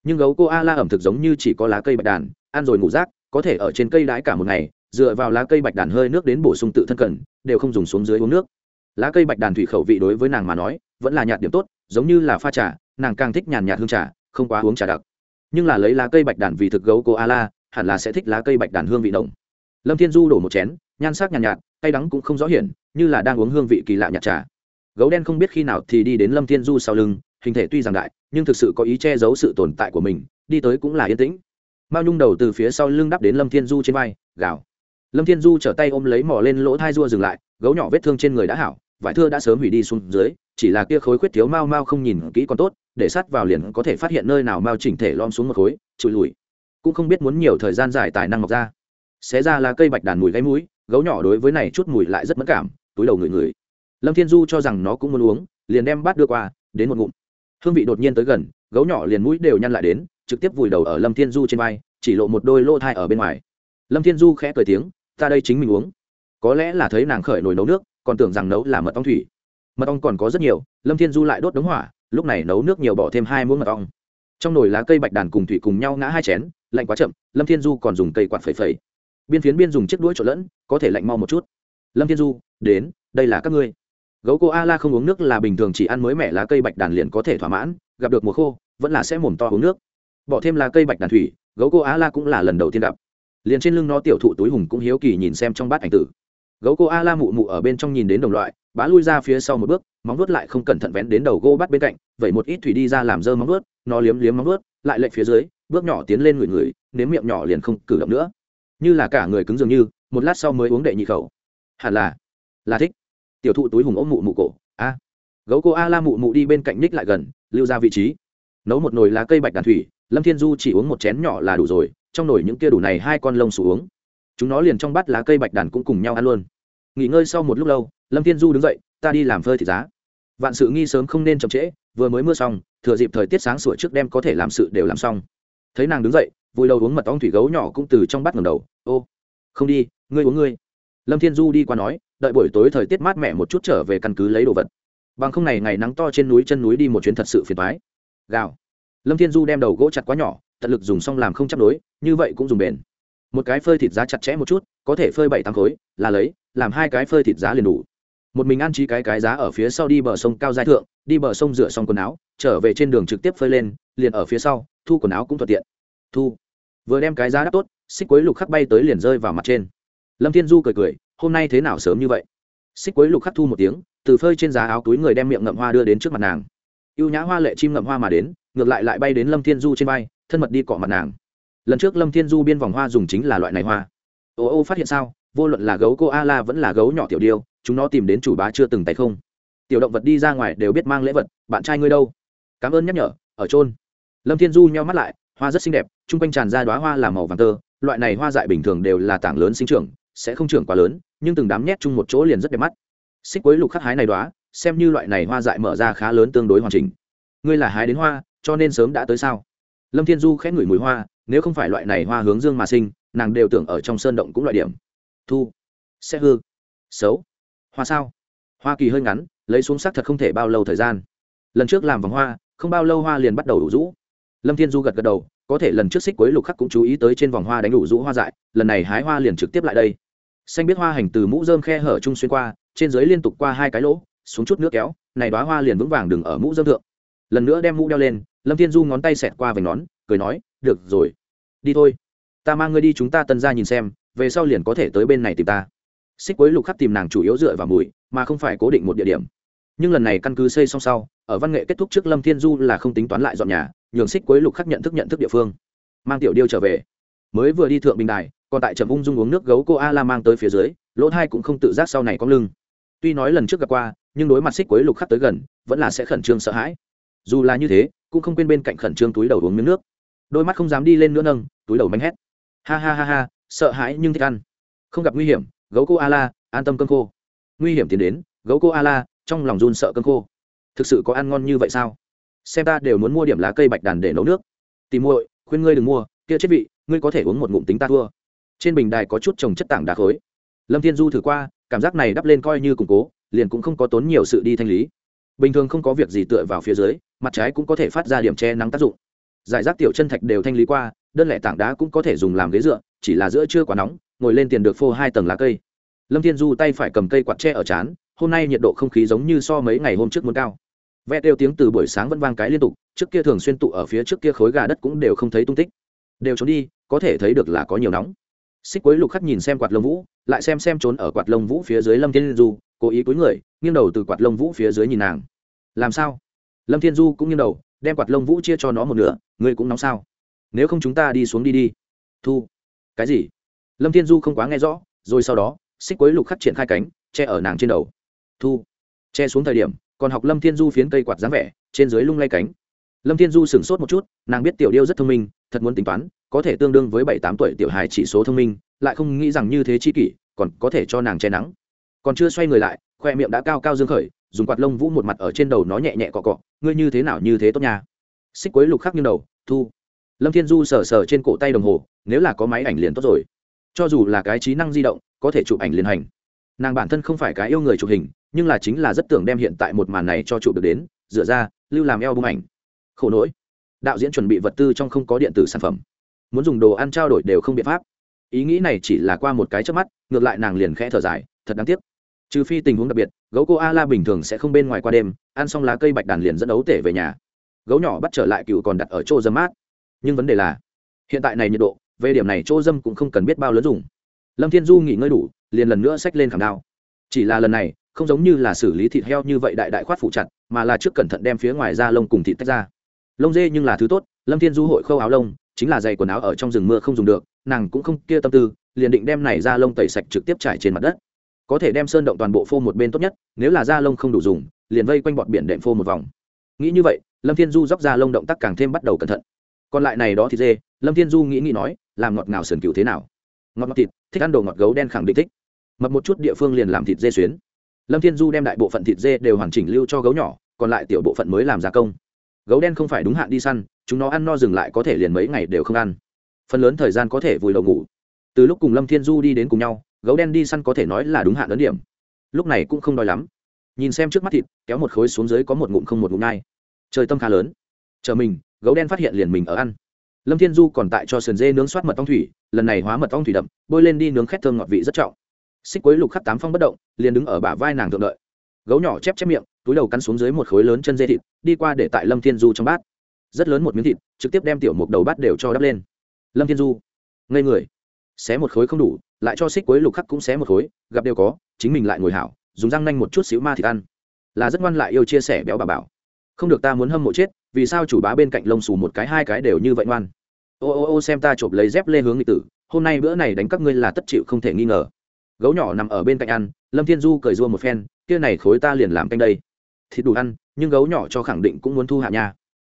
Nhưng gấu cô a la ẩm thực giống như chỉ có lá cây bạch đàn, ăn rồi ngủ rác, có thể ở trên cây đái cả một ngày, dựa vào lá cây bạch đàn hơi nước đến bổ sung tự thân cần, đều không dùng xuống dưới uống nước lá cây bạch đàn thủy khẩu vị đối với nàng mà nói vẫn là nhạt điểm tốt giống như là pha trà nàng càng thích nhàn nhạt hương trà không quá uống trà đặc. Nhưng là lấy lá cây bạch đàn vì thực gấu cô a la hẳn là sẽ thích lá cây bạch đàn hương vị đồng lâm thiên du đổ một chén nhan sắc nhàn nhạt, nhạt đắng cũng không rõ hiển như là đang uống hương vị kỳ lạ nhạt trà. Gấu đen không biết khi nào thì đi đến lâm thiên du sau lưng hình thể tuy rằng đại nhưng thực sự có ý che giấu sự tồn tại của mình đi tới cũng là yên tĩnh. Mao nhung đầu từ phía sau lưng đắp đến lâm thiên du trên vai gào. Lâm thiên du trở tay ôm lấy mỏ lên lỗ thai rua dừng lại gấu nhỏ vết thương trên người đã hảo vải thưa đã sớm hủy đi xuống dưới, chỉ là kia khối khuyết thiếu mau mau không nhìn kỹ còn tốt, để sát vào liền có thể phát hiện nơi nào mau chỉnh thể lom xuống một khối, trụi lùi. Cũng không biết muốn nhiều thời gian dài tài năng mọc ra. Xé ra là cây bạch đàn mùi gáy mũi, gấu nhỏ đối với này chút mùi lại rất mất cảm, túi đầu người người lâm thiên du cho rằng nó cũng muốn uống, liền đem bát đưa qua, đến một ngụm. Hương vị đột nhiên tới gần, gấu nhỏ liền mũi đều nhăn lại đến, trực tiếp vùi đầu ở lâm thiên du trên vai, chỉ lộ một đôi lô thai ở bên ngoài. Lâm thiên du khẽ cười tiếng, ta đây chính mình uống. Có lẽ là thấy nàng khởi nồi nấu nước còn tưởng rằng nấu là mật ong thủy. Mật ong còn có rất nhiều, lâm thiên du lại đốt đống hỏa, lúc này nấu nước nhiều bỏ thêm hai muỗng mật ong. Trong nồi lá cây bạch đàn cùng thủy cùng nhau ngã hai chén, lạnh quá chậm, lâm thiên du còn dùng cây quạt phẩy phẩy. Biên phiến biên dùng chiếc đuôi trộn lẫn, có thể lạnh mau một chút. Lâm thiên du, đến, đây là các ngươi. Gấu cô a la không uống nước là bình thường, chỉ ăn mới mẻ lá cây bạch đàn liền có thể thỏa mãn, gặp được mùa khô, vẫn là sẽ mồm to uống nước. Bỏ thêm lá cây bạch đàn thủy, gấu cô a la cũng là lần đầu tiên gặp. Liền trên lưng nó tiểu thụ túi hùng cũng hiếu kỳ nhìn xem trong bát ảnh tử gấu cô a la mụ mụ ở bên trong nhìn đến đồng loại, bá lui ra phía sau một bước, móng vuốt lại không cẩn thận vén đến đầu gô bắt bên cạnh vậy một ít thủy đi ra làm dơ móng vuốt, nó liếm liếm móng vuốt, lại lệch phía dưới, bước nhỏ tiến lên người người nếm miệng nhỏ liền không cử động nữa. Như là cả người cứng dường như, một lát sau mới uống đệ nhị khẩu. Hẳn là là thích. Tiểu thụ túi hùng ôm mụ mụ cổ, a. Gấu cô a la mụ mụ đi bên cạnh ních lại gần, lưu ra vị trí. Nấu một nồi lá cây bạch đàn thủy, lâm thiên du chỉ uống một chén nhỏ là đủ rồi, trong nồi những kia đủ này hai con lông sủ uống. Chúng nó liền trong bát lá cây bạch đàn cũng cùng nhau ăn luôn nghỉ ngơi sau một lúc lâu, lâm thiên du đứng dậy, ta đi làm phơi thịt giá. Vạn sự nghi sớm không nên chậm trễ, vừa mới mưa xong, thừa dịp thời tiết sáng sủa trước đêm có thể làm sự đều làm xong. Thấy nàng đứng dậy vui đầu uống mật ong thủy gấu nhỏ cũng từ trong bát ngầm đầu, ô, không đi, ngươi uống ngươi. Lâm thiên du đi qua nói, đợi buổi tối thời tiết mát mẻ một chút trở về căn cứ lấy đồ vật. Bằng không này ngày nắng to trên núi chân núi đi một chuyến thật sự phiền thoái gào. Lâm thiên du đem đầu gỗ chặt quá nhỏ, tận lực dùng xong làm không chấp đối, như vậy cũng dùng bền. Một cái phơi thịt giá chặt chẽ một chút, có thể phơi bảy tám khối, là lấy làm hai cái phơi thịt giá liền đủ. Một mình ăn trí cái cái giá ở phía sau đi bờ sông cao giai thượng, đi bờ sông rửa xong quần áo, trở về trên đường trực tiếp phơi lên, liền ở phía sau, thu quần áo cũng thuận tiện. Thu. Vừa đem cái giá đắp tốt, xích quấy lục khắc bay tới liền rơi vào mặt trên. Lâm thiên du cười cười, hôm nay thế nào sớm như vậy? Xích quấy lục khắc thu một tiếng, từ phơi trên giá áo túi người đem miệng ngậm hoa đưa đến trước mặt nàng. Ưu nhã hoa lệ chim ngậm hoa mà đến, ngược lại lại bay đến lâm thiên du trên bay thân mật đi cọ mặt nàng. Lần trước lâm thiên du biên vòng hoa dùng chính là loại này hoa. Ô ô phát hiện sao? Vô luận là gấu cô a la vẫn là gấu nhỏ tiểu điêu, chúng nó tìm đến chủ bá chưa từng tay không. Tiểu động vật đi ra ngoài đều biết mang lễ vật, bạn trai ngươi đâu? Cảm ơn nhắc nhở, ở trôn lâm thiên du nheo mắt lại, hoa rất xinh đẹp, chung quanh tràn ra đoá hoa là màu vàng tơ, loại này hoa dại bình thường đều là tảng lớn sinh trưởng, sẽ không trưởng quá lớn, nhưng từng đám nhét chung một chỗ liền rất đẹp mắt. Xích quấy lục khắc hái này đoá xem như loại này hoa dại mở ra khá lớn tương đối hoàn chỉnh. Ngươi là hái đến hoa, cho nên sớm đã tới sao? Lâm thiên du khẽ ngửi mùi hoa, nếu không phải loại này hoa hướng dương mà sinh, nàng đều tưởng ở trong sơn động cũng loại điểm thu. Sẽ hư. Xấu. Hoa sao? Hoa kỳ hơi ngắn, lấy xuống sắc thật không thể bao lâu thời gian. Lần trước làm vòng hoa, không bao lâu hoa liền bắt đầu đủ rũ. Lâm thiên du gật gật đầu, có thể lần trước xích quấy lục khắc cũng chú ý tới trên vòng hoa đánh đủ rũ hoa dại, lần này hái hoa liền trực tiếp lại đây. Xanh biết hoa hành từ mũ dơm khe hở trung xuyên qua, trên dưới liên tục qua hai cái lỗ, xuống chút nước kéo, này đoá hoa liền vững vàng đừng ở mũ dơm thượng. Lần nữa đem mũ đeo lên, lâm thiên du ngón tay xẹt qua vành nón, cười nói, được rồi. Đi thôi. Ta mang ngươi đi chúng ta tân ra nhìn xem về sau liền có thể tới bên này tìm ta. Xích quế lục khắc tìm nàng chủ yếu dựa vào mùi, mà không phải cố định một địa điểm. Nhưng lần này căn cứ xây xong sau, ở văn nghệ kết thúc trước lâm thiên du là không tính toán lại dọn nhà, nhường xích quế lục khắc nhận thức nhận thức địa phương. Mang tiểu điêu trở về. Mới vừa đi thượng bình đài, còn tại trầm ung dung uống nước gấu cô a la mang tới phía dưới, lỗ thai cũng không tự giác sau này có lưng. Tuy nói lần trước gặp qua, nhưng đối mặt xích quế lục khắc tới gần, vẫn là sẽ khẩn trương sợ hãi. Dù là như thế, cũng không quên bên cạnh khẩn trương túi đầu uống miếng nước. Đôi mắt không dám đi lên nữa nâng, túi đầu manh hét. Ha ha ha ha sợ hãi nhưng thích ăn. Không gặp nguy hiểm, gấu cô a la an tâm cơm khô. Nguy hiểm tiến đến, gấu cô a la trong lòng run sợ cơm khô. Thực sự có ăn ngon như vậy sao? Xem ta đều muốn mua điểm lá cây bạch đàn để nấu nước. Tìm muội, khuyên ngươi đừng mua, kia chết vị, ngươi có thể uống một ngụm tính ta thua. Trên bình đài có chút trồng chất tảng đá khối. Lâm thiên du thử qua, cảm giác này đắp lên coi như củng cố, liền cũng không có tốn nhiều sự đi thanh lý. Bình thường không có việc gì tựa vào phía dưới, mặt trái cũng có thể phát ra điểm che nắng tác dụng. Giải rác tiểu chân thạch đều thanh lý qua đơn lẻ tảng đá cũng có thể dùng làm ghế dựa, chỉ là giữa chưa quá nóng, ngồi lên tiền được phô hai tầng lá cây. Lâm thiên du tay phải cầm cây quạt tre ở chán, hôm nay nhiệt độ không khí giống như so mấy ngày hôm trước muốn cao. Ve đều tiếng từ buổi sáng vẫn vang cái liên tục, trước kia thường xuyên tụ ở phía trước kia khối gà đất cũng đều không thấy tung tích. Đều trốn đi, có thể thấy được là có nhiều nóng. Xích quấy lục khắc nhìn xem quạt lông vũ, lại xem xem trốn ở quạt lông vũ phía dưới lâm thiên du, cố ý cúi người, nghiêng đầu từ quạt lông vũ phía dưới nhìn nàng. Làm sao? Lâm thiên du cũng nghiêng đầu, đem quạt lông vũ chia cho nó một nửa, ngươi cũng nóng sao? Nếu không chúng ta đi xuống đi đi. Thu. Cái gì? Lâm thiên du không quá nghe rõ, rồi sau đó, xích quấy lục khắc triển khai cánh, che ở nàng trên đầu. Thu. Che xuống thời điểm, còn học lâm thiên du phiến cây quạt dáng vẻ, trên dưới lung lay cánh. Lâm thiên du sửng sốt một chút, nàng biết tiểu điêu rất thông minh, thật muốn tính toán, có thể tương đương với bảy tám tuổi tiểu hài chỉ số thông minh, lại không nghĩ rằng như thế chi kỷ, còn có thể cho nàng che nắng. Còn chưa xoay người lại, khoe miệng đã cao cao dương khởi, dùng quạt lông vũ một mặt ở trên đầu nó nhẹ nhẹ cọ cọ, ngươi như thế nào như thế tốt nha. Xích quấy lục khắc như đầu, thu lâm thiên du sờ sờ trên cổ tay đồng hồ, nếu là có máy ảnh liền tốt rồi. Cho dù là cái trí năng di động, có thể chụp ảnh liên hành. Nàng bản thân không phải cái yêu người chụp hình, nhưng là chính là rất tưởng đem hiện tại một màn này cho chụp được đến, dựa ra, lưu làm eo bung ảnh. Khổ nỗi. Đạo diễn chuẩn bị vật tư trong không có điện tử sản phẩm. Muốn dùng đồ ăn trao đổi đều không biện pháp. Ý nghĩ này chỉ là qua một cái trước mắt, ngược lại nàng liền khẽ thở dài, thật đáng tiếc. Trừ phi tình huống đặc biệt, gấu cô a la bình thường sẽ không bên ngoài qua đêm, ăn xong lá cây bạch đàn liền dẫn ấu tể về nhà. Gấu nhỏ bắt trở lại cựu còn đặt ở chỗ dâm mát nhưng vấn đề là, hiện tại này nhiệt độ, về điểm này chỗ dâm cũng không cần biết bao lớn dùng. Lâm thiên du nghỉ ngơi đủ, liền lần nữa xách lên khảm đao. Chỉ là lần này, không giống như là xử lý thịt heo như vậy đại đại khoát phụ chặt, mà là trước cẩn thận đem phía ngoài da lông cùng thịt tách ra. Lông dê nhưng là thứ tốt, lâm thiên du hội khâu áo lông, chính là giày quần áo ở trong rừng mưa không dùng được, nàng cũng không kia tâm tư, liền định đem này da lông tẩy sạch trực tiếp trải trên mặt đất. Có thể đem sơn động toàn bộ phô một bên tốt nhất, nếu là da lông không đủ dùng, liền vây quanh bọt biển đệm phô một vòng. Nghĩ như vậy, lâm thiên du dóc da lông động tác càng thêm bắt đầu cẩn thận còn lại này đó thì dê, lâm thiên du nghĩ nghĩ nói, làm ngọt ngào sườn cừu thế nào? Ngọt ngọt thịt, thích ăn đồ ngọt gấu đen khẳng định thích. Mập một chút địa phương liền làm thịt dê xuyến. Lâm thiên du đem đại bộ phận thịt dê đều hoàn chỉnh lưu cho gấu nhỏ, còn lại tiểu bộ phận mới làm gia công. Gấu đen không phải đúng hạn đi săn, chúng nó ăn no dừng lại có thể liền mấy ngày đều không ăn. Phần lớn thời gian có thể vùi đầu ngủ. Từ lúc cùng lâm thiên du đi đến cùng nhau, gấu đen đi săn có thể nói là đúng hạn ấn điểm. Lúc này cũng không đói lắm. Nhìn xem trước mắt thịt, kéo một khối xuống dưới có một ngụm không một ngụm nai. Trời tâm khá lớn. Chờ mình gấu đen phát hiện liền mình ở ăn. Lâm thiên du còn tại cho sườn dê nướng soát mật ong thủy, lần này hóa mật ong thủy đậm, bôi lên đi nướng khét thơm ngọt vị rất trọng. Xích quấy lục khắc tám phong bất động, liền đứng ở bả vai nàng thượng đợi. Gấu nhỏ chép chép miệng, túi đầu cắn xuống dưới một khối lớn chân dê thịt, đi qua để tại lâm thiên du trong bát. Rất lớn một miếng thịt, trực tiếp đem tiểu mục đầu bát đều cho đắp lên. Lâm thiên du, ngây người. Xé một khối không đủ, lại cho xích quấy lục khắc cũng xé một khối, gặp đều có, chính mình lại ngồi hảo, dùng răng nanh một chút xíu ma thịt ăn. Là rất ngoan lại yêu chia sẻ béo bà bảo không được ta muốn hâm mộ chết, vì sao chủ bá bên cạnh lông xù một cái, hai cái đều như vậy ngoan? Ô ô ô, xem ta chộp lấy dép lê hướng nghị tử, hôm nay bữa này đánh các ngươi là tất chịu không thể nghi ngờ. Gấu nhỏ nằm ở bên cạnh ăn, lâm thiên du cười rua một phen, kia này khối ta liền làm canh đây. Thịt đủ ăn, nhưng gấu nhỏ cho khẳng định cũng muốn thu hạ nha.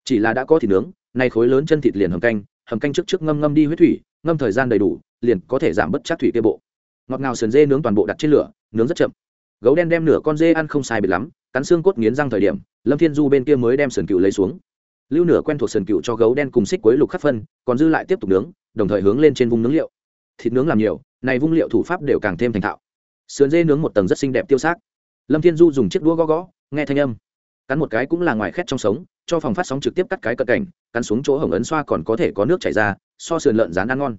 Chỉ là đã có thịt nướng nay khối lớn chân thịt liền hầm canh hầm canh trước trước ngâm ngâm đi huyết thủy, ngâm thời gian đầy đủ, liền có thể giảm bớt chắc thủy kia bộ. Ngọt ngào sườn dê nướng toàn bộ đặt trên lửa, nướng rất chậm. Gấu đen đem nửa con dê ăn không sai biệt lắm, cắn xương cốt nghiến răng thời điểm lâm thiên du bên kia mới đem sườn cựu lấy xuống. Lưu nửa quen thuộc sườn cựu cho gấu đen cùng xích quấy lục khắc phân, còn dư lại tiếp tục nướng, đồng thời hướng lên trên vùng nướng liệu. Thịt nướng làm nhiều, này vung liệu thủ pháp đều càng thêm thành thạo. Sườn dê nướng một tầng rất xinh đẹp tiêu xác lâm thiên du dùng chiếc đũa gõ gõ, nghe thanh âm. Cắn một cái cũng là ngoài khét trong sống, cho phòng phát sóng trực tiếp cắt cái cận cảnh, cắn xuống chỗ hồng ấn xoa còn có thể có nước chảy ra, so sườn lợn rán ăn ngon.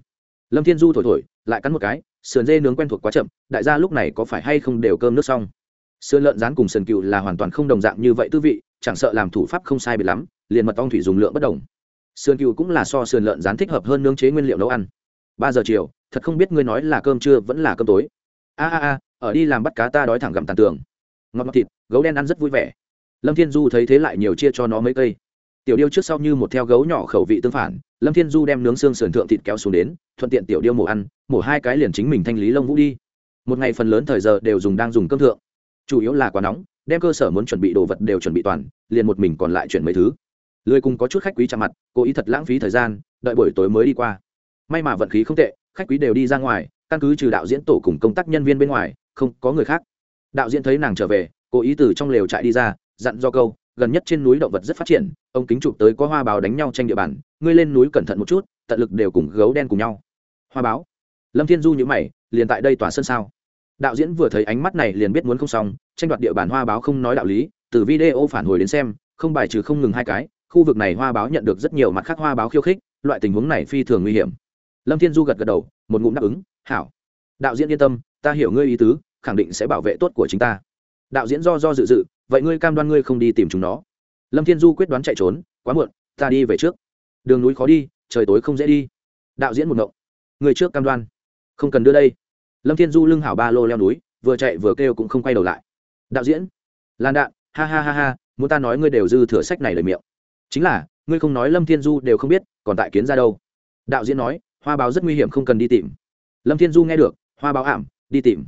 Lâm thiên du thổi thổi, lại cắn một cái, sườn dê nướng quen thuộc quá chậm, đại gia lúc này có phải hay không đều cơm nước xong? Sườn lợn rán cùng sườn cừu là hoàn toàn không đồng dạng như vậy tư vị, chẳng sợ làm thủ pháp không sai biệt lắm, liền mật ong thủy dùng lượng bất đồng. Sườn cừu cũng là so sườn lợn rán thích hợp hơn nướng chế nguyên liệu nấu ăn. Ba giờ chiều, thật không biết ngươi nói là cơm trưa vẫn là cơm tối. A a a, ở đi làm bắt cá ta đói thẳng gặm tàn tường. Ngọt ngọt thịt, gấu đen ăn rất vui vẻ. Lâm thiên du thấy thế lại nhiều chia cho nó mấy cây. Tiểu điêu trước sau như một theo gấu nhỏ khẩu vị tương phản, lâm thiên du đem nướng xương sườn thượng thịt kéo xuống đến, thuận tiện tiểu điêu mổ ăn, mổ hai cái liền chính mình thanh lý lông vũ đi. Một ngày phần lớn thời giờ đều dùng đang dùng cơm thượng chủ yếu là quá nóng, đem cơ sở muốn chuẩn bị đồ vật đều chuẩn bị toàn, liền một mình còn lại chuyển mấy thứ. Lười cùng có chút khách quý chạm mặt, cố ý thật lãng phí thời gian, đợi buổi tối mới đi qua. May mà vận khí không tệ, khách quý đều đi ra ngoài, căn cứ trừ đạo diễn tổ cùng công tác nhân viên bên ngoài, không có người khác. Đạo diễn thấy nàng trở về, cố ý từ trong lều trại đi ra, dặn do câu, gần nhất trên núi động vật rất phát triển, ông kính chụp tới có hoa báo đánh nhau tranh địa bàn, ngươi lên núi cẩn thận một chút, tận lực đều cùng gấu đen cùng nhau. Hoa báo. Lâm thiên du nhữ mày, liền tại đây tòa sân sao đạo diễn vừa thấy ánh mắt này liền biết muốn không xong, tranh đoạt địa bàn hoa báo không nói đạo lý, từ video phản hồi đến xem, không bài trừ không ngừng hai cái, khu vực này hoa báo nhận được rất nhiều mặt khác hoa báo khiêu khích, loại tình huống này phi thường nguy hiểm. Lâm thiên du gật gật đầu, một ngụm đáp ứng, hảo. Đạo diễn yên tâm, ta hiểu ngươi ý tứ, khẳng định sẽ bảo vệ tốt của chính ta. Đạo diễn do do dự dự, vậy ngươi cam đoan ngươi không đi tìm chúng nó? Lâm thiên du quyết đoán chạy trốn, quá muộn, ta đi về trước. Đường núi khó đi, trời tối không dễ đi. Đạo diễn một ngộng người trước cam đoan, không cần đưa đây lâm thiên du lưng hảo ba lô leo núi, vừa chạy vừa kêu cũng không quay đầu lại. Đạo diễn, lan đạn, ha ha ha ha, muốn ta nói ngươi đều dư thừa sách này lời miệng. Chính là, ngươi không nói lâm thiên du đều không biết, còn tại kiến ra đâu. Đạo diễn nói, hoa báo rất nguy hiểm không cần đi tìm. Lâm thiên du nghe được, hoa báo ảm, đi tìm.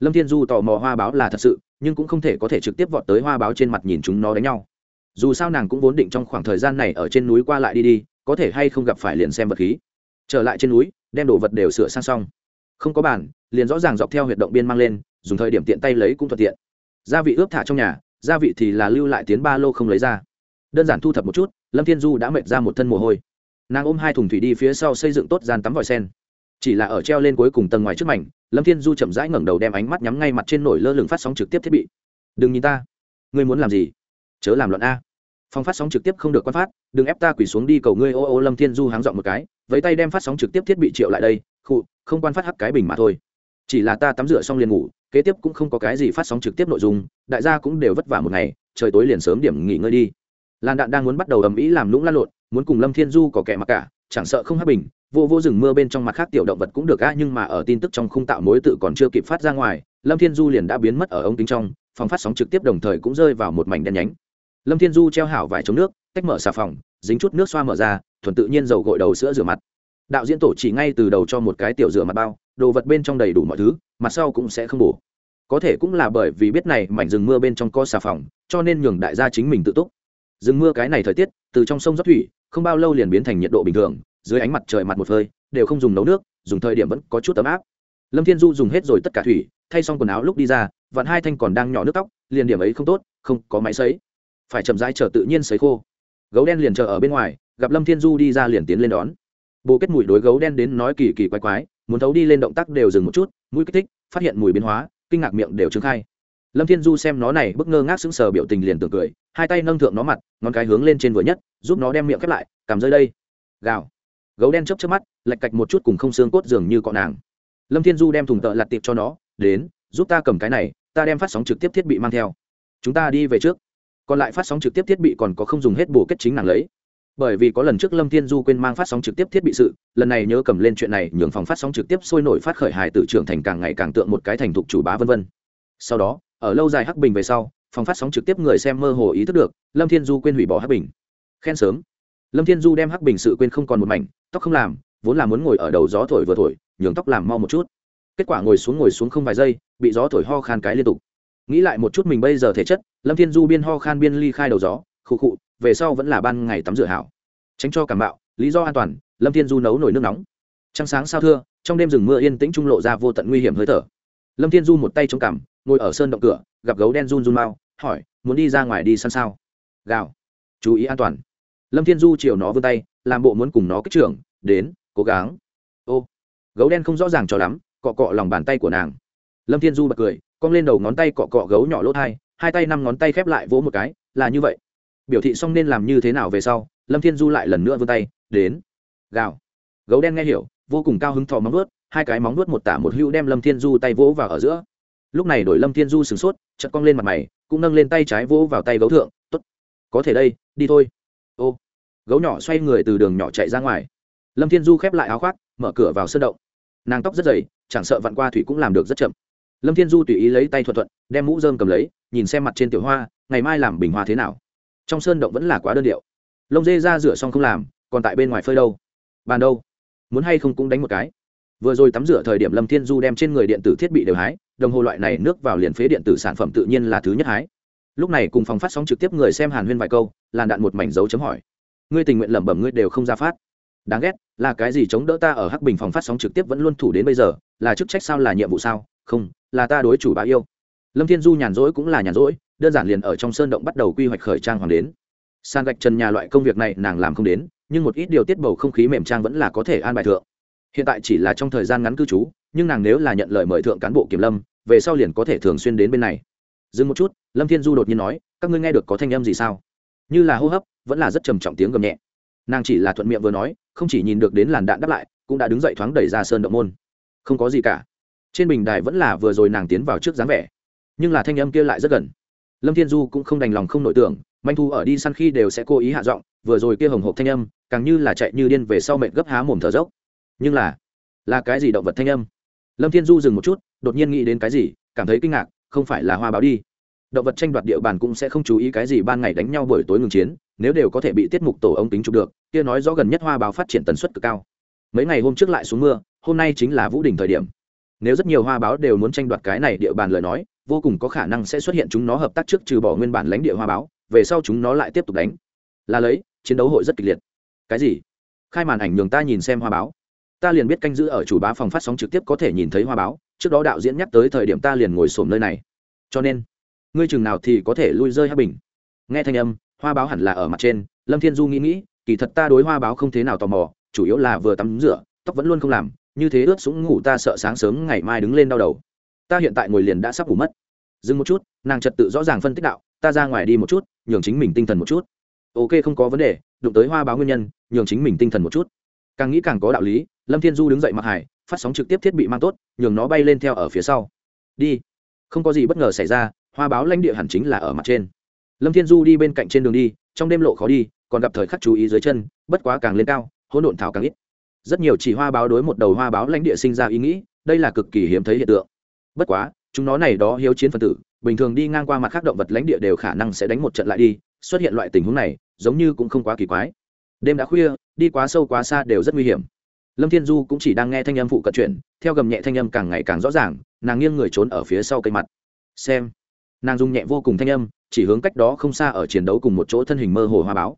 Lâm thiên du tò mò hoa báo là thật sự, nhưng cũng không thể có thể trực tiếp vọt tới hoa báo trên mặt nhìn chúng nó đánh nhau. Dù sao nàng cũng vốn định trong khoảng thời gian này ở trên núi qua lại đi đi, có thể hay không gặp phải liền xem vật khí. Trở lại trên núi, đem đồ vật đều sửa sang xong. Không có bàn liền rõ ràng dọc theo huyệt động biên mang lên, dùng thời điểm tiện tay lấy cũng thuận tiện. Gia vị ướp thả trong nhà, gia vị thì là lưu lại tiến ba lô không lấy ra. Đơn giản thu thập một chút, lâm thiên du đã mệt ra một thân mồ hôi. Nàng ôm hai thùng thủy đi phía sau xây dựng tốt gian tắm vòi sen. Chỉ là ở treo lên cuối cùng tầng ngoài trước mảnh, lâm thiên du chậm rãi ngẩng đầu đem ánh mắt nhắm ngay mặt trên nổi lơ lửng phát sóng trực tiếp thiết bị. Đừng nhìn ta. Ngươi muốn làm gì? Chớ làm loạn a. Phòng phát sóng trực tiếp không được quan phát, đừng ép ta quỳ xuống đi cầu ngươi. Ô ô, lâm thiên du háng dọn một cái với tay đem phát sóng trực tiếp thiết bị triệu lại đây, khụ, không quan phát hắc cái bình mà thôi chỉ là ta tắm rửa xong liền ngủ, kế tiếp cũng không có cái gì phát sóng trực tiếp nội dung, đại gia cũng đều vất vả một ngày, trời tối liền sớm điểm nghỉ ngơi đi. Làn đạn đang muốn bắt đầu ầm ĩ làm lũng lan lộn, muốn cùng lâm thiên du có kẻ mặc cả, chẳng sợ không hấp bình, vô vô rừng mưa bên trong mặt khác tiểu động vật cũng được a nhưng mà ở tin tức trong khung tạo mối tự còn chưa kịp phát ra ngoài, lâm thiên du liền đã biến mất ở ống kính trong, phòng phát sóng trực tiếp đồng thời cũng rơi vào một mảnh đen nhánh. Lâm thiên du treo hảo vải chống nước, tách mở xà phòng, dính chút nước xoa mở ra, thuần tự nhiên dầu gội đầu sữa rửa mặt. Đạo diễn tổ chỉ ngay từ đầu cho một cái tiểu rửa mặt bao đồ vật bên trong đầy đủ mọi thứ mặt sau cũng sẽ không bổ. Có thể cũng là bởi vì biết này mảnh rừng mưa bên trong có xà phòng cho nên nhường đại gia chính mình tự túc. Rừng mưa cái này thời tiết từ trong sông dốc thủy không bao lâu liền biến thành nhiệt độ bình thường dưới ánh mặt trời mặt một hơi, đều không dùng nấu nước dùng thời điểm vẫn có chút ấm áp. Lâm thiên du dùng hết rồi tất cả thủy thay xong quần áo lúc đi ra vạn hai thanh còn đang nhỏ nước tóc liền điểm ấy không tốt không có máy sấy. Phải chậm rãi chờ tự nhiên sấy khô. Gấu đen liền chờ ở bên ngoài gặp lâm thiên du đi ra liền tiến lên đón. Bộ kết mùi đối gấu đen đến nói kỳ kỳ quái quái muốn thấu đi lên động tác đều dừng một chút, mũi kích thích, phát hiện mùi biến hóa, kinh ngạc miệng đều trứng khai. Lâm thiên du xem nó này, bức ngơ ngác sững sờ biểu tình liền tưởng cười, hai tay nâng thượng nó mặt, ngón cái hướng lên trên vừa nhất, giúp nó đem miệng khép lại cầm rơi đây. Gào. Gấu đen chớp chớp mắt lạch cạch một chút cùng không xương cốt dường như cọ nàng. Lâm thiên du đem thùng tợ lặt tiệp cho nó, đến, giúp ta cầm cái này, ta đem phát sóng trực tiếp thiết bị mang theo. Chúng ta đi về trước. Còn lại phát sóng trực tiếp thiết bị còn có không dùng hết bổ kết chính nàng lấy bởi vì có lần trước lâm thiên du quên mang phát sóng trực tiếp thiết bị sự, lần này nhớ cầm lên chuyện này, nhường phòng phát sóng trực tiếp sôi nổi phát khởi hài tử trưởng thành càng ngày càng tượng một cái thành thục chủ bá vân vân. Sau đó, ở lâu dài hắc bình về sau, phòng phát sóng trực tiếp người xem mơ hồ ý thức được, lâm thiên du quên hủy bỏ hắc bình. Khen sớm. Lâm thiên du đem hắc bình sự quên không còn một mảnh, tóc không làm, vốn là muốn ngồi ở đầu gió thổi vừa thổi, nhường tóc làm mau một chút. Kết quả ngồi xuống ngồi xuống không vài giây, bị gió thổi ho khan cái liên tục. Nghĩ lại một chút mình bây giờ thể chất, lâm thiên du biên ho khan biên ly khai đầu gió khụ khụ, về sau vẫn là ban ngày tắm rửa hảo. Tránh cho cảm bạo, lý do an toàn, lâm thiên du nấu nổi nước nóng. Trăng sáng sao thưa, trong đêm rừng mưa yên tĩnh trung lộ ra vô tận nguy hiểm hơi thở. Lâm thiên du một tay chống cằm, ngồi ở sơn động cửa, gặp gấu đen run run mau, hỏi, muốn đi ra ngoài đi săn sao? Gào. Chú ý an toàn. Lâm thiên du chiều nó vươn tay, làm bộ muốn cùng nó kích trưởng, đến, cố gắng. Ô. Gấu đen không rõ ràng cho lắm, cọ cọ lòng bàn tay của nàng. Lâm thiên du bật cười, cong lên đầu ngón tay cọ cọ gấu nhỏ lỗ thai, hai tay năm ngón tay khép lại vỗ một cái, là như vậy biểu thị xong nên làm như thế nào về sau, lâm thiên du lại lần nữa vươn tay, đến. Gào. Gấu đen nghe hiểu, vô cùng cao hứng thò móng nuốt hai cái móng nuốt một tả một hữu đem lâm thiên du tay vỗ vào ở giữa. Lúc này đổi lâm thiên du sửng sốt chật cong lên mặt mày, cũng nâng lên tay trái vỗ vào tay gấu thượng t ố t có thể đây, đi thôi. Ô. Gấu nhỏ xoay người từ đường nhỏ chạy ra ngoài. Lâm thiên du khép lại áo khoác, mở cửa vào sân động. Nàng tóc rất dày, chẳng sợ vặn qua thủy cũng làm được rất chậm. Lâm thiên du tùy ý lấy tay thuận thuận, đem mũ dơm cầm lấy, nhìn xem mặt trên tiểu hoa, ngày mai làm bình hoa thế nào trong sơn động vẫn là quá đơn điệu. Lông dê ra rửa xong không làm, còn tại bên ngoài phơi đâu. Bàn đâu? Muốn hay không cũng đánh một cái. Vừa rồi tắm rửa thời điểm lâm thiên du đem trên người điện tử thiết bị đều hái, đồng hồ loại này nước vào liền phế điện tử sản phẩm tự nhiên là thứ nhất hái. Lúc này cùng phòng phát sóng trực tiếp người xem hàn huyên vài câu, làn đạn một mảnh dấu chấm hỏi. Ngươi tình nguyện lẩm bẩm ngươi đều không ra phát. Đáng ghét, là cái gì chống đỡ ta ở hắc bình phòng phát sóng trực tiếp vẫn luôn thủ đến bây giờ, là chức trách sao, là nhiệm vụ sao? Không, là ta đối chủ bá yêu lâm thiên du nhàn rỗi cũng là nhàn rỗi, đơn giản liền ở trong sơn động bắt đầu quy hoạch khởi trang hoàng đến. San gạch trần nhà loại công việc này nàng làm không đến, nhưng một ít điều tiết bầu không khí mềm trang vẫn là có thể an bài thượng. Hiện tại chỉ là trong thời gian ngắn cư trú, nhưng nàng nếu là nhận lời mời thượng cán bộ kiểm lâm, về sau liền có thể thường xuyên đến bên này. Dừng một chút, lâm thiên du đột nhiên nói, các ngươi nghe được có thanh âm gì sao? Như là hô hấp, vẫn là rất trầm trọng tiếng gầm nhẹ. Nàng chỉ là thuận miệng vừa nói, không chỉ nhìn được đến làn đạn đáp lại, cũng đã đứng dậy thoáng đẩy ra sơn động môn. Không có gì cả. Trên bình đài vẫn là vừa rồi nàng tiến vào trước dáng vẻ nhưng là thanh âm kia lại rất gần. Lâm thiên du cũng không đành lòng không nội tưởng manh thu ở đi săn khi đều sẽ cố ý hạ giọng, vừa rồi kia hồng hộp thanh âm, càng như là chạy như điên về sau mệt gấp há mồm thở dốc. Nhưng là là cái gì động vật thanh âm? Lâm thiên du dừng một chút, đột nhiên nghĩ đến cái gì, cảm thấy kinh ngạc, không phải là hoa báo đi. Động vật tranh đoạt địa bàn cũng sẽ không chú ý cái gì ban ngày đánh nhau buổi tối ngừng chiến, nếu đều có thể bị tiết mục tổ ống tính chụp được, kia nói rõ gần nhất hoa báo phát triển tần suất cực cao. Mấy ngày hôm trước lại xuống mưa, hôm nay chính là vũ đỉnh thời điểm nếu rất nhiều hoa báo đều muốn tranh đoạt cái này địa bàn lời nói, vô cùng có khả năng sẽ xuất hiện chúng nó hợp tác trước trừ bỏ nguyên bản lãnh địa hoa báo, về sau chúng nó lại tiếp tục đánh. Là lấy, chiến đấu hội rất kịch liệt. Cái gì? Khai màn ảnh nhường ta nhìn xem hoa báo. Ta liền biết canh giữ ở chủ bá phòng phát sóng trực tiếp có thể nhìn thấy hoa báo, trước đó đạo diễn nhắc tới thời điểm ta liền ngồi xổm nơi này. Cho nên, ngươi chừng nào thì có thể lui rơi hát bình. Nghe thanh âm, hoa báo hẳn là ở mặt trên, lâm thiên du nghĩ nghĩ, kỳ thật ta đối hoa báo không thế nào tò mò, chủ yếu là vừa tắm rửa, tóc vẫn luôn không làm như thế ướt sũng ngủ ta sợ sáng sớm ngày mai đứng lên đau đầu. Ta hiện tại ngồi liền đã sắp ngủ mất. Dừng một chút, nàng trật tự rõ ràng phân tích đạo, ta ra ngoài đi một chút, nhường chính mình tinh thần một chút. Ok, không có vấn đề, đụng tới hoa báo nguyên nhân, nhường chính mình tinh thần một chút. Càng nghĩ càng có đạo lý, lâm thiên du đứng dậy mặc hải phát sóng trực tiếp thiết bị mang tốt, nhường nó bay lên theo ở phía sau. Đi. Không có gì bất ngờ xảy ra, hoa báo lãnh địa hẳn chính là ở mặt trên. Lâm thiên du đi bên cạnh trên đường đi, trong đêm lộ khó đi, còn gặp thời khắc chú ý dưới chân, bất quá càng lên cao, hỗn độn thảo càng ít rất nhiều chỉ hoa báo đối một đầu hoa báo lãnh địa sinh ra ý nghĩ, đây là cực kỳ hiếm thấy hiện tượng. Bất quá, chúng nó này đó hiếu chiến phân tử, bình thường đi ngang qua mặt khác động vật lãnh địa đều khả năng sẽ đánh một trận lại đi, xuất hiện loại tình huống này, giống như cũng không quá kỳ quái. Đêm đã khuya, đi quá sâu quá xa đều rất nguy hiểm. Lâm thiên du cũng chỉ đang nghe thanh âm phụ cận chuyển, theo gầm nhẹ thanh âm càng ngày càng rõ ràng, nàng nghiêng người trốn ở phía sau cây mặt. Xem, nàng dùng nhẹ vô cùng thanh âm, chỉ hướng cách đó không xa ở chiến đấu cùng một chỗ thân hình mơ hồ hoa báo.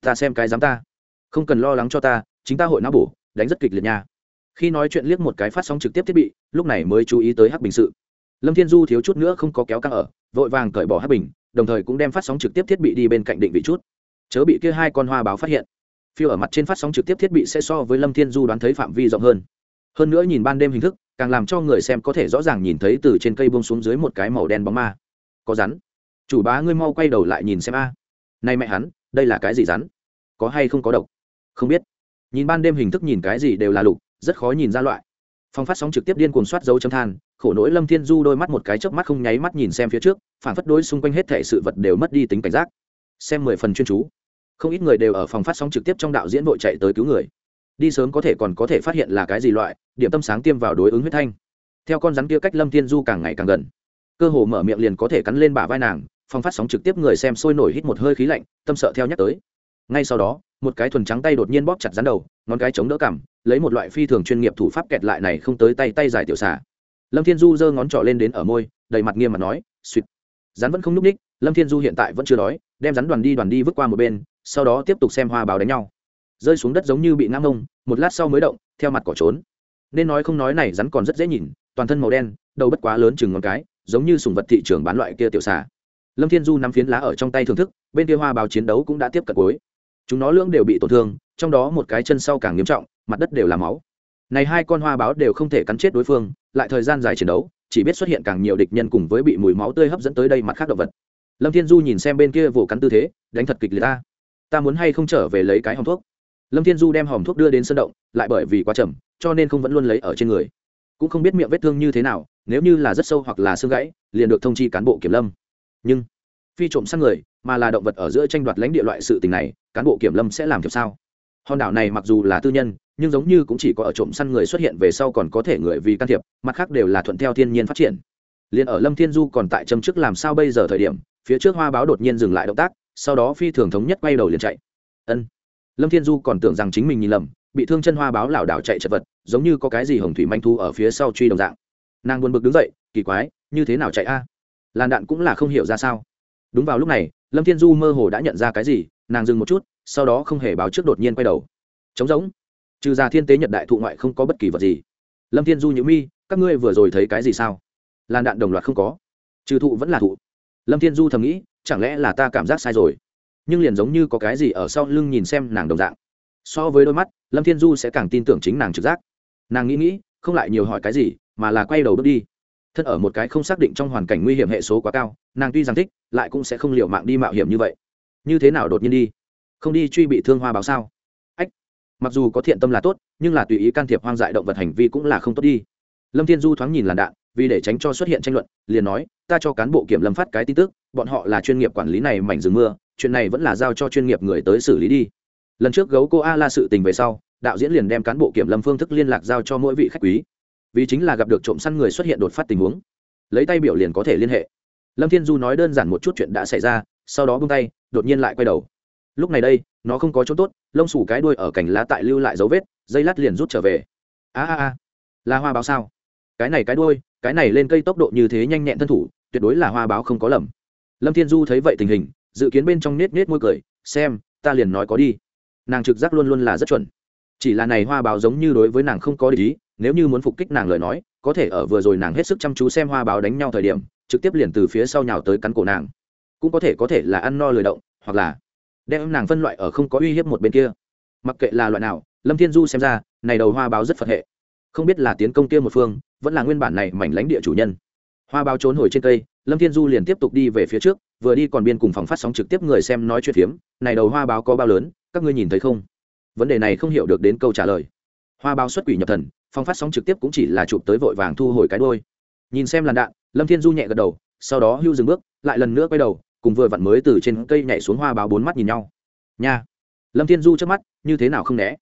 Ta xem cái dám ta. Không cần lo lắng cho ta, chính ta hội não bổ đánh rất kịch liệt nha. Khi nói chuyện liếc một cái phát sóng trực tiếp thiết bị, lúc này mới chú ý tới hắc bình sự. Lâm thiên du thiếu chút nữa không có kéo căng ở, vội vàng cởi bỏ hắc bình, đồng thời cũng đem phát sóng trực tiếp thiết bị đi bên cạnh định vị chút. Chớ bị kia hai con hoa báo phát hiện. Phiêu ở mặt trên phát sóng trực tiếp thiết bị sẽ so với lâm thiên du đoán thấy phạm vi rộng hơn. Hơn nữa nhìn ban đêm hình thức, càng làm cho người xem có thể rõ ràng nhìn thấy từ trên cây buông xuống dưới một cái màu đen bóng ma. Có rắn. Chủ bá ngươi mau quay đầu lại nhìn xem a. À. nay mẹ hắn, đây là cái gì rắn? Có hay không có độc? Không biết nhìn ban đêm hình thức nhìn cái gì đều là lục, rất khó nhìn ra loại. Phong phát sóng trực tiếp điên cuồng soát dấu chấm than, khổ nỗi lâm thiên du đôi mắt một cái chớp mắt không nháy mắt nhìn xem phía trước, phản phất đối xung quanh hết thể sự vật đều mất đi tính cảnh giác. Xem mười phần chuyên chú. Không ít người đều ở phòng phát sóng trực tiếp trong đạo diễn vội chạy tới cứu người. Đi sớm có thể còn có thể phát hiện là cái gì loại, điểm tâm sáng tiêm vào đối ứng huyết thanh. Theo con rắn kia cách lâm thiên du càng ngày càng gần. Cơ hồ mở miệng liền có thể cắn lên bả vai nàng, phòng phát sóng trực tiếp người xem sôi nổi hít một hơi khí lạnh, tâm sợ theo nhắc tới ngay sau đó, một cái thuần trắng tay đột nhiên bóp chặt rắn đầu, ngón cái chống đỡ cảm lấy một loại phi thường chuyên nghiệp thủ pháp kẹt lại này không tới tay tay dài tiểu xà. Lâm thiên du giơ ngón trỏ lên đến ở môi, đầy mặt nghiêm mặt nói suýt rắn vẫn không núp ních, lâm thiên du hiện tại vẫn chưa đói, đem rắn đoàn đi đoàn đi vứt qua một bên, sau đó tiếp tục xem hoa báo đánh nhau. Rơi xuống đất giống như bị ngang ngông một lát sau mới động, theo mặt cỏ trốn. Nên nói không nói này rắn còn rất dễ nhìn, toàn thân màu đen, đầu bất quá lớn chừng ngón cái, giống như sùng vật thị trường bán loại kia tiểu xà. Lâm thiên du nắm phiến lá ở trong tay thưởng thức, bên kia hoa báo chiến đấu cũng đã tiếp cận cuối chúng nó lưỡng đều bị tổn thương, trong đó một cái chân sau càng nghiêm trọng, mặt đất đều là máu. Này hai con hoa báo đều không thể cắn chết đối phương, lại thời gian dài chiến đấu, chỉ biết xuất hiện càng nhiều địch nhân cùng với bị mùi máu tươi hấp dẫn tới đây mặt khác động vật. Lâm thiên du nhìn xem bên kia vồ cắn tư thế, đánh thật kịch liệt ta. Ta muốn hay không trở về lấy cái hòm thuốc? Lâm thiên du đem hòm thuốc đưa đến sân động, lại bởi vì quá chậm, cho nên không vẫn luôn lấy ở trên người. Cũng không biết miệng vết thương như thế nào, nếu như là rất sâu hoặc là xương gãy, liền được thông chi cán bộ kiểm lâm. Nhưng phi trộm săn người, mà là động vật ở giữa tranh đoạt lãnh địa loại sự tình này, cán bộ kiểm lâm sẽ làm thiệp sao? Hòn đảo này mặc dù là tư nhân, nhưng giống như cũng chỉ có ở trộm săn người xuất hiện về sau còn có thể người vì can thiệp, mặt khác đều là thuận theo thiên nhiên phát triển. Liền ở lâm thiên du còn tại châm chức làm sao bây giờ thời điểm, phía trước hoa báo đột nhiên dừng lại động tác, sau đó phi thường thống nhất quay đầu liền chạy. Ân. Lâm thiên du còn tưởng rằng chính mình nhìn lầm, bị thương chân hoa báo lảo đảo chạy chật vật, giống như có cái gì hồng thủy manh thu ở phía sau truy đồng dạng. Nàng buồn bực đứng dậy, kỳ quái, như thế nào chạy a? Làn đạn cũng là không hiểu ra sao đúng vào lúc này, lâm thiên du mơ hồ đã nhận ra cái gì, nàng dừng một chút, sau đó không hề báo trước đột nhiên quay đầu. Trống rỗng. Trừ ra thiên tế nhật đại thụ ngoại không có bất kỳ vật gì. Lâm thiên du nhữ mi, các ngươi vừa rồi thấy cái gì sao? Làn đạn đồng loạt không có. Trừ thụ vẫn là thụ. Lâm thiên du thầm nghĩ, chẳng lẽ là ta cảm giác sai rồi? Nhưng liền giống như có cái gì ở sau lưng nhìn xem nàng đồng dạng. So với đôi mắt, lâm thiên du sẽ càng tin tưởng chính nàng trực giác. Nàng nghĩ nghĩ, không lại nhiều hỏi cái gì, mà là quay đầu bước đi thân ở một cái không xác định trong hoàn cảnh nguy hiểm hệ số quá cao, nàng tuy rằng thích, lại cũng sẽ không liệu mạng đi mạo hiểm như vậy. Như thế nào đột nhiên đi? Không đi truy bị thương hoa báo sao? Ách, mặc dù có thiện tâm là tốt, nhưng là tùy ý can thiệp hoang dại động vật hành vi cũng là không tốt đi. Lâm thiên du thoáng nhìn làn đạn, vì để tránh cho xuất hiện tranh luận, liền nói, ta cho cán bộ kiểm lâm phát cái tin tức, bọn họ là chuyên nghiệp quản lý này mảnh rừng mưa, chuyện này vẫn là giao cho chuyên nghiệp người tới xử lý đi. Lần trước gấu cô a la sự tình về sau, đạo diễn liền đem cán bộ kiểm lâm phương thức liên lạc giao cho mỗi vị khách quý vì chính là gặp được trộm săn người xuất hiện đột phát tình huống. Lấy tay biểu liền có thể liên hệ. Lâm thiên du nói đơn giản một chút chuyện đã xảy ra, sau đó bung tay, đột nhiên lại quay đầu. Lúc này đây, nó không có chỗ tốt, lông xù cái đuôi ở cành lá tại lưu lại dấu vết, dây lát liền rút trở về. A a a, là hoa báo sao? Cái này cái đuôi, cái này lên cây tốc độ như thế nhanh nhẹn thân thủ, tuyệt đối là hoa báo không có lầm. Lâm thiên du thấy vậy tình hình, dự kiến bên trong nết nết môi cười, xem, ta liền nói có đi. Nàng trực giác luôn luôn là rất chuẩn. Chỉ là này hoa báo giống như đối với nàng không có ý nếu như muốn phục kích nàng lời nói, có thể ở vừa rồi nàng hết sức chăm chú xem hoa báo đánh nhau thời điểm, trực tiếp liền từ phía sau nhào tới cắn cổ nàng. Cũng có thể có thể là ăn no lười động, hoặc là đem nàng phân loại ở không có uy hiếp một bên kia. Mặc kệ là loại nào, lâm thiên du xem ra, này đầu hoa báo rất phật hệ. Không biết là tiến công kia một phương, vẫn là nguyên bản này mảnh lãnh địa chủ nhân. Hoa báo trốn hồi trên cây, lâm thiên du liền tiếp tục đi về phía trước, vừa đi còn biên cùng phòng phát sóng trực tiếp người xem nói chuyện phiếm, này đầu hoa báo có bao lớn, các ngươi nhìn thấy không? Vấn đề này không hiểu được đến câu trả lời hoa báo xuất quỷ nhập thần, phong phát sóng trực tiếp cũng chỉ là chụp tới vội vàng thu hồi cái đôi nhìn xem làn đạn, lâm thiên du nhẹ gật đầu, sau đó hưu dừng bước, lại lần nữa quay đầu, cùng vừa vặn mới từ trên cây nhảy xuống hoa báo bốn mắt nhìn nhau. Nha! Lâm thiên du trước mắt, như thế nào không né?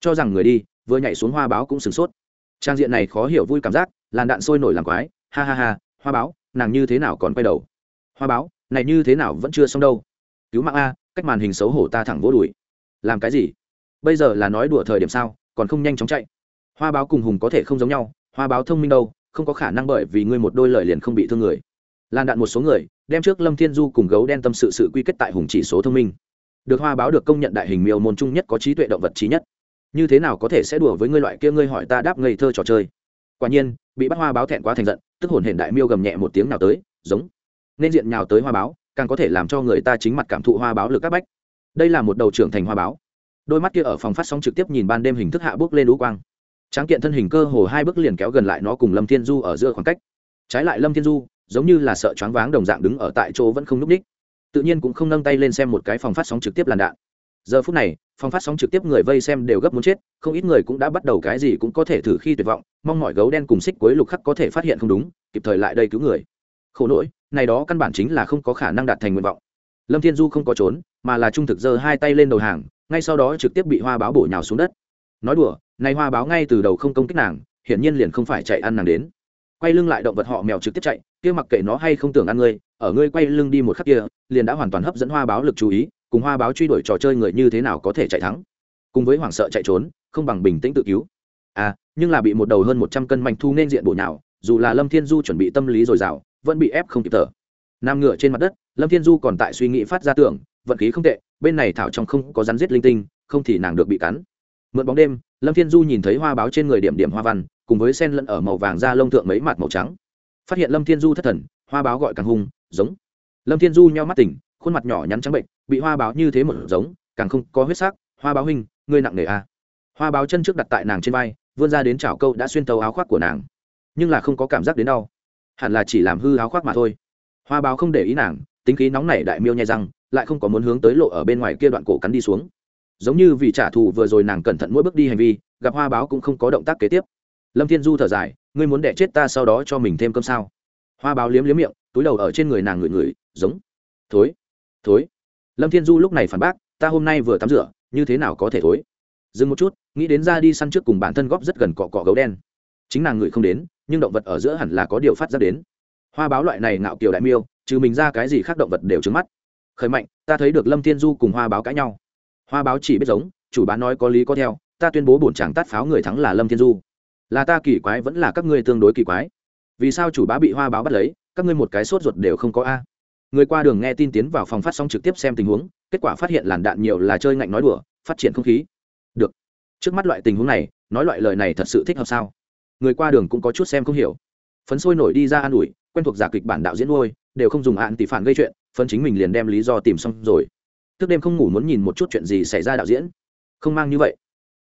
Cho rằng người đi, vừa nhảy xuống hoa báo cũng sửng sốt. Trang diện này khó hiểu vui cảm giác, làn đạn sôi nổi làm quái, ha ha ha, hoa báo, nàng như thế nào còn quay đầu? Hoa báo, này như thế nào vẫn chưa xong đâu. Cứu mạng a, cách màn hình xấu hổ ta thẳng vỗ đùi. Làm cái gì? Bây giờ là nói đùa thời điểm sao? Còn không nhanh chóng chạy. Hoa báo cùng hùng có thể không giống nhau, hoa báo thông minh đâu, không có khả năng bởi vì ngươi một đôi lời liền không bị thương người. Lan đạn một số người, đem trước lâm thiên du cùng gấu đen tâm sự sự quy kết tại hùng chỉ số thông minh. Được hoa báo được công nhận đại hình miêu môn chung nhất có trí tuệ động vật trí nhất. Như thế nào có thể sẽ đùa với ngươi loại kia ngươi hỏi ta đáp ngây thơ trò chơi? Quả nhiên, bị bắt hoa báo thẹn quá thành giận, tức hồn hển đại miêu gầm nhẹ một tiếng nào tới, giống. Nên diện nhào tới hoa báo, càng có thể làm cho người ta chính mặt cảm thụ hoa báo lực các bách. Đây là một đầu trưởng thành hoa báo đôi mắt kia ở phòng phát sóng trực tiếp nhìn ban đêm hình thức hạ bước lên lũ quang. Tráng kiện thân hình cơ hồ hai bước liền kéo gần lại nó cùng lâm thiên du ở giữa khoảng cách. Trái lại lâm thiên du, giống như là sợ choáng váng đồng dạng đứng ở tại chỗ vẫn không n ú c ních. Tự nhiên cũng không nâng tay lên xem một cái phòng phát sóng trực tiếp làn đạn. Giờ phút này, phòng phát sóng trực tiếp người vây xem đều gấp muốn chết, không ít người cũng đã bắt đầu cái gì cũng có thể thử khi tuyệt vọng, mong mọi gấu đen cùng xích cuối lục khắc có thể phát hiện không đúng, kịp thời lại đây cứu người. Khổ nỗi, này đó căn bản chính là không có khả năng đạt thành nguyện vọng. Lâm thiên du không có trốn, mà là trung thực giơ hai tay lên đầu hàng ngay sau đó trực tiếp bị hoa báo bổ nhào xuống đất. Nói đùa, nay hoa báo ngay từ đầu không công kích nàng, hiển nhiên liền không phải chạy ăn nàng đến. Quay lưng lại động vật họ mèo trực tiếp chạy, kia mặc kệ nó hay không tưởng ăn ngươi, ở ngươi quay lưng đi một khắc kia, liền đã hoàn toàn hấp dẫn hoa báo lực chú ý, cùng hoa báo truy đuổi trò chơi người như thế nào có thể chạy thắng. Cùng với hoảng sợ chạy trốn, không bằng bình tĩnh tự cứu. À nhưng là bị một đầu hơn một trăm cân manh thu nên diện bộ nhào, dù là lâm thiên du chuẩn bị tâm lý dồi dào, vẫn bị ép không kịp thở. Nam ngựa trên mặt đất, lâm thiên du còn tại suy nghĩ phát ra tưởng vận khí không tệ, bên này thảo trong không có rắn giết linh tinh, không thì nàng được bị cắn. Mượn bóng đêm, lâm thiên du nhìn thấy hoa báo trên người điểm điểm hoa văn, cùng với sen lẫn ở màu vàng da lông thượng mấy mặt màu trắng. Phát hiện lâm thiên du thất thần, hoa báo gọi càng hung, giống. Lâm thiên du nheo mắt tỉnh, khuôn mặt nhỏ nhắn trắng bệnh, bị hoa báo như thế một giống, càng không có huyết sắc. Hoa báo huynh, ngươi nặng nề a à. hoa báo chân trước đặt tại nàng trên vai, vươn ra đến chảo câu đã xuyên tấu áo khoác của nàng. Nhưng là không có cảm giác đến đau. Hẳn là chỉ làm hư áo khoác mà thôi. Hoa báo không để ý nàng, tính khí nóng nảy đại miêu nhai răng lại không có muốn hướng tới lộ ở bên ngoài kia đoạn cổ cắn đi xuống. Giống như vì trả thù vừa rồi nàng cẩn thận mỗi bước đi hành vi, gặp hoa báo cũng không có động tác kế tiếp. Lâm thiên du thở dài, ngươi muốn đẻ chết ta sau đó cho mình thêm cơm sao? Hoa báo liếm liếm miệng, túi đầu ở trên người nàng ngửi ngửi, giống, thối thối. Lâm thiên du lúc này phản bác, ta hôm nay vừa tắm rửa, như thế nào có thể thối? Dừng một chút, nghĩ đến ra đi săn trước cùng bản thân góp rất gần cọ cọ gấu đen. Chính nàng ngửi không đến, nhưng động vật ở giữa hẳn là có điều phát ra đến. Hoa báo loại này ngạo kiều đại miêu, trừ mình ra cái gì khác động vật đều trứng mắt khởi mạnh, ta thấy được lâm thiên du cùng hoa báo cãi nhau. Hoa báo chỉ biết giống, chủ bán nói có lý có theo, ta tuyên bố bổn chàng tát pháo người thắng là lâm thiên du. Là ta kỳ quái vẫn là các ngươi tương đối kỳ quái. Vì sao chủ bá bị hoa báo bắt lấy, các ngươi một cái sốt ruột đều không có a? Người qua đường nghe tin tiến vào phòng phát sóng trực tiếp xem tình huống, kết quả phát hiện làn đạn nhiều là chơi ngạnh nói đùa, phát triển không khí. Được. Trước mắt loại tình huống này, nói loại lời này thật sự thích hợp sao? Người qua đường cũng có chút xem không hiểu. Phấn sôi nổi đi ra an ủi, quen thuộc giả kịch bản đạo diễn nuôi, đều không dùng hạn tỷ phản gây chuyện phân chính mình liền đem lý do tìm xong rồi. Thức đêm không ngủ muốn nhìn một chút chuyện gì xảy ra đạo diễn. Không mang như vậy.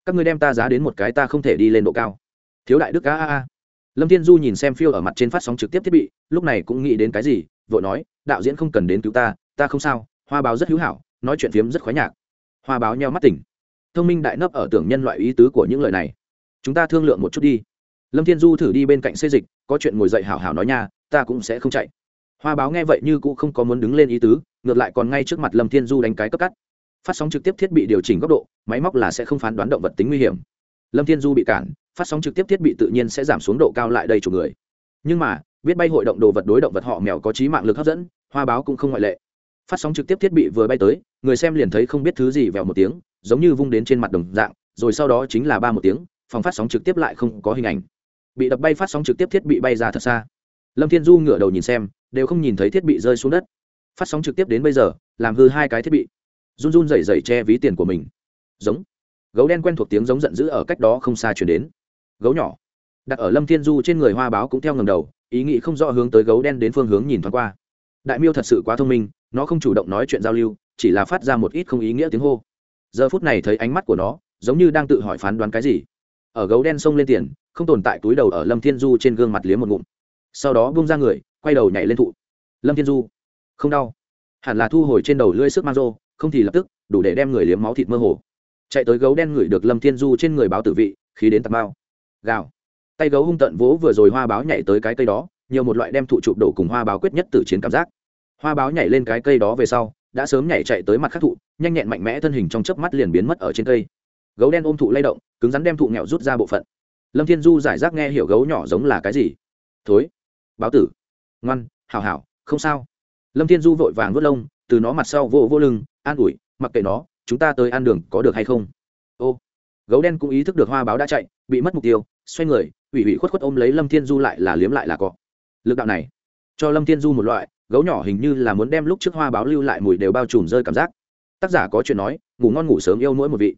Các ngươi đem ta giá đến một cái ta không thể đi lên độ cao. Thiếu đại đức, a a a. Lâm thiên du nhìn xem phiêu ở mặt trên phát sóng trực tiếp thiết bị, lúc này cũng nghĩ đến cái gì, vội nói, đạo diễn không cần đến cứu ta ta không sao, hoa báo rất hữu hảo, nói chuyện phiếm rất khoái nhạc. Hoa báo nheo mắt tỉnh. Thông minh đại nấp ở tưởng nhân loại ý tứ của những lời này. Chúng ta thương lượng một chút đi. Lâm thiên du thử đi bên cạnh xây dịch, có chuyện ngồi dậy hảo hảo nói nha, ta cũng sẽ không chạy hoa báo nghe vậy như cũng không có muốn đứng lên ý tứ, ngược lại còn ngay trước mặt lâm thiên du đánh cái cấp cắt. Phát sóng trực tiếp thiết bị điều chỉnh góc độ, máy móc là sẽ không phán đoán động vật tính nguy hiểm. Lâm thiên du bị cản, phát sóng trực tiếp thiết bị tự nhiên sẽ giảm xuống độ cao lại đây chục người. Nhưng mà, biết bay hội động đồ vật đối động vật họ mèo có trí mạng lực hấp dẫn, hoa báo cũng không ngoại lệ. Phát sóng trực tiếp thiết bị vừa bay tới, người xem liền thấy không biết thứ gì vèo một tiếng, giống như vung đến trên mặt đồng dạng, rồi sau đó chính là ba một tiếng, phòng phát sóng trực tiếp lại không có hình ảnh. Bị đập bay phát sóng trực tiếp thiết bị bay ra thật xa. Lâm thiên du ngửa đầu nhìn xem đều không nhìn thấy thiết bị rơi xuống đất. Phát sóng trực tiếp đến bây giờ, làm hư hai cái thiết bị. Run run rẩy rẩy che ví tiền của mình. Giống. Gấu đen quen thuộc tiếng giống giận dữ ở cách đó không xa chuyển đến. Gấu nhỏ. Đặt ở lâm thiên du trên người hoa báo cũng theo ngầm đầu, ý nghĩ không rõ hướng tới gấu đen đến phương hướng nhìn thoáng qua. Đại miêu thật sự quá thông minh, nó không chủ động nói chuyện giao lưu, chỉ là phát ra một ít không ý nghĩa tiếng hô. Giờ phút này thấy ánh mắt của nó, giống như đang tự hỏi phán đoán cái gì. Ở gấu đen xông lên tiền, không tồn tại túi đầu ở lâm thiên du trên gương mặt liếm một ngụm. Sau đó bung ra người quay đầu nhảy lên thụ. Lâm thiên du, không đau. Hẳn là thu hồi trên đầu lưỡi sức mang rô không thì lập tức, đủ để đem người liếm máu thịt mơ hồ. Chạy tới gấu đen ngửi được lâm thiên du trên người báo tử vị, khí đến tạt bao. Gào. Tay gấu hung tận vỗ vừa rồi hoa báo nhảy tới cái cây đó, nhiều một loại đem thụ chụp đổ cùng hoa báo quyết nhất từ chiến cảm giác. Hoa báo nhảy lên cái cây đó về sau, đã sớm nhảy chạy tới mặt khắc thụ, nhanh nhẹn mạnh mẽ thân hình trong chớp mắt liền biến mất ở trên cây. Gấu đen ôm thụ lay động, cứng rắn đem thụ nghèo rút ra bộ phận. Lâm thiên du giải rác nghe hiểu gấu nhỏ giống là cái gì. Thối. Báo tử ngoan hào hảo, không sao. Lâm thiên du vội vàng vớt lông, từ nó mặt sau vô vô lưng, an ủi, mặc kệ nó, chúng ta tới ăn đường có được hay không? Ô, gấu đen cũng ý thức được hoa báo đã chạy, bị mất mục tiêu, xoay người, ủy ủy khuất khuất ôm lấy lâm thiên du lại là liếm lại là cọ. Lực đạo này, cho lâm thiên du một loại, gấu nhỏ hình như là muốn đem lúc trước hoa báo lưu lại mùi đều bao trùm rơi cảm giác. Tác giả có chuyện nói, ngủ ngon ngủ sớm yêu mỗi một vị.